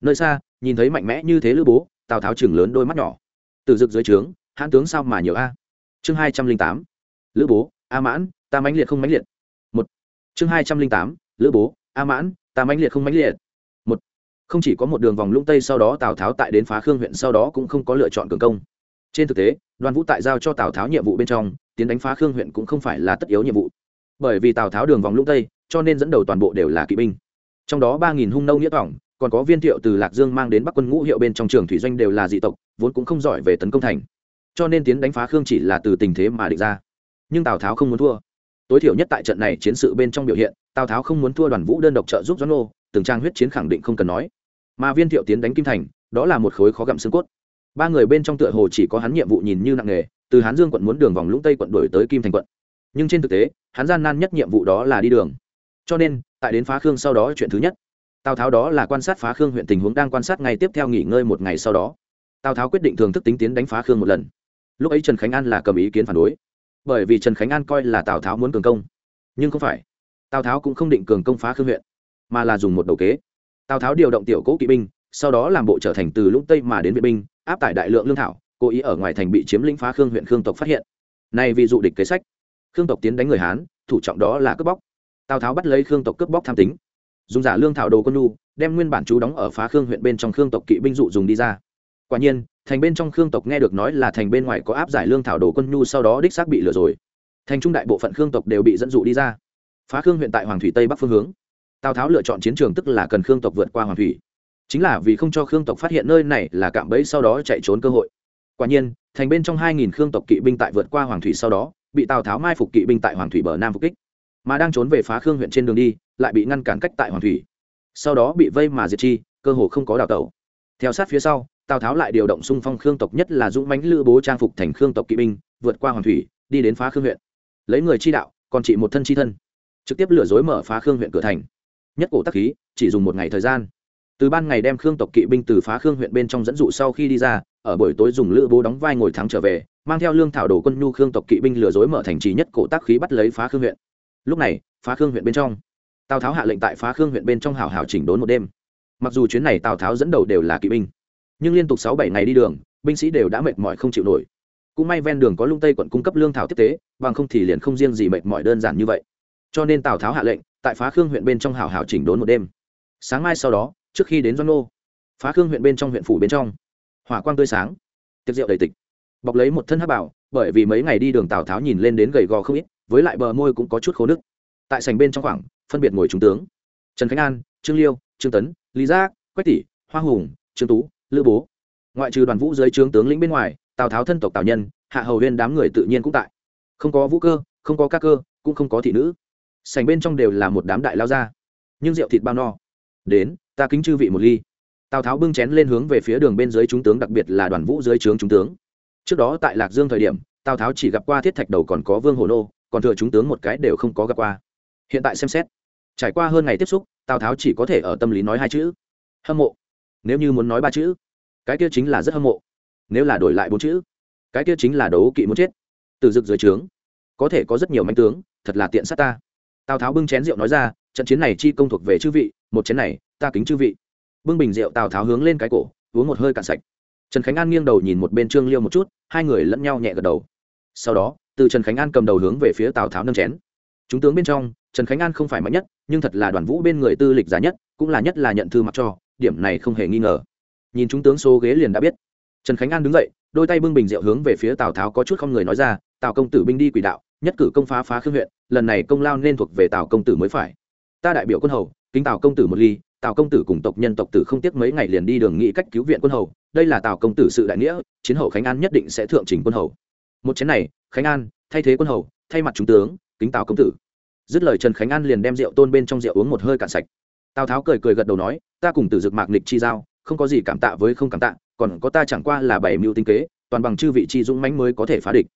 Speaker 1: Nơi xa, nhìn thấy mạnh mẽ như thế lữ bố, tào tháo chừng lớn đôi mắt nhỏ. Từ rực dưới trướng, hãn tướng sao mà nhiều a? Chương hai trăm linh tám, lữ bố, a mãn, ta mãnh liệt không mãnh liệt. Một, chương hai trăm linh tám, lữ bố, a mãn, ta mãnh liệt không mãnh liệt không chỉ có một đường vòng lũng tây sau đó tào tháo tại đến phá khương huyện sau đó cũng không có lựa chọn cường công. Trên thực tế, đoàn vũ tại giao cho tào tháo nhiệm vụ bên trong, tiến đánh phá khương huyện cũng không phải là tất yếu nhiệm vụ. Bởi vì tào tháo đường vòng lũng tây, cho nên dẫn đầu toàn bộ đều là kỵ binh. Trong đó ba nghìn hung nâu nghĩa tỏng còn có viên thiệu từ lạc dương mang đến bắc quân ngũ hiệu bên trong trường thủy doanh đều là dị tộc, vốn cũng không giỏi về tấn công thành. Cho nên tiến đánh phá khương chỉ là từ tình thế mà địch ra. Nhưng tào tháo không muốn thua. Tối thiểu nhất tại trận này chiến sự bên trong biểu hiện, tào tháo không muốn thua đoàn vũ đơn độc trợ giúp doãn nô từng trang huyết chiến khẳng định không cần nói mà viên thiệu tiến đánh kim thành, đó là một khối khó gặm xương cốt. Ba người bên trong tựa hồ chỉ có hắn nhiệm vụ nhìn như nặng nghề từ hán dương quận muốn đường vòng lũng tây quận đổi tới kim thành quận. Nhưng trên thực tế, hắn gian nan nhất nhiệm vụ đó là đi đường. Cho nên, tại đến phá khương sau đó chuyện thứ nhất. Tào tháo đó là quan sát phá khương huyện tình huống đang quan sát ngày tiếp theo nghỉ ngơi một ngày sau đó. Tào tháo quyết định thường thức tính tiến đánh phá khương một lần. Lúc ấy trần khánh an là cầm ý kiến phản đối. Bởi vì trần khánh an coi là tào tháo muốn cường công. Nhưng không phải. Tào tháo cũng không định cường công phá khương huyện, mà là dùng một đầu kế tào tháo điều động tiểu cỗ kỵ binh, sau đó làm bộ trở thành từ lũng tây mà đến viện binh, áp tải đại lượng lương thảo, cố ý ở ngoài thành bị chiếm lĩnh phá khương huyện khương tộc phát hiện. Này vì dụ địch kế sách. Khương tộc tiến đánh người hán, thủ trọng đó là cướp bóc. Tào tháo bắt lấy khương tộc cướp bóc tham tính. Dùng giả lương thảo đồ quân nu đem nguyên bản chú đóng ở phá khương huyện bên trong khương tộc kỵ binh dụ dùng đi ra. Quả nhiên, thành bên trong khương tộc nghe được nói là thành bên ngoài có áp giải lương thảo đồ quân nhu sau đó đích xác bị lừa rồi. Thành trung đại bộ phận khương tộc đều bị dẫn dụ đi ra. Phá khương huyện tại hoàng thủy tây bắc phương hướng tào tháo lựa chọn chiến trường tức là cần khương tộc vượt qua hoàng thủy. Chính là vì không cho khương tộc phát hiện nơi này là cạm bẫy sau đó chạy trốn cơ hội. Quả nhiên, thành bên trong hai nghìn khương tộc kỵ binh tại vượt qua hoàng thủy sau đó, bị tào tháo mai phục kỵ binh tại hoàng thủy bờ nam phục kích. Mà đang trốn về phá khương huyện trên đường đi, lại bị ngăn cản cách tại hoàng thủy. Sau đó bị vây mà diệt chi, cơ hồ không có đào tẩu. Theo sát phía sau, tào tháo lại điều động xung phong khương tộc nhất là dũng Mánh lữ bố trang phục thành khương tộc kỵ binh, vượt qua hoàng thủy, đi đến phá khương huyện. Lấy người chi đạo, còn trị một thân chi thân. Trực tiếp lừa dối mở phá khương huyện cửa thành nhất cổ tắc khí, chỉ dùng một ngày thời gian. Từ ban ngày đem khương tộc kỵ binh từ phá khương huyện bên trong dẫn dụ sau khi đi ra, ở buổi tối dùng lữ bố đóng vai ngồi thắng trở về, mang theo lương thảo đồ quân nhu khương tộc kỵ binh lừa dối mở thành trì nhất cổ tác khí bắt lấy phá khương huyện. Lúc này, phá khương huyện bên trong, tào tháo hạ lệnh tại phá khương huyện bên trong hào hào chỉnh đốn một đêm. Mặc dù chuyến này tào tháo dẫn đầu đều là kỵ binh, nhưng liên tục sáu bảy ngày đi đường, binh sĩ đều đã mệt mỏi không chịu nổi. Cũng may ven đường có lung tây quận cung cấp lương thảo tiếp tế, bằng không thì liền không riêng gì mệt mỏi đơn giản như vậy cho nên tào tháo hạ lệnh tại phá khương huyện bên trong hào hào chỉnh đốn một đêm sáng mai sau đó trước khi đến doanh nô phá khương huyện bên trong huyện phủ bên trong hỏa quang tươi sáng tiệc rượu đầy tịch bọc lấy một thân hát bảo bởi vì mấy ngày đi đường tào tháo nhìn lên đến gầy gò không ít với lại bờ môi cũng có chút khô nước tại sành bên trong khoảng phân biệt ngồi trung tướng trần khánh an trương liêu trương tấn lý giác quách tỷ hoa hùng trương tú lữ bố ngoại trừ đoàn vũ dưới trướng tướng lĩnh bên ngoài tào tháo thân tộc tào nhân hạ hầu huyên đám người tự nhiên cũng tại không có vũ cơ không có các cơ cũng không có thị nữ sành bên trong đều là một đám đại lao ra, nhưng rượu thịt bao no. Đến, ta kính chư vị một ly. Tào tháo bưng chén lên hướng về phía đường bên dưới trung tướng, đặc biệt là đoàn vũ dưới trướng trung tướng. Trước đó tại lạc dương thời điểm, tào tháo chỉ gặp qua thiết thạch đầu còn có vương hồ nô, còn thừa chúng tướng một cái đều không có gặp qua. Hiện tại xem xét, trải qua hơn ngày tiếp xúc, tào tháo chỉ có thể ở tâm lý nói hai chữ. Hâm mộ. Nếu như muốn nói ba chữ, cái kia chính là rất hâm mộ. Nếu là đổi lại bốn chữ, cái kia chính là đấu kỵ muốn chết. Từ rực dưới trướng, có thể có rất nhiều manh tướng, thật là tiện sát ta tào tháo bưng chén rượu nói ra, trận chiến này chi công thuộc về chư vị, một chén này, ta kính chư vị. Bưng bình rượu, tào tháo hướng lên cái cổ, uống một hơi cạn sạch. Trần khánh an nghiêng đầu nhìn một bên trương liêu một chút, hai người lẫn nhau nhẹ gật đầu. Sau đó, từ trần khánh an cầm đầu hướng về phía tào tháo nâng chén. Chúng tướng bên trong, trần khánh an không phải mạnh nhất, nhưng thật là đoàn vũ bên người tư lịch giá nhất, cũng là nhất là nhận thư mặc cho, điểm này không hề nghi ngờ. Nhìn chúng tướng số ghế liền đã biết. Trần khánh an đứng dậy, đôi tay bưng bình rượu hướng về phía tào tháo có chút không người nói ra, tào công tử binh đi quỷ đạo nhất cử công phá phá khương huyện, lần này công lao nên thuộc về tào công tử mới phải. Ta đại biểu quân hầu, kính tào công tử một ly, tào công tử cùng tộc nhân tộc tử không tiếc mấy ngày liền đi đường nghị cách cứu viện quân hầu, đây là tào công tử sự đại nghĩa, chiến hậu khánh an nhất định sẽ thượng trình quân hầu. Một chén này, khánh an, thay thế quân hầu, thay mặt trung tướng, kính tào công tử. Dứt lời trần khánh an liền đem rượu tôn bên trong rượu uống một hơi cạn sạch. Tào tháo cười cười gật đầu nói, ta cùng tử dực mạc nịch chi giao, không có gì cảm tạ với không cảm tạ, còn có ta chẳng qua là bảy mưu tinh kế, toàn bằng chư vị chi dũng mãnh mới có thể phá địch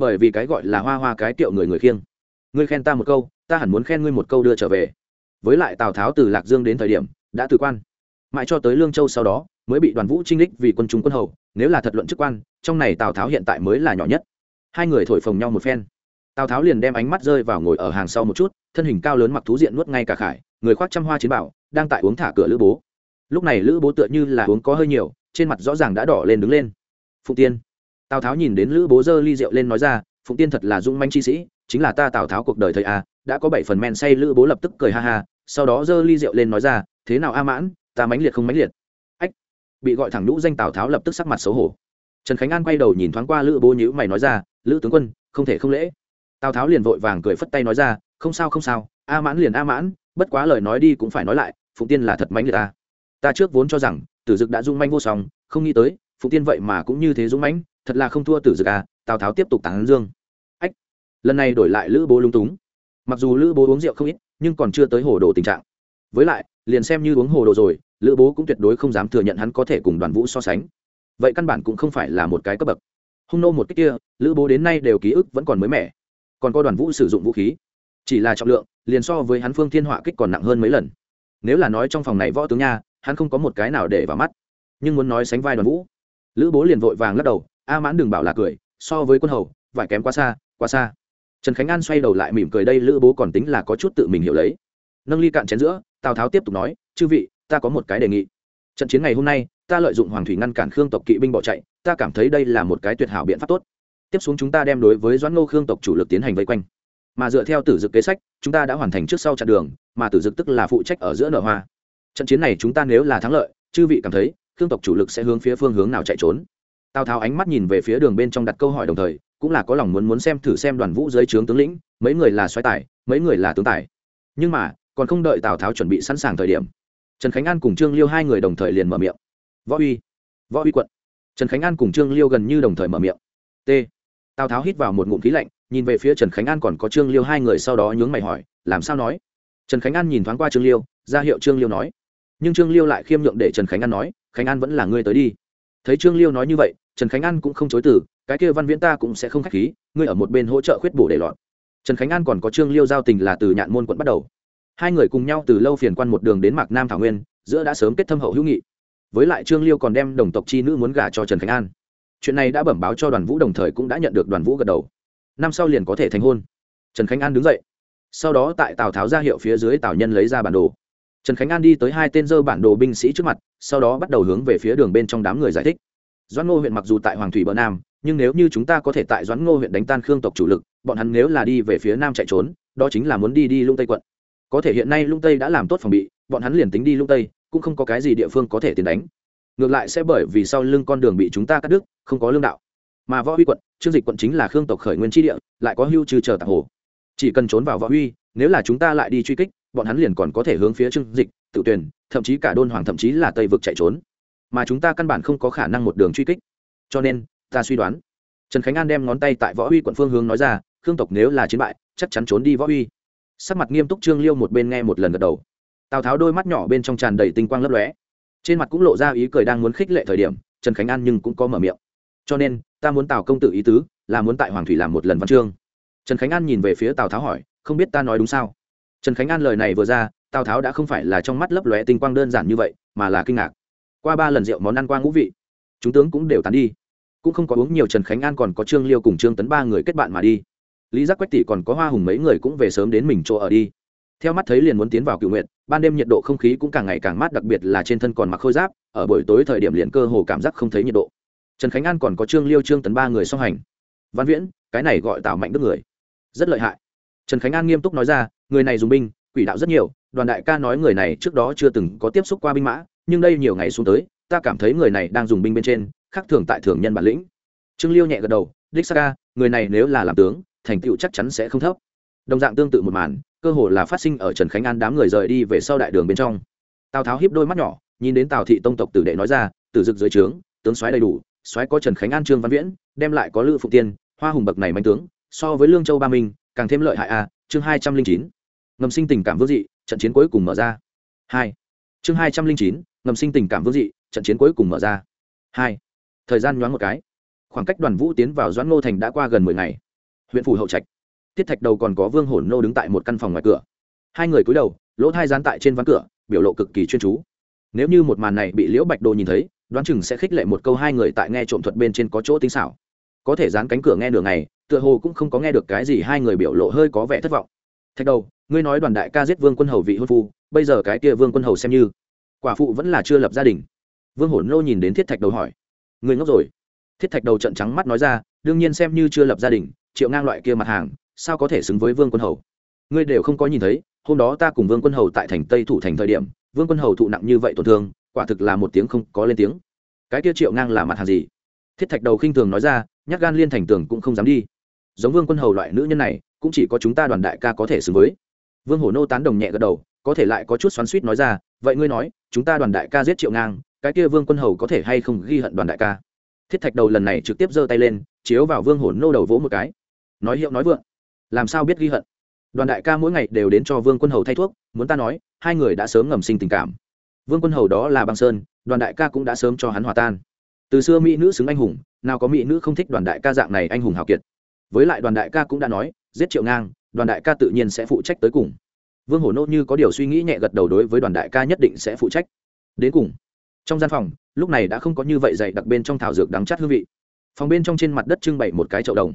Speaker 1: bởi vì cái gọi là hoa hoa cái tiệu người người khiêng. Ngươi khen ta một câu, ta hẳn muốn khen ngươi một câu đưa trở về. Với lại tào tháo từ lạc dương đến thời điểm, đã từ quan. Mãi cho tới lương châu sau đó, mới bị đoàn vũ trinh đích vì quân chúng quân hầu, nếu là thật luận chức quan, trong này tào tháo hiện tại mới là nhỏ nhất. Hai người thổi phồng nhau một phen. Tào tháo liền đem ánh mắt rơi vào ngồi ở hàng sau một chút, thân hình cao lớn mặc thú diện nuốt ngay cả khải, người khoác trăm hoa chiến bảo, đang tại uống thả cửa lữ bố. Lúc này lữ bố tựa như là uống có hơi nhiều, trên mặt rõ ràng đã đỏ lên đứng lên. Phụng tiên tào tháo nhìn đến lữ bố dơ ly rượu lên nói ra, phụng tiên thật là dung manh chi sĩ, chính là ta tào tháo cuộc đời thời a đã có bảy phần men say. Lữ bố lập tức cười ha ha, sau đó dơ ly rượu lên nói ra, thế nào a mãn, ta mãnh liệt không mãnh liệt. Ách, bị gọi thẳng nhũ danh tào tháo lập tức sắc mặt xấu hổ. Trần khánh an quay đầu nhìn thoáng qua lữ bố nhữ mày nói ra, lữ tướng quân, không thể không lễ. Tào tháo liền vội vàng cười phất tay nói ra, không sao không sao, a mãn liền a mãn, bất quá lời nói đi cũng phải nói lại, phụng tiên là thật mãnh liệt ta. Ta trước vốn cho rằng, tử dực đã dung manh vô song, không nghĩ tới, phụng tiên vậy mà cũng như thế dung mãnh thật là không thua tử dực à tào tháo tiếp tục tán dương. Ách, lần này đổi lại lữ bố lung túng. Mặc dù lữ bố uống rượu không ít, nhưng còn chưa tới hồ đồ tình trạng. Với lại, liền xem như uống hồ đồ rồi, lữ bố cũng tuyệt đối không dám thừa nhận hắn có thể cùng đoàn vũ so sánh. Vậy căn bản cũng không phải là một cái cấp bậc. Hung nô một cách kia, lữ bố đến nay đều ký ức vẫn còn mới mẻ. Còn có đoàn vũ sử dụng vũ khí. Chỉ là trọng lượng, liền so với hắn phương thiên họa kích còn nặng hơn mấy lần. Nếu là nói trong phòng này võ tướng nha, hắn không có một cái nào để vào mắt. Nhưng muốn nói sánh vai đoàn vũ, lữ bố liền vội vàng lắc đầu a mãn đừng bảo là cười, so với quân hầu, vải kém quá xa quá xa. Trần khánh an xoay đầu lại mỉm cười, đây lữ bố còn tính là có chút tự mình hiểu lấy. Nâng ly cạn chén giữa, tào tháo tiếp tục nói, chư vị, ta có một cái đề nghị. Trận chiến ngày hôm nay, ta lợi dụng hoàng thủy ngăn cản khương tộc kỵ binh bỏ chạy, ta cảm thấy đây là một cái tuyệt hảo biện pháp tốt. Tiếp xuống chúng ta đem đối với doãn ngô khương tộc chủ lực tiến hành vây quanh. Mà dựa theo tử dực kế sách, chúng ta đã hoàn thành trước sau chặn đường, mà tử dực tức là phụ trách ở giữa nở hoa. Trận chiến này chúng ta nếu là thắng lợi, chư vị cảm thấy khương tộc chủ lực sẽ hướng phía phương hướng nào chạy trốn? Tào tháo ánh mắt nhìn về phía đường bên trong đặt câu hỏi đồng thời, cũng là có lòng muốn muốn xem thử xem đoàn vũ dưới trướng tướng lĩnh, mấy người là xoáy tài, mấy người là tướng tài. Nhưng mà, còn không đợi tào tháo chuẩn bị sẵn sàng thời điểm, trần khánh an cùng trương liêu hai người đồng thời liền mở miệng. Võ uy võ uy quận. Trần khánh an cùng trương liêu gần như đồng thời mở miệng. T. Tào tháo hít vào một ngụm khí lạnh, nhìn về phía trần khánh an còn có trương liêu hai người sau đó nhướng mày hỏi, làm sao nói? Trần khánh an nhìn thoáng qua trương liêu, ra hiệu trương liêu nói. Nhưng trương liêu lại khiêm nhượng để trần khánh an nói, khánh an vẫn là ngươi tới đi. Thấy trương liêu nói như vậy trần khánh an cũng không chối từ, cái kia văn viễn ta cũng sẽ không k h á c h khí, ngươi ở một bên hỗ trợ khuyết bổ để lọt. Trần khánh an còn có trương liêu giao tình là từ nhạn môn quận bắt đầu. Hai người cùng nhau từ lâu phiền quan một đường đến mạc nam thảo nguyên, giữa đã sớm kết thâm hậu hữu nghị. Với lại trương liêu còn đem đồng tộc chi nữ muốn gả cho trần khánh an. Chuyện này đã bẩm báo cho đoàn vũ đồng thời cũng đã nhận được đoàn vũ gật đầu. Năm sau liền có thể thành hôn. Trần khánh an đứng dậy. Sau đó tại tào tháo ra hiệu phía dưới tào nhân lấy ra bản đồ. Trần khánh an đi tới hai tên dơ bản đồ binh sĩ trước mặt, sau đó bắt đầu hướng về phía đường bên trong đám người giải thích doãn ngô huyện mặc dù tại hoàng thủy bờ nam, nhưng nếu như chúng ta có thể tại doãn ngô huyện đánh tan khương tộc chủ lực, bọn hắn nếu là đi về phía nam chạy trốn, đó chính là muốn đi đi lung tây quận. Có thể hiện nay lung tây đã làm tốt phòng bị, bọn hắn liền tính đi lung tây, cũng không có cái gì địa phương có thể tiến đánh. Ngược lại sẽ bởi vì sau lưng con đường bị chúng ta cắt đứt, không có lương đạo. Mà võ huy quận, trương dịch quận chính là khương tộc khởi nguyên tri địa, lại có hưu trừ chờ tạc hồ. Chỉ cần trốn vào võ huy, nếu là chúng ta lại đi truy kích, bọn hắn liền còn có thể hướng phía trương dịch, tự tuyển thậm chí cả đôn hoàng thậm chí là tây vực chạy trốn mà chúng ta căn bản không có khả năng một đường truy kích. Cho nên, ta suy đoán, trần khánh an đem ngón tay tại võ huy quận phương hướng nói ra, khương tộc nếu là chiến bại, chắc chắn trốn đi võ huy. Sắc mặt nghiêm túc trương liêu một bên nghe một lần gật đầu. Tào tháo đôi mắt nhỏ bên trong tràn đầy tinh quang lấp lóe. Trên mặt cũng lộ ra ý cười đang muốn khích lệ thời điểm, trần khánh an nhưng cũng có mở miệng. Cho nên, ta muốn tào công tử ý tứ, là muốn tại hoàng thủy làm một lần văn chương. Trần khánh an nhìn về phía tào tháo hỏi, không biết ta nói đúng sao? Trần khánh an lời này vừa ra, tào tháo đã không phải là trong mắt lấp lóe tinh quang đơn giản như vậy, mà là kinh ngạc qua ba lần rượu món ăn qua ngũ vị, chúng tướng cũng đều tán đi. Cũng không có uống nhiều trần khánh an còn có trương liêu cùng trương tấn ba người kết bạn mà đi. Lý giác quách tỷ còn có hoa hùng mấy người cũng về sớm đến mình chỗ ở đi. Theo mắt thấy liền muốn tiến vào cựu nguyện, ban đêm nhiệt độ không khí cũng càng ngày càng mát, đặc biệt là trên thân còn mặc khôi giáp, ở buổi tối thời điểm liền cơ hồ cảm giác không thấy nhiệt độ. Trần khánh an còn có trương liêu, trương tấn ba người song hành. Văn viễn, cái này gọi tạo mạnh đức người. Rất lợi hại. Trần khánh an nghiêm túc nói ra, người này dùng binh, quỷ đạo rất nhiều, đoàn đại ca nói người này trước đó chưa từng có tiếp xúc qua binh mã nhưng đây nhiều ngày xuống tới, ta cảm thấy người này đang dùng binh bên trên, khác thường tại thường nhân bản lĩnh. Trương liêu nhẹ gật đầu, đích saka người này nếu là làm tướng, thành tựu chắc chắn sẽ không thấp. Đồng dạng tương tự một màn, cơ hồ là phát sinh ở trần khánh an đám người rời đi về sau đại đường bên trong. Tào tháo hiếp đôi mắt nhỏ, nhìn đến tào thị tông tộc tử đệ nói ra, tử dực dưới trướng, tướng soái đầy đủ, soái có trần khánh an, trương văn viễn, đem lại có lữ phụ tiên, hoa hùng bậc này manh tướng, so với lương châu ba minh càng thêm lợi hại a. Chương hai trăm linh chín. Ngầm sinh tình cảm vô dị, trận chiến cuối cùng mở ra. Hai. Chương hai trăm linh chín ngầm sinh tình cảm vương dị, trận chiến cuối cùng mở ra. Hai, thời gian nhoáng một cái. Khoảng cách đoàn vũ tiến vào doãn ngô thành đã qua gần mười ngày. Huyện phủ hậu trạch. Thiết thạch đầu còn có vương hổn nô đứng tại một căn phòng ngoài cửa. Hai người cúi đầu, lỗ thai dán tại trên ván cửa, biểu lộ cực kỳ chuyên chú. Nếu như một màn này bị liễu bạch đồ nhìn thấy, đoán chừng sẽ khích lệ một câu hai người tại nghe trộm thuật bên trên có chỗ tinh xảo. Có thể dán cánh cửa nghe nửa ngày, tựa hồ cũng không có nghe được cái gì hai người biểu lộ hơi có vẻ thất vọng. Thạch đầu, ngươi nói đoàn đại ca giết vương quân hầu vị hôn phu, bây giờ cái kia vương quân hầu xem như quả phụ vẫn là chưa lập gia đình. Vương hổn nô nhìn đến thiết thạch đầu hỏi người ngốc rồi? Thiết thạch đầu trận trắng mắt nói ra, đương nhiên xem như chưa lập gia đình, triệu ngang loại kia mặt hàng, sao có thể xứng với vương quân hầu? Ngươi đều không có nhìn thấy, hôm đó ta cùng vương quân hầu tại thành tây thủ thành thời điểm, vương quân hầu thụ nặng như vậy tổn thương, quả thực là một tiếng không có lên tiếng. Cái kia triệu ngang là mặt hàng gì? Thiết thạch đầu khinh thường nói ra nhắc gan liên thành tường cũng không dám đi. Giống vương quân hầu loại nữ nhân này, cũng chỉ có chúng ta đoàn đại ca có thể xứng với. Vương hổ nô tán đồng nhẹ gật đầu có thể lại có chút xoắn suýt nói ra, vậy ngươi nói, chúng ta đoàn đại ca giết triệu ngang, cái kia vương quân hầu có thể hay không ghi hận đoàn đại ca? Thiết thạch đầu lần này trực tiếp giơ tay lên, chiếu vào vương hổn nô đầu vỗ một cái. Nói hiệu nói vượng. Làm sao biết ghi hận? Đoàn đại ca mỗi ngày đều đến cho vương quân hầu thay thuốc, muốn ta nói, hai người đã sớm ngầm sinh tình cảm. Vương quân hầu đó là băng sơn, đoàn đại ca cũng đã sớm cho hắn hòa tan. Từ xưa mỹ nữ xứng anh hùng, nào có mỹ nữ không thích đoàn đại ca dạng này anh hùng hào kiệt. Với lại đoàn đại ca cũng đã nói, giết triệu ngang, đoàn đại ca tự nhiên sẽ phụ trách tới cùng vương hổ nô như có điều suy nghĩ nhẹ gật đầu đối với đoàn đại ca nhất định sẽ phụ trách. Đến cùng, trong gian phòng, lúc này đã không có như vậy dày đặc bên trong thảo dược đắng chát hương vị. Phòng bên trong trên mặt đất trưng bày một cái chậu đồng.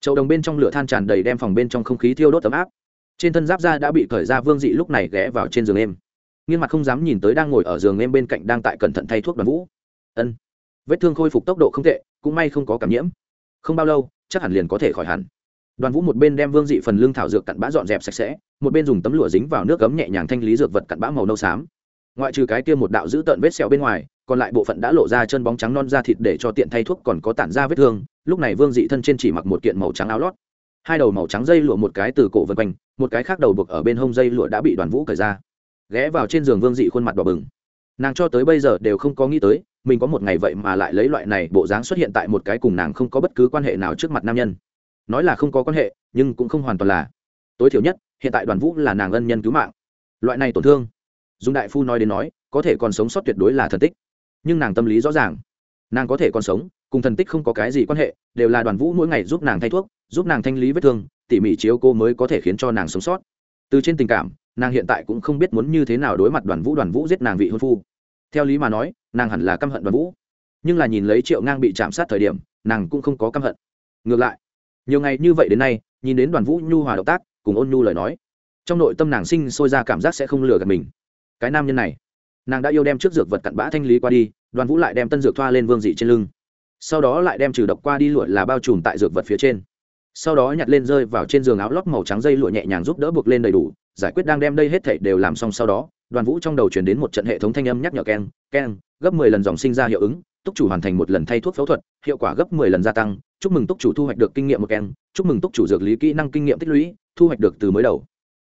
Speaker 1: Chậu đồng bên trong lửa than tràn đầy đem phòng bên trong không khí thiêu đốt ấm áp. Trên thân giáp da đã bị cởi ra vương dị lúc này ghé vào trên giường em. Nghiên mặt không dám nhìn tới đang ngồi ở giường em bên cạnh đang tại cẩn thận thay thuốc đoàn vũ. Ân. Vết thương khôi phục tốc độ không tệ, cũng may không có cảm nhiễm. Không bao lâu, chắc hẳn liền có thể khỏi hẳn đoàn vũ một bên đem vương dị phần lương thảo dược cặn bã dọn dẹp sạch sẽ, một bên dùng tấm lụa dính vào nước cấm nhẹ nhàng thanh lý dược vật cặn bã màu nâu xám. Ngoại trừ cái kia một đạo giữ tợn vết sẹo bên ngoài, còn lại bộ phận đã lộ ra chân bóng trắng non da thịt để cho tiện thay thuốc còn có tản ra vết thương. Lúc này vương dị thân trên chỉ mặc một kiện màu trắng áo lót. Hai đầu màu trắng dây lụa một cái từ cổ vân quanh, một cái khác đầu buộc ở bên hông dây lụa đã bị đoàn vũ cởi ra. Ghé vào trên giường vương dị khuôn mặt đỏ bừng. Nàng cho tới bây giờ đều không có nghĩ tới, mình có một ngày vậy mà lại lấy loại này bộ dáng xuất hiện tại một cái cùng nàng không có bất cứ quan hệ nào trước mặt nam nhân nói là không có quan hệ, nhưng cũng không hoàn toàn là. Tối thiểu nhất, hiện tại đoàn vũ là nàng ân nhân cứu mạng. Loại này tổn thương, dung đại phu nói đến nói, có thể còn sống sót tuyệt đối là thần tích. Nhưng nàng tâm lý rõ ràng. Nàng có thể còn sống, cùng thần tích không có cái gì quan hệ, đều là đoàn vũ mỗi ngày giúp nàng thay thuốc, giúp nàng thanh lý vết thương, tỉ mỉ chiếu cô mới có thể khiến cho nàng sống sót. Từ trên tình cảm, nàng hiện tại cũng không biết muốn như thế nào đối mặt đoàn vũ đoàn vũ giết nàng vị hôn phu. Theo lý mà nói, nàng hẳn là căm hận đoàn vũ. Nhưng là nhìn lấy triệu ngang bị chạm sát thời điểm, nàng cũng không có căm hận. Ngược lại nhiều ngày như vậy đến nay, nhìn đến đoàn vũ nhu hòa động tác, cùng ôn nhu lời nói, trong nội tâm nàng sinh sôi ra cảm giác sẽ không lừa gạt mình. Cái nam nhân này, nàng đã yêu đem trước dược vật cặn bã thanh lý qua đi, đoàn vũ lại đem tân dược thoa lên vương dị trên lưng. Sau đó lại đem trừ độc qua đi lụa là bao trùm tại dược vật phía trên. Sau đó nhặt lên rơi vào trên giường áo lót màu trắng dây lụa nhẹ nhàng giúp đỡ buộc lên đầy đủ, giải quyết đang đem đây hết thảy đều làm xong sau đó, đoàn vũ trong đầu chuyển đến một trận hệ thống thanh âm nhắc nhở keng keng, gấp mười lần dòng sinh ra hiệu ứng túc chủ hoàn thành một lần thay thuốc phẫu thuật, hiệu quả gấp mười lần gia tăng. Chúc mừng túc chủ thu hoạch được kinh nghiệm một keng chúc mừng túc chủ dược lý kỹ năng kinh nghiệm tích lũy, thu hoạch được từ mới đầu.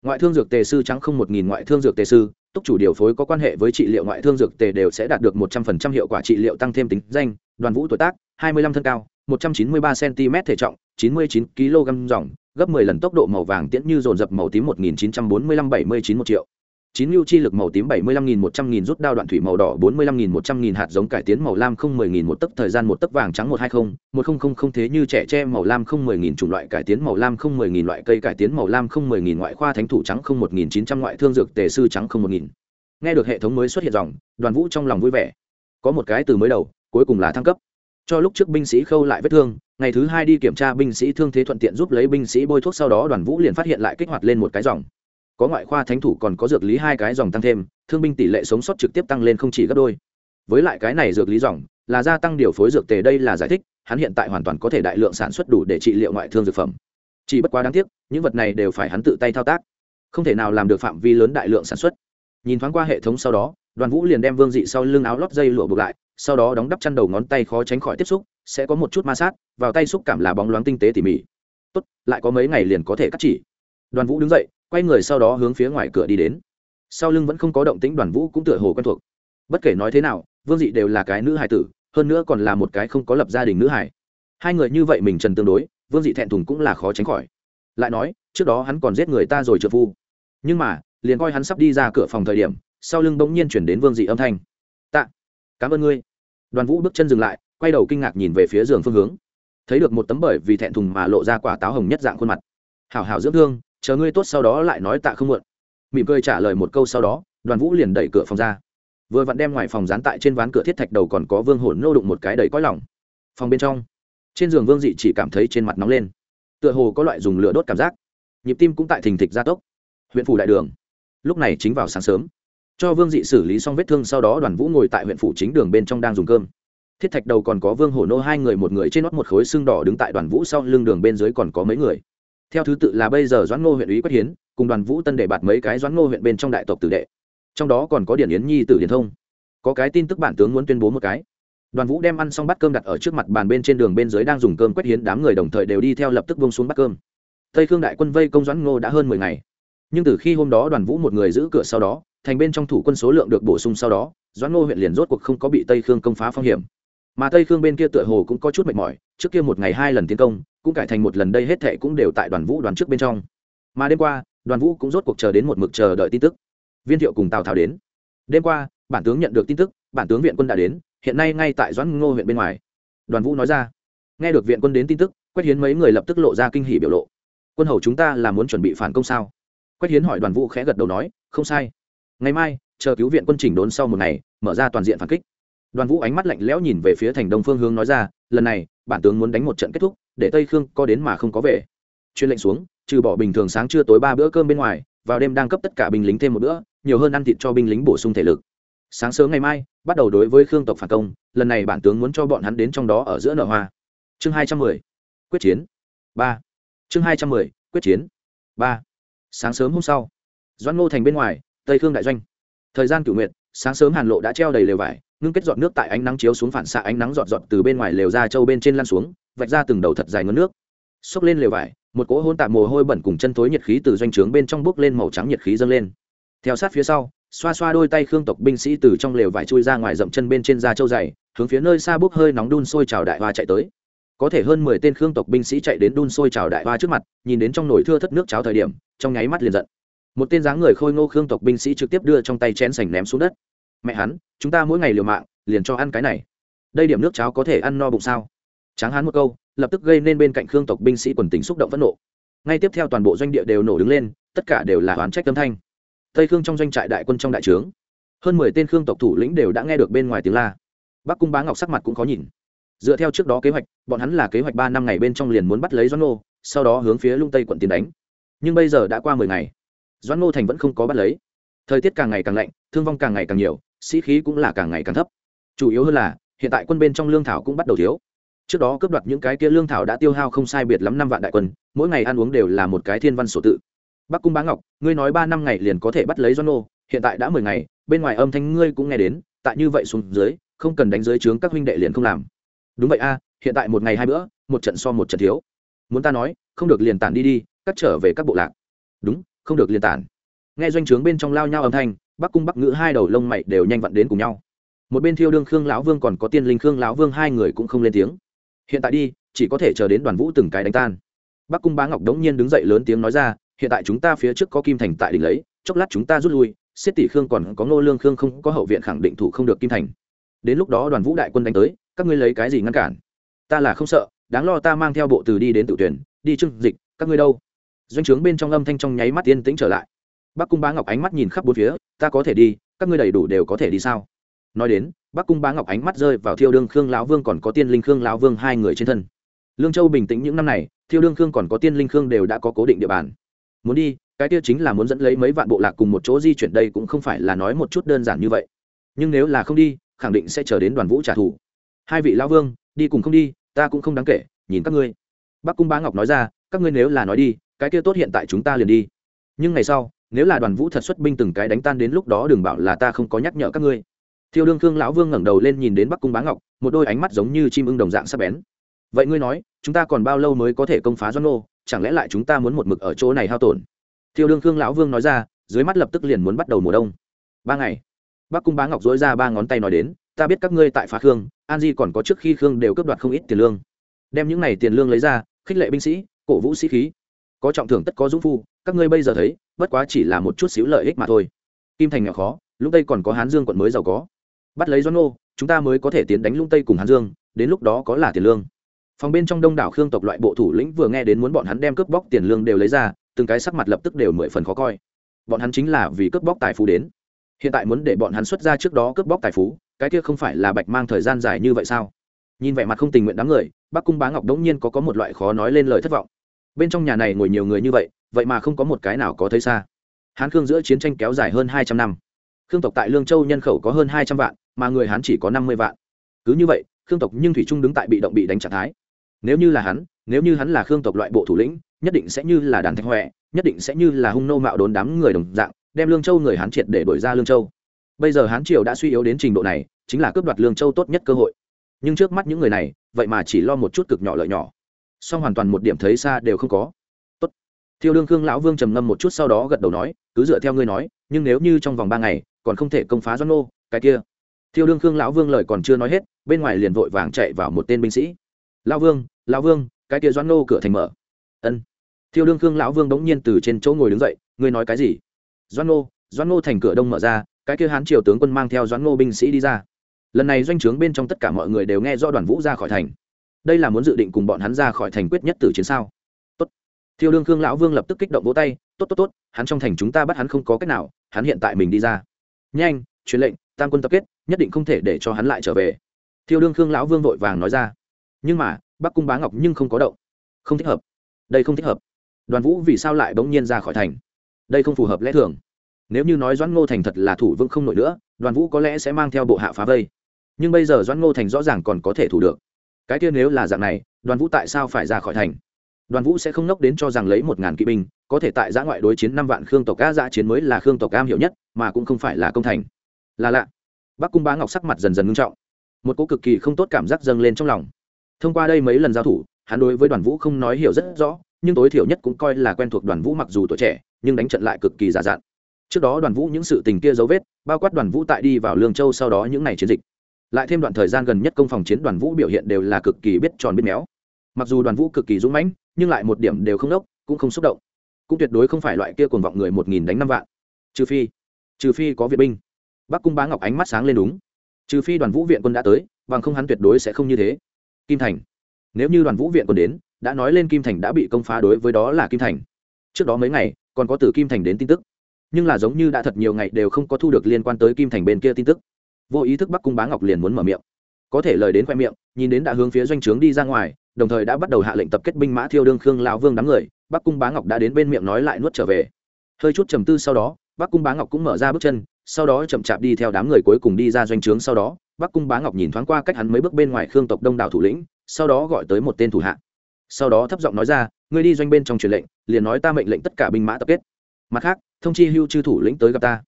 Speaker 1: Ngoại thương dược tề sư trắng không một nghìn ngoại thương dược tề sư, túc chủ điều phối có quan hệ với trị liệu ngoại thương dược tề đều sẽ đạt được một trăm phần trăm hiệu quả trị liệu tăng thêm tính danh, đoàn vũ tuổi tác, hai mươi lăm thân cao, một trăm chín mươi ba cm thể trọng, chín mươi chín kg dòng, gấp mười lần tốc độ màu vàng tiễn như dồn dập màu tím một nghìn chín trăm bốn mươi lăm bảy mươi chín một triệu chín lưu chi lực màu tím bảy mươi lăm nghìn một trăm nghìn rút đao đoạn thủy màu đỏ bốn mươi lăm nghìn một trăm nghìn hạt giống cải tiến màu lam không mười nghìn một tấc thời gian một tấc vàng trắng một hai không, một không không không thế như trẻ tre màu lam không mười nghìn chủng loại cải tiến màu lam không mười nghìn loại cây cải tiến màu lam không mười nghìn ngoại khoa thánh thủ trắng không một nghìn chín trăm ngoại thương dược tề sư trắng không một nghìn. Nghe được hệ thống mới xuất hiện dòng, đoàn vũ trong lòng vui vẻ. Có một cái từ mới đầu, cuối cùng là thăng cấp. Cho lúc trước binh sĩ khâu lại vết thương, ngày thứ hai đi kiểm tra binh sĩ thương thế thuận tiện giúp lấy binh sĩ bôi thuốc sau đó đoàn vũ liền phát hiện lại kích hoạt lên một cái dòng có ngoại khoa thánh thủ còn có dược lý hai cái dòng tăng thêm, thương binh tỷ lệ sống sót trực tiếp tăng lên không chỉ gấp đôi. Với lại cái này dược lý dòng, là gia tăng điều phối dược tề đây là giải thích, hắn hiện tại hoàn toàn có thể đại lượng sản xuất đủ để trị liệu ngoại thương dược phẩm. Chỉ bất quá đáng tiếc, những vật này đều phải hắn tự tay thao tác. Không thể nào làm được phạm vi lớn đại lượng sản xuất. Nhìn thoáng qua hệ thống sau đó, đoàn vũ liền đem vương dị sau lưng áo lót dây lụa buộc lại, sau đó đóng đắp chăn đầu ngón tay khó tránh khỏi tiếp xúc, sẽ có một chút ma sát, vào tay xúc cảm là bóng loáng tinh tế tỉ mỉ. Tốt, lại có mấy ngày liền có thể cắt chỉ. Đoàn vũ đứng dậy quay người sau đó hướng phía ngoài cửa đi đến. Sau lưng vẫn không có động tĩnh, đoàn vũ cũng tựa hồ quen thuộc. Bất kể nói thế nào, vương dị đều là cái nữ hài tử, hơn nữa còn là một cái không có lập gia đình nữ hài. Hai người như vậy mình trần tương đối, vương dị thẹn thùng cũng là khó tránh khỏi. Lại nói, trước đó hắn còn giết người ta rồi trợ phu. Nhưng mà, liền coi hắn sắp đi ra cửa phòng thời điểm, sau lưng bỗng nhiên chuyển đến vương dị âm thanh. Tạ, cảm ơn ngươi. Đoàn vũ bước chân dừng lại, quay đầu kinh ngạc nhìn về phía giường phương hướng. Thấy được một tấm bởi vì thẹn thùng mà lộ ra quả táo hồng nhất dạng khuôn mặt. Hảo hảo dưỡng thương chờ ngươi tốt sau đó lại nói tạ không muộn. Mỉm cười trả lời một câu sau đó, đoàn vũ liền đẩy cửa phòng ra. Vừa vặn đem ngoài phòng dán tại trên ván cửa thiết thạch đầu còn có vương hồn nô đụng một cái đầy cõi lỏng phòng bên trong, trên giường vương dị chỉ cảm thấy trên mặt nóng lên. Tựa hồ có loại dùng lửa đốt cảm giác. Nhịp tim cũng tại thình thịch gia tốc. Huyện phủ đại đường. Lúc này chính vào sáng sớm. Cho vương dị xử lý xong vết thương sau đó đoàn vũ ngồi tại huyện phủ chính đường bên trong đang dùng cơm. Thiết thạch đầu còn có vương hổ nô hai người, một người trên nót một khối xương đỏ đứng tại đoàn vũ sau lưng đường bên dưới còn có mấy người theo thứ tự là bây giờ doãn ngô huyện ủy quách hiến, cùng đoàn vũ tân để bạt mấy cái doãn ngô huyện bên trong đại tộc tử đệ. Trong đó còn có điển yến nhi tử điển thông. Có cái tin tức bản tướng muốn tuyên bố một cái. Đoàn vũ đem ăn xong bát cơm đặt ở trước mặt bàn bên trên đường bên dưới đang dùng cơm quét hiến đám người đồng thời đều đi theo lập tức bông xuống bát cơm. Tây khương đại quân vây công doãn ngô đã hơn mười ngày. Nhưng từ khi hôm đó đoàn vũ một người giữ cửa sau đó, thành bên trong thủ quân số lượng được bổ sung sau đó, doãn ngô huyện liền rốt cuộc không có bị tây khương công phá phong hiểm mà tây khương bên kia tựa hồ cũng có chút mệt mỏi trước kia một ngày hai lần tiến công cũng cải thành một lần đây hết thệ cũng đều tại đoàn vũ đoàn trước bên trong mà đêm qua đoàn vũ cũng rốt cuộc chờ đến một mực chờ đợi tin tức viên thiệu cùng tào tháo đến đêm qua bản tướng nhận được tin tức bản tướng viện quân đã đến hiện nay ngay tại doãn ngô huyện bên ngoài đoàn vũ nói ra nghe được viện quân đến tin tức quách hiến mấy người lập tức lộ ra kinh hỉ biểu lộ quân hầu chúng ta là muốn chuẩn bị phản công sao quách hiến hỏi đoàn vũ khẽ gật đầu nói không sai ngày mai chờ cứu viện quân chỉnh đốn sau một ngày mở ra toàn diện phản kích đoàn vũ ánh mắt lạnh lẽo nhìn về phía thành đông phương hướng nói ra, lần này, bản tướng muốn đánh một trận kết thúc, để tây khương có đến mà không có về. Chuyên lệnh xuống, trừ bỏ bình thường sáng trưa tối ba bữa cơm bên ngoài, vào đêm đang cấp tất cả binh lính thêm một bữa, nhiều hơn ăn thịt cho binh lính bổ sung thể lực. Sáng sớm ngày mai, bắt đầu đối với khương tộc phản công, lần này bản tướng muốn cho bọn hắn đến trong đó ở giữa nợ hoa. Chương hai trăm mười, quyết chiến. Ba. Chương hai trăm mười, quyết chiến. Ba. Sáng sớm hôm sau, doãn ngô thành bên ngoài, tây khương đại doanh. Thời gian cửu nguyện sáng sớm hàn lộ đã treo đầy lều vải ngưng kết giọt nước tại ánh nắng chiếu xuống phản xạ ánh nắng giọt giọt từ bên ngoài lều ra châu bên trên lan xuống, vạch ra từng đầu thật dài ngấn nước. Xốc lên lều vải, một cỗ hôn tạp mồ hôi bẩn cùng chân thối nhiệt khí từ doanh trướng bên trong bước lên màu trắng nhiệt khí dâng lên. Theo sát phía sau, xoa xoa đôi tay khương tộc binh sĩ từ trong lều vải chui ra ngoài dậm chân bên trên da châu dày, hướng phía nơi xa bốc hơi nóng đun sôi trào đại hoa chạy tới. Có thể hơn mười tên khương tộc binh sĩ chạy đến đun sôi trào đại hoa trước mặt, nhìn đến trong nồi thưa thất nước cháo thời điểm, trong nháy mắt liền giận. Một tên dáng người khôi ngô khương tộc binh sĩ trực tiếp đưa trong tay chén sành ném xuống đất mẹ hắn, chúng ta mỗi ngày liều mạng, liền cho ăn cái này. Đây điểm nước cháo có thể ăn no bụng sao? Tráng hắn một câu, lập tức gây nên bên cạnh khương tộc binh sĩ quần tính xúc động phẫn nộ. Ngay tiếp theo toàn bộ doanh địa đều nổ đứng lên, tất cả đều là oán trách âm thanh. Tây khương trong doanh trại đại quân trong đại trướng, hơn mười tên khương tộc thủ lĩnh đều đã nghe được bên ngoài tiếng la. Bắc cung bá ngọc sắc mặt cũng khó nhìn. Dựa theo trước đó kế hoạch, bọn hắn là kế hoạch ba năm ngày bên trong liền muốn bắt lấy doãn nô sau đó hướng phía lung tây quận tiến đánh. Nhưng bây giờ đã qua mười ngày, doãn nô thành vẫn không có bắt lấy. Thời tiết càng ngày càng lạnh, thương vong càng ngày càng nhiều sĩ khí cũng là càng ngày càng thấp. Chủ yếu hơn là, hiện tại quân bên trong lương thảo cũng bắt đầu thiếu. Trước đó cướp đoạt những cái kia lương thảo đã tiêu hao không sai biệt lắm năm vạn đại quân, mỗi ngày ăn uống đều là một cái thiên văn sổ tự. Bắc cung bá ngọc, ngươi nói ba năm ngày liền có thể bắt lấy do nô, hiện tại đã mười ngày, bên ngoài âm thanh ngươi cũng nghe đến, tại như vậy xuống dưới, không cần đánh dưới trướng các huynh đệ liền không làm. Đúng vậy a, hiện tại một ngày hai bữa, một trận so một trận thiếu. Muốn ta nói, không được liền tản đi đi, cắt trở về các bộ lạc. Đúng, không được liền tản. Nghe doanh trướng bên trong lao nhau âm thanh bắc cung bắc ngữ hai đầu lông mày đều nhanh vặn đến cùng nhau. Một bên thiêu đương khương lão vương còn có tiên linh khương lão vương hai người cũng không lên tiếng. Hiện tại đi, chỉ có thể chờ đến đoàn vũ từng cái đánh tan. Bắc cung bá ngọc đống nhiên đứng dậy lớn tiếng nói ra, hiện tại chúng ta phía trước có kim thành tại đỉnh lấy, chốc lát chúng ta rút lui xiết tỷ khương còn có ngô lương khương không có hậu viện khẳng định thủ không được kim thành. Đến lúc đó đoàn vũ đại quân đánh tới, các ngươi lấy cái gì ngăn cản? Ta là không sợ, đáng lo ta mang theo bộ từ đi đến tự tuyển, đi trưng dịch, các ngươi đâu? Doanh trướng bên trong âm thanh trong nháy mắt yên tĩnh trở lại bắc cung bá ngọc ánh mắt nhìn khắp bốn phía, ta có thể đi, các ngươi đầy đủ đều có thể đi sao? Nói đến, bắc cung bá ngọc ánh mắt rơi vào thiêu đương khương lão vương còn có tiên linh khương lão vương hai người trên thân. Lương châu bình tĩnh những năm này, thiêu đương khương còn có tiên linh khương đều đã có cố định địa bàn. Muốn đi, cái tiêu chính là muốn dẫn lấy mấy vạn bộ lạc cùng một chỗ di chuyển đây cũng không phải là nói một chút đơn giản như vậy. Nhưng nếu là không đi, khẳng định sẽ chờ đến đoàn vũ trả thù. Hai vị lão vương, đi cùng không đi, ta cũng không đáng kể, nhìn các ngươi. Bắc cung bá ngọc nói ra, các ngươi nếu là nói đi, cái kia tốt hiện tại chúng ta liền đi. Nhưng ngày sau nếu là đoàn vũ thật xuất binh từng cái đánh tan đến lúc đó đừng bảo là ta không có nhắc nhở các ngươi. Thiêu đương khương lão vương ngẩng đầu lên nhìn đến bắc cung bá ngọc, một đôi ánh mắt giống như chim ưng đồng dạng sắp bén. Vậy ngươi nói, chúng ta còn bao lâu mới có thể công phá doan nô chẳng lẽ lại chúng ta muốn một mực ở chỗ này hao tổn? Thiêu đương khương lão vương nói ra, dưới mắt lập tức liền muốn bắt đầu mùa đông. Ba ngày. Bắc cung bá ngọc dối ra ba ngón tay nói đến, ta biết các ngươi tại phá khương, an di còn có trước khi khương đều cướp đoạt không ít tiền lương. Đem những này tiền lương lấy ra, khích lệ binh sĩ, cổ vũ sĩ khí có trọng thưởng tất có dũng phu, các ngươi bây giờ thấy, bất quá chỉ là một chút xíu lợi ích mà thôi. Kim thành nghèo khó lúc đây còn có hán dương quận mới giàu có. Bắt lấy doan nô chúng ta mới có thể tiến đánh lung tây cùng hán dương, đến lúc đó có là tiền lương. Phòng bên trong đông đảo khương tộc loại bộ thủ lĩnh vừa nghe đến muốn bọn hắn đem cướp bóc tiền lương đều lấy ra, từng cái sắc mặt lập tức đều mười phần khó coi. Bọn hắn chính là vì cướp bóc tài phú đến. Hiện tại muốn để bọn hắn xuất ra trước đó cướp bóc tài phú, cái kia không phải là bạch mang thời gian dài như vậy sao? Nhìn vẻ mặt không tình nguyện đám người bác cung bá ngọc đống nhiên có có một loại khó nói lên lời thất vọng bên trong nhà này ngồi nhiều người như vậy vậy mà không có một cái nào có thấy xa. Hán khương giữa chiến tranh kéo dài hơn hai trăm năm. Khương tộc tại lương châu nhân khẩu có hơn hai trăm vạn, mà người hán chỉ có năm mươi vạn. Cứ như vậy, khương tộc nhưng thủy trung đứng tại bị động bị đánh trạng thái. Nếu như là hắn, nếu như hắn là khương tộc loại bộ thủ lĩnh, nhất định sẽ như là đàn thanh huệ nhất định sẽ như là hung nô mạo đốn đám người đồng dạng, đem lương châu người hán triệt để đổi ra lương châu. Bây giờ hán triều đã suy yếu đến trình độ này, chính là cướp đoạt lương châu tốt nhất cơ hội. Nhưng trước mắt những người này, vậy mà chỉ lo một chút cực nhỏ lợi nhỏ song hoàn toàn một điểm thấy xa đều không có. Tốt. thiêu đương khương lão vương trầm ngâm một chút sau đó gật đầu nói, cứ dựa theo ngươi nói, nhưng nếu như trong vòng ba ngày, còn không thể công phá doan nô cái kia. Thiêu đương khương lão vương lời còn chưa nói hết, bên ngoài liền vội vàng chạy vào một tên binh sĩ. Lão vương lão vương, cái kia doan nô cửa thành mở. Ân. Thiêu đương khương lão vương đống nhiên từ trên chỗ ngồi đứng dậy, ngươi nói cái gì? Doan nô doan nô thành cửa đông mở ra, cái kia hán triều tướng quân mang theo doãn nô binh sĩ đi ra. Lần này doanh trướng bên trong tất cả mọi người đều nghe do đoàn vũ ra khỏi thành đây là muốn dự định cùng bọn hắn ra khỏi thành quyết nhất tử chiến sao? Tốt. Thiêu đương khương lão vương lập tức kích động vỗ tay, tốt tốt tốt, hắn trong thành chúng ta bắt hắn không có cách nào, hắn hiện tại mình đi ra. Nhanh, truyền lệnh, tam quân tập kết, nhất định không thể để cho hắn lại trở về. Thiêu đương khương lão vương vội vàng nói ra. Nhưng mà, bắc cung bá ngọc nhưng không có động. Không thích hợp. Đây không thích hợp. Đoàn vũ vì sao lại bỗng nhiên ra khỏi thành? Đây không phù hợp lẽ thường. Nếu như nói doãn ngô thành thật là thủ vững không nổi nữa, đoàn vũ có lẽ sẽ mang theo bộ hạ phá vây. Nhưng bây giờ doãn ngô thành rõ ràng còn có thể thủ được cái kia nếu là dạng này, đoàn vũ tại sao phải ra khỏi thành? Đoàn vũ sẽ không nốc đến cho rằng lấy một ngàn kỵ binh, có thể tại giã ngoại đối chiến năm vạn khương tộc ca giã chiến mới là khương tộc cam hiểu nhất, mà cũng không phải là công thành. Là lạ. Bắc cung bá ngọc sắc mặt dần dần ngưng trọng. Một cô cực kỳ không tốt cảm giác dâng lên trong lòng. Thông qua đây mấy lần giao thủ, hắn đối với đoàn vũ không nói hiểu rất rõ, nhưng tối thiểu nhất cũng coi là quen thuộc đoàn vũ mặc dù tuổi trẻ, nhưng đánh trận lại cực kỳ giả dạn. Trước đó đoàn vũ những sự tình kia dấu vết, bao quát đoàn vũ tại đi vào lương châu sau đó những ngày chiến dịch lại thêm đoạn thời gian gần nhất công phòng chiến đoàn vũ biểu hiện đều là cực kỳ biết tròn biết méo. Mặc dù đoàn vũ cực kỳ dũng mãnh, nhưng lại một điểm đều không đốc, cũng không xúc động. Cũng tuyệt đối không phải loại kia cuồng vọng người một nghìn đánh năm vạn. Trừ phi trừ phi có viện binh. Bắc cung bá ngọc ánh mắt sáng lên đúng. Trừ phi đoàn vũ viện quân đã tới, bằng không hắn tuyệt đối sẽ không như thế. Kim thành. Nếu như đoàn vũ viện quân đến, đã nói lên kim thành đã bị công phá đối với đó là kim thành. Trước đó mấy ngày, còn có từ kim thành đến tin tức. Nhưng là giống như đã thật nhiều ngày đều không có thu được liên quan tới kim thành bên kia tin tức vô ý thức bắc cung bá ngọc liền muốn mở miệng. Có thể lời đến khoe miệng, nhìn đến đã hướng phía doanh trướng đi ra ngoài, đồng thời đã bắt đầu hạ lệnh tập kết binh mã thiêu đương khương lao vương đám người, bắc cung bá ngọc đã đến bên miệng nói lại nuốt trở về. Hơi chút trầm tư sau đó, bắc cung bá ngọc cũng mở ra bước chân, sau đó chậm chạp đi theo đám người cuối cùng đi ra doanh trướng sau đó, bắc cung bá ngọc nhìn thoáng qua cách hắn mấy bước bên ngoài khương tộc đông đảo thủ lĩnh, sau đó gọi tới một tên thủ hạ. Sau đó thấp giọng nói ra, ngươi đi doanh bên trong truyền lệnh, liền nói ta mệnh lệnh tất cả binh mã tập kết. Mặt khác, thông chi hưu chư thủ lĩnh tới gặp ta.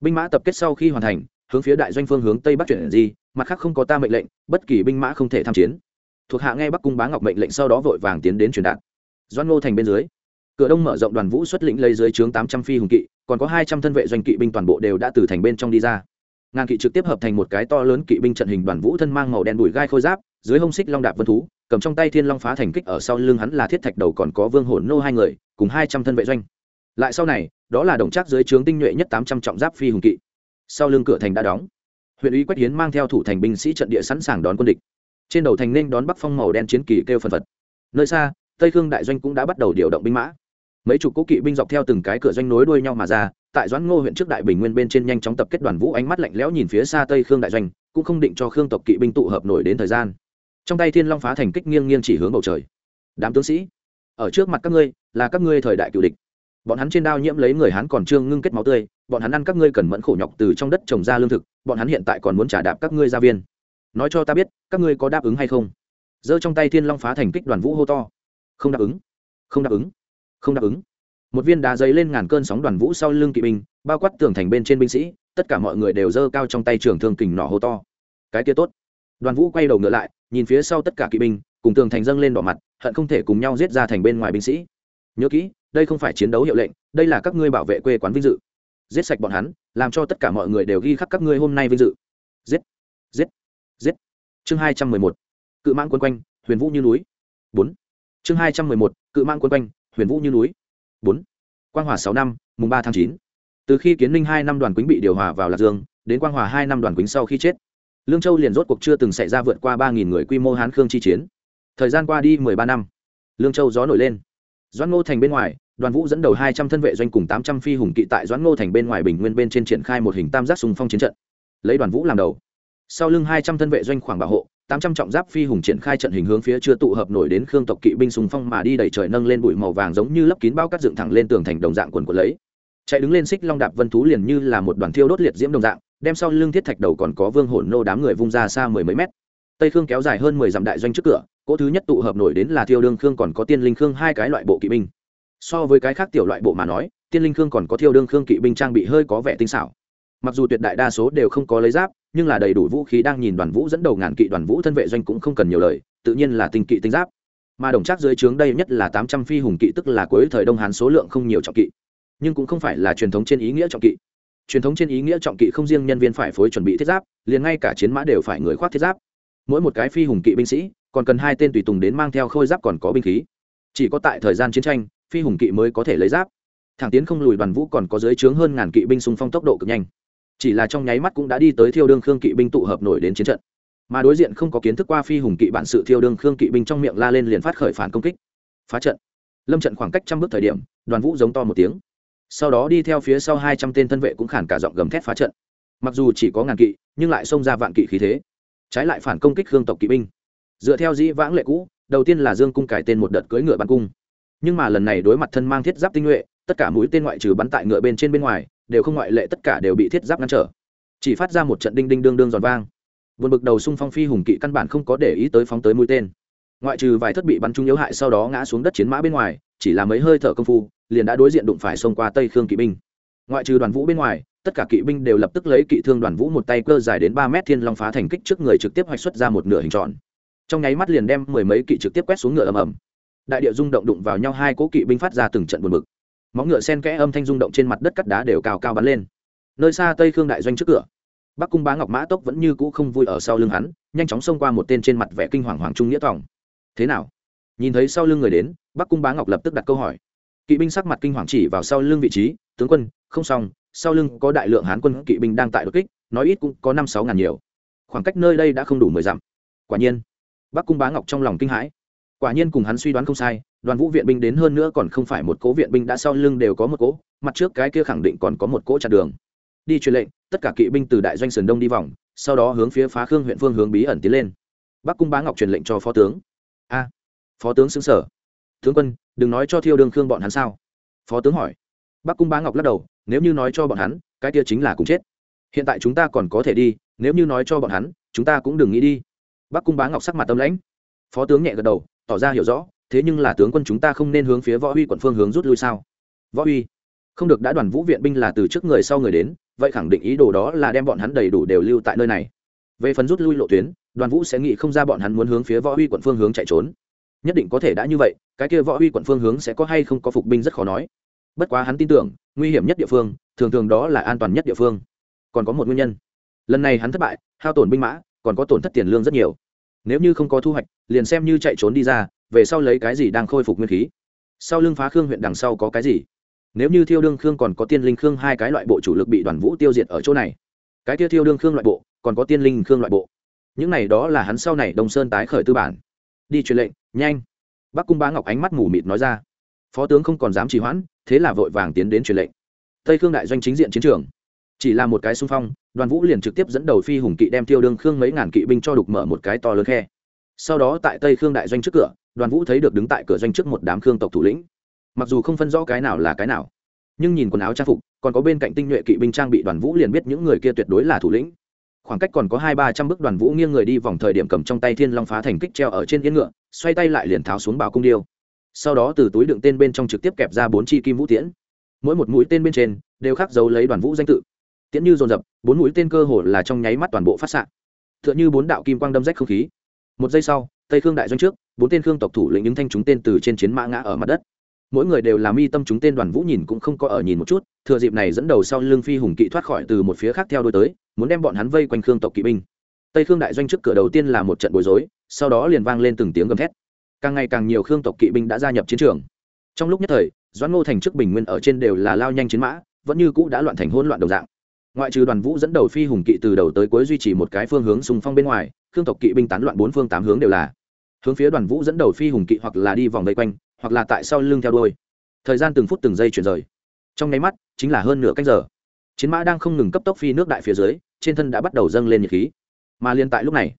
Speaker 1: Binh mã tập kết sau khi hoàn thành hướng phía đại doanh phương hướng tây bắc chuyển gì mặt khác không có ta mệnh lệnh, bất kỳ binh mã không thể tham chiến. Thuộc hạ nghe bắc cung bá ngọc mệnh lệnh sau đó vội vàng tiến đến truyền đạt. Doan ngô thành bên dưới, cửa đông mở rộng đoàn vũ xuất lĩnh lấy dưới trướng tám trăm phi hùng kỵ, còn có hai trăm thân vệ doanh kỵ binh toàn bộ đều đã từ thành bên trong đi ra. Ngàn kỵ trực tiếp hợp thành một cái to lớn kỵ binh trận hình đoàn vũ thân mang màu đen đùi gai khôi giáp, dưới hông xích long đạp vân thú, cầm trong tay thiên long phá thành kích ở sau lưng hắn là thiết thạch đầu còn có vương hồn nô hai người, cùng hai trăm thân vệ doanh. Lại sau này, đó là đồng chắc dưới trướng tinh nhuệ nhất tám trăm trọng giáp phi hùng kỵ sau lưng cửa thành đã đóng. Huyện ủy quách hiến mang theo thủ thành binh sĩ trận địa sẵn sàng đón quân địch. Trên đầu thành nên đón bắc phong màu đen chiến kỳ kêu phần phật. Nơi xa, tây khương đại doanh cũng đã bắt đầu điều động binh mã. Mấy chục cố kỵ binh dọc theo từng cái cửa doanh nối đuôi nhau mà ra, tại doãn ngô huyện trước đại bình nguyên bên trên nhanh chóng tập kết đoàn vũ ánh mắt lạnh lẽo nhìn phía xa tây khương đại doanh, cũng không định cho khương tộc kỵ binh tụ hợp nổi đến thời gian. Trong tay thiên long phá thành kích nghiêng nghiêng chỉ hướng bầu trời. Đám tướng sĩ, ở trước mặt các ngươi là các ngươi thời đại cựu địch. Bọn hắn trên đao nhiễm lấy người hắn còn trương ngưng kết máu tươi bọn hắn ăn các ngươi cần mẫn khổ nhọc từ trong đất trồng ra lương thực, bọn hắn hiện tại còn muốn trả đạp các ngươi gia viên. Nói cho ta biết, các ngươi có đáp ứng hay không? Giơ trong tay thiên long phá thành kích đoàn vũ hô to. Không đáp ứng. Không đáp ứng. Không đáp ứng. Một viên đá dấy lên ngàn cơn sóng đoàn vũ sau lưng kỵ binh, bao quát tường thành bên trên binh sĩ, tất cả mọi người đều giơ cao trong tay trường thương kình nỏ hô to. Cái kia tốt. Đoàn vũ quay đầu ngựa lại, nhìn phía sau tất cả kỵ binh, cùng tường thành dâng lên đỏ mặt, hận không thể cùng nhau giết ra thành bên ngoài binh sĩ. Nhớ kỹ, đây không phải chiến đấu hiệu lệnh, đây là các ngươi bảo vệ quê quán vinh dự giết sạch bọn hắn, làm cho tất cả mọi người đều ghi khắc các ngươi hôm nay vinh dự. Giết giết giết. Chương hai trăm mười một, cự mãng quân quanh, huyền vũ như núi. Bốn. Chương hai trăm mười một, cự mãng quân quanh, huyền vũ như núi. Bốn. Quang hòa sáu năm, mùng ba tháng chín. Từ khi kiến ninh hai năm đoàn quýnh bị điều hòa vào lạc dương, đến quang hòa hai năm đoàn quýnh sau khi chết, lương châu liền rốt cuộc chưa từng xảy ra vượt qua ba nghìn người quy mô hán khương chi chiến. Thời gian qua đi mười ba năm, lương châu gió nổi lên. Doãn ngô thành bên ngoài đoàn vũ dẫn đầu hai trăm thân vệ doanh cùng tám trăm phi hùng kỵ tại doãn ngô thành bên ngoài bình nguyên bên trên triển khai một hình tam giác sùng phong chiến trận. Lấy đoàn vũ làm đầu. Sau lưng hai trăm thân vệ doanh khoảng bảo hộ, tám trăm trọng giáp phi hùng triển khai trận hình hướng phía chưa tụ hợp nổi đến khương tộc kỵ binh sùng phong mà đi đẩy trời nâng lên bụi màu vàng giống như lấp kín bao cắt dựng thẳng lên tường thành đồng dạng quần quần lấy. Chạy đứng lên xích long đạp vân thú liền như là một đoàn thiêu đốt liệt diễm đồng dạng, đem sau lưng thiết thạch đầu còn có vương hổn nô đám người vung ra xa mười mấy mét. Tây khương kéo dài hơn mười dặm đại doanh trước cửa, cỗ thứ nhất tụ hợp nổi đến là thiêu đương khương còn có tiên linh khương hai cái loại bộ kỵ binh so với cái khác tiểu loại bộ mà nói, tiên linh khương còn có thiêu đương khương kỵ binh trang bị hơi có vẻ tinh xảo. Mặc dù tuyệt đại đa số đều không có lấy giáp, nhưng là đầy đủ vũ khí đang nhìn đoàn vũ dẫn đầu ngàn kỵ đoàn vũ thân vệ doanh cũng không cần nhiều lời, tự nhiên là tinh kỵ tinh giáp. Mà đồng trác dưới trướng đây nhất là tám trăm phi hùng kỵ, tức là cuối thời đông hán số lượng không nhiều trọng kỵ. Nhưng cũng không phải là truyền thống trên ý nghĩa trọng kỵ. Truyền thống trên ý nghĩa trọng kỵ không riêng nhân viên phải phối chuẩn bị thiết giáp, liền ngay cả chiến mã đều phải người khoác thiết giáp. Mỗi một cái phi hùng kỵ binh sĩ, còn cần hai tên tùy tùng đến mang theo khôi giáp còn có binh khí. Chỉ có tại thời gian chiến tranh phi hùng kỵ mới có thể lấy giáp. Thẳng tiến không lùi đoàn vũ còn có dưới trướng hơn ngàn kỵ binh xung phong tốc độ cực nhanh. Chỉ là trong nháy mắt cũng đã đi tới thiêu đương khương kỵ binh tụ hợp nổi đến chiến trận. Mà đối diện không có kiến thức qua phi hùng kỵ bản sự thiêu đương khương kỵ binh trong miệng la lên liền phát khởi phản công kích. Phá trận. Lâm trận khoảng cách trăm bước thời điểm, đoàn vũ giống to một tiếng. Sau đó đi theo phía sau hai trăm tên thân vệ cũng khản cả giọng gầm thét phá trận. Mặc dù chỉ có ngàn kỵ, nhưng lại xông ra vạn kỵ khí thế. Trái lại phản công kích khương tộc kỵ binh. Dựa theo dĩ vãng lệ cũ, đầu tiên là dương cung cải tên một đợt cưỡi ngựa bắn cung nhưng mà lần này đối mặt thân mang thiết giáp tinh nhuệ, tất cả mũi tên ngoại trừ bắn tại ngựa bên trên bên ngoài, đều không ngoại lệ tất cả đều bị thiết giáp ngăn trở. Chỉ phát ra một trận đinh đinh đương đương giòn vang. Vượt bực đầu xung phong phi hùng kỵ căn bản không có để ý tới phóng tới mũi tên. Ngoại trừ vài thất bị bắn trúng yếu hại sau đó ngã xuống đất chiến mã bên ngoài, chỉ là mấy hơi thở công phu, liền đã đối diện đụng phải xông qua tây khương kỵ binh. Ngoại trừ đoàn vũ bên ngoài, tất cả kỵ binh đều lập tức lấy kỵ thương đoàn vũ một tay cơ dài đến ba mét thiên long phá thành kích trước người trực tiếp hoạch xuất ra một nửa hình tròn. Trong nháy mắt liền đem mười mấy kỵ trực tiếp quét xuống ngựa ầm ầm đại địa rung động đụng vào nhau, hai cố kỵ binh phát ra từng trận buồn bực. Móng ngựa sen kẽ âm thanh rung động trên mặt đất cắt đá đều cao cao bắn lên. Nơi xa tây khương đại doanh trước cửa, bắc cung bá ngọc mã tốc vẫn như cũ không vui ở sau lưng hắn, nhanh chóng xông qua một tên trên mặt vẻ kinh hoàng hoàng trung nghĩa tòng. Thế nào? Nhìn thấy sau lưng người đến, bắc cung bá ngọc lập tức đặt câu hỏi. Kỵ binh sắc mặt kinh hoàng chỉ vào sau lưng vị trí, tướng quân, không xong, sau lưng có đại lượng hán quân kỵ binh đang tại đột kích, nói ít cũng có năm sáu ngàn nhiều. Khoảng cách nơi đây đã không đủ mười dặm. Quả nhiên, bắc cung bá ngọc trong lòng kinh hãi quả nhiên cùng hắn suy đoán không sai, đoàn vũ viện binh đến hơn nữa còn không phải một cố viện binh đã sau lưng đều có một cố, mặt trước cái kia khẳng định còn có một cỗ chặt đường. Đi truyền lệnh, tất cả kỵ binh từ đại doanh sườn đông đi vòng, sau đó hướng phía phá khương huyện phương hướng bí ẩn tiến lên. Bắc cung bá ngọc truyền lệnh cho phó tướng. A, phó tướng xứng sở. Tướng quân, đừng nói cho thiêu đương khương bọn hắn sao? Phó tướng hỏi. Bắc cung bá ngọc lắc đầu, nếu như nói cho bọn hắn, cái kia chính là cùng chết. Hiện tại chúng ta còn có thể đi, nếu như nói cho bọn hắn, chúng ta cũng đừng nghĩ đi. Bắc cung bá ngọc sắc mặt tâm lãnh. Phó tướng nhẹ gật đầu tỏ ra hiểu rõ, thế nhưng là tướng quân chúng ta không nên hướng phía võ huy quận phương hướng rút lui sao? Võ huy, không được đã đoàn vũ viện binh là từ trước người sau người đến, vậy khẳng định ý đồ đó là đem bọn hắn đầy đủ đều lưu tại nơi này. Về phần rút lui lộ tuyến, đoàn vũ sẽ nghĩ không ra bọn hắn muốn hướng phía võ huy quận phương hướng chạy trốn. Nhất định có thể đã như vậy, cái kia võ huy quận phương hướng sẽ có hay không có phục binh rất khó nói. Bất quá hắn tin tưởng, nguy hiểm nhất địa phương, thường thường đó là an toàn nhất địa phương. Còn có một nguyên nhân. Lần này hắn thất bại, hao tổn binh mã, còn có tổn thất tiền lương rất nhiều nếu như không có thu hoạch, liền xem như chạy trốn đi ra, về sau lấy cái gì đang khôi phục nguyên khí. Sau lưng phá khương huyện đằng sau có cái gì? Nếu như thiêu đương khương còn có tiên linh khương hai cái loại bộ chủ lực bị đoàn vũ tiêu diệt ở chỗ này, cái kia thiêu đương khương loại bộ, còn có tiên linh khương loại bộ. Những này đó là hắn sau này đông sơn tái khởi tư bản. Đi truyền lệnh, nhanh. Bắc cung bá ngọc ánh mắt mù mịt nói ra. Phó tướng không còn dám trì hoãn, thế là vội vàng tiến đến truyền lệnh. Tây khương đại doanh chính diện chiến trường chỉ là một cái xung phong, đoàn vũ liền trực tiếp dẫn đầu phi hùng kỵ đem tiêu đương khương mấy ngàn kỵ binh cho đục mở một cái to lớn khe. Sau đó tại tây khương đại doanh trước cửa, đoàn vũ thấy được đứng tại cửa doanh trước một đám khương tộc thủ lĩnh. Mặc dù không phân rõ cái nào là cái nào, nhưng nhìn quần áo trang phục, còn có bên cạnh tinh nhuệ kỵ binh trang bị đoàn vũ liền biết những người kia tuyệt đối là thủ lĩnh. Khoảng cách còn có hai ba trăm bước, đoàn vũ nghiêng người đi vòng thời điểm cầm trong tay thiên long phá thành kích treo ở trên yên ngựa, xoay tay lại liền tháo xuống bảo cung điêu. Sau đó từ túi đựng tên bên trong trực tiếp kẹp ra bốn chi kim vũ tiễn. Mỗi một mũi tên bên trên đều khắc dấu lấy đoàn vũ danh tự tiễn như dồn dập, bốn mũi tên cơ hồ là trong nháy mắt toàn bộ phát s ạ t h ư ợ n h ư bốn đạo kim quang đâm rách không khí. Một giây sau, tây khương đại doanh trước, bốn tên khương tộc thủ lĩnh những thanh chúng tên từ trên chiến mã ngã ở mặt đất. Mỗi người đều làm mi tâm chúng tên đoàn vũ nhìn cũng không có ở nhìn một chút, thừa dịp này dẫn đầu sau lưng phi hùng kỵ thoát khỏi từ một phía khác theo đôi tới, muốn đem bọn hắn vây quanh khương tộc kỵ binh. Tây khương đại doanh trước cửa đầu tiên là một trận bối rối, sau đó liền vang lên từng tiếng gầm thét. Càng ngày càng nhiều khương tộc kỵ binh đã gia nhập chiến trường. Trong lúc nhất thời, doãn ngô thành trước bình nguyên ở trên đều là lao nhanh chiến mã, vẫn như cũ đã loạn thành hỗn loạn đầu dạng ngoại trừ đoàn vũ dẫn đầu phi hùng kỵ từ đầu tới cuối duy trì một cái phương hướng sùng phong bên ngoài, khương tộc kỵ binh tán loạn bốn phương tám hướng đều là. Hướng phía đoàn vũ dẫn đầu phi hùng kỵ hoặc là đi vòng vây quanh, hoặc là tại sau lưng theo đôi thời gian từng phút từng giây chuyển rời. Trong nháy mắt, chính là hơn nửa cách giờ. Chiến mã đang không ngừng cấp tốc phi nước đại phía dưới, trên thân đã bắt đầu dâng lên nhiệt khí. Mà liên tại lúc này,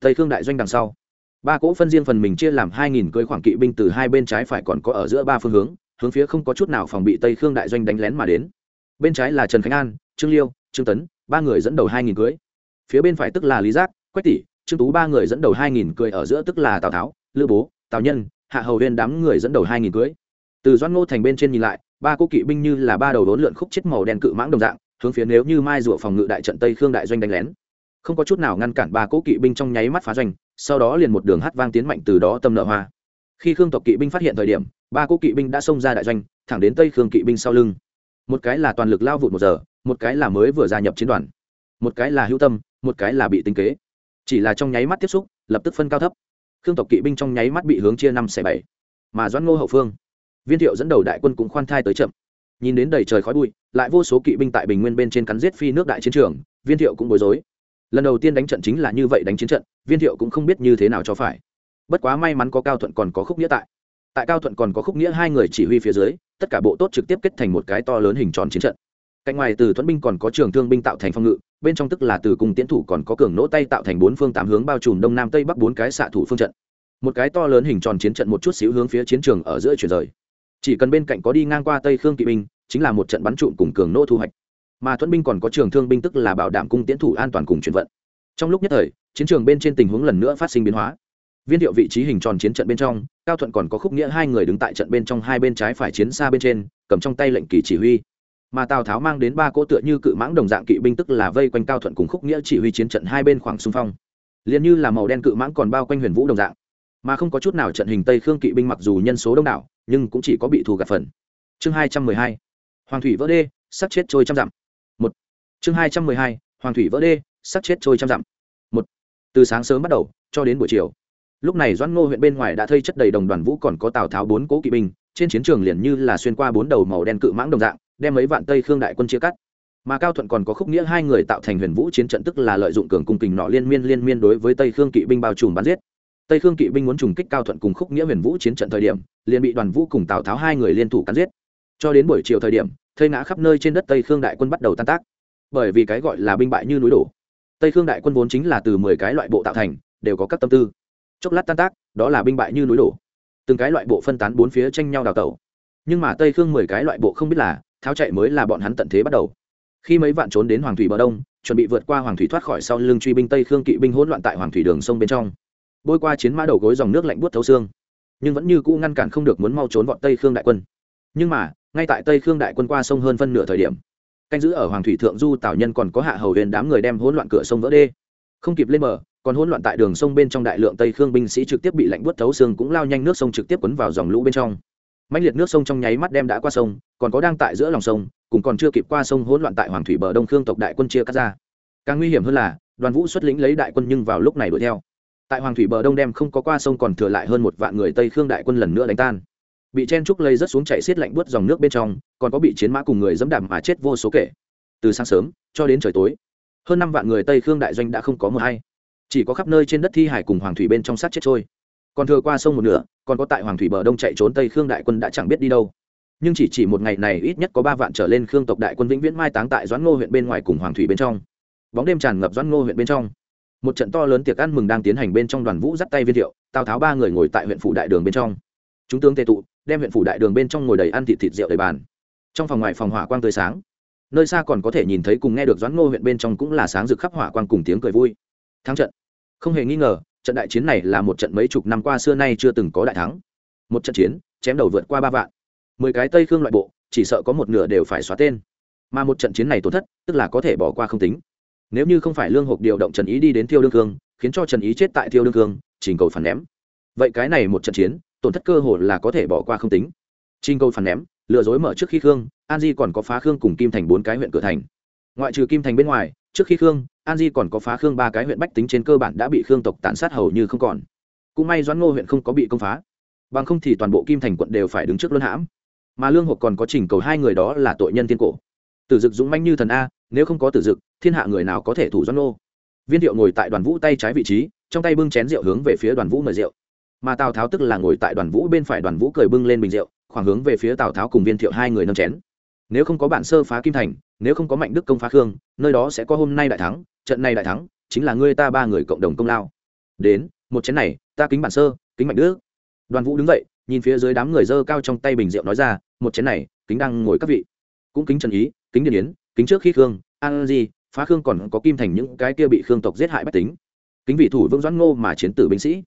Speaker 1: tây khương đại doanh đằng sau, ba cỗ phân riêng phần mình chia làm hai nghìn cưỡi khoảng kỵ binh từ hai bên trái phải còn có ở giữa ba phương hướng hướng phía không có chút nào phòng bị tây khương đại doanh đánh lén mà đến. Bên trái là trần khánh an trương liêu trương tấn ba người dẫn đầu hai nghìn cưỡi phía bên phải tức là lý giác quách tỷ trương tú ba người dẫn đầu hai nghìn cưỡi ở giữa tức là tào tháo lữ bố tào nhân hạ hầu huyên đám người dẫn đầu hai nghìn cưỡi từ doan ngô thành bên trên nhìn lại ba cỗ kỵ binh như là ba đầu đốn lượn khúc chết màu đen cự mãng đồng dạng hướng phía nếu như mai rùa phòng ngự đại trận tây khương đại doanh đánh lén không có chút nào ngăn cản ba cỗ kỵ binh trong nháy mắt phá doanh sau đó liền một đường hát vang tiến mạnh từ đó tâm nợ hoa khi khương tộc kỵ binh phát hiện thời điểm ba cỗ kỵ binh đã xông ra đại doanh thẳng đến tây khương kỵ binh sau lưng một cái là toàn lực lao vụt một giờ một cái là mới vừa gia nhập chiến đoàn, một cái là hữu tâm, một cái là bị tính kế. Chỉ là trong nháy mắt tiếp xúc, lập tức phân cao thấp. Khương tộc kỵ binh trong nháy mắt bị hướng chia năm xẻ bảy, mà doãn ngô hậu phương, viên thiệu dẫn đầu đại quân cũng khoan thai tới chậm. Nhìn đến đầy trời khói bụi, lại vô số kỵ binh tại bình nguyên bên trên cắn giết phi nước đại chiến trường, viên thiệu cũng bối rối. Lần đầu tiên đánh trận chính là như vậy đánh chiến trận, viên thiệu cũng không biết như thế nào cho phải. Bất quá may mắn có cao thuận còn có khúc nghĩa tại. Tại cao thuận còn có khúc nghĩa hai người chỉ huy phía dưới, tất cả bộ tốt trực tiếp kết thành một cái to lớn hình tròn chiến trận cạnh ngoài từ thuẫn binh còn có trường thương binh tạo thành phong ngự, bên trong tức là từ cùng tiến thủ còn có cường nỗ tay tạo thành bốn phương tám hướng bao trùm đông nam tây bắc bốn cái xạ thủ phương trận. Một cái to lớn hình tròn chiến trận một chút xíu hướng phía chiến trường ở giữa chuyển rời. Chỉ cần bên cạnh có đi ngang qua tây khương kỵ binh, chính là một trận bắn trụm cùng cường nỗ thu hoạch. Mà thuẫn binh còn có trường thương binh tức là bảo đảm cung tiến thủ an toàn cùng chuyển vận. Trong lúc nhất thời, chiến trường bên trên tình huống lần nữa phát sinh biến hóa. Viên thiệu vị trí hình tròn chiến trận bên trong, cao thuận còn có khúc nghĩa hai người đứng tại trận bên trong hai bên trái phải chiến xa bên trên, cầm trong tay lệnh kỳ chỉ huy mà tào tháo mang đến ba cỗ tựa như cự mãng đồng dạng kỵ binh tức là vây quanh cao thuận cùng khúc nghĩa chỉ huy chiến trận hai bên khoảng xung phong. Liền như là màu đen cự mãng còn bao quanh huyền vũ đồng dạng. Mà không có chút nào trận hình tây khương kỵ binh mặc dù nhân số đông đảo, nhưng cũng chỉ có bị thù gạt phần. Chương hai trăm mười hai, hoàng thủy vỡ đê sắc chết trôi trăm dặm. Một. Chương hai trăm mười hai, hoàng thủy vỡ đê sắc chết trôi trăm dặm. Một. Từ sáng sớm bắt đầu, cho đến buổi chiều. Lúc này doãn ngô huyện bên ngoài đã thây chất đầy đồng đoàn vũ còn có tào tháo bốn cố kỵ binh, trên chiến trường liền như là xuyên qua bốn đầu màu đen cự mãng đồng dạng đem mấy vạn tây khương đại quân chia cắt. Mà cao thuận còn có khúc nghĩa hai người tạo thành huyền vũ chiến trận tức là lợi dụng cường cung kình nọ liên miên liên miên đối với tây khương kỵ binh bao trùm bắn giết. Tây khương kỵ binh muốn trùng kích cao thuận cùng khúc nghĩa huyền vũ chiến trận thời điểm, liền bị đoàn vũ cùng tào tháo hai người liên thủ cắn giết. Cho đến buổi chiều thời điểm, thây ngã khắp nơi trên đất tây khương đại quân bắt đầu tan tác. Bởi vì cái gọi là binh bại như núi đổ, tây khương đại quân vốn chính là từ mười cái loại bộ tạo thành, đều có các tâm tư. Chốc lát tan tác, đó là binh bại như núi đổ. Từng cái loại bộ phân tán bốn phía tranh nhau đào tẩu. Nhưng mà tây khương mười cái loại bộ không biết là tháo chạy mới là bọn hắn tận thế bắt đầu. Khi mấy vạn trốn đến hoàng thủy bờ đông, chuẩn bị vượt qua hoàng thủy thoát khỏi sau lưng truy binh tây khương kỵ binh hỗn loạn tại hoàng thủy đường sông bên trong. Bôi qua chiến mã đầu gối dòng nước lạnh buốt thấu xương. Nhưng vẫn như cũ ngăn cản không được muốn mau trốn vọt tây khương đại quân. Nhưng mà, ngay tại tây khương đại quân qua sông hơn phân nửa thời điểm, canh giữ ở hoàng thủy thượng du tào nhân còn có hạ hầu huyền đám người đem hỗn loạn cửa sông vỡ đê. Không kịp lên bờ, còn hỗn loạn tại đường sông bên trong đại lượng tây khương binh sĩ trực tiếp bị lạnh buốt thấu xương cũng lao nhanh nước sông trực tiếp quấn vào dòng lũ bên trong mạnh liệt nước sông trong nháy mắt đem đã qua sông, còn có đang tại giữa lòng sông cũng còn chưa kịp qua sông hỗn loạn tại hoàng thủy bờ đông khương tộc đại quân chia cắt ra. Càng nguy hiểm hơn là, đoàn vũ xuất lĩnh lấy đại quân nhưng vào lúc này đuổi theo. Tại hoàng thủy bờ đông đem không có qua sông còn thừa lại hơn một vạn người tây khương đại quân lần nữa đánh tan. Bị chen trúc lây rất xuống chạy xiết lạnh buốt dòng nước bên trong, còn có bị chiến mã cùng người dẫm đạp mà chết vô số kể. Từ sáng sớm cho đến trời tối, hơn năm vạn người tây khương đại doanh đã không có mưa hay chỉ có khắp nơi trên đất thi hải cùng hoàng thủy bên trong sát chết trôi còn thừa qua sông một nửa, còn có tại hoàng thủy bờ đông chạy trốn tây khương đại quân đã chẳng biết đi đâu. Nhưng chỉ chỉ một ngày này ít nhất có ba vạn trở lên khương tộc đại quân vĩnh viễn mai táng tại doãn ngô huyện bên ngoài cùng hoàng thủy bên trong. Bóng đêm tràn ngập doãn ngô huyện bên trong. Một trận to lớn tiệc ăn mừng đang tiến hành bên trong đoàn vũ dắt tay viên thiệu, tào tháo ba người ngồi tại huyện phủ đại đường bên trong. Chúng tướng tề tụ, đem huyện phủ đại đường bên trong ngồi đầy ăn thịt thịt rượu đầy bàn. Trong phòng ngoài phòng hỏa quang tươi sáng. Nơi xa còn có thể nhìn thấy cùng nghe được doãn ngô huyện bên trong cũng là sáng rực khắp hỏa quang cùng tiếng cười vui. Thắng trận. Không hề nghi ngờ trận đại chiến này là một trận mấy chục năm qua xưa nay chưa từng có đại thắng. Một trận chiến, chém đầu vượt qua ba vạn. Mười cái tây khương loại bộ, chỉ sợ có một nửa đều phải xóa tên. Mà một trận chiến này tổn thất, tức là có thể bỏ qua không tính. Nếu như không phải lương hộp điều động trần ý đi đến thiêu đương cương khiến cho trần ý chết tại thiêu đương cương trình cầu phản ném. Vậy cái này một trận chiến, tổn thất cơ hội là có thể bỏ qua không tính. Trình cầu phản ném, lừa dối mở trước khi khương, an di còn có phá khương cùng kim thành bốn cái huyện cửa thành. Ngoại trừ kim thành bên ngoài, trước khi khương an di còn có phá khương ba cái huyện bách tính trên cơ bản đã bị khương tộc tàn sát hầu như không còn. Cũng may doãn ngô huyện không có bị công phá. Bằng không thì toàn bộ kim thành quận đều phải đứng trước luân hãm. Mà lương hộp còn có trình cầu hai người đó là tội nhân tiên cổ. Tử dực dũng manh như thần a, nếu không có tử dực, thiên hạ người nào có thể thủ doãn nô viên thiệu ngồi tại đoàn vũ tay trái vị trí, trong tay bưng chén rượu hướng về phía đoàn vũ mời rượu. Mà tào tháo tức là ngồi tại đoàn vũ bên phải, đoàn vũ cười bưng lên bình rượu, khoảng hướng về phía tào tháo cùng viên thiệu hai người nâng chén. Nếu không có bản sơ phá kim thành, nếu không có mạnh đức công phá khương, nơi đó sẽ có hôm nay đại thắng trận này đại thắng chính là ngươi ta ba người cộng đồng công lao. Đến, một chén này, ta kính bản sơ, kính mạnh đức. Đoàn vũ đứng dậy, nhìn phía dưới đám người dơ cao trong tay bình rượu nói ra, một chén này, kính đang ngồi các vị. Cũng kính trần ý, kính điền yến, kính trước khi khương, an di, phá khương còn có kim thành những cái kia bị khương tộc giết hại bách tính. Kính vị thủ vương doãn ngô mà chiến tử binh sĩ.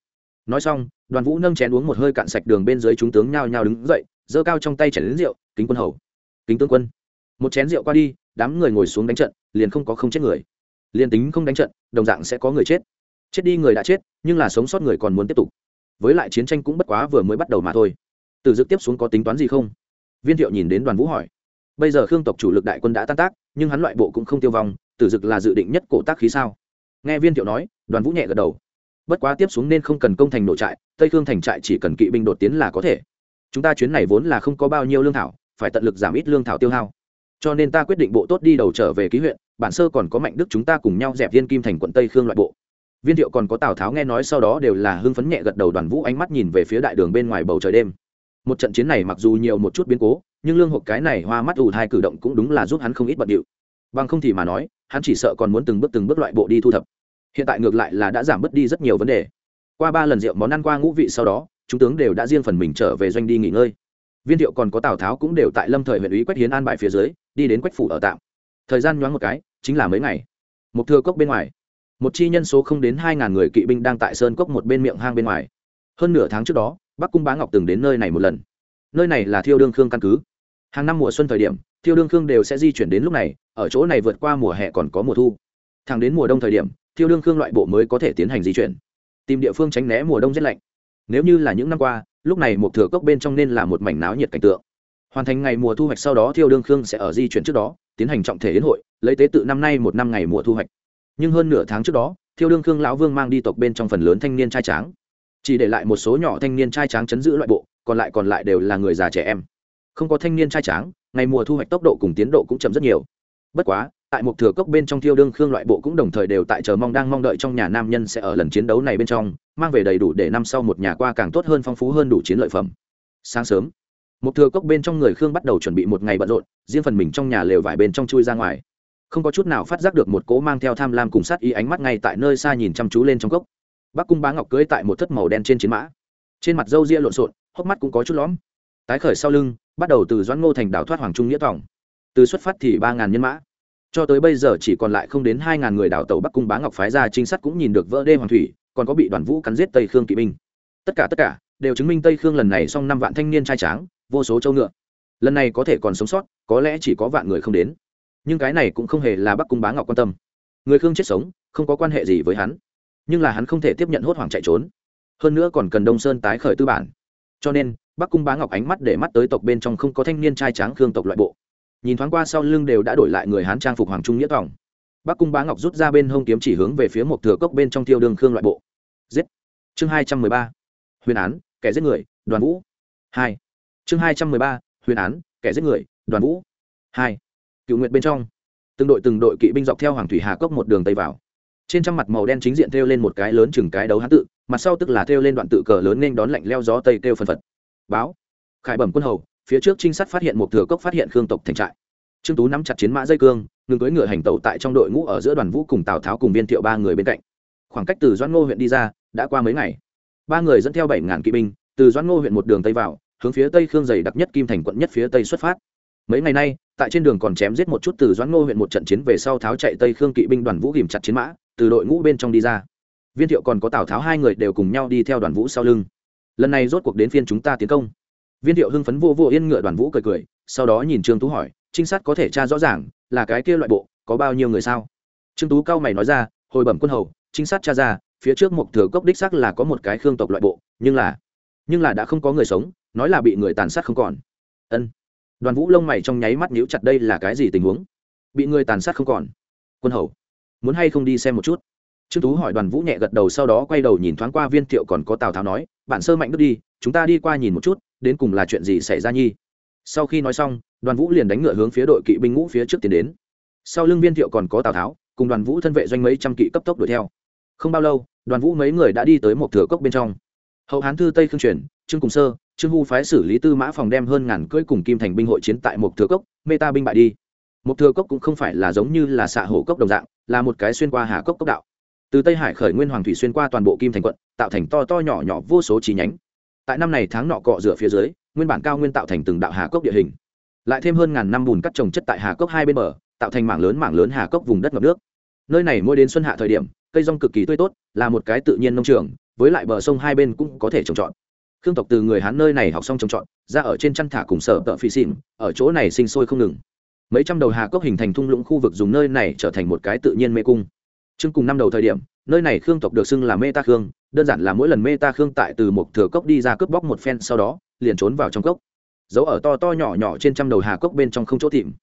Speaker 1: Nói xong, đoàn vũ nâng chén uống một hơi cạn sạch đường bên dưới chúng tướng nhao nhao đứng dậy giơ cao trong tay chén đến rượu, kính quân hầu, kính tướng quân. Một chén rượu qua đi, đám người ngồi xuống đánh trận, liền không có không chết người liền tính không đánh trận, đồng dạng sẽ có người chết. Chết đi người đã chết, nhưng là sống sót người còn muốn tiếp tục. Với lại chiến tranh cũng bất quá vừa mới bắt đầu mà thôi. Từ dực tiếp xuống có tính toán gì không? Viên thiệu nhìn đến đoàn vũ hỏi. Bây giờ khương tộc chủ lực đại quân đã tan tác, nhưng hắn loại bộ cũng không tiêu vong tử dực là dự định nhất cổ tác khí sao? Nghe viên thiệu nói, đoàn vũ nhẹ gật đầu. Bất quá tiếp xuống nên không cần công thành nội trại, tây khương thành trại chỉ cần kỵ binh đột tiến là có thể. Chúng ta chuyến này vốn là không có bao nhiêu lương thảo, phải tận lực giảm ít lương thảo tiêu hao. Cho nên ta quyết định bộ tốt đi đầu trở về ký huyện bản sơ còn có mạnh đức chúng ta cùng nhau dẹp viên kim thành quận tây khương loại bộ. Viên thiệu còn có tào tháo nghe nói sau đó đều là hưng phấn nhẹ gật đầu đoàn vũ ánh mắt nhìn về phía đại đường bên ngoài bầu trời đêm. Một trận chiến này mặc dù nhiều một chút biến cố, nhưng lương hộp cái này hoa mắt ù thai cử động cũng đúng là giúp hắn không ít bận điệu. Bằng không thì mà nói, hắn chỉ sợ còn muốn từng bước từng bước loại bộ đi thu thập. Hiện tại ngược lại là đã giảm bớt đi rất nhiều vấn đề. Qua ba lần rượu món ăn qua ngũ vị sau đó, chúng tướng đều đã riêng phần mình trở về doanh đi nghỉ ngơi. Viên thiệu còn có tào tháo cũng đều tại lâm thời huyện ủy quách hiến an bài phía dưới, đi đến quách phủ ở tạm thời gian nhoáng một cái, chính là mấy ngày. Một thừa cốc bên ngoài, một chi nhân số không đến hai ngàn người kỵ binh đang tại sơn cốc một bên miệng hang bên ngoài. Hơn nửa tháng trước đó, bắc cung bá ngọc từng đến nơi này một lần. Nơi này là thiêu đương khương căn cứ. Hàng năm mùa xuân thời điểm, thiêu đương khương đều sẽ di chuyển đến lúc này, ở chỗ này vượt qua mùa hè còn có mùa thu. Thẳng đến mùa đông thời điểm, thiêu đương khương loại bộ mới có thể tiến hành di chuyển. Tìm địa phương tránh né mùa đông rét lạnh. Nếu như là những năm qua, lúc này một thừa cốc bên trong nên là một mảnh náo nhiệt cảnh tượng hoàn thành ngày mùa thu hoạch sau đó thiêu đương khương sẽ ở di chuyển trước đó, tiến hành trọng thể đến hội, lấy tế tự năm nay một năm ngày mùa thu hoạch. Nhưng hơn nửa tháng trước đó, thiêu đương khương lão vương mang đi tộc bên trong phần lớn thanh niên trai tráng. Chỉ để lại một số nhỏ thanh niên trai tráng chấn giữ loại bộ, còn lại còn lại đều là người già trẻ em. Không có thanh niên trai tráng, ngày mùa thu hoạch tốc độ cùng tiến độ cũng chậm rất nhiều. Bất quá, tại một thừa cốc bên trong thiêu đương khương loại bộ cũng đồng thời đều tại chờ mong đang mong đợi trong nhà nam nhân sẽ ở lần chiến đấu này bên trong, mang về đầy đủ để năm sau một nhà qua càng tốt hơn phong phú hơn đủ chiến lợi phẩm. Sáng sớm một thừa cốc bên trong người khương bắt đầu chuẩn bị một ngày bận rộn, riêng phần mình trong nhà lều vải bên trong chui ra ngoài. Không có chút nào phát giác được một cỗ mang theo tham lam cùng sát ý ánh mắt ngay tại nơi xa nhìn chăm chú lên trong cốc. Bắc cung bá ngọc cưới tại một thất màu đen trên chiến mã. Trên mặt râu ria lộn xộn, hốc mắt cũng có chút lõm. Tái khởi sau lưng, bắt đầu từ doãn ngô thành đảo thoát hoàng trung nghĩa thỏng từ xuất phát thì ba ngàn nhân mã. Cho tới bây giờ chỉ còn lại không đến hai ngàn người đảo tàu bắc cung bá ngọc phái ra trinh sát cũng nhìn được vỡ đê hoàng thủy, còn có bị đoàn vũ cắn giết tây khương kỵ binh. Tất cả tất cả đều chứng minh tây khương lần này xong năm vạn thanh niên trai tráng vô số châu ngựa. Lần này có thể còn sống sót, có lẽ chỉ có vạn người không đến. Nhưng cái này cũng không hề là bắc cung bá ngọc quan tâm. Người khương chết sống, không có quan hệ gì với hắn. Nhưng là hắn không thể tiếp nhận hốt hoảng chạy trốn. Hơn nữa còn cần đông sơn tái khởi tư bản. Cho nên, bắc cung bá ngọc ánh mắt để mắt tới tộc bên trong không có thanh niên trai tráng khương tộc loại bộ. Nhìn thoáng qua sau lưng đều đã đổi lại người hán trang phục hoàng trung nghĩa tòng. Bắc cung bá ngọc rút ra bên hông kiếm chỉ hướng về phía một thừa cốc bên trong tiêu đường khương loại bộ. Giết. Chương hai trăm mười ba. Huyền án, kẻ giết người, đoàn vũ. Hai chương hai trăm mười ba, huyền án, kẻ giết người, đoàn vũ. Hai. Cựu nguyện bên trong. Từng đội từng đội kỵ binh dọc theo hoàng thủy hà cốc một đường tây vào. Trên trăm mặt màu đen chính diện thêu lên một cái lớn chừng cái đấu hán tự, mặt sau tức là thêu lên đoạn tự cờ lớn nên đón lạnh leo gió tây kêu phân phật. Báo. Khải bẩm quân hầu, phía trước trinh sát phát hiện một thừa cốc phát hiện khương tộc thành trại. Trương tú nắm chặt chiến mã dây cương, ngừng cưỡi ngựa hành tẩu tại trong đội ngũ ở giữa đoàn vũ cùng tào tháo cùng viên thiệu ba người bên cạnh. Khoảng cách từ doãn ngô huyện đi ra, đã qua mấy ngày. Ba người dẫn theo bảy ngàn kỵ binh, từ doãn ngô huyện một đường tây vào hướng phía tây khương dày đặc nhất kim thành quận nhất phía tây xuất phát. Mấy ngày nay, tại trên đường còn chém giết một chút từ doãn ngô huyện một trận chiến về sau tháo chạy tây khương kỵ binh đoàn vũ ghìm chặt chiến mã, từ đội ngũ bên trong đi ra. Viên thiệu còn có tào tháo hai người đều cùng nhau đi theo đoàn vũ sau lưng. Lần này rốt cuộc đến phiên chúng ta tiến công. Viên thiệu hưng phấn vô vô yên ngựa đoàn vũ cười cười, sau đó nhìn trương tú hỏi, trinh sát có thể tra rõ ràng là cái kia loại bộ, có bao nhiêu người sao? Trương tú cao mày nói ra, hồi bẩm quân hầu, trinh sát tra ra, phía trước một thừa cốc đích xác là có một cái khương tộc loại bộ, nhưng là nhưng là đã không có người sống nói là bị người tàn sát không còn. Ân. Đoàn vũ lông mày trong nháy mắt nhíu chặt đây là cái gì tình huống? Bị người tàn sát không còn. Quân hầu, muốn hay không đi xem một chút? Trương tú hỏi đoàn vũ nhẹ gật đầu sau đó quay đầu nhìn thoáng qua viên thiệu còn có tào tháo nói, bạn sơ mạnh đức đi, chúng ta đi qua nhìn một chút, đến cùng là chuyện gì xảy ra nhi? Sau khi nói xong, đoàn vũ liền đánh ngựa hướng phía đội kỵ binh ngũ phía trước tiến đến. Sau lưng viên thiệu còn có tào tháo, cùng đoàn vũ thân vệ doanh mấy trăm kỵ cấp tốc đuổi theo. Không bao lâu, đoàn vũ mấy người đã đi tới một thừa cốc bên trong. Hậu hán thư tây khương truyền, trương cùng sơ trương hu phái xử lý tư mã phòng đem hơn ngàn cưỡi cùng kim thành binh hội chiến tại một thừa cốc mê ta binh bại đi. Một thừa cốc cũng không phải là giống như là xạ hổ cốc đồng dạng, là một cái xuyên qua hà cốc cốc đạo. Từ tây hải khởi nguyên hoàng thủy xuyên qua toàn bộ kim thành quận, tạo thành to to nhỏ nhỏ vô số chi nhánh. Tại năm này tháng nọ cọ rửa phía dưới, nguyên bản cao nguyên tạo thành từng đạo hà cốc địa hình. Lại thêm hơn ngàn năm bùn cắt trồng chất tại hà cốc hai bên bờ, tạo thành mảng lớn mảng lớn hà cốc vùng đất ngập nước. Nơi này mỗi đến xuân hạ thời điểm, cây rong cực kỳ tươi tốt, là một cái tự nhiên nông trường, với lại bờ sông hai bên cũng có thể trồng trọt khương tộc từ người hán nơi này học xong trồng trọt, ra ở trên chăn thả cùng sở tợ phi xỉn, ở chỗ này sinh sôi không ngừng. Mấy trăm đầu hà cốc hình thành thung lũng khu vực dùng nơi này trở thành một cái tự nhiên mê cung. Chương cùng năm đầu thời điểm, nơi này khương tộc được xưng là mê ta khương, đơn giản là mỗi lần mê ta khương tại từ một thừa cốc đi ra cướp bóc một phen sau đó, liền trốn vào trong cốc. Giấu ở to to nhỏ nhỏ trên trăm đầu hà cốc bên trong không chỗ tìm.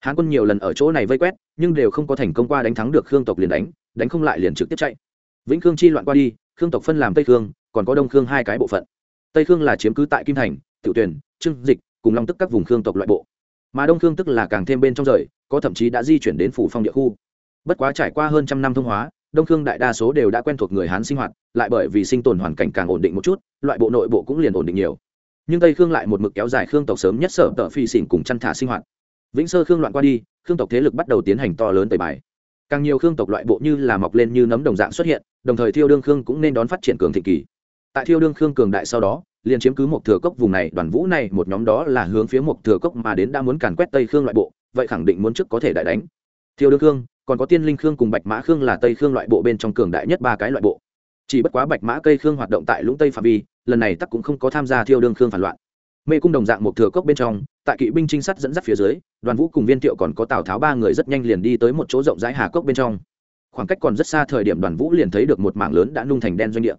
Speaker 1: Hán quân nhiều lần ở chỗ này vây quét, nhưng đều không có thành công qua đánh thắng được khương tộc liền đánh đánh không lại liền trực tiếp chạy. Vĩnh khương chi loạn qua đi, khương tộc phân làm tây khương, còn có đông khương hai cái bộ phận tây khương là chiếm cứ tại kim thành, tiểu tuyển trưng dịch, cùng long tức các vùng khương tộc loại bộ. Mà đông khương tức là càng thêm bên trong rời, có thậm chí đã di chuyển đến phủ phong địa khu. Bất quá trải qua hơn trăm năm thông hóa, đông khương đại đa số đều đã quen thuộc người hán sinh hoạt, lại bởi vì sinh tồn hoàn cảnh càng ổn định một chút, loại bộ nội bộ cũng liền ổn định nhiều. Nhưng tây khương lại một mực kéo dài khương tộc sớm nhất sở tợ phi xỉn cùng chăn thả sinh hoạt. Vĩnh sơ khương loạn qua đi, khương tộc thế lực bắt đầu tiến hành to lớn tẩy bài. Càng nhiều khương tộc loại bộ như là mọc lên như nấm đồng dạng xuất hiện, đồng thời thiêu đương khương cũng nên đón phát triển cường thịnh kỳ tại thiêu đương khương cường đại sau đó, liền chiếm cứ một thừa cốc vùng này, đoàn vũ này một nhóm đó là hướng phía một thừa cốc mà đến đã muốn càn quét tây khương loại bộ, vậy khẳng định muốn trước có thể đại đánh. Thiêu đương khương, còn có tiên linh khương cùng bạch mã khương là tây khương loại bộ bên trong cường đại nhất ba cái loại bộ. Chỉ bất quá bạch mã cây khương hoạt động tại lũng tây phạm vi, lần này tắc cũng không có tham gia thiêu đương khương phản loạn. Mê cung đồng dạng một thừa cốc bên trong, tại kỵ binh trinh sát dẫn dắt phía dưới, đoàn vũ cùng viên thiệu còn có tào tháo ba người rất nhanh liền đi tới một chỗ rộng rãi hà cốc bên trong. Khoảng cách còn rất xa thời điểm đoàn vũ liền thấy được một mảng lớn đã nung thành đen doanh địa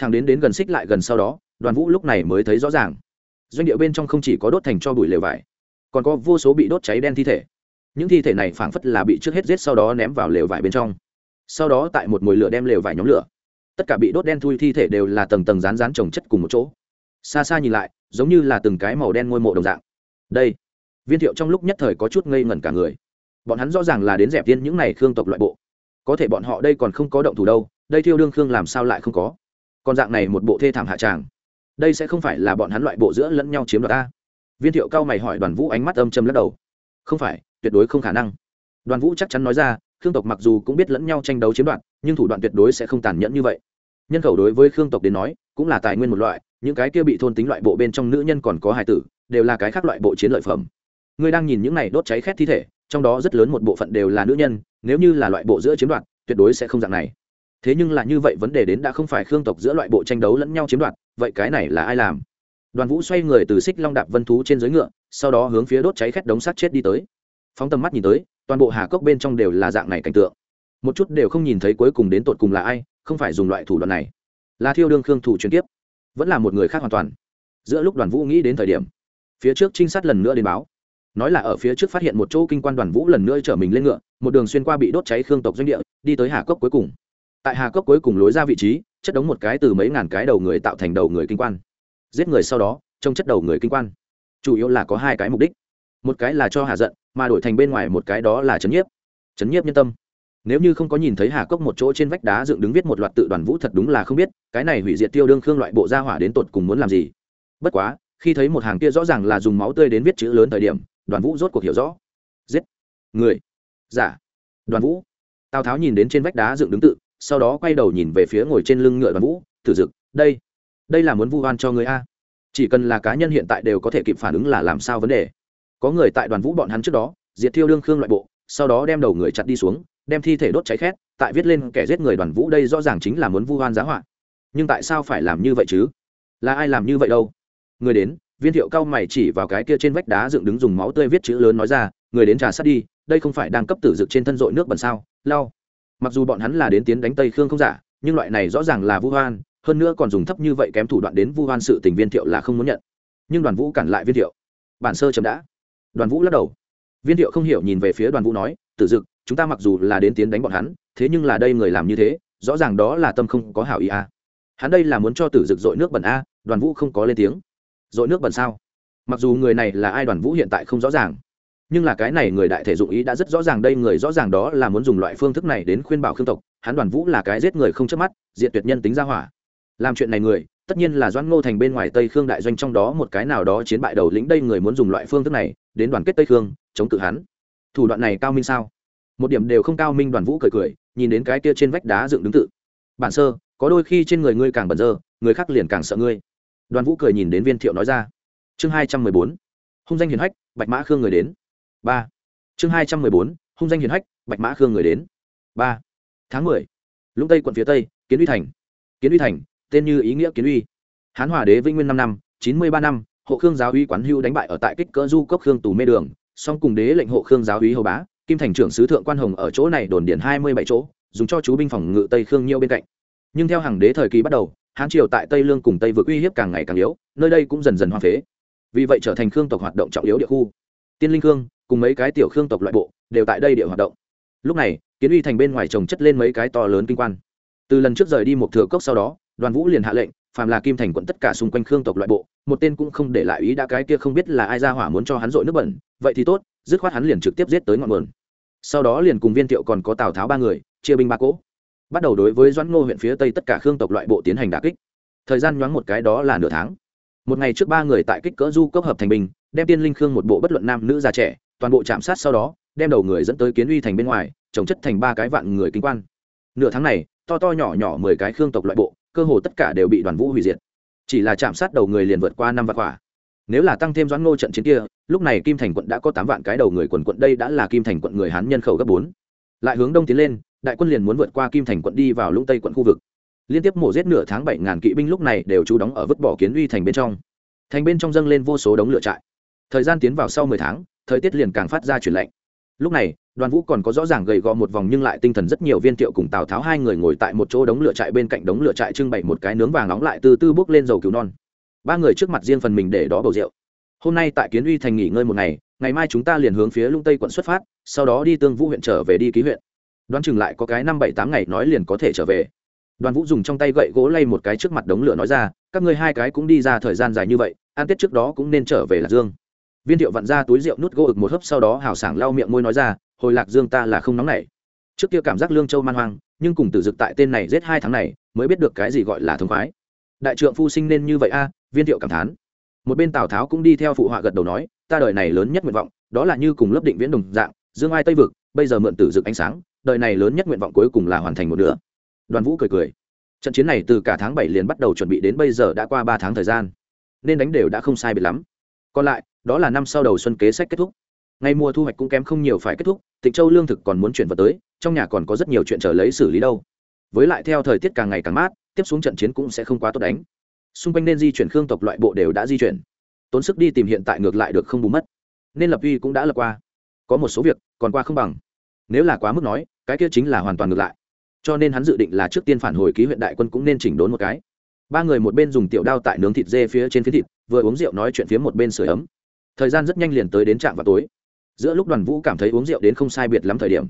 Speaker 1: thằng đến đến gần xích lại gần sau đó, đoàn vũ lúc này mới thấy rõ ràng. Doanh địa bên trong không chỉ có đốt thành cho bụi lều vải, còn có vô số bị đốt cháy đen thi thể. Những thi thể này phảng phất là bị trước hết giết sau đó ném vào lều vải bên trong. Sau đó tại một mồi lửa đem lều vải nhóm lửa, tất cả bị đốt đen thui thi thể đều là tầng tầng rán rán trồng chất cùng một chỗ. Xa xa nhìn lại, giống như là từng cái màu đen ngôi mộ đồng dạng. Đây, viên thiệu trong lúc nhất thời có chút ngây ngẩn cả người. Bọn hắn rõ ràng là đến dẹp tiên những này khương tộc loại bộ. Có thể bọn họ đây còn không có động thủ đâu, đây thiêu đương khương làm sao lại không có? Còn dạng này một bộ thê thảm hạ tràng. Đây sẽ không phải là bọn hắn loại bộ giữa lẫn nhau chiếm đoạt ta. Viên thiệu cao mày hỏi đoàn vũ ánh mắt âm châm lắc đầu. Không phải, tuyệt đối không khả năng. Đoàn vũ chắc chắn nói ra, khương tộc mặc dù cũng biết lẫn nhau tranh đấu chiếm đoạt, nhưng thủ đoạn tuyệt đối sẽ không tàn nhẫn như vậy. Nhân khẩu đối với khương tộc đến nói, cũng là tài nguyên một loại, những cái kia bị thôn tính loại bộ bên trong nữ nhân còn có hài tử, đều là cái khác loại bộ chiến lợi phẩm. Ngươi đang nhìn những này đốt cháy khét thi thể, trong đó rất lớn một bộ phận đều là nữ nhân, nếu như là loại bộ giữa chiếm đoạt, tuyệt đối sẽ không dạng này thế nhưng là như vậy vấn đề đến đã không phải khương tộc giữa loại bộ tranh đấu lẫn nhau chiếm đoạt, vậy cái này là ai làm? Đoàn vũ xoay người từ xích long đạp vân thú trên dưới ngựa, sau đó hướng phía đốt cháy khét đống sắt chết đi tới. Phóng tầm mắt nhìn tới, toàn bộ hà cốc bên trong đều là dạng này cảnh tượng. Một chút đều không nhìn thấy cuối cùng đến tột cùng là ai, không phải dùng loại thủ đoạn này. Là thiêu đương khương thủ chuyển tiếp vẫn là một người khác hoàn toàn. Giữa lúc đoàn vũ nghĩ đến thời điểm, phía trước trinh sát lần nữa đến báo. Nói là ở phía trước phát hiện một chỗ kinh quan đoàn vũ lần nữa chở mình lên ngựa, một đường xuyên qua bị đốt cháy khương tộc doanh địa, đi tới hà cốc cuối cùng tại hà cốc cuối cùng lối ra vị trí, chất đống một cái từ mấy ngàn cái đầu người tạo thành đầu người kinh quan. Giết người sau đó trong chất đầu người kinh quan. Chủ yếu là có hai cái mục đích. Một cái là cho hà giận, mà đổi thành bên ngoài một cái đó là chấn nhiếp. Chấn nhiếp nhân tâm. Nếu như không có nhìn thấy hà cốc một chỗ trên vách đá dựng đứng viết một loạt tự đoàn vũ thật đúng là không biết, cái này hủy diệt tiêu đương khương loại bộ gia hỏa đến tột cùng muốn làm gì. Bất quá, khi thấy một hàng kia rõ ràng là dùng máu tươi đến viết chữ lớn thời điểm, đoàn vũ rốt cuộc hiểu rõ. Giết. Người. Giả. Đoàn vũ. Tào tháo nhìn đến trên vách đá dựng đứng tự sau đó quay đầu nhìn về phía ngồi trên lưng ngựa đoàn vũ thử dực, đây đây là muốn vu oan cho người a. Chỉ cần là cá nhân hiện tại đều có thể kịp phản ứng là làm sao vấn đề. Có người tại đoàn vũ bọn hắn trước đó, diệt thiêu đương khương loại bộ, sau đó đem đầu người chặt đi xuống, đem thi thể đốt cháy khét, tại viết lên kẻ giết người đoàn vũ đây rõ ràng chính là muốn vu oan giá họa. Nhưng tại sao phải làm như vậy chứ? Là ai làm như vậy đâu? Người đến, viên thiệu cao mày chỉ vào cái kia trên vách đá dựng đứng dùng máu tươi viết chữ lớn nói ra, người đến trà sát đi, đây không phải đang cấp tử dực trên thân dội nước bẩn sao? Lau mặc dù bọn hắn là đến tiến đánh tây khương không giả, nhưng loại này rõ ràng là vu hoan, hơn nữa còn dùng thấp như vậy kém thủ đoạn đến vu hoan sự tình viên thiệu là không muốn nhận. Nhưng đoàn vũ cản lại viên thiệu. Bản sơ chấm đã. Đoàn vũ lắc đầu. Viên thiệu không hiểu nhìn về phía đoàn vũ nói, tử dực, chúng ta mặc dù là đến tiến đánh bọn hắn, thế nhưng là đây người làm như thế, rõ ràng đó là tâm không có hảo ý a hắn đây là muốn cho tử dực dội nước bẩn a, đoàn vũ không có lên tiếng. Dội nước bẩn sao? Mặc dù người này là ai đoàn vũ hiện tại không rõ ràng nhưng là cái này người đại thể dụng ý đã rất rõ ràng đây người rõ ràng đó là muốn dùng loại phương thức này đến khuyên bảo khương tộc, hắn đoàn vũ là cái giết người không chớp mắt diện tuyệt nhân tính ra hỏa. Làm chuyện này người, tất nhiên là doãn ngô thành bên ngoài tây khương đại doanh trong đó một cái nào đó chiến bại đầu lĩnh đây người muốn dùng loại phương thức này đến đoàn kết tây khương, chống cự hắn. Thủ đoạn này cao minh sao? Một điểm đều không cao minh đoàn vũ cười cười, nhìn đến cái kia trên vách đá dựng đứng tự. Bản sơ, có đôi khi trên người ngươi càng bẩn dơ, người khác liền càng sợ ngươi. Đoàn vũ cười nhìn đến viên thiệu nói ra. Chương hai trăm mười bốn. Hung danh hiền hách, bạch mã khương người đến ba. Chương hai trăm mười bốn, hung danh hiền hách, bạch mã khương người đến. Ba. Tháng mười. Lũng tây quận phía tây, kiến uy thành. Kiến uy thành, tên như ý nghĩa kiến uy. Hán hòa đế vĩnh nguyên năm năm, chín mươi ba năm, hộ khương giáo uy quán hưu đánh bại ở tại kích cỡ du cốc khương tù mê đường, song cùng đế lệnh hộ khương giáo uy hầu bá, kim thành trưởng sứ thượng quan hồng ở chỗ này đồn điền hai mươi bảy chỗ, dùng cho chú binh phòng ngự tây khương nhiêu bên cạnh. Nhưng theo hàng đế thời kỳ bắt đầu, hán triều tại tây lương cùng tây vượt uy hiếp càng ngày càng yếu, nơi đây cũng dần dần hoa phế. Vì vậy trở thành khương tộc hoạt động trọng yếu địa khu. Tiên linh khương cùng mấy cái tiểu khương tộc loại bộ, đều tại đây địa hoạt động. Lúc này, kiến uy thành bên ngoài trồng chất lên mấy cái to lớn kinh quan. Từ lần trước rời đi một thừa cốc sau đó, đoàn vũ liền hạ lệnh, phàm là kim thành quận tất cả xung quanh khương tộc loại bộ, một tên cũng không để lại ý đã cái kia không biết là ai ra hỏa muốn cho hắn dội nước bẩn, vậy thì tốt, dứt khoát hắn liền trực tiếp giết tới ngọn nguồn. Sau đó liền cùng viên thiệu còn có tào tháo ba người, chia binh ba cỗ. Bắt đầu đối với doãn ngô huyện phía tây tất cả khương tộc loại bộ tiến hành đà kích. Thời gian nhoáng một cái đó là nửa tháng. Một ngày trước ba người tại kích cỡ du cốc hợp thành bình đem tiên linh khương một bộ bất luận nam nữ già trẻ toàn bộ chạm sát sau đó, đem đầu người dẫn tới kiến uy thành bên ngoài, trồng chất thành ba cái vạn người kinh quan. Nửa tháng này, to to nhỏ nhỏ mười cái khương tộc loại bộ, cơ hồ tất cả đều bị đoàn vũ hủy diệt. Chỉ là chạm sát đầu người liền vượt qua năm vạn quả. Nếu là tăng thêm doãn ngô trận chiến kia, lúc này kim thành quận đã có tám vạn cái đầu người quần quận, đây đã là kim thành quận người hán nhân khẩu gấp bốn. Lại hướng đông tiến lên, đại quân liền muốn vượt qua kim thành quận đi vào lũng tây quận khu vực. Liên tiếp mổ giết nửa tháng bảy ngàn kỵ binh lúc này đều trú đóng ở vứt bỏ kiến uy thành bên trong. Thành bên trong dâng lên vô số đống lửa trại. Thời gian tiến vào sau mười tháng thời tiết liền càng phát ra chuyển lạnh. Lúc này, đoàn vũ còn có rõ ràng gầy gò một vòng nhưng lại tinh thần rất nhiều viên thiệu cùng tào tháo hai người ngồi tại một chỗ đống lửa trại bên cạnh đống lửa trại trưng bày một cái nướng vàng nóng lại từ từ bước lên dầu cứu non. Ba người trước mặt riêng phần mình để đó bầu rượu. Hôm nay tại kiến uy thành nghỉ ngơi một ngày ngày mai chúng ta liền hướng phía lung tây quận xuất phát, sau đó đi tương vũ huyện trở về đi ký huyện. Đoán chừng lại có cái năm bảy tám ngày nói liền có thể trở về. Đoàn vũ dùng trong tay gậy gỗ lay một cái trước mặt đống lửa nói ra, các ngươi hai cái cũng đi ra thời gian dài như vậy an tết trước đó cũng nên trở về lạc dương viên thiệu vặn ra túi rượu nút gỗ ực một hớp sau đó hào sảng lau miệng môi nói ra, hồi lạc dương ta là không nóng nảy. Trước kia cảm giác lương châu man hoang, nhưng cùng tử dực tại tên này giết hai tháng này, mới biết được cái gì gọi là thống khoái. Đại trượng phu sinh nên như vậy a à, viên thiệu cảm thán. Một bên tào tháo cũng đi theo phụ họa gật đầu nói, ta đời này lớn nhất nguyện vọng, đó là như cùng lớp định viễn đồng dạng, dương ai tây vực, bây giờ mượn tử dực ánh sáng, đời này lớn nhất nguyện vọng cuối cùng là hoàn thành một nửa. Đoàn vũ cười cười. Trận chiến này từ cả tháng bảy liền bắt đầu chuẩn bị đến bây giờ đã qua ba tháng thời gian, nên đánh đều đã không sai biệt lắm. Còn lại đó là năm sau đầu xuân kế sách kết thúc. Ngay mùa thu hoạch cũng kém không nhiều phải kết thúc, tịnh châu lương thực còn muốn chuyển vào tới, trong nhà còn có rất nhiều chuyện chờ lấy xử lý đâu. Với lại theo thời tiết càng ngày càng mát, tiếp xuống trận chiến cũng sẽ không quá tốt đánh. Xung quanh nên di chuyển khương tộc loại bộ đều đã di chuyển. Tốn sức đi tìm hiện tại ngược lại được không bù mất. Nên lập uy cũng đã lập qua. Có một số việc, còn qua không bằng. Nếu là quá mức nói, cái kia chính là hoàn toàn ngược lại. Cho nên hắn dự định là trước tiên phản hồi ký huyện đại quân cũng nên chỉnh đốn một cái. Ba người một bên dùng tiểu đao tại nướng thịt dê phía trên phía thịt, vừa uống rượu nói chuyện phía một bên sửa ấm thời gian rất nhanh liền tới đến trạm vào tối. Giữa lúc đoàn vũ cảm thấy uống rượu đến không sai biệt lắm thời điểm,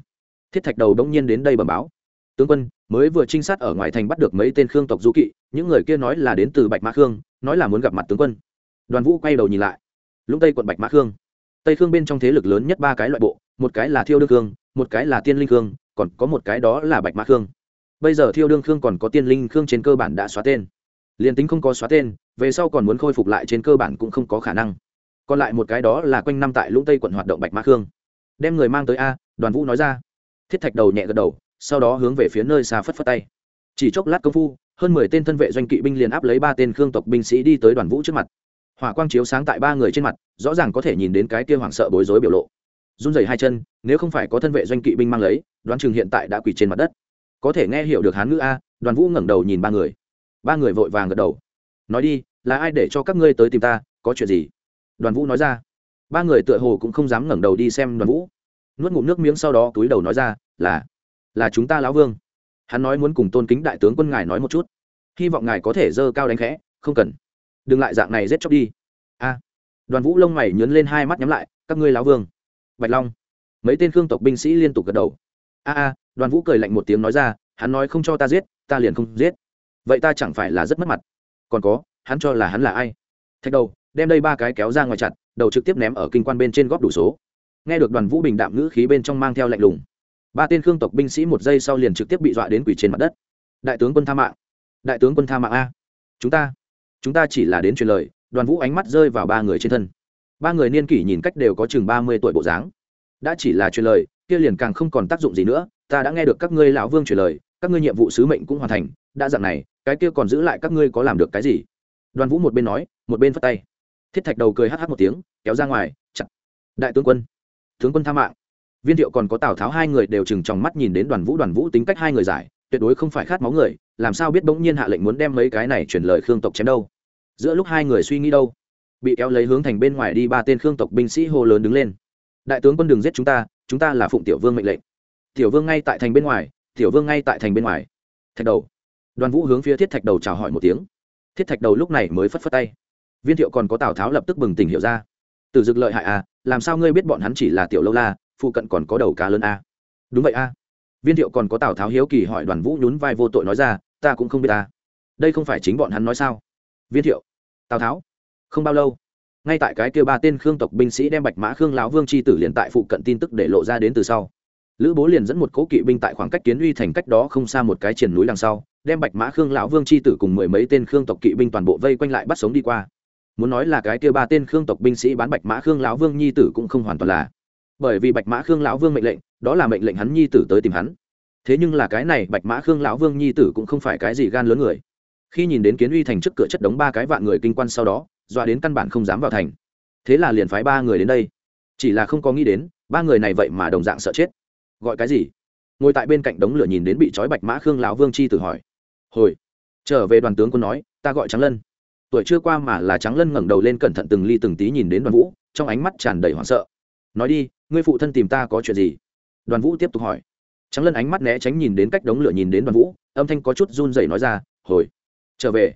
Speaker 1: thiết thạch đầu đông nhiên đến đây bẩm báo. Tướng quân, mới vừa trinh sát ở ngoài thành bắt được mấy tên khương tộc du kỵ, những người kia nói là đến từ bạch mã khương, nói là muốn gặp mặt tướng quân. Đoàn vũ quay đầu nhìn lại. Lũng tây quận bạch mã khương. Tây khương bên trong thế lực lớn nhất ba cái loại bộ, một cái là thiêu đương khương, một cái là tiên linh khương, còn có một cái đó là bạch mã khương. Bây giờ thiêu đương khương còn có tiên linh khương trên cơ bản đã xóa tên. Liền tính không có xóa tên, về sau còn muốn khôi phục lại trên cơ bản cũng không có khả năng còn lại một cái đó là quanh năm tại lũng tây quận hoạt động bạch mã khương đem người mang tới a đoàn vũ nói ra thiết thạch đầu nhẹ gật đầu sau đó hướng về phía nơi xa phất phất tay chỉ chốc lát công phu hơn mười tên thân vệ doanh kỵ binh liền áp lấy ba tên khương tộc binh sĩ đi tới đoàn vũ trước mặt hỏa quang chiếu sáng tại ba người trên mặt rõ ràng có thể nhìn đến cái kia hoảng sợ bối rối biểu lộ run rẩy hai chân nếu không phải có thân vệ doanh kỵ binh mang lấy đoán chừng hiện tại đã quỳ trên mặt đất có thể nghe hiểu được hán ngữ a đoàn vũ ngẩng đầu nhìn ba người ba người vội vàng gật đầu nói đi là ai để cho các ngươi tới tìm ta có chuyện gì đoàn vũ nói ra. Ba người tựa hồ cũng không dám ngẩng đầu đi xem đoàn vũ. Nuốt ngụm nước miếng sau đó túi đầu nói ra, là là chúng ta lão vương. Hắn nói muốn cùng tôn kính đại tướng quân ngài nói một chút. Hy vọng ngài có thể dơ cao đánh khẽ, không cần. Đừng lại dạng này giết chóc đi. A. Đoàn vũ lông mày nhớn lên hai mắt nhắm lại, các ngươi lão vương. Bạch long. Mấy tên khương tộc binh sĩ liên tục gật đầu. A a. Đoàn vũ cười lạnh một tiếng nói ra, hắn nói không cho ta giết, ta liền không giết. Vậy ta chẳng phải là rất mất mặt. Còn có, hắn cho là hắn là ai? Thạch đầu đem đây ba cái kéo ra ngoài chặt, đầu trực tiếp ném ở kinh quan bên trên góp đủ số. Nghe được đoàn vũ bình đạm ngữ khí bên trong mang theo lạnh lùng. Ba tên khương tộc binh sĩ một giây sau liền trực tiếp bị dọa đến quỷ trên mặt đất. Đại tướng quân tha mạng. Đại tướng quân tha mạng a. Chúng ta chúng ta chỉ là đến truyền lời, đoàn vũ ánh mắt rơi vào ba người trên thân. Ba người niên kỷ nhìn cách đều có chừng ba mươi tuổi bộ dáng. Đã chỉ là truyền lời, kia liền càng không còn tác dụng gì nữa, ta đã nghe được các ngươi lão vương truyền lời, các ngươi nhiệm vụ sứ mệnh cũng hoàn thành, đã dặn này, cái kia còn giữ lại các ngươi có làm được cái gì? Đoàn vũ một bên nói, một bên phất tay thiết thạch đầu cười hh một tiếng, kéo ra ngoài, chặt. Đại tướng quân tướng quân tha mạng. Viên thiệu còn có tào tháo hai người đều chừng trong mắt nhìn đến đoàn vũ đoàn vũ tính cách hai người giải, tuyệt đối không phải khát máu người, làm sao biết bỗng nhiên hạ lệnh muốn đem mấy cái này chuyển lời khương tộc chém đâu? Giữa lúc hai người suy nghĩ đâu, bị kéo lấy hướng thành bên ngoài đi ba tên khương tộc binh sĩ hô lớn đứng lên. Đại tướng quân đừng giết chúng ta chúng ta là phụng tiểu vương mệnh lệnh. Tiểu vương ngay tại thành bên ngoài, tiểu vương ngay tại thành bên ngoài. Thạch đầu. Đoàn vũ hướng phía thiết thạch đầu chào hỏi một tiếng. Thiết thạch đầu lúc này mới phất phất tay viên thiệu còn có tào tháo lập tức bừng tỉnh hiểu ra. Từ dực lợi hại à làm sao ngươi biết bọn hắn chỉ là tiểu lâu la, phụ cận còn có đầu cá lớn à? đúng vậy à. Viên thiệu còn có tào tháo hiếu kỳ hỏi đoàn vũ nhún vai vô tội nói ra, ta cũng không biết ta. Đây không phải chính bọn hắn nói sao? Viên thiệu, tào tháo, không bao lâu. Ngay tại cái kia ba tên khương tộc binh sĩ đem bạch mã khương lão vương c h i tử liền tại phụ cận tin tức để lộ ra đến từ sau. Lữ bố liền dẫn một cố kỵ binh tại khoảng cách kiến uy thành cách đó không xa một cái triển núi đằng sau, đem bạch mã khương lão vương c h i tử cùng mười mấy tên khương tộc kỵ binh toàn bộ vây quanh lại bắt sống đi qua muốn nói là cái kia ba tên khương tộc binh sĩ bán bạch mã khương lão vương nhi tử cũng không hoàn toàn là. Bởi vì bạch mã khương lão vương mệnh lệnh, đó là mệnh lệnh hắn nhi tử tới tìm hắn. Thế nhưng là cái này bạch mã khương lão vương nhi tử cũng không phải cái gì gan lớn người. Khi nhìn đến kiến uy thành trước cửa chất đống ba cái vạn người kinh quan sau đó, dọa đến căn bản không dám vào thành. Thế là liền phái ba người đến đây. Chỉ là không có nghĩ đến, ba người này vậy mà đồng dạng sợ chết. Gọi cái gì? Ngồi tại bên cạnh đống lửa nhìn đến bị trói bạch mã khương lão vương chi tử hỏi. Hồi, trở về đoàn tướng quân nói, ta gọi trắng lân tuổi chưa qua mà là trắng lân ngẩng đầu lên cẩn thận từng ly từng tí nhìn đến đoàn vũ, trong ánh mắt tràn đầy hoảng sợ. Nói đi, ngươi phụ thân tìm ta có chuyện gì? Đoàn vũ tiếp tục hỏi. Trắng lân ánh mắt né tránh nhìn đến cách đống lửa nhìn đến đoàn vũ, âm thanh có chút run rẩy nói ra, hồi, trở về.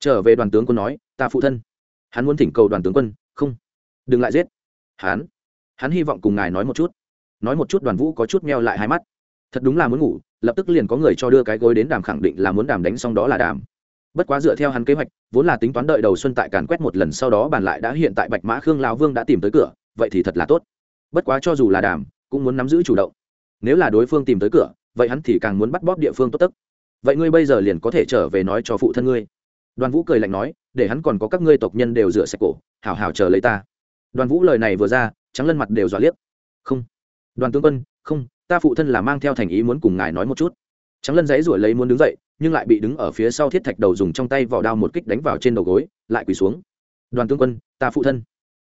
Speaker 1: Trở về đoàn tướng quân nói, ta phụ thân. Hắn muốn thỉnh cầu đoàn tướng quân, không, đừng lại giết. Hắn hắn hy vọng cùng ngài nói một chút. Nói một chút đoàn vũ có chút meo lại hai mắt. Thật đúng là muốn ngủ, lập tức liền có người cho đưa cái gối đến đàm khẳng định là muốn đàm đánh xong đó là đàm bất quá dựa theo hắn kế hoạch, vốn là tính toán đợi đầu xuân tại càn quét một lần sau đó bàn lại đã hiện tại bạch mã khương lao vương đã tìm tới cửa, vậy thì thật là tốt. Bất quá cho dù là đàm, cũng muốn nắm giữ chủ động. Nếu là đối phương tìm tới cửa, vậy hắn thì càng muốn bắt bóp địa phương tốt tức vậy ngươi bây giờ liền có thể trở về nói cho phụ thân ngươi. Đoàn vũ cười lạnh nói, để hắn còn có các ngươi tộc nhân đều rửa sạch cổ hào hào chờ lấy ta. Đoàn vũ lời này vừa ra, trắng lân mặt đều dọa liếc. Không. Đoàn tướng quân, không, ta phụ thân là mang theo thành ý muốn cùng ngài nói một chút trắng lân dãy ruổi lấy muốn đứng dậy, nhưng lại bị đứng ở phía sau thiết thạch đầu dùng trong tay vỏ đao một kích đánh vào trên đầu gối, lại quỳ xuống. Đoàn tướng quân, ta phụ thân.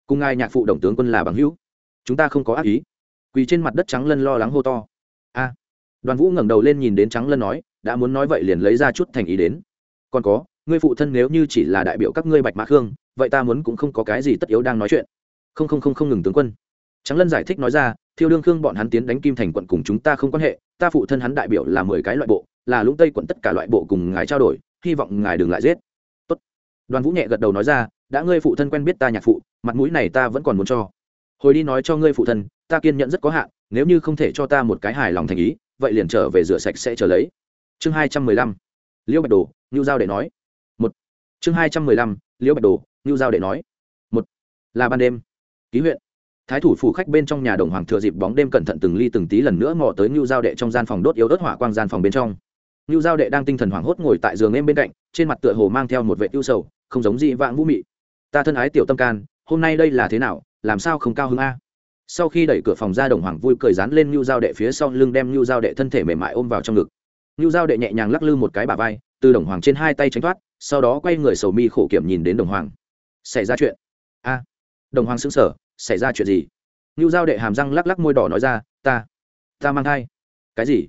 Speaker 1: Cùng ngài nhạc phụ đồng tướng quân là bằng hữu. Chúng ta không có ác ý. Quỳ trên mặt đất trắng lân lo lắng hô to. A. Đoàn vũ ngẩng đầu lên nhìn đến trắng lân nói, đã muốn nói vậy liền lấy ra chút thành ý đến. Còn có, ngươi phụ thân nếu như chỉ là đại biểu các ngươi bạch mã khương, vậy ta muốn cũng không có cái gì tất yếu đang nói chuyện. Không không không không ngừng tướng quân. Trắng lân giải thích nói ra, thiêu đương khương bọn hắn tiến đánh kim thành quận cùng chúng ta không quan hệ ta phụ thân hắn đại biểu là mười cái loại bộ, là lũng tây quận tất cả loại bộ cùng ngài trao đổi, hy vọng ngài đừng lại giết. Tốt. đoàn vũ nhẹ gật đầu nói ra, đã ngươi phụ thân quen biết ta nhạc phụ, mặt mũi này ta vẫn còn muốn cho. Hồi đi nói cho ngươi phụ thân, ta kiên nhẫn rất có hạn, nếu như không thể cho ta một cái hài lòng thành ý, vậy liền trở về rửa sạch sẽ trở lấy. Chương hai trăm mười lăm. Liễu bạch đồ, ngưu giao để nói. Một. Chương hai trăm mười lăm liễu bạch đồ, ngưu giao để nói. Một. Là ban đêm. Ký huyện thái thủ phủ khách bên trong nhà đồng hoàng thừa dịp bóng đêm cẩn thận từng ly từng tí lần nữa mò tới ngưu giao đệ trong gian phòng đốt yếu ớt hỏa quang gian phòng bên trong. Ngưu giao đệ đang tinh thần hoảng hốt ngồi tại giường em bên cạnh, trên mặt tựa hồ mang theo một vệ ưu sầu, không giống dị vãng vũ mị. Ta thân ái tiểu tâm can, hôm nay đây là thế nào, làm sao không cao hứng a? Sau khi đẩy cửa phòng ra đồng hoàng vui cười dán lên ngưu giao đệ phía sau lưng đem ngưu giao đệ thân thể mềm mại ôm vào trong ngực. Ngưu giao đệ nhẹ nhàng lắc lư một cái bà vai, từ đồng hoàng trên hai tay tránh thoát, sau đó quay người sầu mi khổ kiểm nhìn đến đồng hoàng. Xảy ra chuyện? A. Đồng hoàng xứng sở xảy ra chuyện gì? Ngưu giao đệ hàm răng lắc lắc môi đỏ nói ra, ta ta mang thai. Cái gì?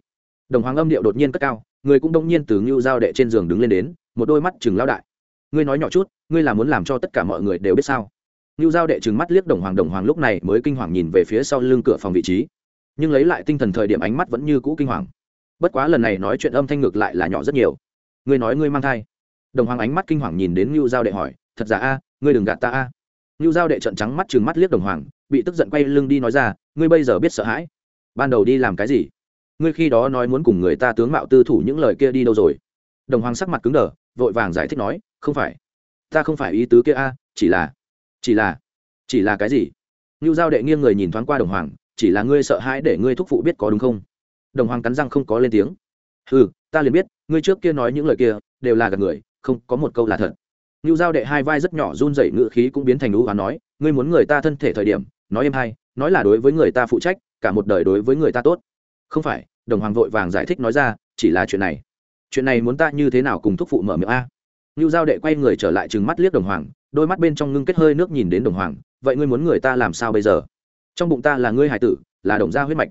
Speaker 1: Đồng hoàng âm điệu đột nhiên cất cao, người cũng đông nhiên từ ngưu giao đệ trên giường đứng lên đến, một đôi mắt chừng lao đại. Ngươi nói nhỏ chút, ngươi là muốn làm cho tất cả mọi người đều biết sao? Ngưu giao đệ chừng mắt liếc đồng hoàng đồng hoàng lúc này mới kinh hoàng nhìn về phía sau lưng cửa phòng vị trí. Nhưng lấy lại tinh thần thời điểm ánh mắt vẫn như cũ kinh hoàng. Bất quá lần này nói chuyện âm thanh ngược lại là nhỏ rất nhiều. Ngươi nói ngươi mang thai. Đồng hoàng ánh mắt kinh hoàng nhìn đến ngưu giao đệ hỏi, thật giả a, ngươi đừng gạt ta a ngưu giao đệ trận trắng mắt chừng mắt liếc đồng hoàng, bị tức giận quay lưng đi nói ra, ngươi bây giờ biết sợ hãi. Ban đầu đi làm cái gì? Ngươi khi đó nói muốn cùng người ta tướng mạo tư thủ những lời kia đi đâu rồi? Đồng hoàng sắc mặt cứng đờ, vội vàng giải thích nói, không phải. Ta không phải ý tứ kia a, chỉ là chỉ là chỉ là cái gì? Ngưu giao đệ nghiêng người nhìn thoáng qua đồng hoàng, chỉ là ngươi sợ hãi để ngươi thúc phụ biết có đúng không? Đồng hoàng cắn răng không có lên tiếng. Ừ ta liền biết, ngươi trước kia nói những lời kia đều là gạt người, không có một câu là thật ngưu giao đệ hai vai rất nhỏ run rẩy ngữ khí cũng biến thành u và nói, ngươi muốn người ta thân thể thời điểm, nói em hay nói là đối với người ta phụ trách, cả một đời đối với người ta tốt. Không phải, đồng hoàng vội vàng giải thích nói ra, chỉ là chuyện này. Chuyện này muốn ta như thế nào cùng thúc phụ mở miệng a? Ngưu giao đệ quay người trở lại trừng mắt liếc đồng hoàng, đôi mắt bên trong ngưng kết hơi nước nhìn đến đồng hoàng, vậy ngươi muốn người ta làm sao bây giờ? Trong bụng ta là ngươi hải tử, là đồng gia huyết mạch.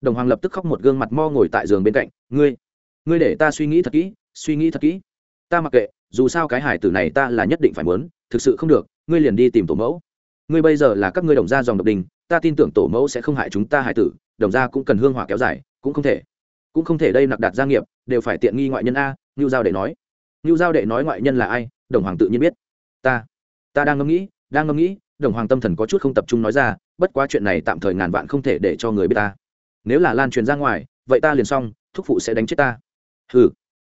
Speaker 1: Đồng hoàng lập tức khóc một gương mặt mo ngồi tại giường bên cạnh, ngươi ngươi để ta suy nghĩ thật kỹ, suy nghĩ thật kỹ. Ta mặc kệ dù sao cái hải tử này ta là nhất định phải muốn, thực sự không được, ngươi liền đi tìm tổ mẫu. Ngươi bây giờ là các ngươi đồng gia dòng độc đình, ta tin tưởng tổ mẫu sẽ không hại chúng ta hải tử, đồng gia cũng cần hương hỏa kéo dài, cũng không thể. Cũng không thể đây nặc đạt gia nghiệp, đều phải tiện nghi ngoại nhân a, ngưu giao đệ nói. Ngưu giao đệ nói ngoại nhân là ai, đồng hoàng tự nhiên biết. Ta ta đang ngẫm nghĩ, đang ngẫm nghĩ, đồng hoàng tâm thần có chút không tập trung nói ra, bất quá chuyện này tạm thời ngàn vạn không thể để cho người biết ta. Nếu là lan truyền ra ngoài, vậy ta liền xong, thúc phụ sẽ đánh chết ta. Hừ.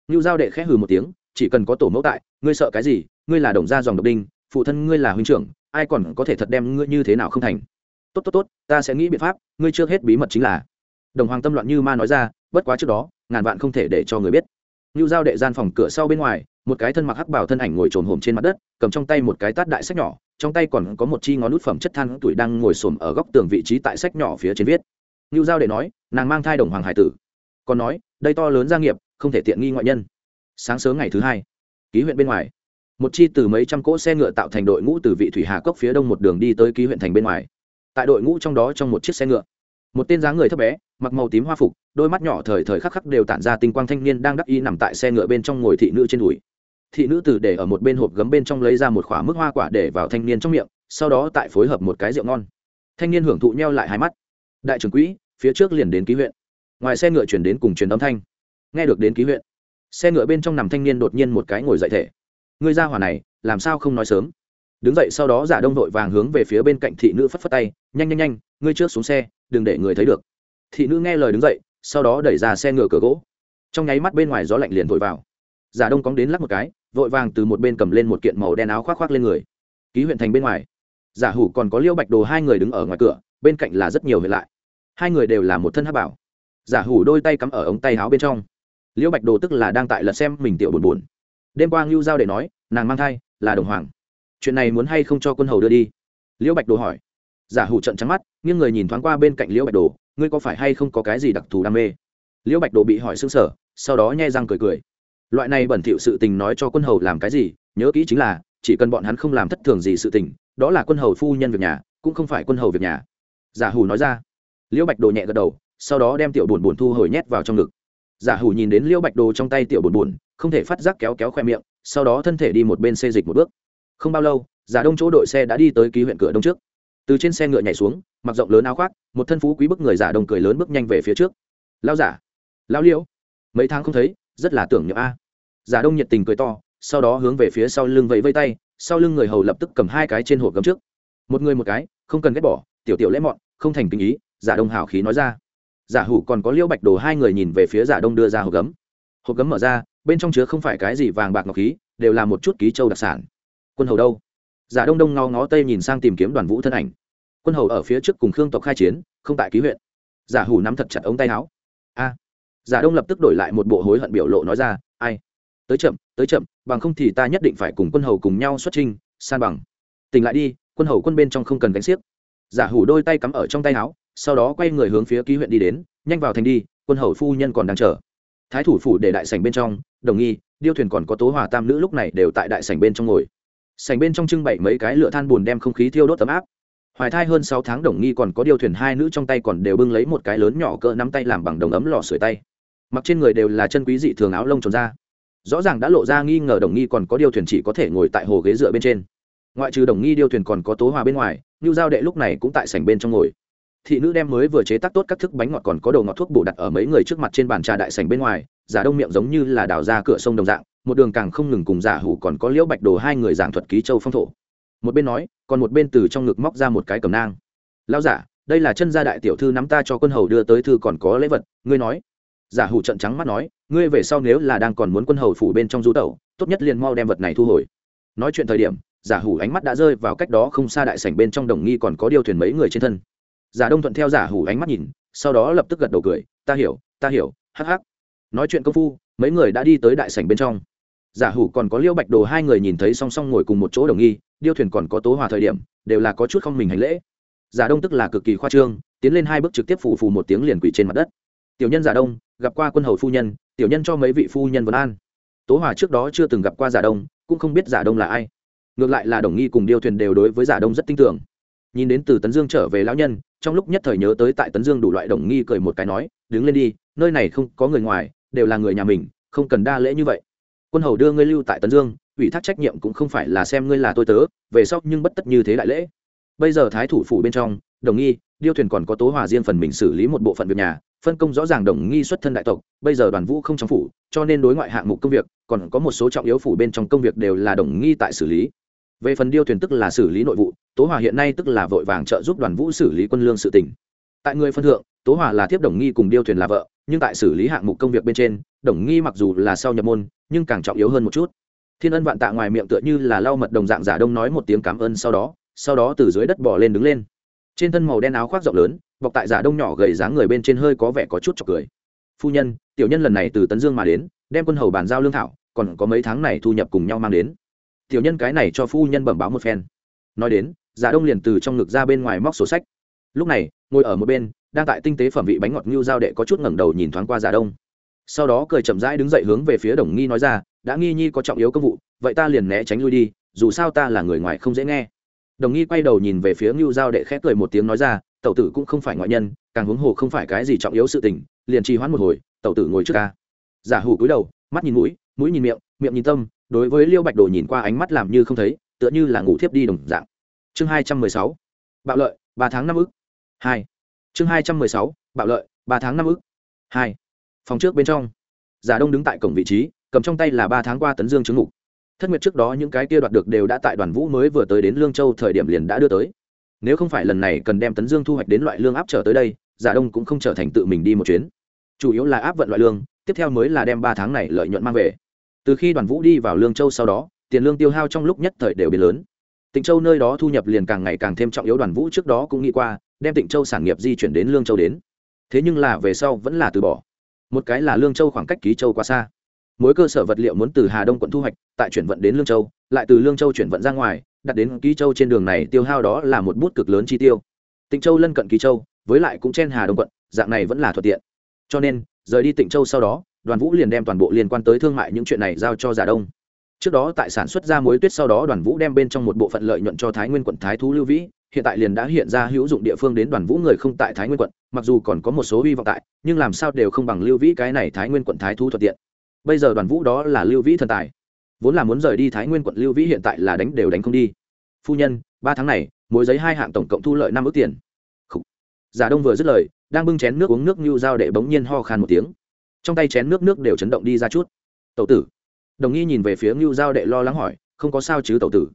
Speaker 1: Ngưu giao đệ khẽ hừ một tiếng chỉ cần có tổ mẫu tại, ngươi sợ cái gì, ngươi là đồng gia dòng độc đinh, phụ thân ngươi là huynh trưởng, ai còn có thể thật đem ngươi như thế nào không thành? Tốt tốt tốt, ta sẽ nghĩ biện pháp, ngươi chưa hết bí mật chính là. Đồng hoàng tâm loạn như ma nói ra, bất quá trước đó, ngàn vạn không thể để cho người biết. Như giao đệ gian phòng cửa sau bên ngoài, một cái thân mặc hắc bảo thân ảnh ngồi trồn hổm trên mặt đất, cầm trong tay một cái tát đại sách nhỏ, trong tay còn có một chi ngón nút phẩm chất than tuổi đang ngồi xổm ở góc tường vị trí tại sách nhỏ phía trên viết. Như giao đệ nói, nàng mang thai đồng hoàng hải tử. Còn nói, đây to lớn gia nghiệp, không thể tiện nghi ngoại nhân sáng sớm ngày thứ hai. Ký huyện bên ngoài. Một chi từ mấy trăm cỗ xe ngựa tạo thành đội ngũ từ vị thủy hà cốc phía đông một đường đi tới ký huyện thành bên ngoài. Tại đội ngũ trong đó trong một chiếc xe ngựa. Một tên dáng người thấp bé, mặc màu tím hoa phục, đôi mắt nhỏ thời thời khắc khắc đều tản ra tinh quang thanh niên đang đắc ý nằm tại xe ngựa bên trong ngồi thị nữ trên đùi. Thị nữ từ để ở một bên hộp gấm bên trong lấy ra một khoả mức hoa quả để vào thanh niên trong miệng, sau đó tại phối hợp một cái rượu ngon. Thanh niên hưởng thụ nhau lại hai mắt. Đại trưởng quỹ, phía trước liền đến ký huyện. Ngoài xe ngựa chuyển đến cùng truyền âm thanh. Nghe được đến ký huyện xe ngựa bên trong nằm thanh niên đột nhiên một cái ngồi dậy thể. Người ra hỏa này, làm sao không nói sớm? Đứng dậy sau đó giả đông đội vàng hướng về phía bên cạnh thị nữ phất phất tay, nhanh nhanh nhanh, ngươi trước xuống xe, đừng để người thấy được. Thị nữ nghe lời đứng dậy, sau đó đẩy ra xe ngựa cửa gỗ. Trong nháy mắt bên ngoài gió lạnh liền vội vào. Giả đông cóng đến lắc một cái, vội vàng từ một bên cầm lên một kiện màu đen áo khoác khoác lên người. Ký huyện thành bên ngoài. Giả hủ còn có liêu bạch đồ hai người đứng ở ngoài cửa, bên cạnh là rất nhiều huyện lại. Hai người đều là một thân hát bảo. Giả hủ đôi tay cắm ở ống tay áo bên trong. Liễu bạch đồ tức là đang tại lật xem mình tiểu buồn buồn. Đêm qua ngưu giao để nói, nàng mang thai, là đồng hoàng. Chuyện này muốn hay không cho quân hầu đưa đi? Liễu bạch đồ hỏi. Giả hủ trận trắng mắt, nghiêng người nhìn thoáng qua bên cạnh liễu bạch đồ, ngươi có phải hay không có cái gì đặc thù đam mê? Liễu bạch đồ bị hỏi xương sở sau đó nhai răng cười cười. Loại này bẩn thỉu sự tình nói cho quân hầu làm cái gì, nhớ kỹ chính là, chỉ cần bọn hắn không làm thất thường gì sự tình, đó là quân hầu phu nhân việc nhà, cũng không phải quân hầu việc nhà. Giả hủ nói ra. Liễu bạch đồ nhẹ gật đầu, sau đó đem tiểu buồn buồn thu hồi nhét vào trong ngực giả hủ nhìn đến liễu bạch đồ trong tay tiểu buồn buồn không thể phát giác kéo kéo khoe miệng, sau đó thân thể đi một bên xê dịch một bước. Không bao lâu, giả đông chỗ đội xe đã đi tới ký huyện cửa đông trước. Từ trên xe ngựa nhảy xuống, mặc rộng lớn áo khoác, một thân phú quý bức người giả đông cười lớn bước nhanh về phía trước. Lao giả lao liễu, mấy tháng không thấy, rất là tưởng nhớ a. Giả đông nhiệt tình cười to, sau đó hướng về phía sau lưng vẫy vây tay, sau lưng người hầu lập tức cầm hai cái trên hộp gấm trước. Một người một cái, không cần ghét bỏ, tiểu tiểu lẽ mọn, không thành kinh ý, giả đông hào khí nói ra giả hủ còn có liêu bạch đồ hai người nhìn về phía giả đông đưa ra hộp gấm. Hộp gấm mở ra, bên trong chứa không phải cái gì vàng bạc ngọc khí, đều là một chút ký châu đặc sản. Quân hầu đâu? Giả đông đông ngó ngó tây nhìn sang tìm kiếm đoàn vũ thân ảnh. Quân hầu ở phía trước cùng khương tộc khai chiến, không tại ký huyện. Giả hủ nắm thật chặt ống tay áo. A! Giả đông lập tức đổi lại một bộ hối hận biểu lộ nói ra, ai? Tới chậm tới chậm, bằng không thì ta nhất định phải cùng quân hầu cùng nhau xuất trinh san bằng. Tỉnh lại đi, quân hầu quân bên trong không cần gánh xiếc. Giả hủ đôi tay cắm ở trong tay áo sau đó quay người hướng phía ký huyện đi đến, nhanh vào thành đi, quân hầu phu nhân còn đang chờ. Thái thủ phủ để đại sảnh bên trong, đồng nghi, điêu thuyền còn có tố hòa tam nữ lúc này đều tại đại sảnh bên trong ngồi. Sảnh bên trong trưng bày mấy cái lửa than buồn đem không khí thiêu đốt tấm áp. Hoài thai hơn sáu tháng đồng nghi còn có điêu thuyền hai nữ trong tay còn đều bưng lấy một cái lớn nhỏ cỡ nắm tay làm bằng đồng ấm lò sưởi tay. Mặc trên người đều là chân quý dị thường áo lông tròn ra. Rõ ràng đã lộ ra nghi ngờ đồng nghi còn có điêu thuyền chỉ có thể ngồi tại hồ ghế dựa bên trên. Ngoại trừ đồng nghi điêu thuyền còn có tố hòa bên ngoài như giao đệ lúc này cũng tại sảnh bên trong ngồi thị nữ đem mới vừa chế tác tốt các thức bánh ngọt còn có đồ ngọt thuốc bổ đặt ở mấy người trước mặt trên bàn trà đại sành bên ngoài, giả đông miệng giống như là đào ra cửa sông đồng dạng, một đường càng không ngừng cùng giả hủ còn có liễu bạch đồ hai người giảng thuật ký châu phong thổ. Một bên nói, còn một bên từ trong ngực móc ra một cái cầm nang. Lao giả, đây là chân gia đại tiểu thư nắm ta cho quân hầu đưa tới thư còn có lễ vật, ngươi nói. Giả hủ trận trắng mắt nói, ngươi về sau nếu là đang còn muốn quân hầu phủ bên trong du tẩu, tốt nhất liền mau đem vật này thu hồi. Nói chuyện thời điểm, giả hủ ánh mắt đã rơi vào cách đó không xa đại sảnh bên trong đồng nghi còn có điều thuyền mấy người trên thân giả đông thuận theo giả hủ ánh mắt nhìn, sau đó lập tức gật đầu cười, ta hiểu ta hiểu, hắc hắc. Nói chuyện công phu, mấy người đã đi tới đại sảnh bên trong. Giả hủ còn có liêu bạch đồ hai người nhìn thấy song song ngồi cùng một chỗ đồng nghi, điêu thuyền còn có tố hòa thời điểm, đều là có chút không mình hành lễ. Giả đông tức là cực kỳ khoa trương, tiến lên hai bước trực tiếp phủ phù một tiếng liền quỷ trên mặt đất. Tiểu nhân giả đông, gặp qua quân hầu phu nhân, tiểu nhân cho mấy vị phu nhân vấn an. Tố hòa trước đó chưa từng gặp qua giả đông, cũng không biết giả đông là ai. Ngược lại là đồng nghi cùng điêu thuyền đều đối với giả đông rất tin tưởng nhìn đến từ tấn dương trở về lão nhân, trong lúc nhất thời nhớ tới tại tấn dương đủ loại đồng nghi cười một cái nói, đứng lên đi, nơi này không có người ngoài, đều là người nhà mình, không cần đa lễ như vậy. Quân hầu đưa ngươi lưu tại tấn dương, ủy thác trách nhiệm cũng không phải là xem ngươi là tôi tớ, về sau nhưng bất tất như thế đại lễ. Bây giờ thái thủ phủ bên trong, đồng nghi, điêu thuyền còn có tố hòa riêng phần mình xử lý một bộ phận việc nhà, phân công rõ ràng đồng nghi xuất thân đại tộc, bây giờ đoàn vũ không trong phủ, cho nên đối ngoại hạng mục công việc, còn có một số trọng yếu phủ bên trong công việc đều là đồng nghi tại xử lý. Về phần điêu thuyền tức là xử lý nội vụ tố hòa hiện nay tức là vội vàng trợ giúp đoàn vũ xử lý quân lương sự tỉnh tại người phân thượng, tố hòa là Thiếp đồng nghi cùng điêu thuyền là vợ, nhưng tại xử lý hạng mục công việc bên trên, đồng nghi mặc dù là sau nhập môn, nhưng càng trọng yếu hơn một chút. Thiên ân vạn tạ ngoài miệng tựa như là lau mật đồng dạng giả đông nói một tiếng cảm ơn sau đó sau đó từ dưới đất bỏ lên đứng lên. Trên thân màu đen áo khoác rộng lớn, bọc tại giả đông nhỏ gầy dáng người bên trên hơi có vẻ có chút chọc cười. Phu nhân, tiểu nhân lần này từ tấn dương mà đến, đem quân hầu bàn giao lương thảo, còn có mấy tháng này thu nhập cùng nhau mang đến. Tiểu nhân cái này cho phu nhân bẩm báo một phen. Nói đến giả đông liền từ trong ngực ra bên ngoài móc sổ sách. Lúc này, ngồi ở một bên, đang tại tinh tế phẩm vị bánh ngọt ngưu giao đệ có chút ngẩng đầu nhìn thoáng qua giả đông. Sau đó cười chậm rãi đứng dậy hướng về phía đồng nghi nói ra, đã nghi nhi có trọng yếu công vụ, vậy ta liền né tránh lui đi, dù sao ta là người ngoài không dễ nghe. Đồng nghi quay đầu nhìn về phía ngưu giao đệ khép cười một tiếng nói ra, tẩu tử cũng không phải ngoại nhân, càng huống hồ không phải cái gì trọng yếu sự tình, liền trì hoãn một hồi, tẩu tử ngồi trước ca giả dạ hủ cúi đầu, mắt nhìn mũi mũi nhìn miệng miệng nhìn tâm, đối với liêu bạch đồ nhìn qua ánh mắt làm như không thấy, tựa như là ngủ thiếp đi đồng dạng chương hai trăm mười sáu. Bạo lợi, ba tháng năm ức. Hai. Chương hai trăm mười sáu, bạo lợi, ba tháng năm ức. Hai. Phòng trước bên trong. Giả đông đứng tại cổng vị trí, cầm trong tay là ba tháng qua tấn dương chứng mục thất nguyệt trước đó những cái kia đoạt được đều đã tại đoàn vũ mới vừa tới đến lương châu thời điểm liền đã đưa tới. Nếu không phải lần này cần đem tấn dương thu hoạch đến loại lương áp trở tới đây, giả đông cũng không trở thành tự mình đi một chuyến. Chủ yếu là áp vận loại lương, tiếp theo mới là đem ba tháng này lợi nhuận mang về. Từ khi đoàn vũ đi vào lương châu sau đó, tiền lương tiêu hao trong lúc nhất thời đều biến lớn tịnh châu nơi đó thu nhập liền càng ngày càng thêm trọng yếu, đoàn vũ trước đó cũng nghĩ qua, đem tịnh châu sản nghiệp di chuyển đến lương châu đến. Thế nhưng là về sau vẫn là từ bỏ. Một cái là lương châu khoảng cách ký châu quá xa. Mỗi cơ sở vật liệu muốn từ hà đông quận thu hoạch, tại chuyển vận đến lương châu, lại từ lương châu chuyển vận ra ngoài, đặt đến ký châu trên đường này tiêu hao đó là một bút cực lớn chi tiêu. Tịnh châu lân cận ký châu, với lại cũng chen hà đông quận, dạng này vẫn là thuận tiện. Cho nên, rời đi tịnh châu sau đó, đoàn vũ liền đem toàn bộ liên quan tới thương mại những chuyện này giao cho giả đông trước đó tại sản xuất ra muối tuyết sau đó đoàn vũ đem bên trong một bộ phận lợi nhuận cho thái nguyên quận thái thú lưu vĩ, hiện tại liền đã hiện ra hữu dụng địa phương đến đoàn vũ người không tại thái nguyên quận, mặc dù còn có một số hy vọng tại, nhưng làm sao đều không bằng lưu vĩ cái này thái nguyên quận thái thú thuận tiện. Bây giờ đoàn vũ đó là lưu vĩ thần tài. Vốn là muốn rời đi thái nguyên quận lưu vĩ hiện tại là đánh đều đánh không đi. Phu nhân, ba tháng này mỗi giấy hai hạng tổng cộng thu lợi năm ước tiền. Giả đông vừa dứt lời, đang bưng chén nước uống nước như dao đệ bỗng nhiên ho khan một tiếng. Trong tay chén nước nước đều chấn động đi ra chút. Tẩu tử đồng nghi nhìn về phía ngưu giao đệ lo lắng hỏi, không có sao chứ tẩu tử?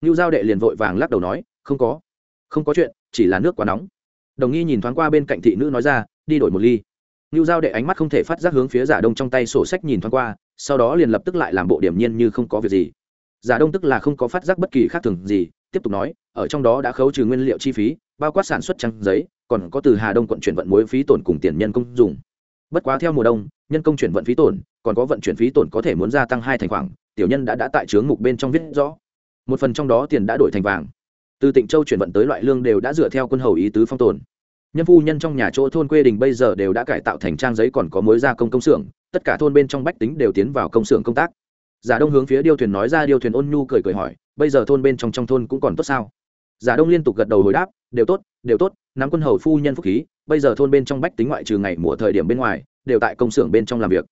Speaker 1: Ngưu giao đệ liền vội vàng lắc đầu nói, không có. Không có chuyện, chỉ là nước quá nóng. Đồng nghi nhìn thoáng qua bên cạnh thị nữ nói ra, đi đổi một ly. Ngưu giao đệ ánh mắt không thể phát giác hướng phía giả đông trong tay sổ sách nhìn thoáng qua, sau đó liền lập tức lại làm bộ điểm nhiên như không có việc gì. Giả đông tức là không có phát giác bất kỳ khác thường gì, tiếp tục nói, ở trong đó đã khấu trừ nguyên liệu chi phí, bao quát sản xuất trăng giấy, còn có từ hà đông quận chuyển vận muối phí tổn cùng tiền nhân công dùng bất quá theo mùa đông, nhân công chuyển vận phí tổn, còn có vận chuyển phí tổn có thể muốn gia tăng hai thành khoảng, tiểu nhân đã đã tại chướng mục bên trong viết rõ. Một phần trong đó tiền đã đổi thành vàng. Từ tịnh châu chuyển vận tới loại lương đều đã dựa theo quân hầu ý tứ phong tồn. Nhân phu nhân trong nhà chỗ thôn quê đình bây giờ đều đã cải tạo thành trang giấy còn có mối gia công công xưởng, tất cả thôn bên trong bách tính đều tiến vào công xưởng công tác. Giả đông hướng phía điêu thuyền nói ra, điêu thuyền ôn nhu cười cười hỏi, bây giờ thôn bên trong trong thôn cũng còn tốt sao? Giả đông liên tục gật đầu hồi đáp, đều tốt đều tốt, nắm quân hầu phu nhân phúc khí bây giờ thôn bên trong bách tính ngoại trừ ngày mùa thời điểm bên ngoài, đều tại công xưởng bên trong làm việc.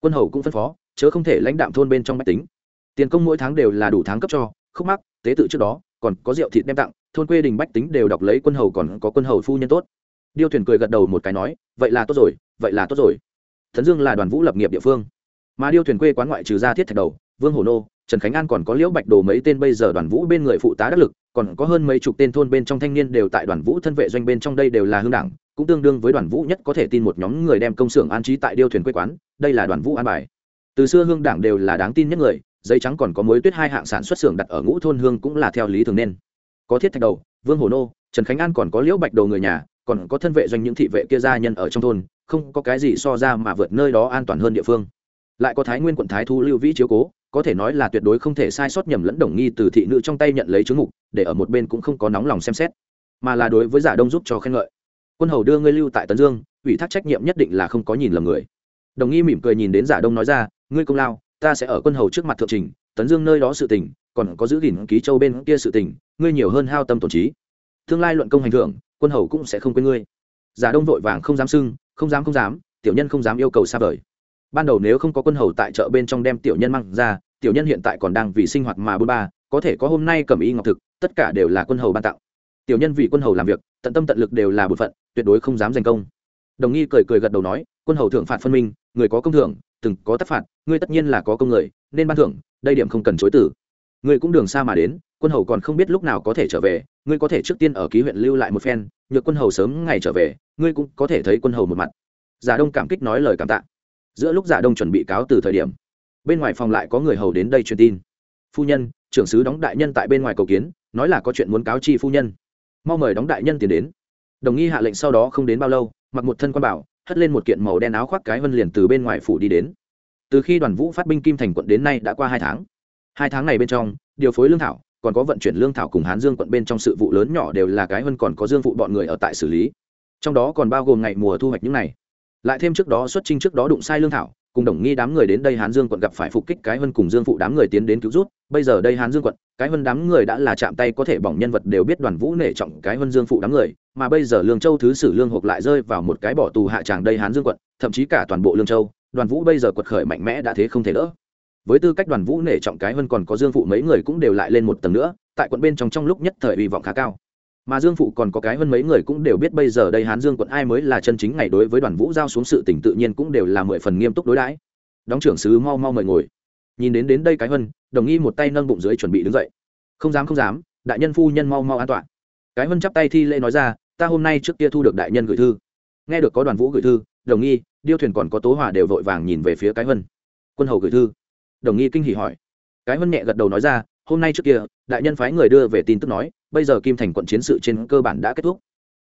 Speaker 1: Quân hầu cũng phân phó, chớ không thể lãnh đạm thôn bên trong bách tính. Tiền công mỗi tháng đều là đủ tháng cấp cho, khúc mắc, tế tự trước đó, còn có rượu thịt đem tặng, thôn quê đình bách tính đều đọc lấy quân hầu còn có quân hầu phu nhân tốt. Điêu thuyền cười gật đầu một cái nói, vậy là tốt rồi, vậy là tốt rồi. Thần dương là đoàn vũ lập nghiệp địa phương. Mà điêu thuyền quê quán ngoại trừ ra thiết thạch đầu, vương hồ nô, trần khánh an còn có liễu bạch đồ mấy tên bây giờ đoàn vũ bên người phụ tá đắc lực, còn có hơn mấy chục tên thôn bên trong thanh niên đều tại đoàn vũ thân vệ doanh bên trong đây đều là hương đảng cũng tương đương với đoàn vũ nhất có thể tin một nhóm người đem công xưởng an trí tại điêu thuyền quê quán, đây là đoàn vũ an bài. Từ xưa hương đảng đều là đáng tin nhất người, giấy trắng còn có mối tuyết hai hạng sản xuất xưởng đặt ở ngũ thôn hương cũng là theo lý thường nên. Có thiết thạch đầu, vương hồ nô, trần khánh an còn có liễu bạch đầu người nhà, còn có thân vệ doanh những thị vệ kia gia nhân ở trong thôn, không có cái gì so ra mà vượt nơi đó an toàn hơn địa phương. Lại có thái nguyên quận thái thu lưu vĩ chiếu cố, có thể nói là tuyệt đối không thể sai sót nhầm lẫn đồng nghi từ thị nữ trong tay nhận lấy chứng mục, để ở một bên cũng không có nóng lòng xem xét. Mà là đối với giả đông giúp cho khen ngợi quân hầu đưa ngươi lưu tại tấn dương, ủy thác trách nhiệm nhất định là không có nhìn lầm người. Đồng nghi mỉm cười nhìn đến giả đông nói ra, ngươi công lao, ta sẽ ở quân hầu trước mặt thượng trình, tấn dương nơi đó sự tình, còn có giữ gìn ký châu bên kia sự tình, ngươi nhiều hơn hao tâm tổn trí. Tương lai luận công hành thưởng, quân hầu cũng sẽ không quên ngươi. Giả đông vội vàng không dám sưng không dám không dám, tiểu nhân không dám yêu cầu xa vời. Ban đầu nếu không có quân hầu tại chợ bên trong đem tiểu nhân mang ra, tiểu nhân hiện tại còn đang vì sinh hoạt mà bôn ba, có thể có hôm nay cầm y ngọc thực, tất cả đều là quân hầu ban tặng. Tiểu nhân vì quân hầu làm việc tận tâm tận lực đều là bổn phận, tuyệt đối không dám giành công. Đồng nghi cười cười gật đầu nói, quân hầu thưởng phạt phân minh, người có công thưởng, từng có tác phạt, ngươi tất nhiên là có công người, nên ban thưởng, đây điểm không cần chối tử ngươi cũng đường xa mà đến, quân hầu còn không biết lúc nào có thể trở về, ngươi có thể trước tiên ở ký huyện lưu lại một phen, nhược quân hầu sớm ngày trở về, ngươi cũng có thể thấy quân hầu một mặt. Giả đông cảm kích nói lời cảm tạ. Giữa lúc giả đông chuẩn bị cáo từ thời điểm, bên ngoài phòng lại có người hầu đến đây truyền tin. Phu nhân, trưởng sứ đóng đại nhân tại bên ngoài cầu kiến, nói là có chuyện muốn cáo chi phu nhân mau mời đóng đại nhân tiền đến. Đồng nghi hạ lệnh sau đó không đến bao lâu, mặc một thân quan bảo, hất lên một kiện màu đen áo khoác cái vân liền từ bên ngoài phủ đi đến. Từ khi đoàn vũ phát binh kim thành quận đến nay đã qua hai tháng. Hai tháng này bên trong, điều phối lương thảo, còn có vận chuyển lương thảo cùng hán dương quận bên trong sự vụ lớn nhỏ đều là cái vân còn có dương phụ bọn người ở tại xử lý. Trong đó còn bao gồm ngày mùa thu hoạch những này. Lại thêm trước đó xuất trình trước đó đụng sai lương thảo cùng đồng nghi đám người đến đây hán dương quận gặp phải phục kích cái vân cùng dương phụ đám người tiến đến cứu rút bây giờ đây hán dương quận, cái vân đám người đã là chạm tay có thể bỏng nhân vật đều biết đoàn vũ nể trọng cái vân dương phụ đám người, mà bây giờ lương châu thứ sử lương hộp lại rơi vào một cái bỏ tù hạ tràng đây hán dương quận, thậm chí cả toàn bộ lương châu, đoàn vũ bây giờ quật khởi mạnh mẽ đã thế không thể đỡ. Với tư cách đoàn vũ nể trọng cái vân còn có dương phụ mấy người cũng đều lại lên một tầng nữa, tại quận bên trong trong lúc nhất thời hy vọng khá cao mà dương phụ còn có cái hơn mấy người cũng đều biết bây giờ đây hán dương quận ai mới là chân chính ngày đối với đoàn vũ giao xuống sự tỉnh tự nhiên cũng đều là mười phần nghiêm túc đối đãi. Đóng trưởng sứ mau mau mời ngồi. Nhìn đến đến đây cái hơn đồng nghi một tay nâng bụng dưới chuẩn bị đứng dậy. Không dám không dám, đại nhân phu nhân mau mau an toàn. Cái hơn chắp tay thi lễ nói ra, ta hôm nay trước kia thu được đại nhân gửi thư. Nghe được có đoàn vũ gửi thư, đồng nghi, điêu thuyền còn có tố hòa đều vội vàng nhìn về phía cái hơn quân hầu gửi thư? Đồng nghi kinh hỉ hỏi. Cái hơn nhẹ gật đầu nói ra hôm nay trước kia, đại nhân phái người đưa về tin tức nói, bây giờ kim thành quận chiến sự trên cơ bản đã kết thúc.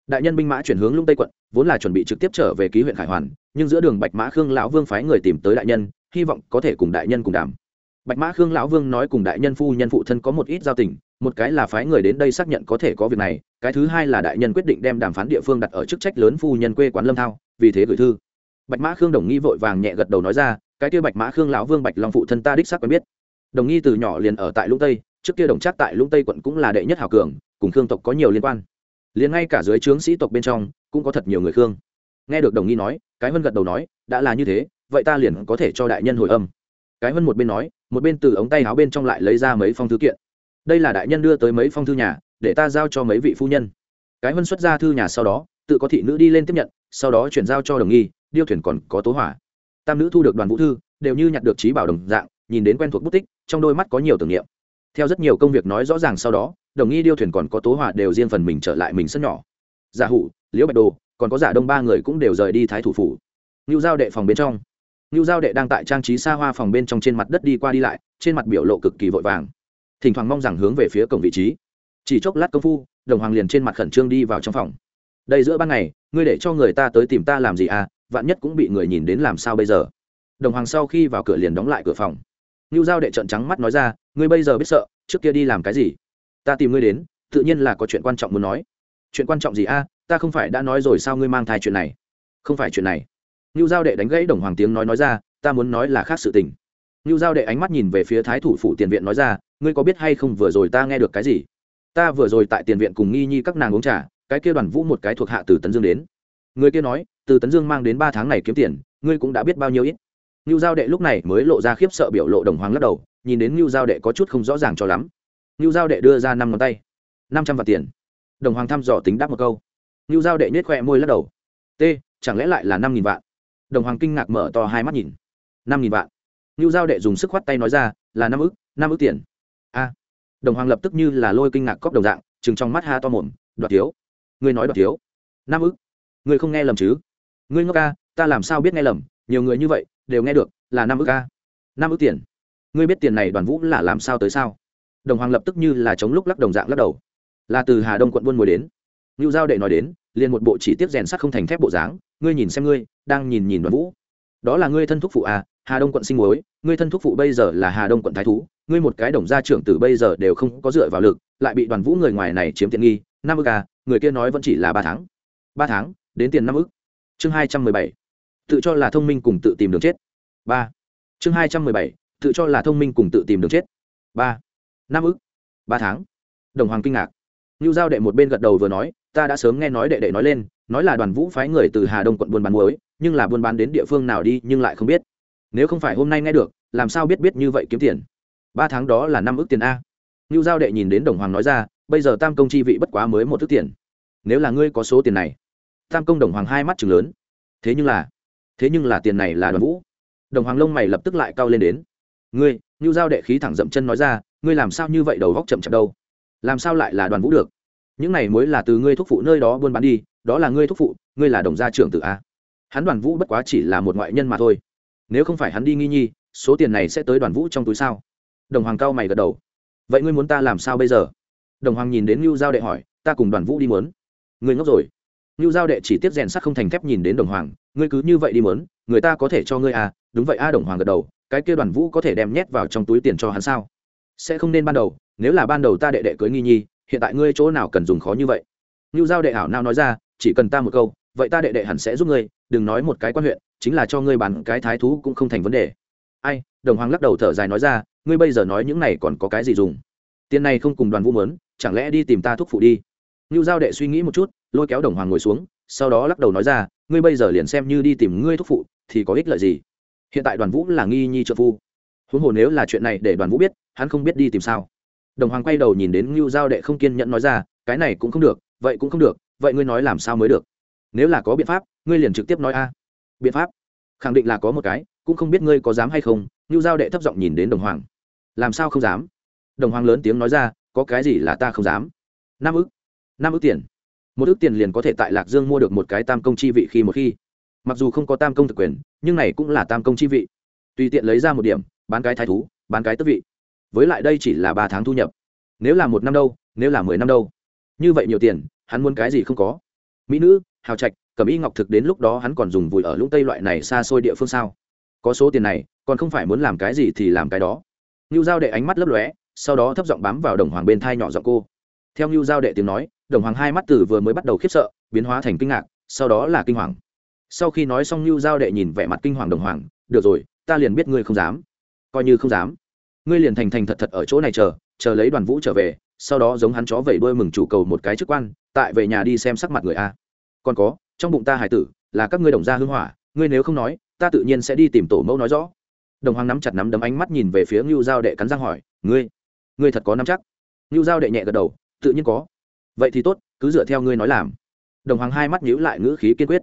Speaker 1: Đại nhân binh mã chuyển hướng lung tây quận, vốn là chuẩn bị trực tiếp trở về ký huyện khải hoàn, nhưng giữa đường bạch mã khương lão vương phái người tìm tới đại nhân, hy vọng có thể cùng đại nhân cùng đàm. Bạch mã khương lão vương nói cùng đại nhân phu nhân phụ thân có một ít giao tình, một cái là phái người đến đây xác nhận có thể có việc này, cái thứ hai là đại nhân quyết định đem đàm phán địa phương đặt ở chức trách lớn phu nhân quê quán lâm thao, vì thế gửi thư. Bạch mã khương đồng nghi vội vàng nhẹ gật đầu nói ra, cái kia bạch mã khương lão vương bạch long phụ thân ta đích xác quen biết đồng nghi từ nhỏ liền ở tại lũng tây, trước kia đồng trác tại lũng tây quận cũng là đệ nhất hào cường, cùng khương tộc có nhiều liên quan. Liền ngay cả dưới trướng sĩ tộc bên trong, cũng có thật nhiều người khương. Nghe được đồng nghi nói, cái vân gật đầu nói, đã là như thế, vậy ta liền có thể cho đại nhân hồi âm. Cái vân một bên nói, một bên từ ống tay áo bên trong lại lấy ra mấy phong thư kiện. Đây là đại nhân đưa tới mấy phong thư nhà, để ta giao cho mấy vị phu nhân. Cái vân xuất ra thư nhà sau đó, tự có thị nữ đi lên tiếp nhận, sau đó chuyển giao cho đồng nghi, điêu thuyền còn có tố hỏa. Tam nữ thu được đoàn vũ thư, đều như nhặt được trí bảo đồng dạng nhìn đến quen thuộc bút tích, trong đôi mắt có nhiều tưởng niệm. Theo rất nhiều công việc nói rõ ràng sau đó, đồng nghi điêu thuyền còn có tố hỏa đều riêng phần mình trở lại mình sân nhỏ. Giả hủ, liễu bạch đồ, còn có giả đông ba người cũng đều rời đi thái thủ phủ. Ngưu giao đệ phòng bên trong. Ngưu giao đệ đang tại trang trí xa hoa phòng bên trong trên mặt đất đi qua đi lại, trên mặt biểu lộ cực kỳ vội vàng. Thỉnh thoảng mong rằng hướng về phía cổng vị trí. Chỉ chốc lát công phu, đồng hoàng liền trên mặt khẩn trương đi vào trong phòng. Đây giữa ban ngày, ngươi để cho người ta tới tìm ta làm gì à? Vạn nhất cũng bị người nhìn đến làm sao bây giờ? Đồng hoàng sau khi vào cửa liền đóng lại cửa phòng ngưu giao đệ trận trắng mắt nói ra, ngươi bây giờ biết sợ, trước kia đi làm cái gì? Ta tìm ngươi đến, tự nhiên là có chuyện quan trọng muốn nói. Chuyện quan trọng gì a? Ta không phải đã nói rồi sao ngươi mang thai chuyện này? Không phải chuyện này. Ngưu giao đệ đánh gãy đồng hoàng tiếng nói nói ra, ta muốn nói là khác sự tình. Ngưu giao đệ ánh mắt nhìn về phía thái thủ phủ tiền viện nói ra, ngươi có biết hay không vừa rồi ta nghe được cái gì? Ta vừa rồi tại tiền viện cùng nghi nhi các nàng uống trà, cái kia đoàn vũ một cái thuộc hạ từ tấn dương đến. Người kia nói, từ tấn dương mang đến ba tháng này kiếm tiền, ngươi cũng đã biết bao nhiêu ít ngưu giao đệ lúc này mới lộ ra khiếp sợ biểu lộ đồng hoàng lắc đầu, nhìn đến ngưu giao đệ có chút không rõ ràng cho lắm. Ngưu giao đệ đưa ra năm ngón tay. Năm trăm vạn tiền. Đồng hoàng thăm dò tính đáp một câu. Ngưu giao đệ nhếch khoe môi lắc đầu. T, chẳng lẽ lại là năm nghìn vạn? Đồng hoàng kinh ngạc mở to hai mắt nhìn. Năm nghìn vạn. Ngưu giao đệ dùng sức khoát tay nói ra, là năm ức năm ức tiền. A. Đồng hoàng lập tức như là lôi kinh ngạc cóc đồng dạng chừng trong mắt ha to mồm, đoạt thiếu. Ngươi nói đoạt thiếu. Năm ức. Ngươi không nghe lầm chứ? Ngươi ngốc ca, ta làm sao biết nghe lầm? Nhiều người như vậy đều nghe được là năm ước ca. Năm ước tiền. Ngươi biết tiền này đoàn vũ là làm sao tới sao? Đồng hoàng lập tức như là chống lúc lắc đồng dạng lắc đầu. Là từ hà đông quận buôn mồi đến. Ngưu giao đệ nói đến, liền một bộ chỉ tiếp rèn sắt không thành thép bộ dáng, ngươi nhìn xem ngươi, đang nhìn nhìn đoàn vũ. Đó là ngươi thân thúc phụ à hà đông quận sinh muối, ngươi thân thúc phụ bây giờ là hà đông quận thái thú, ngươi một cái đồng gia trưởng từ bây giờ đều không có dựa vào lực, lại bị đoàn vũ người ngoài này chiếm tiện nghi, năm ức à người kia nói vẫn chỉ là ba tháng. Ba tháng, đến tiền năm ức chương hai trăm mười bảy tự cho là thông minh cùng tự tìm đường chết. Ba. Chương hai trăm mười bảy, tự cho là thông minh cùng tự tìm đường chết. Ba. Năm ức. Ba tháng. Đồng hoàng kinh ngạc. Ngưu giao đệ một bên gật đầu vừa nói, ta đã sớm nghe nói đệ đệ nói lên, nói là đoàn vũ phái người từ hà đông quận buôn bán muối, nhưng là buôn bán đến địa phương nào đi nhưng lại không biết. Nếu không phải hôm nay nghe được, làm sao biết biết như vậy kiếm tiền? Ba tháng đó là năm ước tiền a. Ngưu giao đệ nhìn đến đồng hoàng nói ra, bây giờ tam công chi vị bất quá mới một ước tiền. Nếu là ngươi có số tiền này. Tam công đồng hoàng hai mắt chừng lớn. Thế nhưng là thế nhưng là tiền này là đoàn vũ. Đồng hoàng lông mày lập tức lại cao lên đến. Ngươi ngưu giao đệ khí thẳng dậm chân nói ra ngươi làm sao như vậy đầu góc chậm chậm đâu? Làm sao lại là đoàn vũ được? Những này mới là từ ngươi thúc phụ nơi đó buôn bán đi đó là ngươi thúc phụ ngươi là đồng gia trưởng tự a. Hắn đoàn vũ bất quá chỉ là một ngoại nhân mà thôi. Nếu không phải hắn đi nghi nhi số tiền này sẽ tới đoàn vũ trong túi sao? Đồng hoàng cao mày gật đầu. Vậy ngươi muốn ta làm sao bây giờ? Đồng hoàng nhìn đến ngưu giao đệ hỏi ta cùng đoàn vũ đi muốn, ngươi ngốc rồi. Nưu giao đệ chỉ tiếp rèn sắt không thành thép nhìn đến đồng hoàng ngươi cứ như vậy đi muốn, người ta có thể cho ngươi à đúng vậy a. Đồng hoàng gật đầu cái kia đoàn vũ có thể đem nhét vào trong túi tiền cho hắn sao? Sẽ không nên ban đầu nếu là ban đầu ta đệ đệ cưới nghi nhi hiện tại ngươi chỗ nào cần dùng khó như vậy? Nưu giao đệ ảo nào nói ra chỉ cần ta một câu vậy ta đệ đệ hẳn sẽ giúp ngươi đừng nói một cái quan huyện chính là cho ngươi bán cái thái thú cũng không thành vấn đề. Ai đồng hoàng lắc đầu thở dài nói ra ngươi bây giờ nói những này còn có cái gì dùng? Tiền này không cùng đoàn vũ muốn, chẳng lẽ đi tìm ta thúc phụ đi? Nưu giao đệ suy nghĩ một chút lôi kéo đồng hoàng ngồi xuống, sau đó lắc đầu nói ra, ngươi bây giờ liền xem như đi tìm ngươi thúc phụ, thì có ích lợi gì? Hiện tại đoàn vũ là nghi nhi trợ phu. Huống hồ nếu là chuyện này để đoàn vũ biết, hắn không biết đi tìm sao. Đồng hoàng quay đầu nhìn đến ngưu giao đệ không kiên nhẫn nói ra, cái này cũng không được, vậy cũng không được, vậy ngươi nói làm sao mới được? Nếu là có biện pháp, ngươi liền trực tiếp nói a. Biện pháp? Khẳng định là có một cái, cũng không biết ngươi có dám hay không. Ngưu giao đệ thấp giọng nhìn đến đồng hoàng. Làm sao không dám? Đồng hoàng lớn tiếng nói ra, có cái gì là ta không dám? Năm ức năm ức tiền một ước tiền liền có thể tại lạc dương mua được một cái tam công chi vị khi một khi. Mặc dù không có tam công thực quyền, nhưng này cũng là tam công chi vị. Tùy tiện lấy ra một điểm, bán cái thái thú, bán cái tức vị. Với lại đây chỉ là ba tháng thu nhập. Nếu là một năm đâu, nếu là mười năm đâu. Như vậy nhiều tiền, hắn muốn cái gì không có. Mỹ nữ, hào trạch, cẩm y ngọc thực đến lúc đó hắn còn dùng vùi ở lũng tây loại này xa xôi địa phương sao? Có số tiền này, còn không phải muốn làm cái gì thì làm cái đó. Ngưu giao đệ ánh mắt lấp lóe, sau đó thấp giọng bám vào đồng hoàng bên thai nhỏ giọng cô theo như giao đệ tiếng nói, đồng hoàng hai mắt từ vừa mới bắt đầu khiếp sợ, biến hóa thành kinh ngạc, sau đó là kinh hoàng. Sau khi nói xong như giao đệ nhìn vẻ mặt kinh hoàng đồng hoàng, được rồi, ta liền biết ngươi không dám. Coi như không dám. Ngươi liền thành thành thật thật ở chỗ này chờ chờ lấy đoàn vũ trở về, sau đó giống hắn chó vẩy đuôi mừng chủ cầu một cái chức quan, tại về nhà đi xem sắc mặt người a. Còn có, trong bụng ta hải tử, là các ngươi đồng gia hưng hỏa, ngươi nếu không nói, ta tự nhiên sẽ đi tìm tổ mẫu nói rõ. Đồng hoàng nắm chặt nắm đấm ánh mắt nhìn về phía ngưu giao đệ cắn răng hỏi, ngươi ngươi thật có nắm chắc? Ngưu giao đệ nhẹ gật đầu tự nhiên có. Vậy thì tốt, cứ dựa theo ngươi nói làm. Đồng hoàng hai mắt nhíu lại ngữ khí kiên quyết.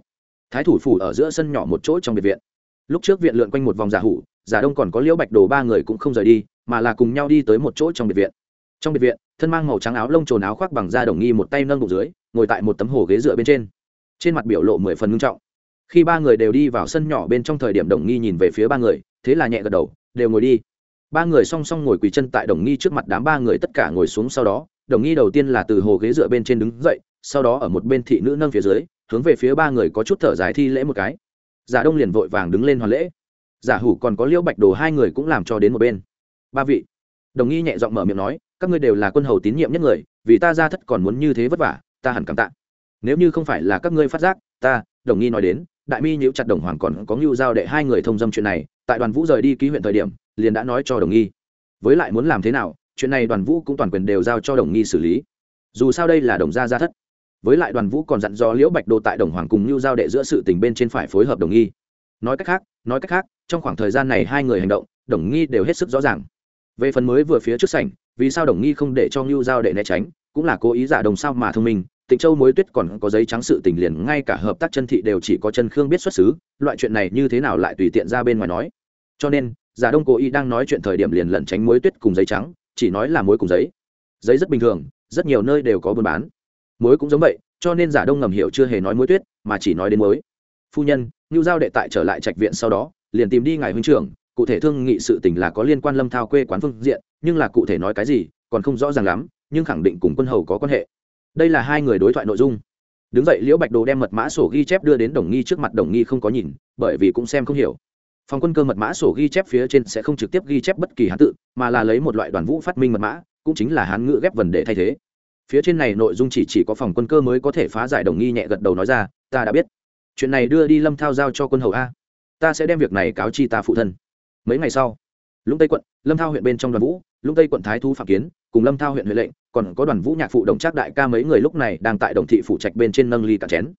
Speaker 1: Thái thủ phủ ở giữa sân nhỏ một chỗ trong biệt viện. Lúc trước viện lượn quanh một vòng giả hủ, giả đông còn có liễu bạch đồ ba người cũng không rời đi, mà là cùng nhau đi tới một chỗ trong biệt viện. Trong biệt viện, thân mang màu trắng áo lông trồn áo khoác bằng da đồng nghi một tay nâng bụng dưới, ngồi tại một tấm hồ ghế dựa bên trên. Trên mặt biểu lộ mười phần ngưng trọng. Khi ba người đều đi vào sân nhỏ bên trong thời điểm đồng nghi nhìn về phía ba người, thế là nhẹ gật đầu, đều ngồi đi. Ba người song song ngồi quỳ chân tại đồng nghi trước mặt đám ba người tất cả ngồi xuống sau đó đồng nghi đầu tiên là từ hồ ghế dựa bên trên đứng dậy, sau đó ở một bên thị nữ nâng phía dưới, hướng về phía ba người có chút thở dài thi lễ một cái. Giả đông liền vội vàng đứng lên hoàn lễ. Giả hủ còn có liễu bạch đồ hai người cũng làm cho đến một bên. Ba vị. Đồng nghi nhẹ giọng mở miệng nói, các ngươi đều là quân hầu tín nhiệm nhất người, vì ta ra thất còn muốn như thế vất vả, ta hẳn cảm tạ. Nếu như không phải là các ngươi phát giác, ta, đồng nghi nói đến, đại mi nhiễu chặt đồng hoàng còn có ngưu giao đệ hai người thông dâm chuyện này, tại đoàn vũ rời đi ký huyện thời điểm, liền đã nói cho đồng nghi. Với lại muốn làm thế nào chuyện này đoàn vũ cũng toàn quyền đều giao cho đồng nghi xử lý. Dù sao đây là đồng gia gia thất. Với lại đoàn vũ còn dặn dò liễu bạch đô tại đồng hoàng cùng lưu giao đệ giữa sự tình bên trên phải phối hợp đồng nghi. Nói cách khác, nói cách khác, trong khoảng thời gian này hai người hành động, đồng nghi đều hết sức rõ ràng. Về phần mới vừa phía trước sảnh, vì sao đồng nghi không để cho lưu giao đệ né tránh, cũng là cố ý giả đồng sao mà thông minh. Tịnh châu mối tuyết còn có giấy trắng sự tình liền ngay cả hợp tác chân thị đều chỉ có chân khương biết xuất xứ, loại chuyện này như thế nào lại tùy tiện ra bên ngoài nói. Cho nên, giả đông cố ý đang nói chuyện thời điểm liền lẩn tránh mối tuyết cùng giấy trắng chỉ nói là muối cùng giấy. Giấy rất bình thường, rất nhiều nơi đều có buôn bán. Muối cũng giống vậy, cho nên giả đông ngầm hiểu chưa hề nói muối tuyết, mà chỉ nói đến muối. phu nhân, ngưu giao đệ tại trở lại trạch viện sau đó, liền tìm đi ngài huynh trưởng, cụ thể thương nghị sự tình là có liên quan lâm thao quê quán phương diện, nhưng là cụ thể nói cái gì, còn không rõ ràng lắm, nhưng khẳng định cùng quân hầu có quan hệ. Đây là hai người đối thoại nội dung. Đứng dậy, liễu bạch đồ đem mật mã sổ ghi chép đưa đến đồng nghi trước mặt, đồng nghi không có nhìn, bởi vì cũng xem không hiểu phòng quân cơ mật mã sổ ghi chép phía trên sẽ không trực tiếp ghi chép bất kỳ hán tự, mà là lấy một loại đoàn vũ phát minh mật mã, cũng chính là hán ngữ ghép vần để thay thế. Phía trên này nội dung chỉ chỉ có phòng quân cơ mới có thể phá giải đồng nghi nhẹ gật đầu nói ra, ta đã biết. Chuyện này đưa đi lâm thao giao cho quân hầu a. Ta sẽ đem việc này cáo chi ta phụ thân. Mấy ngày sau, lũng tây quận, lâm thao huyện bên trong đoàn vũ, lũng tây quận thái thu phạm kiến, cùng lâm thao huyện huệ lệnh, còn có đoàn vũ nhạc phụ đồng trác đại ca mấy người lúc này đang tại đồng thị phủ trạch bên trên nâng ly cả chén.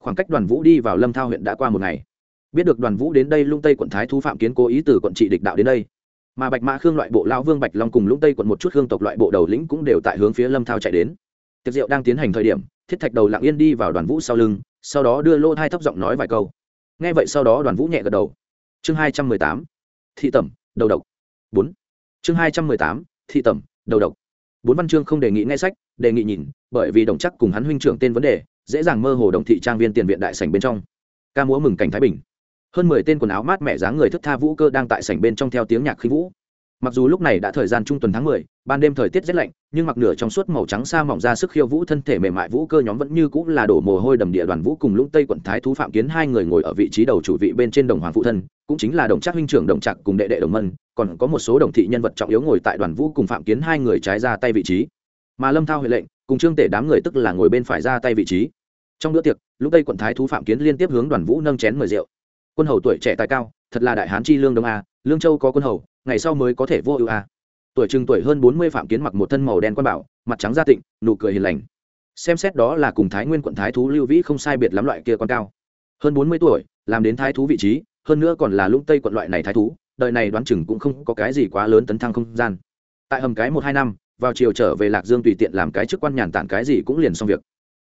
Speaker 1: Khoảng cách đoàn vũ đi vào lâm thao huyện đã qua một ngày biết được đoàn vũ đến đây lung tây quận thái thú phạm kiến cố ý từ quận trị địch đạo đến đây. Mà bạch mã khương loại bộ lão vương bạch long cùng lũng tây quận một chút hương tộc loại bộ đầu lĩnh cũng đều tại hướng phía lâm thao chạy đến. Tiệc rượu đang tiến hành thời điểm, thiết thạch đầu lặng yên đi vào đoàn vũ sau lưng, sau đó đưa lô hai thấp giọng nói vài câu. Nghe vậy sau đó đoàn vũ nhẹ gật đầu. Chương hai trăm mười tám, thị tẩm, đầu độc. Bốn. Chương hai trăm mười tám, thị tẩm, đầu độc. Bốn văn chương không đề nghị nghe sách, đề nghị nhìn, bởi vì đồng chắc cùng hắn huynh trưởng tên vấn đề, dễ dàng mơ hồ đồng thị trang viên tiền viện đại sảnh bên trong. Ca múa mừng cảnh thái bình hơn mười tên quần áo mát mẻ dáng người thức tha vũ cơ đang tại sảnh bên trong theo tiếng nhạc khí vũ. Mặc dù lúc này đã thời gian trung tuần tháng mười, ban đêm thời tiết rét lạnh, nhưng mặc nửa trong suốt màu trắng xa mỏng ra sức khiêu vũ thân thể mềm mại vũ cơ nhóm vẫn như cũng là đổ mồ hôi đầm địa đoàn vũ cùng lũng tây quận thái thú phạm kiến hai người ngồi ở vị trí đầu chủ vị bên trên đồng hoàng phụ thân, cũng chính là đồng trác huynh trưởng đồng trạc cùng đệ đệ đồng mân, còn có một số đồng thị nhân vật trọng yếu ngồi tại đoàn vũ cùng phạm kiến hai người trái ra tay vị trí. Mà lâm thao huệ lệnh, cùng trương tể đám người tức là ngồi bên phải ra tay vị trí. Trong bữa tiệc lúc tây quận thái thú phạm kiến liên tiếp hướng đoàn vũ nâng chén mời rượu quân hầu tuổi trẻ tài cao, thật là đại hán chi lương đông a, lương châu có quân hầu, ngày sau mới có thể vô ưu a. Tuổi chừng tuổi hơn bốn mươi phạm kiến mặc một thân màu đen quan bảo, mặt trắng da tịnh, nụ cười hiền lành. Xem xét đó là cùng thái nguyên quận thái thú lưu vĩ không sai biệt lắm loại kia quan cao. Hơn bốn mươi tuổi, làm đến thái thú vị trí, hơn nữa còn là lũng tây quận loại này thái thú, đời này đoán chừng cũng không có cái gì quá lớn tấn thăng không gian. Tại hầm cái một hai năm, vào chiều trở về lạc dương tùy tiện làm cái chức quan nhàn tản cái gì cũng liền xong việc.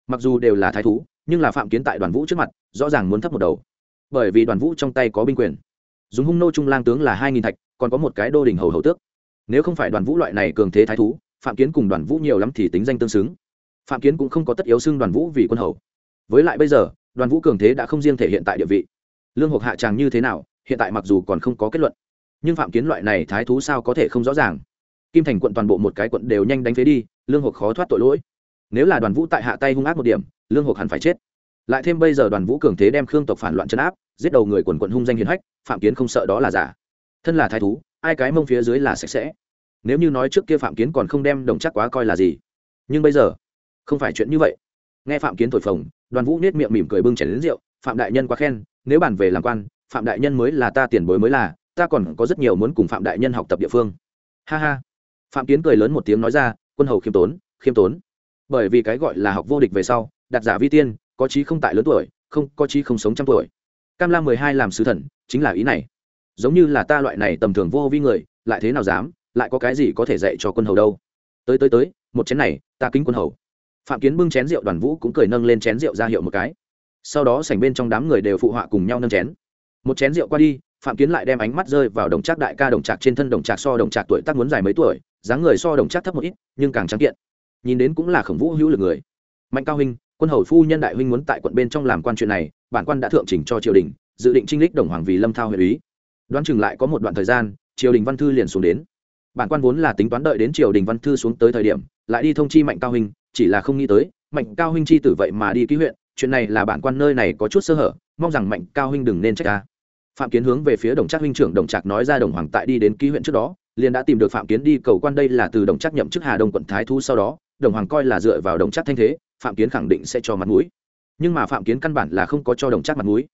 Speaker 1: Mặc dù đều là thái thú, nhưng là phạm kiến tại đoàn vũ trước mặt, rõ ràng muốn thấp một đầu bởi vì đoàn vũ trong tay có binh quyền. Dùng hung nô trung lang tướng là hai nghìn thạch, còn có một cái đô đình hầu hầu tước. Nếu không phải đoàn vũ loại này cường thế thái thú, phạm kiến cùng đoàn vũ nhiều lắm thì tính danh tương xứng. Phạm kiến cũng không có tất yếu xưng đoàn vũ vì quân hầu. Với lại bây giờ, đoàn vũ cường thế đã không riêng thể hiện tại địa vị. Lương hộp hạ tràng như thế nào, hiện tại mặc dù còn không có kết luận, nhưng phạm kiến loại này thái thú sao có thể không rõ ràng. Kim thành quận toàn bộ một cái quận đều nhanh đánh phế đi, lương hộp khó thoát tội lỗi. Nếu là đoàn vũ tại hạ tay hung ác một điểm, lương hộp hẳn phải chết lại thêm bây giờ đoàn vũ cường thế đem khương tộc phản loạn chấn áp, giết đầu người quần quận hung danh hiền hách, phạm kiến không sợ đó là giả. Thân là thái thú, ai cái mông phía dưới là sạch sẽ. Nếu như nói trước kia phạm kiến còn không đem đồng chắc quá coi là gì. Nhưng bây giờ, không phải chuyện như vậy. Nghe phạm kiến thổi phồng, đoàn vũ nết miệng mỉm cười bưng chảy đến rượu, phạm đại nhân quá khen, nếu bàn về làm quan, phạm đại nhân mới là ta tiền bối mới là, ta còn có rất nhiều muốn cùng phạm đại nhân học tập địa phương. Ha ha. Phạm kiến cười lớn một tiếng nói ra, quân hầu khiêm tốn khiêm tốn. Bởi vì cái gọi là học vô địch về sau, đặt giả vi tiên có chí không tại lớn tuổi, không có chí không sống trăm tuổi. Cam la mười hai làm sứ thần, chính là ý này. Giống như là ta loại này tầm thường vô vi người, lại thế nào dám, lại có cái gì có thể dạy cho quân hầu đâu? Tới tới tới, một chén này, ta kính quân hầu. Phạm kiến bưng chén rượu đoàn vũ cũng cười nâng lên chén rượu ra hiệu một cái. Sau đó sảnh bên trong đám người đều phụ họa cùng nhau nâng chén. Một chén rượu qua đi, phạm kiến lại đem ánh mắt rơi vào đồng trác đại ca đồng trạc trên thân đồng trạc so đồng trạc tuổi tác muốn dài mấy tuổi, dáng người so đồng trác thấp một ít, nhưng càng trắng kiện. Nhìn đến cũng là khổng vũ hữu lực người. Mạnh cao huynh quân hầu phu nhân đại huynh muốn tại quận bên trong làm quan chuyện này, bản quan đã thượng trình cho triều đình, dự định trinh lích đồng hoàng vì lâm thao huyện ý đoán chừng lại có một đoạn thời gian, triều đình văn thư liền xuống đến. Bản quan vốn là tính toán đợi đến triều đình văn thư xuống tới thời điểm, lại đi thông chi mạnh cao huynh, chỉ là không nghĩ tới, mạnh cao huynh chi tử vậy mà đi ký huyện, chuyện này là bản quan nơi này có chút sơ hở, mong rằng mạnh cao huynh đừng nên trách ta. Phạm kiến hướng về phía đồng trác huynh trưởng đồng trạc nói ra đồng hoàng tại đi đến ký huyện trước đó, liền đã tìm được phạm kiến đi cầu quan đây là từ đồng trác nhậm chức hà đông quận thái thu sau đó, đồng hoàng coi là dựa vào đồng trác thanh thế phạm kiến khẳng định sẽ cho mặt mũi. Nhưng mà phạm kiến căn bản là không có cho đồng trác mặt mũi.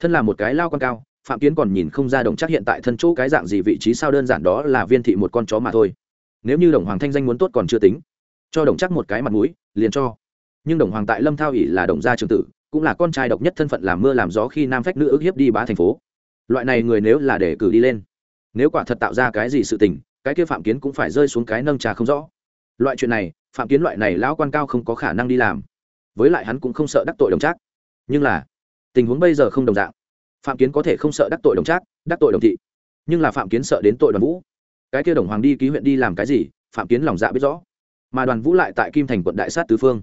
Speaker 1: Thân là một cái lao con cao, phạm kiến còn nhìn không ra đồng trác hiện tại thân chỗ cái dạng gì, vị trí sao đơn giản đó là viên thị một con chó mà thôi. Nếu như đồng hoàng thanh danh muốn tốt còn chưa tính. Cho đồng trác một cái mặt mũi, liền cho. Nhưng đồng hoàng tại lâm thao ỉ là đồng gia trường tử, cũng là con trai độc nhất thân phận làm mưa làm gió khi nam phách nữ ức hiếp đi bá thành phố. Loại này người nếu là để cử đi lên, nếu quả thật tạo ra cái gì sự tình, cái kia phạm kiến cũng phải rơi xuống cái nâng trà không rõ. Loại chuyện này phạm kiến loại này lão quan cao không có khả năng đi làm. Với lại hắn cũng không sợ đắc tội đồng trác. Nhưng là, tình huống bây giờ không đồng dạng. Phạm kiến có thể không sợ đắc tội đồng trác, đắc tội đồng thị. Nhưng là phạm kiến sợ đến tội đoàn vũ. Cái kia đồng hoàng đi ký huyện đi làm cái gì, phạm kiến lòng dạ biết rõ. Mà đoàn vũ lại tại kim thành quận đại sát tứ phương.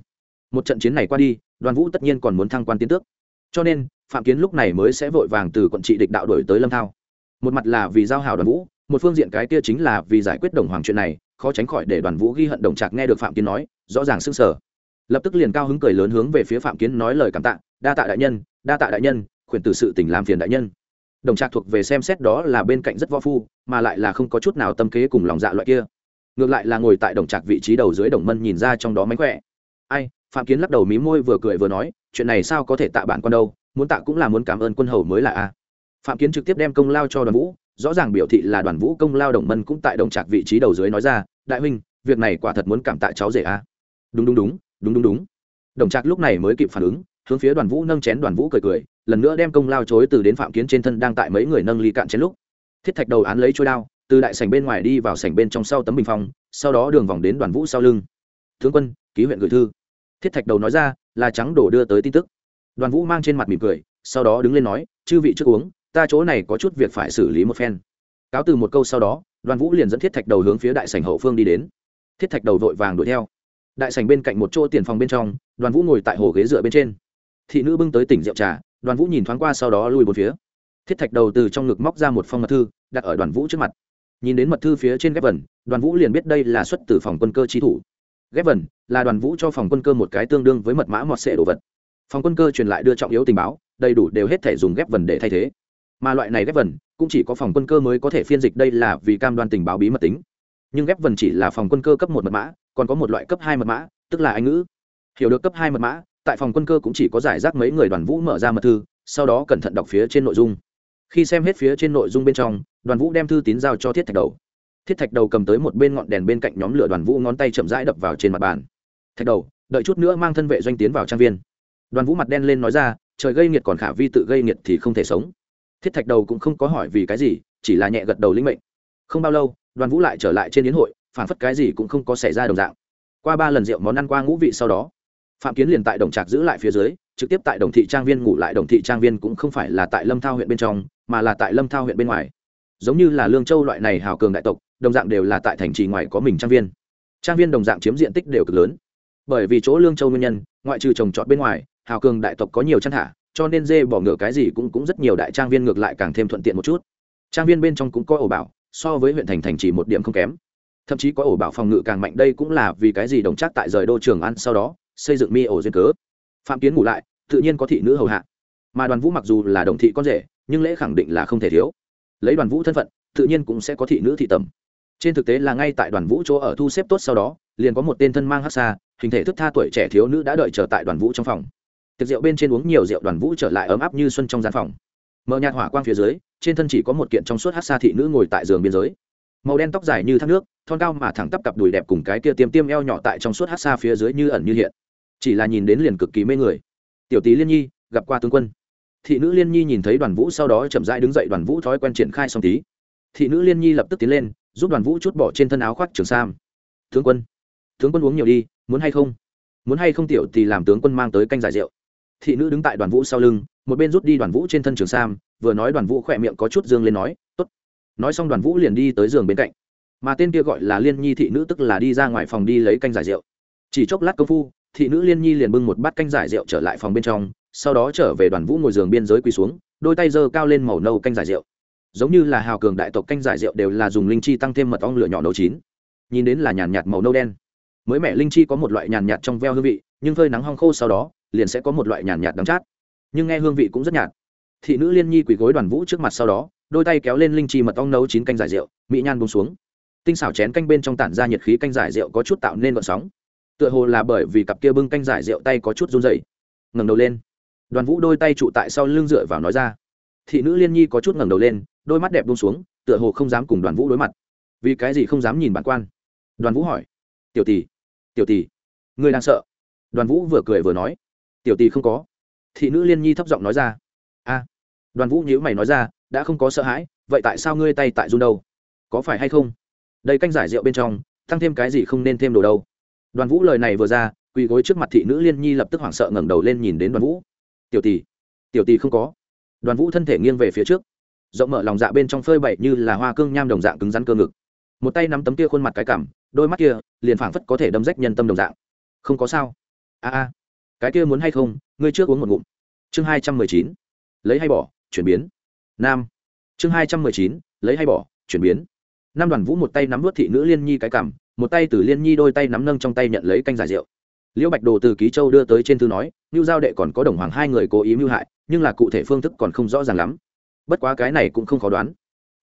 Speaker 1: Một trận chiến này qua đi, đoàn vũ tất nhiên còn muốn thăng quan tiến tước. Cho nên, phạm kiến lúc này mới sẽ vội vàng từ quận trị địch đạo đổi tới lâm thao. Một mặt là vì giao hảo đoàn vũ, một phương diện cái kia chính là vì giải quyết đồng hoàng chuyện này khó tránh khỏi để đoàn vũ ghi hận đồng trạc nghe được phạm kiến nói, rõ ràng s ư n g sở lập tức liền cao hứng cười lớn hướng về phía phạm kiến nói lời cảm tạ, đa tạ đại nhân, đa tạ đại nhân, khuyển từ sự tỉnh làm phiền đại nhân. Đồng trạc thuộc về xem xét đó là bên cạnh rất võ phu, mà lại là không có chút nào tâm kế cùng lòng dạ loại kia. Ngược lại là ngồi tại đồng trạc vị trí đầu dưới đồng mân nhìn ra trong đó mánh khỏe. Ai? Phạm kiến lắc đầu mí môi vừa cười vừa nói, chuyện này sao có thể tạ bạn con đâu, muốn tạ cũng là muốn cảm ơn quân hầu mới là a. Phạm kiến trực tiếp đem công lao cho đoàn vũ rõ ràng biểu thị là đoàn vũ công lao đồng mân cũng tại đồng trạc vị trí đầu dưới nói ra, đại huynh, việc này quả thật muốn cảm tạ cháu rể a. Đúng đúng đúng đúng đúng đúng. Đồng trạc lúc này mới kịp phản ứng, hướng phía đoàn vũ nâng chén, đoàn vũ cười cười, lần nữa đem công lao chối từ đến phạm kiến trên thân đang tại mấy người nâng ly cạn chén lúc. Thiết thạch đầu án lấy trôi đao, từ đại sảnh bên ngoài đi vào sảnh bên trong sau tấm bình phong, sau đó đường vòng đến đoàn vũ sau lưng. Tướng quân, ký huyện gửi thư. Thiết thạch đầu nói ra, là trắng đổ đưa tới tin tức. Đoàn vũ mang trên mặt mỉm cười, sau đó đứng lên nói, chư vị trước uống ta chỗ này có chút việc phải xử lý một phen. Cáo từ một câu sau đó, đoàn vũ liền dẫn thiết thạch đầu hướng phía đại sảnh hậu phương đi đến. Thiết thạch đầu vội vàng đuổi theo. Đại sảnh bên cạnh một chỗ tiền phòng bên trong, đoàn vũ ngồi tại hồ ghế dựa bên trên. Thị nữ bưng tới tỉnh rượu trà, đoàn vũ nhìn thoáng qua sau đó lui một phía. Thiết thạch đầu từ trong ngực móc ra một phong mật thư, đặt ở đoàn vũ trước mặt. Nhìn đến mật thư phía trên ghép vần, đoàn vũ liền biết đây là xuất từ phòng quân cơ trí thủ. Ghép vần là đoàn vũ cho phòng quân cơ một cái tương đương với mật mã mọt sệ đồ vật. Phòng quân cơ truyền lại đưa trọng yếu tình báo, đầy đủ đều hết thể dùng ghép vần để thay thế mà loại này ghép vần cũng chỉ có phòng quân cơ mới có thể phiên dịch đây là vì cam đoan tình báo bí mật tính. Nhưng ghép vần chỉ là phòng quân cơ cấp một mật mã, còn có một loại cấp hai mật mã, tức là anh ngữ. Hiểu được cấp hai mật mã, tại phòng quân cơ cũng chỉ có giải rác mấy người đoàn vũ mở ra mật thư, sau đó cẩn thận đọc phía trên nội dung. Khi xem hết phía trên nội dung bên trong, đoàn vũ đem thư tín giao cho thiết thạch đầu. Thiết thạch đầu cầm tới một bên ngọn đèn bên cạnh nhóm lửa đoàn vũ ngón tay chậm rãi đập vào trên mặt bàn. Thạch đầu, đợi chút nữa mang thân vệ doanh tiến vào trang viên. Đoàn vũ mặt đen lên nói ra, trời gây nghiệt còn khả vi tự gây nghiệt thì không thể sống thiết thạch đầu cũng không có hỏi vì cái gì, chỉ là nhẹ gật đầu linh mệnh. Không bao lâu, đoàn vũ lại trở lại trên yến hội, phản phất cái gì cũng không có xảy ra đồng dạng. Qua ba lần rượu món ăn qua ngũ vị sau đó, phạm kiến liền tại đồng trạc giữ lại phía dưới, trực tiếp tại đồng thị trang viên ngủ lại. Đồng thị trang viên cũng không phải là tại lâm thao huyện bên trong, mà là tại lâm thao huyện bên ngoài. Giống như là lương châu loại này hào cường đại tộc, đồng dạng đều là tại thành trì ngoài có mình trang viên. Trang viên đồng dạng chiếm diện tích đều cực lớn. Bởi vì chỗ lương châu nguyên nhân, ngoại trừ trồng trọt bên ngoài, hào cường đại tộc có nhiều chăn thả cho nên dê bỏ ngựa cái gì cũng cũng rất nhiều đại trang viên ngược lại càng thêm thuận tiện một chút. Trang viên bên trong cũng có ổ bảo, so với huyện thành thành chỉ một điểm không kém. Thậm chí có ổ bảo phòng ngự càng mạnh, đây cũng là vì cái gì đồng chắc tại rời đô trường ăn sau đó, xây dựng mi ổ duyên cớ. Phạm kiến ngủ lại, tự nhiên có thị nữ hầu hạ. Mà đoàn vũ mặc dù là đồng thị con rể, nhưng lễ khẳng định là không thể thiếu. Lấy đoàn vũ thân phận, tự nhiên cũng sẽ có thị nữ thị tầm. Trên thực tế là ngay tại đoàn vũ chỗ ở thu xếp tốt sau đó, liền có một tên thân mang hát xa, hình thể thức tha tuổi trẻ thiếu nữ đã đợi chờ tại đoàn vũ trong phòng tiệc rượu bên trên uống nhiều rượu đoàn vũ trở lại ấm áp như xuân trong gian phòng. Mờ nhạt hỏa quang phía dưới, trên thân chỉ có một kiện trong suốt hát xa thị nữ ngồi tại giường biên giới. Màu đen tóc dài như thác nước, thon cao mà thẳng tắp cặp đùi đẹp cùng cái kia tiêm tiêm eo nhỏ tại trong suốt hát xa phía dưới như ẩn như hiện. Chỉ là nhìn đến liền cực kỳ mê người. Tiểu tý liên nhi, gặp qua tướng quân. Thị nữ liên nhi nhìn thấy đoàn vũ sau đó chậm rãi đứng dậy, đoàn vũ thói quen triển khai xong tí. Thị nữ liên nhi lập tức tiến lên, giúp đoàn vũ chút bỏ trên thân áo khoác trường sam. Tướng quân tướng quân uống nhiều đi, muốn hay không? Muốn hay không, tiểu thì làm tướng quân mang tới canh giải rượu thị nữ đứng tại đoàn vũ sau lưng, một bên rút đi đoàn vũ trên thân trường sam, vừa nói đoàn vũ khỏe miệng có chút dương lên nói t ố t nói xong đoàn vũ liền đi tới giường bên cạnh. Mà tên kia gọi là liên nhi thị nữ tức là đi ra ngoài phòng đi lấy canh giải rượu. Chỉ chốc lát công phu, thị nữ liên nhi liền bưng một bát canh giải rượu trở lại phòng bên trong, sau đó trở về đoàn vũ ngồi giường biên giới quỳ xuống, đôi tay giơ cao lên màu nâu canh giải rượu. Giống như là hào cường đại tộc canh giải rượu đều là dùng linh chi tăng thêm mật ong lửa nhỏ nấu chín. Nhìn đến là nhàn nhạt màu nâu đen. Mới mẻ linh chi có một loại nhàn nhạt trong veo hương vị, nhưng phơi nắng hong khô sau đó liền sẽ có một loại nhàn nhạt đắng chát. Nhưng nghe hương vị cũng rất nhạt. Thị nữ liên nhi quỳ gối đoàn vũ trước mặt sau đó, đôi tay kéo lên linh chi mật ong nấu chín canh giải rượu, mỹ nhan bông xuống. Tinh xảo chén canh bên trong tản ra nhiệt khí canh giải rượu có chút tạo nên vận sóng. Tựa hồ là bởi vì cặp kia bưng canh giải rượu tay có chút run dày ngẩng đầu lên. Đoàn vũ đôi tay trụ tại sau lưng dựa vào nói ra. Thị nữ liên nhi có chút ngẩng đầu lên, đôi mắt đẹp buông xuống, tựa hồ không dám cùng đoàn vũ đối mặt. Vì cái gì không dám nhìn bản quan? Đoàn vũ hỏi. Tiểu tỷ tiểu tỷ người đang sợ? Đoàn vũ vừa cười vừa nói tiểu tỷ không có. Thị nữ liên nhi thấp giọng nói ra. A. Đoàn vũ nhíu mày nói ra, đã không có sợ hãi, vậy tại sao ngươi tay tại run đâu? Có phải hay không? Đây canh giải rượu bên trong, tăng thêm cái gì không nên thêm đồ đâu? Đoàn vũ lời này vừa ra, quỳ gối trước mặt thị nữ liên nhi lập tức hoảng sợ ngẩng đầu lên nhìn đến đoàn vũ. Tiểu tỷ tiểu tỷ không có. Đoàn vũ thân thể nghiêng về phía trước. Rộng mở lòng dạ bên trong phơi bậy như là hoa cương nham đồng dạng cứng rắn cơ ngực. Một tay nắm tấm kia khuôn mặt cái cảm, đôi mắt kia liền phảng phất có thể đâm rách nhân tâm đồng dạng. Không có sao. A a cái kia muốn hay không, ngươi trước uống một ngụm. Chương hai trăm mười chín, lấy hay bỏ, chuyển biến. Nam. Chương hai trăm mười chín, lấy hay bỏ, chuyển biến. Nam đoàn vũ một tay nắm vớt thị nữ liên nhi cái cằm, một tay từ liên nhi đôi tay nắm nâng trong tay nhận lấy canh giải rượu. Liễu bạch đồ từ ký châu đưa tới trên thư nói ngưu giao đệ còn có đồng hoàng hai người cố ý mưu hại, nhưng là cụ thể phương thức còn không rõ ràng lắm. Bất quá cái này cũng không khó đoán.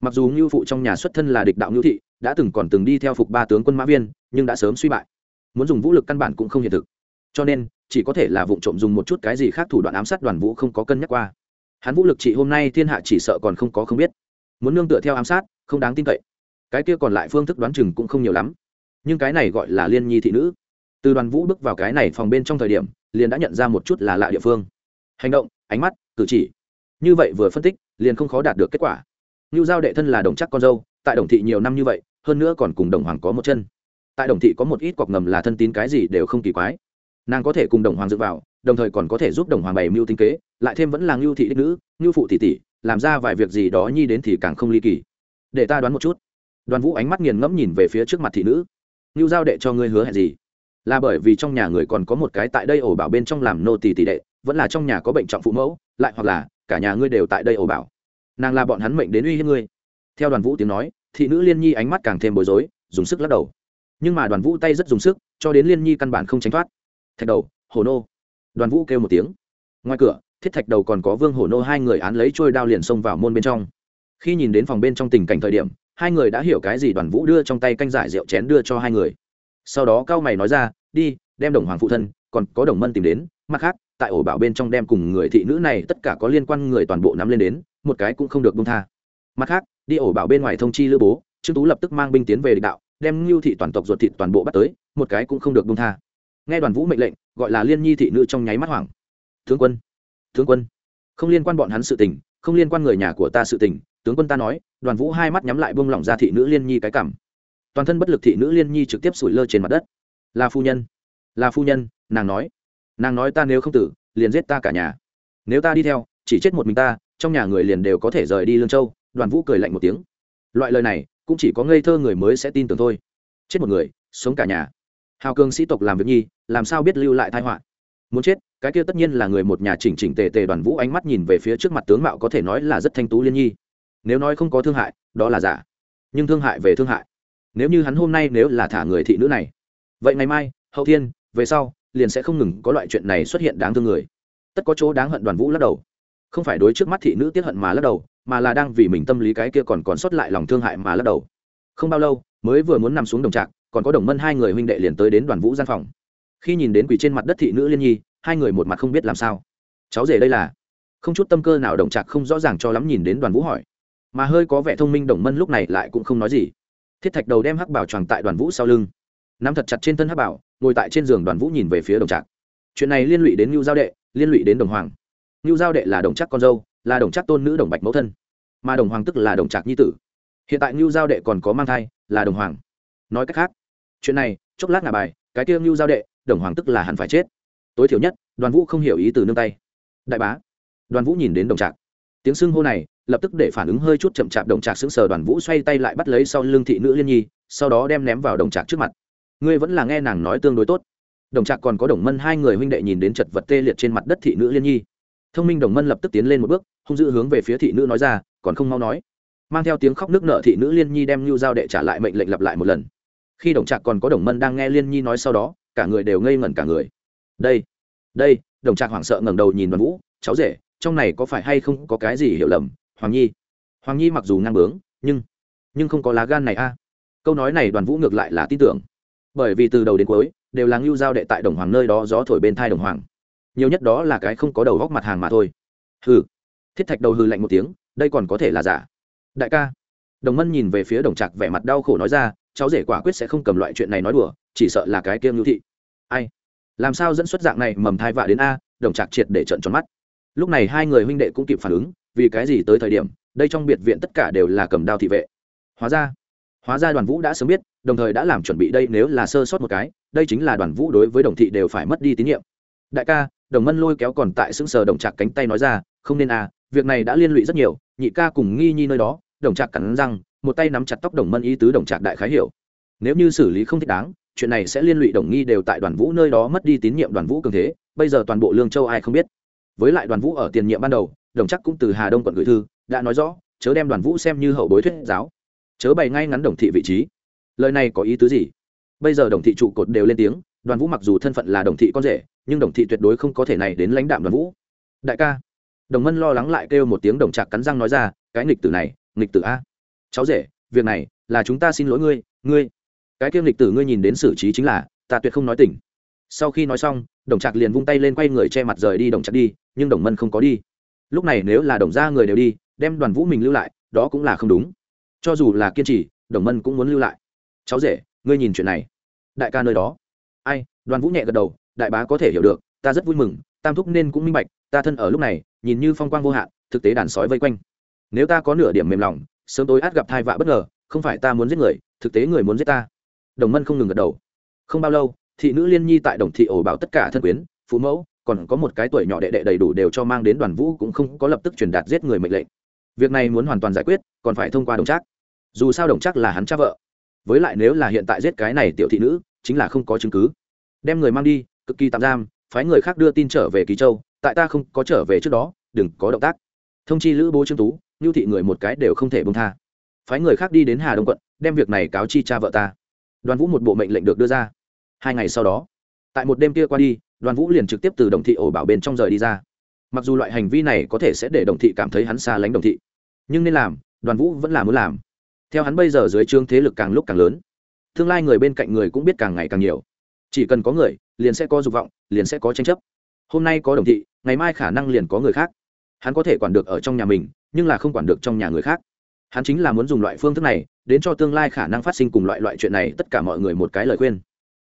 Speaker 1: Mặc dù ngưu phụ trong nhà xuất thân là địch đạo ngưu thị, đã từng còn từng đi theo phục ba tướng quân mã viên, nhưng đã sớm suy bại. Muốn dùng vũ lực căn bản cũng không hiện thực cho nên, chỉ có thể là vụ trộm dùng một chút cái gì khác thủ đoạn ám sát đoàn vũ không có cân nhắc qua. Hắn vũ lực trị hôm nay thiên hạ chỉ sợ còn không có không biết. Muốn nương tựa theo ám sát, không đáng tin cậy. Cái kia còn lại phương thức đoán chừng cũng không nhiều lắm. Nhưng cái này gọi là liên nhi thị nữ. Từ đoàn vũ bước vào cái này phòng bên trong thời điểm, liền đã nhận ra một chút là lạ địa phương. Hành động, ánh mắt, cử chỉ. Như vậy vừa phân tích, liền không khó đạt được kết quả. Như giao đệ thân là đồng chắc con dâu, tại đồng thị nhiều năm như vậy, hơn nữa còn cùng đồng hoàng có một chân. Tại đồng thị có một ít cọc ngầm là thân tín cái gì đều không kỳ quái nàng có thể cùng đồng hoàng dựa vào, đồng thời còn có thể giúp đồng hoàng bày mưu tinh kế, lại thêm vẫn là ngưu thị đích nữ, ngưu phụ tỷ tỷ, làm ra vài việc gì đó nhi đến thì càng không ly kỳ. Để ta đoán một chút. Đoàn vũ ánh mắt nghiền ngẫm nhìn về phía trước mặt thị nữ. Ngưu giao đệ cho ngươi hứa hẹn gì? Là bởi vì trong nhà người còn có một cái tại đây ổ bảo bên trong làm nô tỳ tỷ đệ, vẫn là trong nhà có bệnh trọng phụ mẫu, lại hoặc là cả nhà ngươi đều tại đây ổ bảo. Nàng là bọn hắn mệnh đến uy hiếp ngươi. Theo đoàn vũ tiếng nói, thị nữ liên nhi ánh mắt càng thêm bối rối, dùng sức lắc đầu. Nhưng mà đoàn vũ tay rất dùng sức, cho đến liên nhi căn bản không tránh thoát thạch đầu hồ nô. Đoàn vũ kêu một tiếng. Ngoài cửa, thiết thạch đầu còn có vương hồ nô hai người án lấy trôi đao liền xông vào môn bên trong. Khi nhìn đến phòng bên trong tình cảnh thời điểm, hai người đã hiểu cái gì đoàn vũ đưa trong tay canh giải rượu chén đưa cho hai người. Sau đó cao mày nói ra, đi, đem đồng hoàng phụ thân, còn có đồng mân tìm đến, mặt khác, tại ổ bảo bên trong đem cùng người thị nữ này tất cả có liên quan người toàn bộ nắm lên đến, một cái cũng không được bông tha. Mặt khác, đi ổ bảo bên ngoài thông chi lữ bố, trương tú lập tức mang binh tiến về địch đạo, đem ngưu thị toàn tộc ruột thịt toàn bộ bắt tới, một cái cũng không được bông tha nghe đoàn vũ mệnh lệnh, gọi là liên nhi thị nữ trong nháy mắt hoảng. Tướng quân tướng quân, không liên quan bọn hắn sự tình, không liên quan người nhà của ta sự tình, tướng quân ta nói. Đoàn vũ hai mắt nhắm lại buông lỏng ra thị nữ liên nhi cái cảm. Toàn thân bất lực thị nữ liên nhi trực tiếp sủi lơ trên mặt đất. Là phu nhân, là phu nhân, nàng nói. Nàng nói ta nếu không tử, liền giết ta cả nhà. Nếu ta đi theo, chỉ chết một mình ta, trong nhà người liền đều có thể rời đi lương châu. Đoàn vũ cười lạnh một tiếng. Loại lời này, cũng chỉ có ngây thơ người mới sẽ tin tưởng thôi. Chết một người, sống cả nhà hào cường sĩ tộc làm việc nhi, làm sao biết lưu lại thai họa? Muốn chết, cái kia tất nhiên là người một nhà chỉnh chỉnh tề tề đoàn vũ ánh mắt nhìn về phía trước mặt tướng mạo có thể nói là rất thanh tú liên nhi. Nếu nói không có thương hại, đó là giả. Nhưng thương hại về thương hại. Nếu như hắn hôm nay nếu là thả người thị nữ này, vậy ngày mai, hậu thiên, về sau, liền sẽ không ngừng có loại chuyện này xuất hiện đáng thương người. Tất có chỗ đáng hận đoàn vũ lắc đầu. Không phải đối trước mắt thị nữ tiết hận mà lắc đầu, mà là đang vì mình tâm lý cái kia còn còn sót lại lòng thương hại mà lắc đầu. Không bao lâu, mới vừa muốn nằm xuống đồng trạc còn có đồng mân hai người huynh đệ liền tới đến đoàn vũ gian phòng. Khi nhìn đến quỷ trên mặt đất thị nữ liên nhi, hai người một mặt không biết làm sao. Cháu rể đây là? Không chút tâm cơ nào đồng trạc không rõ ràng cho lắm nhìn đến đoàn vũ hỏi. Mà hơi có vẻ thông minh đồng mân lúc này lại cũng không nói gì. Thiết thạch đầu đem hắc bảo tròn tại đoàn vũ sau lưng. Nắm thật chặt trên thân hắc bảo, ngồi tại trên giường đoàn vũ nhìn về phía đồng trạc chuyện này liên lụy đến ngưu giao đệ, liên lụy đến đồng hoàng. Ngưu giao đệ là đồng chắc con dâu, là đồng chắc tôn nữ đồng bạch mẫu thân. Mà đồng hoàng tức là đồng trạc nhi tử. Hiện tại ngưu giao đệ còn có mang thai, là đồng hoàng. Nói cách khác chuyện này, chốc lát ngà bài, cái kia ngưu giao đệ, đồng hoàng tức là hẳn phải chết. Tối thiểu nhất, đoàn vũ không hiểu ý từ nương tay. Đại bá, đoàn vũ nhìn đến đồng trạc. Tiếng xưng hô này, lập tức để phản ứng hơi chút chậm chạp đồng trạc sững sờ đoàn vũ xoay tay lại bắt lấy sau lưng thị nữ liên nhi, sau đó đem ném vào đồng trạc trước mặt. Ngươi vẫn là nghe nàng nói tương đối tốt. Đồng trạc còn có đồng mân hai người huynh đệ nhìn đến chật vật tê liệt trên mặt đất thị nữ liên nhi. Thông minh đồng mân lập tức tiến lên một bước, hung dữ hướng về phía thị nữ nói ra, còn không mau nói. Mang theo tiếng khóc nước nợ thị nữ liên nhi đem nhu giao đệ trả lại mệnh lệnh lặp lại một lần khi đồng trạc còn có đồng mân đang nghe liên nhi nói sau đó, cả người đều ngây ngẩn cả người. Đây đây, đồng trạc hoảng sợ ngẩng đầu nhìn đoàn vũ, cháu rể, trong này có phải hay không có cái gì hiểu lầm? Hoàng nhi hoàng nhi mặc dù ngang bướng, nhưng nhưng không có lá gan này a. Câu nói này đoàn vũ ngược lại là tin tưởng. Bởi vì từ đầu đến cuối, đều là ngưu giao đệ tại đồng hoàng nơi đó gió thổi bên thai đồng hoàng. Nhiều nhất đó là cái không có đầu góc mặt hàng mà thôi. Hừ. Thiết thạch đầu hư lạnh một tiếng, đây còn có thể là giả. Đại ca. Đồng mân nhìn về phía đồng trạc vẻ mặt đau khổ nói ra cháu rể quả quyết sẽ không cầm loại chuyện này nói đùa, chỉ sợ là cái kiêng ngưu thị. Ai? Làm sao dẫn xuất dạng này mầm thai vạ đến a, đồng trạc triệt để trận tròn mắt. Lúc này hai người huynh đệ cũng kịp phản ứng, vì cái gì tới thời điểm, đây trong biệt viện tất cả đều là cầm đao thị vệ. Hóa ra hóa ra đoàn vũ đã sớm biết, đồng thời đã làm chuẩn bị đây nếu là sơ sót một cái, đây chính là đoàn vũ đối với đồng thị đều phải mất đi tín nhiệm. Đại ca, đồng mân lôi kéo còn tại xứng sờ đồng trạc cánh tay nói ra, không nên à việc này đã liên lụy rất nhiều, nhị ca cùng nghi nhi nơi đó, đồng trạc cắn răng một tay nắm chặt tóc đồng mân ý tứ đồng trạc đại khái hiểu. Nếu như xử lý không thích đáng, chuyện này sẽ liên lụy đồng nghi đều tại đoàn vũ nơi đó mất đi tín nhiệm đoàn vũ cường thế, bây giờ toàn bộ lương châu ai không biết. Với lại đoàn vũ ở tiền nhiệm ban đầu, đồng chắc cũng từ hà đông quận gửi thư, đã nói rõ, chớ đem đoàn vũ xem như hậu bối thuyết giáo. Chớ bày ngay ngắn đồng thị vị trí. Lời này có ý tứ gì? Bây giờ đồng thị trụ cột đều lên tiếng, đoàn vũ mặc dù thân phận là đồng thị con rể, nhưng đồng thị tuyệt đối không có thể này đến lãnh đạm đoàn vũ. Đại ca. Đồng mân lo lắng lại kêu một tiếng đồng trạc cắn răng nói ra, cái nghịch tử này, nghịch tử a cháu rể, việc này là chúng ta xin lỗi ngươi ngươi. Cái kiêm lịch tử ngươi nhìn đến xử trí chính là, ta tuyệt không nói tỉnh. Sau khi nói xong, đồng trạc liền vung tay lên quay người che mặt rời đi đồng trạc đi, nhưng đồng mân không có đi. Lúc này nếu là đồng gia người đều đi, đem đoàn vũ mình lưu lại, đó cũng là không đúng. Cho dù là kiên trì, đồng mân cũng muốn lưu lại. Cháu rể, ngươi nhìn chuyện này. Đại ca nơi đó. Ai, đoàn vũ nhẹ gật đầu, đại bá có thể hiểu được, ta rất vui mừng, tam thúc nên cũng minh bạch, ta thân ở lúc này, nhìn như phong quang vô hạn, thực tế đàn sói vây quanh. Nếu ta có nửa điểm mềm lòng sớm tối át gặp thai vạ bất ngờ, không phải ta muốn giết người, thực tế người muốn giết ta. Đồng mân không ngừng gật đầu. Không bao lâu, thị nữ liên nhi tại đồng thị ổ bảo tất cả thân quyến, phụ mẫu, còn có một cái tuổi nhỏ đệ đệ đầy đủ đều cho mang đến đoàn vũ cũng không có lập tức truyền đạt giết người mệnh lệnh. Việc này muốn hoàn toàn giải quyết, còn phải thông qua đồng trác. Dù sao đồng trác là hắn cha vợ. Với lại nếu là hiện tại giết cái này tiểu thị nữ, chính là không có chứng cứ. Đem người mang đi, cực kỳ tạm giam, phái người khác đưa tin trở về ký châu, tại ta không có trở về trước đó, đừng có động tác. Thông chi lữ bố trương tú như thị người một cái đều không thể bông tha. Phái người khác đi đến hà đông quận, đem việc này cáo chi cha vợ ta. Đoàn vũ một bộ mệnh lệnh được đưa ra. Hai ngày sau đó, tại một đêm kia qua đi, đoàn vũ liền trực tiếp từ đồng thị ổ bảo bên trong rời đi ra. Mặc dù loại hành vi này có thể sẽ để đồng thị cảm thấy hắn xa lánh đồng thị, nhưng nên làm, đoàn vũ vẫn là muốn làm. Theo hắn bây giờ dưới trương thế lực càng lúc càng lớn, tương lai người bên cạnh người cũng biết càng ngày càng nhiều. Chỉ cần có người, liền sẽ có dục vọng, liền sẽ có tranh chấp. Hôm nay có đồng thị, ngày mai khả năng liền có người khác. Hắn có thể quản được ở trong nhà mình nhưng là không quản được trong nhà người khác. Hắn chính là muốn dùng loại phương thức này, đến cho tương lai khả năng phát sinh cùng loại loại chuyện này tất cả mọi người một cái lời khuyên.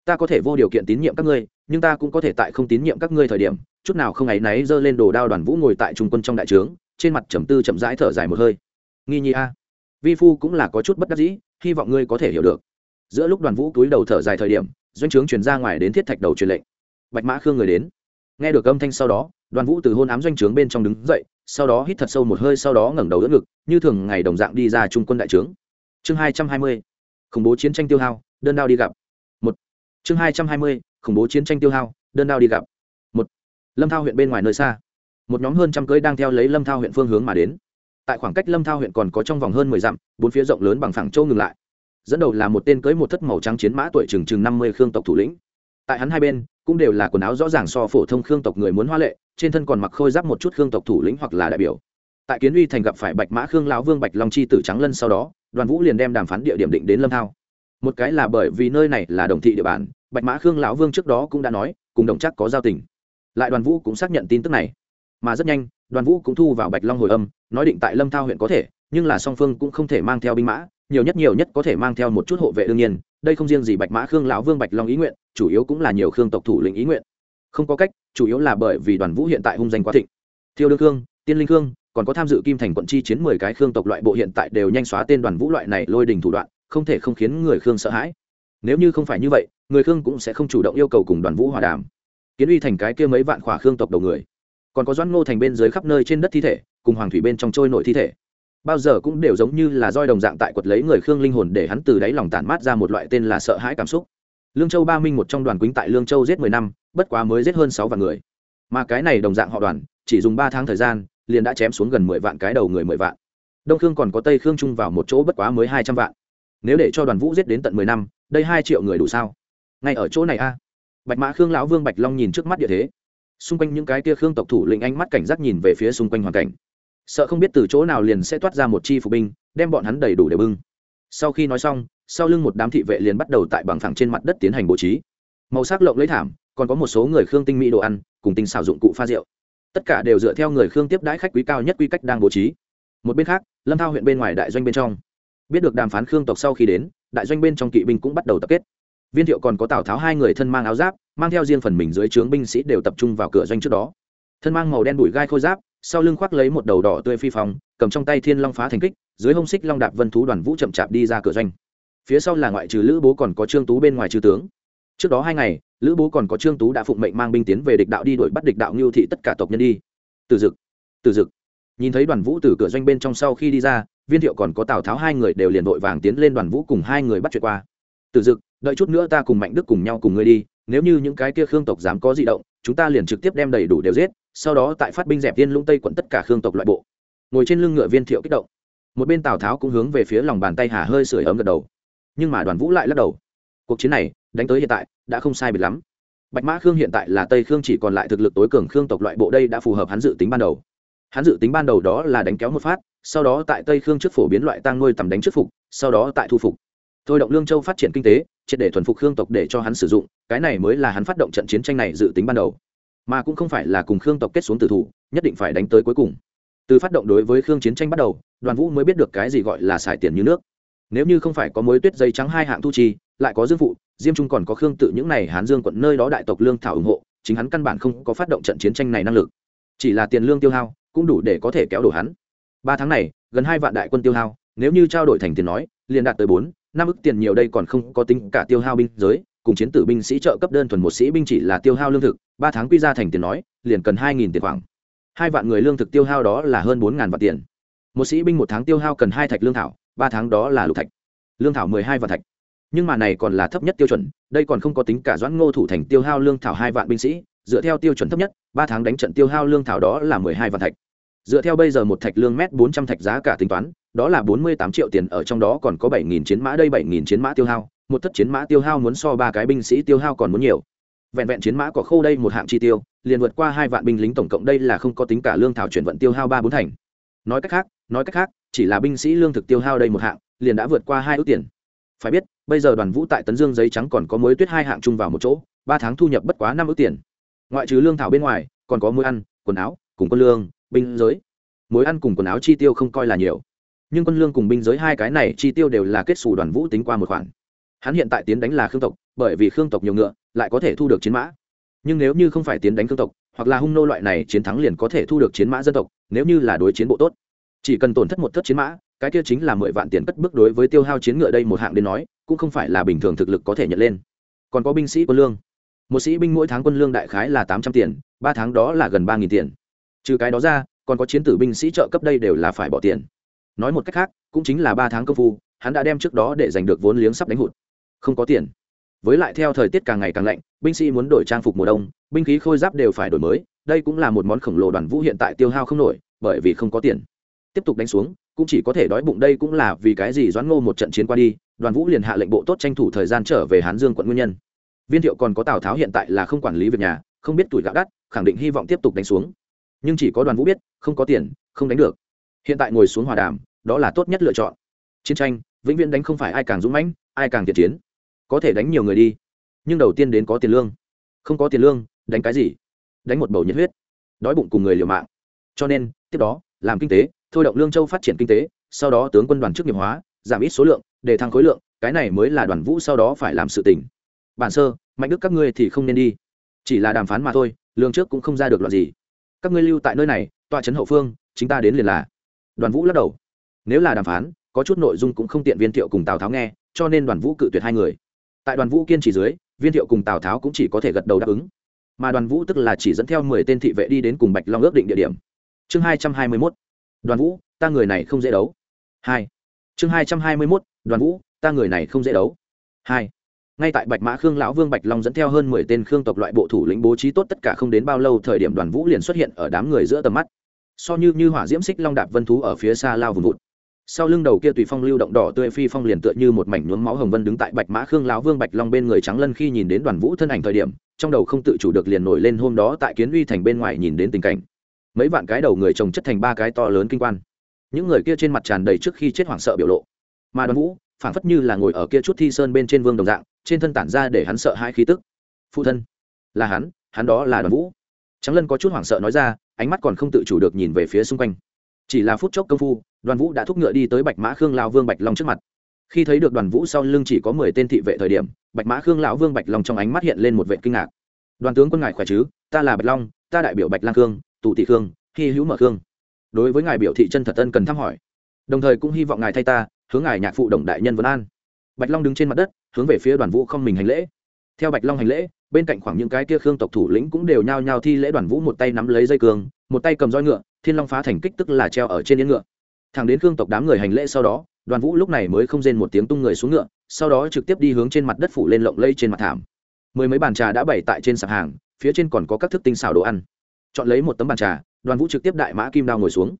Speaker 1: Ta có thể vô điều kiện tín nhiệm các ngươi, nhưng ta cũng có thể tại không tín nhiệm các ngươi thời điểm, chút nào không áy náy giơ lên đồ đao đoàn vũ ngồi tại trung quân trong đại trướng, trên mặt trầm tư chậm rãi thở dài một hơi. Nghi nhi a, vi phu cũng là có chút bất đắc dĩ, hy vọng ngươi có thể hiểu được. Giữa lúc đoàn vũ túi đầu thở dài thời điểm, doanh trướng chuyển ra ngoài đến thiết thạch đầu truyền lệnh. Bạch mã khương người đến. Nghe được âm thanh sau đó, đoàn vũ từ hôn ám doanh trướng bên trong đứng dậy sau đó hít thật sâu một hơi sau đó ngẩng đầu đỡ ngực, như thường ngày đồng dạng đi ra trung quân đại trướng. Chương hai trăm hai mươi, khủng bố chiến tranh tiêu hao, đơn đao đi gặp. Một. Chương hai trăm hai mươi, khủng bố chiến tranh tiêu hao, đơn đao đi gặp. Một. Lâm thao huyện bên ngoài nơi xa. Một nhóm hơn trăm cưới đang theo lấy lâm thao huyện phương hướng mà đến. Tại khoảng cách lâm thao huyện còn có trong vòng hơn mười dặm, bốn phía rộng lớn bằng phẳng châu ngừng lại. Dẫn đầu là một tên cưới một thất màu trắng chiến mã tuổi trừng trừng năm mươi khương tộc thủ lĩnh. Tại hắn hai bên cũng đều là quần áo rõ ràng so phổ thông khương tộc người muốn hoa lệ, trên thân còn mặc khôi giáp một chút khương tộc thủ lĩnh hoặc là đại biểu. Tại kiến uy thành gặp phải bạch mã khương lão vương bạch long chi tử trắng lân sau đó, đoàn vũ liền đem đàm phán địa điểm định đến lâm thao. Một cái là bởi vì nơi này là đồng thị địa bàn, bạch mã khương lão vương trước đó cũng đã nói, cùng đồng chắc có giao tình. Lại đoàn vũ cũng xác nhận tin tức này. Mà rất nhanh, đoàn vũ cũng thu vào bạch long hồi âm, nói định tại lâm thao huyện có thể, nhưng là song phương cũng không thể mang theo binh mã, nhiều nhất nhiều nhất có thể mang theo một chút hộ vệ đương nhiên, đây không riêng gì bạch mã khương lão vương bạch long ý nguyện chủ yếu cũng là nhiều khương tộc thủ lĩnh ý nguyện. Không có cách, chủ yếu là bởi vì đoàn vũ hiện tại hung danh quá thịnh. Thiêu đương khương, tiên linh khương, còn có tham dự kim thành quận chi chiến mười cái khương tộc loại bộ hiện tại đều nhanh xóa tên đoàn vũ loại này lôi đình thủ đoạn, không thể không khiến người khương sợ hãi. Nếu như không phải như vậy, người khương cũng sẽ không chủ động yêu cầu cùng đoàn vũ hòa đàm. Kiến uy thành cái kia mấy vạn khỏa khương tộc đầu người, còn có doãn ngô thành bên dưới khắp nơi trên đất thi thể, cùng hoàng thủy bên trong trôi nổi thi thể. Bao giờ cũng đều giống như là roi đồng dạng tại quật lấy người khương linh hồn để hắn từ đáy lòng tản mát ra một loại tên là sợ hãi cảm xúc lương châu ba minh một trong đoàn quýnh tại lương châu giết mười năm, bất quá mới giết hơn sáu vạn người. Mà cái này đồng dạng họ đoàn, chỉ dùng ba tháng thời gian, liền đã chém xuống gần mười vạn cái đầu người mười vạn. Đông khương còn có tây khương chung vào một chỗ bất quá mới hai trăm vạn. Nếu để cho đoàn vũ giết đến tận mười năm, đây hai triệu người đủ sao? Ngay ở chỗ này a. Bạch mã khương lão vương bạch long nhìn trước mắt địa thế. Xung quanh những cái kia khương tộc thủ lĩnh ánh mắt cảnh giác nhìn về phía xung quanh hoàn cảnh. Sợ không biết từ chỗ nào liền sẽ toát ra một chi phục binh, đem bọn hắn đầy đủ để bưng sau khi nói xong, sau lưng một đám thị vệ liền bắt đầu tại bằng phẳng trên mặt đất tiến hành bố trí. Màu sắc lộng lấy thảm, còn có một số người khương tinh mỹ đồ ăn, cùng tinh xào dụng cụ pha rượu. Tất cả đều dựa theo người khương tiếp đãi khách quý cao nhất quy cách đang bố trí. Một bên khác, lâm thao huyện bên ngoài đại doanh bên trong. Biết được đàm phán khương tộc sau khi đến, đại doanh bên trong kỵ binh cũng bắt đầu tập kết. Viên thiệu còn có tào tháo hai người thân mang áo giáp, mang theo riêng phần mình dưới trướng binh sĩ đều tập trung vào cửa doanh trước đó. Thân mang màu đen bụi gai khôi giáp sau lưng khoác lấy một đầu đỏ tươi phi phong, cầm trong tay thiên long phá thành kích, dưới hông xích long đạp vân thú đoàn vũ chậm chạp đi ra cửa doanh. Phía sau là ngoại trừ lữ bố còn có trương tú bên ngoài trừ tướng. Trước đó hai ngày, lữ bố còn có trương tú đã phụng mệnh mang binh tiến về địch đạo đi đuổi bắt địch đạo ngưu thị tất cả tộc nhân đi. Từ dực từ dực. Nhìn thấy đoàn vũ từ cửa doanh bên trong sau khi đi ra, viên thiệu còn có tào tháo hai người đều liền vội vàng tiến lên đoàn vũ cùng hai người bắt chuyện qua. Từ dực, đợi chút nữa ta cùng mạnh đức cùng nhau cùng ngươi đi, nếu như những cái kia khương tộc dám có di động, chúng ta liền trực tiếp đem đầy đủ đều giết sau đó tại phát binh dẹp tiên lũng tây quận tất cả khương tộc loại bộ, ngồi trên lưng ngựa viên thiệu kích động. Một bên tào tháo cũng hướng về phía lòng bàn tay hà hơi sưởi ấm gật đầu. Nhưng mà đoàn vũ lại lắc đầu. Cuộc chiến này, đánh tới hiện tại, đã không sai biệt lắm. Bạch mã khương hiện tại là tây khương chỉ còn lại thực lực tối cường khương tộc loại bộ đây đã phù hợp hắn dự tính ban đầu. Hắn dự tính ban đầu đó là đánh kéo một phát, sau đó tại tây khương trước phổ biến loại tăng nuôi tầm đánh trước phục, sau đó tại thu phục. Thôi động lương châu phát triển kinh tế, triệt để thuần phục khương tộc để cho hắn sử dụng, cái này mới là hắn phát động trận chiến tranh này dự tính ban đầu mà cũng không phải là cùng khương tộc kết xuống tử thủ, nhất định phải đánh tới cuối cùng. Từ phát động đối với khương chiến tranh bắt đầu, đoàn vũ mới biết được cái gì gọi là xài tiền như nước. Nếu như không phải có mối tuyết dây trắng hai hạng thu chi, lại có dương phụ, diêm trung còn có khương tự những n à y hán dương quận nơi đó đại tộc lương thảo ủng hộ, chính hắn căn bản không có phát động trận chiến tranh này năng lực. Chỉ là tiền lương tiêu hao, cũng đủ để có thể kéo đổ hắn. Ba tháng này, gần hai vạn đại quân tiêu hao, nếu như trao đổi thành tiền nói, liền đạt tới bốn, năm ức tiền nhiều đây còn không có tính cả tiêu hao binh giới cùng chiến tử binh sĩ trợ cấp đơn thuần một sĩ binh chỉ là tiêu hao lương thực, ba tháng quy ra thành tiền nói, liền cần hai nghìn tiền khoảng. Hai vạn người lương thực tiêu hao đó là hơn bốn ngàn vạn tiền. Một sĩ binh một tháng tiêu hao cần hai thạch lương thảo, ba tháng đó là lục thạch. Lương thảo mười hai vạn thạch. Nhưng mà này còn là thấp nhất tiêu chuẩn, đây còn không có tính cả doãn ngô thủ thành tiêu hao lương thảo hai vạn binh sĩ, dựa theo tiêu chuẩn thấp nhất, ba tháng đánh trận tiêu hao lương thảo đó là mười hai vạn thạch. Dựa theo bây giờ một thạch lương mét bốn trăm thạch giá cả tính toán, đó là bốn mươi tám triệu tiền, ở trong đó còn có bảy nghìn chiến mã đây, bảy nghìn chiến mã tiêu hao một thất chiến mã tiêu hao muốn so ba cái binh sĩ tiêu hao còn muốn nhiều. Vẹn vẹn chiến mã có khâu đây một hạng chi tiêu, liền vượt qua hai vạn binh lính tổng cộng đây là không có tính cả lương thảo chuyển vận tiêu hao ba bốn thành. Nói cách khác, nói cách khác, chỉ là binh sĩ lương thực tiêu hao đây một hạng, liền đã vượt qua hai ước tiền. Phải biết, bây giờ đoàn vũ tại tấn dương giấy trắng còn có mối tuyết hai hạng chung vào một chỗ, ba tháng thu nhập bất quá năm ước tiền. Ngoại trừ lương thảo bên ngoài, còn có mối ăn, quần áo, cùng quân lương, binh giới. Mối ăn cùng quần áo chi tiêu không coi là nhiều. Nhưng quân lương cùng binh giới hai cái này chi tiêu đều là kết xù đoàn vũ tính qua một khoản hắn hiện tại tiến đánh là khương tộc, bởi vì khương tộc nhiều ngựa, lại có thể thu được chiến mã. Nhưng nếu như không phải tiến đánh khương tộc, hoặc là hung nô loại này chiến thắng liền có thể thu được chiến mã dân tộc, nếu như là đối chiến bộ tốt. Chỉ cần tổn thất một thất chiến mã, cái kia chính là mười vạn tiền cất bước đối với tiêu hao chiến ngựa đây một hạng đến nói, cũng không phải là bình thường thực lực có thể nhận lên. Còn có binh sĩ quân lương. Một sĩ binh mỗi tháng quân lương đại khái là tám trăm tiền, ba tháng đó là gần ba nghìn tiền. Trừ cái đó ra, còn có chiến tử binh sĩ trợ cấp đây đều là phải bỏ tiền. Nói một cách khác, cũng chính là ba tháng công phu, hắn đã đem trước đó để giành được vốn liếng sắp đánh hụt không có tiền. Với lại theo thời tiết càng ngày càng lạnh, binh sĩ muốn đổi trang phục mùa đông, binh khí khôi giáp đều phải đổi mới, đây cũng là một món khổng lồ đoàn vũ hiện tại tiêu hao không nổi, bởi vì không có tiền. Tiếp tục đánh xuống, cũng chỉ có thể đói bụng đây cũng là vì cái gì doãn ngô một trận chiến qua đi, đoàn vũ liền hạ lệnh bộ tốt tranh thủ thời gian trở về hán dương quận nguyên nhân. Viên thiệu còn có tào tháo hiện tại là không quản lý việc nhà, không biết tuổi gạo đắt, khẳng định hy vọng tiếp tục đánh xuống. Nhưng chỉ có đoàn vũ biết, không có tiền, không đánh được. Hiện tại ngồi xuống hòa đàm, đó là tốt nhất lựa chọn. Chiến tranh, vĩnh viễn đánh không phải ai càng dũng mãnh, ai càng thiện chiến có thể đánh nhiều người đi. Nhưng đầu tiên đến có tiền lương. Không có tiền lương, đánh cái gì? Đánh một bầu nhiệt huyết. Đói bụng cùng người liều mạng. Cho nên, tiếp đó, làm kinh tế, thôi động lương châu phát triển kinh tế, sau đó tướng quân đoàn chức nghiệp hóa, giảm ít số lượng, để thăng khối lượng, cái này mới là đoàn vũ sau đó phải làm sự tỉnh bản sơ, mạnh đức các ngươi thì không nên đi. Chỉ là đàm phán mà thôi, lương trước cũng không ra được loạt gì. Các ngươi lưu tại nơi này tọa trấn hậu phương, chính ta đến liền là. Đoàn vũ lắc đầu. Nếu là đàm phán, có chút nội dung cũng không tiện viên thiệu cùng tào tháo nghe, cho nên đoàn vũ cự tuyệt hai người tại đoàn vũ kiên trì dưới, viên thiệu cùng tào tháo cũng chỉ có thể gật đầu đáp ứng. Mà đoàn vũ tức là chỉ dẫn theo mười tên thị vệ đi đến cùng bạch long ước định địa điểm. Chương hai trăm hai mươi mốt. Đoàn vũ, ta người này không dễ đấu. Hai. Chương hai trăm hai mươi mốt. Đoàn vũ, ta người này không dễ đấu. Hai. Ngay tại bạch mã khương lão vương bạch long dẫn theo hơn mười tên khương tộc loại bộ thủ lĩnh bố trí tốt tất cả không đến bao lâu, thời điểm đoàn vũ liền xuất hiện ở đám người giữa tầm mắt. So như như hỏa diễm xích long đạp vân thú ở phía xa lao vùng vụt sau lưng đầu kia tùy phong lưu động đỏ tươi phi phong liền tựa như một mảnh nhuốm máu hồng vân đứng tại bạch mã khương lão vương bạch long bên người trắng lân khi nhìn đến đoàn vũ thân ảnh thời điểm, trong đầu không tự chủ được liền nổi lên hôm đó tại kiến uy thành bên ngoài nhìn đến tình cảnh. Mấy vạn cái đầu người trồng chất thành ba cái to lớn kinh quan. Những người kia trên mặt tràn đầy trước khi chết hoảng sợ biểu lộ. Mà đoàn vũ, phảng phất như là ngồi ở kia chút thi sơn bên trên vương đồng dạng, trên thân tản ra để hắn sợ hai khí tức. Phụ thân, là hắn hắn đó là đoàn vũ. Trắng lân có chút hoảng sợ nói ra, ánh mắt còn không tự chủ được nhìn về phía xung quanh. Chỉ là phút chốc công phu đoàn vũ đã thúc ngựa đi tới bạch mã khương lao vương bạch long trước mặt. Khi thấy được đoàn vũ sau lưng chỉ có mười tên thị vệ thời điểm, bạch mã khương lão vương bạch long trong ánh mắt hiện lên một vệ kinh ngạc. Đoàn tướng quân ngài khỏe chứ? Ta là bạch long, ta đại biểu bạch lang khương, tụ thị khương, hy hữu mở khương. Đối với ngài biểu thị chân thật tân cần thăm hỏi, đồng thời cũng hy vọng ngài thay ta, hướng ngài nhạc phụ đồng đại nhân vân an. Bạch long đứng trên mặt đất, hướng về phía đoàn vũ không mình hành lễ. Theo bạch long hành lễ, bên cạnh khoảng những cái kia khương tộc thủ lĩnh cũng đều nhao nhao thi lễ đoàn vũ một tay nắm lấy dây cường một tay cầm roi ngựa, thiên long phá thành kích tức là treo ở trên yên ngựa thằng đến khương tộc đám người hành lễ sau đó, đoàn vũ lúc này mới không rên một tiếng tung người xuống ngựa, sau đó trực tiếp đi hướng trên mặt đất phủ lên lộng lây trên mặt thảm. Mười mấy bàn trà đã bày tại trên sạp hàng, phía trên còn có các thức tinh xào đồ ăn. Chọn lấy một tấm bàn trà, đoàn vũ trực tiếp đại mã kim đao ngồi xuống.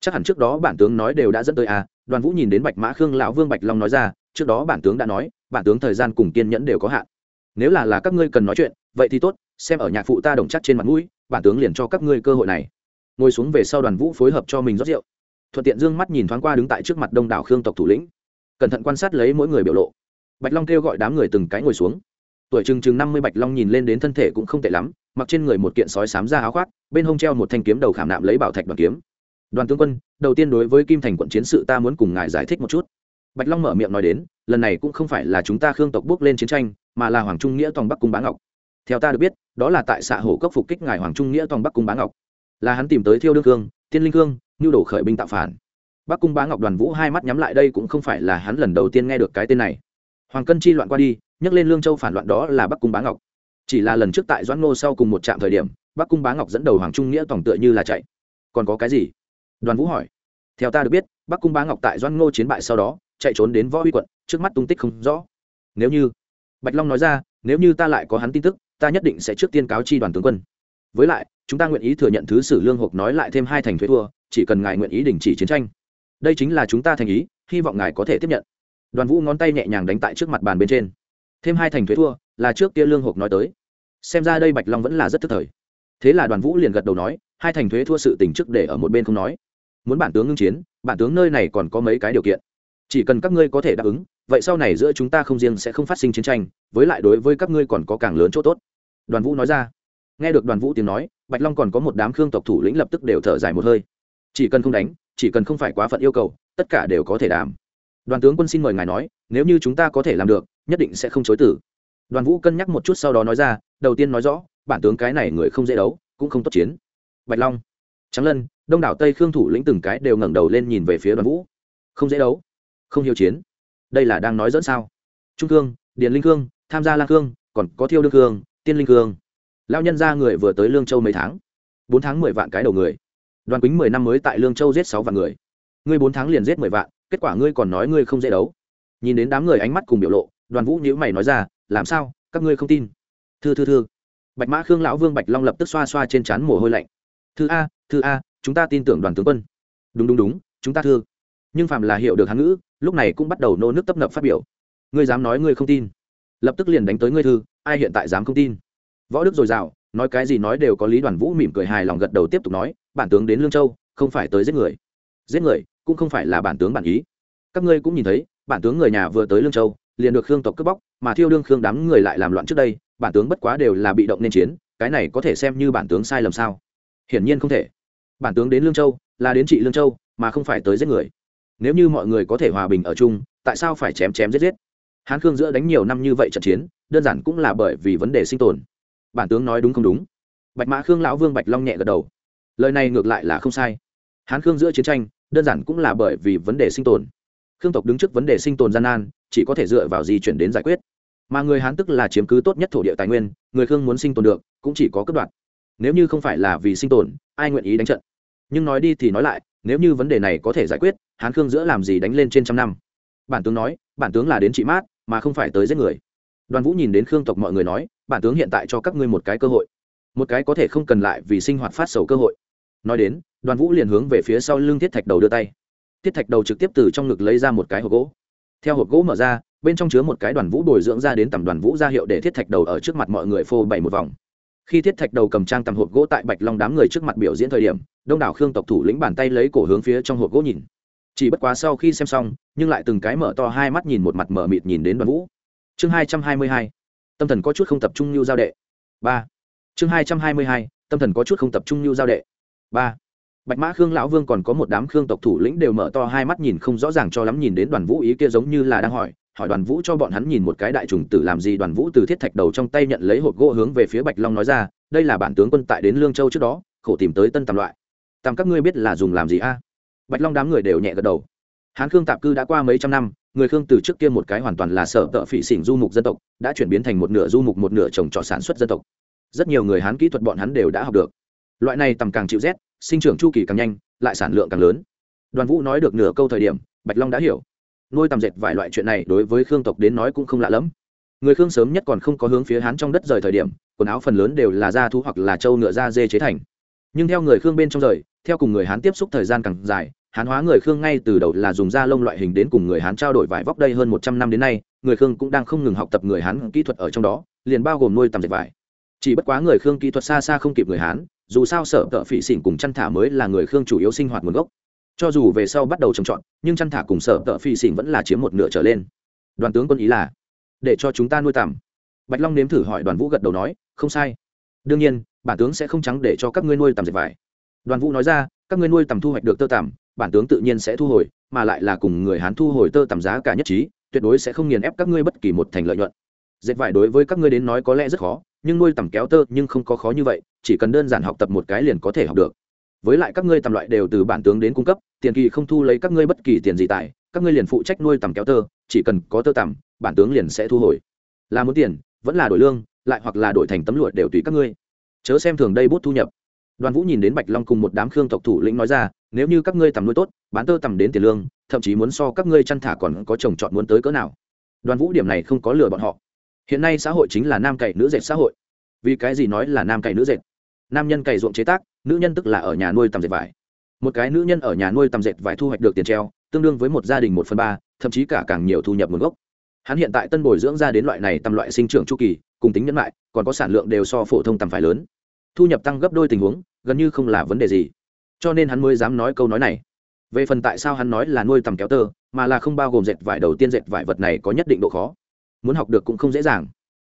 Speaker 1: Chắc hẳn trước đó bản tướng nói đều đã dẫn tới à đoàn vũ nhìn đến bạch mã khương lão vương bạch long nói ra, trước đó bản tướng đã nói, bản tướng thời gian cùng kiên nhẫn đều có hạn. Nếu là là các ngươi cần nói chuyện, vậy thì tốt, xem ở nhạc phụ ta đồng chắc trên mặt mũi, bản tướng liền cho các ngươi cơ hội này. Ngồi xuống về sau đoàn vũ phối hợp cho mình rót rượu thuận tiện Dương mắt nhìn thoáng qua đứng tại trước mặt đông đảo khương tộc thủ lĩnh, cẩn thận quan sát lấy mỗi người biểu lộ. Bạch long kêu gọi đám người từng cái ngồi xuống. Tuổi chừng chừng năm mươi bạch long nhìn lên đến thân thể cũng không tệ lắm, mặc trên người một kiện sói sám ra áo khoác, bên hông treo một thanh kiếm đầu khảm nạm lấy bảo thạch đoàn kiếm. Đoàn tướng quân, đầu tiên đối với kim thành quận chiến sự ta muốn cùng ngài giải thích một chút. Bạch long mở miệng nói đến, lần này cũng không phải là chúng ta khương tộc bước lên chiến tranh, mà là hoàng trung nghĩa tòng bắc cung bá ngọc. Theo ta được biết, đó là tại xã hồ cốc phục kích ngài hoàng trung nghĩa tòng bắc cung bá ngọc. Là hắn tìm tới thiêu đương cương tiên linh cương nhu đổ khởi binh tạo phản. Bắc cung bá ngọc đoàn vũ hai mắt nhắm lại đây cũng không phải là hắn lần đầu tiên nghe được cái tên này. Hoàng cân chi loạn qua đi nhắc lên lương châu phản loạn đó là bắc cung bá ngọc. Chỉ là lần trước tại doãn ngô sau cùng một trạm thời điểm, bắc cung bá ngọc dẫn đầu hoàng trung nghĩa tổng tựa như là chạy. Còn có cái gì? Đoàn vũ hỏi. Theo ta được biết, bắc cung bá ngọc tại doãn ngô chiến bại sau đó, chạy trốn đến võ huy quận, trước mắt tung tích không rõ. Nếu như, bạch long nói ra, nếu như ta lại có hắn tin tức, ta nhất định sẽ trước tiên cáo chi đoàn tướng quân. Với lại chúng ta nguyện ý thừa nhận thứ sử lương hộp nói lại thêm hai thành thuế thua, chỉ cần ngài nguyện ý đình chỉ chiến tranh. Đây chính là chúng ta thành ý, hy vọng ngài có thể tiếp nhận. Đoàn vũ ngón tay nhẹ nhàng đánh tại trước mặt bàn bên trên. Thêm hai thành thuế thua, là trước kia lương hộp nói tới. Xem ra đây bạch long vẫn là rất thức thời. Thế là đoàn vũ liền gật đầu nói, hai thành thuế thua sự tình trước để ở một bên không nói. Muốn bản tướng ngưng chiến, bản tướng nơi này còn có mấy cái điều kiện. Chỉ cần các ngươi có thể đáp ứng, vậy sau này giữa chúng ta không riêng sẽ không phát sinh chiến tranh, với lại đối với các ngươi còn có càng lớn chỗ tốt. Đoàn vũ nói ra nghe được đoàn vũ tiếng nói, bạch long còn có một đám khương tộc thủ lĩnh lập tức đều thở dài một hơi. Chỉ cần không đánh, chỉ cần không phải quá phận yêu cầu, tất cả đều có thể đảm. Đoàn tướng quân xin mời ngài nói, nếu như chúng ta có thể làm được, nhất định sẽ không chối tử đoàn vũ cân nhắc một chút sau đó nói ra, đầu tiên nói rõ, bản tướng cái này người không dễ đấu, cũng không tốt chiến. Bạch long trắng lân, đông đảo tây khương thủ lĩnh từng cái đều ngẩng đầu lên nhìn về phía đoàn vũ. Không dễ đấu, không hiếu chiến. Đây là đang nói dẫn sao? Trung cương điền linh cương tham gia lang cương còn có thiêu đương cương tiên linh cương lao nhân ra người vừa tới lương châu mấy tháng. Bốn tháng mười vạn cái đầu người. Đoàn quýnh mười năm mới tại lương châu giết sáu vạn người. Ngươi bốn tháng liền giết mười vạn, kết quả ngươi còn nói ngươi không dễ đấu. Nhìn đến đám người ánh mắt cùng biểu lộ, đoàn vũ nhữ mày nói ra, làm sao? Các ngươi không tin? Thư thư thư. Bạch mã khương lão vương bạch long lập tức xoa xoa trên trán mồ hôi lạnh. Thư a thư a, chúng ta tin tưởng đoàn tướng quân. Đúng đúng đúng, chúng ta thư. Nhưng phạm là hiểu được hán ngữ, lúc này cũng bắt đầu nô nước tấp nập phát biểu. Ngươi dám nói ngươi không tin. Lập tức liền đánh tới ngươi thư, ai hiện tại dám không tin? Võ đức dồi dào, nói cái gì nói đều có lý đoàn vũ mỉm cười hài lòng gật đầu tiếp tục nói, bản tướng đến lương châu, không phải tới giết người. Giết người? Cũng không phải là bản tướng bản ý. Các ngươi cũng nhìn thấy, bản tướng người nhà vừa tới lương châu, liền được khương tộc cướp bóc, mà thiêu đương khương đám người lại làm loạn trước đây, bản tướng bất quá đều là bị động nên chiến, cái này có thể xem như bản tướng sai lầm sao? Hiển nhiên không thể. Bản tướng đến lương châu, là đến trị lương châu, mà không phải tới giết người. Nếu như mọi người có thể hòa bình ở chung, tại sao phải chém chém giết giết? Hán khương giữa đánh nhiều năm như vậy trận chiến, đơn giản cũng là bởi vì vấn đề sinh tồn bản tướng nói đúng không đúng? Bạch mã khương lão vương bạch long nhẹ gật đầu. Lời này ngược lại là không sai. Hán khương giữa chiến tranh, đơn giản cũng là bởi vì vấn đề sinh tồn. Khương tộc đứng trước vấn đề sinh tồn gian nan, chỉ có thể dựa vào di chuyển đến giải quyết. Mà người hán tức là chiếm cứ tốt nhất thổ địa tài nguyên, người khương muốn sinh tồn được, cũng chỉ có cấp đoạn nếu như không phải là vì sinh tồn, ai nguyện ý đánh trận? Nhưng nói đi thì nói lại, nếu như vấn đề này có thể giải quyết, hán khương giữa làm gì đánh lên trên trăm năm? Bản tướng nói, bản tướng là đến trị mát, mà không phải tới giết người đoàn vũ nhìn đến khương tộc mọi người nói, bản tướng hiện tại cho các ngươi một cái cơ hội. Một cái có thể không cần lại vì sinh hoạt phát sầu cơ hội. Nói đến, đoàn vũ liền hướng về phía sau lưng thiết thạch đầu đưa tay. Thiết thạch đầu trực tiếp từ trong ngực lấy ra một cái hộp gỗ. Theo hộp gỗ mở ra, bên trong chứa một cái đoàn vũ bồi dưỡng ra đến tầm đoàn vũ ra hiệu để thiết thạch đầu ở trước mặt mọi người phô bày một vòng. Khi thiết thạch đầu cầm trang tầm hộp gỗ tại bạch long đám người trước mặt biểu diễn thời điểm, đông đảo khương tộc thủ lĩnh bàn tay lấy cổ hướng phía trong hộp gỗ nhìn. Chỉ bất quá sau khi xem xong, nhưng lại từng cái mở to hai mắt nhìn một mặt mở mịt nhìn đến đoàn vũ chương hai trăm hai mươi hai, tâm thần có chút không tập trung như giao đệ. Ba. Chương hai trăm hai mươi hai, tâm thần có chút không tập trung như giao đệ. Ba. Bạch mã khương lão vương còn có một đám khương tộc thủ lĩnh đều mở to hai mắt nhìn không rõ ràng cho lắm nhìn đến đoàn vũ ý kia giống như là đang hỏi hỏi đoàn vũ cho bọn hắn nhìn một cái đại trùng tử làm gì. Đoàn vũ từ thiết thạch đầu trong tay nhận lấy hộp gỗ hướng về phía bạch long nói ra, đây là bản tướng quân tại đến lương châu trước đó, khổ tìm tới tân tàm loại. Tàm các ngươi biết là dùng làm gì a? Bạch long đám người đều nhẹ gật đầu. Hán khương tạp cư đã qua mấy trăm năm người khương từ trước kia một cái hoàn toàn là sở tợ phỉ xỉn du mục dân tộc, đã chuyển biến thành một nửa du mục, một nửa trồng trọt sản xuất dân tộc. Rất nhiều người hán kỹ thuật bọn hắn đều đã học được. Loại này tầm càng chịu rét, sinh trưởng chu kỳ càng nhanh, lại sản lượng càng lớn. Đoàn vũ nói được nửa câu thời điểm, bạch long đã hiểu. Nuôi tầm dệt vài loại chuyện này đối với khương tộc đến nói cũng không lạ lẫm. Người khương sớm nhất còn không có hướng phía hán trong đất rời thời điểm, quần áo phần lớn đều là da thu hoặc là trâu ngựa da dê chế thành. Nhưng theo người khương bên trong rời, theo cùng người hán tiếp xúc thời gian càng dài hán hóa người khương ngay từ đầu là dùng da lông loại hình đến cùng người hán trao đổi vải vóc đây hơn một trăm năm đến nay, người khương cũng đang không ngừng học tập người hán kỹ thuật ở trong đó, liền bao gồm nuôi tầm dệt vải. Chỉ bất quá người khương kỹ thuật xa xa không kịp người hán, dù sao sở tợ phỉ xỉn cùng chăn thả mới là người khương chủ yếu sinh hoạt nguồn gốc. Cho dù về sau bắt đầu trồng trọt, nhưng chăn thả cùng sở tợ phỉ xỉn vẫn là chiếm một nửa trở lên. Đoàn tướng quân ý là, để cho chúng ta nuôi tầm bạch long nếm thử hỏi đoàn vũ gật đầu nói, không sai. Đương nhiên, bản tướng sẽ không trắng để cho các ngươi nuôi tầm dệt vải. Đoàn vũ nói ra, các ngươi nuôi tầm thu hoạch được tơ tằm bản tướng tự nhiên sẽ thu hồi, mà lại là cùng người hán thu hồi tơ tầm giá cả nhất trí, tuyệt đối sẽ không nghiền ép các ngươi bất kỳ một thành lợi nhuận. Dệt vải đối với các ngươi đến nói có lẽ rất khó, nhưng nuôi tầm kéo tơ nhưng không có khó như vậy, chỉ cần đơn giản học tập một cái liền có thể học được. Với lại các ngươi tầm loại đều từ bản tướng đến cung cấp, tiền kỳ không thu lấy các ngươi bất kỳ tiền gì tại, các ngươi liền phụ trách nuôi tầm kéo tơ, chỉ cần có tơ tầm bản tướng liền sẽ thu hồi. Là muốn tiền, vẫn là đổi lương, lại hoặc là đổi thành tấm lụa đều tùy các ngươi. Chớ xem thường đây bút thu nhập. Đoàn vũ nhìn đến bạch long cùng một đám khương tộc thủ lĩnh nói ra nếu như các ngươi tầm nuôi tốt, bán tơ tầm đến tiền lương, thậm chí muốn so các ngươi chăn thả còn có chồng chọn muốn tới cỡ nào. Đoàn vũ điểm này không có lừa bọn họ. Hiện nay xã hội chính là nam cày nữ dệt xã hội. Vì cái gì nói là nam cày nữ dệt? Nam nhân cày ruộng chế tác, nữ nhân tức là ở nhà nuôi tầm dệt vải. Một cái nữ nhân ở nhà nuôi tầm dệt vải thu hoạch được tiền treo, tương đương với một gia đình một phần ba, thậm chí cả càng nhiều thu nhập nguồn gốc. Hắn hiện tại tân bồi dưỡng ra đến loại này tầm loại sinh trưởng chu kỳ, cùng tính nhân lại còn có sản lượng đều so phổ thông tầm phải lớn. Thu nhập tăng gấp đôi tình huống, gần như không là vấn đề gì cho nên hắn mới dám nói câu nói này. Về phần tại sao hắn nói là nuôi tầm kéo tơ, mà là không bao gồm dệt vải đầu tiên dệt vải vật này có nhất định độ khó. Muốn học được cũng không dễ dàng,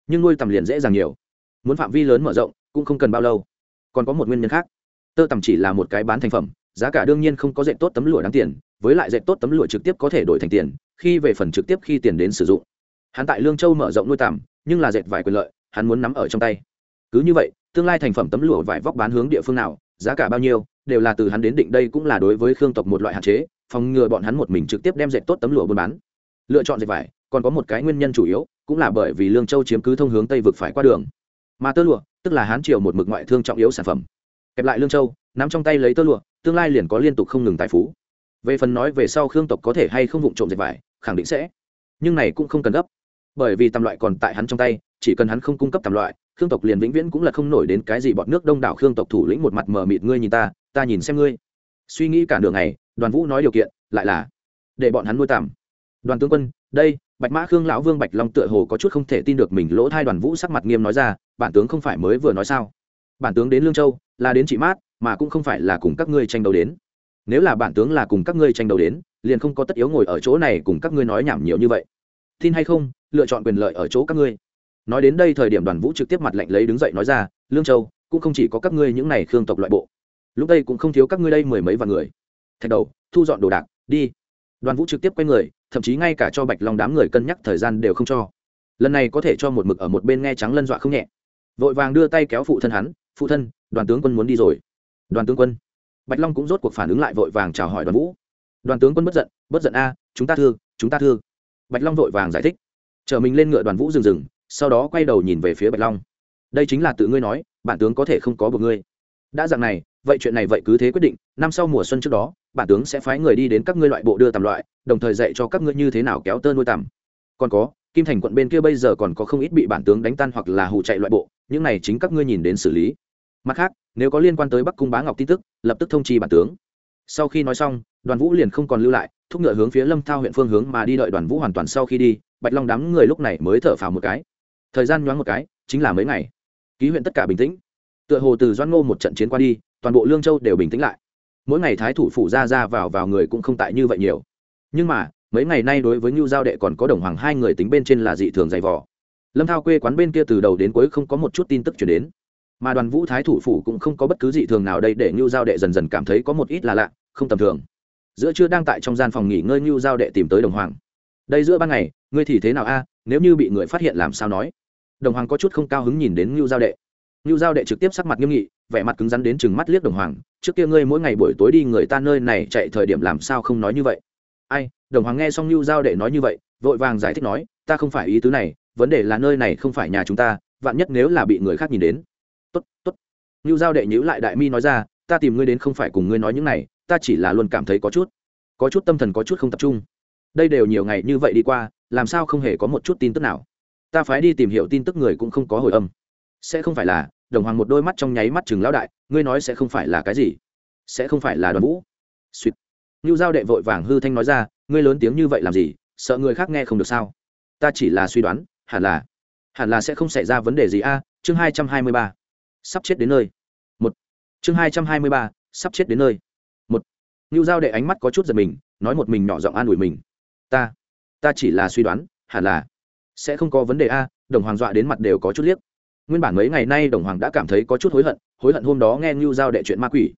Speaker 1: nhưng nuôi tầm liền dễ dàng nhiều. Muốn phạm vi lớn mở rộng, cũng không cần bao lâu. Còn có một nguyên nhân khác, tơ tầm chỉ là một cái bán thành phẩm, giá cả đương nhiên không có dệt tốt tấm lụa đáng tiền, với lại dệt tốt tấm lụa trực tiếp có thể đổi thành tiền, khi về phần trực tiếp khi tiền đến sử dụng. Hắn tại lương châu mở rộng nuôi tầm, nhưng là dệt vải quyền lợi, hắn muốn nắm ở trong tay. Cứ như vậy, tương lai thành phẩm tấm lụa vải vóc bán hướng địa phương nào, giá cả bao nhiêu đều là từ hắn đến định đây cũng là đối với khương tộc một loại hạn chế, phòng ngừa bọn hắn một mình trực tiếp đem dệt tốt tấm lụa buôn bán. Lựa chọn dệt vải, còn có một cái nguyên nhân chủ yếu, cũng là bởi vì lương châu chiếm cứ thông hướng tây vực phải qua đường. Mà tơ lụa, tức là hán triều một mực ngoại thương trọng yếu sản phẩm. Kẹp lại lương châu, nắm trong tay lấy tơ lụa, tương lai liền có liên tục không ngừng tài phú. Về phần nói về sau khương tộc có thể hay không vụng trộm dệt vải, khẳng định sẽ. Nhưng này cũng không cần gấp. Bởi vì tầm loại còn tại hắn trong tay, chỉ cần hắn không cung cấp tầm loại, khương tộc liền vĩnh viễn cũng là không nổi đến cái gì bọn nước đông đảo khương tộc thủ lĩnh một mặt mờ mịt, ngươi nhìn ta ta nhìn xem ngươi. Suy nghĩ cả đường này đoàn vũ nói điều kiện, lại là để bọn hắn nuôi tạm. Đoàn tướng quân, đây, bạch mã khương lão vương bạch long tựa hồ có chút không thể tin được mình lỗ thai đoàn vũ sắc mặt nghiêm nói ra, bản tướng không phải mới vừa nói sao? Bản tướng đến lương châu, là đến chị mát, mà cũng không phải là cùng các ngươi tranh đấu đến. Nếu là bản tướng là cùng các ngươi tranh đấu đến, liền không có tất yếu ngồi ở chỗ này cùng các ngươi nói nhảm nhiều như vậy. Tin hay không, lựa chọn quyền lợi ở chỗ các ngươi. Nói đến đây thời điểm đoàn vũ trực tiếp mặt lạnh lấy đứng dậy nói ra, lương châu, cũng không chỉ có các ngươi những này khương tộc loại bộ lúc đây cũng không thiếu các ngươi đây mười mấy vạn người. Thạch đầu, thu dọn đồ đạc, đi. Đoàn vũ trực tiếp quay người, thậm chí ngay cả cho bạch long đám người cân nhắc thời gian đều không cho. Lần này có thể cho một mực ở một bên nghe trắng lân dọa không nhẹ. Vội vàng đưa tay kéo phụ thân hắn, phụ thân, đoàn tướng quân muốn đi rồi. Đoàn tướng quân? Bạch long cũng rốt cuộc phản ứng lại vội vàng chào hỏi đoàn vũ. Đoàn tướng quân bất giận bất giận a, chúng ta thương chúng ta thương bạch long vội vàng giải thích. Chở mình lên ngựa đoàn vũ dừng dừng, sau đó quay đầu nhìn về phía bạch long. Đây chính là tự ngươi nói, bản tướng có thể không có một ngươi. Đã dạng này vậy chuyện này vậy cứ thế quyết định, năm sau mùa xuân trước đó, bản tướng sẽ phái người đi đến các ngươi loại bộ đưa tầm loại, đồng thời dạy cho các ngươi như thế nào kéo tơ nuôi tầm còn có, kim thành quận bên kia bây giờ còn có không ít bị bản tướng đánh tan hoặc là hù chạy loại bộ, những này chính các ngươi nhìn đến xử lý. Mặt khác, nếu có liên quan tới bắc cung bá ngọc tin tức, lập tức thông chi bản tướng. Sau khi nói xong, đoàn vũ liền không còn lưu lại, thúc ngựa hướng phía lâm thao huyện phương hướng mà đi đợi đoàn vũ hoàn toàn sau khi đi, bạch long đám người lúc này mới thở phào một cái. Thời gian nhoáng một cái, chính là mấy ngày. Ký huyện tất cả bình tĩnh. Tựa hồ từ doan ngô một trận chiến qua đi toàn bộ lương châu đều bình tĩnh lại. Mỗi ngày thái thủ phủ ra ra vào vào người cũng không tại như vậy nhiều. Nhưng mà, mấy ngày nay đối với ngưu giao đệ còn có đồng hoàng hai người tính bên trên là dị thường dày vò. Lâm thao quê quán bên kia từ đầu đến cuối không có một chút tin tức chuyển đến. Mà đoàn vũ thái thủ phủ cũng không có bất cứ dị thường nào đây để ngưu giao đệ dần dần cảm thấy có một ít là lạ, không tầm thường. Giữa trưa đang tại trong gian phòng nghỉ ngơi ngưu giao đệ tìm tới đồng hoàng. Đây giữa ban ngày, ngươi thì thế nào a? Nếu như bị người phát hiện làm sao nói? Đồng hoàng có chút không cao hứng nhìn đến ngưu giao đệ. Ngưu giao đệ trực tiếp sắc mặt nghiêm nghị vẻ mặt cứng rắn đến chừng mắt liếc đồng hoàng, trước kia ngươi mỗi ngày buổi tối đi người ta nơi này chạy thời điểm làm sao không nói như vậy? Ai? Đồng hoàng nghe xong lưu giao đệ nói như vậy, vội vàng giải thích nói, ta không phải ý tứ này, vấn đề là nơi này không phải nhà chúng ta, vạn nhất nếu là bị người khác nhìn đến. Tốt tốt. Lưu giao đệ nhữ lại đại mi nói ra, ta tìm ngươi đến không phải cùng ngươi nói những này, ta chỉ là luôn cảm thấy có chút có chút tâm thần có chút không tập trung. Đây đều nhiều ngày như vậy đi qua, làm sao không hề có một chút tin tức nào? Ta phải đi tìm hiểu tin tức người cũng không có hồi âm. Sẽ không phải là đồng hoàng một đôi mắt trong nháy mắt chừng lão đại, ngươi nói sẽ không phải là cái gì? Sẽ không phải là đoàn vũ? Suýt ngưu giao đệ vội vàng hư thanh nói ra, ngươi lớn tiếng như vậy làm gì, sợ người khác nghe không được sao? Ta chỉ là suy đoán, hẳn là hẳn là sẽ không xảy ra vấn đề gì a, chương hai trăm hai mươi ba. Sắp chết đến nơi. Một. Chương hai trăm hai mươi ba, sắp chết đến nơi. Một. Ngưu giao đệ ánh mắt có chút giật mình, nói một mình nhỏ giọng an ủi mình. Ta ta chỉ là suy đoán, hẳn là, sẽ không có vấn đề a, đồng hoàng dọa đến mặt đều có chút liếc nguyên bản mấy ngày nay đồng hoàng đã cảm thấy có chút hối hận hối hận hôm đó nghe ngưu giao đệ chuyện ma quỷ.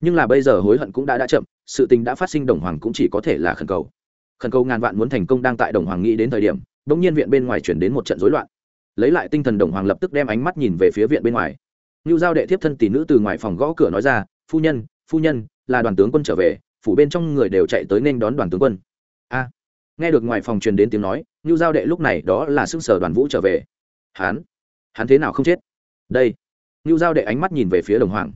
Speaker 1: Nhưng là bây giờ hối hận cũng đã đã chậm, sự tình đã phát sinh đồng hoàng cũng chỉ có thể là khẩn cầu. Khẩn cầu ngàn vạn muốn thành công đang tại đồng hoàng nghĩ đến thời điểm đ ỗ n g nhiên viện bên ngoài chuyển đến một trận rối loạn. Lấy lại tinh thần đồng hoàng lập tức đem ánh mắt nhìn về phía viện bên ngoài. Ngưu giao đệ thiếp thân tỷ nữ từ ngoài phòng gõ cửa nói ra, phu nhân phu nhân, là đoàn tướng quân trở về, phủ bên trong người đều chạy tới nên đón đoàn tướng quân. A. Nghe được ngoài phòng truyền đến tiếng nói, ngưu giao đệ lúc này đó là xưng sở đoàn vũ trở về. Hán hắn thế nào không chết? Đây. Ngưu giao đệ ánh mắt nhìn về phía đồng hoàng.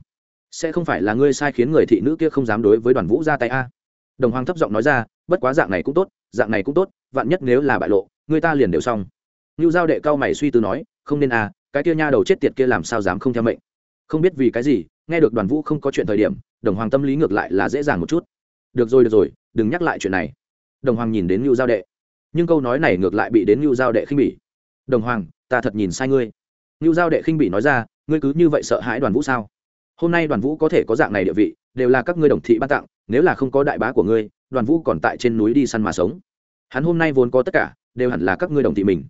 Speaker 1: Sẽ không phải là ngươi sai khiến người thị nữ kia không dám đối với đoàn vũ ra tay a? Đồng hoàng thấp giọng nói ra bất quá dạng này cũng tốt dạng này cũng tốt vạn nhất nếu là bại lộ người ta liền đều xong. Ngưu giao đệ cao mày suy tư nói không nên à, cái kia nha đầu chết tiệt kia làm sao dám không theo mệnh? Không biết vì cái gì nghe được đoàn vũ không có chuyện thời điểm đồng hoàng tâm lý ngược lại là dễ dàng một chút. Được rồi được rồi đừng nhắc lại chuyện này. Đồng hoàng nhìn đến ngưu giao đệ. Nhưng câu nói này ngược lại bị đến ngưu giao đệ khinh bỉ. Đồng hoàng ta thật nhìn sai ngươi ngưu giao đệ khinh bỉ nói ra, ngươi cứ như vậy sợ hãi đoàn vũ sao? Hôm nay đoàn vũ có thể có dạng này địa vị, đều là các ngươi đồng thị ban tặng, nếu là không có đại bá của ngươi, đoàn vũ còn tại trên núi đi săn mà sống. Hắn hôm nay vốn có tất cả, đều hẳn là các ngươi đồng thị mình.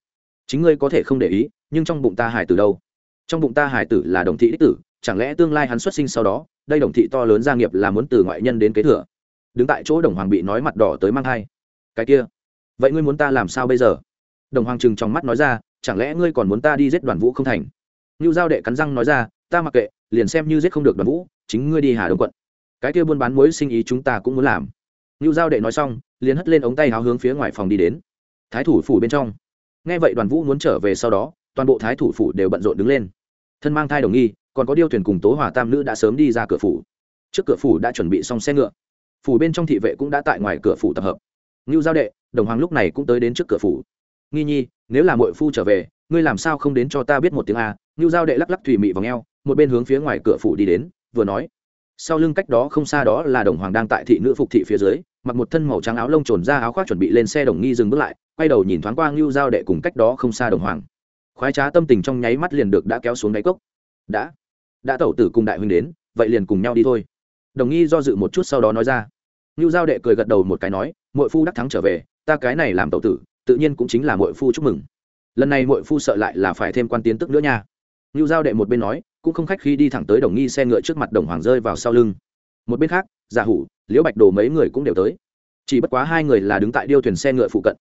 Speaker 1: Chính ngươi có thể không để ý, nhưng trong bụng ta hải tử đâu? Trong bụng ta hải tử là đồng thị đích tử, chẳng lẽ tương lai hắn xuất sinh sau đó, đây đồng thị to lớn gia nghiệp là muốn từ ngoại nhân đến kế thừa? Đứng tại chỗ đồng hoàng bị nói mặt đỏ tới mang thai. Cái kia, vậy ngươi muốn ta làm sao bây giờ? Đồng hoàng trừng trong mắt nói ra chẳng lẽ ngươi còn muốn ta đi giết đoàn vũ không thành? Ngưu giao đệ cắn răng nói ra, ta mặc kệ, liền xem như giết không được đoàn vũ, chính ngươi đi hà đông quận. Cái kia buôn bán mối sinh ý chúng ta cũng muốn làm. Ngưu giao đệ nói xong, liền hất lên ống tay háo hướng phía ngoài phòng đi đến. Thái thủ phủ bên trong. Nghe vậy đoàn vũ muốn trở về sau đó, toàn bộ thái thủ phủ đều bận rộn đứng lên. Thân mang thai đồng nghi, còn có điêu thuyền cùng tố hòa tam nữ đã sớm đi ra cửa phủ. Trước cửa phủ đã chuẩn bị xong xe ngựa. Phủ bên trong thị vệ cũng đã tại ngoài cửa phủ tập hợp. Ngưu giao đệ, đồng hoàng lúc này cũng tới đến trước cửa phủ. Nghi nhi nếu là mội phu trở về, ngươi làm sao không đến cho ta biết một tiếng a? Ngưu giao đệ lắc lắc thủy mị vào ngheo một bên hướng phía ngoài cửa phủ đi đến, vừa nói. Sau lưng cách đó không xa đó là đồng hoàng đang tại thị nữ phục thị phía dưới, mặc một thân màu trắng áo lông trồn ra áo khoác chuẩn bị lên xe đồng nghi dừng bước lại, quay đầu nhìn thoáng qua ngưu giao đệ cùng cách đó không xa đồng hoàng. Khoái trá tâm tình trong nháy mắt liền được đã kéo xuống đáy cốc. Đã đã tẩu tử cùng đại huynh đến, vậy liền cùng nhau đi thôi. Đồng nghi do dự một chút sau đó nói ra. Ngưu giao đệ cười gật đầu một cái nói mội phu đắc thắng trở về, ta cái này làm tẩu tử tự nhiên cũng chính là mội phu chúc mừng. Lần này mội phu sợ lại là phải thêm quan tiến tức nữa nha. Ngưu giao đệ một bên nói, cũng không khách khi đi thẳng tới đồng nghi xe ngựa trước mặt đồng hoàng rơi vào sau lưng. Một bên khác, giả hủ, liễu bạch đồ mấy người cũng đều tới. Chỉ bất quá hai người là đứng tại điêu thuyền xe ngựa phụ cận.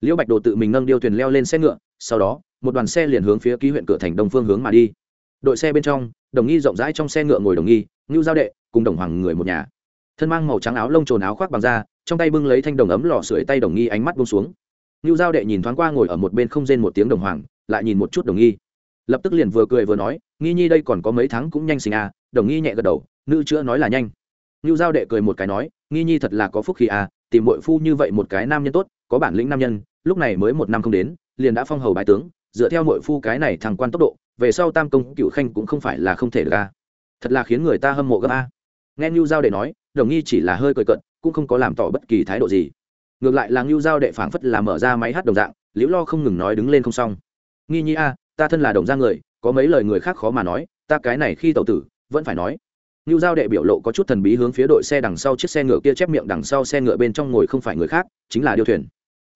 Speaker 1: Liễu bạch đồ tự mình nâng điêu thuyền leo lên xe ngựa, sau đó, một đoàn xe liền hướng phía ký huyện cửa thành đông phương hướng mà đi. Đội xe bên trong, đồng nghi rộng rãi trong xe ngựa ngồi đồng nghi, ngưu giao đệ, cùng đồng hoàng người một nhà. Thân mang màu trắng áo lông trồn áo khoác bằng da, trong tay bưng lấy thanh đồng ấm lò sưởi tay đồng nghi ánh mắt bông xuống ngưu giao đệ nhìn thoáng qua ngồi ở một bên không rên một tiếng đồng hoàng, lại nhìn một chút đồng nghi. Lập tức liền vừa cười vừa nói, nghi nhi đây còn có mấy tháng cũng nhanh sinh à? Đồng nghi nhẹ gật đầu, nữ chữa nói là nhanh. Ngưu giao đệ cười một cái nói, nghi nhi thật là có phúc khí à tìm mội phu như vậy một cái nam nhân tốt, có bản lĩnh nam nhân, lúc này mới một năm không đến, liền đã phong hầu bái tướng, dựa theo mội phu cái này thằng quan tốc độ, về sau tam công cựu khanh cũng không phải là không thể được à. Thật là khiến người ta hâm mộ gấp a nghe ngưu giao đệ nói, đồng nghi chỉ là hơi cười cận cũng không có làm tỏ bất kỳ thái độ gì ngược lại là ngưu giao đệ phảng phất là mở ra máy hát đồng dạng, liễu lo không ngừng nói đứng lên không xong. Nghi nhi a, ta thân là đồng gia người, có mấy lời người khác khó mà nói, ta cái này khi tàu tử, vẫn phải nói. Ngưu giao đệ biểu lộ có chút thần bí hướng phía đội xe đằng sau chiếc xe ngựa kia chép miệng đằng sau xe ngựa bên trong ngồi không phải người khác, chính là điêu thuyền.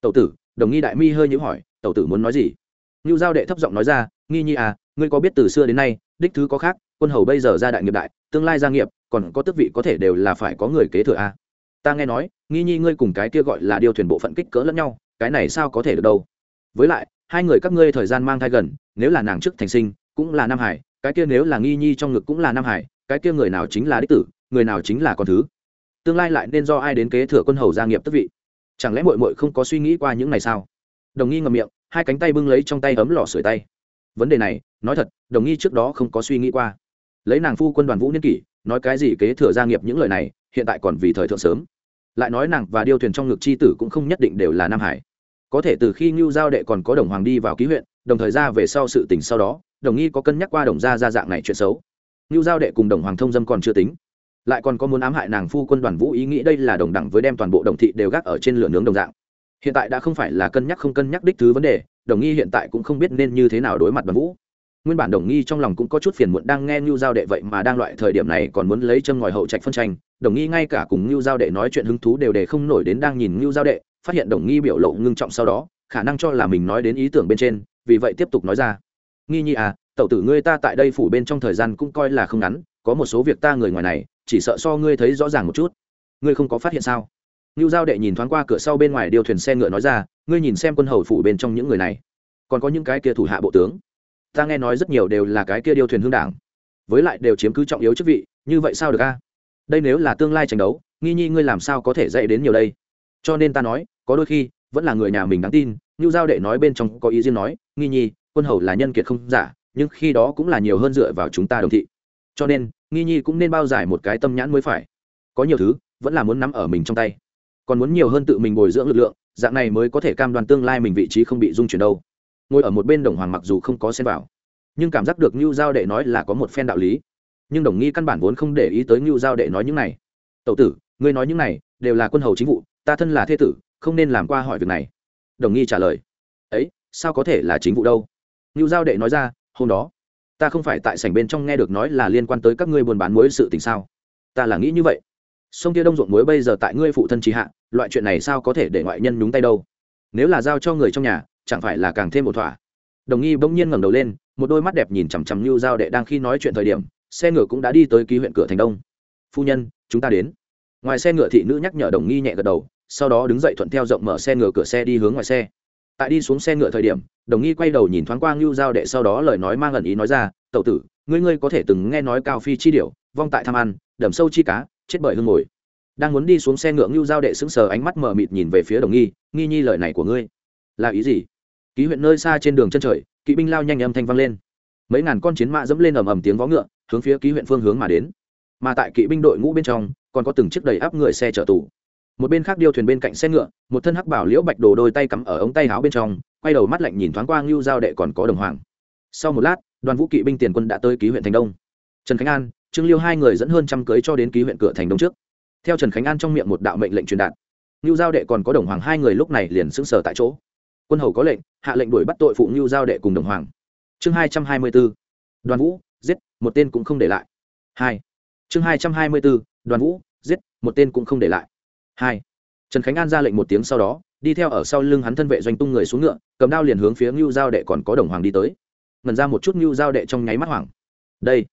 Speaker 1: Tàu tử, đồng nghi đại mi hơi nhữ hỏi tàu tử muốn nói gì? Ngưu giao đệ thấp giọng nói ra, nghi nhi à ngươi có biết từ xưa đến nay, đích thứ có khác, quân hầu bây giờ ra đại nghiệp đại, tương lai gia nghiệp, còn có tước vị có thể đều là phải có người kế thừa a ta nghe nói, nghi nhi ngươi cùng cái kia gọi là điều thuyền bộ phận kích cỡ lẫn nhau, cái này sao có thể được đâu? Với lại, hai người các ngươi thời gian mang thai gần, nếu là nàng trước thành sinh, cũng là nam hải, cái kia nếu là nghi nhi trong ngực cũng là nam hải, cái kia người nào chính là đích tử, người nào chính là con thứ? Tương lai lại nên do ai đến kế thừa quân hầu gia nghiệp tức vị? Chẳng lẽ mội mội không có suy nghĩ qua những này sao? Đồng nghi ngầm miệng, hai cánh tay bưng lấy trong tay ấm lò sưởi tay. Vấn đề này, nói thật, đồng nghi trước đó không có suy nghĩ qua. Lấy nàng phu quân đoàn vũ niên kỷ, nói cái gì kế thừa gia nghiệp những lời này hiện tại còn vì thời thượng sớm. Lại nói nàng và điêu thuyền trong ngực c h i tử cũng không nhất định đều là nam hải. Có thể từ khi ngưu giao đệ còn có đồng hoàng đi vào ký huyện, đồng thời ra về sau sự tình sau đó, đồng nghi có cân nhắc qua đồng gia ra dạng này chuyện xấu. Ngưu giao đệ cùng đồng hoàng thông dâm còn chưa tính. Lại còn có muốn ám hại nàng phu quân đoàn vũ ý nghĩ đây là đồng đẳng với đem toàn bộ đồng thị đều gác ở trên lửa nướng đồng dạng. Hiện tại đã không phải là cân nhắc không cân nhắc đích thứ vấn đề, đồng nghi hiện tại cũng không biết nên như thế nào đối mặt đoàn vũ nguyên bản đồng nghi trong lòng cũng có chút phiền muộn đang nghe ngưu giao đệ vậy mà đang loại thời điểm này còn muốn lấy chân ngòi hậu trạch phân tranh. Đồng nghi ngay cả cùng ngưu giao đệ nói chuyện hứng thú đều để không nổi đến đang nhìn ngưu giao đệ, phát hiện đồng nghi biểu lộ ngưng trọng sau đó, khả năng cho là mình nói đến ý tưởng bên trên, vì vậy tiếp tục nói ra. Nghi nhi à tẩu tử ngươi ta tại đây phủ bên trong thời gian cũng coi là không ngắn, có một số việc ta người ngoài này, chỉ sợ so ngươi thấy rõ ràng một chút. Ngươi không có phát hiện sao? Ngưu giao đệ nhìn thoáng qua cửa sau bên ngoài điều thuyền xe ngựa nói ra, ngươi nhìn xem quân hầu phủ bên trong những người này, còn có những cái kia thủ hạ bộ tướng ta nghe nói rất nhiều đều là cái kia điều thuyền hương đảng. Với lại đều chiếm cứ trọng yếu chức vị, như vậy sao được a? Đây nếu là tương lai tranh đấu, nghi nhi ngươi làm sao có thể dạy đến nhiều đây? Cho nên ta nói, có đôi khi, vẫn là người nhà mình đáng tin như giao đệ nói bên trong có ý riêng nói, nghi nhi, quân hầu là nhân kiệt không giả, nhưng khi đó cũng là nhiều hơn dựa vào chúng ta đồng thị. Cho nên, nghi nhi cũng nên bao giải một cái tâm nhãn mới phải. Có nhiều thứ, vẫn là muốn nắm ở mình trong tay. Còn muốn nhiều hơn tự mình bồi dưỡng lực lượng, dạng này mới có thể cam đoan tương lai mình vị trí không bị dung chuyển đâu ngồi ở một bên đồng hoàng mặc dù không có xem vào, nhưng cảm giác được ngưu giao đệ nói là có một phen đạo lý. Nhưng đồng nghi căn bản vốn không để ý tới ngưu giao đệ nói những này. Tậu tử, ngươi nói những này đều là quân hầu chính vụ, ta thân là thê tử, không nên làm qua hỏi việc này. Đồng nghi trả lời. Ấy, sao có thể là chính vụ đâu? Ngưu giao đệ nói ra, hôm đó, ta không phải tại sảnh bên trong nghe được nói là liên quan tới các ngươi buôn bán muối sự tình sao? Ta là nghĩ như vậy. Sông kia đông ruộng muối bây giờ tại ngươi phụ thân trí hạ, loại chuyện này sao có thể để ngoại nhân nhúng tay đâu? Nếu là giao cho người trong nhà chẳng phải là càng thêm một thỏa. Đồng nghi bỗng nhiên ngẩng đầu lên, một đôi mắt đẹp nhìn chằm chằm lưu giao đệ đang khi nói chuyện thời điểm, xe ngựa cũng đã đi tới ký huyện cửa thành đông. Phu nhân, chúng ta đến. Ngoài xe ngựa thị nữ nhắc nhở đồng nghi nhẹ gật đầu, sau đó đứng dậy thuận theo rộng mở xe ngựa cửa xe đi hướng ngoài xe. Tại đi xuống xe ngựa thời điểm, đồng nghi quay đầu nhìn thoáng qua ngưu giao đệ sau đó lời nói mang ẩn ý nói ra tậu tử, ngươi ngươi có thể từng nghe nói cao phi chi điểu, vong tại tham ăn, đầm sâu chi cá, chết bởi hương ngồi. Đang muốn đi xuống xe ngựa ngưu giao đệ sững sờ ánh mắt mờ mịt nhìn về phía đồng nghi nghi nhi lời này của ngươi, là ý gì? Ký huyện nơi xa trên đường chân trời, kỵ binh lao nhanh âm thanh vang lên. Mấy ngàn con chiến mã dẫm lên ầm ầm tiếng vó ngựa, hướng phía ký huyện phương hướng mà đến. Mà tại kỵ binh đội ngũ bên trong, còn có từng chiếc đầy áp người xe chở tù. Một bên khác điêu thuyền bên cạnh xe ngựa, một thân hắc bảo liễu bạch đồ đôi tay cắm ở ống tay áo bên trong, quay đầu mắt lạnh nhìn thoáng qua ngưu giao đệ còn có đồng hoàng. Sau một lát, đoàn vũ kỵ binh tiền quân đã tới ký huyện thành đông. Trần khánh an, trương liêu hai người dẫn hơn trăm cưới cho đến ký huyện cửa thành đông trước. Theo trần khánh an trong miệng một đạo mệnh lệnh truyền đạt, ngưu giao đệ còn có đồng hoàng hai người lúc này liền sững sờ tại chỗ quân hầu có lệnh, hạ lệnh đuổi bắt tội phụ ngưu giao đệ cùng đồng hoàng. Chương hai trăm hai mươi b ố đoàn vũ, giết, một tên cũng không để lại. Hai. Chương hai trăm hai mươi b ố đoàn vũ, giết, một tên cũng không để lại. Hai. Trần khánh an ra lệnh một tiếng sau đó, đi theo ở sau lưng hắn thân vệ doanh tung người xuống ngựa, cầm đao liền hướng phía ngưu giao đệ còn có đồng hoàng đi tới. Ngần ra một chút ngưu giao đệ trong nháy mắt hoảng. Đây,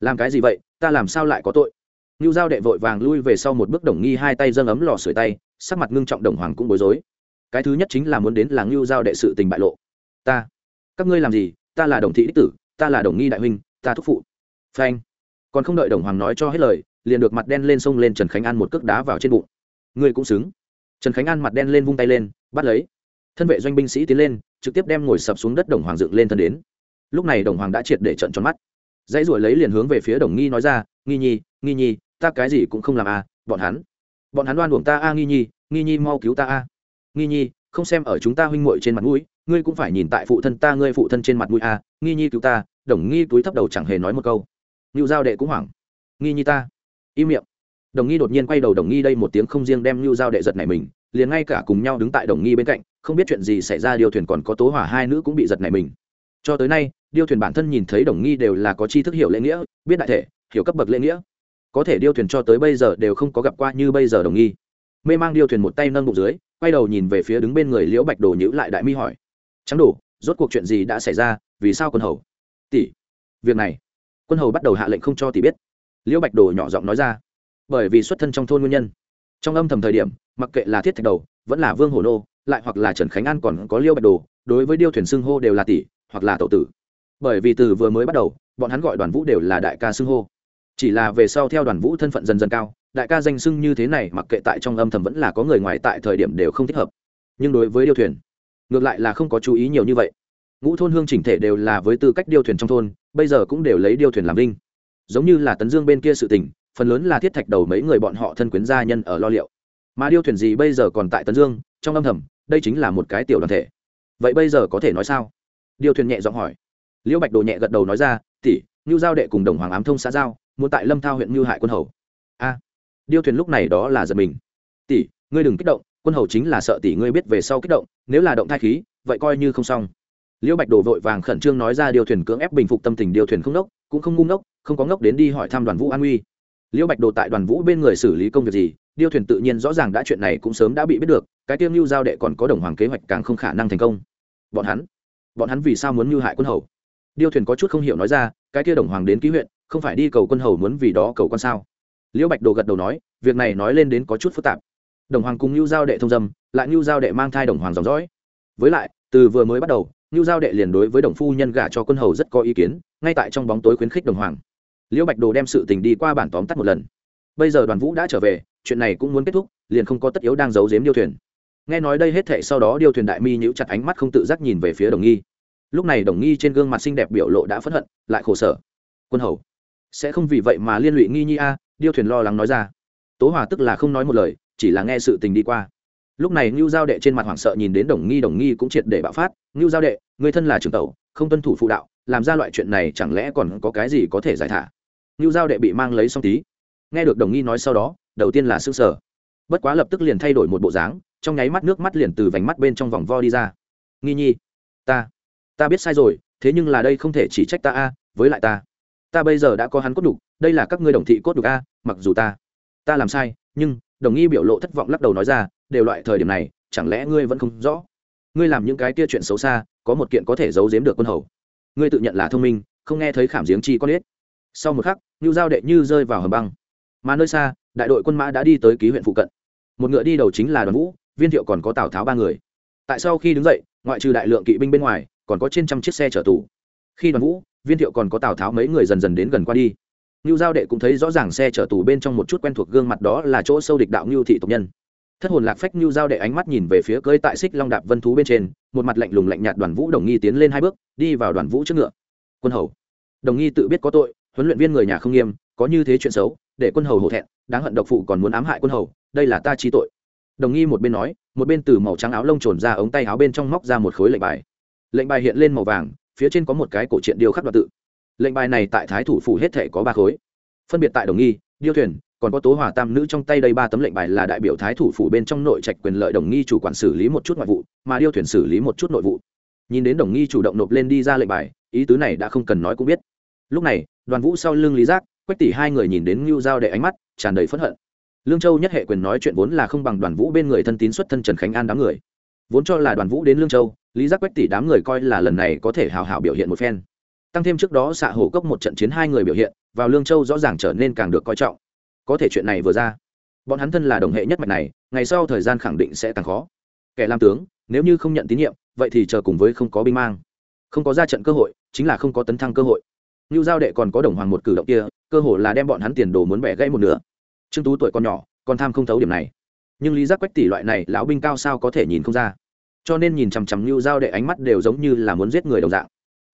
Speaker 1: làm cái gì vậy? Ta làm sao lại có tội? Ngưu giao đệ vội vàng lui về sau một bước đồng nghi hai tay dâng ấm lò sưởi tay, sắc mặt ngưng trọng đồng hoàng cũng bối rối cái thứ nhất chính là muốn đến làng lưu giao đệ sự tình bại lộ. Ta, các ngươi làm gì? Ta là đồng thị đích tử, ta là đồng nghi đại huynh, ta thúc phụ. Phanh. Còn không đợi đồng hoàng nói cho hết lời, liền được mặt đen lên sông lên trần khánh an một cước đá vào trên bụng. Ngươi cũng xứng. Trần khánh an mặt đen lên vung tay lên, bắt lấy. Thân vệ doanh binh sĩ tiến lên, trực tiếp đem ngồi sập xuống đất đồng hoàng dựng lên thân đến. Lúc này đồng hoàng đã triệt để trận tròn mắt. Dãy ruổi lấy liền hướng về phía đồng nghi nói ra, nghi nhi nghi nhi, ta cái gì cũng không làm à bọn hắn bọn hắn đoan buồng ta a, nghi nhi nghi nhi mau cứu ta a nghi nhi, không xem ở chúng ta huynh muội trên mặt mũi, ngươi cũng phải nhìn tại phụ thân ta, ngươi phụ thân trên mặt mũi a nghi nhi cứu ta, đồng nghi túi thấp đầu chẳng hề nói một câu. Ngưu giao đệ cũng hoảng. Nghi nhi ta. Im miệng. Đồng nghi đột nhiên quay đầu, đồng nghi đây một tiếng không riêng đem ngưu giao đệ giật này mình, liền ngay cả cùng nhau đứng tại đồng nghi bên cạnh, không biết chuyện gì xảy ra điều thuyền còn có tố hỏa hai nữ cũng bị giật này mình. Cho tới nay, điêu thuyền bản thân nhìn thấy đồng nghi đều là có tri thức hiểu lễ nghĩa, biết đại thể, hiểu cấp bậc lễ nghĩa. Có thể điêu thuyền cho tới bây giờ đều không có gặp qua như bây giờ đồng nghi mê mang điêu thuyền một tay nâng bụng dưới quay đầu nhìn về phía đứng bên người liễu bạch đồ nhữ lại đại mi hỏi. Trắng đủ, rốt cuộc chuyện gì đã xảy ra vì sao quân hầu? Tỷ việc này. Quân hầu bắt đầu hạ lệnh không cho tỷ biết. Liễu bạch đồ nhỏ giọng nói ra. Bởi vì xuất thân trong thôn nguyên nhân. Trong âm thầm thời điểm mặc kệ là thiết thạch đầu vẫn là vương hồ nô lại hoặc là trần khánh an còn có liêu bạch đồ đối với điêu thuyền xưng hô đều là tỷ hoặc là tậu tử. Bởi vì từ vừa mới bắt đầu bọn hắn gọi đoàn vũ đều là đại ca xưng hô. Chỉ là về sau theo đoàn vũ thân phận dần dần cao đại ca danh xưng như thế này mặc kệ tại trong âm thầm vẫn là có người ngoài tại thời điểm đều không thích hợp. Nhưng đối với điêu thuyền, ngược lại là không có chú ý nhiều như vậy. Ngũ thôn hương chỉnh thể đều là với tư cách điêu thuyền trong thôn, bây giờ cũng đều lấy điêu thuyền làm linh giống như là tấn dương bên kia sự tình, phần lớn là thiết thạch đầu mấy người bọn họ thân quyến gia nhân ở lo liệu. Mà điêu thuyền gì bây giờ còn tại tấn dương, trong âm thầm, đây chính là một cái tiểu đoàn thể. Vậy bây giờ có thể nói sao? Điêu thuyền nhẹ giọng hỏi. Liễu bạch đồ nhẹ gật đầu nói ra, tỷ ngưu giao đệ cùng đồng hoàng ám thông xã giao, muốn tại lâm thao huyện ngưu hại quân hầu điêu thuyền lúc này đó là giật mình. Tỷ, ngươi đừng kích động, quân hầu chính là sợ tỷ ngươi biết về sau kích động, nếu là động thai khí, vậy coi như không xong. Liễu bạch đổ vội vàng khẩn trương nói ra điều thuyền cưỡng ép bình phục tâm tình điều thuyền không ngốc cũng không ngu ngốc, không có ngốc đến đi hỏi thăm đoàn vũ an uy liễu bạch đồ tại đoàn vũ bên người xử lý công việc gì, điêu thuyền tự nhiên rõ ràng đã chuyện này cũng sớm đã bị biết được, cái tiêu mưu giao đệ còn có đồng hoàng kế hoạch càng không khả năng thành công. Bọn hắn bọn hắn vì sao muốn mưu hại quân hầu? Điêu thuyền có chút không hiểu nói ra, cái kia đồng hoàng đến ký huyện, không phải đi cầu quân hầu muốn vì đó cầu con sao? Liễu bạch đồ gật đầu nói việc này nói lên đến có chút phức tạp đồng hoàng cùng Lưu giao đệ thông dâm lại Lưu giao đệ mang thai đồng hoàng dòng dõi với lại từ vừa mới bắt đầu Lưu Giao đệ liền đối với đồng phu nhân gả cho quân hầu rất có ý kiến, ngay tại trong bóng tối khuyến khích đồng hoàng. Liễu Bạch Đồ đem sự tình đi qua bản tóm tắt một lần. Bây giờ Đoàn Vũ đã trở về, chuyện này cũng muốn kết thúc, liền không có tất yếu đang giấu giếm điêu thuyền. Nghe nói đây hết thệ sau đó điêu thuyền đại mi nhíu chặt ánh mắt không tự giác nhìn về phía Đồng Nghi. Lúc này Đồng Nghi trên gương mặt xinh đẹp biểu lộ đã phẫn hận, lại khổ sở. Quân hầu sẽ không vì vậy mà liên lụy Nghi Nhi a, điêu thuyền lo lắng nói ra. Tố Hòa tức là không nói một lời, chỉ là nghe sự tình đi qua. Lúc này ngưu giao đệ trên mặt hoảng sợ nhìn đến đồng nghi đồng nghi cũng triệt để bạo phát. Ngưu giao đệ người thân là trưởng tẩu không tuân thủ phụ đạo làm ra loại chuyện này chẳng lẽ còn có cái gì có thể giải thả? Ngưu giao đệ bị mang lấy xong tí. Nghe được đồng nghi nói sau đó đầu tiên là s ư sở bất quá lập tức liền thay đổi một bộ dáng trong nháy mắt nước mắt liền từ vành mắt bên trong vòng vo đi ra. Nghi nhi ta ta biết sai rồi thế nhưng là đây không thể chỉ trách ta a với lại ta ta bây giờ đã có hắn cốt đục, đây là các ngươi đồng thị cốt đục a, mặc dù ta ta làm sai, nhưng đồng nghi biểu lộ thất vọng lắc đầu nói ra, đều loại thời điểm này, chẳng lẽ ngươi vẫn không rõ? Ngươi làm những cái kia chuyện xấu xa, có một kiện có thể giấu giếm được quân hầu. Ngươi tự nhận là thông minh, không nghe thấy khảm giếng chi con ếch. Sau một khắc ngưu giao đệ như rơi vào hầm băng. Mà nơi xa, đại đội quân mã đã đi tới ký huyện phụ cận. Một ngựa đi đầu chính là đoàn vũ, viên thiệu còn có tào tháo ba người. Tại sau khi đứng dậy, ngoại trừ đại lượng kỵ binh bên ngoài, còn có trên trăm chiếc xe chở tù. Khi đoàn vũ viên thiệu còn có tào tháo mấy người dần dần đến gần qua đi ngưu giao đệ cũng thấy rõ ràng xe chở tù bên trong một chút quen thuộc gương mặt đó là chỗ sâu địch đạo ngưu thị tộc nhân thất hồn lạc phách ngưu giao đệ ánh mắt nhìn về phía cơi tại xích long đạp vân thú bên trên một mặt lạnh lùng lạnh nhạt đoàn vũ đồng nghi tiến lên hai bước đi vào đoàn vũ trước ngựa quân hầu đồng nghi tự biết có tội huấn luyện viên người nhà không nghiêm có như thế chuyện xấu để quân hầu hổ thẹn đáng hận độc phụ còn muốn ám hại quân hầu đây là ta chi tội đồng nghi một bên nói một bên từ màu trắng áo lông trồn ra ống tay áo bên trong móc ra một khối lệnh bài lệnh bài hiện lên màu vàng phía trên có một cái cổ truyện điêu khắc đoạn tự. Lệnh bài này tại thái thủ phủ hết thể có ba khối. Phân biệt tại đồng nghi, điêu thuyền, còn có tố hòa tam nữ trong tay đây ba tấm lệnh bài là đại biểu thái thủ phủ bên trong nội trạch quyền lợi đồng nghi chủ quản xử lý một chút ngoại vụ, mà điêu thuyền xử lý một chút nội vụ. Nhìn đến đồng nghi chủ động nộp lên đi ra lệnh bài, ý tứ này đã không cần nói cũng biết. Lúc này, đoàn vũ sau lưng lý giác, quách tỷ hai người nhìn đến ngưu giao đệ ánh mắt, tràn đầy phẫn hận. Lương châu nhất hệ quyền nói chuyện vốn là không bằng đoàn vũ bên người thân tín xuất thân trần khánh an đám người vốn cho là đoàn vũ đến lương châu, lý giác quách tỷ đám người coi là lần này có thể hào hào biểu hiện một phen. Tăng thêm trước đó xạ hổ cốc một trận chiến hai người biểu hiện, vào lương châu rõ ràng trở nên càng được coi trọng. Có thể chuyện này vừa ra, bọn hắn thân là đồng hệ nhất mạch này, ngày sau thời gian khẳng định sẽ càng khó. Kẻ làm tướng, nếu như không nhận tín nhiệm, vậy thì chờ cùng với không có binh mang. Không có ra trận cơ hội, chính là không có tấn thăng cơ hội. Như giao đệ còn có đồng hoàng một cử động kia, cơ hội là đem bọn hắn tiền đồ muốn bẻ gãy một nửa. Trương tú tuổi còn nhỏ, còn tham không thấu điểm này nhưng lý giác quách tỷ loại này lão binh cao sao có thể nhìn không ra. Cho nên nhìn chằm chằm như dao đệ ánh mắt đều giống như là muốn giết người đồng dạng.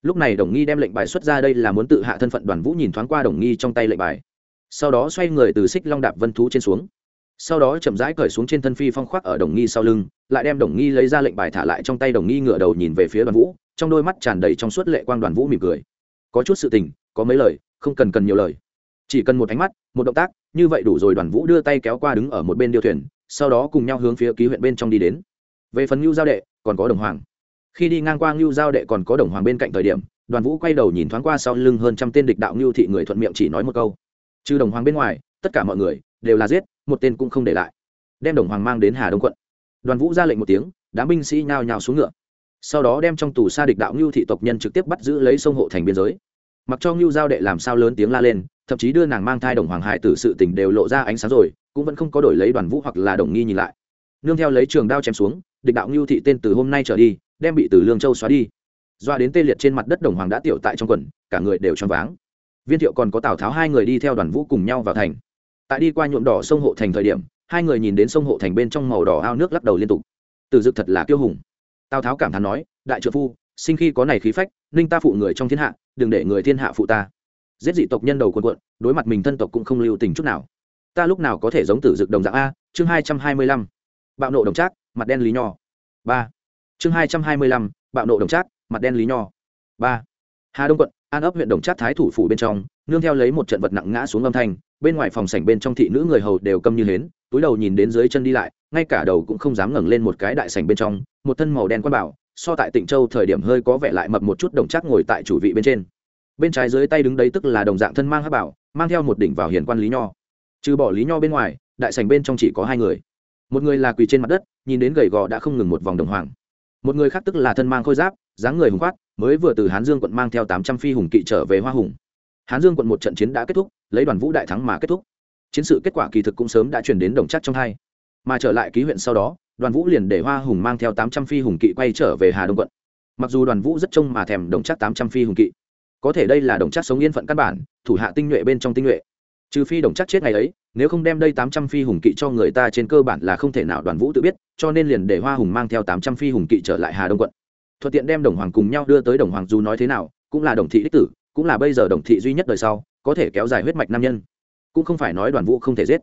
Speaker 1: Lúc này đồng nghi đem lệnh bài xuất ra đây là muốn tự hạ thân phận đoàn vũ nhìn thoáng qua đồng nghi trong tay lệnh bài. Sau đó xoay người từ xích long đạp vân thú trên xuống. Sau đó chậm rãi cởi xuống trên thân phi phong khoác ở đồng nghi sau lưng, lại đem đồng nghi lấy ra lệnh bài thả lại trong tay đồng nghi ngửa đầu nhìn về phía đoàn vũ, trong đôi mắt tràn đầy trong suốt lệ quang đoàn vũ mỉm cười. Có chút sự tình, có mấy lời, không cần cần nhiều lời. Chỉ cần một ánh mắt, một động tác, như vậy đủ rồi đoàn vũ đưa tay kéo qua đứng ở một bên điêu thuyền sau đó cùng nhau hướng phía ký huyện bên trong đi đến. Về phần ngưu giao đệ, còn có đồng hoàng. Khi đi ngang qua ngưu giao đệ còn có đồng hoàng bên cạnh thời điểm, đoàn vũ quay đầu nhìn thoáng qua sau lưng hơn trăm tên địch đạo ngưu thị người thuận miệng chỉ nói một câu. Trừ đồng hoàng bên ngoài, tất cả mọi người đều là giết, một tên cũng không để lại. Đem đồng hoàng mang đến hà đông quận. Đoàn vũ ra lệnh một tiếng, đám binh sĩ nhao nhao xuống ngựa. Sau đó đem trong tù xa địch đạo ngưu thị tộc nhân trực tiếp bắt giữ lấy sông hộ thành biên giới. Mặc cho ngưu giao đệ làm sao lớn tiếng la lên, thậm chí đưa nàng mang thai đồng hoàng hải tử sự tình đều lộ ra ánh sáng rồi cũng vẫn không có đổi lấy đoàn vũ hoặc là đồng nghi nhìn lại. Nương theo lấy trường đao chém xuống, địch đạo ngưu thị tên từ hôm nay trở đi, đem bị từ lương châu xóa đi. Doa đến tê liệt trên mặt đất đồng hoàng đã tiểu tại trong quần, cả người đều choáng váng. Viên thiệu còn có tào tháo hai người đi theo đoàn vũ cùng nhau vào thành. Tại đi qua nhuộm đỏ sông hộ thành thời điểm, hai người nhìn đến sông hộ thành bên trong màu đỏ ao nước lắc đầu liên tục. Từ dực thật là kiêu hùng. Tào tháo cảm thán nói, đại trợ phu, sinh khi có này khí phách, ninh ta phụ người trong thiên hạ, đừng để người thiên hạ phụ ta. Giết dị tộc nhân đầu quần quận đối mặt mình thân tộc cũng không lưu tình chút nào ta lúc nào có thể giống tử dực đồng dạng a? Chương hai trăm hai mươi lăm. Bạo nộ đồng trác, mặt đen lý nho. Ba. Chương hai trăm hai mươi lăm, bạo nộ đồng trác, mặt đen lý nho. Ba. Hà đông quận, an ấp huyện đồng trác thái thủ phủ bên trong, nương theo lấy một trận vật nặng ngã xuống âm thanh, bên ngoài phòng sảnh bên trong thị nữ người hầu đều câm như hến, túi đầu nhìn đến dưới chân đi lại, ngay cả đầu cũng không dám ngẩng lên một cái đại sảnh bên trong, một thân màu đen quan bảo, so tại tịnh châu thời điểm hơi có vẻ lại mập một chút đồng chắc ngồi tại chủ vị bên trên. Bên trái dưới tay đứng đấy tức là đồng dạng thân mang hát bảo, mang theo một đỉnh vào hiền quan lý nho trừ bỏ lý nho bên ngoài, đại sảnh bên trong chỉ có hai người. Một người là quỳ trên mặt đất, nhìn đến gầy gò đã không ngừng một vòng đồng hoàng. Một người khác tức là thân mang khôi giáp, dáng người hùng khoát, mới vừa từ hán dương quận mang theo tám trăm phi hùng kỵ trở về hoa hùng. Hán dương quận một trận chiến đã kết thúc, lấy đoàn vũ đại thắng mà kết thúc. Chiến sự kết quả kỳ thực cũng sớm đã chuyển đến đồng chắc trong hai. Mà trở lại ký huyện sau đó, đoàn vũ liền để hoa hùng mang theo tám trăm phi hùng kỵ quay trở về hà đông quận. Mặc dù đoàn vũ rất trông mà thèm đồng chắc tám trăm phi hùng kỵ, có thể đây là đồng chắc sống yên phận căn bản, thủ hạ tinh nhuệ bên trong tinh nhuệ trừ phi đồng chắc chết ngày ấy, nếu không đem đây tám trăm phi hùng kỵ cho người ta trên cơ bản là không thể nào đoàn vũ tự biết, cho nên liền để hoa hùng mang theo tám trăm phi hùng kỵ trở lại hà đông quận. Thuận tiện đem đồng hoàng cùng nhau đưa tới đồng hoàng dù nói thế nào, cũng là đồng thị đích tử, cũng là bây giờ đồng thị duy nhất đời sau, có thể kéo dài huyết mạch nam nhân. Cũng không phải nói đoàn vũ không thể giết.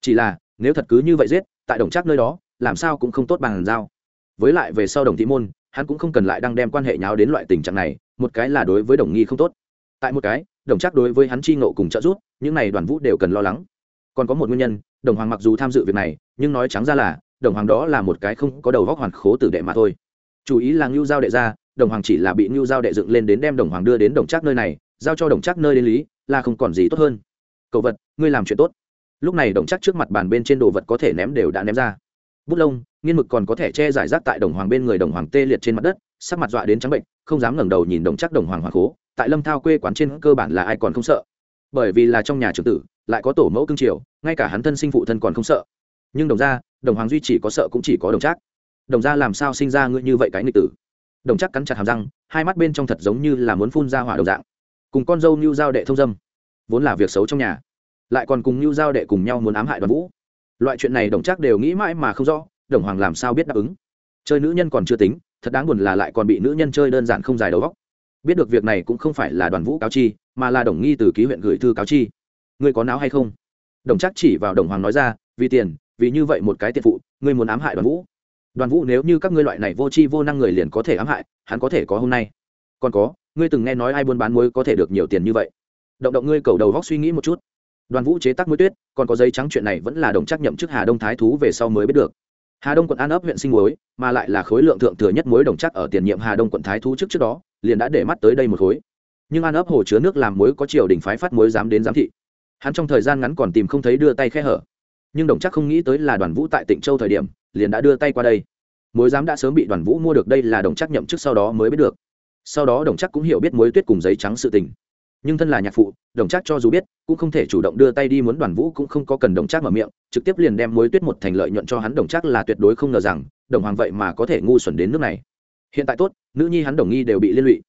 Speaker 1: Chỉ là, nếu thật cứ như vậy giết, tại đồng trác nơi đó, làm sao cũng không tốt bằng giao. Với lại về sau đồng thị môn, hắn cũng không cần lại đang đem quan hệ nháo đến loại tình trạng này, một cái là đối với đồng nghi không tốt. Tại một cái đồng chắc đối với hắn chi ngộ cùng trợ giúp, những này đoàn vũ đều cần lo lắng. Còn có một nguyên nhân, đồng hoàng mặc dù tham dự việc này, nhưng nói trắng ra là, đồng hoàng đó là một cái không có đầu góc hoàn khố tử đệ mà thôi. Chú ý là ngưu giao đệ ra, đồng hoàng chỉ là bị ngưu giao đệ dựng lên đến đem đồng hoàng đưa đến đồng trác nơi này, giao cho đồng trác nơi đến lý, là không còn gì tốt hơn. Cậu vật, ngươi làm chuyện tốt. Lúc này đồng trác trước mặt bàn bên trên đồ vật có thể ném đều đã ném ra. Bút lông nghiên mực còn có thể che giải rác tại đồng hoàng bên người đồng hoàng tê liệt trên mặt đất, sắc mặt dọa đến trắng bệnh, không dám ngẩng đầu nhìn đồng chắc đồng hoàng hoàng cố. tại lâm thao quê quán trên cơ bản là ai còn không sợ. Bởi vì là trong nhà trưởng tử, lại có tổ mẫu cương triều ngay cả hắn thân sinh phụ thân còn không sợ. Nhưng đồng gia, đồng hoàng duy chỉ có sợ cũng chỉ có đồng trác đồng gia làm sao sinh ra ngươi như vậy cái nghịch tử? Đồng chắc cắn chặt hàm răng, hai mắt bên trong thật giống như là muốn phun ra hỏa đồng dạng. Cùng con dâu như giao đệ thông dâm, vốn là việc xấu trong nhà, lại còn cùng như giao đệ cùng nhau muốn ám hại đoàn vũ. Loại chuyện này đồng chắc đều nghĩ mãi mà không rõ đồng hoàng làm sao biết đáp ứng? Chơi nữ nhân còn chưa tính, thật đáng buồn là lại còn bị nữ nhân chơi đơn giản không dài đầu góc biết được việc này cũng không phải là đoàn vũ cáo chi, mà là đồng nghi từ ký huyện gửi thư cáo chi. Ngươi có não hay không? Đồng chắc chỉ vào đồng hoàng nói ra, vì tiền, vì như vậy một cái tiện phụ, ngươi muốn ám hại đoàn vũ. Đoàn vũ nếu như các ngươi loại này vô tri vô năng người liền có thể ám hại, hắn có thể có hôm nay. Còn có, ngươi từng nghe nói ai buôn bán muối có thể được nhiều tiền như vậy? Động động ngươi cầu đầu góc suy nghĩ một chút. Đoàn vũ chế tác muối tuyết, còn có giấy trắng chuyện này vẫn là đồng chắc nhậm chức hà đông thái thú về sau mới biết được hà đông quận an ấp huyện sinh muối, mà lại là khối lượng thượng thừa nhất muối đồng chắc ở tiền nhiệm hà đông quận thái thú trước trước đó, liền đã để mắt tới đây một khối. Nhưng an ấp hồ chứa nước làm muối có triều đình phái phát muối dám đến giám thị. Hắn trong thời gian ngắn còn tìm không thấy đưa tay khe hở. Nhưng đồng chắc không nghĩ tới là đoàn vũ tại tỉnh châu thời điểm, liền đã đưa tay qua đây. Muối dám đã sớm bị đoàn vũ mua được, đây là đồng chắc nhậm chức sau đó mới biết được. Sau đó đồng chắc cũng hiểu biết muối tuyết cùng giấy trắng sự tình nhưng thân là nhạc phụ, đồng trác cho dù biết, cũng không thể chủ động đưa tay đi muốn đoàn vũ cũng không có cần đồng trác mở miệng, trực tiếp liền đem mối tuyết một thành lợi nhuận cho hắn. Đồng trác là tuyệt đối không ngờ rằng, đồng hoàng vậy mà có thể ngu xuẩn đến nước này. Hiện tại tốt, nữ nhi hắn đồng nghi đều bị liên lụy.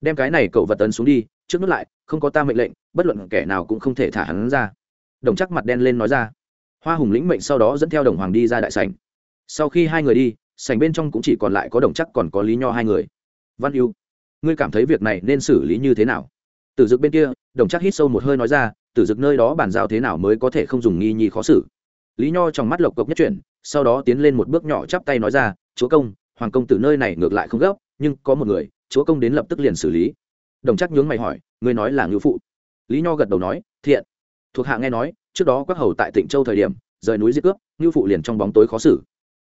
Speaker 1: Đem cái này cậu vật tấn xuống đi, trước nước lại, không có ta mệnh lệnh, bất luận kẻ nào cũng không thể thả hắn ra. Đồng trác mặt đen lên nói ra. Hoa hùng lĩnh mệnh sau đó dẫn theo đồng hoàng đi ra đại sảnh. Sau khi hai người đi, sảnh bên trong cũng chỉ còn lại có đồng chắc còn có lý nho hai người. Văn yêu, ngươi cảm thấy việc này nên xử lý như thế nào? Tử dực bên kia, đồng chắc hít sâu một hơi nói ra, tử dực nơi đó bàn giao thế nào mới có thể không dùng nghi nhi khó xử? Lý nho trong mắt lộc cộc nhất chuyển, sau đó tiến lên một bước nhỏ chắp tay nói ra, chúa công, hoàng công từ nơi này ngược lại không gấp, nhưng có một người, chúa công đến lập tức liền xử lý. Đồng chắc nhướng mày hỏi, ngươi nói là ngữ phụ? Lý nho gật đầu nói, thiện. Thuộc hạ nghe nói, trước đó quắc hầu tại tịnh châu thời điểm, rời núi diệt cướp ngưu phụ liền trong bóng tối khó xử.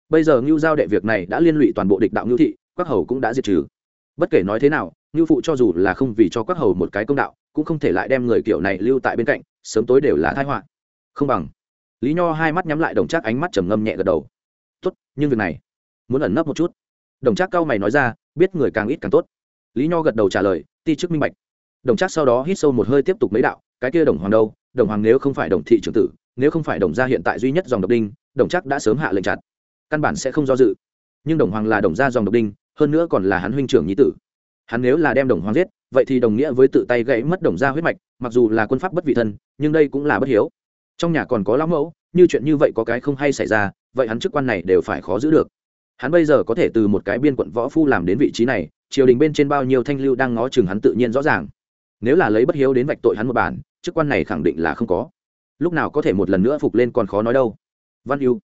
Speaker 1: Bây giờ ngưu giao đệ việc này đã liên lụy toàn bộ địch đạo ngưu thị, quắc hầu cũng đã diệt trừ. Bất kể nói thế nào ngưu phụ cho dù là không vì cho quắc hầu một cái công đạo, cũng không thể lại đem người kiểu này lưu tại bên cạnh, sớm tối đều là thái họa. Không bằng. Lý nho hai mắt nhắm lại đồng trác ánh mắt trầm ngâm nhẹ gật đầu. Tốt, nhưng việc này, muốn ẩn nấp một chút. Đồng trác cao mày nói ra, biết người càng ít càng tốt. Lý nho gật đầu trả lời, ti chức minh bạch. Đồng trác sau đó hít sâu một hơi tiếp tục mấy đạo, cái kia đồng hoàng đâu, đồng hoàng nếu không phải đồng thị trưởng tử, nếu không phải đồng gia hiện tại duy nhất dòng độc đinh, đồng trác đã sớm hạ lệnh chặt. Căn bản sẽ không do dự. Nhưng đồng hoàng là đồng gia dòng độc đinh, hơn nữa còn là hắn huynh trưởng nhí tử hắn nếu là đem đồng hoàng giết, vậy thì đồng nghĩa với tự tay gãy mất đồng gia huyết mạch, mặc dù là quân pháp bất vị thân, nhưng đây cũng là bất hiếu. Trong nhà còn có lão mẫu, như chuyện như vậy có cái không hay xảy ra, vậy hắn chức quan này đều phải khó giữ được. Hắn bây giờ có thể từ một cái biên quận võ phu làm đến vị trí này, triều đình bên trên bao nhiêu thanh lưu đang ngó chừng hắn tự nhiên rõ ràng. Nếu là lấy bất hiếu đến vạch tội hắn một bản, chức quan này khẳng định là không có. Lúc nào có thể một lần nữa phục lên còn khó nói đâu. Văn yêu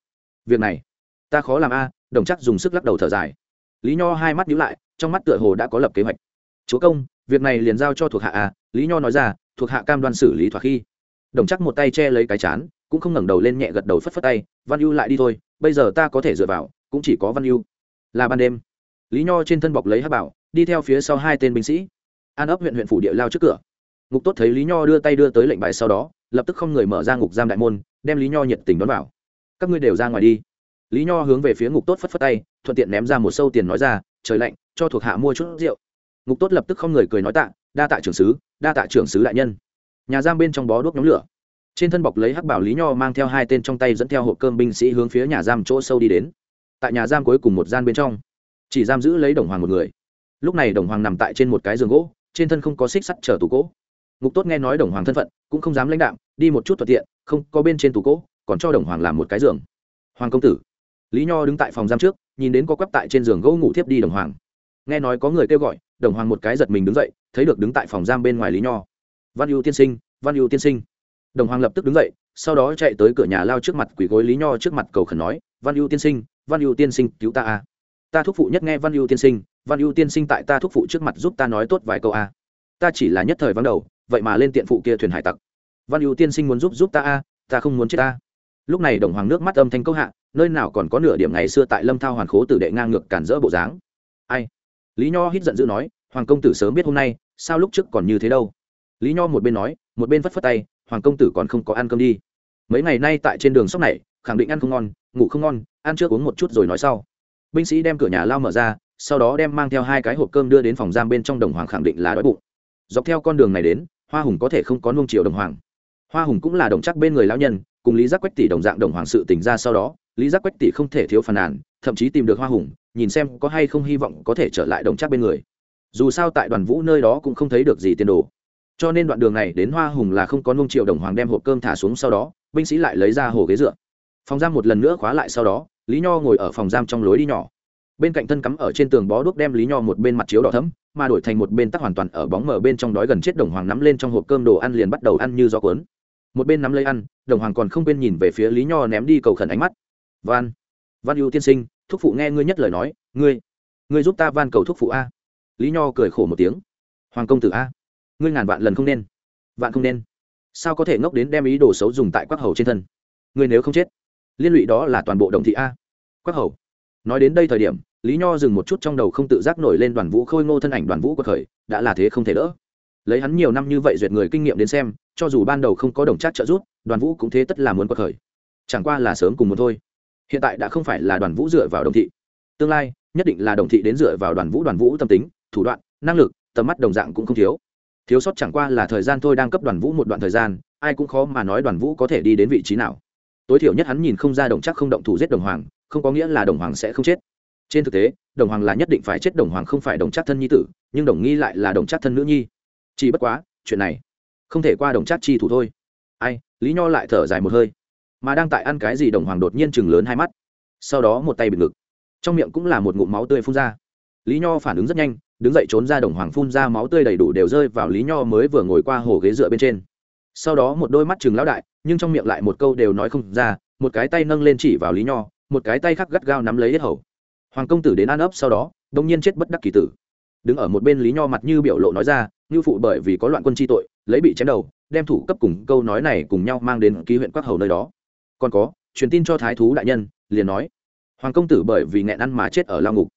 Speaker 1: việc này, ta khó làm a, đồng chắc dùng sức lắc đầu thở dài lý nho hai mắt nhíu lại, trong mắt tựa hồ đã có lập kế hoạch. Chúa công, việc này liền giao cho thuộc hạ à? Lý nho nói ra, thuộc hạ cam đoan xử lý thỏa khi. Đồng chắc một tay che lấy cái chán, cũng không ngẩng đầu lên nhẹ gật đầu phất phất tay, văn ưu lại đi thôi, bây giờ ta có thể dựa vào, cũng chỉ có văn ưu. Là ban đêm. Lý nho trên thân bọc lấy hát bảo, đi theo phía sau hai tên binh sĩ. An ấp huyện huyện phủ địa lao trước cửa. Ngục tốt thấy lý nho đưa tay đưa tới lệnh bài sau đó, lập tức không người mở ra ngục giam đại môn, đem lý nho nhiệt tình đón vào. Các ngươi đều ra ngoài đi lý nho hướng về phía ngục tốt phất phất tay, thuận tiện ném ra một sâu tiền nói ra, trời lạnh, cho thuộc hạ mua chút rượu. Ngục tốt lập tức không người cười nói tạ, đa tạ trưởng sứ, đa tạ trưởng sứ đại nhân. Nhà giam bên trong bó đuốc nhóm lửa. Trên thân bọc lấy hắc bảo lý nho mang theo hai tên trong tay dẫn theo hộp cơm binh sĩ hướng phía nhà giam chỗ sâu đi đến. Tại nhà giam cuối cùng một gian bên trong, chỉ giam giữ lấy đồng hoàng một người. Lúc này đồng hoàng nằm tại trên một cái giường gỗ, trên thân không có xích sắt chở tủ gỗ. Ngục tốt nghe nói đồng hoàng thân phận, cũng không dám lãnh đạm, đi một chút thuận tiện, không, có bên trên tủ gỗ, còn cho đồng hoàng làm một cái giường. Hoàng công tử lý nho đứng tại phòng giam trước, nhìn đến có quắp tại trên giường gỗ ngủ thiếp đi đồng hoàng. Nghe nói có người kêu gọi, đồng hoàng một cái giật mình đứng dậy, thấy được đứng tại phòng giam bên ngoài lý nho. Văn ưu tiên sinh, văn ưu tiên sinh. Đồng hoàng lập tức đứng dậy, sau đó chạy tới cửa nhà lao trước mặt quỷ gối lý nho trước mặt cầu khẩn nói, văn ưu tiên sinh, văn ưu tiên sinh, cứu ta a. Ta thúc phụ nhất nghe văn ưu tiên sinh, văn ưu tiên sinh tại ta thúc phụ trước mặt giúp ta nói tốt vài câu a. Ta chỉ là nhất thời vắng đầu, vậy mà lên tiện phụ kia thuyền hải tặc. Văn ưu tiên sinh muốn giúp giúp ta a, ta không muốn chết ta. Lúc này đồng hoàng nước mắt âm thanh câu hạ nơi nào còn có nửa điểm ngày xưa tại lâm thao hoàn khố tử đệ ngang ngược cản rỡ bộ dáng. Ai? Lý nho hít giận dữ nói, hoàng công tử sớm biết hôm nay, sao lúc trước còn như thế đâu? Lý nho một bên nói, một bên phất phất tay, hoàng công tử còn không có ăn cơm đi. Mấy ngày nay tại trên đường sóc này, khẳng định ăn không ngon, ngủ không ngon, ăn trước uống một chút rồi nói sau. Binh sĩ đem cửa nhà lao mở ra, sau đó đem mang theo hai cái hộp cơm đưa đến phòng giam bên trong đồng hoàng khẳng định là đói bụng. Dọc theo con đường này đến, hoa hùng có thể không có nung chiều đồng hoàng. Hoa hùng cũng là đồng chắc bên người lão nhân cùng lý giác quách tỷ đồng dạng đồng hoàng sự tỉnh ra sau đó, lý giác quách tỷ không thể thiếu phàn nàn, thậm chí tìm được hoa hùng, nhìn xem có hay không hy vọng có thể trở lại đồng chắc bên người. Dù sao tại đoàn vũ nơi đó cũng không thấy được gì tiền đồ. Cho nên đoạn đường này đến hoa hùng là không có nung triệu đồng hoàng đem hộp cơm thả xuống sau đó, binh sĩ lại lấy ra hồ ghế dựa. Phòng giam một lần nữa khóa lại sau đó, lý nho ngồi ở phòng giam trong lối đi nhỏ. Bên cạnh thân cắm ở trên tường bó đuốc đem lý nho một bên mặt chiếu đỏ thấm mà đổi thành một bên tắc hoàn toàn ở bóng mở bên trong đói gần chết đồng hoàng nắm lên trong hộp cơm đồ ăn liền bắt đầu ăn như gió cuốn một bên nắm lấy ăn, đồng hoàng còn không quên nhìn về phía lý nho ném đi cầu khẩn ánh mắt. Van văn ưu tiên sinh, thúc phụ nghe ngươi nhất lời nói, ngươi ngươi giúp ta van cầu thúc phụ a. Lý nho cười khổ một tiếng. Hoàng công tử a, ngươi ngàn vạn lần không nên, vạn không nên. Sao có thể ngốc đến đem ý đồ xấu dùng tại quắc hầu trên thân? Ngươi nếu không chết, liên lụy đó là toàn bộ đồng thị a. Quắc hầu. Nói đến đây thời điểm, lý nho dừng một chút trong đầu không tự giác nổi lên đoàn vũ khôi ngô thân ảnh đoàn vũ quật khởi đã là thế không thể đỡ lấy hắn nhiều năm như vậy duyệt người kinh nghiệm đến xem, cho dù ban đầu không có đồng trác trợ giúp, đoàn vũ cũng thế tất là muốn quật khởi. Chẳng qua là sớm cùng muốn thôi. Hiện tại đã không phải là đoàn vũ dựa vào đồng thị. Tương lai, nhất định là đồng thị đến dựa vào đoàn vũ đoàn vũ tâm tính, thủ đoạn, năng lực, tầm mắt đồng dạng cũng không thiếu. Thiếu sót chẳng qua là thời gian thôi đang cấp đoàn vũ một đoạn thời gian, ai cũng khó mà nói đoàn vũ có thể đi đến vị trí nào. Tối thiểu nhất hắn nhìn không ra đồng chắc không động thủ giết đồng hoàng, không có nghĩa là đồng hoàng sẽ không chết. Trên thực tế, đồng hoàng là nhất định phải chết, đồng hoàng không phải đồng chắc thân nhi tử, nhưng đồng nghi lại là đồng chắc thân nữ nhi chỉ bất quá, chuyện này không thể qua đồng chắc chi thủ thôi. Ai, lý nho lại thở dài một hơi, mà đang tại ăn cái gì đồng hoàng đột nhiên chừng lớn hai mắt. Sau đó một tay bịt ngực, trong miệng cũng là một ngụm máu tươi phun ra. Lý nho phản ứng rất nhanh, đứng dậy trốn ra đồng hoàng phun ra máu tươi đầy đủ đều rơi vào lý nho mới vừa ngồi qua hồ ghế dựa bên trên. Sau đó một đôi mắt chừng lão đại, nhưng trong miệng lại một câu đều nói không ra, một cái tay nâng lên chỉ vào lý nho, một cái tay khác gắt gao nắm lấy hết hầu. Hoàng công tử đến an ấp sau đó, đông nhiên chết bất đắc kỳ tử. Đứng ở một bên lý nho mặt như biểu lộ nói ra ngưu phụ bởi vì có loạn quân chi tội, lấy bị chém đầu, đem thủ cấp cùng câu nói này cùng nhau mang đến ký huyện quắc hầu nơi đó. Còn có, truyền tin cho thái thú đại nhân, liền nói, hoàng công tử bởi vì nghẹn ăn mà chết ở lao ngục.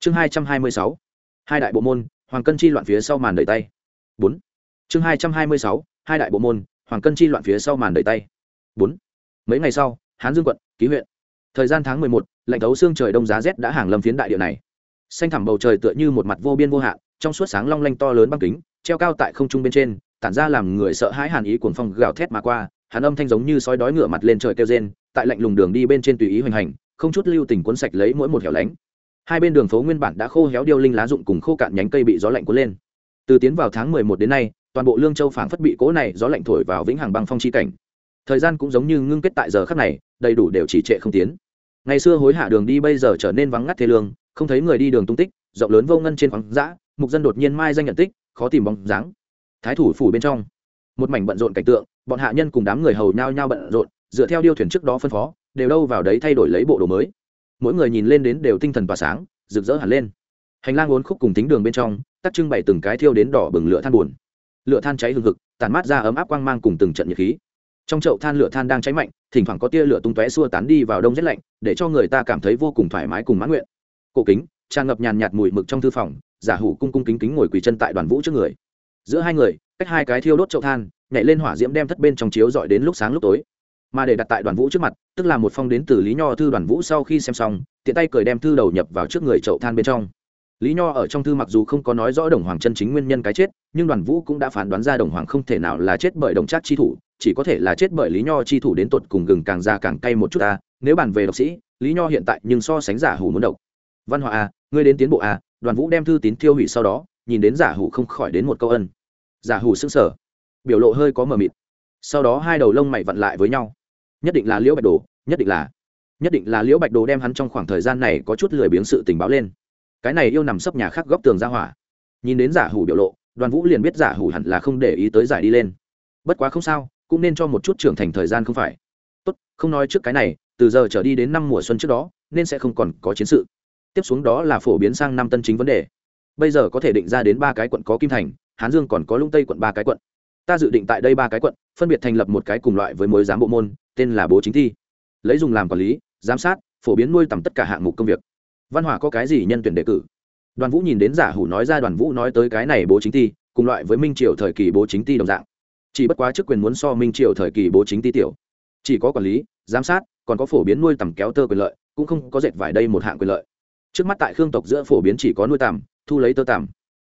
Speaker 1: Chương hai trăm hai mươi sáu, hai đại bộ môn, hoàng cân chi loạn phía sau màn đầy tay. Bốn. Chương hai trăm hai mươi sáu, hai đại bộ môn, hoàng cân chi loạn phía sau màn đầy tay. Bốn. Mấy ngày sau, hán dương quận, ký huyện. Thời gian tháng mười một, lạnh thấu xương trời đông giá rét đã hàng lâm phiến đại địa này. Xanh thẳm bầu trời tựa như một mặt vô biên vô hạn, trong suốt sáng long lanh to lớn băng kính treo cao tại không trung bên trên, tản ra làm người sợ hãi hàn ý cuồng phong gào thét mà qua hàn âm thanh giống như sói đói ngửa mặt lên trời kêu rên, tại lạnh lùng đường đi bên trên tùy ý hoành hành, không chút lưu tình cuốn sạch lấy mỗi một hẻo lánh. Hai bên đường phố nguyên bản đã khô héo điêu linh lá rụng cùng khô cạn nhánh cây bị gió lạnh cuốn lên. Từ tiến vào tháng mười một đến nay, toàn bộ lương châu phảng phất bị cỗ này gió lạnh thổi vào vĩnh hằng băng phong chi cảnh. Thời gian cũng giống như ngưng kết tại giờ khắc này, đầy đủ đều chỉ trệ không tiến. Ngày xưa hối hạ đường đi bây giờ trở nên vắng ngắt thế lương, không thấy người đi đường tung tích, rộng lớn vô ngân trên khoáng dã, mục dân đột nhiên mai danh nhận tích khó tìm bóng dáng. Thái thủ phủ bên trong, một mảnh bận rộn cảnh tượng, bọn hạ nhân cùng đám người hầu nhao nhao bận rộn, dựa theo điêu thuyền trước đó phân phó, đều đâu vào đấy thay đổi lấy bộ đồ mới. Mỗi người nhìn lên đến đều tinh thần tỏa sáng, rực rỡ hẳn lên. Hành lang uốn khúc cùng tính đường bên trong, tắt trưng bày từng cái thiêu đến đỏ bừng lửa than buồn. Lửa than cháy hừng hực tàn mát ra ấm áp quang mang cùng từng trận nhiệt khí. Trong chậu than lửa than đang cháy mạnh, thỉnh thoảng có tia lửa tung tóe xua tán đi vào đông rét lạnh, để cho người ta cảm thấy vô cùng thoải mái cùng mãn nguyện. Cổ kính, tràn ngập nhàn nhạt mùi mực trong thư phòng giả hủ cung cung kính kính ngồi quỳ chân tại đoàn vũ trước người. Giữa hai người, cách hai cái thiêu đốt chậu than, nhảy lên hỏa diễm đem thất bên trong chiếu dọi đến lúc sáng lúc tối. Mà để đặt tại đoàn vũ trước mặt, tức là một phong đến từ lý nho thư đoàn vũ sau khi xem xong, tiện tay cười đem thư đầu nhập vào trước người chậu than bên trong. Lý nho ở trong thư mặc dù không có nói rõ đồng hoàng chân chính nguyên nhân cái chết, nhưng đoàn vũ cũng đã phán đoán ra đồng hoàng không thể nào là chết bởi đồng trác chi thủ, chỉ có thể là chết bởi lý nho chi thủ đến tột cùng gừng càng già càng cay một chút ta, nếu bàn về độc sĩ, lý nho hiện tại nhưng so sánh giả hủ muốn độc. Văn hóa a à, ngươi đến tiến bộ a đoàn vũ đem thư tín tiêu hủy sau đó, nhìn đến giả hủ không khỏi đến một câu ân. Giả hủ sững sờ, biểu lộ hơi có mờ mịt. Sau đó hai đầu lông mày vặn lại với nhau. Nhất định là liễu bạch đồ, nhất định là, nhất định là liễu bạch đồ đem hắn trong khoảng thời gian này có chút lười biếng sự tình báo lên. Cái này yêu nằm sấp nhà khác góc tường ra hỏa. Nhìn đến giả hủ biểu lộ, đoàn vũ liền biết giả hủ hẳn là không để ý tới giải đi lên. Bất quá không sao, cũng nên cho một chút trưởng thành thời gian không phải. Tốt, không nói trước cái này, từ giờ trở đi đến năm mùa xuân trước đó, nên sẽ không còn có chiến sự tiếp xuống đó là phổ biến sang năm tân chính vấn đề. Bây giờ có thể định ra đến ba cái quận có kim thành, hán dương còn có lung tây quận ba cái quận. Ta dự định tại đây ba cái quận, phân biệt thành lập một cái cùng loại với mối giám bộ môn, tên là bố chính thi. Lấy dùng làm quản lý, giám sát, phổ biến nuôi tầm tất cả hạng mục công việc. Văn hỏa có cái gì nhân tuyển đề cử? Đoàn vũ nhìn đến giả hủ nói ra đoàn vũ nói tới cái này bố chính thi, cùng loại với minh triều thời kỳ bố chính ti đồng dạng. Chỉ bất quá chức quyền muốn so minh triều thời kỳ bố chính ti tiểu. Chỉ có quản lý, giám sát, còn có phổ biến nuôi tầm kéo tơ quyền lợi, cũng không có dệt vải đây một hạng quyền lợi trước mắt tại khương tộc giữa phổ biến chỉ có nuôi tầm thu lấy tơ tằm.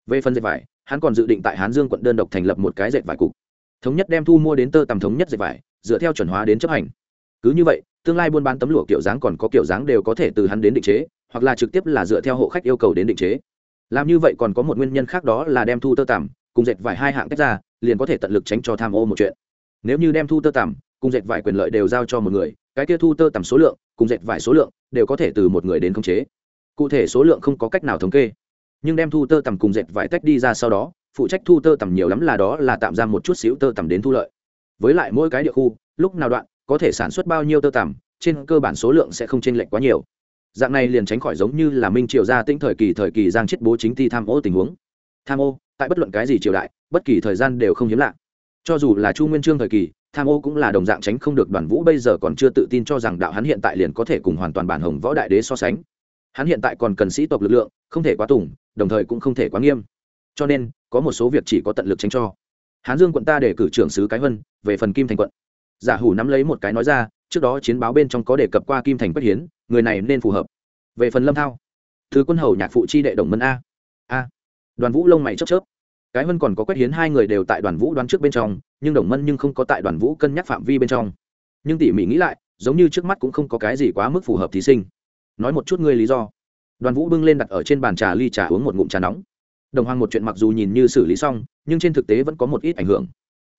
Speaker 1: Về phần dệt vải, hắn còn dự định tại hán dương quận đơn độc thành lập một cái dệt vải cục. Thống nhất đem thu mua đến tơ tằm thống nhất dệt vải, dựa theo chuẩn hóa đến chấp hành. Cứ như vậy, tương lai buôn bán tấm lụa kiểu dáng còn có kiểu dáng đều có thể từ hắn đến định chế, hoặc là trực tiếp là dựa theo hộ khách yêu cầu đến định chế. Làm như vậy còn có một nguyên nhân khác đó là đem thu tơ tằm cùng dệt vải hai hạng tách ra, liền có thể tận lực tránh cho tham ô một chuyện. Nếu như đem thu tơ tằm cùng dệt vải quyền lợi đều giao cho một người, cái kia thu tơ tằm số lượng cùng dệt vải số lượng đều có thể từ một người đến khống chế cụ thể số lượng không có cách nào thống kê. Nhưng đem thu tơ tằm cùng dệt vải tách đi ra sau đó, phụ trách thu tơ tằm nhiều lắm là đó là tạm giam một chút xíu tơ tằm đến thu lợi. Với lại mỗi cái địa khu, lúc nào đoạn, có thể sản xuất bao nhiêu tơ tằm trên cơ bản số lượng sẽ không chênh lệch quá nhiều. Dạng này liền tránh khỏi giống như là minh triều gia tĩnh thời kỳ thời kỳ giang chết bố chính ti tham ô tình huống. Tham ô, tại bất luận cái gì triều đại, bất kỳ thời gian đều không hiếm lạ. Cho dù là chu nguyên trương thời kỳ, tham ô cũng là đồng dạng tránh không được đoàn vũ bây giờ còn chưa tự tin cho rằng đạo hắn hiện tại liền có thể cùng hoàn toàn bản hồng võ đại đế so sánh hắn hiện tại còn cần sĩ tộc lực lượng, không thể quá tùng, đồng thời cũng không thể quá nghiêm. Cho nên, có một số việc chỉ có tận lực tránh cho. Hán dương quận ta để cử trưởng sứ cái vân về phần kim thành quận. Giả hủ nắm lấy một cái nói ra, trước đó chiến báo bên trong có đề cập qua kim thành bất hiến, người này nên phù hợp. Về phần lâm thao, thứ quân hầu nhạc phụ chi đệ đồng mân a. A. Đoàn vũ lông mày chớp chớp. Cái vân còn có quét hiến hai người đều tại đoàn vũ đoán trước bên trong, nhưng đồng mân nhưng không có tại đoàn vũ cân nhắc phạm vi bên trong. Nhưng tỉ mỉ nghĩ lại, giống như trước mắt cũng không có cái gì quá mức phù hợp thí sinh nói một chút ngươi lý do. Đoàn vũ bưng lên đặt ở trên bàn trà ly trà uống một ngụm trà nóng. Đồng hoàng một chuyện mặc dù nhìn như xử lý xong, nhưng trên thực tế vẫn có một ít ảnh hưởng.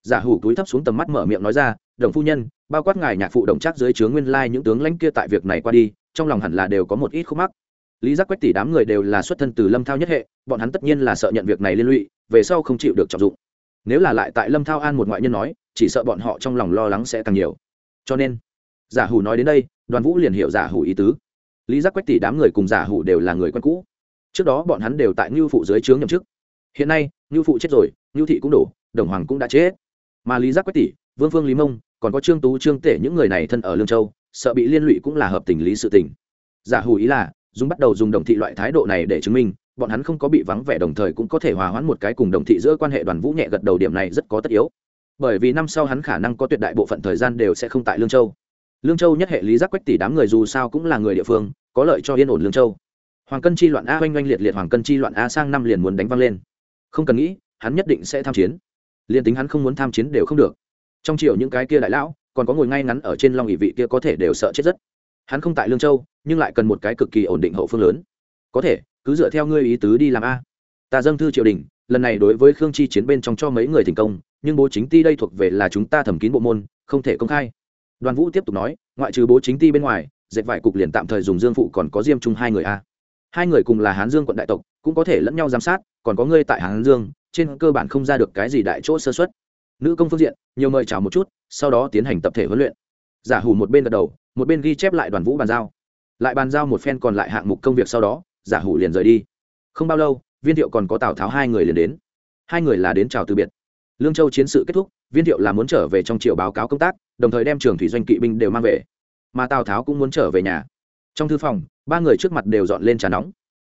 Speaker 1: Giả hủ túi thấp xuống tầm mắt mở miệng nói ra, đồng phu nhân, bao quát ngài nhạc phụ đồng trác dưới chướng nguyên lai những tướng lãnh kia tại việc này qua đi, trong lòng hẳn là đều có một ít khúc mắc. Lý giác quách tỷ đám người đều là xuất thân từ lâm thao nhất hệ, bọn hắn tất nhiên là sợ nhận việc này liên lụy, về sau không chịu được trọng dụng. Nếu là lại tại lâm thao an một ngoại nhân nói, chỉ sợ bọn họ trong lòng lo lắng sẽ càng nhiều. Cho nên, giả hủ nói đến đây, đoàn vũ liền hiểu giả hủ ý tứ lý giác quách tỷ đám người cùng giả hủ đều là người quen cũ. Trước đó bọn hắn đều tại ngưu phụ dưới trướng nhậm chức. Hiện nay, ngưu phụ chết rồi, ngưu thị cũng đổ, đồng hoàng cũng đã chết. Mà lý giác quách tỷ, vương phương lý mông, còn có trương tú, trương tể những người này thân ở lương châu, sợ bị liên lụy cũng là hợp tình lý sự tình. Giả hủ ý là, dùng bắt đầu dùng đồng thị loại thái độ này để chứng minh, bọn hắn không có bị vắng vẻ đồng thời cũng có thể hòa hoãn một cái cùng đồng thị giữa quan hệ đoàn vũ nhẹ gật đầu điểm này rất có tất yếu. Bởi vì năm sau hắn khả năng có tuyệt đại bộ phận thời gian đều sẽ không tại lương châu lương châu nhất hệ lý giác quách tỷ đám người dù sao cũng là người địa phương, có lợi cho yên ổn lương châu. Hoàng cân chi loạn a oanh oanh liệt liệt hoàng cân chi loạn a sang năm liền muốn đánh văng lên. Không cần nghĩ, hắn nhất định sẽ tham chiến. Liền tính hắn không muốn tham chiến đều không được. Trong triều những cái kia đại lão, còn có ngồi ngay ngắn ở trên long ỵ vị kia có thể đều sợ chết rất. Hắn không tại lương châu, nhưng lại cần một cái cực kỳ ổn định hậu phương lớn. Có thể, cứ dựa theo ngươi ý tứ đi làm a. Ta dâng thư triều đình, lần này đối với khương chi chiến bên trong cho mấy người thành công, nhưng bố chính ti đây thuộc về là chúng ta thẩm kín bộ môn, không thể công khai đoàn vũ tiếp tục nói, ngoại trừ bố chính ti bên ngoài, dệt vải cục liền tạm thời dùng dương phụ còn có diêm chung hai người a. Hai người cùng là hán dương quận đại tộc, cũng có thể lẫn nhau giám sát, còn có ngươi tại hán dương, trên cơ bản không ra được cái gì đại chỗ sơ xuất nữ công phương diện, nhiều mời chào một chút, sau đó tiến hành tập thể huấn luyện. Giả hủ một bên gật đầu, một bên ghi chép lại đoàn vũ bàn giao. Lại bàn giao một phen còn lại hạng mục công việc sau đó, giả hủ liền rời đi. Không bao lâu, viên thiệu còn có tào tháo hai người liền đến. Hai người là đến chào từ biệt. Lương châu chiến sự kết thúc viên thiệu là muốn trở về trong triều báo cáo công tác, đồng thời đem trường thủy doanh kỵ binh đều mang về. Mà tào tháo cũng muốn trở về nhà. Trong thư phòng, ba người trước mặt đều dọn lên trà nóng.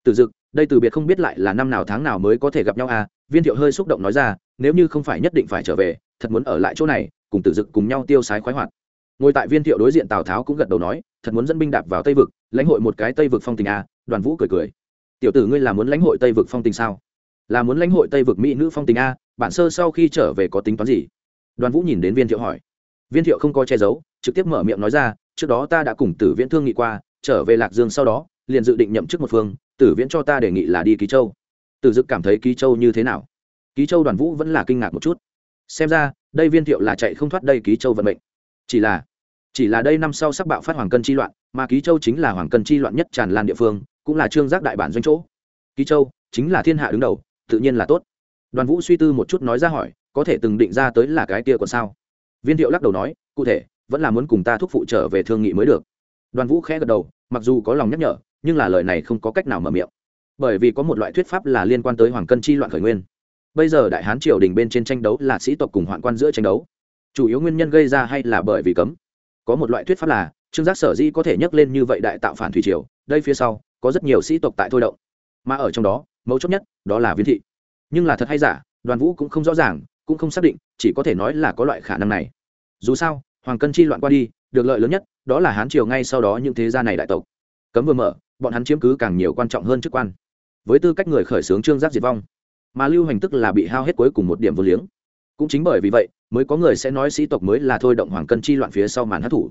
Speaker 1: Từ dực, đây từ biệt không biết lại là năm nào tháng nào mới có thể gặp nhau à? Viên thiệu hơi xúc động nói ra, nếu như không phải nhất định phải trở về, thật muốn ở lại chỗ này, cùng tử dực cùng nhau tiêu sái khoái hoạt. Ngồi tại viên thiệu đối diện tào tháo cũng gật đầu nói, thật muốn dẫn binh đạp vào tây vực, lãnh hội một cái tây vực phong tình à? Đoàn vũ cười cười. Tiểu tử ngươi là muốn lãnh hội tây vực phong tình sao? Là muốn lãnh hội tây vực mỹ nữ phong tình à? a bản sơ sau khi trở về có tính toán gì? Đoàn vũ nhìn đến viên thiệu hỏi. Viên thiệu không có che giấu, trực tiếp mở miệng nói ra, trước đó ta đã cùng tử viễn thương nghị qua, trở về lạc dương sau đó, liền dự định nhậm chức một phương, tử viễn cho ta đề nghị là đi ký châu. Tử dực cảm thấy ký châu như thế nào? Ký châu đoàn vũ vẫn là kinh ngạc một chút. Xem ra, đây viên thiệu là chạy không thoát đây ký châu vận mệnh. Chỉ là chỉ là đây năm sau sắc bạo phát hoàng cân chi loạn, mà ký châu chính là hoàng cân chi loạn nhất tràn lan địa phương, cũng là trương giác đại bản doanh chỗ. Ký châu chính là thiên hạ đứng đầu, tự nhiên là tốt. Đoàn vũ suy tư một chút nói ra hỏi có thể từng định ra tới là cái kia còn sao? Viên thiệu lắc đầu nói, cụ thể, vẫn là muốn cùng ta thúc phụ trở về thương nghị mới được. Đoàn vũ khẽ gật đầu, mặc dù có lòng nhắc nhở, nhưng là lời này không có cách nào mở miệng. Bởi vì có một loại thuyết pháp là liên quan tới hoàng cân chi loạn khởi nguyên. Bây giờ đại hán triều đình bên trên tranh đấu là sĩ tộc cùng hoạn quan giữa tranh đấu. Chủ yếu nguyên nhân gây ra hay là bởi vì cấm? Có một loại thuyết pháp là, trương giác sở di có thể nhắc lên như vậy đại tạo phản thủy triều, đây phía sau, có rất nhiều sĩ tộc tại thôi động. Mà ở trong đó, mấu chốt nhất, đó là viên thị. Nhưng là thật hay giả, đoàn vũ cũng không rõ ràng cũng không xác định chỉ có thể nói là có loại khả năng này. Dù sao hoàng cân chi loạn qua đi được lợi lớn nhất đó là hán triều ngay sau đó những thế gia này đại tộc. Cấm vừa mở bọn hắn chiếm cứ càng nhiều quan trọng hơn chức quan. Với tư cách người khởi xướng trương giác diệt vong mà lưu hành tức là bị hao hết cuối cùng một điểm vô liếng. Cũng chính bởi vì vậy mới có người sẽ nói sĩ tộc mới là thôi động hoàng cân chi loạn phía sau màn hát thủ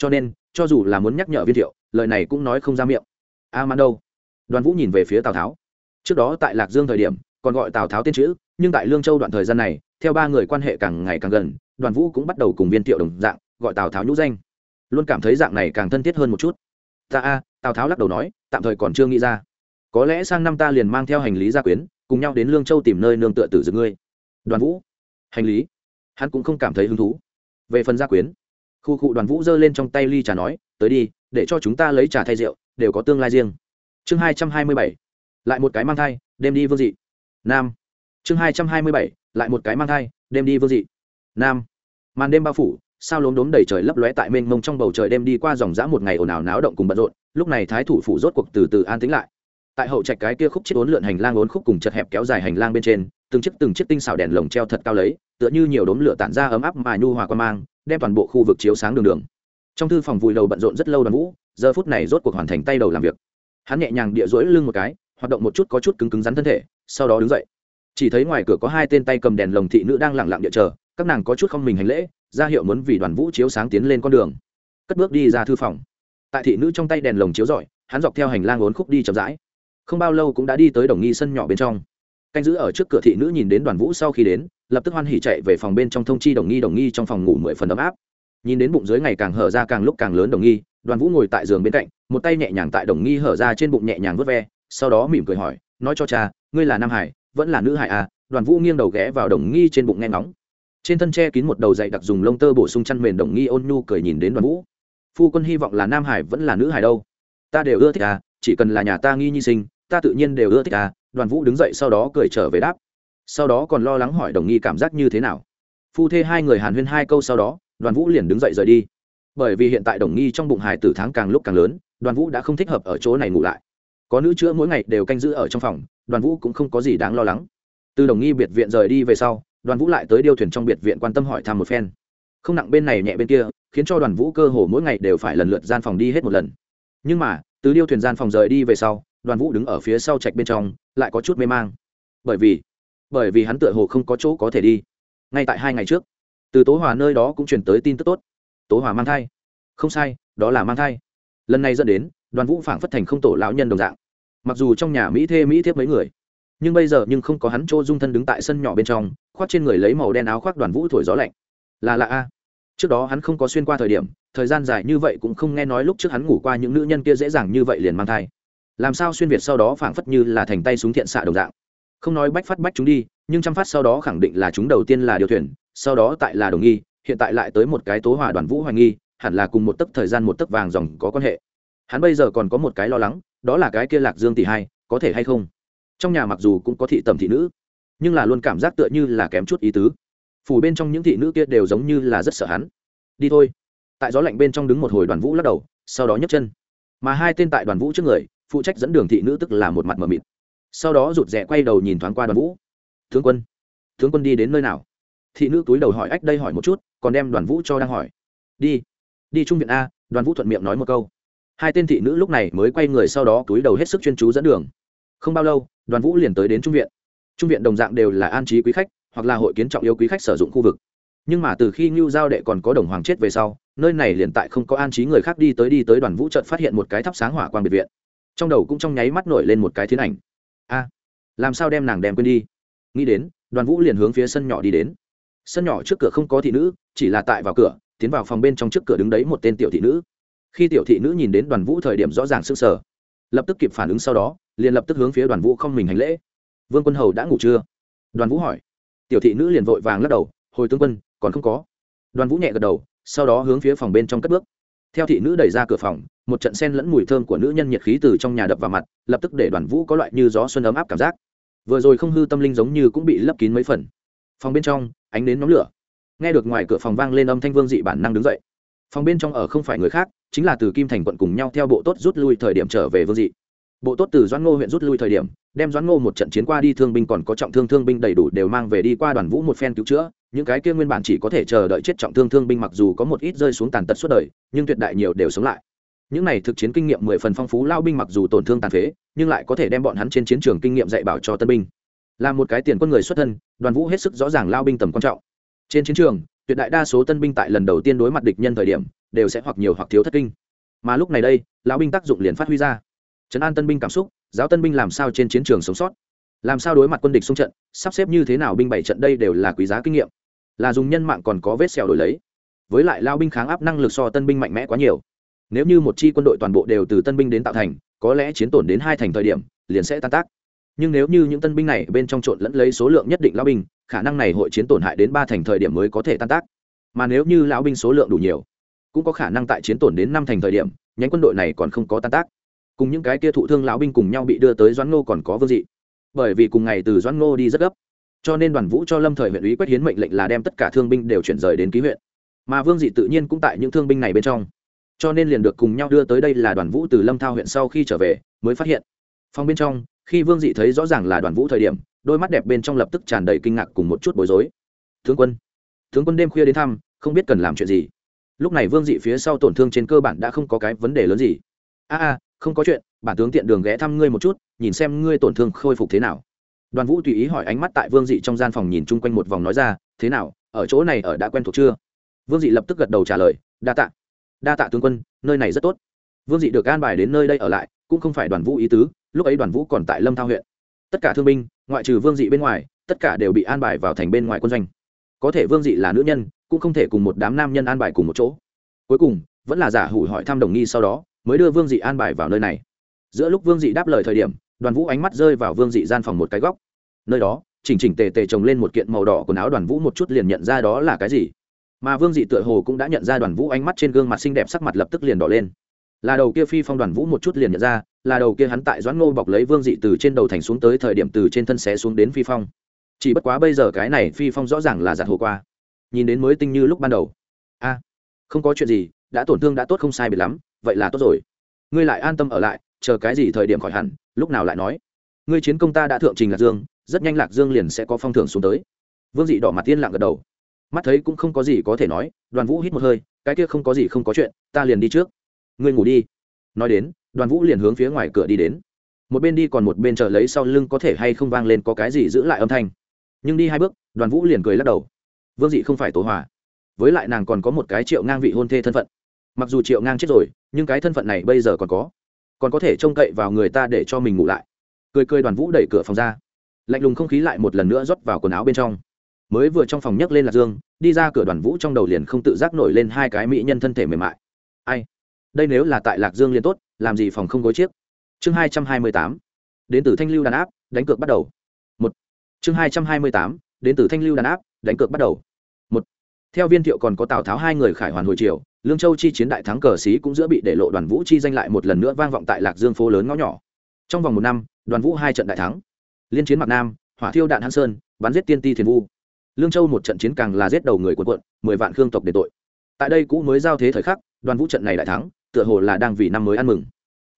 Speaker 1: cho nên cho dù là muốn nhắc nhở viên thiệu lời này cũng nói không ra miệng. A à, man đâu? Đoàn vũ nhìn về phía tào tháo. Trước đó tại lạc dương thời điểm còn gọi tào tháo tiên chữ nhưng tại lương châu đoạn thời gian này theo ba người quan hệ càng ngày càng gần, đoàn vũ cũng bắt đầu cùng viên thiệu đồng dạng, gọi tào tháo nhũ danh. Luôn cảm thấy dạng này càng thân thiết hơn một chút. Ta a, tào tháo lắc đầu nói, tạm thời còn chưa nghĩ ra. Có lẽ sang năm ta liền mang theo hành lý gia quyến, cùng nhau đến lương châu tìm nơi nương tựa tử dược ngươi. Đoàn vũ, hành lý? Hắn cũng không cảm thấy hứng thú. Về phần gia quyến. Khu cụ đoàn vũ giơ lên trong tay ly trà nói, tới đi, để cho chúng ta lấy trà thay rượu, đều có tương lai riêng. Chương hai trăm hai mươi bảy, lại một cái mang thai, đêm đi vương dị. Nam chương hai trăm hai mươi bảy, lại một cái mang thai, đêm đi vương dị. Nam. Màn đêm bao phủ, sao lốm đốm đầy trời lấp lóe tại mênh mông trong bầu trời đêm đi qua dòng dã một ngày ồn ào náo động cùng bận rộn, lúc này thái thủ phủ rốt cuộc từ từ an tĩnh lại. Tại hậu trạch cái kia khúc chiếc ốn lượn hành lang ốn khúc cùng chật hẹp kéo dài hành lang bên trên, từng chiếc từng chiếc tinh xảo đèn lồng treo thật cao lấy, tựa như nhiều đốm lửa tản ra ấm áp mà nhu hòa qua mang, đem toàn bộ khu vực chiếu sáng đường đường. Trong thư phòng vùi đầu bận rộn rất lâu đoàn vũ, giờ phút này rốt cuộc hoàn thành tay đầu làm việc. Hắn nhẹ nhàng địa rỗi lưng một cái, hoạt động một chút có chút cứng cứng rắn thân thể, sau đó đứng dậy chỉ thấy ngoài cửa có hai tên tay cầm đèn lồng thị nữ đang lẳng lặng địa chờ, các nàng có chút không mình hành lễ, ra hiệu muốn vì đoàn vũ chiếu sáng tiến lên con đường. Cất bước đi ra thư phòng. Tại thị nữ trong tay đèn lồng chiếu rọi, hắn dọc theo hành lang ốn khúc đi chậm rãi. Không bao lâu cũng đã đi tới đồng nghi sân nhỏ bên trong. Canh giữ ở trước cửa thị nữ nhìn đến đoàn vũ sau khi đến, lập tức hoan hỉ chạy về phòng bên trong thông chi đồng nghi đồng nghi trong phòng ngủ mười phần ấm áp. Nhìn đến bụng dưới ngày càng hở ra càng lúc càng lớn đồng nghi, đoàn vũ ngồi tại giường bên cạnh, một tay nhẹ nhàng tại đồng nghi hở ra trên bụng nhẹ nhàng vớt ve, sau đó mỉm cười hỏi, nói cho cha, ngươi là nam hải vẫn là nữ hải à đoàn vũ nghiêng đầu ghé vào đồng nghi trên bụng nghe ngóng. Trên thân tre kín một đầu dạy đặc dùng lông tơ bổ sung chăn mền đồng nghi ôn nhu cười nhìn đến đoàn vũ. Phu quân hy vọng là nam hải vẫn là nữ hải đâu. Ta đều ưa thích à chỉ cần là nhà ta nghi nhi sinh, ta tự nhiên đều ưa thích à đoàn vũ đứng dậy sau đó cười trở về đáp. Sau đó còn lo lắng hỏi đồng nghi cảm giác như thế nào. Phu thê hai người hàn huyên hai câu sau đó, đoàn vũ liền đứng dậy rời đi. Bởi vì hiện tại đồng nghi trong bụng hải tử tháng càng lúc càng lớn, đoàn vũ đã không thích hợp ở chỗ này ngủ lại. Có nữ chữa mỗi ngày đều canh giữ ở trong phòng đoàn vũ cũng không có gì đáng lo lắng. Từ đồng nghi biệt viện rời đi về sau, đoàn vũ lại tới điêu thuyền trong biệt viện quan tâm hỏi thăm một phen. Không nặng bên này nhẹ bên kia, khiến cho đoàn vũ cơ hồ mỗi ngày đều phải lần lượt gian phòng đi hết một lần. Nhưng mà, từ điêu thuyền gian phòng rời đi về sau, đoàn vũ đứng ở phía sau trạch bên trong, lại có chút mê mang. Bởi vì bởi vì hắn tựa hồ không có chỗ có thể đi. Ngay tại hai ngày trước, từ tố hòa nơi đó cũng truyền tới tin tức tốt. Tố hòa mang thai. Không sai, đó là mang thai. Lần này dẫn đến, đoàn vũ phảng phất thành không tổ lão nhân đồng dạng mặc dù trong nhà mỹ thê mỹ thiếp mấy người, nhưng bây giờ nhưng không có hắn chỗ dung thân đứng tại sân nhỏ bên trong, khoác trên người lấy màu đen áo khoác đoàn vũ thổi gió lạnh. Là lạ a. Trước đó hắn không có xuyên qua thời điểm, thời gian dài như vậy cũng không nghe nói lúc trước hắn ngủ qua những nữ nhân kia dễ dàng như vậy liền mang thai. Làm sao xuyên việt sau đó phảng phất như là thành tay súng thiện xạ đồng dạng. Không nói bách phát bách chúng đi, nhưng chăm phát sau đó khẳng định là chúng đầu tiên là điều thuyền, sau đó tại là đồng nghi, hiện tại lại tới một cái tố hòa đoàn vũ hoài nghi, hẳn là cùng một tấc thời gian một tấc vàng dòng có quan hệ. Hắn bây giờ còn có một cái lo lắng đó là cái kia lạc dương tỷ hai, có thể hay không? Trong nhà mặc dù cũng có thị tầm thị nữ, nhưng là luôn cảm giác tựa như là kém chút ý tứ. Phủ bên trong những thị nữ kia đều giống như là rất sợ hắn. Đi thôi. Tại gió lạnh bên trong đứng một hồi đoàn vũ lắc đầu, sau đó nhấc chân. Mà hai tên tại đoàn vũ trước người, phụ trách dẫn đường thị nữ tức là một mặt mờ mịt. Sau đó rụt rè quay đầu nhìn thoáng qua đoàn vũ. Tướng quân tướng quân đi đến nơi nào? Thị nữ túi đầu hỏi ách đây hỏi một chút, còn đem đoàn vũ cho đang hỏi. Đi đi trung viện a. Đoàn vũ thuận miệng nói một câu hai tên thị nữ lúc này mới quay người sau đó túi đầu hết sức chuyên chú dẫn đường. Không bao lâu, đoàn vũ liền tới đến trung viện. Trung viện đồng dạng đều là an trí quý khách, hoặc là hội kiến trọng yêu quý khách sử dụng khu vực. Nhưng mà từ khi ngưu giao đệ còn có đồng hoàng chết về sau, nơi này liền tại không có an trí người khác đi tới đi tới đoàn vũ trận phát hiện một cái thắp sáng hỏa quang biệt viện. Trong đầu cũng trong nháy mắt nổi lên một cái thiên ảnh. A, làm sao đem nàng đem quên đi? Nghĩ đến, đoàn vũ liền hướng phía sân nhỏ đi đến. Sân nhỏ trước cửa không có thị nữ, chỉ là tại vào cửa, tiến vào phòng bên trong trước cửa đứng đấy một tên tiểu thị nữ khi tiểu thị nữ nhìn đến đoàn vũ thời điểm rõ ràng s ư sở lập tức kịp phản ứng sau đó, liền lập tức hướng phía đoàn vũ không mình hành lễ. Vương quân hầu đã ngủ chưa? Đoàn vũ hỏi. Tiểu thị nữ liền vội vàng lắc đầu, hồi tướng quân, còn không có. Đoàn vũ nhẹ gật đầu, sau đó hướng phía phòng bên trong cất bước. Theo thị nữ đẩy ra cửa phòng, một trận sen lẫn mùi thơm của nữ nhân nhiệt khí từ trong nhà đập vào mặt, lập tức để đoàn vũ có loại như gió xuân ấm áp cảm giác. Vừa rồi không hư tâm linh giống như cũng bị lấp kín mấy phần. Phòng bên trong, ánh đến nóng lửa. Nghe được ngoài cửa phòng vang lên âm thanh vương dị bản năng đứng dậy phòng bên trong ở không phải người khác, chính là từ kim thành quận cùng nhau theo bộ tốt rút lui thời điểm trở về vương dị. Bộ tốt từ doãn ngô huyện rút lui thời điểm, đem doãn ngô một trận chiến qua đi thương binh còn có trọng thương thương binh đầy đủ đều mang về đi qua đoàn vũ một phen cứu chữa. Những cái kia nguyên bản chỉ có thể chờ đợi chết trọng thương thương binh mặc dù có một ít rơi xuống tàn tật suốt đời, nhưng tuyệt đại nhiều đều sống lại. Những này thực chiến kinh nghiệm mười phần phong phú lao binh mặc dù tổn thương tàn phế, nhưng lại có thể đem bọn hắn trên chiến trường kinh nghiệm dạy bảo cho tân binh. Là một cái tiền quân người xuất thân, đoàn vũ hết sức rõ ràng lao binh tầm quan trọng. Trên chiến trường tuyệt đại đa số tân binh tại lần đầu tiên đối mặt địch nhân thời điểm, đều sẽ hoặc nhiều hoặc thiếu thất kinh. Mà lúc này đây, lão binh tác dụng liền phát huy ra. Trấn an tân binh cảm xúc, giáo tân binh làm sao trên chiến trường sống sót? Làm sao đối mặt quân địch xung trận, sắp xếp như thế nào binh bảy trận đây đều là quý giá kinh nghiệm. Là dùng nhân mạng còn có vết sẹo đổi lấy. Với lại lao binh kháng áp năng lực so tân binh mạnh mẽ quá nhiều. Nếu như một chi quân đội toàn bộ đều từ tân binh đến tạo thành, có lẽ chiến tổn đến hai thành thời điểm, liền sẽ tan tác nhưng nếu như những tân binh này bên trong trộn lẫn lấy số lượng nhất định lão binh, khả năng này hội chiến tổn hại đến ba thành thời điểm mới có thể tan tác. Mà nếu như lão binh số lượng đủ nhiều, cũng có khả năng tại chiến tổn đến năm thành thời điểm, nhánh quân đội này còn không có tan tác. Cùng những cái kia thụ thương lão binh cùng nhau bị đưa tới doãn ngô còn có vương dị. Bởi vì cùng ngày từ doãn ngô đi rất gấp, cho nên đoàn vũ cho lâm thời huyện ủy quét hiến mệnh lệnh là đem tất cả thương binh đều chuyển rời đến ký huyện. Mà vương dị tự nhiên cũng tại những thương binh này bên trong. Cho nên liền được cùng nhau đưa tới đây là đoàn vũ từ lâm thao huyện sau khi trở về, mới phát hiện. Phòng bên trong khi vương dị thấy rõ ràng là đoàn vũ thời điểm, đôi mắt đẹp bên trong lập tức tràn đầy kinh ngạc cùng một chút bối rối. Tướng quân tướng quân đêm khuya đến thăm, không biết cần làm chuyện gì. Lúc này vương dị phía sau tổn thương trên cơ bản đã không có cái vấn đề lớn gì. A a, không có chuyện, bản tướng tiện đường ghé thăm ngươi một chút, nhìn xem ngươi tổn thương khôi phục thế nào. Đoàn vũ tùy ý hỏi ánh mắt tại vương dị trong gian phòng nhìn chung quanh một vòng nói ra, thế nào, ở chỗ này ở đã quen thuộc chưa? Vương dị lập tức gật đầu trả lời, đa tạ. Đa tạ tướng quân, nơi này rất tốt. Vương dị được an bài đến nơi đây ở lại, cũng không phải đoàn vũ ý tứ lúc ấy đoàn vũ còn tại lâm thao huyện tất cả thương binh ngoại trừ vương dị bên ngoài tất cả đều bị an bài vào thành bên ngoài quân doanh có thể vương dị là nữ nhân cũng không thể cùng một đám nam nhân an bài cùng một chỗ cuối cùng vẫn là giả hủ hỏi thăm đồng nghi sau đó mới đưa vương dị an bài vào nơi này giữa lúc vương dị đáp lời thời điểm đoàn vũ ánh mắt rơi vào vương dị gian phòng một cái góc nơi đó chỉnh chỉnh tề tề trồng lên một kiện màu đỏ quần áo đoàn vũ một chút liền nhận ra đó là cái gì mà vương dị tựa hồ cũng đã nhận ra đoàn vũ ánh mắt trên gương mặt xinh đẹp sắc mặt lập tức liền đỏ lên là đầu kia phi phong đoàn vũ một chút liền nhận ra, là đầu kia hắn tại doãn ngô bọc lấy vương dị từ trên đầu thành xuống tới thời điểm từ trên thân xé xuống đến phi phong. Chỉ bất quá bây giờ cái này phi phong rõ ràng là giặt hồ qua. Nhìn đến mới tinh như lúc ban đầu. A, không có chuyện gì, đã tổn thương đã tốt không sai biệt lắm, vậy là tốt rồi. Ngươi lại an tâm ở lại, chờ cái gì thời điểm khỏi hẳn, lúc nào lại nói. Ngươi chiến công ta đã thượng trình lạc dương, rất nhanh lạc dương liền sẽ có phong thưởng xuống tới. Vương dị đỏ mặt tiên lặng gật đầu. Mắt thấy cũng không có gì có thể nói, đoàn vũ hít một hơi, cái kia không có gì không có chuyện, ta liền đi trước ngươi ngủ đi. Nói đến, đoàn vũ liền hướng phía ngoài cửa đi đến. Một bên đi còn một bên chờ lấy sau lưng có thể hay không vang lên có cái gì giữ lại âm thanh. Nhưng đi hai bước, đoàn vũ liền cười lắc đầu. Vương dị không phải tố hòa. Với lại nàng còn có một cái triệu ngang vị hôn thê thân phận. Mặc dù triệu ngang chết rồi, nhưng cái thân phận này bây giờ còn có. Còn có thể trông cậy vào người ta để cho mình ngủ lại. Cười cười đoàn vũ đẩy cửa phòng ra. Lạnh lùng không khí lại một lần nữa rót vào quần áo bên trong. Mới vừa trong phòng nhấc lên lạc dương, đi ra cửa đoàn vũ trong đầu liền không tự giác nổi lên hai cái mỹ nhân thân thể mềm mại. Ai? Đây nếu là tại lạc dương liền tốt, làm gì phòng không gối chiếc. Chương hai trăm hai mươi tám, đến từ thanh lưu đàn áp, đánh cược bắt đầu. Một. Chương hai trăm hai mươi tám, đến từ thanh lưu đàn áp, đánh cược bắt đầu. Một. Theo viên thiệu còn có tào tháo hai người khải hoàn hồi triều, lương châu chi chiến đại thắng cờ xí cũng giữa bị để lộ đoàn vũ chi danh lại một lần nữa vang vọng tại lạc dương phố lớn ngõ nhỏ. Trong vòng một năm, đoàn vũ hai trận đại thắng. Liên chiến mặt nam, hỏa thiêu đạn hãn sơn, bắn giết tiên ti thiền vu. Lương châu một trận chiến càng là giết đầu người quân quận mười vạn khương tộc để tội. Tại đây cũ mới giao thế thời khắc, đoàn vũ trận này đại thắng tựa hồ là đang vì năm mới ăn mừng.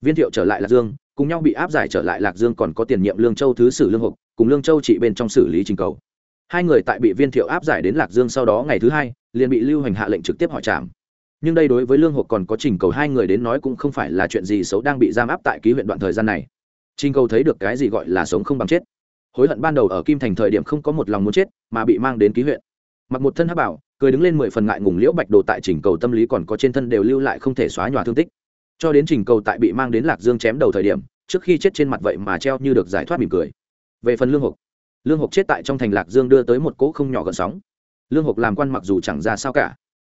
Speaker 1: Viên thiệu trở lại lạc dương, cùng nhau bị áp giải trở lại lạc dương còn có tiền nhiệm lương châu thứ sử lương hục, cùng lương châu trị bên trong xử lý trình cầu. Hai người tại bị viên thiệu áp giải đến lạc dương sau đó ngày thứ hai, liền bị lưu hành hạ lệnh trực tiếp hỏi trảm. Nhưng đây đối với lương hộp còn có trình cầu hai người đến nói cũng không phải là chuyện gì xấu đang bị giam áp tại ký huyện đoạn thời gian này. Trình cầu thấy được cái gì gọi là sống không bằng chết. Hối hận ban đầu ở kim thành thời điểm không có một lòng muốn chết, mà bị mang đến ký huyện. Mặc một thân hắc bảo cười đứng lên mười phần ngại ngùng liễu bạch đồ tại trình cầu tâm lý còn có trên thân đều lưu lại không thể xóa nhòa thương tích. Cho đến trình cầu tại bị mang đến lạc dương chém đầu thời điểm, trước khi chết trên mặt vậy mà treo như được giải thoát mỉm cười. Về phần lương hộp lương hộp chết tại trong thành lạc dương đưa tới một cỗ không nhỏ gần sóng. Lương hộp làm quan mặc dù chẳng ra sao cả,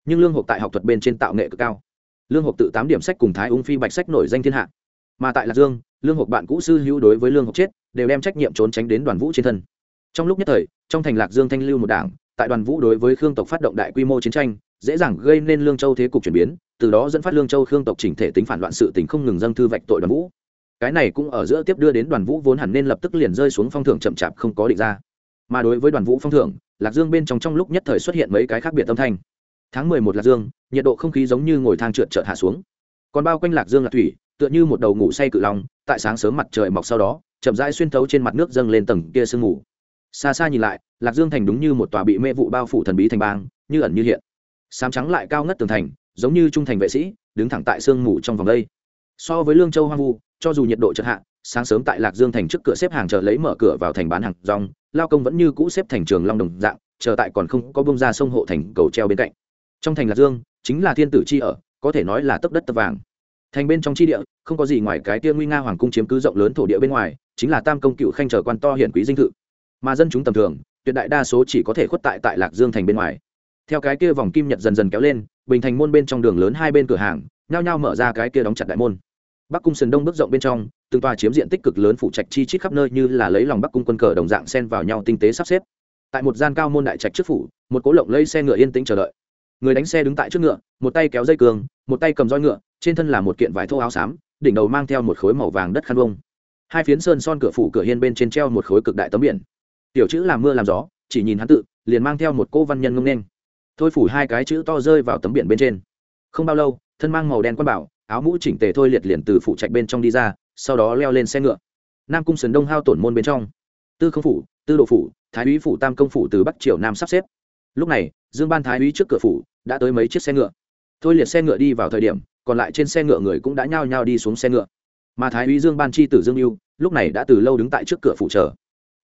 Speaker 1: nhưng lương hộp tại học thuật bên trên tạo nghệ cực cao. Lương hộp tự tám điểm sách cùng thái ung phi bạch sách nổi danh thiên hạ. Mà tại lạc dương, lương hộp bạn cũ sư hữu đối với lương hộp chết, đều đem trách nhiệm trốn tránh đến đoàn vũ trên thân. Trong lúc nhất thời, trong thành lạc dương thanh lưu một đảng tại đoàn vũ đối với khương tộc phát động đại quy mô chiến tranh, dễ dàng gây nên lương châu thế cục chuyển biến, từ đó dẫn phát lương châu khương tộc chỉnh thể tính phản loạn sự tình không ngừng dâng thư vạch tội đoàn vũ. Cái này cũng ở giữa tiếp đưa đến đoàn vũ vốn hẳn nên lập tức liền rơi xuống phong thưởng chậm chạp không có định ra. Mà đối với đoàn vũ phong thưởng, lạc dương bên trong trong lúc nhất thời xuất hiện mấy cái khác biệt âm thanh. Tháng mười một lạc dương, nhiệt độ không khí giống như ngồi thang trượt trợt hạ xuống. Còn bao quanh lạc dương là thủy, tựa như một đầu ngủ say cự long, tại sáng sớm mặt trời mọc sau đó, chậm rãi xuyên thấu trên mặt nước dâng lên tầng kia sương ngủ xa xa nhìn lại, lạc dương thành đúng như một tòa bị mê vụ bao phủ thần bí thành bang, như ẩn như hiện. Sám trắng lại cao ngất tường thành, giống như trung thành vệ sĩ, đứng thẳng tại sương mù trong vòng đây. So với lương châu hoang vu, cho dù nhiệt độ chật hạ, sáng sớm tại lạc dương thành trước cửa xếp hàng chờ lấy mở cửa vào thành bán hàng rong, lao công vẫn như cũ xếp thành trường long đồng dạng, chờ tại còn không có bông ra sông hộ thành cầu treo bên cạnh. Trong thành lạc dương, chính là thiên tử chi ở, có thể nói là tấp đất tấp vàng. Thành bên trong chi địa, không có gì ngoài cái tia nguy nga hoàng cung chiếm cứ rộng lớn thổ địa bên ngoài, chính là tam công cựu khanh chờ quan to hiển quý dinh thự mà dân chúng tầm thường, tuyệt đại đa số chỉ có thể khuất tại tại lạc dương thành bên ngoài. Theo cái kia vòng kim nhật dần dần kéo lên, bình thành môn bên trong đường lớn hai bên cửa hàng, nhao nhao mở ra cái kia đóng chặt đại môn. Bắc cung sườn đông bước rộng bên trong, từng tòa chiếm diện tích cực lớn phụ trạch chi chít khắp nơi như là lấy lòng bắc cung quân cờ đồng dạng xen vào nhau tinh tế sắp xếp. Tại một gian cao môn đại trạch trước phủ, một cố lộng lây xe ngựa yên tĩnh chờ đợi. Người đánh xe đứng tại trước ngựa, một tay kéo dây cường, một tay cầm roi ngựa, trên thân là một kiện vải thô áo xám, đỉnh đầu mang theo một khối màu vàng đất khăn bông. Hai phiến sơn son cửa phủ cửa hiên bên trên treo một khối cực đại tấm biển tiểu chữ làm mưa làm gió, chỉ nhìn hắn tự, liền mang theo một cô văn nhân ngông nên thôi phủ hai cái chữ to rơi vào tấm biển bên trên. Không bao lâu, thân mang màu đen quan bảo, áo mũ chỉnh tề thôi liệt liền từ phủ trạch bên trong đi ra, sau đó leo lên xe ngựa. Nam cung sườn đông hao tổn môn bên trong. Tư không phủ, tư độ phủ, thái úy phủ, tam công phủ từ bắc triều nam sắp xếp. Lúc này, dương ban thái úy trước cửa phủ đã tới mấy chiếc xe ngựa. Thôi liệt xe ngựa đi vào thời điểm, còn lại trên xe ngựa người cũng đã nhao nhao đi xuống xe ngựa. Mà thái úy dương ban chi tử dương mưu lúc này đã từ lâu đứng tại trước cửa phủ chờ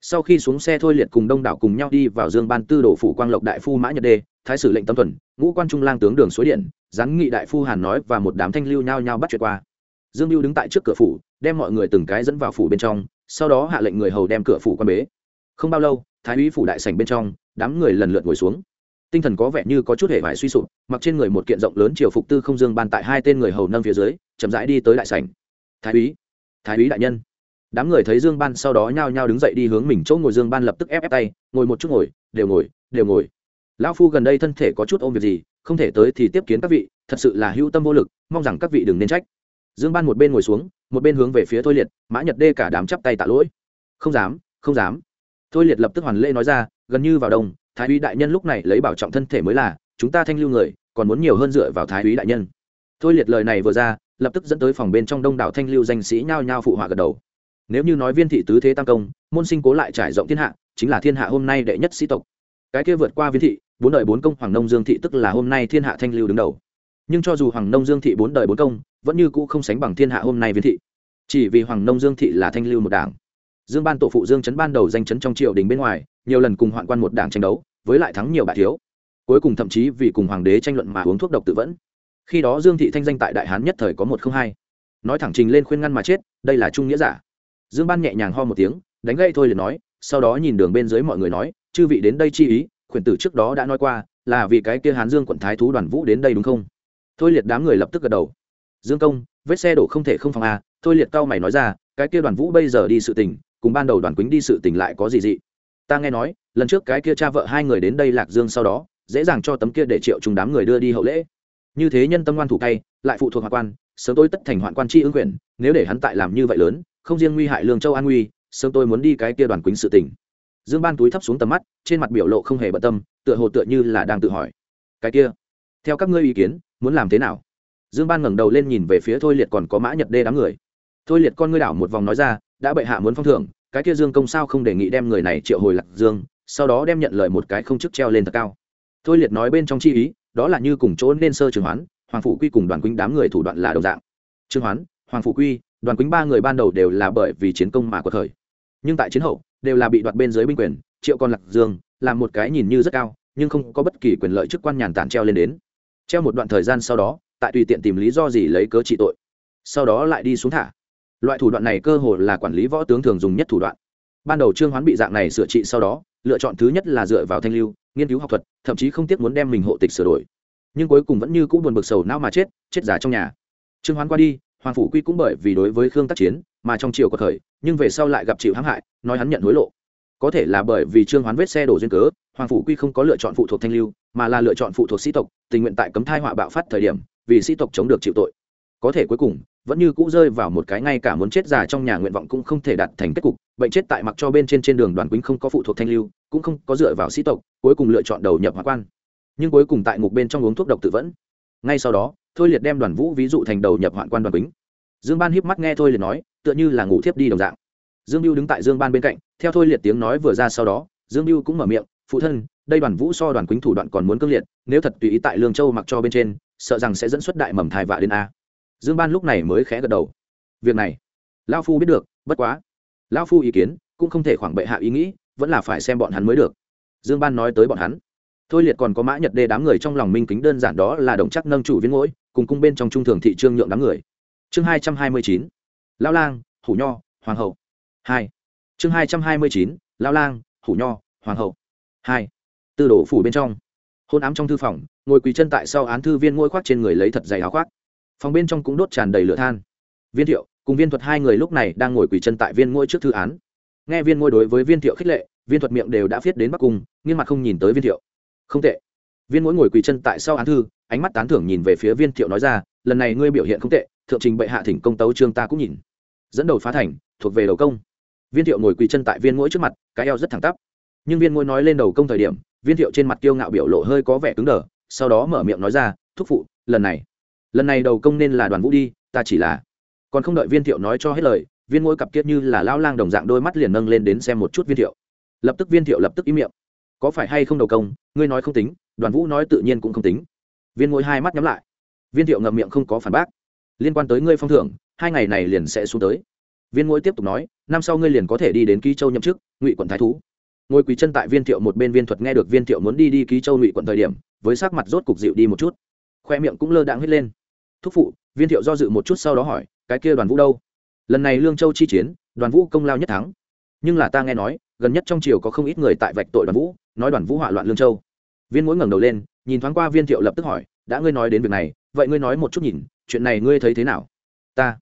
Speaker 1: sau khi xuống xe thôi liệt cùng đông đảo cùng nhau đi vào dương ban tư đồ phủ quang lộc đại phu mã nhật đê, thái sử lệnh tâm tuần ngũ quan trung lang tướng đường suối điện, giáng nghị đại phu hàn nói và một đám thanh lưu nhao nhao bắt chuyện qua. Dương lưu đứng tại trước cửa phủ, đem mọi người từng cái dẫn vào phủ bên trong, sau đó hạ lệnh người hầu đem cửa phủ quan bế. Không bao lâu, thái úy phủ đại sảnh bên trong, đám người lần lượt ngồi xuống. Tinh thần có vẻ như có chút hệ vải suy sụp, mặc trên người một kiện rộng lớn chiều phục tư không dương ban tại hai tên người hầu nâng phía dưới, chậm rãi đi tới đại sảnh. Thái úy thái úy đại nhân đám người thấy dương ban sau đó nhao nhao đứng dậy đi hướng mình, chỗ ngồi dương ban lập tức ép ép tay, ngồi một chút ngồi, đều ngồi đều ngồi. Lão phu gần đây thân thể có chút ôm việc gì, không thể tới thì tiếp kiến các vị, thật sự là hữu tâm vô lực, mong rằng các vị đừng nên trách. Dương ban một bên ngồi xuống, một bên hướng về phía thôi liệt, mã nhật đê cả đám chắp tay tạ lỗi. Không dám không dám. Thôi liệt lập tức hoàn lễ nói ra, gần như vào đông, thái úy đại nhân lúc này lấy bảo trọng thân thể mới là, chúng ta thanh lưu người, còn muốn nhiều hơn dựa vào thái úy đại nhân. Thôi liệt lời này vừa ra, lập tức dẫn tới phòng bên trong đông đảo thanh lưu danh sĩ nhao nhao phụ họa gật đầu nếu như nói viên thị tứ thế tam công, môn sinh cố lại trải rộng thiên hạ, chính là thiên hạ hôm nay đệ nhất sĩ tộc. Cái kia vượt qua viên thị, bốn đời bốn công hoàng nông dương thị tức là hôm nay thiên hạ thanh lưu đứng đầu. Nhưng cho dù hoàng nông dương thị bốn đời bốn công, vẫn như cũ không sánh bằng thiên hạ hôm nay viên thị. Chỉ vì hoàng nông dương thị là thanh lưu một đảng. Dương ban tổ phụ dương chấn ban đầu danh chấn trong triều đình bên ngoài, nhiều lần cùng hoạn quan một đảng tranh đấu, với lại thắng nhiều bại thiếu. Cuối cùng thậm chí vì cùng hoàng đế tranh luận mà uống thuốc độc tự vẫn. Khi đó dương thị thanh danh tại đại hán nhất thời có một không hai. Nói thẳng trình lên khuyên ngăn mà chết, đây là trung nghĩa giả dương ban nhẹ nhàng ho một tiếng, đánh gậy thôi liền nói, sau đó nhìn đường bên dưới mọi người nói, chư vị đến đây chi ý, khuyển tử trước đó đã nói qua, là vì cái kia hán dương quận thái thú đoàn vũ đến đây đúng không? Thôi liệt đám người lập tức gật đầu. Dương công, vết xe đổ không thể không phòng à? thôi liệt cao mày nói ra, cái kia đoàn vũ bây giờ đi sự tình, cùng ban đầu đoàn quýnh đi sự tình lại có gì dị? Ta nghe nói, lần trước cái kia cha vợ hai người đến đây lạc dương sau đó, dễ dàng cho tấm kia để triệu chúng đám người đưa đi hậu lễ. Như thế nhân tâm ngoan thủ cay, lại phụ thuộc hoạn quan, sớm tôi tất thành hoạn quan tri ứng quyền nếu để hắn tại làm như vậy lớn không riêng nguy hại lương châu an nguy, sớm tôi muốn đi cái kia đoàn quýnh sự tình. Dương ban túi thấp xuống tầm mắt, trên mặt biểu lộ không hề bận tâm, tựa hồ tựa như là đang tự hỏi. Cái kia, theo các ngươi ý kiến, muốn làm thế nào? Dương ban ngẩng đầu lên nhìn về phía thôi liệt còn có mã nhật đê đám người. Thôi liệt con ngươi đảo một vòng nói ra, đã bệ hạ muốn phong thưởng, cái kia dương công sao không đề nghị đem người này triệu hồi lạc dương, sau đó đem nhận lời một cái không chức treo lên thật cao. Thôi liệt nói bên trong chi ý, đó là như cùng chỗ nên sơ trường hoán, hoàng phụ quy cùng đoàn quýnh đám người thủ đoạn là đồng dạng. Trương hoán, hoàng phụ quy đoàn quýnh ba người ban đầu đều là bởi vì chiến công mà có thời nhưng tại chiến hậu, đều là bị đoạt bên dưới binh quyền, triệu con lạc dương làm một cái nhìn như rất cao, nhưng không có bất kỳ quyền lợi chức quan nhàn tản treo lên đến. Treo một đoạn thời gian sau đó, tại tùy tiện tìm lý do gì lấy cớ trị tội. Sau đó lại đi xuống thả. Loại thủ đoạn này cơ hồ là quản lý võ tướng thường dùng nhất thủ đoạn. Ban đầu trương hoán bị dạng này sửa trị sau đó, lựa chọn thứ nhất là dựa vào thanh lưu, nghiên cứu học thuật, thậm chí không tiếc muốn đem mình hộ tịch sửa đổi. Nhưng cuối cùng vẫn như cũng buồn bực sầu não mà chết chết giả trong nhà. Trương hoán qua đi hoàng phủ quy cũng bởi vì đối với khương tác chiến mà trong triều có thời, nhưng về sau lại gặp chịu hãm hại, nói hắn nhận hối lộ. Có thể là bởi vì trương hoán vết xe đổ duyên cớ, hoàng phủ quy không có lựa chọn phụ thuộc thanh lưu, mà là lựa chọn phụ thuộc sĩ tộc, tình nguyện tại cấm thai họa bạo phát thời điểm, vì sĩ tộc chống được chịu tội. Có thể cuối cùng, vẫn như cũ rơi vào một cái ngay cả muốn chết già trong nhà nguyện vọng cũng không thể đạt thành kết cục, bệnh chết tại mặc cho bên trên trên đường đoàn quýnh không có phụ thuộc thanh lưu, cũng không có dựa vào sĩ tộc, cuối cùng lựa chọn đầu nhập hóa quan. Nhưng cuối cùng tại ngục bên trong uống thuốc độc tự vẫn. Ngay sau đó thôi liệt đem đoàn vũ ví dụ thành đầu nhập hoạn quan đoàn quýnh. Dương ban híp mắt nghe thôi liệt nói, tựa như là ngủ thiếp đi đồng dạng. Dương mưu đứng tại dương ban bên cạnh, theo thôi liệt tiếng nói vừa ra sau đó, dương mưu cũng mở miệng, phụ thân, đây đoàn vũ so đoàn quýnh thủ đoạn còn muốn cương liệt, nếu thật tùy ý tại lương châu mặc cho bên trên, sợ rằng sẽ dẫn xuất đại mầm thai vạ đến a. Dương ban lúc này mới khẽ gật đầu. Việc này lao phu biết được, bất quá lao phu ý kiến cũng không thể khoảng bệ hạ ý nghĩ, vẫn là phải xem bọn hắn mới được. Dương ban nói tới bọn hắn thôi liệt còn có mã nhật đê đám người trong lòng minh kính đơn giản đó là đồng chắc nâng chủ viên ngỗi, cùng cung bên trong trung thường thị trương nhượng đám người. Chương hai trăm hai mươi chín lao lang, hủ nho, hoàng hậu. Hai. Chương hai trăm hai mươi chín lao lang, hủ nho, hoàng hậu. Hai. Tư đổ phủ bên trong. Hôn ám trong thư phòng, ngồi quỳ chân tại sau án thư viên ngôi khoác trên người lấy thật dày áo khoác. Phòng bên trong cũng đốt tràn đầy lửa than. Viên thiệu, cùng viên thuật hai người lúc này đang ngồi quỳ chân tại viên ngôi trước thư án. Nghe viên ngôi đối với viên thiệu khích lệ, viên thuật miệng đều đã viết đến bắc cung nghiên mặt không nhìn tới viên thiệu không tệ. Viên mỗi ngồi quỳ chân tại sau án thư, ánh mắt tán thưởng nhìn về phía viên thiệu nói ra, lần này ngươi biểu hiện không tệ, thượng trình bệ hạ thỉnh công tấu trương ta cũng nhìn. Dẫn đầu phá thành, thuộc về đầu công. Viên thiệu ngồi quỳ chân tại viên mỗi trước mặt, cái eo rất thẳng tắp. Nhưng viên mỗi nói lên đầu công thời điểm, viên thiệu trên mặt kiêu ngạo biểu lộ hơi có vẻ cứng đờ, sau đó mở miệng nói ra, thúc phụ, lần này lần này đầu công nên là đoàn vũ đi, ta chỉ là còn không đợi viên thiệu nói cho hết lời, viên mỗi cặp kiết như là lao lang đồng dạng đôi mắt liền nâng lên đến xem một chút viên thiệu. Lập tức viên thiệu lập tức ý miệng có phải hay không đầu công, ngươi nói không tính, đoàn vũ nói tự nhiên cũng không tính. Viên ngôi hai mắt nhắm lại. Viên thiệu ngậm miệng không có phản bác. Liên quan tới ngươi phong thưởng, hai ngày này liền sẽ xuống tới. Viên ngôi tiếp tục nói, năm sau ngươi liền có thể đi đến ký châu nhậm chức, ngụy quận thái thú. Ngồi quý chân tại viên thiệu một bên viên thuật nghe được viên thiệu muốn đi đi ký châu ngụy quận thời điểm, với sắc mặt rốt cục dịu đi một chút. Khoe miệng cũng lơ đãng hết lên. Thúc phụ, viên thiệu do dự một chút sau đó hỏi, cái kia đoàn vũ đâu? Lần này lương châu chi chiến, đoàn vũ công lao nhất thắng. Nhưng là ta nghe nói gần nhất trong triều có không ít người tại vạch tội đoàn vũ, nói đoàn vũ hỏa loạn lương châu. Viên mỗi ngẩng đầu lên, nhìn thoáng qua viên thiệu lập tức hỏi, đã ngươi nói đến việc này, vậy ngươi nói một chút nhìn, chuyện này ngươi thấy thế nào? Ta.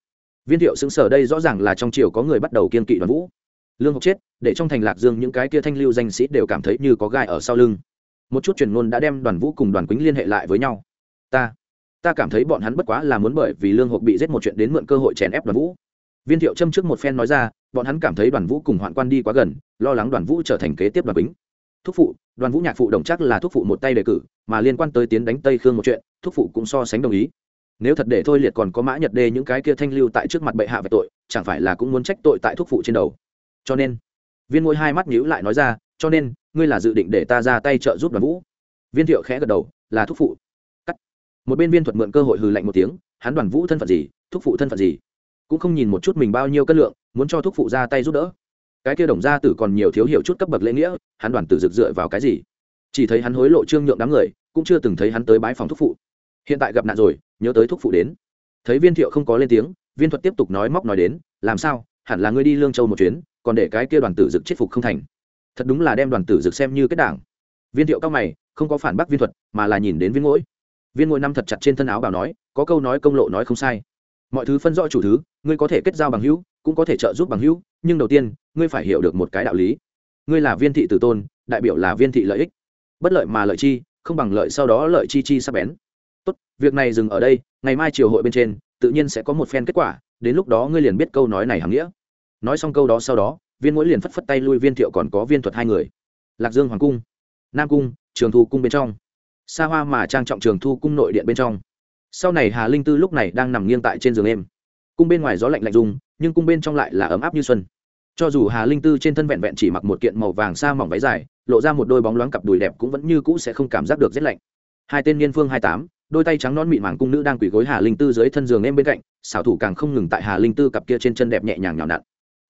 Speaker 1: Viên thiệu xứng sở đây rõ ràng là trong triều có người bắt đầu kiên kỵ đoàn vũ. Lương học chết, để trong thành lạc dương những cái kia thanh lưu danh sĩ đều cảm thấy như có gai ở sau lưng. Một chút truyền ngôn đã đem đoàn vũ cùng đoàn quýnh liên hệ lại với nhau. Ta ta cảm thấy bọn hắn bất quá là muốn bởi vì lương hộp bị giết một chuyện đến mượn cơ hội chèn ép đoàn vũ. Viên thiệu châm trước một phen nói ra bọn hắn cảm thấy đoàn vũ cùng hoạn quan đi quá gần, lo lắng đoàn vũ trở thành kế tiếp đoàn bính. Thúc phụ, đoàn vũ nhạc phụ đồng chắc là thúc phụ một tay đề cử, mà liên quan tới tiến đánh tây khương một chuyện, thúc phụ cũng so sánh đồng ý. Nếu thật để thôi liệt còn có mã nhật đê những cái kia thanh lưu tại trước mặt bệ hạ về tội, chẳng phải là cũng muốn trách tội tại thúc phụ trên đầu. Cho nên, viên ngôi hai mắt nhíu lại nói ra, cho nên, ngươi là dự định để ta ra tay trợ giúp đoàn vũ. Viên thiệu khẽ gật đầu, là thúc phụ. Cắt. Một bên viên thuật mượn cơ hội hừ lạnh một tiếng, hắn đoàn vũ thân phận gì, thúc phụ thân phận gì? Cũng không nhìn một chút mình bao nhiêu cân lượng, muốn cho thuốc phụ ra tay giúp đỡ. Cái kia đồng gia tử còn nhiều thiếu hiểu chút cấp bậc lễ nghĩa, hắn đoàn tử rực dựa vào cái gì? Chỉ thấy hắn hối lộ trương nhượng đám người, cũng chưa từng thấy hắn tới bái phòng thuốc phụ. Hiện tại gặp nạn rồi, nhớ tới thuốc phụ đến. Thấy viên thiệu không có lên tiếng, viên thuật tiếp tục nói móc nói đến, làm sao? Hẳn là ngươi đi lương châu một chuyến, còn để cái kia đoàn tử dực chết phục không thành. Thật đúng là đem đoàn tử dực xem như kết đảng. Viên thiệu cao mày, không có phản bác viên thuật, mà là nhìn đến viên ngỗi viên ngỗi năm thật chặt trên thân áo bảo nói, có câu nói công lộ nói không sai mọi thứ phân rõ chủ thứ, ngươi có thể kết giao bằng hữu, cũng có thể trợ giúp bằng hữu, nhưng đầu tiên, ngươi phải hiểu được một cái đạo lý. Ngươi là viên thị tử tôn, đại biểu là viên thị lợi ích. Bất lợi mà lợi chi, không bằng lợi sau đó lợi chi chi sắp bén. Tốt, việc này dừng ở đây, ngày mai triều hội bên trên, tự nhiên sẽ có một phen kết quả, đến lúc đó ngươi liền biết câu nói này hàm nghĩa. Nói xong câu đó sau đó, viên mũi liền phất phất tay lui viên thiệu còn có viên thuật hai người. Lạc dương hoàng cung, nam cung, trường thu cung bên trong. Xa hoa mà trang trọng trường thu cung nội điện bên trong sau này hà linh tư lúc này đang nằm nghiêng tại trên giường em cung bên ngoài gió lạnh lạnh dùng nhưng cung bên trong lại là ấm áp như xuân. Cho dù hà linh tư trên thân vẹn vẹn chỉ mặc một kiện màu vàng sa mỏng váy dài, lộ ra một đôi bóng loáng cặp đùi đẹp cũng vẫn như cũ sẽ không cảm giác được rét lạnh. Hai tên niên phương hai tám, đôi tay trắng non mịn màng cung nữ đang quỳ gối hà linh tư dưới thân giường em bên cạnh, xảo thủ càng không ngừng tại hà linh tư cặp kia trên chân đẹp nhẹ nhàng nhào nặn.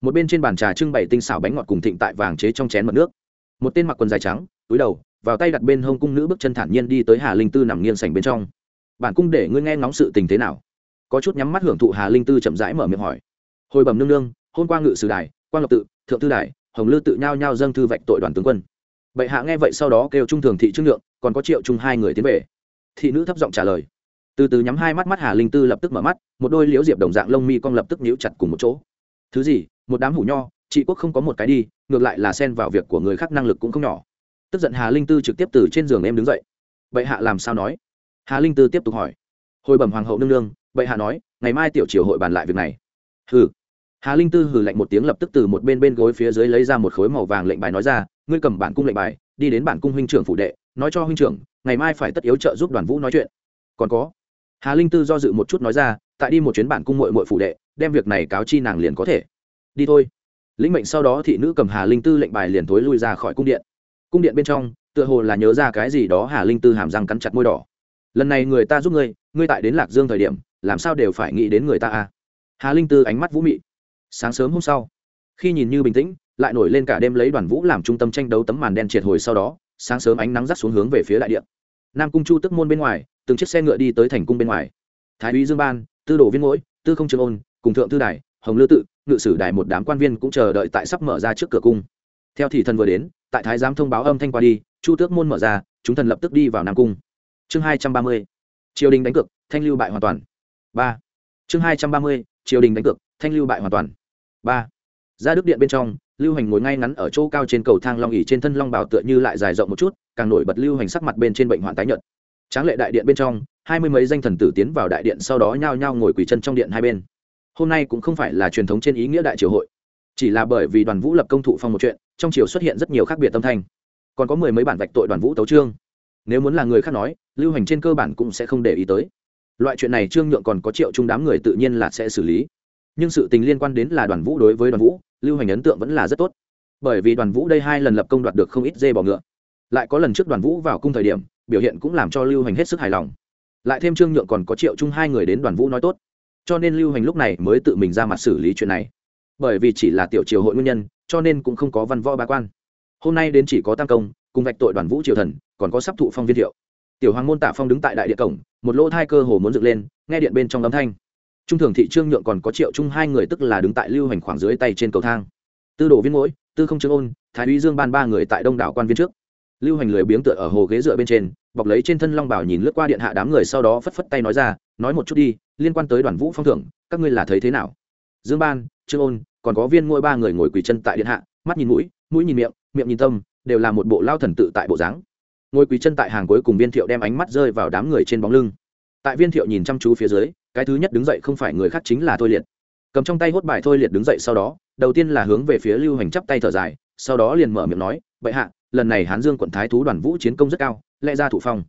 Speaker 1: Một bên trên bàn trà trưng bày tinh xảo bánh ngọt cùng thịnh tại vàng chế trong chén mật nước. Một tên mặc quần dài trắng, túi đầu, vào tay đặt bên hông cung nữ bước chân thản nhiên đi tới hà linh tư nằm nghiêng sành bên trong bản cung để ngươi nghe ngóng sự tình thế nào? Có chút nhắm mắt hưởng thụ hà linh tư chậm rãi mở miệng hỏi. Hồi bẩm nương nương hôm qua ngự sử đài quan lộc tự, thượng thư đài, hồng lư tự nhao nhao dâng thư vạch tội đoàn tướng quân. Bệ hạ nghe vậy sau đó kêu trung thường thị trương lượng còn có triệu trung hai người tiến về. Thị nữ thấp giọng trả lời. Từ từ nhắm hai mắt mắt hà linh tư lập tức mở mắt, một đôi liễu diệp đồng dạng lông mi cong lập tức nhíu chặt cùng một chỗ. Thứ gì, một đám hủ nho, trị quốc không có một cái đi, ngược lại là xen vào việc của người khác năng lực cũng không nhỏ. Tức giận hà linh tư trực tiếp từ trên giường em đứng dậy. Bệ hạ làm sao nói? Hà linh tư tiếp tục hỏi. Hồi bẩm hoàng hậu nương nương, bệ hạ nói, ngày mai tiểu triều hội bàn lại việc này. Hừ. Hà linh tư hừ lạnh một tiếng lập tức từ một bên bên gối phía dưới lấy ra một khối màu vàng lệnh bài nói ra, ngươi cầm bản cung lệnh bài, đi đến bản cung huynh trưởng phủ đệ, nói cho huynh trưởng, ngày mai phải tất yếu trợ giúp đoàn vũ nói chuyện. Còn có? Hà linh tư do dự một chút nói ra, tại đi một chuyến bản cung mội mội phủ đệ, đem việc này cáo chi nàng liền có thể. Đi thôi. Lĩnh mệnh sau đó thị nữ cầm hà linh tư lệnh bài liền thối lui ra khỏi cung điện. Cung điện bên trong, tựa hồ là nhớ ra cái gì đó hà linh tư hàm răng cắn chặt môi đỏ lần này người ta giúp ngươi ngươi tại đến lạc dương thời điểm, làm sao đều phải nghĩ đến người ta à? Hà linh tư ánh mắt vũ mị. Sáng sớm hôm sau, khi nhìn như bình tĩnh, lại nổi lên cả đêm lấy đoàn vũ làm trung tâm tranh đấu tấm màn đen triệt hồi sau đó, sáng sớm ánh nắng rắt xuống hướng về phía đại điện nam cung chu tức môn bên ngoài, từng chiếc xe ngựa đi tới thành cung bên ngoài. Thái úy dương ban, tư đồ viên mỗi, tư không trường ôn, cùng thượng thư đài, hồng lư tự, ngự sử đài một đám quan viên cũng chờ đợi tại sắp mở ra trước cửa cung. Theo thị thần vừa đến, tại thái giám thông báo âm thanh qua đi, chu tước môn mở ra, chúng thần lập tức đi vào nam cung chương hai trăm ba mươi, triều đình đánh cược, thanh lưu bại hoàn toàn. Ba. Chương hai trăm ba mươi, triều đình đánh cược, thanh lưu bại hoàn toàn. Ba. Ra đức điện bên trong, lưu hành ngồi ngay ngắn ở chỗ cao trên cầu thang long ỉ trên thân long bảo tựa như lại dài rộng một chút, càng nổi bật lưu hành sắc mặt bên trên bệnh hoạn tái nhợt. Tráng lệ đại điện bên trong, hai mươi mấy danh thần tử tiến vào đại điện sau đó nhao nhao ngồi quỳ chân trong điện hai bên. Hôm nay cũng không phải là truyền thống trên ý nghĩa đại triều hội. Chỉ là bởi vì đoàn vũ lập công thụ phong một chuyện, trong triều xuất hiện rất nhiều khác biệt tâm thanh. Còn có mười mấy bản vạch tội đoàn vũ tấu trương nếu muốn là người khác nói, lưu hành trên cơ bản cũng sẽ không để ý tới. Loại chuyện này trương nhượng còn có triệu chung đám người tự nhiên là sẽ xử lý. Nhưng sự tình liên quan đến là đoàn vũ đối với đoàn vũ, lưu hành ấn tượng vẫn là rất tốt. Bởi vì đoàn vũ đây hai lần lập công đoạt được không ít dê bò ngựa. Lại có lần trước đoàn vũ vào cung thời điểm, biểu hiện cũng làm cho lưu hành hết sức hài lòng. Lại thêm trương nhượng còn có triệu chung hai người đến đoàn vũ nói tốt. Cho nên lưu hành lúc này mới tự mình ra mặt xử lý chuyện này. Bởi vì chỉ là tiểu triều hội nguyên nhân, cho nên cũng không có văn võ ba quan. Hôm nay đến chỉ có tam công cùng vạch tội đoàn vũ triều thần, còn có sắp thụ phong viên thiệu. Tiểu hoàng môn tạ phong đứng tại đại địa cổng, một lỗ thai cơ hồ muốn dựng lên, nghe điện bên trong âm thanh. Trung thường thị trương nhượng còn có triệu chung hai người tức là đứng tại lưu hành khoảng dưới tay trên cầu thang. Tư đồ viên mỗi, tư không trương ôn, thái úy dương ban ba người tại đông đảo quan viên trước. Lưu hành lười biếng tựa ở hồ ghế dựa bên trên, bọc lấy trên thân long bảo nhìn lướt qua điện hạ đám người sau đó phất phất tay nói ra, nói một chút đi, liên quan tới đoàn vũ phong thưởng, các ngươi là thấy thế nào? Dương ban, trương ôn, còn có viên ngôi ba người ngồi quỳ chân tại điện hạ, mắt nhìn mũi mũi nhìn miệng miệng nhìn tâm đều là một bộ lao thần tự tại bộ dáng. Ngồi quỳ chân tại hàng cuối cùng viên thiệu đem ánh mắt rơi vào đám người trên bóng lưng. Tại viên thiệu nhìn chăm chú phía dưới, cái thứ nhất đứng dậy không phải người khác chính là thôi liệt. Cầm trong tay hốt bài thôi liệt đứng dậy sau đó, đầu tiên là hướng về phía lưu hành chắp tay thở dài, sau đó liền mở miệng nói vậy hạ, lần này hán dương quận thái thú đoàn vũ chiến công rất cao, lẽ ra thủ phong.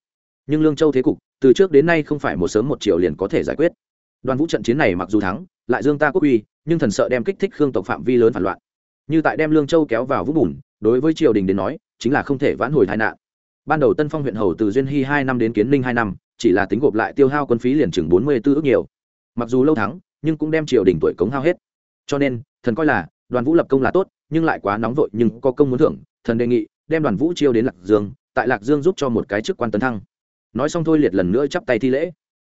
Speaker 1: Nhưng lương châu thế cục, từ trước đến nay không phải một sớm một chiều liền có thể giải quyết. Đoàn vũ trận chiến này mặc dù thắng, lại dương ta quốc uy, nhưng thần sợ đem kích thích khương tộc phạm vi lớn phản loạn. Như tại đem lương châu kéo vào vũng bùn đối với triều đình đến nói, chính là không thể vãn hồi tai nạn. Ban đầu tân phong huyện hầu từ duyên hy hai năm đến kiến ninh hai năm, chỉ là tính gộp lại tiêu hao quân phí liền chừng bốn mươi tư ước nhiều. Mặc dù lâu thắng, nhưng cũng đem triều đình tuổi cống hao hết. Cho nên, thần coi là, đoàn vũ lập công là tốt, nhưng lại quá nóng vội nhưng có công muốn thưởng, thần đề nghị, đem đoàn vũ chiêu đến lạc dương, tại lạc dương giúp cho một cái chức quan tấn thăng. Nói xong thôi liệt lần nữa chắp tay thi lễ.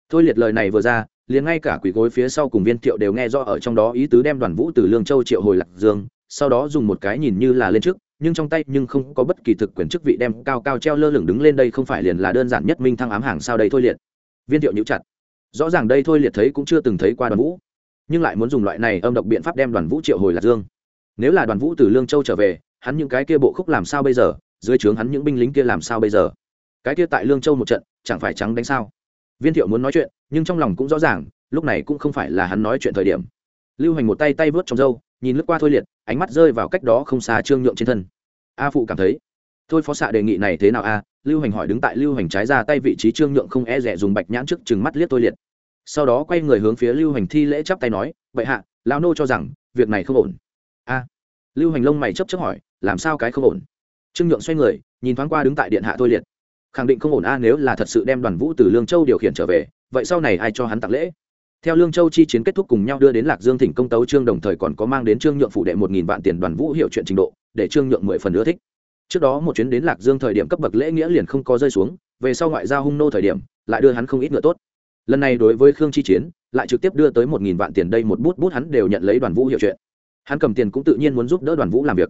Speaker 1: Thôi liệt lời này vừa ra, liền ngay cả quỷ gối phía sau cùng viên thiệu đều nghe rõ ở trong đó ý tứ đem đoàn vũ từ lương châu triệu hồi lạc dương, sau đó dùng một cái nhìn như là lên trước nhưng trong tay nhưng không có bất kỳ thực quyền chức vị đem cao cao treo lơ lửng đứng lên đây không phải liền là đơn giản nhất minh thăng ám hàng sao đây thôi liệt. Viên thiệu nhíu chặt. Rõ ràng đây thôi liệt thấy cũng chưa từng thấy qua đoàn vũ, nhưng lại muốn dùng loại này âm độc biện pháp đem đoàn vũ triệu hồi lạc dương. Nếu là đoàn vũ từ lương châu trở về, hắn những cái kia bộ khúc làm sao bây giờ? Dưới trướng hắn những binh lính kia làm sao bây giờ? Cái kia tại lương châu một trận, chẳng phải trắng đánh sao? Viên thiệu muốn nói chuyện, nhưng trong lòng cũng rõ ràng, lúc này cũng không phải là hắn nói chuyện thời điểm. Lưu hành một tay tay vớt trong râu nhìn lướt qua thôi liệt, ánh mắt rơi vào cách đó không xa trương nhượng trên thân. A phụ cảm thấy, thôi phó xạ đề nghị này thế nào a? Lưu hành hỏi đứng tại lưu hành trái ra tay vị trí trương nhượng không e rẻ dùng bạch nhãn trước chừng mắt liếc tôi liệt. Sau đó quay người hướng phía lưu hành thi lễ chắp tay nói, vậy hạ, lão nô cho rằng, việc này không ổn. A? Lưu hành lông mày chấp chấp hỏi, làm sao cái không ổn? Trương nhượng xoay người, nhìn thoáng qua đứng tại điện hạ tôi liệt. Khẳng định không ổn a nếu là thật sự đem đoàn vũ từ lương châu điều khiển trở về, vậy sau này ai cho hắn tặng lễ? Theo lương châu chi chiến kết thúc cùng nhau đưa đến lạc dương thỉnh công tấu trương đồng thời còn có mang đến trương nhượng phụ đệ một nghìn vạn tiền đoàn vũ hiệu chuyện trình độ, để trương nhượng mười phần ưa thích. Trước đó một chuyến đến lạc dương thời điểm cấp bậc lễ nghĩa liền không có rơi xuống, về sau ngoại giao hung nô thời điểm, lại đưa hắn không ít ngựa tốt. Lần này đối với khương chi chiến, lại trực tiếp đưa tới một nghìn vạn tiền đây một bút bút hắn đều nhận lấy đoàn vũ hiệu chuyện. Hắn cầm tiền cũng tự nhiên muốn giúp đỡ đoàn vũ làm việc.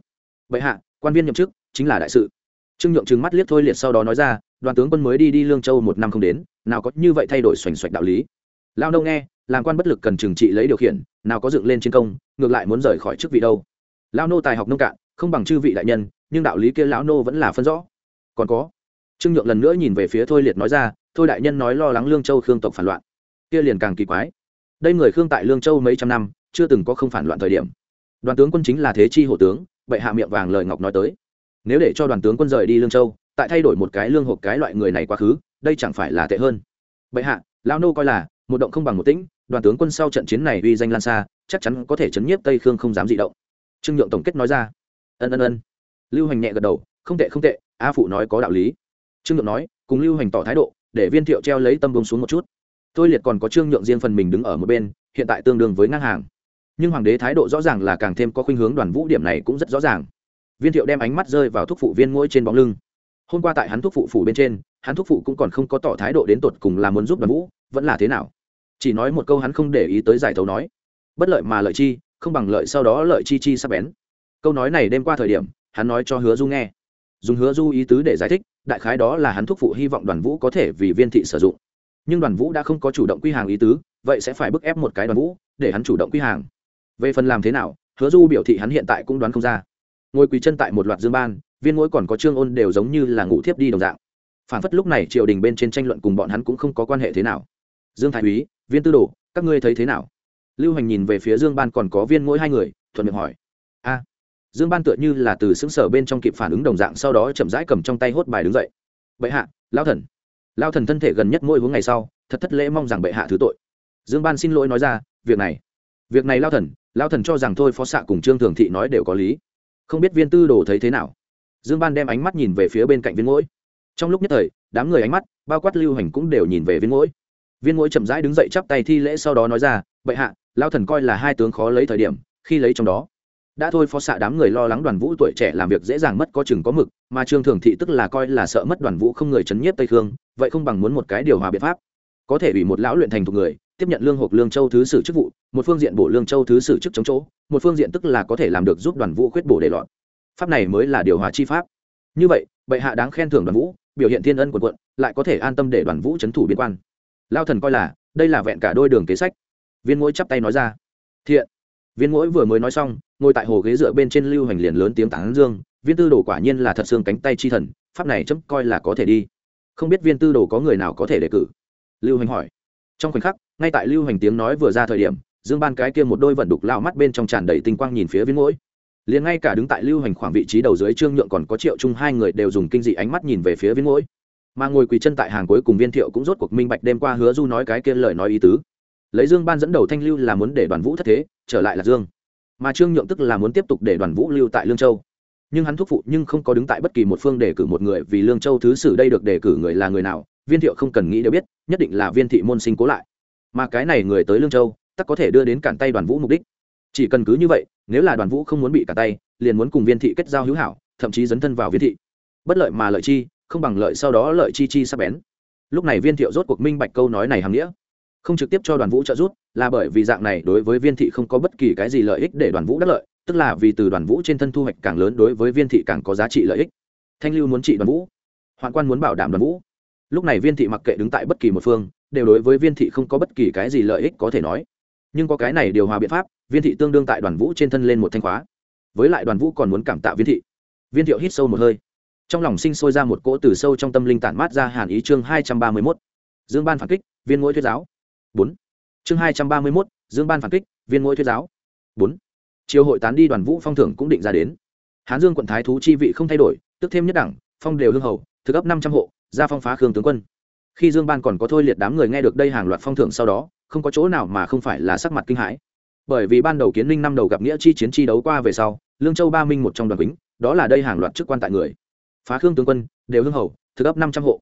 Speaker 1: Vậy hạ, quan viên nhậm chức, chính là đại sự. Trương nhượng trừng mắt liếc thôi liệt sau đó nói ra, đoàn tướng quân mới đi đi lương châu một năm không đến, nào có như vậy thay đổi xoành xoạch đạo lý. Lao nâu nghe làm quan bất lực cần trừng trị lấy điều khiển, nào có dựng lên chiến công, ngược lại muốn rời khỏi chức vị đâu. Lao nô tài học nông cạn, không bằng chư vị đại nhân, nhưng đạo lý kia lão nô vẫn là phân rõ. Còn có, trương nhượng lần nữa nhìn về phía thôi liệt nói ra, thôi đại nhân nói lo lắng lương châu khương tộc phản loạn. Kia liền càng kỳ quái. Đây người khương tại lương châu mấy trăm năm, chưa từng có không phản loạn thời điểm. Đoàn tướng quân chính là thế chi hộ tướng, bệ hạ miệng vàng lời ngọc nói tới. Nếu để cho đoàn tướng quân rời đi lương châu, tại thay đổi một cái lương hộp cái loại người này quá khứ, đây chẳng phải là tệ hơn. Bệ hạ, lão nô coi là, một động không bằng một tĩnh đoàn tướng quân sau trận chiến này uy danh lan xa, chắc chắn có thể chấn nhiếp tây khương không dám dị động. Trương nhượng tổng kết nói ra. Ân ân ân. Lưu hành nhẹ gật đầu, không tệ không tệ, a phụ nói có đạo lý. Trương nhượng nói, cùng lưu hành tỏ thái độ, để viên thiệu treo lấy tâm bông xuống một chút. Tôi liệt còn có trương nhượng riêng phần mình đứng ở một bên, hiện tại tương đương với ngang hàng. Nhưng hoàng đế thái độ rõ ràng là càng thêm có khuynh hướng, đoàn vũ điểm này cũng rất rõ ràng. Viên thiệu đem ánh mắt rơi vào thúc phụ viên ngôi trên bóng lưng. Hôm qua tại hắn thúc phụ phủ bên trên, hắn thúc phụ cũng còn không có tỏ thái độ đến tột cùng là muốn giúp đoàn vũ, vẫn là thế nào? Chỉ nói một câu hắn không để ý tới giải thấu nói. Bất lợi mà lợi chi, không bằng lợi sau đó lợi chi chi sắp bén. Câu nói này đêm qua thời điểm, hắn nói cho hứa du nghe. Dùng hứa du ý tứ để giải thích, đại khái đó là hắn thúc phụ hy vọng đoàn vũ có thể vì viên thị sử dụng. Nhưng đoàn vũ đã không có chủ động quy hàng ý tứ, vậy sẽ phải bức ép một cái đoàn vũ, để hắn chủ động quy hàng. Về phần làm thế nào, hứa du biểu thị hắn hiện tại cũng đoán không ra. Ngồi quỳ chân tại một loạt dương ban, viên mỗi còn có trương ôn đều giống như là ngủ thiếp đi đồng dạng. Phản phất lúc này triều đình bên trên tranh luận cùng bọn hắn cũng không có quan hệ thế nào. Dương thái úy viên tư đồ, các ngươi thấy thế nào? Lưu hành nhìn về phía dương ban còn có viên mỗi hai người, thuận miệng hỏi. A. Dương ban tựa như là từ xứng sở bên trong kịp phản ứng đồng dạng, sau đó chậm rãi cầm trong tay hốt bài đứng dậy. Bệ hạ, lao thần. Lao thần thân thể gần nhất mỗi hướng ngày sau, thật thất lễ mong rằng bệ hạ thứ tội. Dương ban xin lỗi nói ra, việc này việc này lao thần lao thần cho rằng thôi phó xạ cùng trương thường thị nói đều có lý. Không biết viên tư đồ thấy thế nào? Dương ban đem ánh mắt nhìn về phía bên cạnh viên mũi trong lúc nhất thời, đám người ánh mắt, bao quát lưu hành cũng đều nhìn về viên mũi viên mũi chậm rãi đứng dậy chắp tay thi lễ sau đó nói ra, bệ hạ lao thần coi là hai tướng khó lấy thời điểm, khi lấy trong đó, đã thôi phó xạ đám người lo lắng đoàn vũ tuổi trẻ làm việc dễ dàng mất có chừng có mực, mà trương thường thị tức là coi là sợ mất đoàn vũ không người chấn nhiếp tây khương, vậy không bằng muốn một cái điều hòa biện pháp. Có thể bị một lão luyện thành thuộc người, tiếp nhận lương hộp lương châu thứ sử chức vụ, một phương diện bổ lương châu thứ sử chức chống chỗ, một phương diện tức là có thể làm được giúp đoàn vũ khuyết bổ để lọt pháp này mới là điều hòa chi pháp. Như vậy, bệ hạ đáng khen thưởng đoàn vũ, biểu hiện thiên ân quần quận, lại có thể an tâm để đoàn vũ c h ấ n thủ biên quan lao thần coi là, đây là vẹn cả đôi đường kế sách. Viên Mũi chắp tay nói ra. Thiện. Viên Mũi vừa mới nói xong, ngồi tại hồ ghế dựa bên trên lưu hành liền lớn tiếng tán dương, viên tư đồ quả nhiên là thật xương cánh tay chi thần, pháp này chấm coi là có thể đi. Không biết viên tư đồ có người nào có thể đề cử? Lưu hành hỏi. Trong khoảnh khắc, ngay tại lưu hành tiếng nói vừa ra thời điểm, dương ban cái kia một đôi vận đục lao mắt bên trong tràn đầy tinh quang nhìn phía viên Mũi. liền ngay cả đứng tại lưu hành khoảng vị trí đầu dưới trương nhượng còn có triệu chung hai người đều dùng kinh dị ánh mắt nhìn về phía viên Mũi mà ngồi quỳ chân tại hàng cuối cùng viên thiệu cũng rốt cuộc minh bạch đêm qua hứa du nói cái kia lời nói ý tứ. Lấy dương ban dẫn đầu thanh lưu là muốn để đoàn vũ thất thế, trở lại là dương. Mà trương nhượng tức là muốn tiếp tục để đoàn vũ lưu tại lương châu. Nhưng hắn thúc phụ nhưng không có đứng tại bất kỳ một phương để cử một người, vì lương châu thứ sử đây được đề cử người là người nào, viên thiệu không cần nghĩ đều biết, nhất định là viên thị môn sinh cố lại. Mà cái này người tới lương châu tắc có thể đưa đến cản tay đoàn vũ mục đích. Chỉ cần cứ như vậy, nếu là đoàn vũ không muốn bị cản tay, liền muốn cùng viên thị kết giao hữu hảo, thậm chí dấn thân vào viên thị. Bất lợi mà lợi chi không bằng lợi sau đó lợi chi chi sắp bén. Lúc này viên thiệu rốt cuộc minh bạch câu nói này hàm nghĩa. Không trực tiếp cho đoàn vũ trợ giúp, là bởi vì dạng này đối với viên thị không có bất kỳ cái gì lợi ích để đoàn vũ đắc lợi, tức là vì từ đoàn vũ trên thân thu hoạch càng lớn đối với viên thị càng có giá trị lợi ích. Thanh lưu muốn trị đoàn vũ. Hoạn quan muốn bảo đảm đoàn vũ. Lúc này viên thị mặc kệ đứng tại bất kỳ một phương, đều đối với viên thị không có bất kỳ cái gì lợi ích có thể nói. Nhưng có cái này điều hòa biện pháp, viên thị tương đương tại đoàn vũ trên thân lên một thanh khóa. Với lại đoàn vũ còn muốn cảm tạ viên thị. Viên thiệu hít sâu một hơi trong lòng sinh sôi ra một cỗ từ sâu trong tâm linh tản mát ra hàn ý chương hai trăm ba mươi mốt. Dương ban phản kích, viên ngỗi thuyết giáo. Bốn. Chương hai trăm ba mươi mốt, dương ban phản kích, viên ngỗi thuyết giáo. Bốn. Triều hội tán đi đoàn vũ phong thưởng cũng định ra đến. Hán dương quận thái thú chi vị không thay đổi, tức thêm nhất đẳng, phong đều hương hầu, thực ấp năm trăm hộ ra phong phá khương tướng quân. Khi dương ban còn có thôi liệt đám người nghe được đây hàng loạt phong thưởng sau đó, không có chỗ nào mà không phải là sắc mặt kinh hãi. Bởi vì ban đầu kiến ninh năm đầu gặp nghĩa chi chiến chi đấu qua về sau, lương châu ba minh một trong đoàn kính đó là đây hàng loạt chức quan tại người phá khương tướng quân, đều hưng hầu thực ấp năm trăm hộ.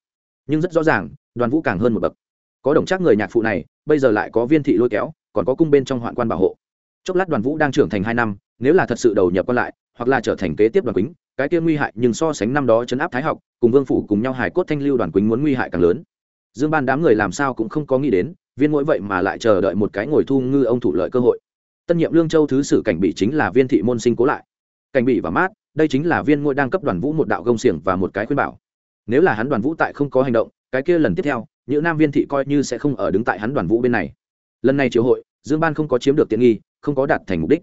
Speaker 1: Nhưng rất rõ ràng, đoàn vũ càng hơn một bậc. Có đồng chắc người nhạc phụ này, bây giờ lại có viên thị lôi kéo, còn có cung bên trong hoạn quan bảo hộ. Chốc lát đoàn vũ đang trưởng thành hai năm, nếu là thật sự đầu nhập quan lại, hoặc là trở thành kế tiếp đoàn quýnh, cái kia nguy hại nhưng so sánh năm đó chấn áp thái học, cùng vương phủ cùng nhau hải cốt thanh lưu đoàn quýnh muốn nguy hại càng lớn. Dương ban đám người làm sao cũng không có nghĩ đến, viên mỗi vậy mà lại chờ đợi một cái ngồi thu ngư ông thủ lợi cơ hội. Tân nhiệm lương châu thứ sử cảnh bị chính là viên thị môn sinh cố lại. Cảnh bị và mát đây chính là viên ngôi đang cấp đoàn vũ một đạo gông xiềng và một cái khuyên bảo. Nếu là hắn đoàn vũ tại không có hành động, cái kia lần tiếp theo, những nam viên thị coi như sẽ không ở đứng tại hắn đoàn vũ bên này. Lần này triều hội, dương ban không có chiếm được tiện nghi, không có đạt thành mục đích.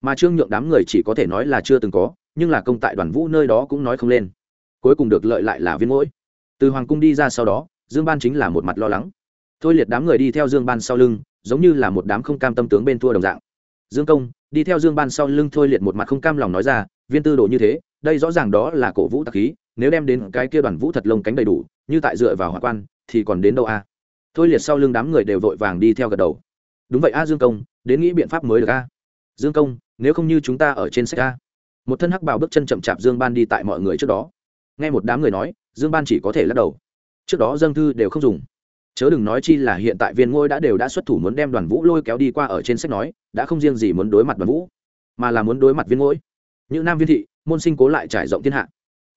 Speaker 1: Mà trương nhượng đám người chỉ có thể nói là chưa từng có, nhưng là công tại đoàn vũ nơi đó cũng nói không lên. Cuối cùng được lợi lại là viên mỗi từ hoàng cung đi ra sau đó, dương ban chính là một mặt lo lắng. Thôi liệt đám người đi theo dương ban sau lưng, giống như là một đám không cam tâm tướng bên thua đồng dạng. Dương công, đi theo dương ban sau lưng thôi liệt một mặt không cam lòng nói ra viên tư đồ như thế, đây rõ ràng đó là cổ vũ tặc khí, nếu đem đến cái kia đoàn vũ thật lông cánh đầy đủ, như tại dựa vào hỏa quan, thì còn đến đâu a? Thôi liệt sau lưng đám người đều vội vàng đi theo gật đầu. Đúng vậy a, dương công, đến nghĩ biện pháp mới được a. Dương công, nếu không như chúng ta ở trên sách a. Một thân hắc bào bước chân chậm chạp dương ban đi tại mọi người trước đó. Nghe một đám người nói, dương ban chỉ có thể lắc đầu. Trước đó dâng thư đều không dùng. Chớ đừng nói chi là hiện tại viên ngôi đã đều đã xuất thủ muốn đem đoàn vũ lôi kéo đi qua ở trên sách nói, đã không riêng gì muốn đối mặt đoàn vũ, mà là muốn đối mặt viên ngôi những nam viên thị, môn sinh cố lại trải rộng thiên hạ.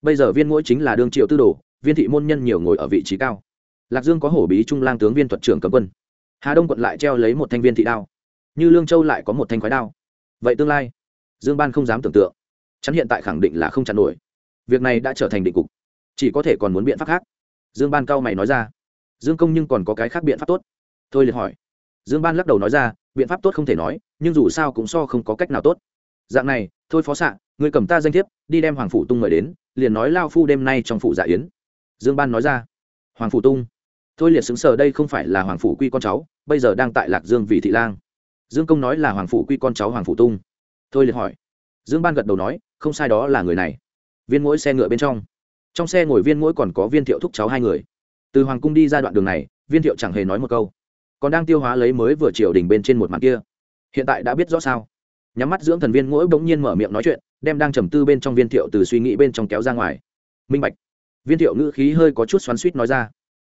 Speaker 1: Bây giờ viên mỗi chính là đương triệu tư đồ, viên thị môn nhân nhiều ngồi ở vị trí cao. Lạc dương có hổ bí trung lang tướng viên thuật trưởng cấm quân. Hà đông quận lại treo lấy một thanh viên thị đao. Như lương châu lại có một thanh khói đao. Vậy tương lai, dương ban không dám tưởng tượng. Chắn hiện tại khẳng định là không chặn nổi. Việc này đã trở thành định cục. Chỉ có thể còn muốn biện pháp khác. Dương ban cao mày nói ra. Dương công nhưng còn có cái khác biện pháp tốt. Thôi liệt hỏi. Dương ban lắc đầu nói ra, biện pháp tốt không thể nói, nhưng dù sao cũng so không có cách nào tốt dạng này, thôi phó xạ người cầm ta danh thiếp, đi đem hoàng phủ tung mời đến, liền nói lao phu đêm nay trong phủ dạ yến. Dương ban nói ra. Hoàng phủ tung? Thôi liệt xứng sờ đây không phải là hoàng phủ quy con cháu, bây giờ đang tại lạc dương vì thị lang. Dương công nói là hoàng phủ quy con cháu hoàng phủ tung. Thôi liệt hỏi. Dương ban gật đầu nói, không sai đó là người này. Viên mỗi xe ngựa bên trong. Trong xe ngồi viên mỗi còn có viên thiệu thúc cháu hai người. Từ hoàng cung đi ra đoạn đường này, viên thiệu chẳng hề nói một câu. Còn đang tiêu hóa lấy mới vừa triều đình bên trên một mặt kia. Hiện tại đã biết rõ sao nhắm mắt dưỡng thần viên mỗi bỗng nhiên mở miệng nói chuyện, đem đang trầm tư bên trong viên thiệu từ suy nghĩ bên trong kéo ra ngoài. Minh bạch. Viên thiệu ngữ khí hơi có chút xoắn suýt nói ra.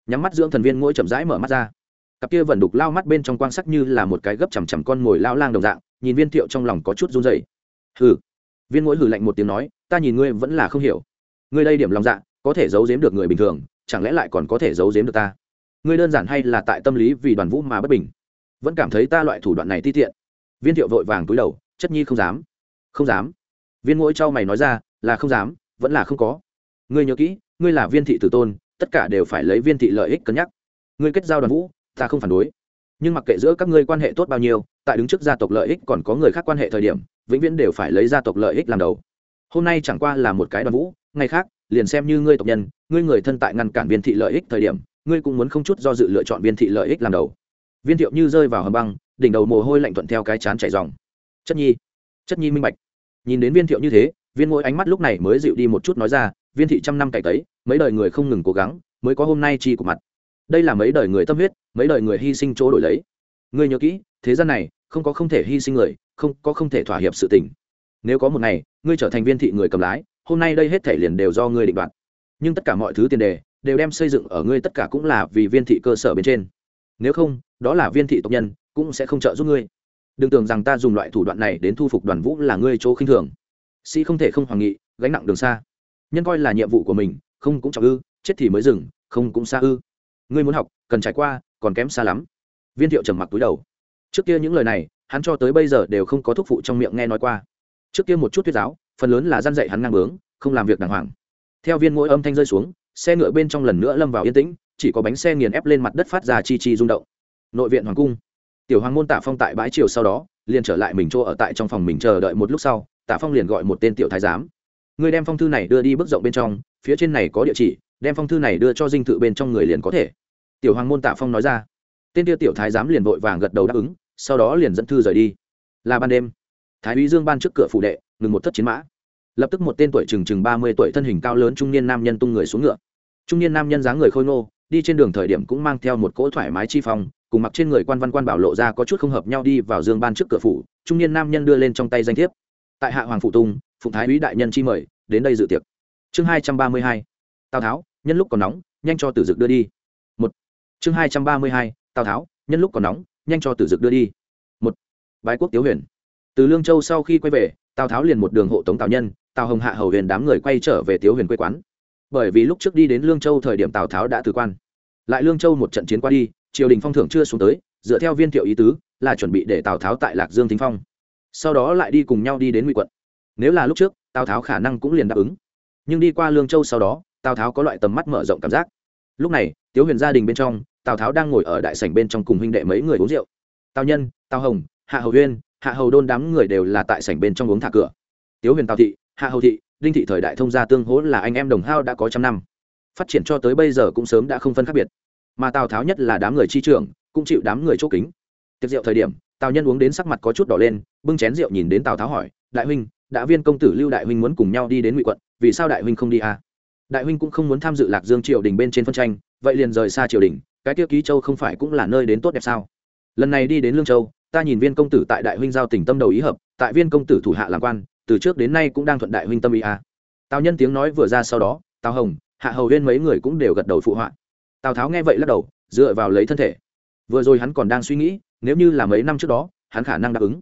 Speaker 1: Nhắm mắt dưỡng thần viên mỗi chậm rãi mở mắt ra. Cặp kia vẫn đục lao mắt bên trong quang sắc như là một cái gấp chằm chằm con ngồi lao lang đồng dạng, nhìn viên thiệu trong lòng có chút run dày hừ. Viên mỗi hừ lạnh một tiếng nói, ta nhìn ngươi vẫn là không hiểu. Ngươi đây điểm lòng dạ có thể giấu giếm được người bình thường, chẳng lẽ lại còn có thể giấu giếm được ta? Ngươi đơn giản hay là tại tâm lý vì đoàn vũ mà bất bình? Vẫn cảm thấy ta loại thủ đoạn này ti tiện. Viên thiệu vội vàng túi đầu chất nhi không dám. Không dám. Viên mỗi trao mày nói ra, là không dám, vẫn là không có. Ngươi nhớ kỹ, ngươi là viên thị tử tôn, tất cả đều phải lấy viên thị lợi ích cân nhắc. Ngươi kết giao đoàn vũ, ta không phản đối. Nhưng mặc kệ giữa các ngươi quan hệ tốt bao nhiêu, tại đứng trước gia tộc lợi ích còn có người khác quan hệ thời điểm, vĩnh viễn đều phải lấy gia tộc lợi ích làm đầu. Hôm nay chẳng qua là một cái đoàn vũ, ngày khác, liền xem như ngươi tộc nhân, ngươi người thân tại ngăn cản viên thị lợi ích thời điểm, ngươi cũng muốn không chút do dự lựa chọn viên thị lợi ích làm đầu. Viên thiệu như rơi vào hầm băng, đỉnh đầu mồ hôi lạnh thuận theo cái chán chảy dòng chất nhi. Chất nhi minh bạch. Nhìn đến viên thiệu như thế, viên mỗi ánh mắt lúc này mới dịu đi một chút nói ra, viên thị trăm năm cày tấy mấy đời người không ngừng cố gắng, mới có hôm nay chi của mặt. Đây là mấy đời người tâm huyết, mấy đời người hy sinh chỗ đổi lấy. Ngươi nhớ kỹ, thế gian này, không có không thể hy sinh người, không có không thể thỏa hiệp sự tình. Nếu có một ngày, ngươi trở thành viên thị người cầm lái, hôm nay đây hết thể liền đều do ngươi định đoạt. Nhưng tất cả mọi thứ tiền đề, đều đem xây dựng ở ngươi tất cả cũng là vì viên thị cơ sở bên trên. Nếu không, đó là viên thị tộc nhân, cũng sẽ không trợ giúp ngươi đừng tưởng rằng ta dùng loại thủ đoạn này đến thu phục đoàn vũ là ngươi chỗ khinh thường. Sĩ không thể không hoàng nghị gánh nặng đường xa. Nhân coi là nhiệm vụ của mình, không cũng trọng ư, chết thì mới dừng, không cũng xa ư. Ngươi muốn học, cần trải qua, còn kém xa lắm. Viên thiệu trầm mặc túi đầu. Trước kia những lời này, hắn cho tới bây giờ đều không có thúc phụ trong miệng nghe nói qua. Trước kia một chút thuyết giáo, phần lớn là gian dạy hắn ngang bướng, không làm việc đàng hoàng. Theo viên mỗi âm thanh rơi xuống, xe ngựa bên trong lần nữa lâm vào yên tĩnh, chỉ có bánh xe nghiền ép lên mặt đất phát ra chi chi rung động. Nội viện hoàng cung tiểu hoàng môn tạ phong tại bãi triều sau đó, liền trở lại mình chỗ ở tại trong phòng mình chờ đợi một lúc sau, tạ phong liền gọi một tên tiểu thái giám. Người đem phong thư này đưa đi bước rộng bên trong, phía trên này có địa chỉ, đem phong thư này đưa cho dinh thự bên trong người liền có thể. Tiểu hoàng môn tạ phong nói ra. Tên tiêu tiểu thái giám liền vội vàng gật đầu đáp ứng, sau đó liền dẫn thư rời đi. Là ban đêm. Thái úy dương ban trước cửa phủ đệ, ngừng một thất chiến mã. Lập tức một tên tuổi chừng chừng ba mươi tuổi thân hình cao lớn trung niên nam nhân tung người xuống ngựa. Trung niên nam nhân dáng người khôi ngô đi trên đường thời điểm cũng mang theo một cỗ thoải mái chi phong, cùng mặc trên người quan văn quan bảo lộ ra có chút không hợp nhau đi vào dương ban trước cửa phủ, trung niên nam nhân đưa lên trong tay danh thiếp. Tại hạ hoàng phụ tung phụng thái úy đại nhân chi mời, đến đây dự tiệc. Chương hai trăm ba mươi hai, tào tháo, nhân lúc còn nóng, nhanh cho tử dực đưa đi. Một, chương hai trăm ba mươi hai, tào tháo, nhân lúc còn nóng, nhanh cho tử dực đưa đi. Một, bái quốc tiếu huyền. Từ lương châu sau khi quay về, tào tháo liền một đường hộ tống tào nhân, tào hồng hạ hầu huyền đám người quay trở về tiếu huyền quê quán. Bởi vì lúc trước đi đến lương châu thời điểm tào tháo đã từ quan lại lương châu một trận chiến qua đi, triều đình phong thưởng chưa xuống tới, dựa theo viên thiệu ý tứ, là chuẩn bị để tào tháo tại lạc dương thính phong. Sau đó lại đi cùng nhau đi đến ngụy quận. Nếu là lúc trước, tào tháo khả năng cũng liền đáp ứng. Nhưng đi qua lương châu sau đó, tào tháo có loại tầm mắt mở rộng cảm giác. Lúc này, tiếu huyền gia đình bên trong, tào tháo đang ngồi ở đại sảnh bên trong cùng huynh đệ mấy người uống rượu. Tào nhân, tào hồng, hạ hầu huyên hạ hầu đôn đám người đều là tại sảnh bên trong uống thả cửa. Tiếu huyền tào thị, hạ hầu thị, đinh thị thời đại thông gia tương hỗ là anh em đồng hao đã có trăm năm phát triển cho tới bây giờ cũng sớm đã không phân khác biệt mà tào tháo nhất là đám người chi trưởng, cũng chịu đám người chỗ kính tiệc rượu thời điểm, tào nhân uống đến sắc mặt có chút đỏ lên, bưng chén rượu nhìn đến tào tháo hỏi, đại huynh, đã viên công tử lưu đại huynh muốn cùng nhau đi đến ngụy quận, vì sao đại huynh không đi à? đại huynh cũng không muốn tham dự lạc dương triều đình bên trên phân tranh, vậy liền rời xa triều đình, cái tiêu ký châu không phải cũng là nơi đến tốt đẹp sao lần này đi đến lương châu, ta nhìn viên công tử tại đại huynh giao tỉnh tâm đầu ý hợp, tại viên công tử thủ hạ làm quan, từ trước đến nay cũng đang thuận đại huynh tâm ý à. tào nhân tiếng nói vừa ra sau đó, tào hồng hạ hầu huyên mấy người cũng đều gật đầu phụ họa. Tào tháo nghe vậy lắc đầu, dựa vào lấy thân thể. Vừa rồi hắn còn đang suy nghĩ, nếu như là mấy năm trước đó, hắn khả năng đáp ứng.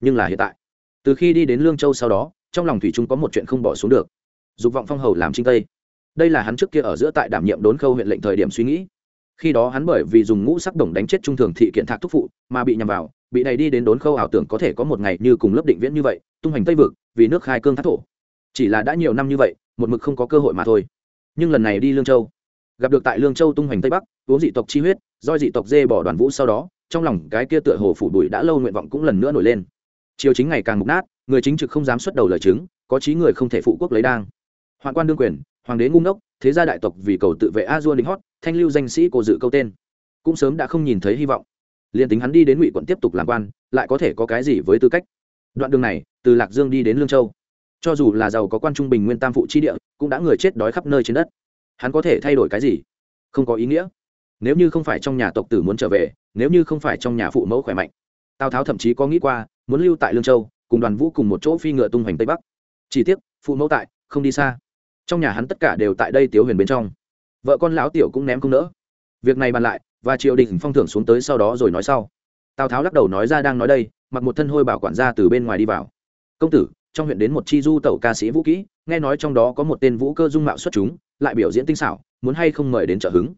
Speaker 1: Nhưng là hiện tại, từ khi đi đến lương châu sau đó, trong lòng thủy trung có một chuyện không bỏ xuống được. Dục vọng phong hầu làm trinh tây. Đây là hắn trước kia ở giữa tại đảm nhiệm đốn khâu huyện lệnh thời điểm suy nghĩ. Khi đó hắn bởi vì dùng ngũ sắc đồng đánh chết trung thường thị kiện thạc thúc phụ, mà bị nhằm vào, bị này đi đến đốn khâu ảo tưởng có thể có một ngày như cùng lớp định viễn như vậy, tung hành tây vực, vì nước khai cương thác thổ. Chỉ là đã nhiều năm như vậy, một mực không có cơ hội mà thôi nhưng lần này đi lương châu gặp được tại lương châu tung hoành tây bắc uống dị tộc chi huyết do dị tộc dê bỏ đoàn vũ sau đó trong lòng cái kia tựa hồ phủ bụi đã lâu nguyện vọng cũng lần nữa nổi lên chiều chính ngày càng mục nát người chính trực không dám xuất đầu lời chứng có trí người không thể phụ quốc lấy đang hoạn quan đương quyền hoàng đế ngu ngốc thế gia đại tộc vì cầu tự vệ a dua đình hót thanh lưu danh sĩ cổ dự câu tên cũng sớm đã không nhìn thấy hy vọng liền tính hắn đi đến ngụy quận tiếp tục làm quan lại có thể có cái gì với tư cách đoạn đường này từ lạc dương đi đến lương châu cho dù là giàu có quan trung bình nguyên tam phụ chi địa, cũng đã người chết đói khắp nơi trên đất. Hắn có thể thay đổi cái gì? Không có ý nghĩa. Nếu như không phải trong nhà tộc tử muốn trở về, nếu như không phải trong nhà phụ mẫu khỏe mạnh. Tào tháo thậm chí có nghĩ qua, muốn lưu tại lương châu, cùng đoàn vũ cùng một chỗ phi ngựa tung hoành tây bắc. Chỉ tiếc, phụ mẫu tại, không đi xa. Trong nhà hắn tất cả đều tại đây tiếu huyền bên trong. Vợ con lão tiểu cũng ném không nỡ. Việc này bàn lại, và triều đình phong thưởng xuống tới sau đó rồi nói sau. Tào tháo lắc đầu nói ra đang nói đây, mặc một thân hôi bảo quản gia từ bên ngoài đi vào. Công tử trong huyện đến một chi du tẩu ca sĩ vũ kỹ, nghe nói trong đó có một tên vũ cơ dung mạo xuất chúng, lại biểu diễn tinh xảo, muốn hay không mời đến trợ hứng.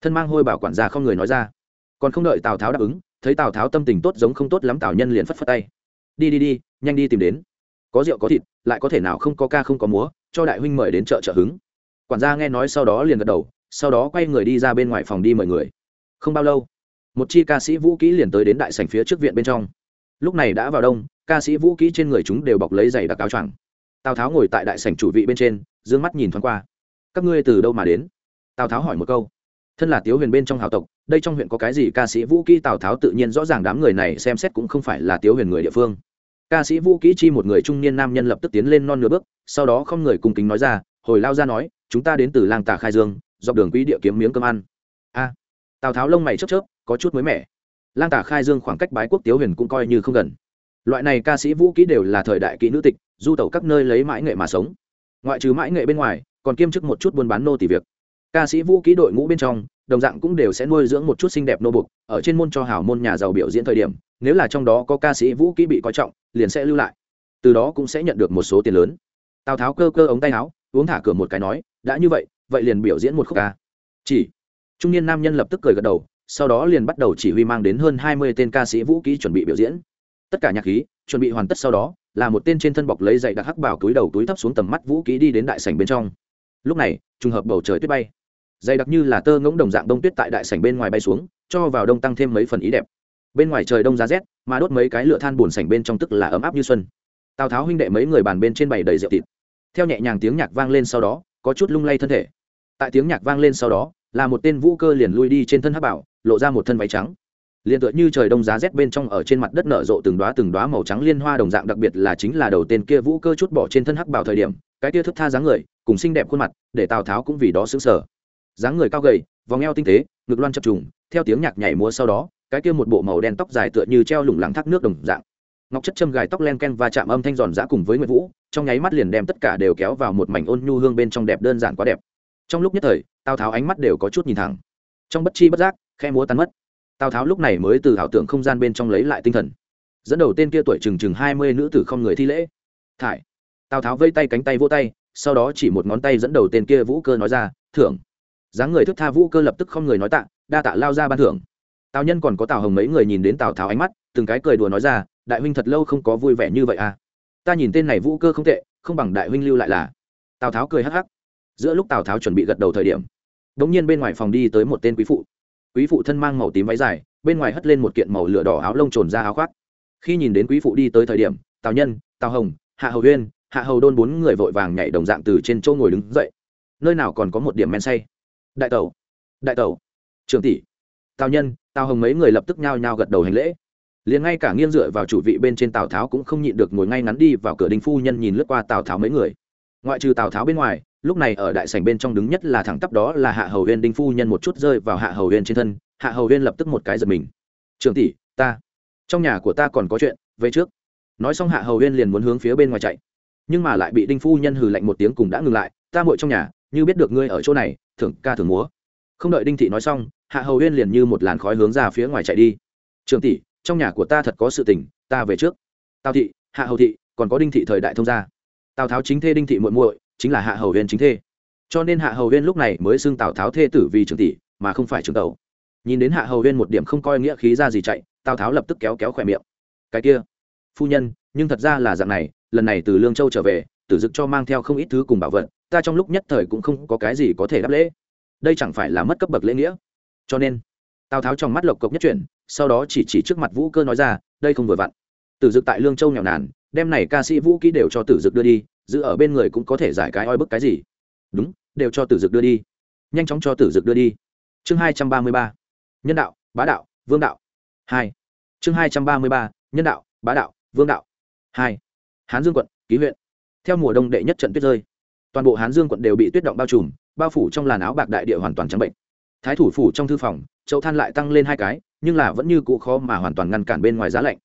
Speaker 1: Thân mang hôi bảo quản gia không người nói ra. Còn không đợi tào tháo đáp ứng, thấy tào tháo tâm tình tốt giống không tốt lắm tào nhân liền phất phất tay. Đi đi đi, nhanh đi tìm đến. Có rượu có thịt, lại có thể nào không có ca không có múa, cho đại huynh mời đến chợ trợ hứng. Quản gia nghe nói sau đó liền gật đầu, sau đó quay người đi ra bên ngoài phòng đi mời người. Không bao lâu, một chi ca sĩ vũ kỹ liền tới đến đại sành phía trước viện bên trong. Lúc này đã vào đông ca sĩ vũ kỹ trên người chúng đều bọc lấy giày đặc áo choàng. Tào tháo ngồi tại đại sảnh chủ vị bên trên d ư ơ n g mắt nhìn thoáng qua. Các ngươi từ đâu mà đến? Tào tháo hỏi một câu. Thân là tiếu huyền bên trong hào tộc, đây trong huyện có cái gì ca sĩ vũ kỹ tào tháo tự nhiên rõ ràng đám người này xem xét cũng không phải là tiếu huyền người địa phương. Ca sĩ vũ kỹ chi một người trung niên nam nhân lập tức tiến lên non nửa bước, sau đó không người cùng kính nói ra, hồi lao ra nói, chúng ta đến từ làng tà khai dương, dọc đường quỹ địa kiếm miếng cơm ăn. A. Tào tháo lông mày chớp chớp, có chút mới mẻ. Lang tả khai dương khoảng cách bái quốc tiếu huyền cũng coi như không gần loại này ca sĩ vũ kỹ đều là thời đại kỹ nữ tịch, du tẩu các nơi lấy mãi nghệ mà sống. Ngoại trừ mãi nghệ bên ngoài, còn kiêm chức một chút buôn bán nô tỷ việc. Ca sĩ vũ kỹ đội ngũ bên trong, đồng dạng cũng đều sẽ nuôi dưỡng một chút xinh đẹp nô bục, ở trên môn cho hảo môn nhà giàu biểu diễn thời điểm, nếu là trong đó có ca sĩ vũ kỹ bị coi trọng, liền sẽ lưu lại. Từ đó cũng sẽ nhận được một số tiền lớn. Tào tháo cơ cơ ống tay áo, uống thả cửa một cái nói, đã như vậy vậy liền biểu diễn một khúc ca. Chỉ, trung niên nam nhân lập tức cười gật đầu, sau đó liền bắt đầu chỉ huy mang đến hơn hai mươi tên ca sĩ vũ kỹ chuẩn bị biểu diễn tất cả nhạc khí, chuẩn bị hoàn tất sau đó, là một tên trên thân bọc lấy dậy đặc hắc bảo túi đầu túi thấp xuống tầm mắt vũ kỹ đi đến đại sảnh bên trong. Lúc này, trùng hợp bầu trời tuyết bay. Dày đặc như là tơ ngỗng đồng dạng đông tuyết tại đại sảnh bên ngoài bay xuống, cho vào đông tăng thêm mấy phần ý đẹp. Bên ngoài trời đông giá rét, mà đốt mấy cái lửa than buồn sảnh bên trong tức là ấm áp như xuân. Tào tháo huynh đệ mấy người bàn bên trên bày đầy rượu thịt. Theo nhẹ nhàng tiếng nhạc vang lên sau đó, có chút lung lay thân thể. Tại tiếng nhạc vang lên sau đó, là một tên vũ cơ liền lui đi trên thân hắc bảo, lộ ra một thân váy trắng liền tựa như trời đông giá rét bên trong ở trên mặt đất nở rộ từng đóa từng đóa màu trắng liên hoa đồng dạng đặc biệt là chính là đầu tên kia vũ cơ chút bỏ trên thân hắc bảo thời điểm, cái kia thức tha dáng người, cùng xinh đẹp khuôn mặt, để tào tháo cũng vì đó xứng sở dáng người cao gầy, vòng eo tinh tế, ngực loan chập trùng, theo tiếng nhạc nhảy múa sau đó, cái kia một bộ màu đen tóc dài tựa như treo lủng lẳng thác nước đồng dạng. Ngọc chất châm gài tóc len ken và chạm âm thanh giòn giã cùng với nguyễn vũ, trong nháy mắt liền đem tất cả đều kéo vào một mảnh ôn nhu hương bên trong đẹp đơn giản quá đẹp. Trong lúc nhất thời, tào tháo ánh mắt đều có chút nhìn thẳng. Trong bất chi bất giác, khe múa tan mất tào tháo lúc này mới từ ảo tưởng không gian bên trong lấy lại tinh thần dẫn đầu tên kia tuổi chừng chừng hai mươi nữ tử không người thi lễ thải tào tháo vây tay cánh tay vỗ tay sau đó chỉ một ngón tay dẫn đầu tên kia vũ cơ nói ra thưởng dáng người thức tha vũ cơ lập tức không người nói tạ đa tạ lao ra ban thưởng tào nhân còn có tào hồng mấy người nhìn đến tào tháo ánh mắt từng cái cười đùa nói ra đại huynh thật lâu không có vui vẻ như vậy à ta nhìn tên này vũ cơ không tệ không bằng đại huynh lưu lại là tào tháo cười hắc hắc giữa lúc tào tháo chuẩn bị gật đầu thời điểm đ ỗ n g nhiên bên ngoài phòng đi tới một tên quý phụ quý phụ thân mang màu tím váy dài, bên ngoài hất lên một kiện màu lửa đỏ áo lông trồn ra áo khoác. Khi nhìn đến quý phụ đi tới thời điểm, tào nhân, tào hồng, hạ hầu huyên hạ hầu đôn bốn người vội vàng nhảy đồng dạng từ trên chỗ ngồi đứng dậy. Nơi nào còn có một điểm men say? Đại tẩu đại tẩu trường tỷ. Tào nhân, tào hồng mấy người lập tức nhao nhao gật đầu hành lễ. Liền ngay cả nghiêng dựa vào chủ vị bên trên tào tháo cũng không nhịn được ngồi ngay ngắn đi vào cửa đình phu nhân nhìn lướt qua tào tháo mấy người. Ngoại trừ tào tháo bên ngoài lúc này ở đại sảnh bên trong đứng nhất là thẳng tắp đó là hạ hầu huyên đinh phu nhân một chút rơi vào hạ hầu huyên trên thân. Hạ hầu huyên lập tức một cái giật mình. Trường tỷ, ta, trong nhà của ta còn có chuyện, về trước. Nói xong hạ hầu huyên liền muốn hướng phía bên ngoài chạy. Nhưng mà lại bị đinh phu nhân hừ lạnh một tiếng cùng đã ngừng lại. Ta muội trong nhà, như biết được ngươi ở chỗ này, thưởng ca thưởng múa. Không đợi đinh thị nói xong, hạ hầu huyên liền như một làn khói hướng ra phía ngoài chạy đi. Trường tỷ, trong nhà của ta thật có sự tình, ta về trước. Tào thị, hạ hầu thị, còn có đinh thị thời đại thông gia. Tào tháo chính thê đinh thị muội muội chính là hạ hầu huyên chính thê. Cho nên hạ hầu huyên lúc này mới xưng tào tháo thê tử vì trường tỷ, mà không phải trường tàu nhìn đến hạ hầu huyên một điểm không coi nghĩa khí ra gì chạy, tào tháo lập tức kéo kéo khỏe miệng. Cái kia, phu nhân, nhưng thật ra là dạng này, lần này từ lương châu trở về, tử dực cho mang theo không ít thứ cùng bảo vật, ta trong lúc nhất thời cũng không có cái gì có thể đáp lễ. Đây chẳng phải là mất cấp bậc lễ nghĩa. Cho nên, tào tháo trong mắt lộc cộc nhất chuyển, sau đó chỉ chỉ trước mặt vũ cơ nói ra, đây không vừa vặn. Tử dực tại lương châu nghèo nàn, đem này ca sĩ vũ kỹ đều cho tử dực đưa đi giữ ở bên người cũng có thể giải cái oi bức cái gì. Đúng, đều cho tử dực đưa đi. Nhanh chóng cho tử dực đưa đi. Chương hai trăm ba mươi ba. Nhân đạo, bá đạo, vương đạo. Hai. Chương hai trăm ba mươi ba. Nhân đạo, bá đạo, vương đạo. Hai. Hán dương quận, ký huyện. Theo mùa đông đệ nhất trận tuyết rơi, toàn bộ hán dương quận đều bị tuyết động bao trùm, bao phủ trong làn áo bạc đại địa hoàn toàn trắng bệnh. Thái thủ phủ trong thư phòng châu than lại tăng lên hai cái, nhưng là vẫn như cũ khó mà hoàn toàn ngăn cản bên ngoài giá lạnh.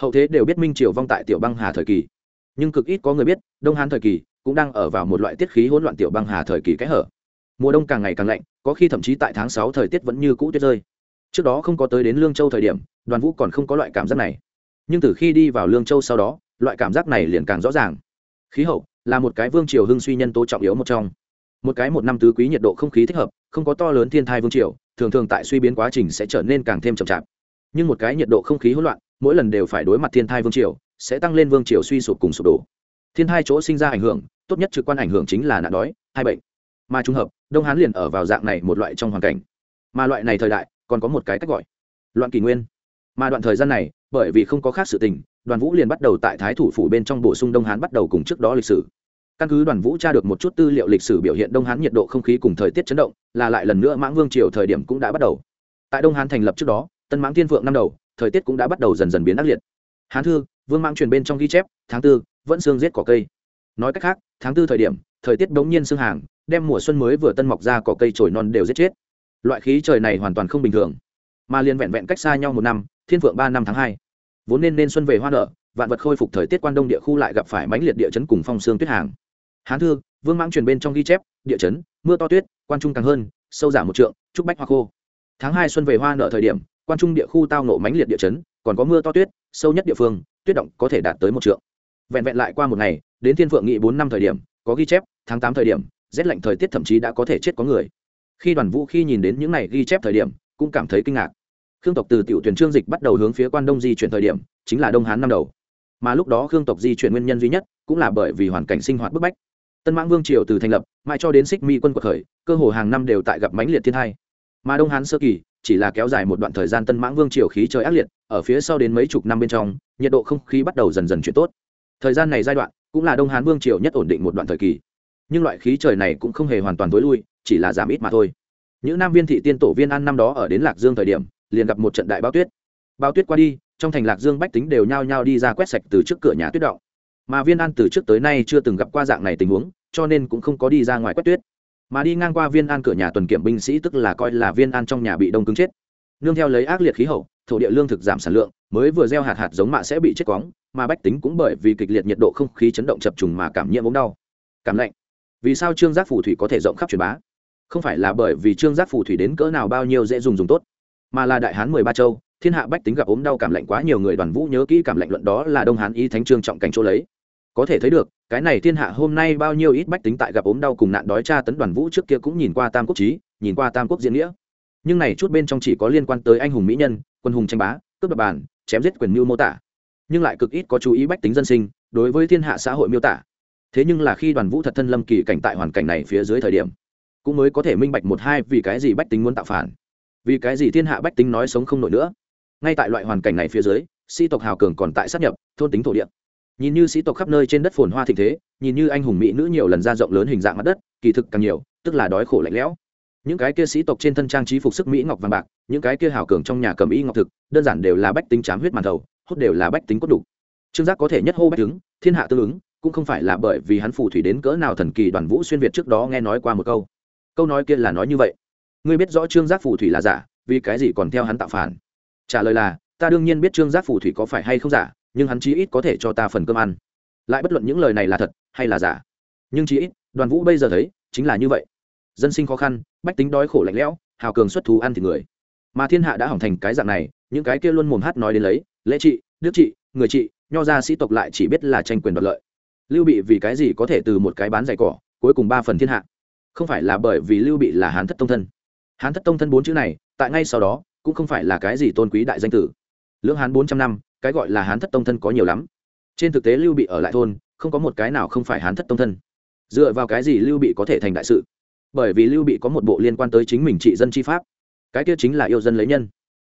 Speaker 1: Hậu thế đều biết minh triều vong tại tiểu băng hà thời kỳ nhưng cực ít có người biết, đông hán thời kỳ cũng đang ở vào một loại tiết khí hỗn loạn tiểu băng hà thời kỳ kẽ hở. Mùa đông càng ngày càng lạnh, có khi thậm chí tại tháng sáu thời tiết vẫn như cũ tuyết rơi. Trước đó không có tới đến lương châu thời điểm, đoàn vũ còn không có loại cảm giác này. Nhưng từ khi đi vào lương châu sau đó, loại cảm giác này liền càng rõ ràng. Khí hậu là một cái vương triều hưng suy nhân tố trọng yếu một trong. Một cái một năm tứ quý nhiệt độ không khí thích hợp, không có to lớn thiên thai vương triều, thường thường tại suy biến quá trình sẽ trở nên càng thêm chậm chạp. Nhưng một cái nhiệt độ không khí hỗn loạn, mỗi lần đều phải đối mặt thiên thai vương triều sẽ tăng lên vương triều suy sụp cùng sụp đổ. Thiên hai chỗ sinh ra ảnh hưởng, tốt nhất trực quan ảnh hưởng chính là nạn đói, hai bệnh. Mà trùng hợp, đông hán liền ở vào dạng này một loại trong hoàn cảnh. Mà loại này thời đại, còn có một cái cách gọi, loạn kỷ nguyên. Mà đoạn thời gian này, bởi vì không có khác sự tình, đoàn vũ liền bắt đầu tại thái thủ phủ bên trong bổ sung đông hán bắt đầu cùng trước đó lịch sử. Căn cứ đoàn vũ tra được một chút tư liệu lịch sử biểu hiện đông hán nhiệt độ không khí cùng thời tiết chấn động, là lại lần nữa mãng vương triều thời điểm cũng đã bắt đầu. Tại đông hán thành lập trước đó, tân mãng thiên phượng năm đầu, thời tiết cũng đã bắt đầu dần dần biến ác liệt. Hán thư vương mãng truyền bên trong ghi chép, tháng tư, vẫn xương giết cỏ cây. Nói cách khác, tháng tư thời điểm, thời tiết bỗng nhiên xương hàng, đem mùa xuân mới vừa tân mọc ra cỏ cây trồi non đều giết chết. Loại khí trời này hoàn toàn không bình thường, mà liền vẹn vẹn cách xa nhau một năm, thiên phượng ba năm tháng hai. Vốn nên nên xuân về hoa nở, vạn vật khôi phục thời tiết quan đông địa khu lại gặp phải mãnh liệt địa chấn cùng phong xương tuyết hàng. Hán thư, vương mãng truyền bên trong ghi chép, địa chấn, mưa to tuyết, quan trung càng hơn, sâu giảm một trượng, trúc bách hoa khô. Tháng hai xuân về hoa nở thời điểm, quan trung địa khu tao nộ mãnh liệt địa chấn, còn có mưa to tuyết sâu nhất địa phương, tuyết động có thể đạt tới một trượng. Vẹn vẹn lại qua một ngày, đến thiên phượng nghị bốn năm thời điểm, có ghi chép, tháng tám thời điểm, rét lạnh thời tiết thậm chí đã có thể chết có người. Khi đoàn vũ khi nhìn đến những này ghi chép thời điểm, cũng cảm thấy kinh ngạc. Khương tộc từ tiểu tuyển trương dịch bắt đầu hướng phía quan đông di chuyển thời điểm, chính là đông hán năm đầu. Mà lúc đó khương tộc di chuyển nguyên nhân duy nhất, cũng là bởi vì hoàn cảnh sinh hoạt bức bách. Tân mãng vương triều từ thành lập, mãi cho đến xích mi quân cuộc khởi, cơ hồ hàng năm đều tại gặp mãnh liệt thiên hai mà đông hán sơ kỳ chỉ là kéo dài một đoạn thời gian tân mãng vương triều khí trời ác liệt, ở phía sau đến mấy chục năm bên trong, nhiệt độ không khí bắt đầu dần dần chuyển tốt. Thời gian này giai đoạn cũng là đông hán vương triều nhất ổn định một đoạn thời kỳ. Nhưng loại khí trời này cũng không hề hoàn toàn tối lui, chỉ là giảm ít mà thôi. Những nam viên thị tiên tổ viên ăn năm đó ở đến lạc dương thời điểm, liền gặp một trận đại bao tuyết. Bao tuyết qua đi, trong thành lạc dương bách tính đều nhao nhao đi ra quét sạch từ trước cửa nhà tuyết động. Mà viên an từ trước tới nay chưa từng gặp qua dạng này tình huống, cho nên cũng không có đi ra ngoài quét tuyết mà đi ngang qua viên an cửa nhà tuần kiểm binh sĩ tức là coi là viên an trong nhà bị đông cứng chết. Nương theo lấy ác liệt khí hậu, thổ địa lương thực giảm sản lượng, mới vừa gieo hạt hạt giống mạ sẽ bị chết quóng, mà bách tính cũng bởi vì kịch liệt nhiệt độ không khí chấn động chập trùng mà cảm nhiễm ốm đau. Cảm lạnh. Vì sao trương giác phù thủy có thể rộng khắp truyền bá? Không phải là bởi vì trương giác phù thủy đến cỡ nào bao nhiêu dễ dùng dùng tốt, mà là đại hán mười ba châu, thiên hạ bách tính gặp ốm đau cảm lạnh quá nhiều người đoàn vũ nhớ kỹ cảm lạnh luận đó là đông hán y thánh trương trọng cảnh chỗ lấy có thể thấy được, cái này thiên hạ hôm nay bao nhiêu ít bách tính tại gặp ốm đau cùng nạn đói tra tấn đoàn vũ trước kia cũng nhìn qua tam quốc trí, nhìn qua tam quốc diễn nghĩa. Nhưng này chút bên trong chỉ có liên quan tới anh hùng mỹ nhân, quân hùng tranh bá, cướp đập bàn, chém giết quyền mưu mô tả. Nhưng lại cực ít có chú ý bách tính dân sinh, đối với thiên hạ xã hội miêu tả. Thế nhưng là khi đoàn vũ thật thân lâm kỳ cảnh tại hoàn cảnh này phía dưới thời điểm, cũng mới có thể minh bạch một hai vì cái gì bách tính muốn tạo phản. Vì cái gì thiên hạ bách tính nói sống không nổi nữa. Ngay tại loại hoàn cảnh này phía dưới sĩ tộc hào cường còn tại sát nhập, thôn tính thổ địa nhìn như sĩ tộc khắp nơi trên đất phồn hoa thịnh thế, nhìn như anh hùng mỹ nữ nhiều lần ra rộng lớn hình dạng mặt đất, kỳ thực càng nhiều, tức là đói khổ lạnh lẽo. Những cái kia sĩ tộc trên thân trang trí phục sức mỹ ngọc vàng bạc, những cái kia hào cường trong nhà cầm y ngọc thực, đơn giản đều là bách tính chám huyết màn thầu hốt đều là bách tính cốt đục. trương giác có thể nhất hô bách tướng thiên hạ tương ứng, cũng không phải là bởi vì hắn phù thủy đến cỡ nào thần kỳ đoàn vũ xuyên việt trước đó nghe nói qua một câu. Câu nói kia là nói như vậy. Ngươi biết rõ trương giác phù thủy là giả, vì cái gì còn theo hắn tạo phản? Trả lời là, ta đương nhiên biết trương giác phù thủy có phải hay không giả nhưng hắn chí ít có thể cho ta phần cơm ăn. Lại bất luận những lời này là thật hay là giả. Nhưng chí ít, đoàn vũ bây giờ thấy, chính là như vậy. Dân sinh khó khăn, bách tính đói khổ lạnh lẽo, hào cường xuất thú ăn thì người. Mà thiên hạ đã hỏng thành cái dạng này, những cái kia luôn mồm hát nói đến lấy, lễ trị, đức trị, người trị, nho gia sĩ tộc lại chỉ biết là tranh quyền đoạt lợi. Lưu bị vì cái gì có thể từ một cái bán giày cỏ, cuối cùng ba phần thiên hạ? Không phải là bởi vì lưu bị là hán thất tông thân. Hán thất tông thân bốn chữ này, tại ngay sau đó, cũng không phải là cái gì tôn quý đại danh tử. Lưỡng hán bốn trăm năm cái gọi là hán thất tông thân có nhiều lắm. Trên thực tế lưu bị ở lại thôn, không có một cái nào không phải hán thất tông thân. Dựa vào cái gì lưu bị có thể thành đại sự? Bởi vì lưu bị có một bộ liên quan tới chính mình trị dân chi pháp. Cái kia chính là yêu dân lấy nhân.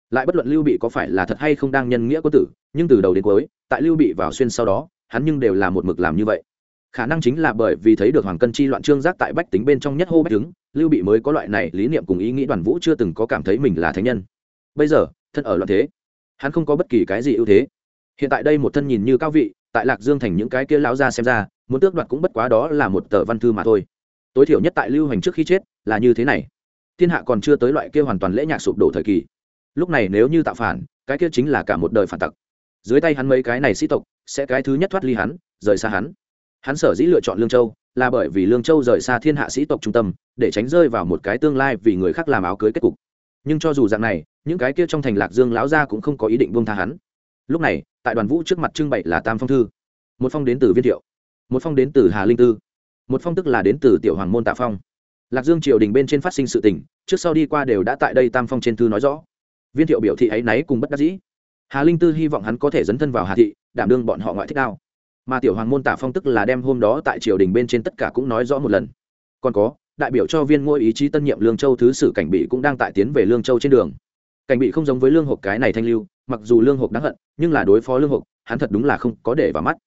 Speaker 1: Lại bất luận lưu bị có phải là thật hay không đang nhân nghĩa có tử, nhưng từ đầu đến cuối, tại lưu bị vào xuyên sau đó, hắn nhưng đều là một mực làm như vậy. Khả năng chính là bởi vì thấy được hoàng cân chi loạn trương giác tại bách tính bên trong nhất hô bách đứng lưu bị mới có loại này lý niệm cùng ý nghĩ đoàn vũ chưa từng có cảm thấy mình là thánh nhân. Bây giờ, thân ở loạn thế hắn không có bất kỳ cái gì ưu thế. Hiện tại đây một thân nhìn như cao vị, tại lạc dương thành những cái kia lão ra xem ra, muốn tước đoạt cũng bất quá đó là một tờ văn thư mà thôi. Tối thiểu nhất tại lưu hành trước khi chết là như thế này. Thiên hạ còn chưa tới loại kia hoàn toàn lễ nhạc sụp đổ thời kỳ. Lúc này nếu như tạo phản, cái kia chính là cả một đời phản tặc. Dưới tay hắn mấy cái này sĩ tộc, sẽ cái thứ nhất thoát ly hắn, rời xa hắn. Hắn sở dĩ lựa chọn lương châu, là bởi vì lương châu rời xa thiên hạ sĩ tộc trung tâm, để tránh rơi vào một cái tương lai vì người khác làm áo cưới kết cục. Nhưng cho dù dạng này những cái kia trong thành lạc dương lão gia cũng không có ý định buông tha hắn. Lúc này, tại đoàn vũ trước mặt trưng bày là tam phong thư. Một phong đến từ viên thiệu, một phong đến từ hà linh tư, một phong tức là đến từ tiểu hoàng môn tạ phong. Lạc dương triều đình bên trên phát sinh sự tình, trước sau đi qua đều đã tại đây tam phong trên thư nói rõ. Viên thiệu biểu thị ấ y náy cùng bất đắc dĩ. Hà linh tư hy vọng hắn có thể dấn thân vào hà thị, đảm đương bọn họ ngoại thích đao. Mà tiểu hoàng môn tạ phong tức là đem hôm đó tại triều đình bên trên tất cả cũng nói rõ một lần. Còn có, đại biểu cho viên ngôi ý chí tân nhiệm lương châu thứ sử cảnh bị cũng đang tại tiến về lương châu trên đường cảnh bị không giống với lương hộp cái này thanh lưu, mặc dù lương hộp đáng hận, nhưng là đối phó lương hộp, hắn thật đúng là không có để vào mắt.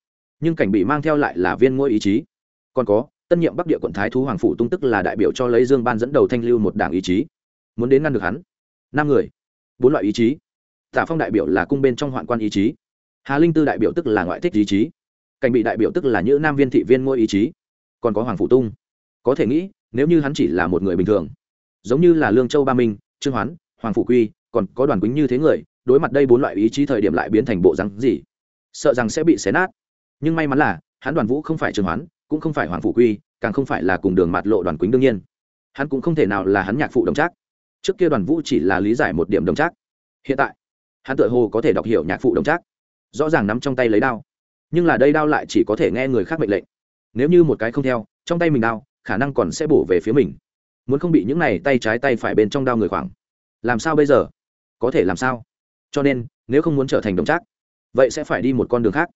Speaker 1: Nhưng cảnh bị mang theo lại là viên ngôi ý chí. Còn có, tân nhiệm bắc địa quận thái thú hoàng phủ tung tức là đại biểu cho lấy dương ban dẫn đầu thanh lưu một đảng ý chí. Muốn đến ngăn được hắn? Năm người. Bốn loại ý chí. Tả phong đại biểu là cung bên trong hoạn quan ý chí. Hà linh tư đại biểu tức là ngoại thích ý chí. Cảnh bị đại biểu tức là những nam viên thị viên ngôi ý chí. Còn có hoàng phủ tung. Có thể nghĩ, nếu như hắn chỉ là một người bình thường, giống như là lương châu ba minh, trương hoán, hoàng phủ quy còn có đoàn quýnh như thế người, đối mặt đây bốn loại ý chí thời điểm lại biến thành bộ rắn gì. Sợ rằng sẽ bị xé nát. Nhưng may mắn là, hắn đoàn vũ không phải trường hoán, cũng không phải hoàng phủ quy, càng không phải là cùng đường mạt lộ đoàn quýnh đương nhiên. Hắn cũng không thể nào là hắn nhạc phụ đồng trác. Trước kia đoàn vũ chỉ là lý giải một điểm đồng trác. Hiện tại, hắn tự hồ có thể đọc hiểu nhạc phụ đồng trác. Rõ ràng nắm trong tay lấy đao. Nhưng là đây đao lại chỉ có thể nghe người khác mệnh lệnh. Nếu như một cái không theo, trong tay mình đao, khả năng còn sẽ bổ về phía mình. Muốn không bị những này tay trái tay phải bên trong đao người khoảng. Làm sao bây giờ? Có thể làm sao? Cho nên, nếu không muốn trở thành đồng trác, vậy sẽ phải đi một con đường khác.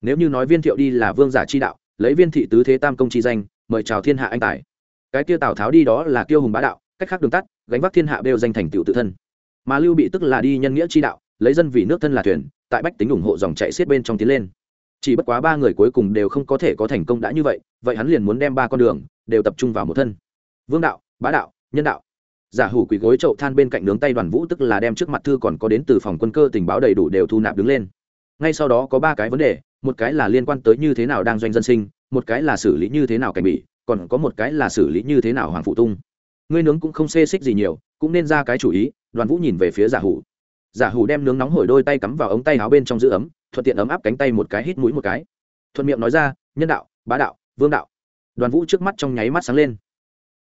Speaker 1: Nếu như nói viên thiệu đi là vương giả chi đạo, lấy viên thị tứ thế tam công chi danh, mời chào thiên hạ anh tài. Cái kia tào tháo đi đó là kiêu hùng bá đạo, cách khác đường tắt, gánh vác thiên hạ đều danh thành tựu tự thân. Mà lưu bị tức là đi nhân nghĩa chi đạo, lấy dân vì nước thân là thuyền, tại bách tính ủng hộ dòng chạy xiết bên trong tiến lên. Chỉ bất quá ba người cuối cùng đều không có thể có thành công đã như vậy vậy hắn liền muốn đem ba con đường đều tập trung vào một thân. Vương đạo, bá đạo, nhân đạo giả hủ quỳ gối chậu than bên cạnh nướng tay đoàn vũ tức là đem trước mặt thư còn có đến từ phòng quân cơ tình báo đầy đủ đều thu nạp đứng lên. Ngay sau đó có ba cái vấn đề, một cái là liên quan tới như thế nào đang doanh dân sinh, một cái là xử lý như thế nào cảnh bị, còn có một cái là xử lý như thế nào hoàng phụ tung. Ngươi nướng cũng không xê xích gì nhiều, cũng nên ra cái chủ ý, đoàn vũ nhìn về phía giả hủ. Giả hủ đem nướng nóng hổi đôi tay cắm vào ống tay áo bên trong giữ ấm, thuận tiện ấm áp cánh tay một cái hít mũi một cái. Thuận miệng nói ra, nhân đạo, bá đạo, vương đạo. Đoàn vũ trước mắt trong nháy mắt sáng lên.